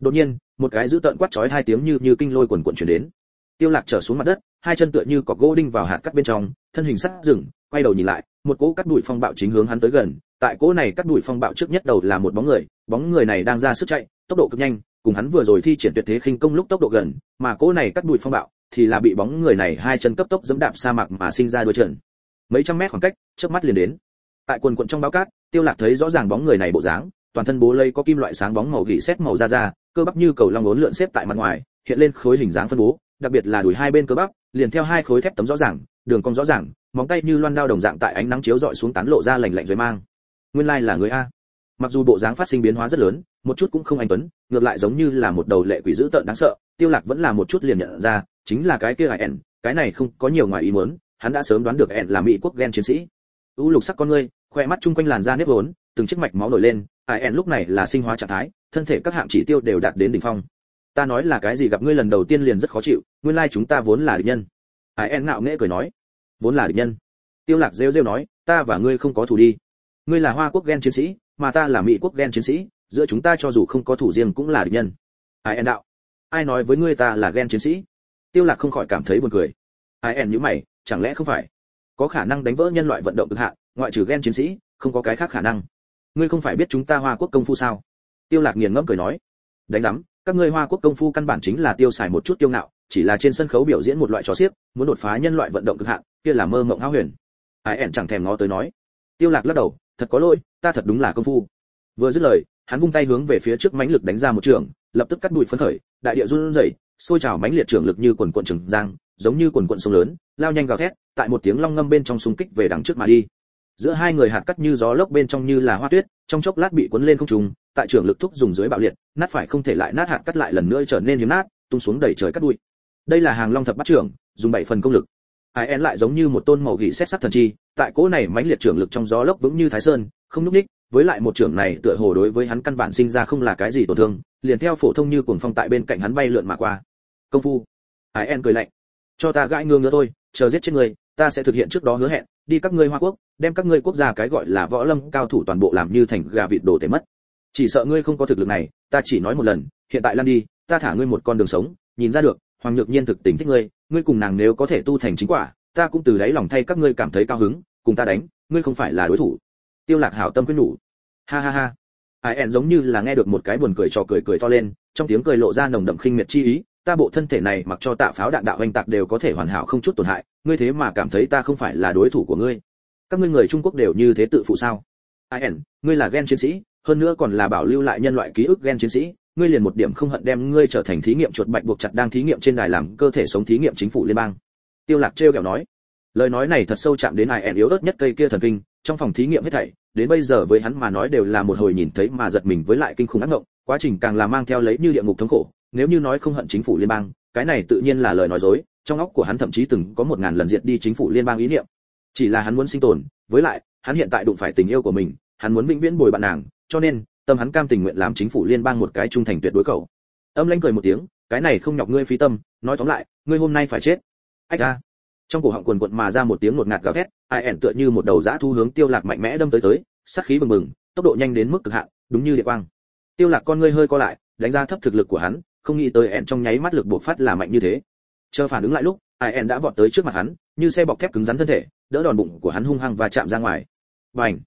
Đột nhiên một cái giữ tận quát chói hai tiếng như như kinh lôi quần quần truyền đến. Tiêu lạc trở xuống mặt đất, hai chân tựa như cọc gỗ đinh vào hạt cắt bên trong, thân hình sắt dừng quay đầu nhìn lại, một cỗ cắt đuổi phong bạo chính hướng hắn tới gần. Tại cỗ này cắt đuổi phong bạo trước nhất đầu là một bóng người bóng người này đang ra sức chạy, tốc độ cực nhanh, cùng hắn vừa rồi thi triển tuyệt thế khinh công lúc tốc độ gần, mà cỗ này cắt đuổi phong bạo thì là bị bóng người này hai chân cấp tốc dẫm đạp sa mạc mà sinh ra đuôi trần mấy trăm mét khoảng cách, chớp mắt liền đến. Tại quần quần trong báo cát, tiêu lạc thấy rõ ràng bóng người này bộ dáng, toàn thân bố lây có kim loại sáng bóng màu gỉ sét màu da da cơ bắp như cầu long uốn lượn xếp tại mặt ngoài, hiện lên khối hình dáng phân bố, đặc biệt là đùi hai bên cơ bắp, liền theo hai khối thép tấm rõ ràng, đường cong rõ ràng, móng tay như loan đao đồng dạng tại ánh nắng chiếu rọi xuống tán lộ ra lạnh lạnh rồi mang. Nguyên lai là người a. Mặc dù bộ dáng phát sinh biến hóa rất lớn, một chút cũng không anh tuấn, ngược lại giống như là một đầu lệ quỷ dữ tợn đáng sợ, tiêu lạc vẫn là một chút liền nhận ra, chính là cái kia ai ẻn, cái này không có nhiều ngoài ý muốn, hắn đã sớm đoán được ẻn là mỹ quốc gen chiến sĩ. U lục sắc con ngươi khóe mắt chung quanh làn da nếp vốn, từng chiếc mạch máu nổi lên ai ẻn lúc này là sinh hóa trạng thái thân thể các hạng chỉ tiêu đều đạt đến đỉnh phong. Ta nói là cái gì gặp ngươi lần đầu tiên liền rất khó chịu, nguyên lai chúng ta vốn là địch nhân. Ai en ngạo nghễ cười nói. Vốn là địch nhân. Tiêu lạc rêu rêu nói, ta và ngươi không có thù đi. Ngươi là hoa quốc gen chiến sĩ, mà ta là mỹ quốc gen chiến sĩ, giữa chúng ta cho dù không có thủ riêng cũng là địch nhân. Ai en đạo. Ai nói với ngươi ta là gen chiến sĩ? Tiêu lạc không khỏi cảm thấy buồn cười. Ai en nhíu mày, chẳng lẽ không phải? Có khả năng đánh vỡ nhân loại vận động cực hạn, ngoại trừ gen chiến sĩ, không có cái khác khả năng. Ngươi không phải biết chúng ta hoa quốc công phu sao? Tiêu lạc nghiền ngẫm cười nói, đánh giám, các ngươi hoa quốc công phu căn bản chính là tiêu xài một chút tiêu ngạo, chỉ là trên sân khấu biểu diễn một loại trò xiếc, muốn đột phá nhân loại vận động cực hạn, kia là mơ mộng hão huyền. Ai ẻn chẳng thèm ngó tới nói. Tiêu lạc lắc đầu, thật có lỗi, ta thật đúng là công phu. Vừa dứt lời, hắn vung tay hướng về phía trước mãnh lực đánh ra một trường, lập tức cắt đuổi phấn khởi, đại địa run rẩy sôi trào mãnh liệt trường lực như quần cuộn trường giang, giống như quần cuộn sông lớn, lao nhanh gào thét, tại một tiếng long ngâm bên trong xung kích về đằng trước mà đi giữa hai người hạt cắt như gió lốc bên trong như là hoa tuyết, trong chốc lát bị cuốn lên không trung, tại trường lực thúc dùng dưới bạo liệt, nát phải không thể lại nát hạt cắt lại lần nữa trở nên hiếm nát, tung xuống đẩy trời cắt bụi. Đây là hàng long thập bắt trưởng, dùng bảy phần công lực. Ai en lại giống như một tôn màu gỉ xét sắc thần chi, tại cỗ này mãnh liệt trưởng lực trong gió lốc vững như thái sơn, không núc ních, với lại một trưởng này tựa hồ đối với hắn căn bản sinh ra không là cái gì tổn thương, liền theo phổ thông như cuồng phong tại bên cạnh hắn bay lượn mà qua. Công phu. Ai en cười lạnh. Cho ta gãi ngương nữa thôi, chờ giết chết người, ta sẽ thực hiện trước đó hứa hẹn đi các ngươi hoa quốc, đem các ngươi quốc gia cái gọi là võ lâm cao thủ toàn bộ làm như thành gà vịt đồ tể mất. Chỉ sợ ngươi không có thực lực này, ta chỉ nói một lần, hiện tại lan đi, ta thả ngươi một con đường sống, nhìn ra được, hoàng nhược nhiên thực tình thích ngươi ngươi cùng nàng nếu có thể tu thành chính quả, ta cũng từ đáy lòng thay các ngươi cảm thấy cao hứng, cùng ta đánh, ngươi không phải là đối thủ. Tiêu lạc hảo tâm quyết nhủ. Ha ha ha. Ai ẹn giống như là nghe được một cái buồn cười trò cười cười to lên, trong tiếng cười lộ ra nồng đậm khinh miệt chi ý ta bộ thân thể này mặc cho tạ pháo đạn đạo hoành tạc đều có thể hoàn hảo không chút tổn hại, ngươi thế mà cảm thấy ta không phải là đối thủ của ngươi. Các ngươi người trung quốc đều như thế tự phụ sao? Ai ẩn, ngươi là gen chiến sĩ, hơn nữa còn là bảo lưu lại nhân loại ký ức gen chiến sĩ, ngươi liền một điểm không hận đem ngươi trở thành thí nghiệm chuột bạch buộc chặt đang thí nghiệm trên đài làm cơ thể sống thí nghiệm chính phủ liên bang. Tiêu lạc treo kẹo nói. Lời nói này thật sâu chạm đến ai ẻn yếu ớt nhất cây kia thần kinh, trong phòng thí nghiệm hết thảy, đến bây giờ với hắn mà nói đều là một hồi nhìn thấy mà giật mình với lại kinh khủng ác ngộng, quá trình càng là mang theo lấy như địa ngục thống khổ nếu như nói không hận chính phủ liên bang, cái này tự nhiên là lời nói dối, trong óc của hắn thậm chí từng có một ngàn lần diệt đi chính phủ liên bang ý niệm. Chỉ là hắn muốn sinh tồn, với lại, hắn hiện tại đụng phải tình yêu của mình, hắn muốn vĩnh viễn bồi bạn nàng, cho nên, tâm hắn cam tình nguyện làm chính phủ liên bang một cái trung thành tuyệt đối cầu. Âm lãnh cười một tiếng, cái này không nhọc ngươi phí tâm, nói tóm lại, ngươi hôm nay phải chết. Ách a. Trong cổ họng quần quận mà ra một tiếng ngột ngạt gào thét, ai ẻn tựa như một đầu dã thu hướng tiêu lạc mạnh mẽ đâm tới tới sát khí bừng bừng, tốc độ nhanh đến mức cực hạn, đúng như địa quang. Tiêu lạc con ngươi hơi co lại, đánh ra thấp thực lực của hắn không nghĩ tới ẹn trong nháy mắt lực buộc phát là mạnh như thế. Chờ phản ứng lại lúc, ai ẹn đã vọt tới trước mặt hắn, như xe bọc thép cứng rắn thân thể, đỡ đòn bụng của hắn hung hăng và chạm ra ngoài. Bành!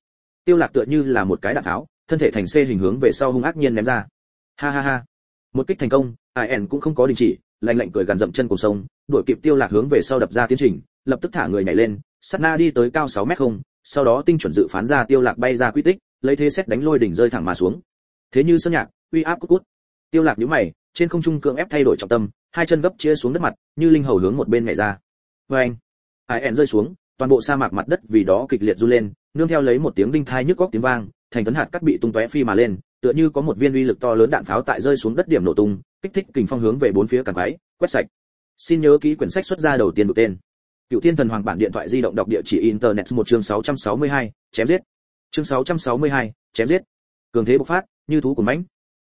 Tiêu lạc tựa như là một cái đạn tháo, thân thể thành xe hình hướng về sau hung ác nhiên ném ra. Ha ha ha! Một kích thành công, ai ẹn cũng không có đình chỉ, lạnh lạnh cười gần dậm chân cùng sông, đuổi kịp tiêu lạc hướng về sau đập ra tiến trình, lập tức thả người nhảy lên, sát na đi tới cao 6 mét không, sau đó tinh chuẩn dự phán ra tiêu lạc bay ra quy tích, lấy thế xét đánh lôi đỉnh rơi thẳng mà xuống. Thế như sơn nhạc, uy áp cút cút. Tiêu lạc nhíu mày trên không trung cưỡng ép thay đổi trọng tâm hai chân gấp chia xuống đất mặt như linh hầu hướng một bên nhảy ra. Vê anh ai ẻn rơi xuống toàn bộ sa mạc mặt đất vì đó kịch liệt run lên nương theo lấy một tiếng đinh thai nhức góc tiếng vang thành tấn hạt cắt bị tung tóe phi mà lên tựa như có một viên uy lực to lớn đạn pháo tại rơi xuống đất điểm nổ tung kích thích kình phong hướng về bốn phía càng váy quét sạch. Xin nhớ ký quyển sách xuất ra đầu tiên được tên. Cựu thiên thần hoàng bản điện thoại di động đọc địa chỉ internet một chương 662, chém giết. Chương 662, chém giết. Cường thế bộc phát như thú của mãnh.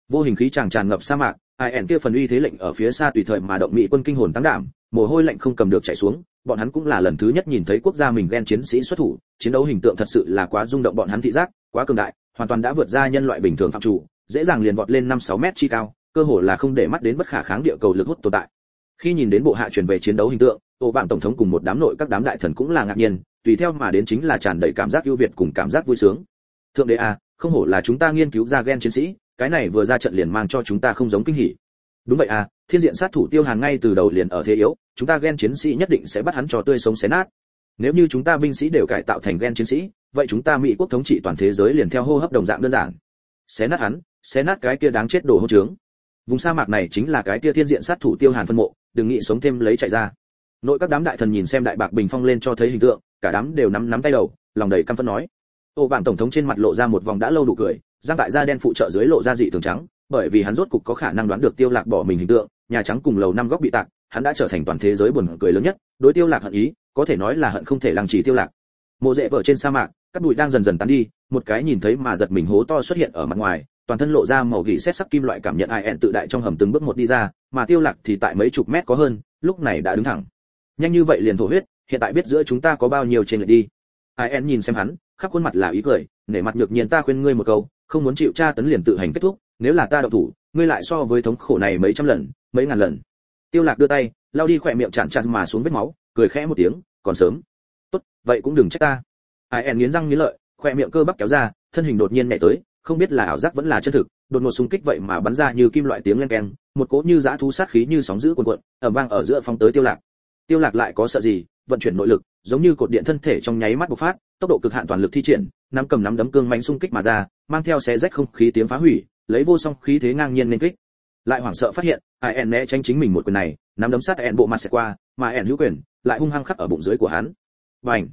Vô hình khí tràn tràn ngập sa mạc ai ẻn kia phần uy thế lệnh ở phía xa tùy thời mà động mỹ quân kinh hồn tăng đảm, mồ hôi lạnh không cầm được chảy xuống, bọn hắn cũng là lần thứ nhất nhìn thấy quốc gia mình ghen chiến sĩ xuất thủ, chiến đấu hình tượng thật sự là quá rung động bọn hắn thị giác, quá cường đại, hoàn toàn đã vượt ra nhân loại bình thường phạm chủ, dễ dàng liền vọt lên năm sáu mét chi cao, cơ hồ là không để mắt đến bất khả kháng địa cầu lực hút tồn tại. Khi nhìn đến bộ hạ truyền về chiến đấu hình tượng tổ bạn tổng thống cùng một đám nội các đám đại thần cũng là ngạc nhiên, tùy theo mà đến chính là tràn đầy cảm giác ưu việt cùng cảm giác vui sướng. Thượng đế à không hổ là chúng ta nghiên cứu ra gen chiến sĩ cái này vừa ra trận liền mang cho chúng ta không giống kinh hỉ. Đúng vậy à thiên diện sát thủ tiêu hàn ngay từ đầu liền ở thế yếu, chúng ta gen chiến sĩ nhất định sẽ bắt hắn cho tươi sống xé nát. Nếu như chúng ta binh sĩ đều cải tạo thành gen chiến sĩ, vậy chúng ta mỹ quốc thống trị toàn thế giới liền theo hô hấp đồng dạng đơn giản. Xé nát hắn, xé nát cái kia đáng chết đồ hỗn trướng. Vùng sa mạc này chính là cái kia thiên diện sát thủ tiêu hàn phân mộ, đừng nghĩ sống thêm lấy chạy ra. Nội các đám đại thần nhìn xem đại bạc bình phong lên cho thấy hình tượng, cả đám đều nắm nắm tay đầu, lòng đầy căm phẫn nói. Ô, bạn tổng thống trên mặt lộ ra một vòng đã lâu đủ cười giang tại da đen phụ trợ dưới lộ ra dị thường trắng, bởi vì hắn rốt cục có khả năng đoán được tiêu lạc bỏ mình hình tượng, nhà trắng cùng lầu năm góc bị tạc, hắn đã trở thành toàn thế giới buồn cười lớn nhất, đối tiêu lạc hận ý, có thể nói là hận không thể lăng trì tiêu lạc. Mộ dễ vở trên sa mạc, các bụi đang dần dần tán đi, một cái nhìn thấy mà giật mình hố to xuất hiện ở mặt ngoài, toàn thân lộ ra màu gỉ xét sắc kim loại cảm nhận ai ẹn tự đại trong hầm từng bước một đi ra, mà tiêu lạc thì tại mấy chục mét có hơn, lúc này đã đứng thẳng. Nhanh như vậy liền thổ huyết, hiện tại biết giữa chúng ta có bao nhiêu trên lệch đi. Ai ẹn nhìn xem hắn, khắp khuôn mặt là ý cười nể mặt nhược nhiên ta khuyên ngươi một câu, không muốn chịu tra tấn liền tự hành kết thúc, nếu là ta động thủ, ngươi lại so với thống khổ này mấy trăm lần, mấy ngàn lần. Tiêu lạc đưa tay, lau đi khỏe miệng chặn chặt mà xuống vết máu, cười khẽ một tiếng, còn sớm. Tốt, vậy cũng đừng trách ta. Ai en nghiến răng nghiến lợi, khỏe miệng cơ bắp kéo ra, thân hình đột nhiên nhảy tới, không biết là ảo giác vẫn là chân thực, đột ngột xung kích vậy mà bắn ra như kim loại tiếng len keng, một cỗ như dã thú sát khí như sóng dữ cuồn cuộn, ầm vang ở giữa phóng tới tiêu lạc. Tiêu lạc lại có sợ gì, vận chuyển nội lực, giống như cột điện thân thể trong nháy mắt bộc phát, tốc độ cực hạn toàn lực thi triển nắm cầm nắm đấm cương mãnh xung kích mà ra, mang theo xé rách không khí tiếng phá hủy, lấy vô song khí thế ngang nhiên nên kích. Lại hoảng sợ phát hiện, ai ẻn né tránh chính mình một quyền này, nắm đấm sát ẻn bộ mặt sẽ qua, mà ẻn hữu quyền lại hung hăng khắc ở bụng dưới của hắn. Bành!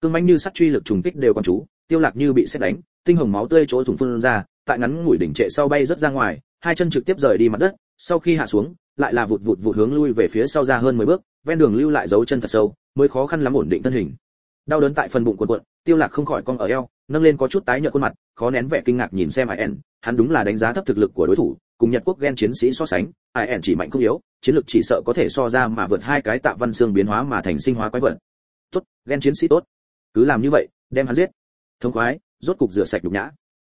Cương mãnh như sắt truy lực trùng kích đều còn chú, tiêu lạc như bị xét đánh, tinh hồng máu tươi chỗ thủng phun ra, tại ngắn ngủi đỉnh trệ sau bay rất ra ngoài, hai chân trực tiếp rời đi mặt đất, sau khi hạ xuống, lại là vụt vụt vụt hướng lui về phía sau ra hơn 10 bước, ven đường lưu lại dấu chân thật sâu, mới khó khăn lắm ổn định thân hình. Đau đớn tại phần bụng cuộn cuộn, tiêu lạc không khỏi cong ở eo nâng lên có chút tái nhợt khuôn mặt, khó nén vẻ kinh ngạc nhìn xem ien hắn đúng là đánh giá thấp thực lực của đối thủ, cùng nhật quốc gen chiến sĩ so sánh ien chỉ mạnh không yếu, chiến lực chỉ sợ có thể so ra mà vượt hai cái tạ văn xương biến hóa mà thành sinh hóa quái vật. Tốt, gen chiến sĩ tốt. Cứ làm như vậy, đem hắn giết. Thông khoái, rốt cục rửa sạch nhục nhã.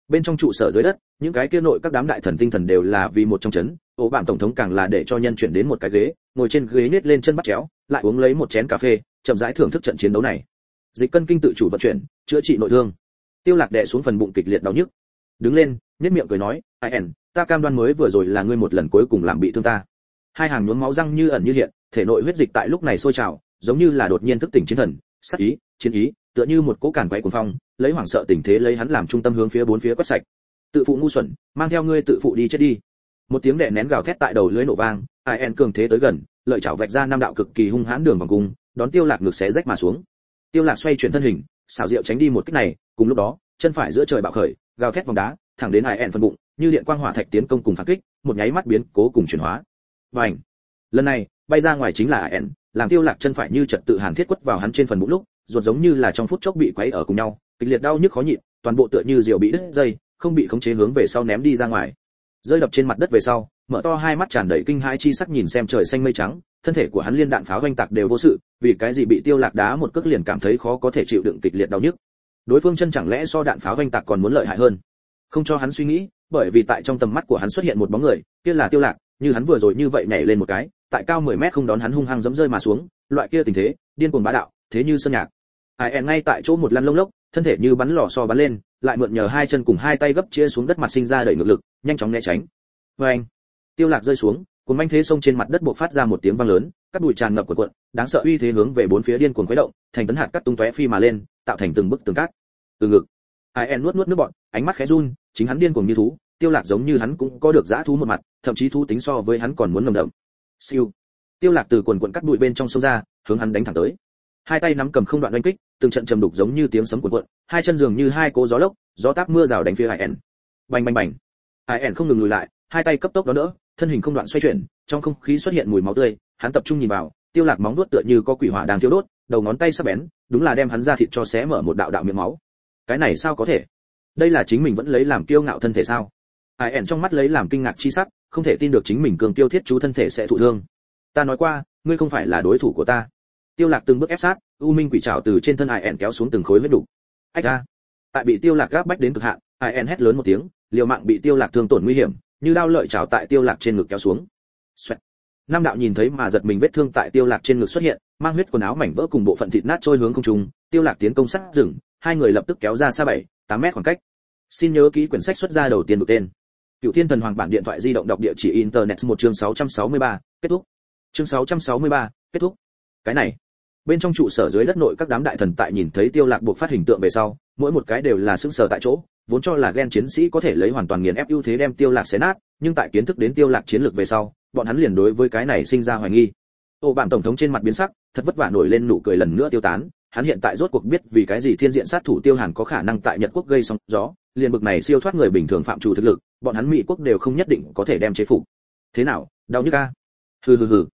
Bên trong trụ sở dưới đất, những cái kia nội các đám đại thần tinh thần đều là vì một trong chấn, ổ bản tổng thống càng là để cho nhân chuyển đến một cái ghế, ngồi trên ghế nết lên chân bắt chéo, lại uống lấy một chén cà phê, chậm rãi thưởng thức trận chiến đấu này. Dịch cân kinh tự chủ vận chuyển, chữa trị nội thương tiêu lạc đè xuống phần bụng kịch liệt đau nhức. Đứng lên, nhếch miệng cười nói, ai ẻn, ta cam đoan mới vừa rồi là ngươi một lần cuối cùng làm bị thương ta. Hai hàng nhuốm máu răng như ẩn như hiện, thể nội huyết dịch tại lúc này sôi trào, giống như là đột nhiên thức tỉnh chiến thần, sát ý, chiến ý, tựa như một cỗ cản quay cuồng phong, lấy hoảng sợ tình thế lấy hắn làm trung tâm hướng phía bốn phía quét sạch. Tự phụ ngu xuẩn, mang theo ngươi tự phụ đi chết đi. Một tiếng đè nén gào thét tại đầu lưới nổ vang, ai en cường thế tới gần, lợi chảo vạch ra năm đạo cực kỳ hung hãn đường vòng cung, đón tiêu lạc ngược xé rách mà xuống. Tiêu lạc xoay chuyển thân hình xảo diệu tránh đi một kích này cùng lúc đó chân phải giữa trời bạo khởi gào thét vòng đá thẳng đến ai ẹn phân bụng như điện quang hỏa thạch tiến công cùng phản kích một nháy mắt biến cố cùng chuyển hóa. Vành lần này bay ra ngoài chính là ai ẹn, làm tiêu lạc chân phải như trật tự hàn thiết quất vào hắn trên phần bụng lúc ruột giống như là trong phút chốc bị quấy ở cùng nhau kịch liệt đau nhức khó nhịn toàn bộ tựa như diều bị đứt dây không bị khống chế hướng về sau ném đi ra ngoài. Rơi đập trên mặt đất về sau mở to hai mắt tràn đầy kinh hãi chi sắc nhìn xem trời xanh mây trắng, thân thể của hắn liên đạn pháo vanh tạc đều vô sự, vì cái gì bị tiêu lạc đá một cước liền cảm thấy khó có thể chịu đựng kịch liệt đau nhức. Đối phương chân chẳng lẽ so đạn pháo vanh tạc còn muốn lợi hại hơn? Không cho hắn suy nghĩ, bởi vì tại trong tầm mắt của hắn xuất hiện một bóng người, kia là tiêu lạc, như hắn vừa rồi như vậy nhảy lên một cái, tại cao 10 mét không đón hắn hung hăng giẫm rơi mà xuống, loại kia tình thế, điên cuồng bá đạo, thế như sơn nhạc. Ai en ngay tại chỗ một lăn lông lốc, thân thể như bắn lò xo bắn lên, lại mượn nhờ hai chân cùng hai tay gấp chia xuống đất mặt sinh ra đẩy ngược lực, nhanh chóng né tránh. Vê anh tiêu lạc rơi xuống cuốn manh thế sông trên mặt đất bộc phát ra một tiếng vang lớn các bụi tràn ngập cuộn cuộn đáng sợ uy thế hướng về bốn phía điên cuồng khuấy động thành tấn hạt cắt tung tóe phi mà lên tạo thành từng bức tường cát. Từ ngực ai en nuốt nuốt nước bọt ánh mắt khẽ run chính hắn điên cuồng như thú tiêu lạc giống như hắn cũng có được dã thú một mặt thậm chí thú tính so với hắn còn muốn nồng đậm. Siêu. Tiêu lạc từ cuộn cuộn cắt bụi bên trong sông ra hướng hắn đánh thẳng tới. Hai tay nắm cầm không đoạn đánh kích từng trận trầm đục giống như tiếng sấm cuộn cuộn hai chân dường như hai cỗ gió lốc gió táp mưa rào đánh phía Ai En, bành bành bành. Ai En không ngừng lùi lại hai tay cấp tốc đó đỡ thân hình không đoạn xoay chuyển, trong không khí xuất hiện mùi máu tươi, hắn tập trung nhìn vào, tiêu lạc móng nuốt tựa như có quỷ hỏa đang thiêu đốt, đầu ngón tay sắc bén, đúng là đem hắn ra thịt cho xé mở một đạo đạo miệng máu. Cái này sao có thể? Đây là chính mình vẫn lấy làm kiêu ngạo thân thể sao? Ai ẻn trong mắt lấy làm kinh ngạc chi sắc, không thể tin được chính mình cường tiêu thiết chú thân thể sẽ thụ thương. Ta nói qua, ngươi không phải là đối thủ của ta. Tiêu lạc từng bước ép sát, u minh quỷ trảo từ trên thân ai ẻn kéo xuống từng khối huyết đủ. ách a. Tại bị tiêu lạc gáp bách đến cực hạn, ai ẻn hét lớn một tiếng, liều mạng bị tiêu lạc thương tổn nguy hiểm như đao lợi chảo tại tiêu lạc trên ngực kéo xuống. Xoẹt. Nam đạo nhìn thấy mà giật mình vết thương tại tiêu lạc trên ngực xuất hiện mang huyết quần áo mảnh vỡ cùng bộ phận thịt nát trôi hướng không trung tiêu lạc tiến công sát dừng hai người lập tức kéo ra xa bảy tám mét khoảng cách. Xin nhớ ký quyển sách xuất ra đầu tiên được tên. Cựu thiên thần hoàng bản điện thoại di động đọc địa chỉ internet một chương 663, kết thúc. Chương 663, kết thúc. Cái này. Bên trong trụ sở dưới đất nội các đám đại thần tại nhìn thấy tiêu lạc buộc phát hình tượng về sau mỗi một cái đều là sững sờ tại chỗ vốn cho là gen chiến sĩ có thể lấy hoàn toàn nghiền ép ưu thế đem tiêu lạc xé nát, nhưng tại kiến thức đến tiêu lạc chiến lược về sau, bọn hắn liền đối với cái này sinh ra hoài nghi. Ô, bạn tổng thống trên mặt biến sắc, thật vất vả nổi lên nụ cười lần nữa tiêu tán, hắn hiện tại rốt cuộc biết vì cái gì thiên diện sát thủ tiêu hàn có khả năng tại nhật quốc gây sóng gió, liền bực này siêu thoát người bình thường phạm chủ thực lực, bọn hắn mỹ quốc đều không nhất định có thể đem chế phục. Thế nào, đau nhức a? Hừ hừ hừ.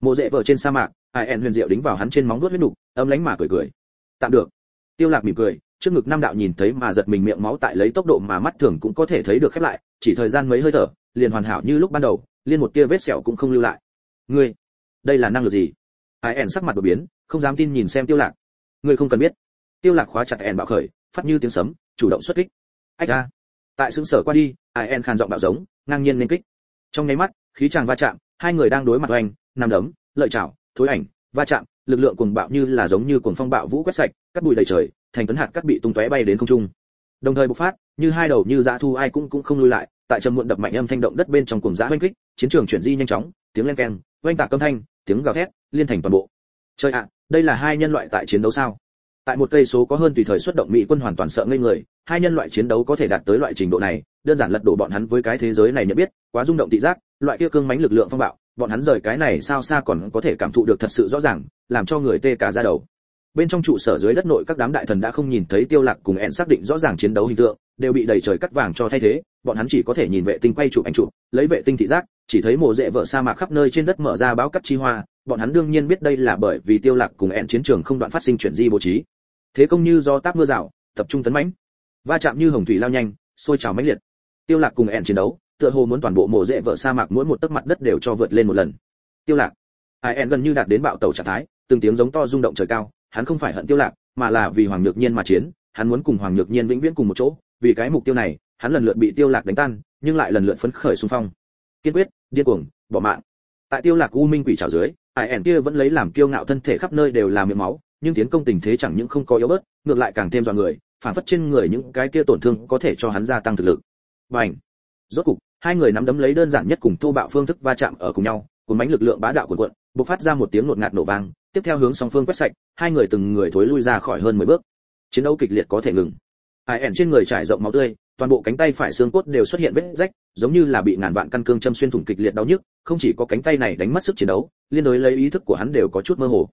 Mộ dễ vợ trên sa mạc, ai en huyền diệu đính vào hắn trên móng vuốt huyết nục, âm lánh mà cười cười. Tạm được. Tiêu lạc mỉm cười trước ngực năm đạo nhìn thấy mà giật mình miệng máu tại lấy tốc độ mà mắt thường cũng có thể thấy được khép lại, chỉ thời gian mấy hơi thở, liền hoàn hảo như lúc ban đầu, liên một tia vết sẹo cũng không lưu lại. Ngươi, đây là năng lực gì? Ai ẻn sắc mặt đột biến, không dám tin nhìn xem tiêu lạc. Ngươi không cần biết. Tiêu lạc khóa chặt ẻn bạo khởi, phát như tiếng sấm, chủ động xuất kích. Ách a tại xứng sở qua đi, ai ẻn khàn giọng bạo giống, ngang nhiên lên kích. Trong nháy mắt, khí chàng va chạm, hai người đang đối mặt oanh, nằm đấm, lợi chảo, thối ảnh, va chạm, lực lượng cuồng bạo như là giống như cuồng phong bạo vũ quét sạch, cắt bụi đầy trời thành tấn hạt cắt bị tung tóe bay đến không trung. Đồng thời bộc phát, như hai đầu như dã thu ai cũng cũng không lui lại, tại trầm muộn đập mạnh âm thanh động đất bên trong cuồng dã oanh kích, chiến trường chuyển di nhanh chóng, tiếng len keng, oanh tạc âm thanh, tiếng gào thét, liên thành toàn bộ. Trời ạ, đây là hai nhân loại tại chiến đấu sao? Tại một cây số có hơn tùy thời xuất động mỹ quân hoàn toàn sợ ngây người, hai nhân loại chiến đấu có thể đạt tới loại trình độ này, đơn giản lật đổ bọn hắn với cái thế giới này nhận biết, quá rung động thị giác, loại kia cương mãnh lực lượng phong bạo, bọn hắn rời cái này sao xa còn có thể cảm thụ được thật sự rõ ràng, làm cho người tê cả da đầu bên trong trụ sở dưới đất nội các đám đại thần đã không nhìn thấy tiêu lạc cùng ẹn xác định rõ ràng chiến đấu hình tượng, đều bị đầy trời cắt vàng cho thay thế, bọn hắn chỉ có thể nhìn vệ tinh quay chụp ảnh chụp, lấy vệ tinh thị giác, chỉ thấy mồ rễ vợ sa mạc khắp nơi trên đất mở ra báo cắt chi hoa, bọn hắn đương nhiên biết đây là bởi vì tiêu lạc cùng ẹn chiến trường không đoạn phát sinh chuyển di bố trí. Thế công như do táp mưa rào, tập trung tấn mãnh, va chạm như hồng thủy lao nhanh, sôi trào mãnh liệt. Tiêu lạc cùng ẹn chiến đấu, tựa hồ muốn toàn bộ mồ rễ vợ sa mạc mỗi một tấc mặt đất đều cho vượt lên một lần. Tiêu lạc ai ẹn gần như đạt đến bạo tàu trạng thái, từng tiếng giống to rung động trời cao hắn không phải hận tiêu lạc, mà là vì hoàng nhược nhiên mà chiến, hắn muốn cùng hoàng nhược nhiên vĩnh viễn cùng một chỗ, vì cái mục tiêu này, hắn lần lượt bị tiêu lạc đánh tan, nhưng lại lần lượt phấn khởi xung phong. Kiên quyết, điên cuồng, bỏ mạng. Tại tiêu lạc u minh quỷ chảo dưới, ai ẻn kia vẫn lấy làm kiêu ngạo thân thể khắp nơi đều là miệng máu, nhưng tiến công tình thế chẳng những không có yếu bớt, ngược lại càng thêm dọa người, phản phất trên người những cái kia tổn thương có thể cho hắn gia tăng thực lực. Bành! Rốt cục, hai người nắm đấm lấy đơn giản nhất cùng thô bạo phương thức va chạm ở cùng nhau, cùng bánh lực lượng bá đạo cuộn cuộn, bộc phát ra một tiếng nột ngạt nổ vang, tiếp theo hướng song phương quét sạch hai người từng người thối lui ra khỏi hơn 10 bước. Chiến đấu kịch liệt có thể ngừng. Ai ẻn trên người trải rộng máu tươi, toàn bộ cánh tay phải xương cốt đều xuất hiện vết rách, giống như là bị ngàn vạn căn cương châm xuyên thủng kịch liệt đau nhức, không chỉ có cánh tay này đánh mất sức chiến đấu, liên đối lấy ý thức của hắn đều có chút mơ hồ.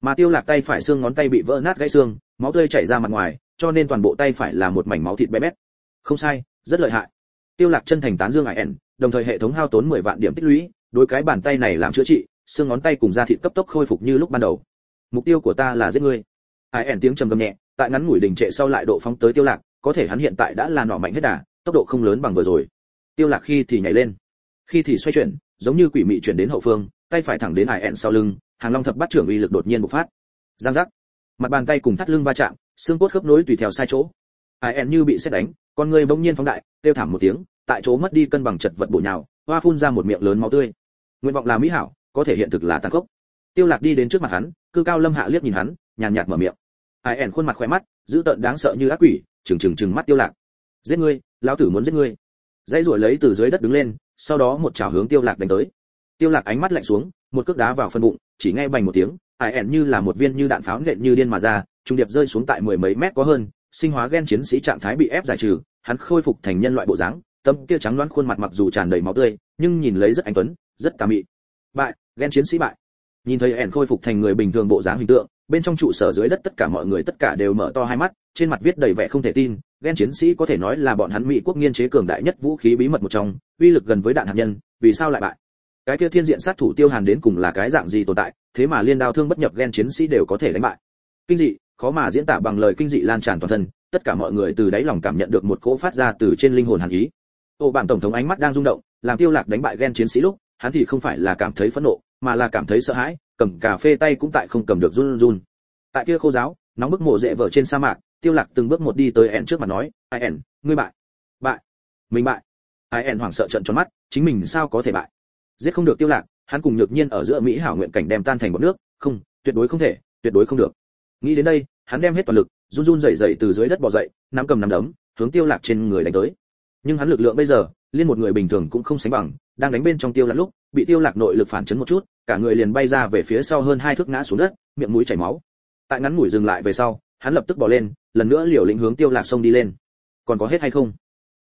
Mà tiêu lạc tay phải xương ngón tay bị vỡ nát gãy xương, máu tươi chảy ra mặt ngoài, cho nên toàn bộ tay phải là một mảnh máu thịt bé bét. Không sai, rất lợi hại. Tiêu lạc chân thành tán dương ai ẻn, đồng thời hệ thống hao tốn 10 vạn điểm tích lũy, đối cái bàn tay này làm chữa trị, xương ngón tay cùng da thịt cấp tốc khôi phục như lúc ban đầu mục tiêu của ta là giết ngươi. Ai ẻn tiếng trầm gầm nhẹ, tại ngắn ngủi đình trệ sau lại độ phóng tới tiêu lạc, có thể hắn hiện tại đã là nỏ mạnh hết đà, tốc độ không lớn bằng vừa rồi. Tiêu lạc khi thì nhảy lên, khi thì xoay chuyển, giống như quỷ mị chuyển đến hậu phương, tay phải thẳng đến Ai ẻn sau lưng, hàng long thập bát trưởng uy lực đột nhiên bộc phát. Giang giác. Mặt bàn tay cùng thắt lưng va chạm, xương cốt khớp nối tùy theo sai chỗ. Ai ẻn như bị xét đánh, con người bỗng nhiên phóng đại tiêu thảm một tiếng, tại chỗ mất đi cân bằng chật vật bổ nhào, hoa phun ra một miệng lớn máu tươi. Nguyện vọng là mỹ hảo, có thể hiện thực là tàn khốc. Tiêu lạc đi đến trước mặt hắn cư cao lâm hạ liếc nhìn hắn, nhàn nhạt mở miệng. Ai ẻn khuôn mặt khỏe mắt giữ tợn đáng sợ như ác quỷ, trừng trừng trừng mắt tiêu lạc. Giết ngươi, lão tử muốn giết ngươi. Dãy ruồi lấy từ dưới đất đứng lên, sau đó một chảo hướng tiêu lạc đánh tới. Tiêu lạc ánh mắt lạnh xuống, một cước đá vào phần bụng, chỉ nghe bành một tiếng, ai ẻn như là một viên như đạn pháo nện như điên mà ra, trung điệp rơi xuống tại mười mấy mét có hơn, sinh hóa gen chiến sĩ trạng thái bị ép giải trừ, hắn khôi phục thành nhân loại bộ dáng, tâm kia trắng loáng khuôn mặt mặc dù tràn đầy máu tươi, nhưng nhìn lấy rất anh tuấn, rất tà mị. Bại gen chiến sĩ bại nhìn thấy ẻn khôi phục thành người bình thường bộ dáng hình tượng, bên trong trụ sở dưới đất tất cả mọi người tất cả đều mở to hai mắt, trên mặt viết đầy vẻ không thể tin gen chiến sĩ có thể nói là bọn hắn mỹ quốc nghiên chế cường đại nhất vũ khí bí mật một trong, uy lực gần với đạn hạt nhân, vì sao lại bại? Cái kia thiên diện sát thủ tiêu hàn đến cùng là cái dạng gì tồn tại, thế mà liên đao thương bất nhập gen chiến sĩ đều có thể đánh bại. Kinh dị, khó mà diễn tả bằng lời kinh dị lan tràn toàn thân, tất cả mọi người từ đáy lòng cảm nhận được một cỗ phát ra từ trên linh hồn hàn ý. Ô bản tổng thống ánh mắt đang rung động, làm tiêu lạc đánh bại gen chiến sĩ lúc, hắn thì không phải là cảm thấy phẫn nộ mà là cảm thấy sợ hãi, cầm cà phê tay cũng tại không cầm được run run. Tại kia khô giáo, nóng bức mộ dễ vợ trên sa mạc, tiêu lạc từng bước một đi tới ẻn trước mặt nói, ai ẻn ngươi bại. Bại? Mình bại? Ai ẻn hoảng sợ trợn tròn mắt, chính mình sao có thể bại? Giết không được tiêu lạc, hắn cùng nhược nhiên ở giữa mỹ hảo nguyện cảnh đem tan thành bọt nước. Không, tuyệt đối không thể, tuyệt đối không được. Nghĩ đến đây, hắn đem hết toàn lực, run run rẩy rẩy từ dưới đất bò dậy, nắm cầm nắm đấm, hướng tiêu lạc trên người đánh tới. Nhưng hắn lực lượng bây giờ, liên một người bình thường cũng không sánh bằng, đang đánh bên trong tiêu lạc lúc bị tiêu lạc nội lực phản chấn một chút, cả người liền bay ra về phía sau hơn hai thước ngã xuống đất, miệng mũi chảy máu. Tại ngắn mũi dừng lại về sau, hắn lập tức bò lên, lần nữa liều lĩnh hướng tiêu lạc xông đi lên. Còn có hết hay không?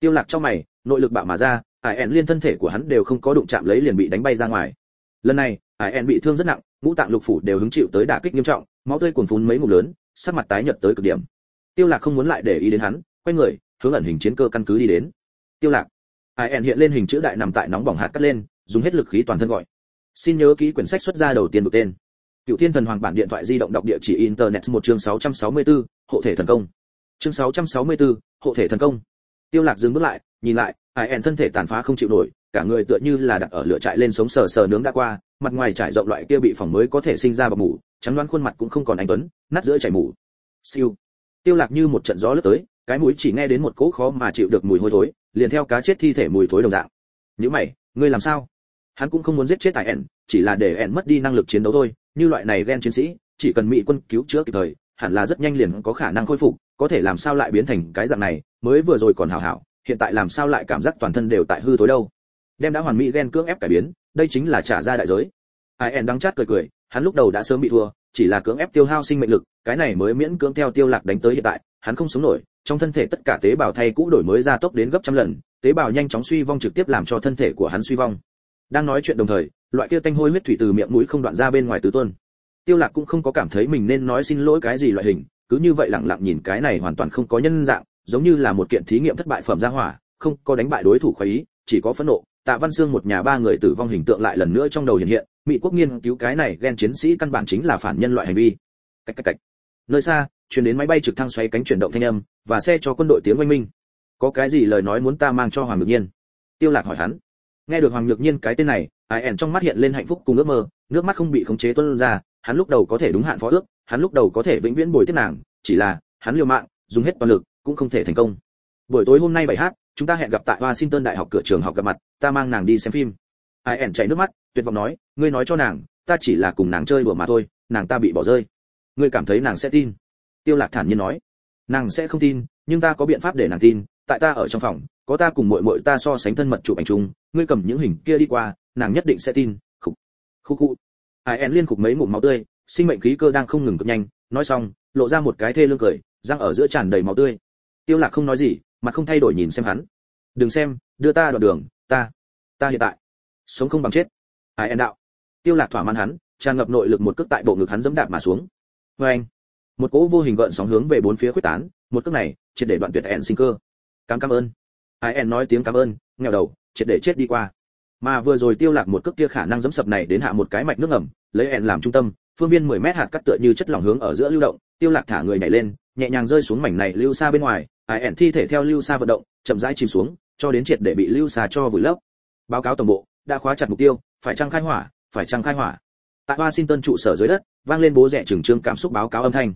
Tiêu lạc cho mày, nội lực bạo mà ra, ải ẻn liên thân thể của hắn đều không có đụng chạm lấy liền bị đánh bay ra ngoài. Lần này, ải ẻn bị thương rất nặng, ngũ tạng lục phủ đều hứng chịu tới đả kích nghiêm trọng, máu tươi cuồn phun mấy ngụm lớn, sắc mặt tái nhợt tới cực điểm. Tiêu lạc không muốn lại để ý đến hắn, quay người, hướng ẩn hình chiến cơ căn cứ đi đến. Tiêu lạc ai ẻn hiện lên hình chữ đại nằm tại nóng bỏng hạt cắt lên dùng hết lực khí toàn thân gọi. Xin nhớ ký quyển sách xuất ra đầu tiên được tên. Cựu thiên thần hoàng bản điện thoại di động đọc địa chỉ internet một chương 664, hộ thể thần công. Chương 664, hộ thể thần công. Tiêu lạc dừng bước lại nhìn lại ai ẻn thân thể tàn phá không chịu nổi cả người tựa như là đặt ở lửa trại lên sống sờ sờ nướng đã qua mặt ngoài trải rộng loại kia bị phỏng mới có thể sinh ra bọc mủ trắng đoán khuôn mặt cũng không còn anh tuấn nát giữa chảy mủ. Siêu. Tiêu lạc như một trận gió lướt tới cái mũi chỉ nghe đến một cỗ khó mà chịu được mùi hôi thối liền theo cá chết thi thể mùi thối đồng dạng. Những mày, ngươi làm sao? Hắn cũng không muốn giết chết tại ẻn, chỉ là để ẻn mất đi năng lực chiến đấu thôi. Như loại này ghen chiến sĩ, chỉ cần mỹ quân cứu chữa kịp thời, hẳn là rất nhanh liền có khả năng khôi phục, có thể làm sao lại biến thành cái dạng này, mới vừa rồi còn hảo hảo, hiện tại làm sao lại cảm giác toàn thân đều tại hư thối đâu? Đem đã hoàn mỹ ghen cưỡng ép cải biến, đây chính là trả ra đại giới. Ai ẻn đắng chát cười cười, hắn lúc đầu đã sớm bị thua, chỉ là cưỡng ép tiêu hao sinh mệnh lực, cái này mới miễn cưỡng theo tiêu lạc đánh tới hiện tại hắn không sống nổi, trong thân thể tất cả tế bào thay cũ đổi mới ra tốc đến gấp trăm lần, tế bào nhanh chóng suy vong trực tiếp làm cho thân thể của hắn suy vong. Đang nói chuyện đồng thời, loại kia tanh hôi huyết thủy từ miệng mũi không đoạn ra bên ngoài tứ tuôn tiêu lạc cũng không có cảm thấy mình nên nói xin lỗi cái gì loại hình, cứ như vậy lặng lặng nhìn cái này hoàn toàn không có nhân dạng, giống như là một kiện thí nghiệm thất bại phẩm ra hỏa, không có đánh bại đối thủ khoái ý, chỉ có phẫn nộ. Tạ văn xương một nhà ba người tử vong hình tượng lại lần nữa trong đầu hiện hiện, mỹ quốc nghiên cứu cái này ghen chiến sĩ căn bản chính là phản nhân loại hành vi. Cách cách cách nơi xa chuyển đến máy bay trực thăng xoay cánh chuyển động thanh âm, và xe cho quân đội tiếng oanh minh. Có cái gì lời nói muốn ta mang cho hoàng nhược nhiên? Tiêu lạc hỏi hắn. Nghe được hoàng nhược nhiên cái tên này ai ẻn trong mắt hiện lên hạnh phúc cùng ước mơ, nước mắt không bị khống chế tuôn ra, hắn lúc đầu có thể đúng hạn phó ước, hắn lúc đầu có thể vĩnh viễn bồi tiếp nàng, chỉ là, hắn liều mạng, dùng hết toàn lực, cũng không thể thành công. Buổi tối hôm nay bảy h chúng ta hẹn gặp tại washington đại học cửa trường học gặp mặt, ta mang nàng đi xem phim. Ai ẻn chảy nước mắt, tuyệt vọng nói, ngươi nói cho nàng, ta chỉ là cùng nàng chơi đùa mà thôi, nàng ta bị bỏ rơi ngươi cảm thấy nàng sẽ tin. Tiêu lạc thản nhiên nói. Nàng sẽ không tin, nhưng ta có biện pháp để nàng tin, tại ta ở trong phòng, có ta cùng muội muội ta so sánh thân mật chụp ảnh chung, ngươi cầm những hình kia đi qua, nàng nhất định sẽ tin. Khục khục khục ai en liên khục mấy ngụm máu tươi, sinh mệnh khí cơ đang không ngừng cực nhanh. Nói xong, lộ ra một cái thê lương cười, răng ở giữa tràn đầy máu tươi. Tiêu lạc không nói gì mà không thay đổi nhìn xem hắn. Đừng xem, đưa ta đoạn đường, ta ta hiện tại, sống không bằng chết. Ai en đạo. Tiêu lạc thỏa mãn hắn, tràn ngập nội lực một cước tại bộ ngực hắn dẫm đạp mà xuống. Và anh, một cỗ vô hình gợn sóng hướng về bốn phía khuếch tán, một cước này, triệt để đoạn tuyệt en sinh cơ. Cảm cảm ơn. Ai en nói tiếng cảm ơn, nghèo đầu, triệt để chết đi qua. Mà vừa rồi tiêu lạc một cước kia khả năng giẫm sập này đến hạ một cái mạch nước ngầm, lấy en làm trung tâm, phương viên 10 mét hạt cắt tựa như chất lỏng hướng ở giữa lưu động, tiêu lạc thả người nhảy lên, nhẹ nhàng rơi xuống mảnh này lưu xa bên ngoài, ai en thi thể theo lưu xa vận động, chậm rãi chìm xuống, cho đến triệt để bị lưu xa cho vùi lấp. Báo cáo tổng bộ, đã khóa chặt mục tiêu, phải chăng khai hỏa, phải chăng khai hỏa? Tại washington trụ sở dưới đất, vang lên bố rẻ trưởng trương cảm xúc báo cáo âm thanh.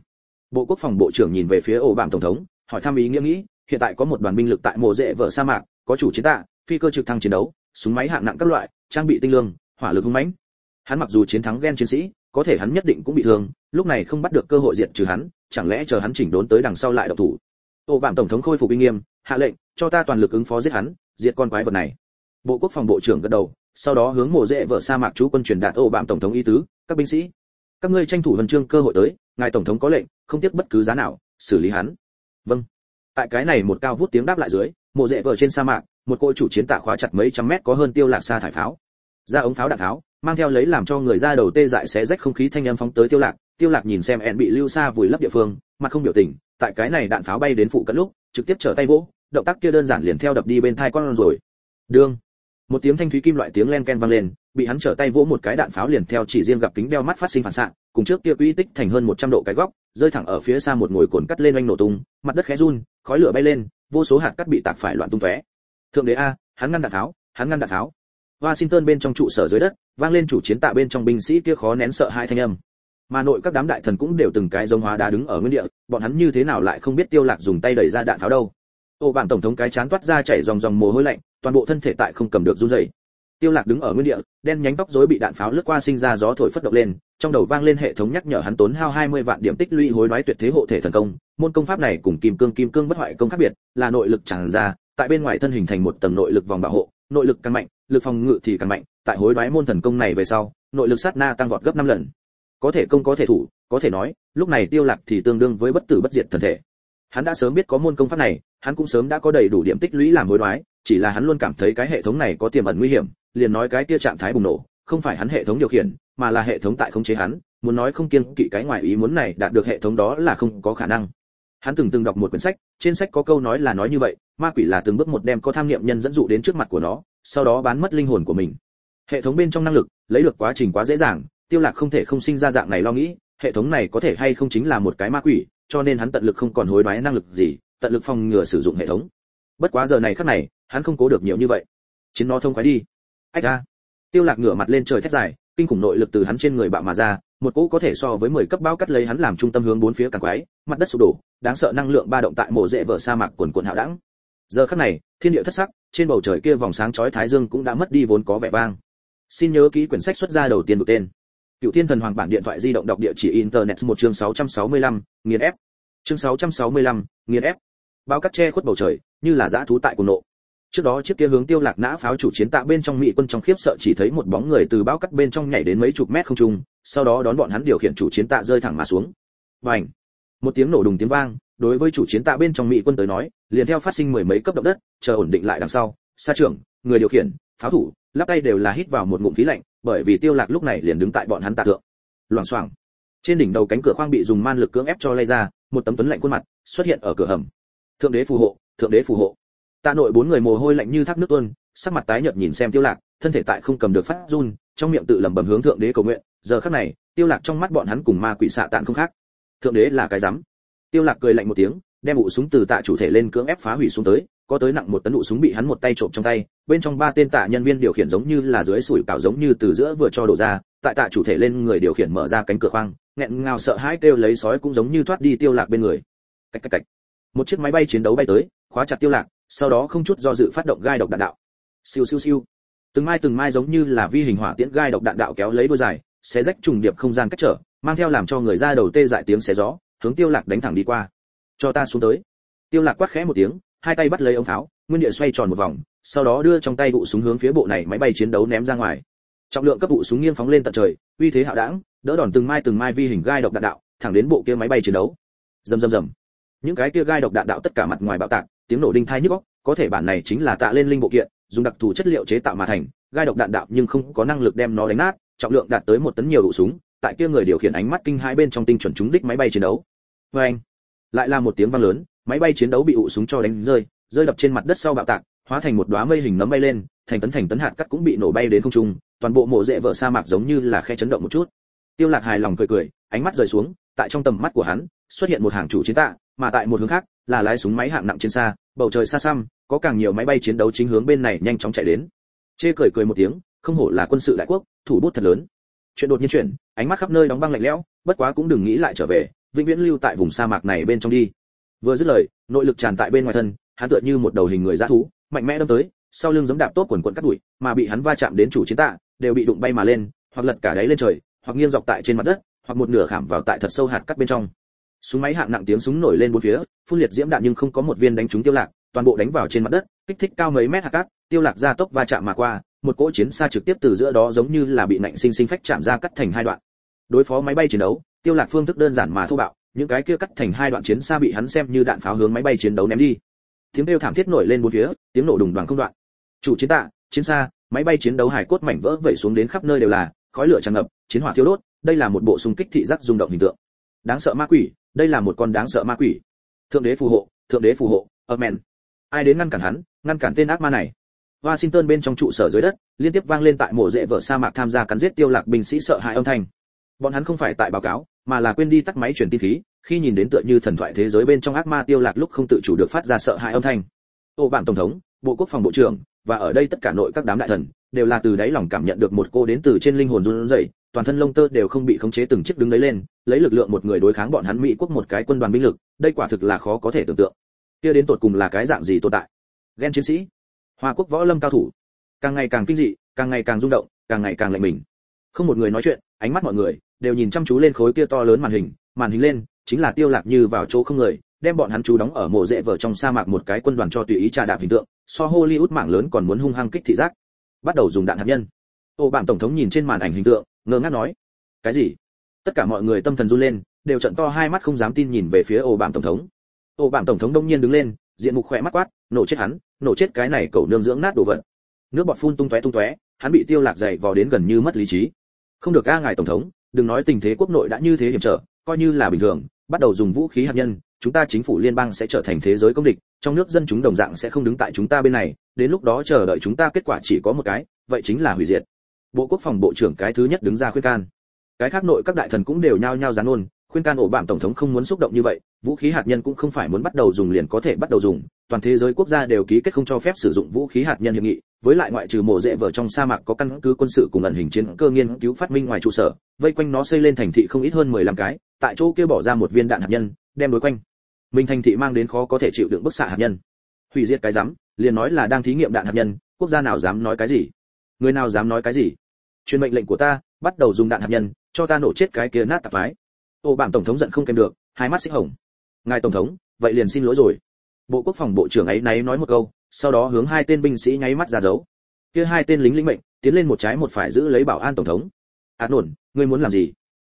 Bộ quốc phòng bộ trưởng nhìn về phía ổ bạm tổng thống, hỏi thăm ý nghĩa nghĩ, hiện tại có một đoàn binh lực tại mộ rễ vợ sa mạc, có chủ chiến tạ, phi cơ trực thăng chiến đấu, súng máy hạng nặng các loại, trang bị tinh lương, hỏa lực hung mãnh. Hắn mặc dù chiến thắng ghen chiến sĩ, có thể hắn nhất định cũng bị thương, lúc này không bắt được cơ hội diệt trừ hắn, chẳng lẽ chờ hắn chỉnh đốn tới đằng sau lại độc thủ? Ổ bạm tổng thống khôi phục uy nghiêm, hạ lệnh, cho ta toàn lực ứng phó giết hắn, diệt con quái vật này. Bộ quốc phòng bộ trưởng gật đầu sau đó hướng mộ dễ vợ sa mạc chú quân truyền đạt ô bạm tổng thống ý tứ, các binh sĩ, các ngươi tranh thủ huân chương cơ hội tới, ngài tổng thống có lệnh, không tiếc bất cứ giá nào, xử lý hắn. Vâng. Tại cái này một cao vút tiếng đáp lại dưới, mộ dễ vợ trên sa mạc, một cô chủ chiến tạ khóa chặt mấy trăm mét có hơn tiêu lạc xa thải pháo. Ra ống pháo đạn pháo, mang theo lấy làm cho người ra đầu tê dại xé rách không khí thanh âm phóng tới tiêu lạc tiêu lạc nhìn xem ẹn bị lưu xa vùi lấp địa phương, mặt không biểu tình, tại cái này đạn pháo bay đến phụ cận lúc, trực tiếp trở tay vỗ, động tác kia đơn giản liền theo đập đi bên thai con rồi. Đương một tiếng thanh thúy kim loại tiếng len ken vang lên, bị hắn trở tay vỗ một cái đạn pháo liền theo chỉ riêng gặp kính đeo mắt phát sinh phản xạ, cùng trước kia quỹ tích thành hơn 100 độ cái góc, rơi thẳng ở phía xa một ngồi cồn cắt lên oanh nổ tung, mặt đất khẽ run, khói lửa bay lên, vô số hạt cắt bị tạc phải loạn tung tóe. Thượng đế a, hắn ngăn đạn tháo hắn ngăn đạn tháo washington bên trong trụ sở dưới đất, vang lên chủ chiến tạ bên trong binh sĩ kia khó nén sợ hai thanh âm. Mà nội các đám đại thần cũng đều từng cái giống hóa đá đứng ở nguyên địa, bọn hắn như thế nào lại không biết tiêu lạc dùng tay đẩy ra đạn pháo đâu ô bản tổng thống cái chán toát ra chảy dòng dòng mồ hôi lạnh, toàn bộ thân thể tại không cầm được run rẩy. Tiêu lạc đứng ở nguyên địa, đen nhánh tóc rối bị đạn pháo lướt qua sinh ra gió thổi phất động lên, trong đầu vang lên hệ thống nhắc nhở hắn tốn hao 20 vạn điểm tích lũy hối đoái tuyệt thế hộ thể thần công, môn công pháp này cùng kim cương kim cương bất hoại công khác biệt, là nội lực tràn ra, tại bên ngoài thân hình thành một tầng nội lực vòng bảo hộ, nội lực càng mạnh, lực phòng ngự thì càng mạnh, tại hối đoái môn thần công này về sau, nội lực sát na tăng vọt gấp 5 lần. Có thể công có thể thủ, có thể nói, lúc này tiêu lạc thì tương đương với bất tử bất diệt thần thể. Hắn đã sớm biết có môn công pháp này hắn cũng sớm đã có đầy đủ điểm tích lũy làm hối đoái, chỉ là hắn luôn cảm thấy cái hệ thống này có tiềm ẩn nguy hiểm, liền nói cái kia trạng thái bùng nổ, không phải hắn hệ thống điều khiển, mà là hệ thống tại khống chế hắn, muốn nói không kiêng kỵ cái ngoài ý muốn này đạt được hệ thống đó là không có khả năng. Hắn từng từng đọc một quyển sách, trên sách có câu nói là nói như vậy, ma quỷ là từng bước một đem có tham niệm nhân dẫn dụ đến trước mặt của nó, sau đó bán mất linh hồn của mình. Hệ thống bên trong năng lực, lấy được quá trình quá dễ dàng, tiêu lạc không thể không sinh ra dạng này lo nghĩ, hệ thống này có thể hay không chính là một cái ma quỷ, cho nên hắn tận lực không còn hối đoái năng lực gì tận lực phòng ngừa sử dụng hệ thống. Bất quá giờ này khắc này hắn không cố được nhiều như vậy. Chiến nó thông khoái đi. Ách a tiêu lạc ngửa mặt lên trời thét dài kinh khủng nội lực từ hắn trên người bạo mà ra một cỗ có thể so với 10 cấp bao cắt lấy hắn làm trung tâm hướng bốn phía càng quái mặt đất sụp đổ đáng sợ năng lượng ba động tại mộ rễ vỡ sa mạc cuồn cuộn hạo đẳng. Giờ khắc này thiên địa thất sắc trên bầu trời kia vòng sáng chói thái dương cũng đã mất đi vốn có vẻ vang. Xin nhớ kỹ quyển sách xuất ra đầu tiên được tên. Cựu thiên thần hoàng bản điện thoại di động đọc địa chỉ internet một chương 665, nghiền ép chương 665, nghiền ép. Bao cắt che khuất bầu trời như là dã thú tại cuồng nộ. Trước đó chiếc kia hướng tiêu lạc nã pháo chủ chiến tạ bên trong mỹ quân trong khiếp sợ chỉ thấy một bóng người từ bao cắt bên trong nhảy đến mấy chục mét không trung sau đó đón bọn hắn điều khiển chủ chiến tạ rơi thẳng mà xuống. Bành! Một tiếng nổ đùng tiếng vang đối với chủ chiến tạ bên trong mỹ quân tới nói liền theo phát sinh mười mấy cấp động đất chờ ổn định lại đằng sau xa trưởng người điều khiển pháo thủ lắp tay đều là hít vào một ngụm khí lạnh bởi vì tiêu lạc lúc này liền đứng tại bọn hắn tạ thượng. Loảng xoảng. Trên đỉnh đầu cánh cửa khoang bị dùng man lực cưỡng ép cho lay ra một tấm tuấn lạnh khuôn mặt xuất hiện ở cửa hầm. Thượng đế phù hộ, thượng đế phù hộ. Tạ nội bốn người mồ hôi lạnh như thác nước tuôn, sắc mặt tái nhợt nhìn xem tiêu lạc, thân thể tại không cầm được phát run, trong miệng tự lẩm bẩm hướng thượng đế cầu nguyện, giờ khắc này, tiêu lạc trong mắt bọn hắn cùng ma quỷ xạ tạn không khác. Thượng đế là cái dám tiêu lạc cười lạnh một tiếng, đem ụ súng từ tạ chủ thể lên cưỡng ép phá hủy xuống tới có tới nặng một tấn đủ súng bị hắn một tay trộm trong tay, bên trong ba tên tạ nhân viên điều khiển giống như là dưới sủi cảo giống như từ giữa vừa cho đổ ra, tại tạ chủ thể lên người điều khiển mở ra cánh cửa khoang, nghẹn ngào sợ hãi kêu lấy sói cũng giống như thoát đi tiêu lạc bên người. Cách cách cách. Một chiếc máy bay chiến đấu bay tới, khóa chặt tiêu lạc, sau đó không chút do dự phát động gai độc đạn đạo. Siêu siêu siêu. Từng mai từng mai giống như là vi hình hỏa tiễn gai độc đạn đạo kéo lấy đôi dài, xé rách trùng điệp không gian cách trở, mang theo làm cho người ra đầu tê dại tiếng xé gió, hướng tiêu lạc đánh thẳng đi qua. Cho ta xuống tới. Tiêu lạc quát khẽ một tiếng hai tay bắt lấy ống pháo, nguyên địa xoay tròn một vòng, sau đó đưa trong tay vụ súng hướng phía bộ này máy bay chiến đấu ném ra ngoài. Trọng lượng cấp vụ súng nghiêng phóng lên tận trời, uy thế hạo đảng, đỡ đòn từng mai từng mai vi hình gai độc đạn đạo, thẳng đến bộ kia máy bay chiến đấu. Rầm rầm rầm. Những cái kia gai độc đạn đạo tất cả mặt ngoài bạo tạc, tiếng nổ đinh thai nhức óc, có thể bản này chính là tạ lên linh bộ kiện, dùng đặc thù chất liệu chế tạo mà thành, gai độc đạn đạo nhưng không có năng lực đem nó đánh nát, trọng lượng đạt tới một tấn nhiều đủ súng, tại kia người điều khiển ánh mắt kinh hai bên trong tinh chuẩn trúng đích máy bay chiến đấu. Vê anh lại là một tiếng vang lớn máy bay chiến đấu bị ụ súng cho đánh rơi rơi đập trên mặt đất sau bạo tạc, hóa thành một đóa mây hình nấm bay lên, thành tấn thành tấn hạt cắt cũng bị nổ bay đến không trung, toàn bộ mộ rễ vợ sa mạc giống như là khe chấn động một chút. Tiêu lạc hài lòng cười cười, ánh mắt rời xuống, tại trong tầm mắt của hắn, xuất hiện một hàng chủ chiến tạ, mà tại một hướng khác, là lái súng máy hạng nặng trên xa, bầu trời xa xăm, có càng nhiều máy bay chiến đấu chính hướng bên này nhanh chóng chạy đến. Chê cười cười một tiếng, không hổ là quân sự đại quốc, thủ bút thật lớn. Chuyện đột nhiên chuyển, ánh mắt khắp nơi đóng băng lạnh lẽo, bất quá cũng đừng nghĩ lại trở về, vĩnh viễn lưu tại vùng sa mạc này bên trong đi vừa dứt lời, nội lực tràn tại bên ngoài thân, hắn tựa như một đầu hình người dã thú, mạnh mẽ đâm tới, sau lưng giống đạp tốt quần quần cắt đuổi mà bị hắn va chạm đến chủ chiến tạ, đều bị đụng bay mà lên, hoặc lật cả đáy lên trời, hoặc nghiêng dọc tại trên mặt đất, hoặc một nửa khảm vào tại thật sâu hạt cắt bên trong. Súng máy hạng nặng tiếng súng nổi lên bốn phía, phun liệt diễm đạn nhưng không có một viên đánh trúng tiêu lạc, toàn bộ đánh vào trên mặt đất, kích thích cao mấy mét hạt cát, tiêu lạc ra tốc va chạm mà qua, một cỗ chiến xa trực tiếp từ giữa đó giống như là bị nạnh sinh sinh phách chạm ra cắt thành hai đoạn. Đối phó máy bay chiến đấu, tiêu lạc phương thức đơn giản mà thô bạo những cái kia cắt thành hai đoạn chiến xa bị hắn xem như đạn pháo hướng máy bay chiến đấu ném đi. Tiếng kêu thảm thiết nổi lên bốn phía, tiếng nổ đùng đoàn không đoạn. Chủ chiến tạ, chiến xa, máy bay chiến đấu hải cốt mảnh vỡ vẩy xuống đến khắp nơi đều là, khói lửa tràn ngập, chiến hỏa thiêu đốt, đây là một bộ xung kích thị giác rung động hình tượng. Đáng sợ ma quỷ, đây là một con đáng sợ ma quỷ. Thượng đế phù hộ, thượng đế phù hộ, amen. Ai đến ngăn cản hắn, ngăn cản tên ác ma này. Washington bên trong trụ sở dưới đất, liên tiếp vang lên tại mộ rễ vợ sa mạc tham gia cắn giết tiêu lạc binh sĩ sợ hãi âm thanh. Bọn hắn không phải tại báo cáo mà là quên đi tắt máy truyền tin khí, khi nhìn đến tựa như thần thoại thế giới bên trong ác ma tiêu lạc lúc không tự chủ được phát ra sợ hãi âm thanh. Ô, bạn tổng thống, bộ quốc phòng bộ trưởng, và ở đây tất cả nội các đám đại thần, đều là từ đáy lòng cảm nhận được một cô đến từ trên linh hồn run rẩy, toàn thân lông tơ đều không bị khống chế từng chiếc đứng đấy lên, lấy lực lượng một người đối kháng bọn hắn mỹ quốc một cái quân đoàn binh lực, đây quả thực là khó có thể tưởng tượng. Kia đến tột cùng là cái dạng gì tồn tại? Ghen chiến sĩ, hoa quốc võ lâm cao thủ. Càng ngày càng kinh dị, càng ngày càng rung động, càng ngày càng lạnh mình không một người nói chuyện, ánh mắt mọi người đều nhìn chăm chú lên khối kia to lớn màn hình màn hình lên chính là tiêu lạc như vào chỗ không người, đem bọn hắn chú đóng ở mộ rễ vợ trong sa mạc một cái quân đoàn cho tùy ý trà đạp hình tượng, so hollywood mạng lớn còn muốn hung hăng kích thị giác. Bắt đầu dùng đạn hạt nhân. Ô, bạn tổng thống nhìn trên màn ảnh hình tượng, ngơ ngác nói, cái gì? Tất cả mọi người tâm thần run lên, đều trận to hai mắt không dám tin nhìn về phía ô, bạn tổng thống. Ô, bạn tổng thống đông nhiên đứng lên, diện mục khỏe mắt quát, nổ chết hắn, nổ chết cái này cậu nương dưỡng nát đồ vật. Nước bọt phun tung tóe tung tóe, hắn bị tiêu lạc dày vò đến gần như mất lý trí không được a ngài tổng thống, đừng nói tình thế quốc nội đã như thế hiểm trở, coi như là bình thường, bắt đầu dùng vũ khí hạt nhân, chúng ta chính phủ liên bang sẽ trở thành thế giới công địch, trong nước dân chúng đồng dạng sẽ không đứng tại chúng ta bên này, đến lúc đó chờ đợi chúng ta kết quả chỉ có một cái, vậy chính là hủy diệt. Bộ quốc phòng bộ trưởng cái thứ nhất đứng ra khuyên can. Cái khác nội các đại thần cũng đều nhao nhao gián ôn khuyên can ổ bạm tổng thống không muốn xúc động như vậy, vũ khí hạt nhân cũng không phải muốn bắt đầu dùng liền có thể bắt đầu dùng, toàn thế giới quốc gia đều ký kết không cho phép sử dụng vũ khí hạt nhân hiệp nghị, với lại ngoại trừ mổ rễ vở trong sa mạc có căn cứ quân sự cùng ẩn hình chiến cơ nghiên cứu phát minh ngoài trụ sở, vây quanh nó xây lên thành thị không ít hơn 15 cái, tại chỗ kia bỏ ra một viên đạn hạt nhân, đem đối quanh. Mình thành thị mang đến khó có thể chịu đựng bức xạ hạt nhân. Hủy diệt cái dám liền nói là đang thí nghiệm đạn hạt nhân, quốc gia nào dám nói cái gì? Người nào dám nói cái gì? Truyền mệnh lệnh của ta, bắt đầu dùng đạn hạt nhân, cho ta nổ chết cái kia nát tạp mái ô bạn tổng thống giận không kèm được, hai mắt xích hồng. Ngài tổng thống, vậy liền xin lỗi rồi. Bộ quốc phòng bộ trưởng ấy náy nói một câu, sau đó hướng hai tên binh sĩ nháy mắt ra dấu. Kia hai tên lính lính mệnh, tiến lên một trái một phải giữ lấy bảo an tổng thống. Ạt nổn, ngươi muốn làm gì?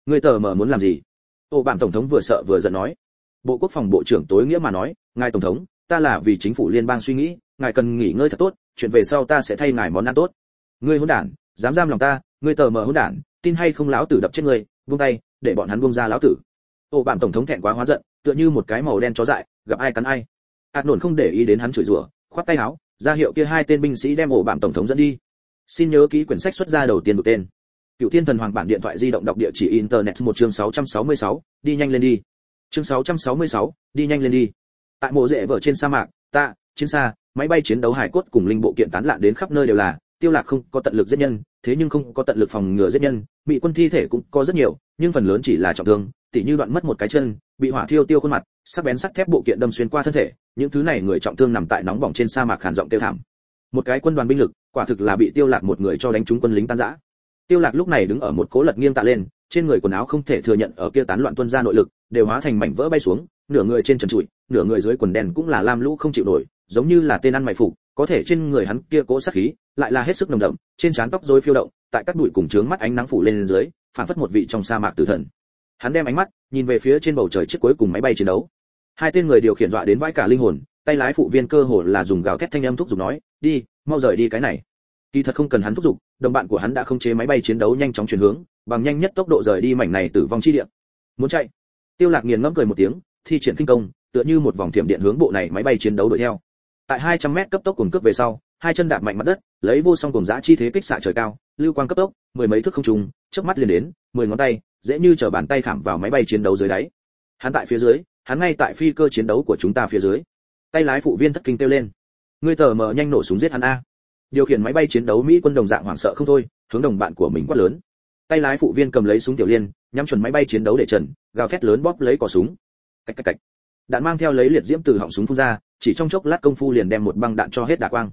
Ngươi tờ mờ muốn làm gì? Ô bạn tổng thống vừa sợ vừa giận nói. Bộ quốc phòng bộ trưởng tối nghĩa mà nói, ngài tổng thống, ta là vì chính phủ liên bang suy nghĩ, ngài cần nghỉ ngơi thật tốt, chuyện về sau ta sẽ thay ngài món ăn tốt. Ngươi hỗn đản, dám giam lòng ta, ngươi tờ mờ hỗn đản, tin hay không lão tử đập chết ngươi buông tay để bọn hắn buông ra lão tử. Ô bạn tổng thống thẹn quá hóa giận tựa như một cái màu đen chó dại gặp ai cắn ai. Ạt nổn không để ý đến hắn chửi rủa khoát tay áo ra hiệu kia hai tên binh sĩ đem ổ bạn tổng thống dẫn đi. Xin nhớ ký quyển sách xuất ra đầu tiên được tên. Cựu thiên thần hoàng bản điện thoại di động đọc địa chỉ internet một chương 666, đi nhanh lên đi. Chương 666, đi nhanh lên đi. Tại mộ rễ vở trên sa mạc ta chiến xa máy bay chiến đấu hải cốt cùng linh bộ kiện tán loạn đến khắp nơi đều là tiêu lạc không có tận lực giết nhân thế nhưng không có tận lực phòng ngừa giết nhân, bị quân thi thể cũng có rất nhiều, nhưng phần lớn chỉ là trọng thương, tỉ như đoạn mất một cái chân, bị hỏa thiêu tiêu khuôn mặt, sắc bén sắt thép bộ kiện đâm xuyên qua thân thể, những thứ này người trọng thương nằm tại nóng bỏng trên sa mạc khàn rộng tiêu thảm. Một cái quân đoàn binh lực, quả thực là bị tiêu lạc một người cho đánh trúng quân lính tan rã. Tiêu lạc lúc này đứng ở một cố lật nghiêng tạ lên, trên người quần áo không thể thừa nhận ở kia tán loạn tuân ra nội lực, đều hóa thành mảnh vỡ bay xuống, nửa người trên trần trụi, nửa người dưới quần đen cũng là lam lũ không chịu nổi, giống như là tên ăn mày phục có thể trên người hắn kia cỗ sát khí lại là hết sức nồng đậm, trên trán tóc rối phiêu động, tại các bụi cùng trướng mắt ánh nắng phủ lên dưới phản phất một vị trong sa mạc tử thần. Hắn đem ánh mắt nhìn về phía trên bầu trời chiếc cuối cùng máy bay chiến đấu. Hai tên người điều khiển dọa đến vãi cả linh hồn, tay lái phụ viên cơ hồ là dùng gào thét thanh âm thúc giục nói, đi, mau rời đi cái này. Kỳ thật không cần hắn thúc giục, đồng bạn của hắn đã không chế máy bay chiến đấu nhanh chóng chuyển hướng, bằng nhanh nhất tốc độ rời đi mảnh này tử vong chi địa. Muốn chạy? Tiêu lạc nghiền ngẫm cười một tiếng, thi triển kinh công, tựa như một vòng thiểm điện hướng bộ này máy bay chiến đấu đuổi theo tại 200 mét cấp tốc cùng cướp về sau, hai chân đạp mạnh mặt đất, lấy vô song cùng giá chi thế kích xạ trời cao, lưu quang cấp tốc, mười mấy thước không trùng chớp mắt liền đến, mười ngón tay, dễ như trở bàn tay khảm vào máy bay chiến đấu dưới đáy. Hắn tại phía dưới, hắn ngay tại phi cơ chiến đấu của chúng ta phía dưới. Tay lái phụ viên thất kinh kêu lên. Ngươi tờ mờ nhanh nổ súng giết hắn a. Điều khiển máy bay chiến đấu mỹ quân đồng dạng hoảng sợ không thôi, hướng đồng bạn của mình quát lớn. Tay lái phụ viên cầm lấy súng tiểu liên, nhắm chuẩn máy bay chiến đấu để trần, gào thét lớn bóp lấy cò súng. Cách cách cách đạn mang theo lấy liệt diễm từ họng súng phun ra, chỉ trong chốc lát công phu liền đem một băng đạn cho hết đả quang.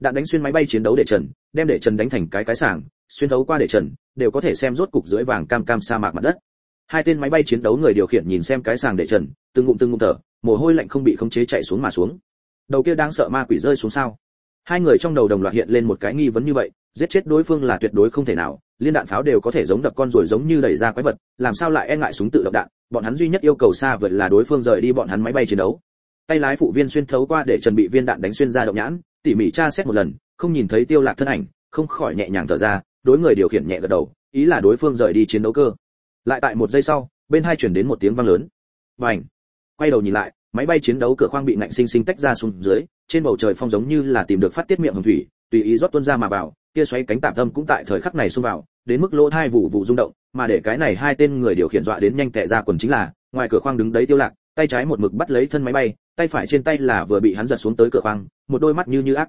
Đạn đánh xuyên máy bay chiến đấu để trần, đem để trần đánh thành cái cái sảng, xuyên thấu qua để trần, đều có thể xem rốt cục dưới vàng cam cam sa mạc mặt đất. Hai tên máy bay chiến đấu người điều khiển nhìn xem cái sàng để trần, từng ngụm từng ngụm thở, mồ hôi lạnh không bị khống chế chạy xuống mà xuống. Đầu kia đang sợ ma quỷ rơi xuống sao? Hai người trong đầu đồng loạt hiện lên một cái nghi vấn như vậy, giết chết đối phương là tuyệt đối không thể nào, liên đạn pháo đều có thể giống đập con rồi giống như đẩy ra quái vật, làm sao lại e ngại súng tự động đạn? Bọn hắn duy nhất yêu cầu xa vời là đối phương rời đi bọn hắn máy bay chiến đấu. Tay lái phụ viên xuyên thấu qua để chuẩn bị viên đạn đánh xuyên ra động nhãn, tỉ mỉ tra xét một lần, không nhìn thấy tiêu lạc thân ảnh, không khỏi nhẹ nhàng thở ra, đối người điều khiển nhẹ gật đầu, ý là đối phương rời đi chiến đấu cơ. Lại tại một giây sau, bên hai chuyển đến một tiếng vang lớn. Bành! Quay đầu nhìn lại, máy bay chiến đấu cửa khoang bị ngạnh sinh sinh tách ra xuống dưới, trên bầu trời phong giống như là tìm được phát tiết miệng hồng thủy, tùy ý rót tuôn ra mà vào, kia xoáy cánh tạm tâm cũng tại thời khắc này xông vào, đến mức lỗ thai vụ vụ rung động mà để cái này hai tên người điều khiển dọa đến nhanh tệ ra quần chính là, ngoài cửa khoang đứng đấy tiêu lạc, tay trái một mực bắt lấy thân máy bay, tay phải trên tay là vừa bị hắn giật xuống tới cửa khoang, một đôi mắt như như ác.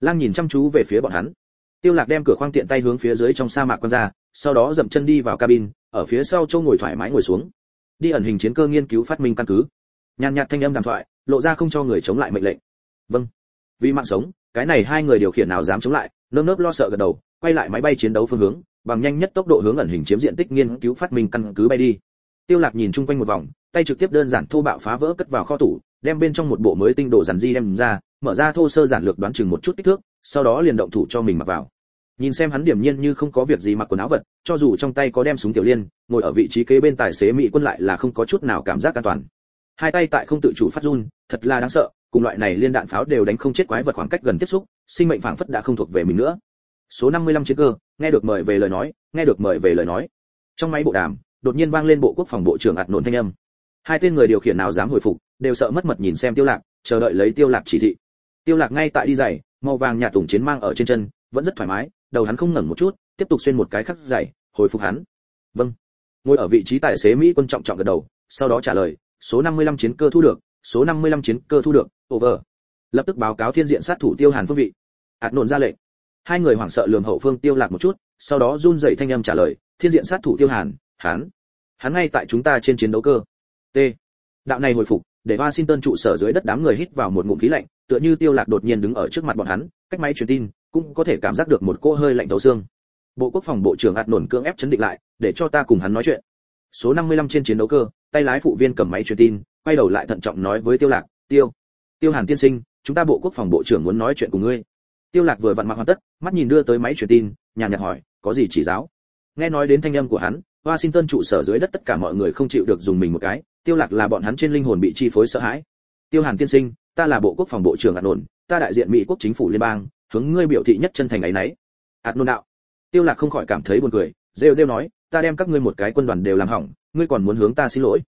Lang nhìn chăm chú về phía bọn hắn. Tiêu lạc đem cửa khoang tiện tay hướng phía dưới trong sa mạc quan ra, sau đó dậm chân đi vào cabin, ở phía sau châu ngồi thoải mái ngồi xuống. Đi ẩn hình chiến cơ nghiên cứu phát minh căn cứ. Nhàn nhạt thanh âm đàm thoại, lộ ra không cho người chống lại mệnh lệnh. Vâng. Vì mạng sống, cái này hai người điều khiển nào dám chống lại, nơm nớp lo sợ gật đầu, quay lại máy bay chiến đấu phương hướng bằng nhanh nhất tốc độ hướng ẩn hình chiếm diện tích nghiên cứu phát minh căn cứ bay đi. Tiêu lạc nhìn chung quanh một vòng, tay trực tiếp đơn giản thô bạo phá vỡ cất vào kho tủ, đem bên trong một bộ mới tinh đồ giản di đem ra, mở ra thô sơ giản lược đoán chừng một chút kích thước, sau đó liền động thủ cho mình mặc vào. Nhìn xem hắn điểm nhiên như không có việc gì mặc quần áo vật, cho dù trong tay có đem súng tiểu liên, ngồi ở vị trí kế bên tài xế mỹ quân lại là không có chút nào cảm giác an toàn. Hai tay tại không tự chủ phát run, thật là đáng sợ, cùng loại này liên đạn pháo đều đánh không chết quái vật khoảng cách gần tiếp xúc, sinh mệnh phảng phất đã không thuộc về mình nữa số 55 chiến cơ, nghe được mời về lời nói, nghe được mời về lời nói. Trong máy bộ đàm, đột nhiên vang lên bộ quốc phòng bộ trưởng ạt nổn thanh âm. Hai tên người điều khiển nào dám hồi phục, đều sợ mất mật nhìn xem tiêu lạc, chờ đợi lấy tiêu lạc chỉ thị. Tiêu lạc ngay tại đi giày, màu vàng nhạt tùng chiến mang ở trên chân, vẫn rất thoải mái, đầu hắn không ngẩng một chút, tiếp tục xuyên một cái khắc giày, hồi phục hắn. Vâng. Ngồi ở vị trí tài xế mỹ quân trọng trọng gật đầu, sau đó trả lời, số 55 chiến cơ thu được, số 55 chiến cơ thu được, over. Lập tức báo cáo thiên diện sát thủ tiêu hàn phương vị. Ạt nổn ra lệnh hai người hoảng sợ lườm hậu phương tiêu lạc một chút, sau đó run rẩy thanh âm trả lời, thiên diện sát thủ tiêu hàn, hắn hắn ngay tại chúng ta trên chiến đấu cơ. T. Đạo này hồi phục, để washington trụ sở dưới đất đám người hít vào một ngụm khí lạnh, tựa như tiêu lạc đột nhiên đứng ở trước mặt bọn hắn, cách máy truyền tin, cũng có thể cảm giác được một cô hơi lạnh thấu xương. Bộ quốc phòng bộ trưởng ạt nổn cưỡng ép chấn định lại, để cho ta cùng hắn nói chuyện. Số 55 trên chiến đấu cơ, tay lái phụ viên cầm máy truyền tin, quay đầu lại thận trọng nói với tiêu lạc, tiêu tiêu hàn tiên sinh, chúng ta bộ quốc phòng bộ trưởng muốn nói chuyện cùng ngươi tiêu lạc vừa vặn mặc hoàn tất mắt nhìn đưa tới máy truyền tin nhàn nhạt hỏi có gì chỉ giáo? Nghe nói đến thanh âm của hắn washington trụ sở dưới đất tất cả mọi người không chịu được dùng mình một cái tiêu lạc là bọn hắn trên linh hồn bị chi phối sợ hãi. Tiêu hàn tiên sinh ta là bộ quốc phòng bộ trưởng ạt nổn ta đại diện mỹ quốc chính phủ liên bang hướng ngươi biểu thị nhất chân thành ấy nấy. Ạt nôn đạo. Tiêu lạc không khỏi cảm thấy buồn cười rêu rêu nói ta đem các ngươi một cái quân đoàn đều làm hỏng ngươi còn muốn hướng ta xin lỗi.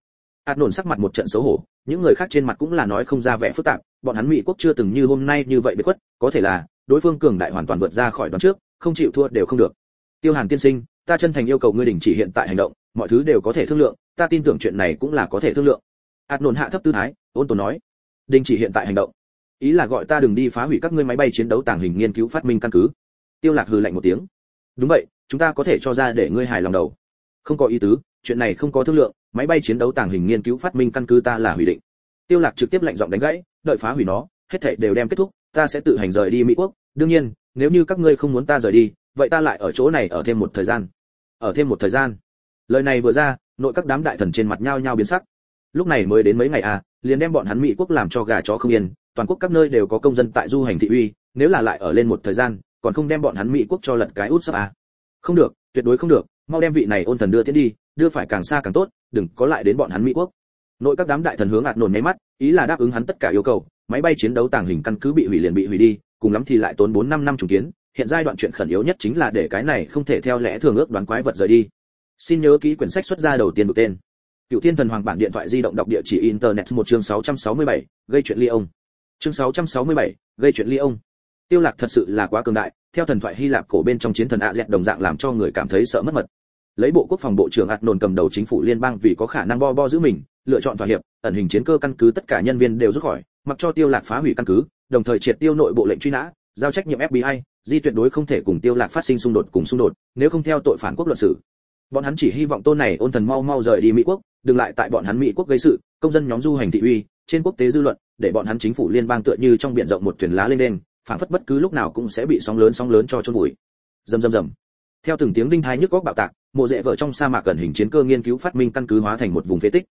Ạt nổn sắc mặt một trận xấu hổ những người khác trên mặt cũng là nói không ra vẻ phức tạp bọn hắn mỹ quốc chưa từng như hôm nay như vậy bị quất, có thể là đối phương cường đại hoàn toàn vượt ra khỏi đoán trước, không chịu thua đều không được. Tiêu hàn tiên sinh, ta chân thành yêu cầu ngươi đình chỉ hiện tại hành động, mọi thứ đều có thể thương lượng, ta tin tưởng chuyện này cũng là có thể thương lượng. Ạt nổn hạ thấp tư thái, ôn tồn nói, đình chỉ hiện tại hành động. Ý là gọi ta đừng đi phá hủy các ngươi máy bay chiến đấu tàng hình nghiên cứu phát minh căn cứ. Tiêu lạc hừ lạnh một tiếng. Đúng vậy, chúng ta có thể cho ra để ngươi hài lòng đầu. Không có ý tứ, chuyện này không có thương lượng, máy bay chiến đấu tàng hình nghiên cứu phát minh căn cứ ta là hủy định. Tiêu lạc trực tiếp lệnh giọng đánh gãy, đợi phá hủy nó, hết thảy đều đem kết thúc, ta sẽ tự hành rời đi mỹ quốc đương nhiên, nếu như các ngươi không muốn ta rời đi, vậy ta lại ở chỗ này ở thêm một thời gian. Ở thêm một thời gian. Lời này vừa ra, nội các đám đại thần trên mặt nhao nhao biến sắc. Lúc này mới đến mấy ngày à liền đem bọn hắn mỹ quốc làm cho gà chó không yên, toàn quốc các nơi đều có công dân tại du hành thị uy, nếu là lại ở lên một thời gian, còn không đem bọn hắn mỹ quốc cho lật cái út sắp à. không được, tuyệt đối không được, mau đem vị này ôn thần đưa tiến đi, đưa phải càng xa càng tốt, đừng có lại đến bọn hắn mỹ quốc. Nội các đám đại thần hướng ạt nổn nháy mắt, ý là đáp ứng hắn tất cả yêu cầu máy bay chiến đấu tàng hình căn cứ bị hủy liền bị hủy đi cùng lắm thì lại tốn 4 năm năm trùng kiến hiện giai đoạn chuyện khẩn yếu nhất chính là để cái này không thể theo lẽ thường ước đoán quái vật rời đi. Xin nhớ ký quyển sách xuất ra đầu tiên được tên. Cựu thiên thần hoàng bản điện thoại di động đọc địa chỉ internet một chương 667, gây chuyện ly ông. Chương 667, gây chuyện ly ông. Tiêu lạc thật sự là quá cường đại theo thần thoại hy lạp cổ bên trong chiến thần ạ dẹt đồng dạng làm cho người cảm thấy sợ mất mật. Lấy bộ quốc phòng bộ trưởng ạt nồn cầm đầu chính phủ liên bang vì có khả năng bo bo giữ mình lựa chọn thỏa hiệp ẩn hình chiến cơ căn cứ tất cả nhân viên đều rút khỏi mặc cho tiêu lạc phá hủy căn cứ đồng thời triệt tiêu nội bộ lệnh truy nã giao trách nhiệm FBI, di tuyệt đối không thể cùng tiêu lạc phát sinh xung đột cùng xung đột nếu không theo tội phản quốc luật xử. bọn hắn chỉ hy vọng tôn này ôn thần mau mau rời đi mỹ quốc đừng lại tại bọn hắn mỹ quốc gây sự công dân nhóm du hành thị uy trên quốc tế dư luận để bọn hắn chính phủ liên bang tựa như trong biển rộng một thuyền lá lên đen phản phất bất cứ lúc nào cũng sẽ bị sóng lớn sóng lớn cho chôn bụi rầm rầm rầm. Theo từng tiếng đinh thái nhức góc bạo tạc mộ rễ vợ trong sa mạc gần hình chiến cơ nghiên cứu phát minh căn cứ hóa thành một vùng phế tích.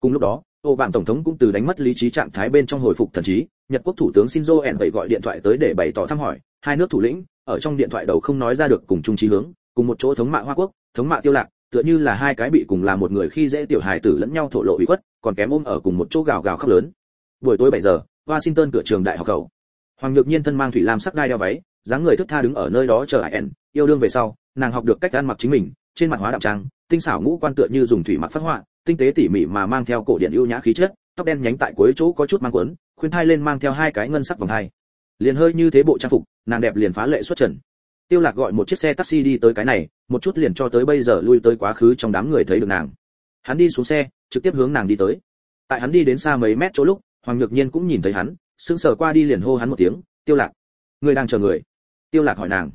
Cùng lúc đó ô bạn tổng thống cũng từ đánh mất lý trí trạng thái bên trong hồi phục thần trí, nhật quốc thủ tướng shinzo en vậy gọi điện thoại tới để bày tỏ thăm hỏi, hai nước thủ lĩnh, ở trong điện thoại đầu không nói ra được cùng chung chí hướng, cùng một chỗ thống mạ hoa quốc, thống mạ tiêu lạc, tựa như là hai cái bị cùng là một người khi dễ tiểu hài tử lẫn nhau thổ lộ ủy khuất, còn kém ôm ở cùng một chỗ gào gào khóc lớn. Buổi tối 7 giờ, washington cửa trường đại học cầu. Hoàng nhược nhiên thân mang thủy lam sắc đai đeo váy, dáng người thức tha đứng ở nơi đó chờ ải ẻn yêu đương về sau, nàng học được cách ăn mặc chính mình, trên mặt hóa đậm trang, tinh xảo ngũ quan tựa như dùng thủy mặc phát họa tinh tế tỉ mỉ mà mang theo cổ điện ưu nhã khí chất, tóc đen nhánh tại cuối chỗ có chút mang quấn, khuyên thai lên mang theo hai cái ngân sắc vòng hai. Liền hơi như thế bộ trang phục, nàng đẹp liền phá lệ xuất trần. Tiêu lạc gọi một chiếc xe taxi đi tới cái này, một chút liền cho tới bây giờ lui tới quá khứ trong đám người thấy được nàng. Hắn đi xuống xe, trực tiếp hướng nàng đi tới. Tại hắn đi đến xa mấy mét chỗ lúc, hoàng nhược nhiên cũng nhìn thấy hắn, sững sờ qua đi liền hô hắn một tiếng, tiêu lạc, người đang chờ người. Tiêu lạc hỏi nàng.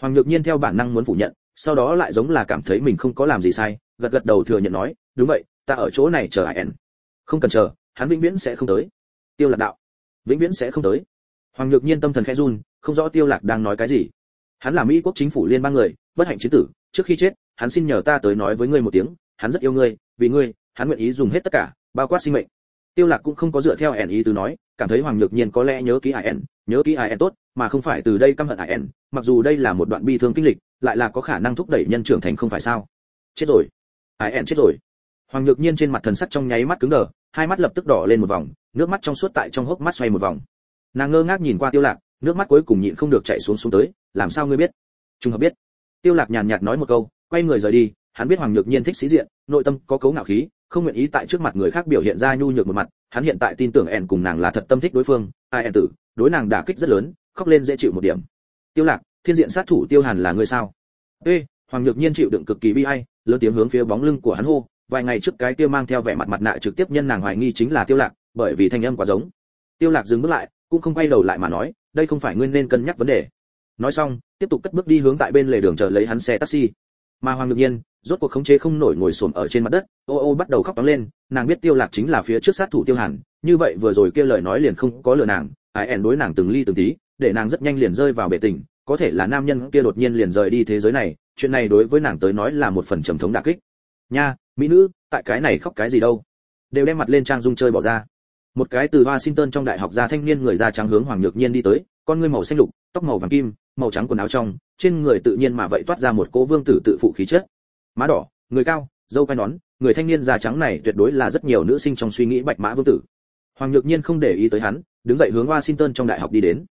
Hoàng nhược nhiên theo bản năng muốn phủ nhận, sau đó lại giống là cảm thấy mình không có làm gì sai gật gật đầu thừa nhận nói, đúng vậy, ta ở chỗ này chờ ải không cần chờ, hắn vĩnh viễn sẽ không tới. Tiêu lạc đạo. Vĩnh viễn sẽ không tới. Hoàng nhược nhiên tâm thần khẽ run, không rõ tiêu lạc đang nói cái gì. Hắn là mỹ quốc chính phủ liên bang người, bất hạnh chiến tử, trước khi chết, hắn xin nhờ ta tới nói với ngươi một tiếng, hắn rất yêu ngươi, vì ngươi, hắn nguyện ý dùng hết tất cả, bao quát sinh mệnh. Tiêu lạc cũng không có dựa theo ẻn ý từ nói, cảm thấy hoàng nhược nhiên có lẽ nhớ kỹ ẻn nhớ kỹ ẻn tốt, mà không phải từ đây căm hận ẻn mặc dù đây là một đoạn bi thương kinh lịch, lại là có khả năng thúc đẩy nhân trưởng thành không phải sao. Chết rồi ẻn chết rồi. Hoàng nhược nhiên trên mặt thần sắc trong nháy mắt cứng đờ, hai mắt lập tức đỏ lên một vòng, nước mắt trong suốt tại trong hốc mắt xoay một vòng. Nàng ngơ ngác nhìn qua tiêu lạc, nước mắt cuối cùng nhịn không được chảy xuống xuống tới, làm sao ngươi biết? Trung hợp biết. Tiêu lạc nhàn nhạt nói một câu, quay người rời đi, hắn biết hoàng nhược nhiên thích sĩ diện, nội tâm có cấu ngạo khí, không nguyện ý tại trước mặt người khác biểu hiện ra nhu nhược một mặt, hắn hiện tại tin tưởng ẻn cùng nàng là thật tâm thích đối phương, ai ẻn tử, đối nàng đả kích rất lớn, khóc lên dễ chịu một điểm. Tiêu lạc, thiên diện sát thủ tiêu hàn là người sao? Ê, hoàng nhược nhiên chịu đựng cực kỳ bi ai lớn tiếng hướng phía bóng lưng của hắn hô, vài ngày trước cái kia mang theo vẻ mặt mặt nạ trực tiếp nhân nàng hoài nghi chính là tiêu lạc, bởi vì thanh âm quá giống. Tiêu lạc dừng bước lại, cũng không quay đầu lại mà nói, đây không phải nguyên nên cân nhắc vấn đề. Nói xong, tiếp tục cất bước đi hướng tại bên lề đường chờ lấy hắn xe taxi. Mà hoàng ngược nhiên, rốt cuộc khống chế không nổi ngồi xổm ở trên mặt đất, ô ô bắt đầu khóc toáng lên, nàng biết tiêu lạc chính là phía trước sát thủ tiêu hàn, như vậy vừa rồi kia lời nói liền không có lừa nàng, ai ẻn đối nàng từng ly từng tí, để nàng rất nhanh liền rơi vào bể tình có thể là nam nhân kia đột nhiên liền rời đi thế giới này, chuyện này đối với nàng tới nói là một phần trầm thống đả kích. Nha, mỹ nữ, tại cái này khóc cái gì đâu? Đều đem mặt lên trang dung chơi bỏ ra. Một cái từ washington trong đại học ra thanh niên người da trắng hướng hoàng nhược nhiên đi tới, con ngươi màu xanh lục, tóc màu vàng kim, màu trắng quần áo trong, trên người tự nhiên mà vậy toát ra một cố vương tử tự phụ khí chất. Má đỏ, người cao, dâu quai nón, người thanh niên da trắng này tuyệt đối là rất nhiều nữ sinh trong suy nghĩ bạch mã vương tử. Hoàng nhược nhiên không để ý tới hắn, đứng dậy hướng washington trong đại học đi đến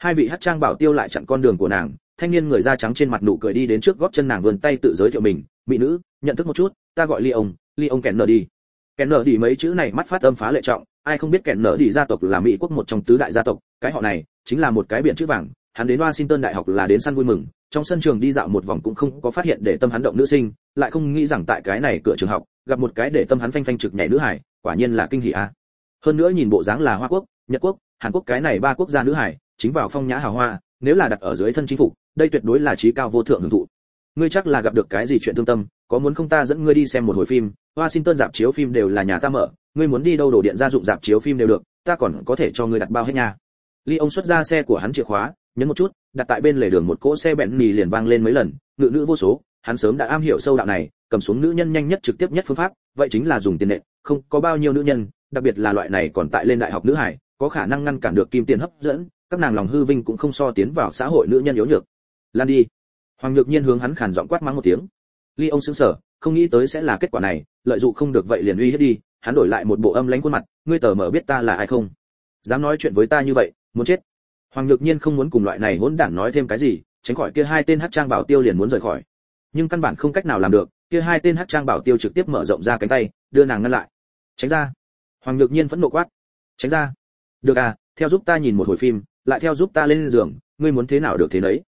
hai vị hát trang bảo tiêu lại chặn con đường của nàng, thanh niên người da trắng trên mặt nụ cười đi đến trước góp chân nàng vươn tay tự giới thiệu mình, mỹ nữ, nhận thức một chút, ta gọi ly ông ly ông kèn nở đi. Kèn nở đi mấy chữ này mắt phát âm phá lệ trọng, ai không biết kèn nở đi gia tộc là mỹ quốc một trong tứ đại gia tộc, cái họ này chính là một cái biển chữ vàng, hắn đến washington đại học là đến săn vui mừng, trong sân trường đi dạo một vòng cũng không có phát hiện để tâm hắn động nữ sinh, lại không nghĩ rằng tại cái này cửa trường học, gặp một cái để tâm hắn phanh phanh trực nhảy nữ hải, quả nhiên là kinh hỉ a. Hơn nữa nhìn bộ dáng là hoa quốc, nhật quốc, hàn quốc, cái này ba quốc gia nữ hải chính vào phong nhã hào hoa, nếu là đặt ở dưới thân chính phủ, đây tuyệt đối là trí cao vô thượng hưởng thụ. Ngươi chắc là gặp được cái gì chuyện thương tâm, có muốn không ta dẫn ngươi đi xem một hồi phim, washington dạp chiếu phim đều là nhà ta mở, ngươi muốn đi đâu đổ điện gia dụng dạp chiếu phim đều được, ta còn có thể cho ngươi đặt bao hết nha. Ly ông xuất ra xe của hắn chìa khóa, nhấn một chút, đặt tại bên lề đường một cỗ xe bẹn mì liền vang lên mấy lần, ngự nữ vô số, hắn sớm đã am hiểu sâu đạo này, cầm xuống nữ nhân nhanh nhất trực tiếp nhất phương pháp, vậy chính là dùng tiền nệ không có bao nhiêu nữ nhân, đặc biệt là loại này còn tại lên đại học nữ hải, có khả năng ngăn cản được kim tiền hấp dẫn các nàng lòng hư vinh cũng không so tiến vào xã hội nữ nhân yếu nhược. Lan đi. Hoàng nhược nhiên hướng hắn khàn giọng quát mắng một tiếng. Ly ông sững sờ, không nghĩ tới sẽ là kết quả này, lợi dụng không được vậy liền uy hiếp đi, hắn đổi lại một bộ âm lãnh khuôn mặt, ngươi tờ mở biết ta là ai không? Dám nói chuyện với ta như vậy, muốn chết. Hoàng nhược nhiên không muốn cùng loại này hỗn đản nói thêm cái gì, tránh khỏi kia hai tên hát trang bảo tiêu liền muốn rời khỏi. Nhưng căn bản không cách nào làm được, kia hai tên hát trang bảo tiêu trực tiếp mở rộng ra cánh tay, đưa nàng ngăn lại. Tránh ra. Hoàng nhược nhiên vẫn nộ quát. Tránh ra. Được à theo giúp ta nhìn một hồi phim lại theo giúp ta lên giường, ngươi muốn thế nào được thế nấy.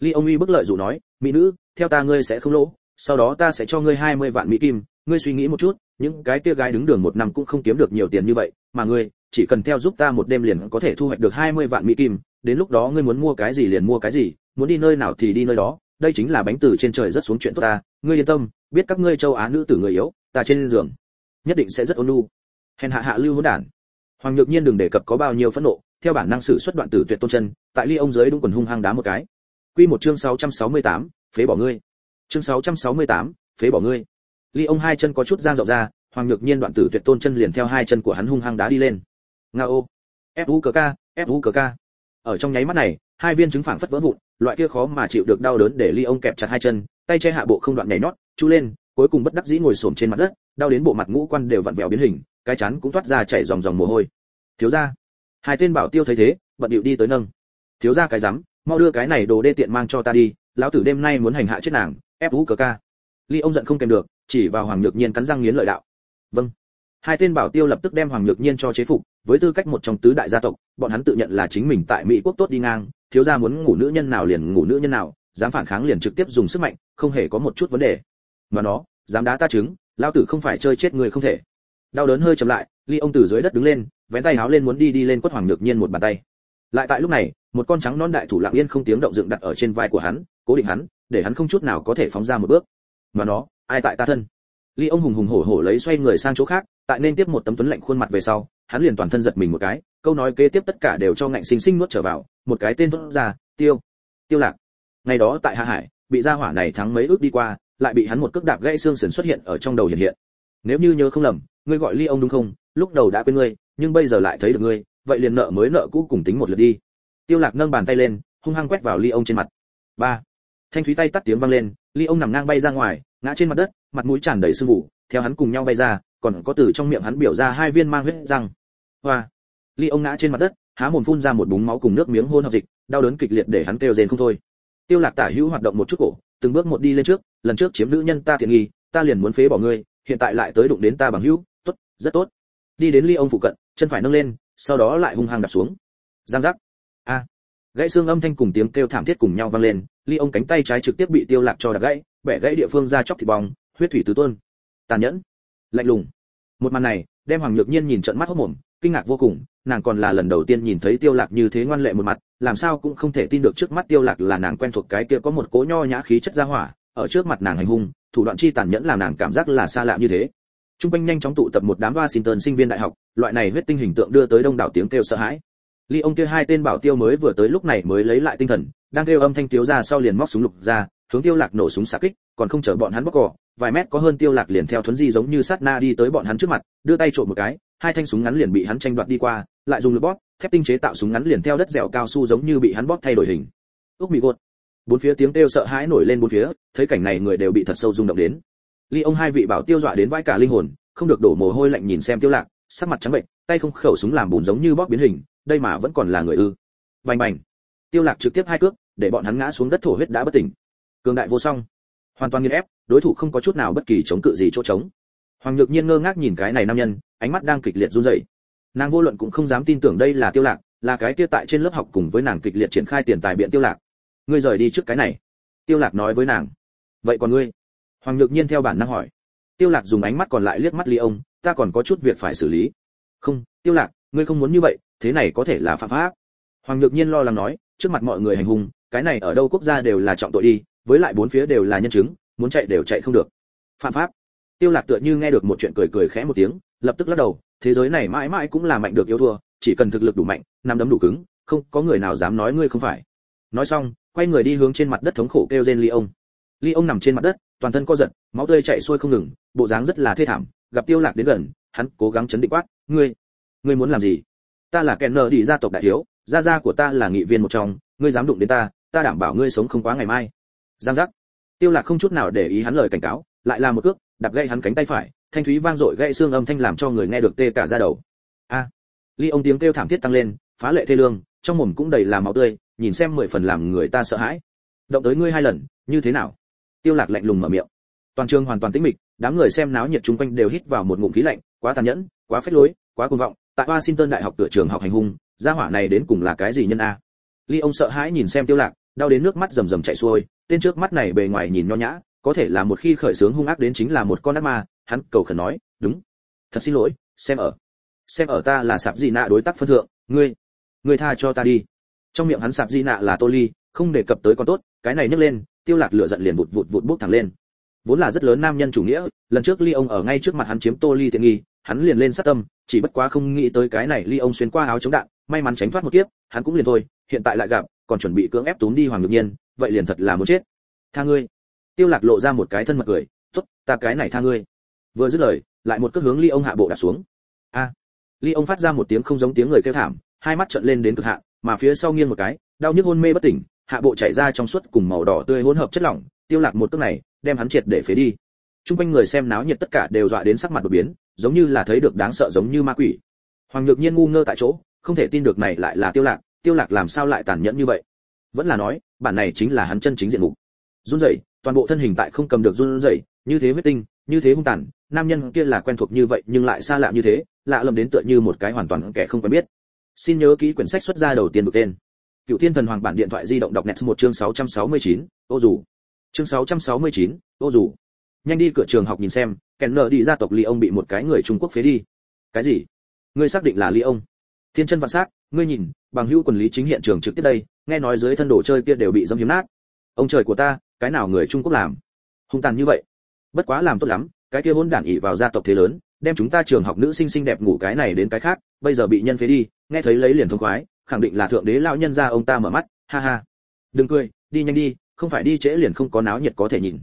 Ly ông uy bức lợi dụ nói, mỹ nữ, theo ta ngươi sẽ không lỗ, sau đó ta sẽ cho ngươi 20 vạn mỹ kim, ngươi suy nghĩ một chút, những cái kia gái đứng đường một năm cũng không kiếm được nhiều tiền như vậy, mà ngươi chỉ cần theo giúp ta một đêm liền có thể thu hoạch được 20 vạn mỹ kim, đến lúc đó ngươi muốn mua cái gì liền mua cái gì, muốn đi nơi nào thì đi nơi đó, đây chính là bánh từ trên trời rất xuống chuyện tốt ta, ngươi yên tâm, biết các ngươi châu á nữ tử người yếu, ta trên giường, nhất định sẽ rất ôn nhu. Hèn hạ hạ lưu hỗn đản. Hoàng nhược nhiên đừng đề cập có bao nhiêu phẫn nộ theo bản năng sử xuất đoạn tử tuyệt tôn chân tại ly ông dưới đúng quần hung hăng đá một cái. Quy một chương 668, phế bỏ ngươi. Chương 668, phế bỏ ngươi. Ly ông hai chân có chút giang rộng ra hoàng nhược nhiên đoạn tử tuyệt tôn chân liền theo hai chân của hắn hung hăng đá đi lên. Nga ô. Fu cờ ca fú cờ ca ở trong nháy mắt này hai viên trứng phảng phất vỡ vụn loại kia khó mà chịu được đau đớn để ly ông kẹp chặt hai chân tay che hạ bộ không đoạn nhảy nhót chu lên cuối cùng bất đắc dĩ ngồi xổm trên mặt đất đau đến bộ mặt ngũ quan đều vặn vẹo biến hình cái chán cũng toát ra chảy dòng dòng mồ hôi. Thiếu gia hai tên bảo tiêu thấy thế, bận điệu đi tới nâng. Thiếu gia cái rắm, mau đưa cái này đồ đê tiện mang cho ta đi, lão tử đêm nay muốn hành hạ chết nàng, ép vũ cờ ca. Ly ông giận không kèm được, chỉ vào hoàng nhược nhiên cắn răng nghiến lợi đạo. Vâng. Hai tên bảo tiêu lập tức đem hoàng nhược nhiên cho chế phục, với tư cách một trong tứ đại gia tộc, bọn hắn tự nhận là chính mình tại mỹ quốc tốt đi ngang, thiếu gia muốn ngủ nữ nhân nào liền ngủ nữ nhân nào, dám phản kháng liền trực tiếp dùng sức mạnh, không hề có một chút vấn đề. Mà nó, dám đá ta trứng lao tử không phải chơi chết người không thể. Đau đớn hơi chậm lại, ly ông từ dưới đất đứng lên vén tay háo lên muốn đi đi lên quất hoàng nhược nhiên một bàn tay. Lại tại lúc này, một con trắng non đại thủ lặng yên không tiếng động dựng đặt ở trên vai của hắn, cố định hắn, để hắn không chút nào có thể phóng ra một bước. Mà nó, ai tại ta thân? Ly ông hùng hùng hổ hổ lấy xoay người sang chỗ khác, tại nên tiếp một tấm tuấn lạnh khuôn mặt về sau, hắn liền toàn thân giật mình một cái, câu nói kế tiếp tất cả đều cho ngạnh sinh sinh nuốt trở vào, một cái tên thốt ra, tiêu tiêu lạc. Ngày đó tại hạ hải, bị gia hỏa này thắng mấy ước đi qua, lại bị hắn một cước đạp gãy xương sườn xuất hiện ở trong đầu hiện hiện. Nếu như nhớ không lầm, ngươi gọi ly ông đúng không? Lúc đầu đã quên ngươi nhưng bây giờ lại thấy được ngươi, vậy liền nợ mới nợ cũ cùng tính một lượt đi. Tiêu lạc nâng bàn tay lên, hung hăng quét vào ly ông trên mặt. Ba. Thanh thúy tay tắt tiếng vang lên, ly ông nằm ngang bay ra ngoài, ngã trên mặt đất, mặt mũi tràn đầy sương vụ, theo hắn cùng nhau bay ra, còn có từ trong miệng hắn biểu ra hai viên mang huyết răng. Hoa. Ly ông ngã trên mặt đất, há mồm phun ra một búng máu cùng nước miếng hôn hợp dịch, đau đớn kịch liệt để hắn kêu rên không thôi. Tiêu lạc tả hữu hoạt động một chút cổ, từng bước một đi lên trước, lần trước chiếm nữ nhân ta tiện nghi, ta liền muốn phế bỏ ngươi, hiện tại lại tới đụng đến ta bằng hữu, tốt, rất tốt. Đi đến ly ông phụ cận chân phải nâng lên, sau đó lại hung hăng đạp xuống. Giang giác. A. Gãy xương âm thanh cùng tiếng kêu thảm thiết cùng nhau vang lên, ly ông cánh tay trái trực tiếp bị tiêu lạc cho đập gãy, bẻ gãy địa phương ra chóc thịt bong, huyết thủy tứ tuôn. Tàn nhẫn. Lạnh lùng. Một màn này, đem hoàng nhược nhiên nhìn trận mắt hốt mồm, kinh ngạc vô cùng, nàng còn là lần đầu tiên nhìn thấy tiêu lạc như thế ngoan lệ một mặt, làm sao cũng không thể tin được trước mắt tiêu lạc là nàng quen thuộc cái kia có một cố nho nhã khí chất gia hỏa, ở trước mặt nàng hành hung, thủ đoạn chi tàn nhẫn làm nàng cảm giác là xa lạ như thế trung quanh nhanh chóng tụ tập một đám Washington sinh viên đại học, loại này huyết tinh hình tượng đưa tới đông đảo tiếng kêu sợ hãi. Ly ông kia hai tên bảo tiêu mới vừa tới lúc này mới lấy lại tinh thần, đang kêu âm thanh tiếu ra sau liền móc súng lục ra, hướng tiêu lạc nổ súng xạ kích, còn không chờ bọn hắn bóc cò, vài mét có hơn tiêu lạc liền theo thuấn di giống như sát na đi tới bọn hắn trước mặt, đưa tay trộm một cái, hai thanh súng ngắn liền bị hắn tranh đoạt đi qua lại dùng lực bóp thép tinh chế tạo súng ngắn liền theo đất dẻo cao su giống như bị hắn bóp thay đổi hình. Úc bị gột. Bốn phía tiếng kêu sợ hãi nổi lên bốn phía thấy cảnh này người đều bị thật sâu rung động đến ly ông hai vị bảo tiêu dọa đến vãi cả linh hồn, không được đổ mồ hôi lạnh nhìn xem tiêu lạc, sắc mặt trắng bệnh, tay không khẩu súng làm bùn giống như bóp biến hình, đây mà vẫn còn là người ư. Bành bành. Tiêu lạc trực tiếp hai cước, để bọn hắn ngã xuống đất thổ huyết đã bất tỉnh. Cường đại vô song. Hoàn toàn nghiền ép, đối thủ không có chút nào bất kỳ chống cự gì chỗ trống. Hoàng nhược nhiên ngơ ngác nhìn cái này nam nhân, ánh mắt đang kịch liệt run rẩy. Nàng vô luận cũng không dám tin tưởng đây là tiêu lạc, là cái kia tại trên lớp học cùng với nàng kịch liệt triển khai tiền tài biện tiêu lạc. Ngươi rời đi trước cái này. Tiêu lạc nói với nàng. Vậy còn ngươi? Hoàng nhược nhiên theo bản năng hỏi. Tiêu lạc dùng ánh mắt còn lại liếc mắt ly ông, ta còn có chút việc phải xử lý. Không, tiêu lạc, ngươi không muốn như vậy, thế này có thể là phạm pháp. Hoàng nhược nhiên lo lắng nói, trước mặt mọi người hành hung, cái này ở đâu quốc gia đều là trọng tội đi, với lại bốn phía đều là nhân chứng, muốn chạy đều chạy không được. Phạm pháp. Tiêu lạc tựa như nghe được một chuyện cười cười khẽ một tiếng, lập tức lắc đầu, thế giới này mãi mãi cũng là mạnh được yếu thua, chỉ cần thực lực đủ mạnh, nắm đấm đủ cứng, không, có người nào dám nói ngươi không phải. Nói xong, quay người đi hướng trên mặt đất thống khổ kêu rên ly ông. Ly ông nằm trên mặt đất toàn thân co giật, máu tươi chảy xuôi không ngừng, bộ dáng rất là thê thảm, gặp tiêu lạc đến gần, hắn cố gắng chấn định quát, ngươi ngươi muốn làm gì? Ta là kẻ nợ đi gia tộc đại thiếu, gia gia của ta là nghị viên một trong, ngươi dám đụng đến ta ta đảm bảo ngươi sống không quá ngày mai. Giang giác. Tiêu lạc không chút nào để ý hắn lời cảnh cáo, lại là một cước, đạp gãy hắn cánh tay phải, thanh thúy vang dội gãy xương âm thanh làm cho người nghe được tê cả da đầu. A. Ly ông tiếng kêu thảm thiết tăng lên, phá lệ thê lương, trong mồm cũng đầy là máu tươi, nhìn xem mười phần làm người ta sợ hãi. Động tới ngươi hai lần, như thế nào? Tiêu lạc lạnh lùng mở miệng. Toàn trường hoàn toàn tĩnh mịch, đám người xem náo nhiệt chung quanh đều hít vào một ngụm khí lạnh, quá tàn nhẫn, quá phết lối, quá cuồng vọng. Tại washington đại học cửa trường học hành hung, gia hỏa này đến cùng là cái gì nhân a? Ly ông sợ hãi nhìn xem tiêu lạc, đau đến nước mắt rầm rầm chảy xuôi, tên trước mắt này bề ngoài nhìn nho nhã, có thể là một khi khởi sướng hung ác đến chính là một con ác ma, hắn cầu khẩn nói, đúng. Thật xin lỗi, xem ở. Xem ở ta là sạp gì nạ đối tác phân thượng, ngươi ngươi tha cho ta đi. Trong miệng hắn sạp di nạ là tô ly, không đề cập tới con tốt cái này nhấc lên, tiêu lạc lửa giận liền vụt vụt vụt bốc thẳng lên. Vốn là rất lớn nam nhân chủ nghĩa, lần trước ly ông ở ngay trước mặt hắn chiếm tô ly tiện nghi, hắn liền lên sát tâm, chỉ bất quá không nghĩ tới cái này ly ông xuyên qua áo chống đạn, may mắn tránh thoát một kiếp, hắn cũng liền thôi, hiện tại lại gặp, còn chuẩn bị cưỡng ép túm đi hoàng ngược nhiên, vậy liền thật là muốn chết. Tha ngươi. Tiêu lạc lộ ra một cái thân mật cười, tốt, ta cái này tha ngươi. Vừa dứt lời, lại một cước hướng ly ông hạ bộ đạp xuống. A. Ly ông phát ra một tiếng không giống tiếng người kêu thảm, hai mắt trợn lên đến cực hạn, mà phía sau nghiêng một cái, đau nhức hôn mê bất tỉnh hạ bộ chảy ra trong suốt cùng màu đỏ tươi hỗn hợp chất lỏng, tiêu lạc một cước này, đem hắn triệt để phế đi. Trung quanh người xem náo nhiệt tất cả đều dọa đến sắc mặt đột biến, giống như là thấy được đáng sợ giống như ma quỷ. Hoàng nhược nhiên ngu ngơ tại chỗ, không thể tin được này lại là tiêu lạc tiêu lạc làm sao lại tàn nhẫn như vậy? Vẫn là nói, bản này chính là hắn chân chính diện mục. Run rẩy, toàn bộ thân hình tại không cầm được run rẩy, như thế huyết tinh, như thế hung tàn, nam nhân kia là quen thuộc như vậy nhưng lại xa lạ như thế, lạ lẫm đến tựa như một cái hoàn toàn kẻ không quen biết. Xin nhớ ký quyển sách xuất ra đầu tiên được tên cựu thiên thần hoàng bản điện thoại di động đọc nét một chương 669, ô dù. Chương 669, ô dù. Nhanh đi cửa trường học nhìn xem kèn nợ đi gia tộc ly ông bị một cái người trung quốc phế đi. Cái gì? Ngươi xác định là ly ông? Thiên chân vạn sát ngươi nhìn bằng hữu quần lý chính hiện trường trực tiếp đây nghe nói dưới thân đồ chơi kia đều bị dẫm hiếm nát. Ông trời của ta cái nào người trung quốc làm? Hung tàn như vậy. Bất quá làm tốt lắm cái kia hỗn đản ỷ vào gia tộc thế lớn đem chúng ta trường học nữ sinh xinh đẹp ngủ cái này đến cái khác bây giờ bị nhân phế đi nghe thấy lấy liền thông khoái khẳng định là thượng đế lão nhân ra ông ta mở mắt, ha ha. Đừng cười, đi nhanh đi, không phải đi trễ liền không có náo nhiệt có thể nhìn.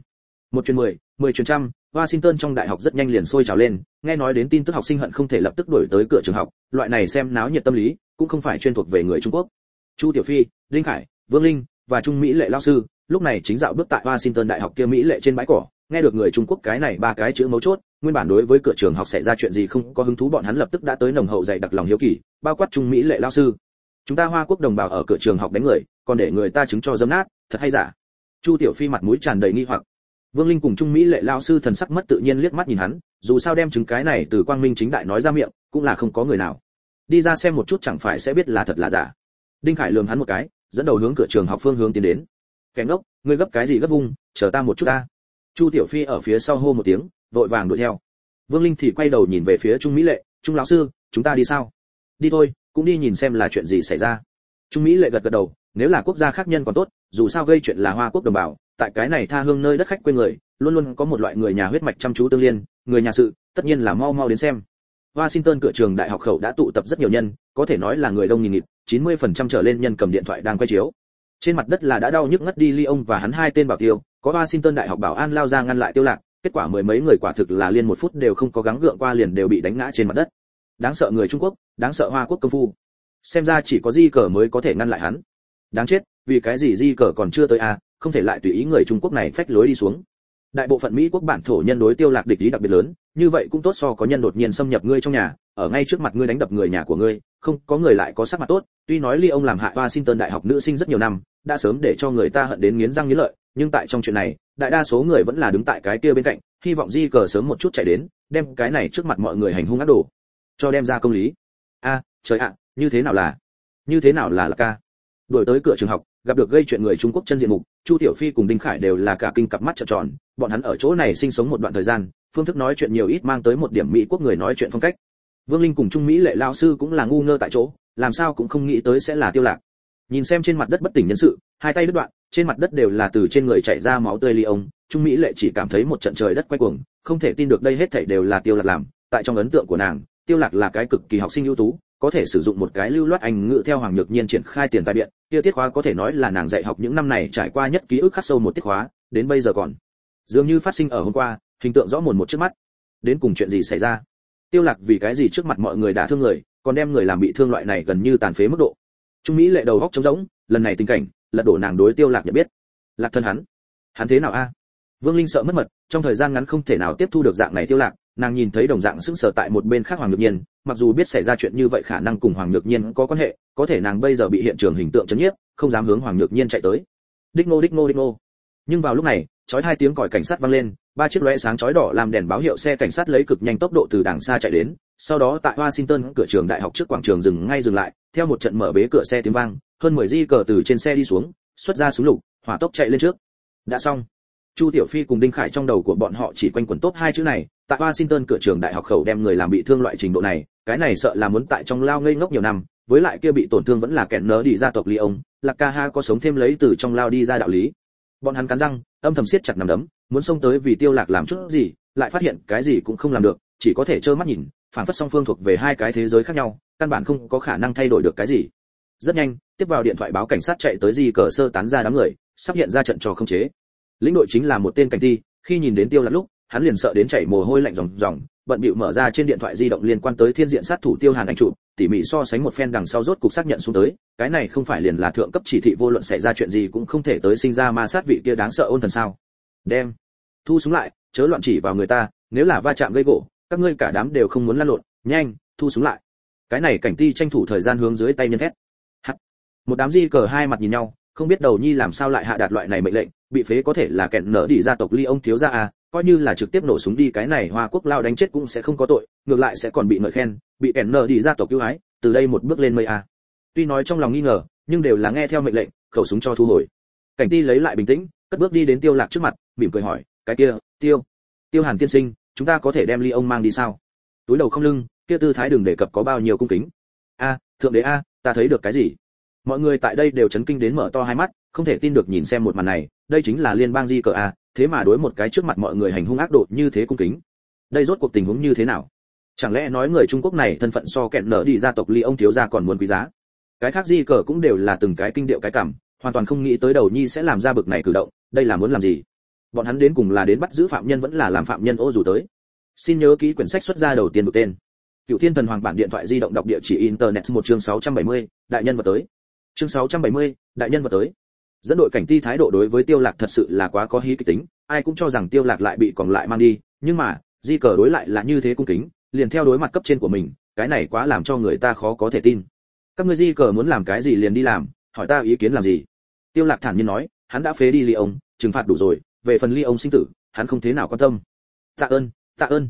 Một chuyến mười mười chuyến trăm, washington trong đại học rất nhanh liền sôi trào lên, nghe nói đến tin tức học sinh hận không thể lập tức đuổi tới cửa trường học, loại này xem náo nhiệt tâm lý, cũng không phải chuyên thuộc về người trung quốc. Chu tiểu phi linh khải, vương linh và trung mỹ lệ lao sư, lúc này chính dạo bước tại washington đại học kia mỹ lệ trên bãi cỏ, nghe được người trung quốc cái này ba cái chữ mấu chốt, nguyên bản đối với cửa trường học xảy ra chuyện gì không có hứng thú, bọn hắn lập tức đã tới nồng hậu dạy đặc lòng hiếu kỳ, bao quát trung mỹ lệ lao sư chúng ta hoa quốc đồng bào ở cửa trường học đánh người, còn để người ta chứng cho dấm nát, thật hay giả? Chu tiểu phi mặt mũi tràn đầy nghi hoặc. Vương linh cùng trung mỹ lệ lao sư thần sắc mất tự nhiên liếc mắt nhìn hắn, dù sao đem chứng cái này từ quang minh chính đại nói ra miệng, cũng là không có người nào. Đi ra xem một chút chẳng phải sẽ biết là thật là giả. Đinh khải lườm hắn một cái, dẫn đầu hướng cửa trường học phương hướng tiến đến. Kẻ ngốc, ngươi gấp cái gì gấp vung, chờ ta một chút ta. Chu tiểu phi ở phía sau hô một tiếng, vội vàng đuổi theo. Vương linh thì quay đầu nhìn về phía trung mỹ lệ, trung lão sư, chúng ta đi sao? Đi thôi cũng đi nhìn xem là chuyện gì xảy ra. Trung mỹ lệ gật gật đầu, nếu là quốc gia khác nhân còn tốt, dù sao gây chuyện là hoa quốc đồng bào, tại cái này tha hương nơi đất khách quê người, luôn luôn có một loại người nhà huyết mạch chăm chú tương liên, người nhà sự, tất nhiên là mau mau đến xem. Washington cửa trường đại học khẩu đã tụ tập rất nhiều nhân, có thể nói là người đông nghìn nghịt 90% trở lên nhân cầm điện thoại đang quay chiếu. Trên mặt đất là đã đau nhức ngất đi ly ông và hắn hai tên bảo tiêu, có washington đại học bảo an lao ra ngăn lại tiêu lạc, kết quả mười mấy người quả thực là liên một phút đều không có gắng gượng qua liền đều bị đánh ngã trên mặt đất đáng sợ người trung quốc, đáng sợ hoa quốc công phu. Xem ra chỉ có di cờ mới có thể ngăn lại hắn. Đáng chết, vì cái gì di cờ còn chưa tới a không thể lại tùy ý người trung quốc này phách lối đi xuống. Đại bộ phận mỹ quốc bản thổ nhân đối tiêu lạc địch lý đặc biệt lớn, như vậy cũng tốt so có nhân đột nhiên xâm nhập ngươi trong nhà, ở ngay trước mặt ngươi đánh đập người nhà của ngươi, không, có người lại có sắc mặt tốt, tuy nói ly ông làm hại washington đại học nữ sinh rất nhiều năm, đã sớm để cho người ta hận đến nghiến răng nghiến lợi, nhưng tại trong chuyện này, đại đa số người vẫn là đứng tại cái kia bên cạnh, hy vọng di cờ sớm một chút chạy đến, đem cái này trước mặt mọi người hành hung ác đồ cho đem ra công lý. A, trời ạ, như thế nào là? Như thế nào là là ca? Đuổi tới cửa trường học, gặp được gây chuyện người trung quốc chân diện mục, chu tiểu phi cùng đinh khải đều là cả kinh cặp mắt trợn tròn, bọn hắn ở chỗ này sinh sống một đoạn thời gian, phương thức nói chuyện nhiều ít mang tới một điểm mỹ quốc người nói chuyện phong cách. Vương linh cùng trung mỹ lệ lao sư cũng là ngu ngơ tại chỗ, làm sao cũng không nghĩ tới sẽ là tiêu lạc. Nhìn xem trên mặt đất bất tỉnh nhân sự, hai tay đứt đoạn, trên mặt đất đều là từ trên người chảy ra máu tươi ly ông, trung mỹ lệ chỉ cảm thấy một trận trời đất quay cuồng, không thể tin được đây hết thảy đều là tiêu lạc làm, tại trong ấn tượng của nàng tiêu lạc là cái cực kỳ học sinh ưu tú, có thể sử dụng một cái lưu loát anh ngữ theo hoàng nhược nhiên triển khai tiền tài biện. Kia tiết khóa có thể nói là nàng dạy học những năm này trải qua nhất ký ức khắc sâu một tiết khóa, đến bây giờ còn. Dường như phát sinh ở hôm qua, hình tượng rõ mồn một trước mắt. Đến cùng chuyện gì xảy ra? Tiêu lạc vì cái gì trước mặt mọi người đã thương người, còn đem người làm bị thương loại này gần như tàn phế mức độ. Trung mỹ lệ đầu góc trống rỗng, lần này tình cảnh, lật đổ nàng đối tiêu lạc nhận biết. Lạc thân hắn. Hắn thế nào a? Vương linh sợ mất mật, trong thời gian ngắn không thể nào tiếp thu được dạng này tiêu lạc nàng nhìn thấy đồng dạng sững sờ tại một bên khác hoàng nhược nhiên, mặc dù biết xảy ra chuyện như vậy khả năng cùng hoàng nhược nhiên có quan hệ, có thể nàng bây giờ bị hiện trường hình tượng chấn nhiếp, không dám hướng hoàng nhược nhiên chạy tới. Đích nô đích nô đích nô. Nhưng vào lúc này, chói hai tiếng còi cảnh sát vang lên, ba chiếc lóe sáng chói đỏ làm đèn báo hiệu xe cảnh sát lấy cực nhanh tốc độ từ đằng xa chạy đến, sau đó tại washington cửa trường đại học trước quảng trường dừng ngay dừng lại, theo một trận mở bế cửa xe tiếng vang, hơn mười di cờ từ trên xe đi xuống, xuất ra súng lục, hỏa tốc chạy lên trước. Đã xong. Chu tiểu phi cùng đinh khải trong đầu của bọn họ chỉ quanh quẩn tốt hai chữ này tại washington cửa trường đại học khẩu đem người làm bị thương loại trình độ này cái này sợ là muốn tại trong lao ngây ngốc nhiều năm với lại kia bị tổn thương vẫn là kẹn nớ đi gia tộc ly ông lạc ca ha có sống thêm lấy từ trong lao đi ra đạo lý. Bọn hắn cắn răng âm thầm siết chặt nằm đấm muốn xông tới vì tiêu lạc làm chút gì lại phát hiện cái gì cũng không làm được chỉ có thể trơ mắt nhìn phản phất song phương thuộc về hai cái thế giới khác nhau căn bản không có khả năng thay đổi được cái gì. Rất nhanh tiếp vào điện thoại báo cảnh sát chạy tới gì cờ sơ tán ra đám người sắp hiện ra trận trò không chế. Lĩnh đội chính là một tên cảnh ti, khi nhìn đến tiêu lạc lúc hắn liền sợ đến chảy mồ hôi lạnh ròng ròng, bận bịu mở ra trên điện thoại di động liên quan tới thiên diện sát thủ tiêu hàn ảnh chụp, tỉ mỉ so sánh một phen đằng sau rốt cục xác nhận xuống tới, cái này không phải liền là thượng cấp chỉ thị vô luận xảy ra chuyện gì cũng không thể tới sinh ra ma sát vị kia đáng sợ ôn thần sao. Đem. Thu súng lại, chớ loạn chỉ vào người ta, nếu là va chạm gây gỗ, các ngươi cả đám đều không muốn lăn lộn, nhanh, thu súng lại. Cái này cảnh ti tranh thủ thời gian hướng dưới tay nhân thét. Hắt. một đám di cờ hai mặt nhìn nhau, không biết đầu nhi làm sao lại hạ đạt loại này mệnh lệnh, bị phế có thể là kẹn nở đi gia tộc ly ông thiếu gia à coi như là trực tiếp nổ súng đi, cái này hoa quốc lao đánh chết cũng sẽ không có tội, ngược lại sẽ còn bị ngợi khen, bị kẹn nở đi ra tộc cứu hái, từ đây một bước lên mây à tuy nói trong lòng nghi ngờ, nhưng đều là nghe theo mệnh lệnh, khẩu súng cho thu hồi. Cảnh ti lấy lại bình tĩnh, cất bước đi đến tiêu lạc trước mặt, mỉm cười hỏi, cái kia, tiêu tiêu hàn tiên sinh, chúng ta có thể đem ly ông mang đi sao? Túi đầu không lưng, kia tư thái đừng đề cập có bao nhiêu cung kính. A, thượng đế a, ta thấy được cái gì? Mọi người tại đây đều chấn kinh đến mở to hai mắt, không thể tin được nhìn xem một màn này đây chính là liên bang di cờ a thế mà đối một cái trước mặt mọi người hành hung ác độ như thế cung kính. Đây rốt cuộc tình huống như thế nào? Chẳng lẽ nói người trung quốc này thân phận so kẹn nở đi gia tộc ly ông thiếu gia còn muốn quý giá? Cái khác di cờ cũng đều là từng cái kinh điệu cái cảm hoàn toàn không nghĩ tới đầu nhi sẽ làm ra bực này cử động đây là muốn làm gì? Bọn hắn đến cùng là đến bắt giữ phạm nhân vẫn là làm phạm nhân ô dù tới? Xin nhớ ký quyển sách xuất ra đầu tiên được tên. Cựu thiên thần hoàng bản điện thoại di động đọc địa chỉ internet một chương 670, đại nhân vật tới. Chương 670, đại nhân vật tới dẫn đội cảnh ti thái độ đối với tiêu lạc thật sự là quá có hí kịch tính, ai cũng cho rằng tiêu lạc lại bị còn lại mang đi, nhưng mà, di cờ đối lại là như thế cung kính, liền theo đối mặt cấp trên của mình, cái này quá làm cho người ta khó có thể tin. Các ngươi di cờ muốn làm cái gì liền đi làm, hỏi ta ý kiến làm gì? Tiêu lạc thản nhiên nói, hắn đã phế đi ly ông, trừng phạt đủ rồi, về phần ly ông sinh tử, hắn không thế nào quan tâm. Tạ ơn tạ ơn.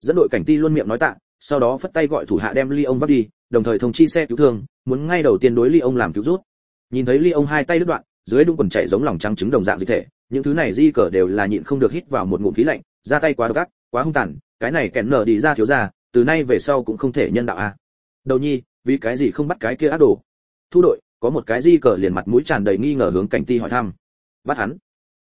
Dẫn đội cảnh ti luôn miệng nói tạ, sau đó phất tay gọi thủ hạ đem ly ông vác đi, đồng thời thông chi xe cứu thương, muốn ngay đầu tiên đối ly ông làm cứu rút. Nhìn thấy ly ông hai tay đứt đoạn dưới đũng quần chạy giống lòng trắng trứng đồng dạng dịch thể, những thứ này di cờ đều là nhịn không được hít vào một ngụm khí lạnh ra tay quá độc ác, quá hung tàn, cái này kẹn nở đi ra thiếu gia từ nay về sau cũng không thể nhân đạo a. À. đầu nhi, vì cái gì không bắt cái kia ác đồ? Thu đội, có một cái di cờ liền mặt mũi tràn đầy nghi ngờ hướng cảnh ti hỏi thăm. Bắt hắn.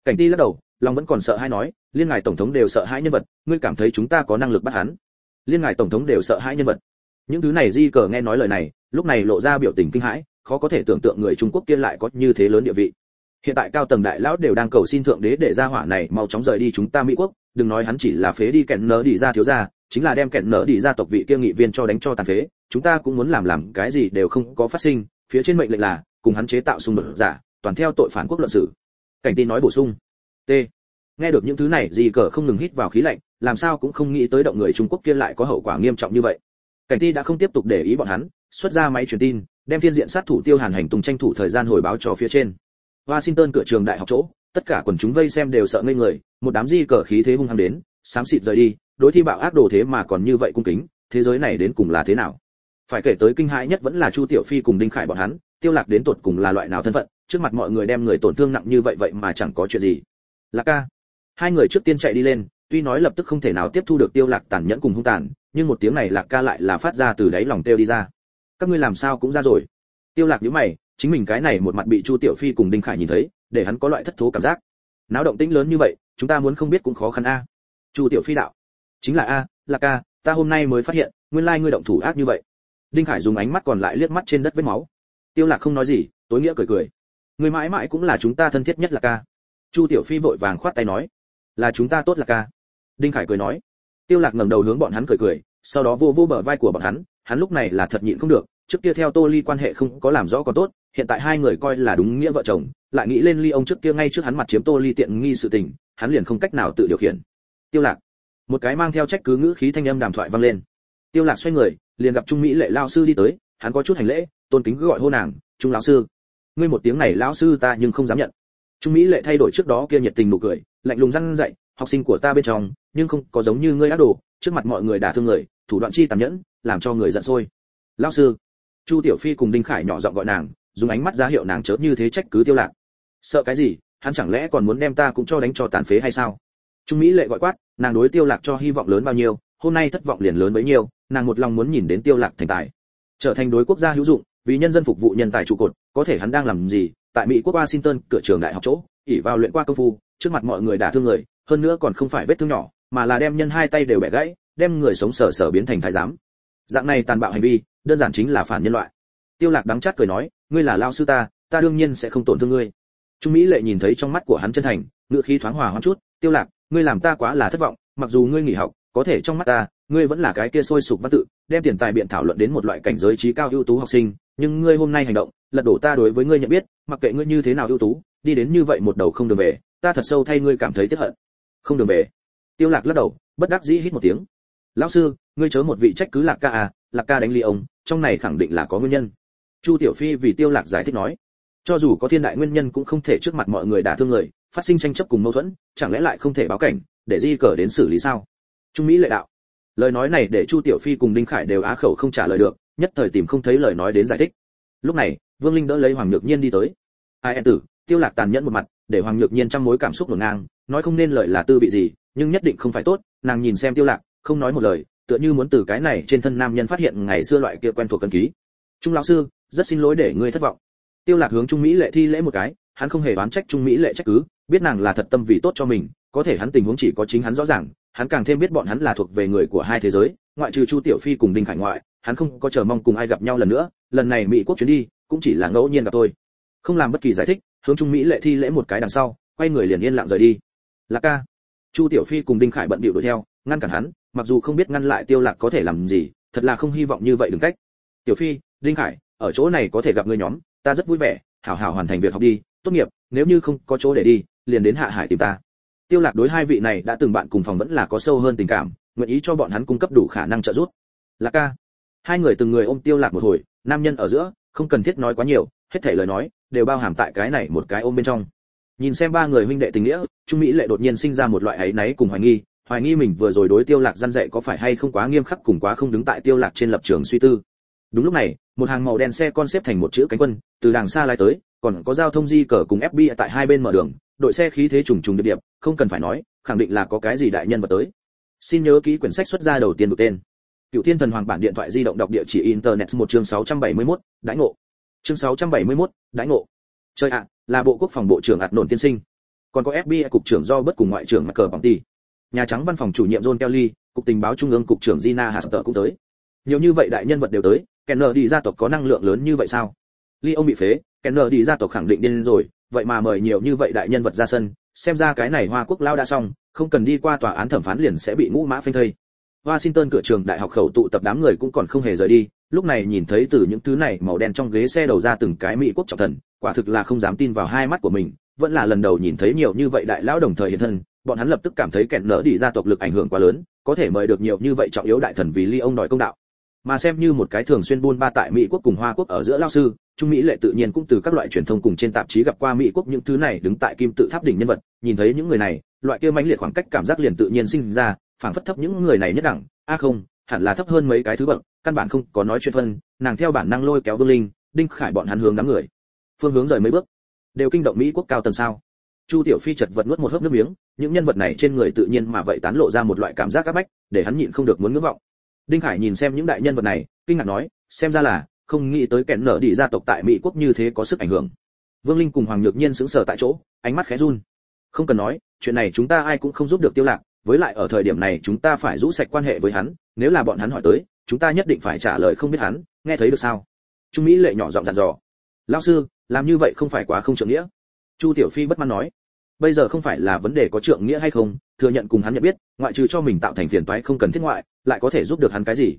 Cảnh ti lắc đầu, lòng vẫn còn sợ hãi nói, liên ngài tổng thống đều sợ hãi nhân vật, ngươi cảm thấy chúng ta có năng lực bắt hắn. Liên ngài tổng thống đều sợ hãi nhân vật. Những thứ này di cờ nghe nói lời này, lúc này lộ ra biểu tình kinh hãi khó có thể tưởng tượng người trung quốc kia lại có như thế lớn địa vị. Hiện tại cao tầng đại lão đều đang cầu xin thượng đế để ra hỏa này mau chóng rời đi chúng ta mỹ quốc, đừng nói hắn chỉ là phế đi kẹn nở đi ra thiếu gia, chính là đem kẹn nở đi ra tộc vị kia nghị viên cho đánh cho tàn phế, chúng ta cũng muốn làm làm cái gì đều không có phát sinh, phía trên mệnh lệnh là, cùng hắn chế tạo xung đột giả, toàn theo tội phản quốc luận xử. Cảnh tin nói bổ sung. T. Nghe được những thứ này gì cờ không ngừng hít vào khí lạnh, làm sao cũng không nghĩ tới động người trung quốc kia lại có hậu quả nghiêm trọng như vậy. Cảnh ti đã không tiếp tục để ý bọn hắn, xuất ra máy truyền tin đem thiên diện sát thủ tiêu hàn hành tùng tranh thủ thời gian hồi báo cho phía trên. Washington cửa trường đại học chỗ, tất cả quần chúng vây xem đều sợ ngây người, một đám di cờ khí thế hung hăng đến, xám xịt rời đi, đối thi bạo ác đồ thế mà còn như vậy cung kính, thế giới này đến cùng là thế nào? Phải kể tới kinh hãi nhất vẫn là chu tiểu phi cùng đinh khải bọn hắn, tiêu lạc đến tột cùng là loại nào thân phận, trước mặt mọi người đem người tổn thương nặng như vậy vậy mà chẳng có chuyện gì. Lạc ca. Hai người trước tiên chạy đi lên, tuy nói lập tức không thể nào tiếp thu được tiêu lạc tàn nhẫn cùng hung tàn, nhưng một tiếng này lạc ca lại là phát ra từ đáy lòng tiêu đi ra các ngươi làm sao cũng ra rồi. Tiêu lạc nhíu mày, chính mình cái này một mặt bị chu tiểu phi cùng đinh khải nhìn thấy, để hắn có loại thất thố cảm giác. Náo động tĩnh lớn như vậy, chúng ta muốn không biết cũng khó khăn a. Chu tiểu phi đạo. Chính là a, lạc ca ta hôm nay mới phát hiện, nguyên lai ngươi động thủ ác như vậy. Đinh khải dùng ánh mắt còn lại liếc mắt trên đất vết máu. Tiêu lạc không nói gì, tối nghĩa cười cười. Ngươi mãi mãi cũng là chúng ta thân thiết nhất là ca chu tiểu phi vội vàng khoát tay nói. Là chúng ta tốt là ca đinh khải cười nói. Tiêu lạc ngẩng đầu hướng bọn hắn cười cười, sau đó vô vô bờ vai của bọn hắn hắn lúc này là thật nhịn không được trước kia theo tô ly quan hệ không có làm rõ còn tốt, hiện tại hai người coi là đúng nghĩa vợ chồng, lại nghĩ lên ly ông trước kia ngay trước hắn mặt chiếm tô ly tiện nghi sự tình, hắn liền không cách nào tự điều khiển. Tiêu lạc. Một cái mang theo trách cứ ngữ khí thanh âm đàm thoại vang lên. Tiêu lạc xoay người, liền gặp trung mỹ lệ lao sư đi tới, hắn có chút hành lễ, tôn kính gọi hô nàng, trung lão sư, ngươi một tiếng này lão sư ta nhưng không dám nhận. Trung mỹ lệ thay đổi trước đó kia nhiệt tình nụ cười, lạnh lùng răn dạy học sinh của ta bên trong, nhưng không có giống như ngươi ác đồ trước mặt mọi người đả thương người, thủ đoạn chi tàn nhẫn, làm cho người giận sôi. Lão sư chu tiểu phi cùng đinh khải nhỏ giọng gọi nàng, dùng ánh mắt ra hiệu nàng chớ như thế trách cứ tiêu lạc. Sợ cái gì, hắn chẳng lẽ còn muốn đem ta cũng cho đánh cho tàn phế hay sao? Trung mỹ lệ gọi quát, nàng đối tiêu lạc cho hy vọng lớn bao nhiêu, hôm nay thất vọng liền lớn bấy nhiêu, nàng một lòng muốn nhìn đến tiêu lạc thành tài. Trở thành đối quốc gia hữu dụng, vì nhân dân phục vụ nhân tài trụ cột, có thể hắn đang làm gì, tại mỹ quốc washington, cửa trường đại học chỗ ỉ vào luyện qua công phu, trước mặt mọi người đả thương người, hơn nữa còn không phải vết thương nhỏ, mà là đem nhân hai tay đều bẻ gãy, đem người sống sờ sờ biến thành thái giám. Dạng này tàn bạo hành vi đơn giản chính là phản nhân loại. Tiêu lạc đắng chát cười nói, ngươi là lao sư ta ta đương nhiên sẽ không tổn thương ngươi. Trung mỹ lệ nhìn thấy trong mắt của hắn chân thành ngựa khí thoáng hòa hoãn chút, tiêu lạc, ngươi làm ta quá là thất vọng, mặc dù ngươi nghỉ học, có thể trong mắt ta, ngươi vẫn là cái kia sôi sục văn tự, đem tiền tài biện thảo luận đến một loại cảnh giới trí cao ưu tú học sinh, nhưng ngươi hôm nay hành động, lật đổ ta đối với ngươi nhận biết, mặc kệ ngươi như thế nào ưu tú, đi đến như vậy một đầu không đường về, ta thật sâu thay ngươi cảm thấy tiếc hận. Không đường về. Tiêu lạc lắc đầu, bất đắc dĩ hít một tiếng. Lão sư, ngươi chớ một vị trách cứ lạc ca à lạc ca đánh ly ông trong này khẳng định là có nguyên nhân. Chu tiểu phi vì tiêu lạc giải thích nói, cho dù có thiên đại nguyên nhân cũng không thể trước mặt mọi người đả thương người, phát sinh tranh chấp cùng mâu thuẫn, chẳng lẽ lại không thể báo cảnh, để di cờ đến xử lý sao? Trung mỹ lệ đạo. Lời nói này để chu tiểu phi cùng đinh khải đều á khẩu không trả lời được, nhất thời tìm không thấy lời nói đến giải thích. Lúc này, vương linh đỡ lấy hoàng nhược nhiên đi tới. Ai em tử? Tiêu lạc tàn nhẫn một mặt, để hoàng nhược nhiên trong mối cảm xúc nổ ngang, nói không nên lời là tư vị gì, nhưng nhất định không phải tốt, nàng nhìn xem tiêu lạc, không nói một lời tựa như muốn từ cái này trên thân nam nhân phát hiện ngày xưa loại kia quen thuộc cân ký. Trung lão sư, rất xin lỗi để ngươi thất vọng. Tiêu lạc hướng trung mỹ lệ thi lễ một cái, hắn không hề oán trách trung mỹ lệ trách cứ, biết nàng là thật tâm vì tốt cho mình, có thể hắn tình huống chỉ có chính hắn rõ ràng, hắn càng thêm biết bọn hắn là thuộc về người của hai thế giới, ngoại trừ chu tiểu phi cùng đinh khải ngoại, hắn không có chờ mong cùng ai gặp nhau lần nữa, lần này mỹ quốc chuyến đi, cũng chỉ là ngẫu nhiên gặp tôi không làm bất kỳ giải thích, hướng trung mỹ lệ thi lễ một cái đằng sau, quay người liền yên lặng rời đi. Lạc ca. Chu tiểu phi cùng đinh khải bận bịu đuổi theo, ngăn cản hắn mặc dù không biết ngăn lại tiêu lạc có thể làm gì, thật là không hy vọng như vậy đừng cách. Tiểu phi, đinh khải, ở chỗ này có thể gặp người nhóm, ta rất vui vẻ, hảo hảo hoàn thành việc học đi, tốt nghiệp, nếu như không có chỗ để đi, liền đến hạ hải tìm ta. Tiêu lạc đối hai vị này đã từng bạn cùng phòng vẫn là có sâu hơn tình cảm, nguyện ý cho bọn hắn cung cấp đủ khả năng trợ giúp. Lạc ca. Hai người từng người ôm tiêu lạc một hồi, nam nhân ở giữa, không cần thiết nói quá nhiều, hết thảy lời nói, đều bao hàm tại cái này một cái ôm bên trong. Nhìn xem ba người huynh đệ tình nghĩa, trung mỹ lệ đột nhiên sinh ra một loại ấy náy cùng hoài nghi hoài nghi mình vừa rồi đối tiêu lạc gian dạy có phải hay không quá nghiêm khắc cùng quá không đứng tại tiêu lạc trên lập trường suy tư. Đúng lúc này một hàng màu đen xe con xếp thành một chữ cánh quân từ đằng xa lái tới còn có giao thông di cờ cùng FBI tại hai bên mở đường đội xe khí thế trùng trùng điệp điệp không cần phải nói khẳng định là có cái gì đại nhân vật tới. Xin nhớ ký quyển sách xuất ra đầu tiên được tên. Cựu thiên thần hoàng bản điện thoại di động đọc địa chỉ internet một chương 671, đãi ngộ. Chương 671, đãi ngộ. Chơi ạ là bộ quốc phòng bộ trưởng ạt nổn tiên sinh. Còn có fbi cục trưởng do bất cùng ngoại trưởng mặt cờ bằng tỷ nhà trắng văn phòng chủ nhiệm john kelly cục tình báo trung ương cục trưởng gina haster cũng tới. Nhiều như vậy đại nhân vật đều tới kennedy gia tộc có năng lượng lớn như vậy sao? Ly ông bị phế kennedy gia tộc khẳng định điên rồi vậy mà mời nhiều như vậy đại nhân vật ra sân xem ra cái này hoa quốc lao đã xong không cần đi qua tòa án thẩm phán liền sẽ bị ngũ mã phanh thây. Washington cửa trường đại học khẩu tụ tập đám người cũng còn không hề rời đi, lúc này nhìn thấy từ những thứ này màu đen trong ghế xe đầu ra từng cái mỹ quốc trọng thần, quả thực là không dám tin vào hai mắt của mình, vẫn là lần đầu nhìn thấy nhiều như vậy đại lão đồng thời hiện thân, bọn hắn lập tức cảm thấy kẹn nở đi gia tộc lực ảnh hưởng quá lớn, có thể mời được nhiều như vậy trọng yếu đại thần vì ly ông đòi công đạo. Mà xem như một cái thường xuyên buôn ba tại Mỹ quốc cùng Hoa quốc ở giữa lao sư, Trung Mỹ lệ tự nhiên cũng từ các loại truyền thông cùng trên tạp chí gặp qua Mỹ quốc những thứ này đứng tại kim tự tháp đỉnh nhân vật, nhìn thấy những người này, loại kia mãnh liệt khoảng cách cảm giác liền tự nhiên sinh ra, phảng phất thấp những người này nhất đẳng, a không, hẳn là thấp hơn mấy cái thứ bậc, căn bản không có nói chuyện phân, nàng theo bản năng lôi kéo Vương Linh, Đinh Khải bọn hắn hướng đám người. Phương hướng rời mấy bước, đều kinh động Mỹ quốc cao tầng sao? Chu Tiểu Phi chật vật nuốt một hớp nước miếng, những nhân vật này trên người tự nhiên mà vậy tán lộ ra một loại cảm giác áp bách, để hắn nhịn không được muốn ngưỡng vọng. Đinh Khải nhìn xem những đại nhân vật này, kinh ngạc nói, xem ra là không nghĩ tới kẻ nở đi gia tộc tại Mỹ quốc như thế có sức ảnh hưởng. Vương Linh cùng Hoàng Nhược Nhiên sững sờ tại chỗ, ánh mắt khẽ run. Không cần nói, chuyện này chúng ta ai cũng không giúp được Tiêu Lạc, với lại ở thời điểm này chúng ta phải rũ sạch quan hệ với hắn, nếu là bọn hắn hỏi tới, chúng ta nhất định phải trả lời không biết hắn, nghe thấy được sao? Trung Mỹ lệ nhỏ giọng dặn dò. Lão sư, làm như vậy không phải quá không trượng nghĩa. Chu Tiểu Phi bất mãn nói. Bây giờ không phải là vấn đề có trượng nghĩa hay không, thừa nhận cùng hắn nhận biết, ngoại trừ cho mình tạo thành phiền toái không cần thiết ngoại, lại có thể giúp được hắn cái gì?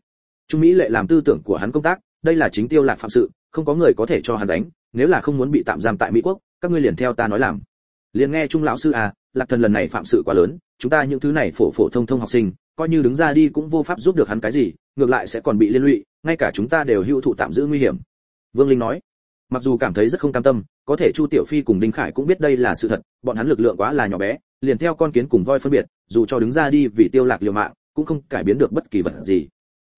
Trung Mỹ lệ làm tư tưởng của hắn công tác, đây là chính tiêu lạc phạm sự, không có người có thể cho hắn đánh, nếu là không muốn bị tạm giam tại Mỹ quốc, các ngươi liền theo ta nói làm. Liền nghe Trung lão sư à, Lạc Thần lần này phạm sự quá lớn, chúng ta những thứ này phổ phổ thông thông học sinh, coi như đứng ra đi cũng vô pháp giúp được hắn cái gì, ngược lại sẽ còn bị liên lụy, ngay cả chúng ta đều hữu thụ tạm giữ nguy hiểm. Vương Linh nói, mặc dù cảm thấy rất không cam tâm, có thể Chu Tiểu Phi cùng Đinh Khải cũng biết đây là sự thật, bọn hắn lực lượng quá là nhỏ bé, liền theo con kiến cùng voi phân biệt, dù cho đứng ra đi vì tiêu lạc liều mạng, cũng không cải biến được bất kỳ vật gì.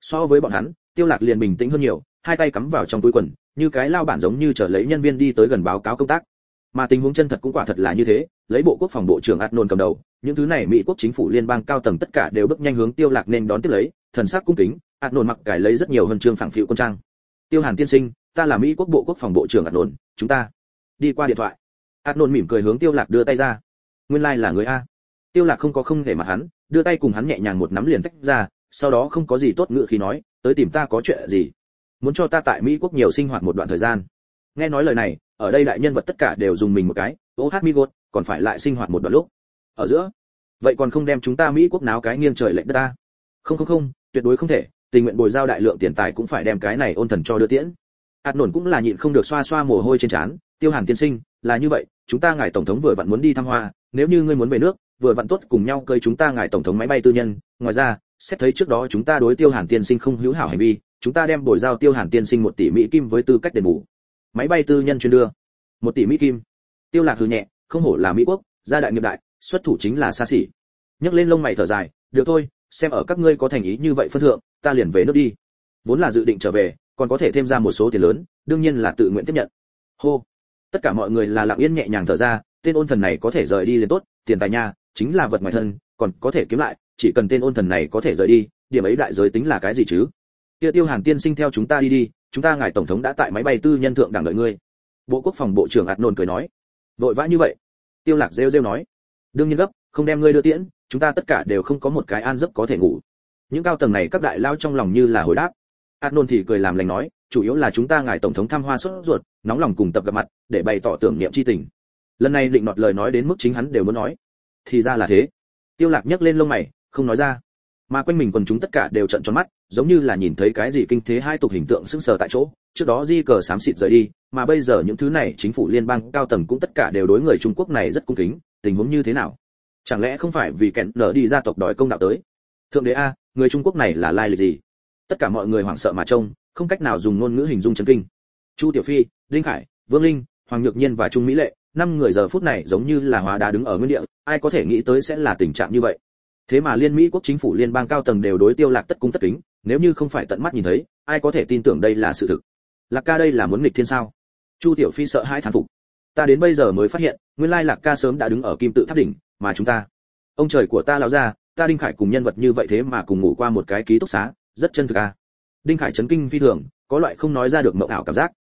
So với bọn hắn, tiêu lạc liền bình tĩnh hơn nhiều, hai tay cắm vào trong túi quần, như cái lao bản giống như chờ lấy nhân viên đi tới gần báo cáo công tác. Mà tình huống chân thật cũng quả thật là như thế, lấy bộ quốc phòng bộ trưởng Adnon cầm đầu, những thứ này Mỹ quốc chính phủ liên bang cao tầng tất cả đều bước nhanh hướng Tiêu Lạc nên đón tiếp lấy, thần sắc cung kính, Adnon mặc cải lấy rất nhiều huân chương phẳng phiu quân trang. Tiêu Hàn tiên sinh, ta là Mỹ quốc bộ quốc phòng bộ trưởng Adnon, chúng ta đi qua điện thoại. Adnon mỉm cười hướng Tiêu Lạc đưa tay ra. Nguyên lai like là người a. Tiêu Lạc không có không để mặt hắn, đưa tay cùng hắn nhẹ nhàng một nắm liền tách ra, sau đó không có gì tốt ngựa khi nói, tới tìm ta có chuyện gì? Muốn cho ta tại Mỹ quốc nhiều sinh hoạt một đoạn thời gian. Nghe nói lời này, ở đây đại nhân vật tất cả đều dùng mình một cái, ô hát mi gột, còn phải lại sinh hoạt một đoạn lúc. Ở giữa, vậy còn không đem chúng ta Mỹ quốc náo cái nghiêng trời lệch đất ta? Không không không, tuyệt đối không thể, tình nguyện bồi giao đại lượng tiền tài cũng phải đem cái này ôn thần cho đưa tiễn. Hạt nổn cũng là nhịn không được xoa xoa mồ hôi trên trán, Tiêu Hàn tiên sinh, là như vậy, chúng ta ngài tổng thống vừa vặn muốn đi thăm hoa, nếu như ngươi muốn về nước, vừa vặn tốt cùng nhau cơi chúng ta ngài tổng thống máy bay tư nhân, ngoài ra, xét thấy trước đó chúng ta đối Tiêu Hàn tiên sinh không hữu hảo hành vi, chúng ta đem bồi giao Tiêu Hàn tiên sinh một tỷ mỹ kim với tư cách đền bù. Máy bay tư nhân chuyên đưa, một tỷ mỹ kim. Tiêu Lạc hừ nhẹ, không hổ là Mỹ quốc, gia đại nghiệp đại, xuất thủ chính là xa xỉ. Nhấc lên lông mày thở dài, được thôi, xem ở các ngươi có thành ý như vậy phân thượng, ta liền về nước đi. Vốn là dự định trở về, còn có thể thêm ra một số tiền lớn, đương nhiên là tự nguyện tiếp nhận. Hô. Tất cả mọi người là lặng yên nhẹ nhàng thở ra, tên ôn thần này có thể rời đi liền tốt, tiền tài nha, chính là vật ngoài thân, còn có thể kiếm lại, chỉ cần tên ôn thần này có thể rời đi, điểm ấy đại giới tính là cái gì chứ? Tiêu Tiêu Hàn tiên sinh theo chúng ta đi đi, chúng ta ngài tổng thống đã tại máy bay tư nhân thượng đẳng đợi ngươi. Bộ Quốc phòng bộ trưởng Ạt Nôn cười nói. Vội vã như vậy? Tiêu Lạc rêu rêu nói. Đương nhiên gấp, không đem ngươi đưa tiễn, chúng ta tất cả đều không có một cái an giấc có thể ngủ. Những cao tầng này các đại lao trong lòng như là hồi đáp. Ạt Nôn thì cười làm lành nói, chủ yếu là chúng ta ngài tổng thống thăm hoa xuất ruột, nóng lòng cùng tập gặp mặt, để bày tỏ tưởng niệm chi tình. Lần này định nọt lời nói đến mức chính hắn đều muốn nói. Thì ra là thế. Tiêu Lạc nhấc lên lông mày, không nói ra mà quanh mình quần chúng tất cả đều trợn tròn mắt giống như là nhìn thấy cái gì kinh thế hai tục hình tượng sững sờ tại chỗ trước đó di cờ xám xịt rời đi mà bây giờ những thứ này chính phủ liên bang cao tầng cũng tất cả đều đối người trung quốc này rất cung kính tình huống như thế nào chẳng lẽ không phải vì kẹn nở đi gia tộc đòi công đạo tới thượng đế a người trung quốc này là lai lịch gì tất cả mọi người hoảng sợ mà trông, không cách nào dùng ngôn ngữ hình dung chấn kinh. Chu tiểu phi, đinh khải, vương linh, hoàng nhược nhiên và trung mỹ lệ, năm người giờ phút này giống như là hóa đá đứng ở nguyên địa, ai có thể nghĩ tới sẽ là tình trạng như vậy. Thế mà liên mỹ quốc chính phủ, liên bang cao tầng đều đối tiêu lạc tất cung tất kính, nếu như không phải tận mắt nhìn thấy, ai có thể tin tưởng đây là sự thực? Lạc ca đây là muốn nghịch thiên sao? Chu tiểu phi sợ hãi thán phục. Ta đến bây giờ mới phát hiện, nguyên lai lạc ca sớm đã đứng ở kim tự tháp đỉnh, mà chúng ta, ông trời của ta lão ra ta đinh khải cùng nhân vật như vậy thế mà cùng ngủ qua một cái ký túc xá rất chân thực a đinh khải chấn kinh phi thường, có loại không nói ra được mộng ảo cảm giác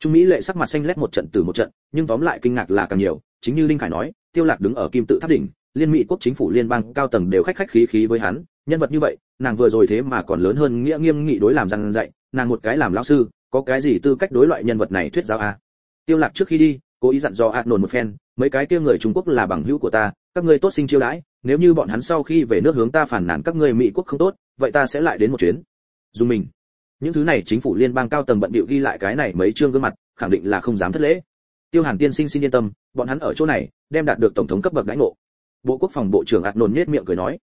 trung mỹ lệ sắc mặt xanh lét một trận từ một trận, nhưng tóm lại kinh ngạc là càng nhiều, chính như đinh khải nói, tiêu lạc đứng ở kim tự tháp đỉnh, liên mỹ quốc chính phủ liên bang cao tầng đều khách khách khí khí với hắn, nhân vật như vậy, nàng vừa rồi thế mà còn lớn hơn nghĩa nghiêm nghị đối làm răng dạy, nàng một cái làm lão sư, có cái gì tư cách đối loại nhân vật này thuyết giáo a à? tiêu lạc trước khi đi, cố ý dặn dò ạt nổn một phen, mấy cái kia người trung quốc là bằng hữu của ta, các ngươi tốt sinh chiêu đãi, nếu như bọn hắn sau khi về nước hướng ta phản nàn các ngươi mỹ quốc không tốt vậy ta sẽ lại đến một chuyến. Dùng mình. Những thứ này chính phủ liên bang cao tầng bận bịu ghi lại cái này mấy chương gương mặt, khẳng định là không dám thất lễ. Tiêu hàn tiên sinh xin yên tâm, bọn hắn ở chỗ này, đem đạt được tổng thống cấp bậc đãi ngộ. Bộ quốc phòng bộ trưởng ạt nồn nhếch miệng cười nói.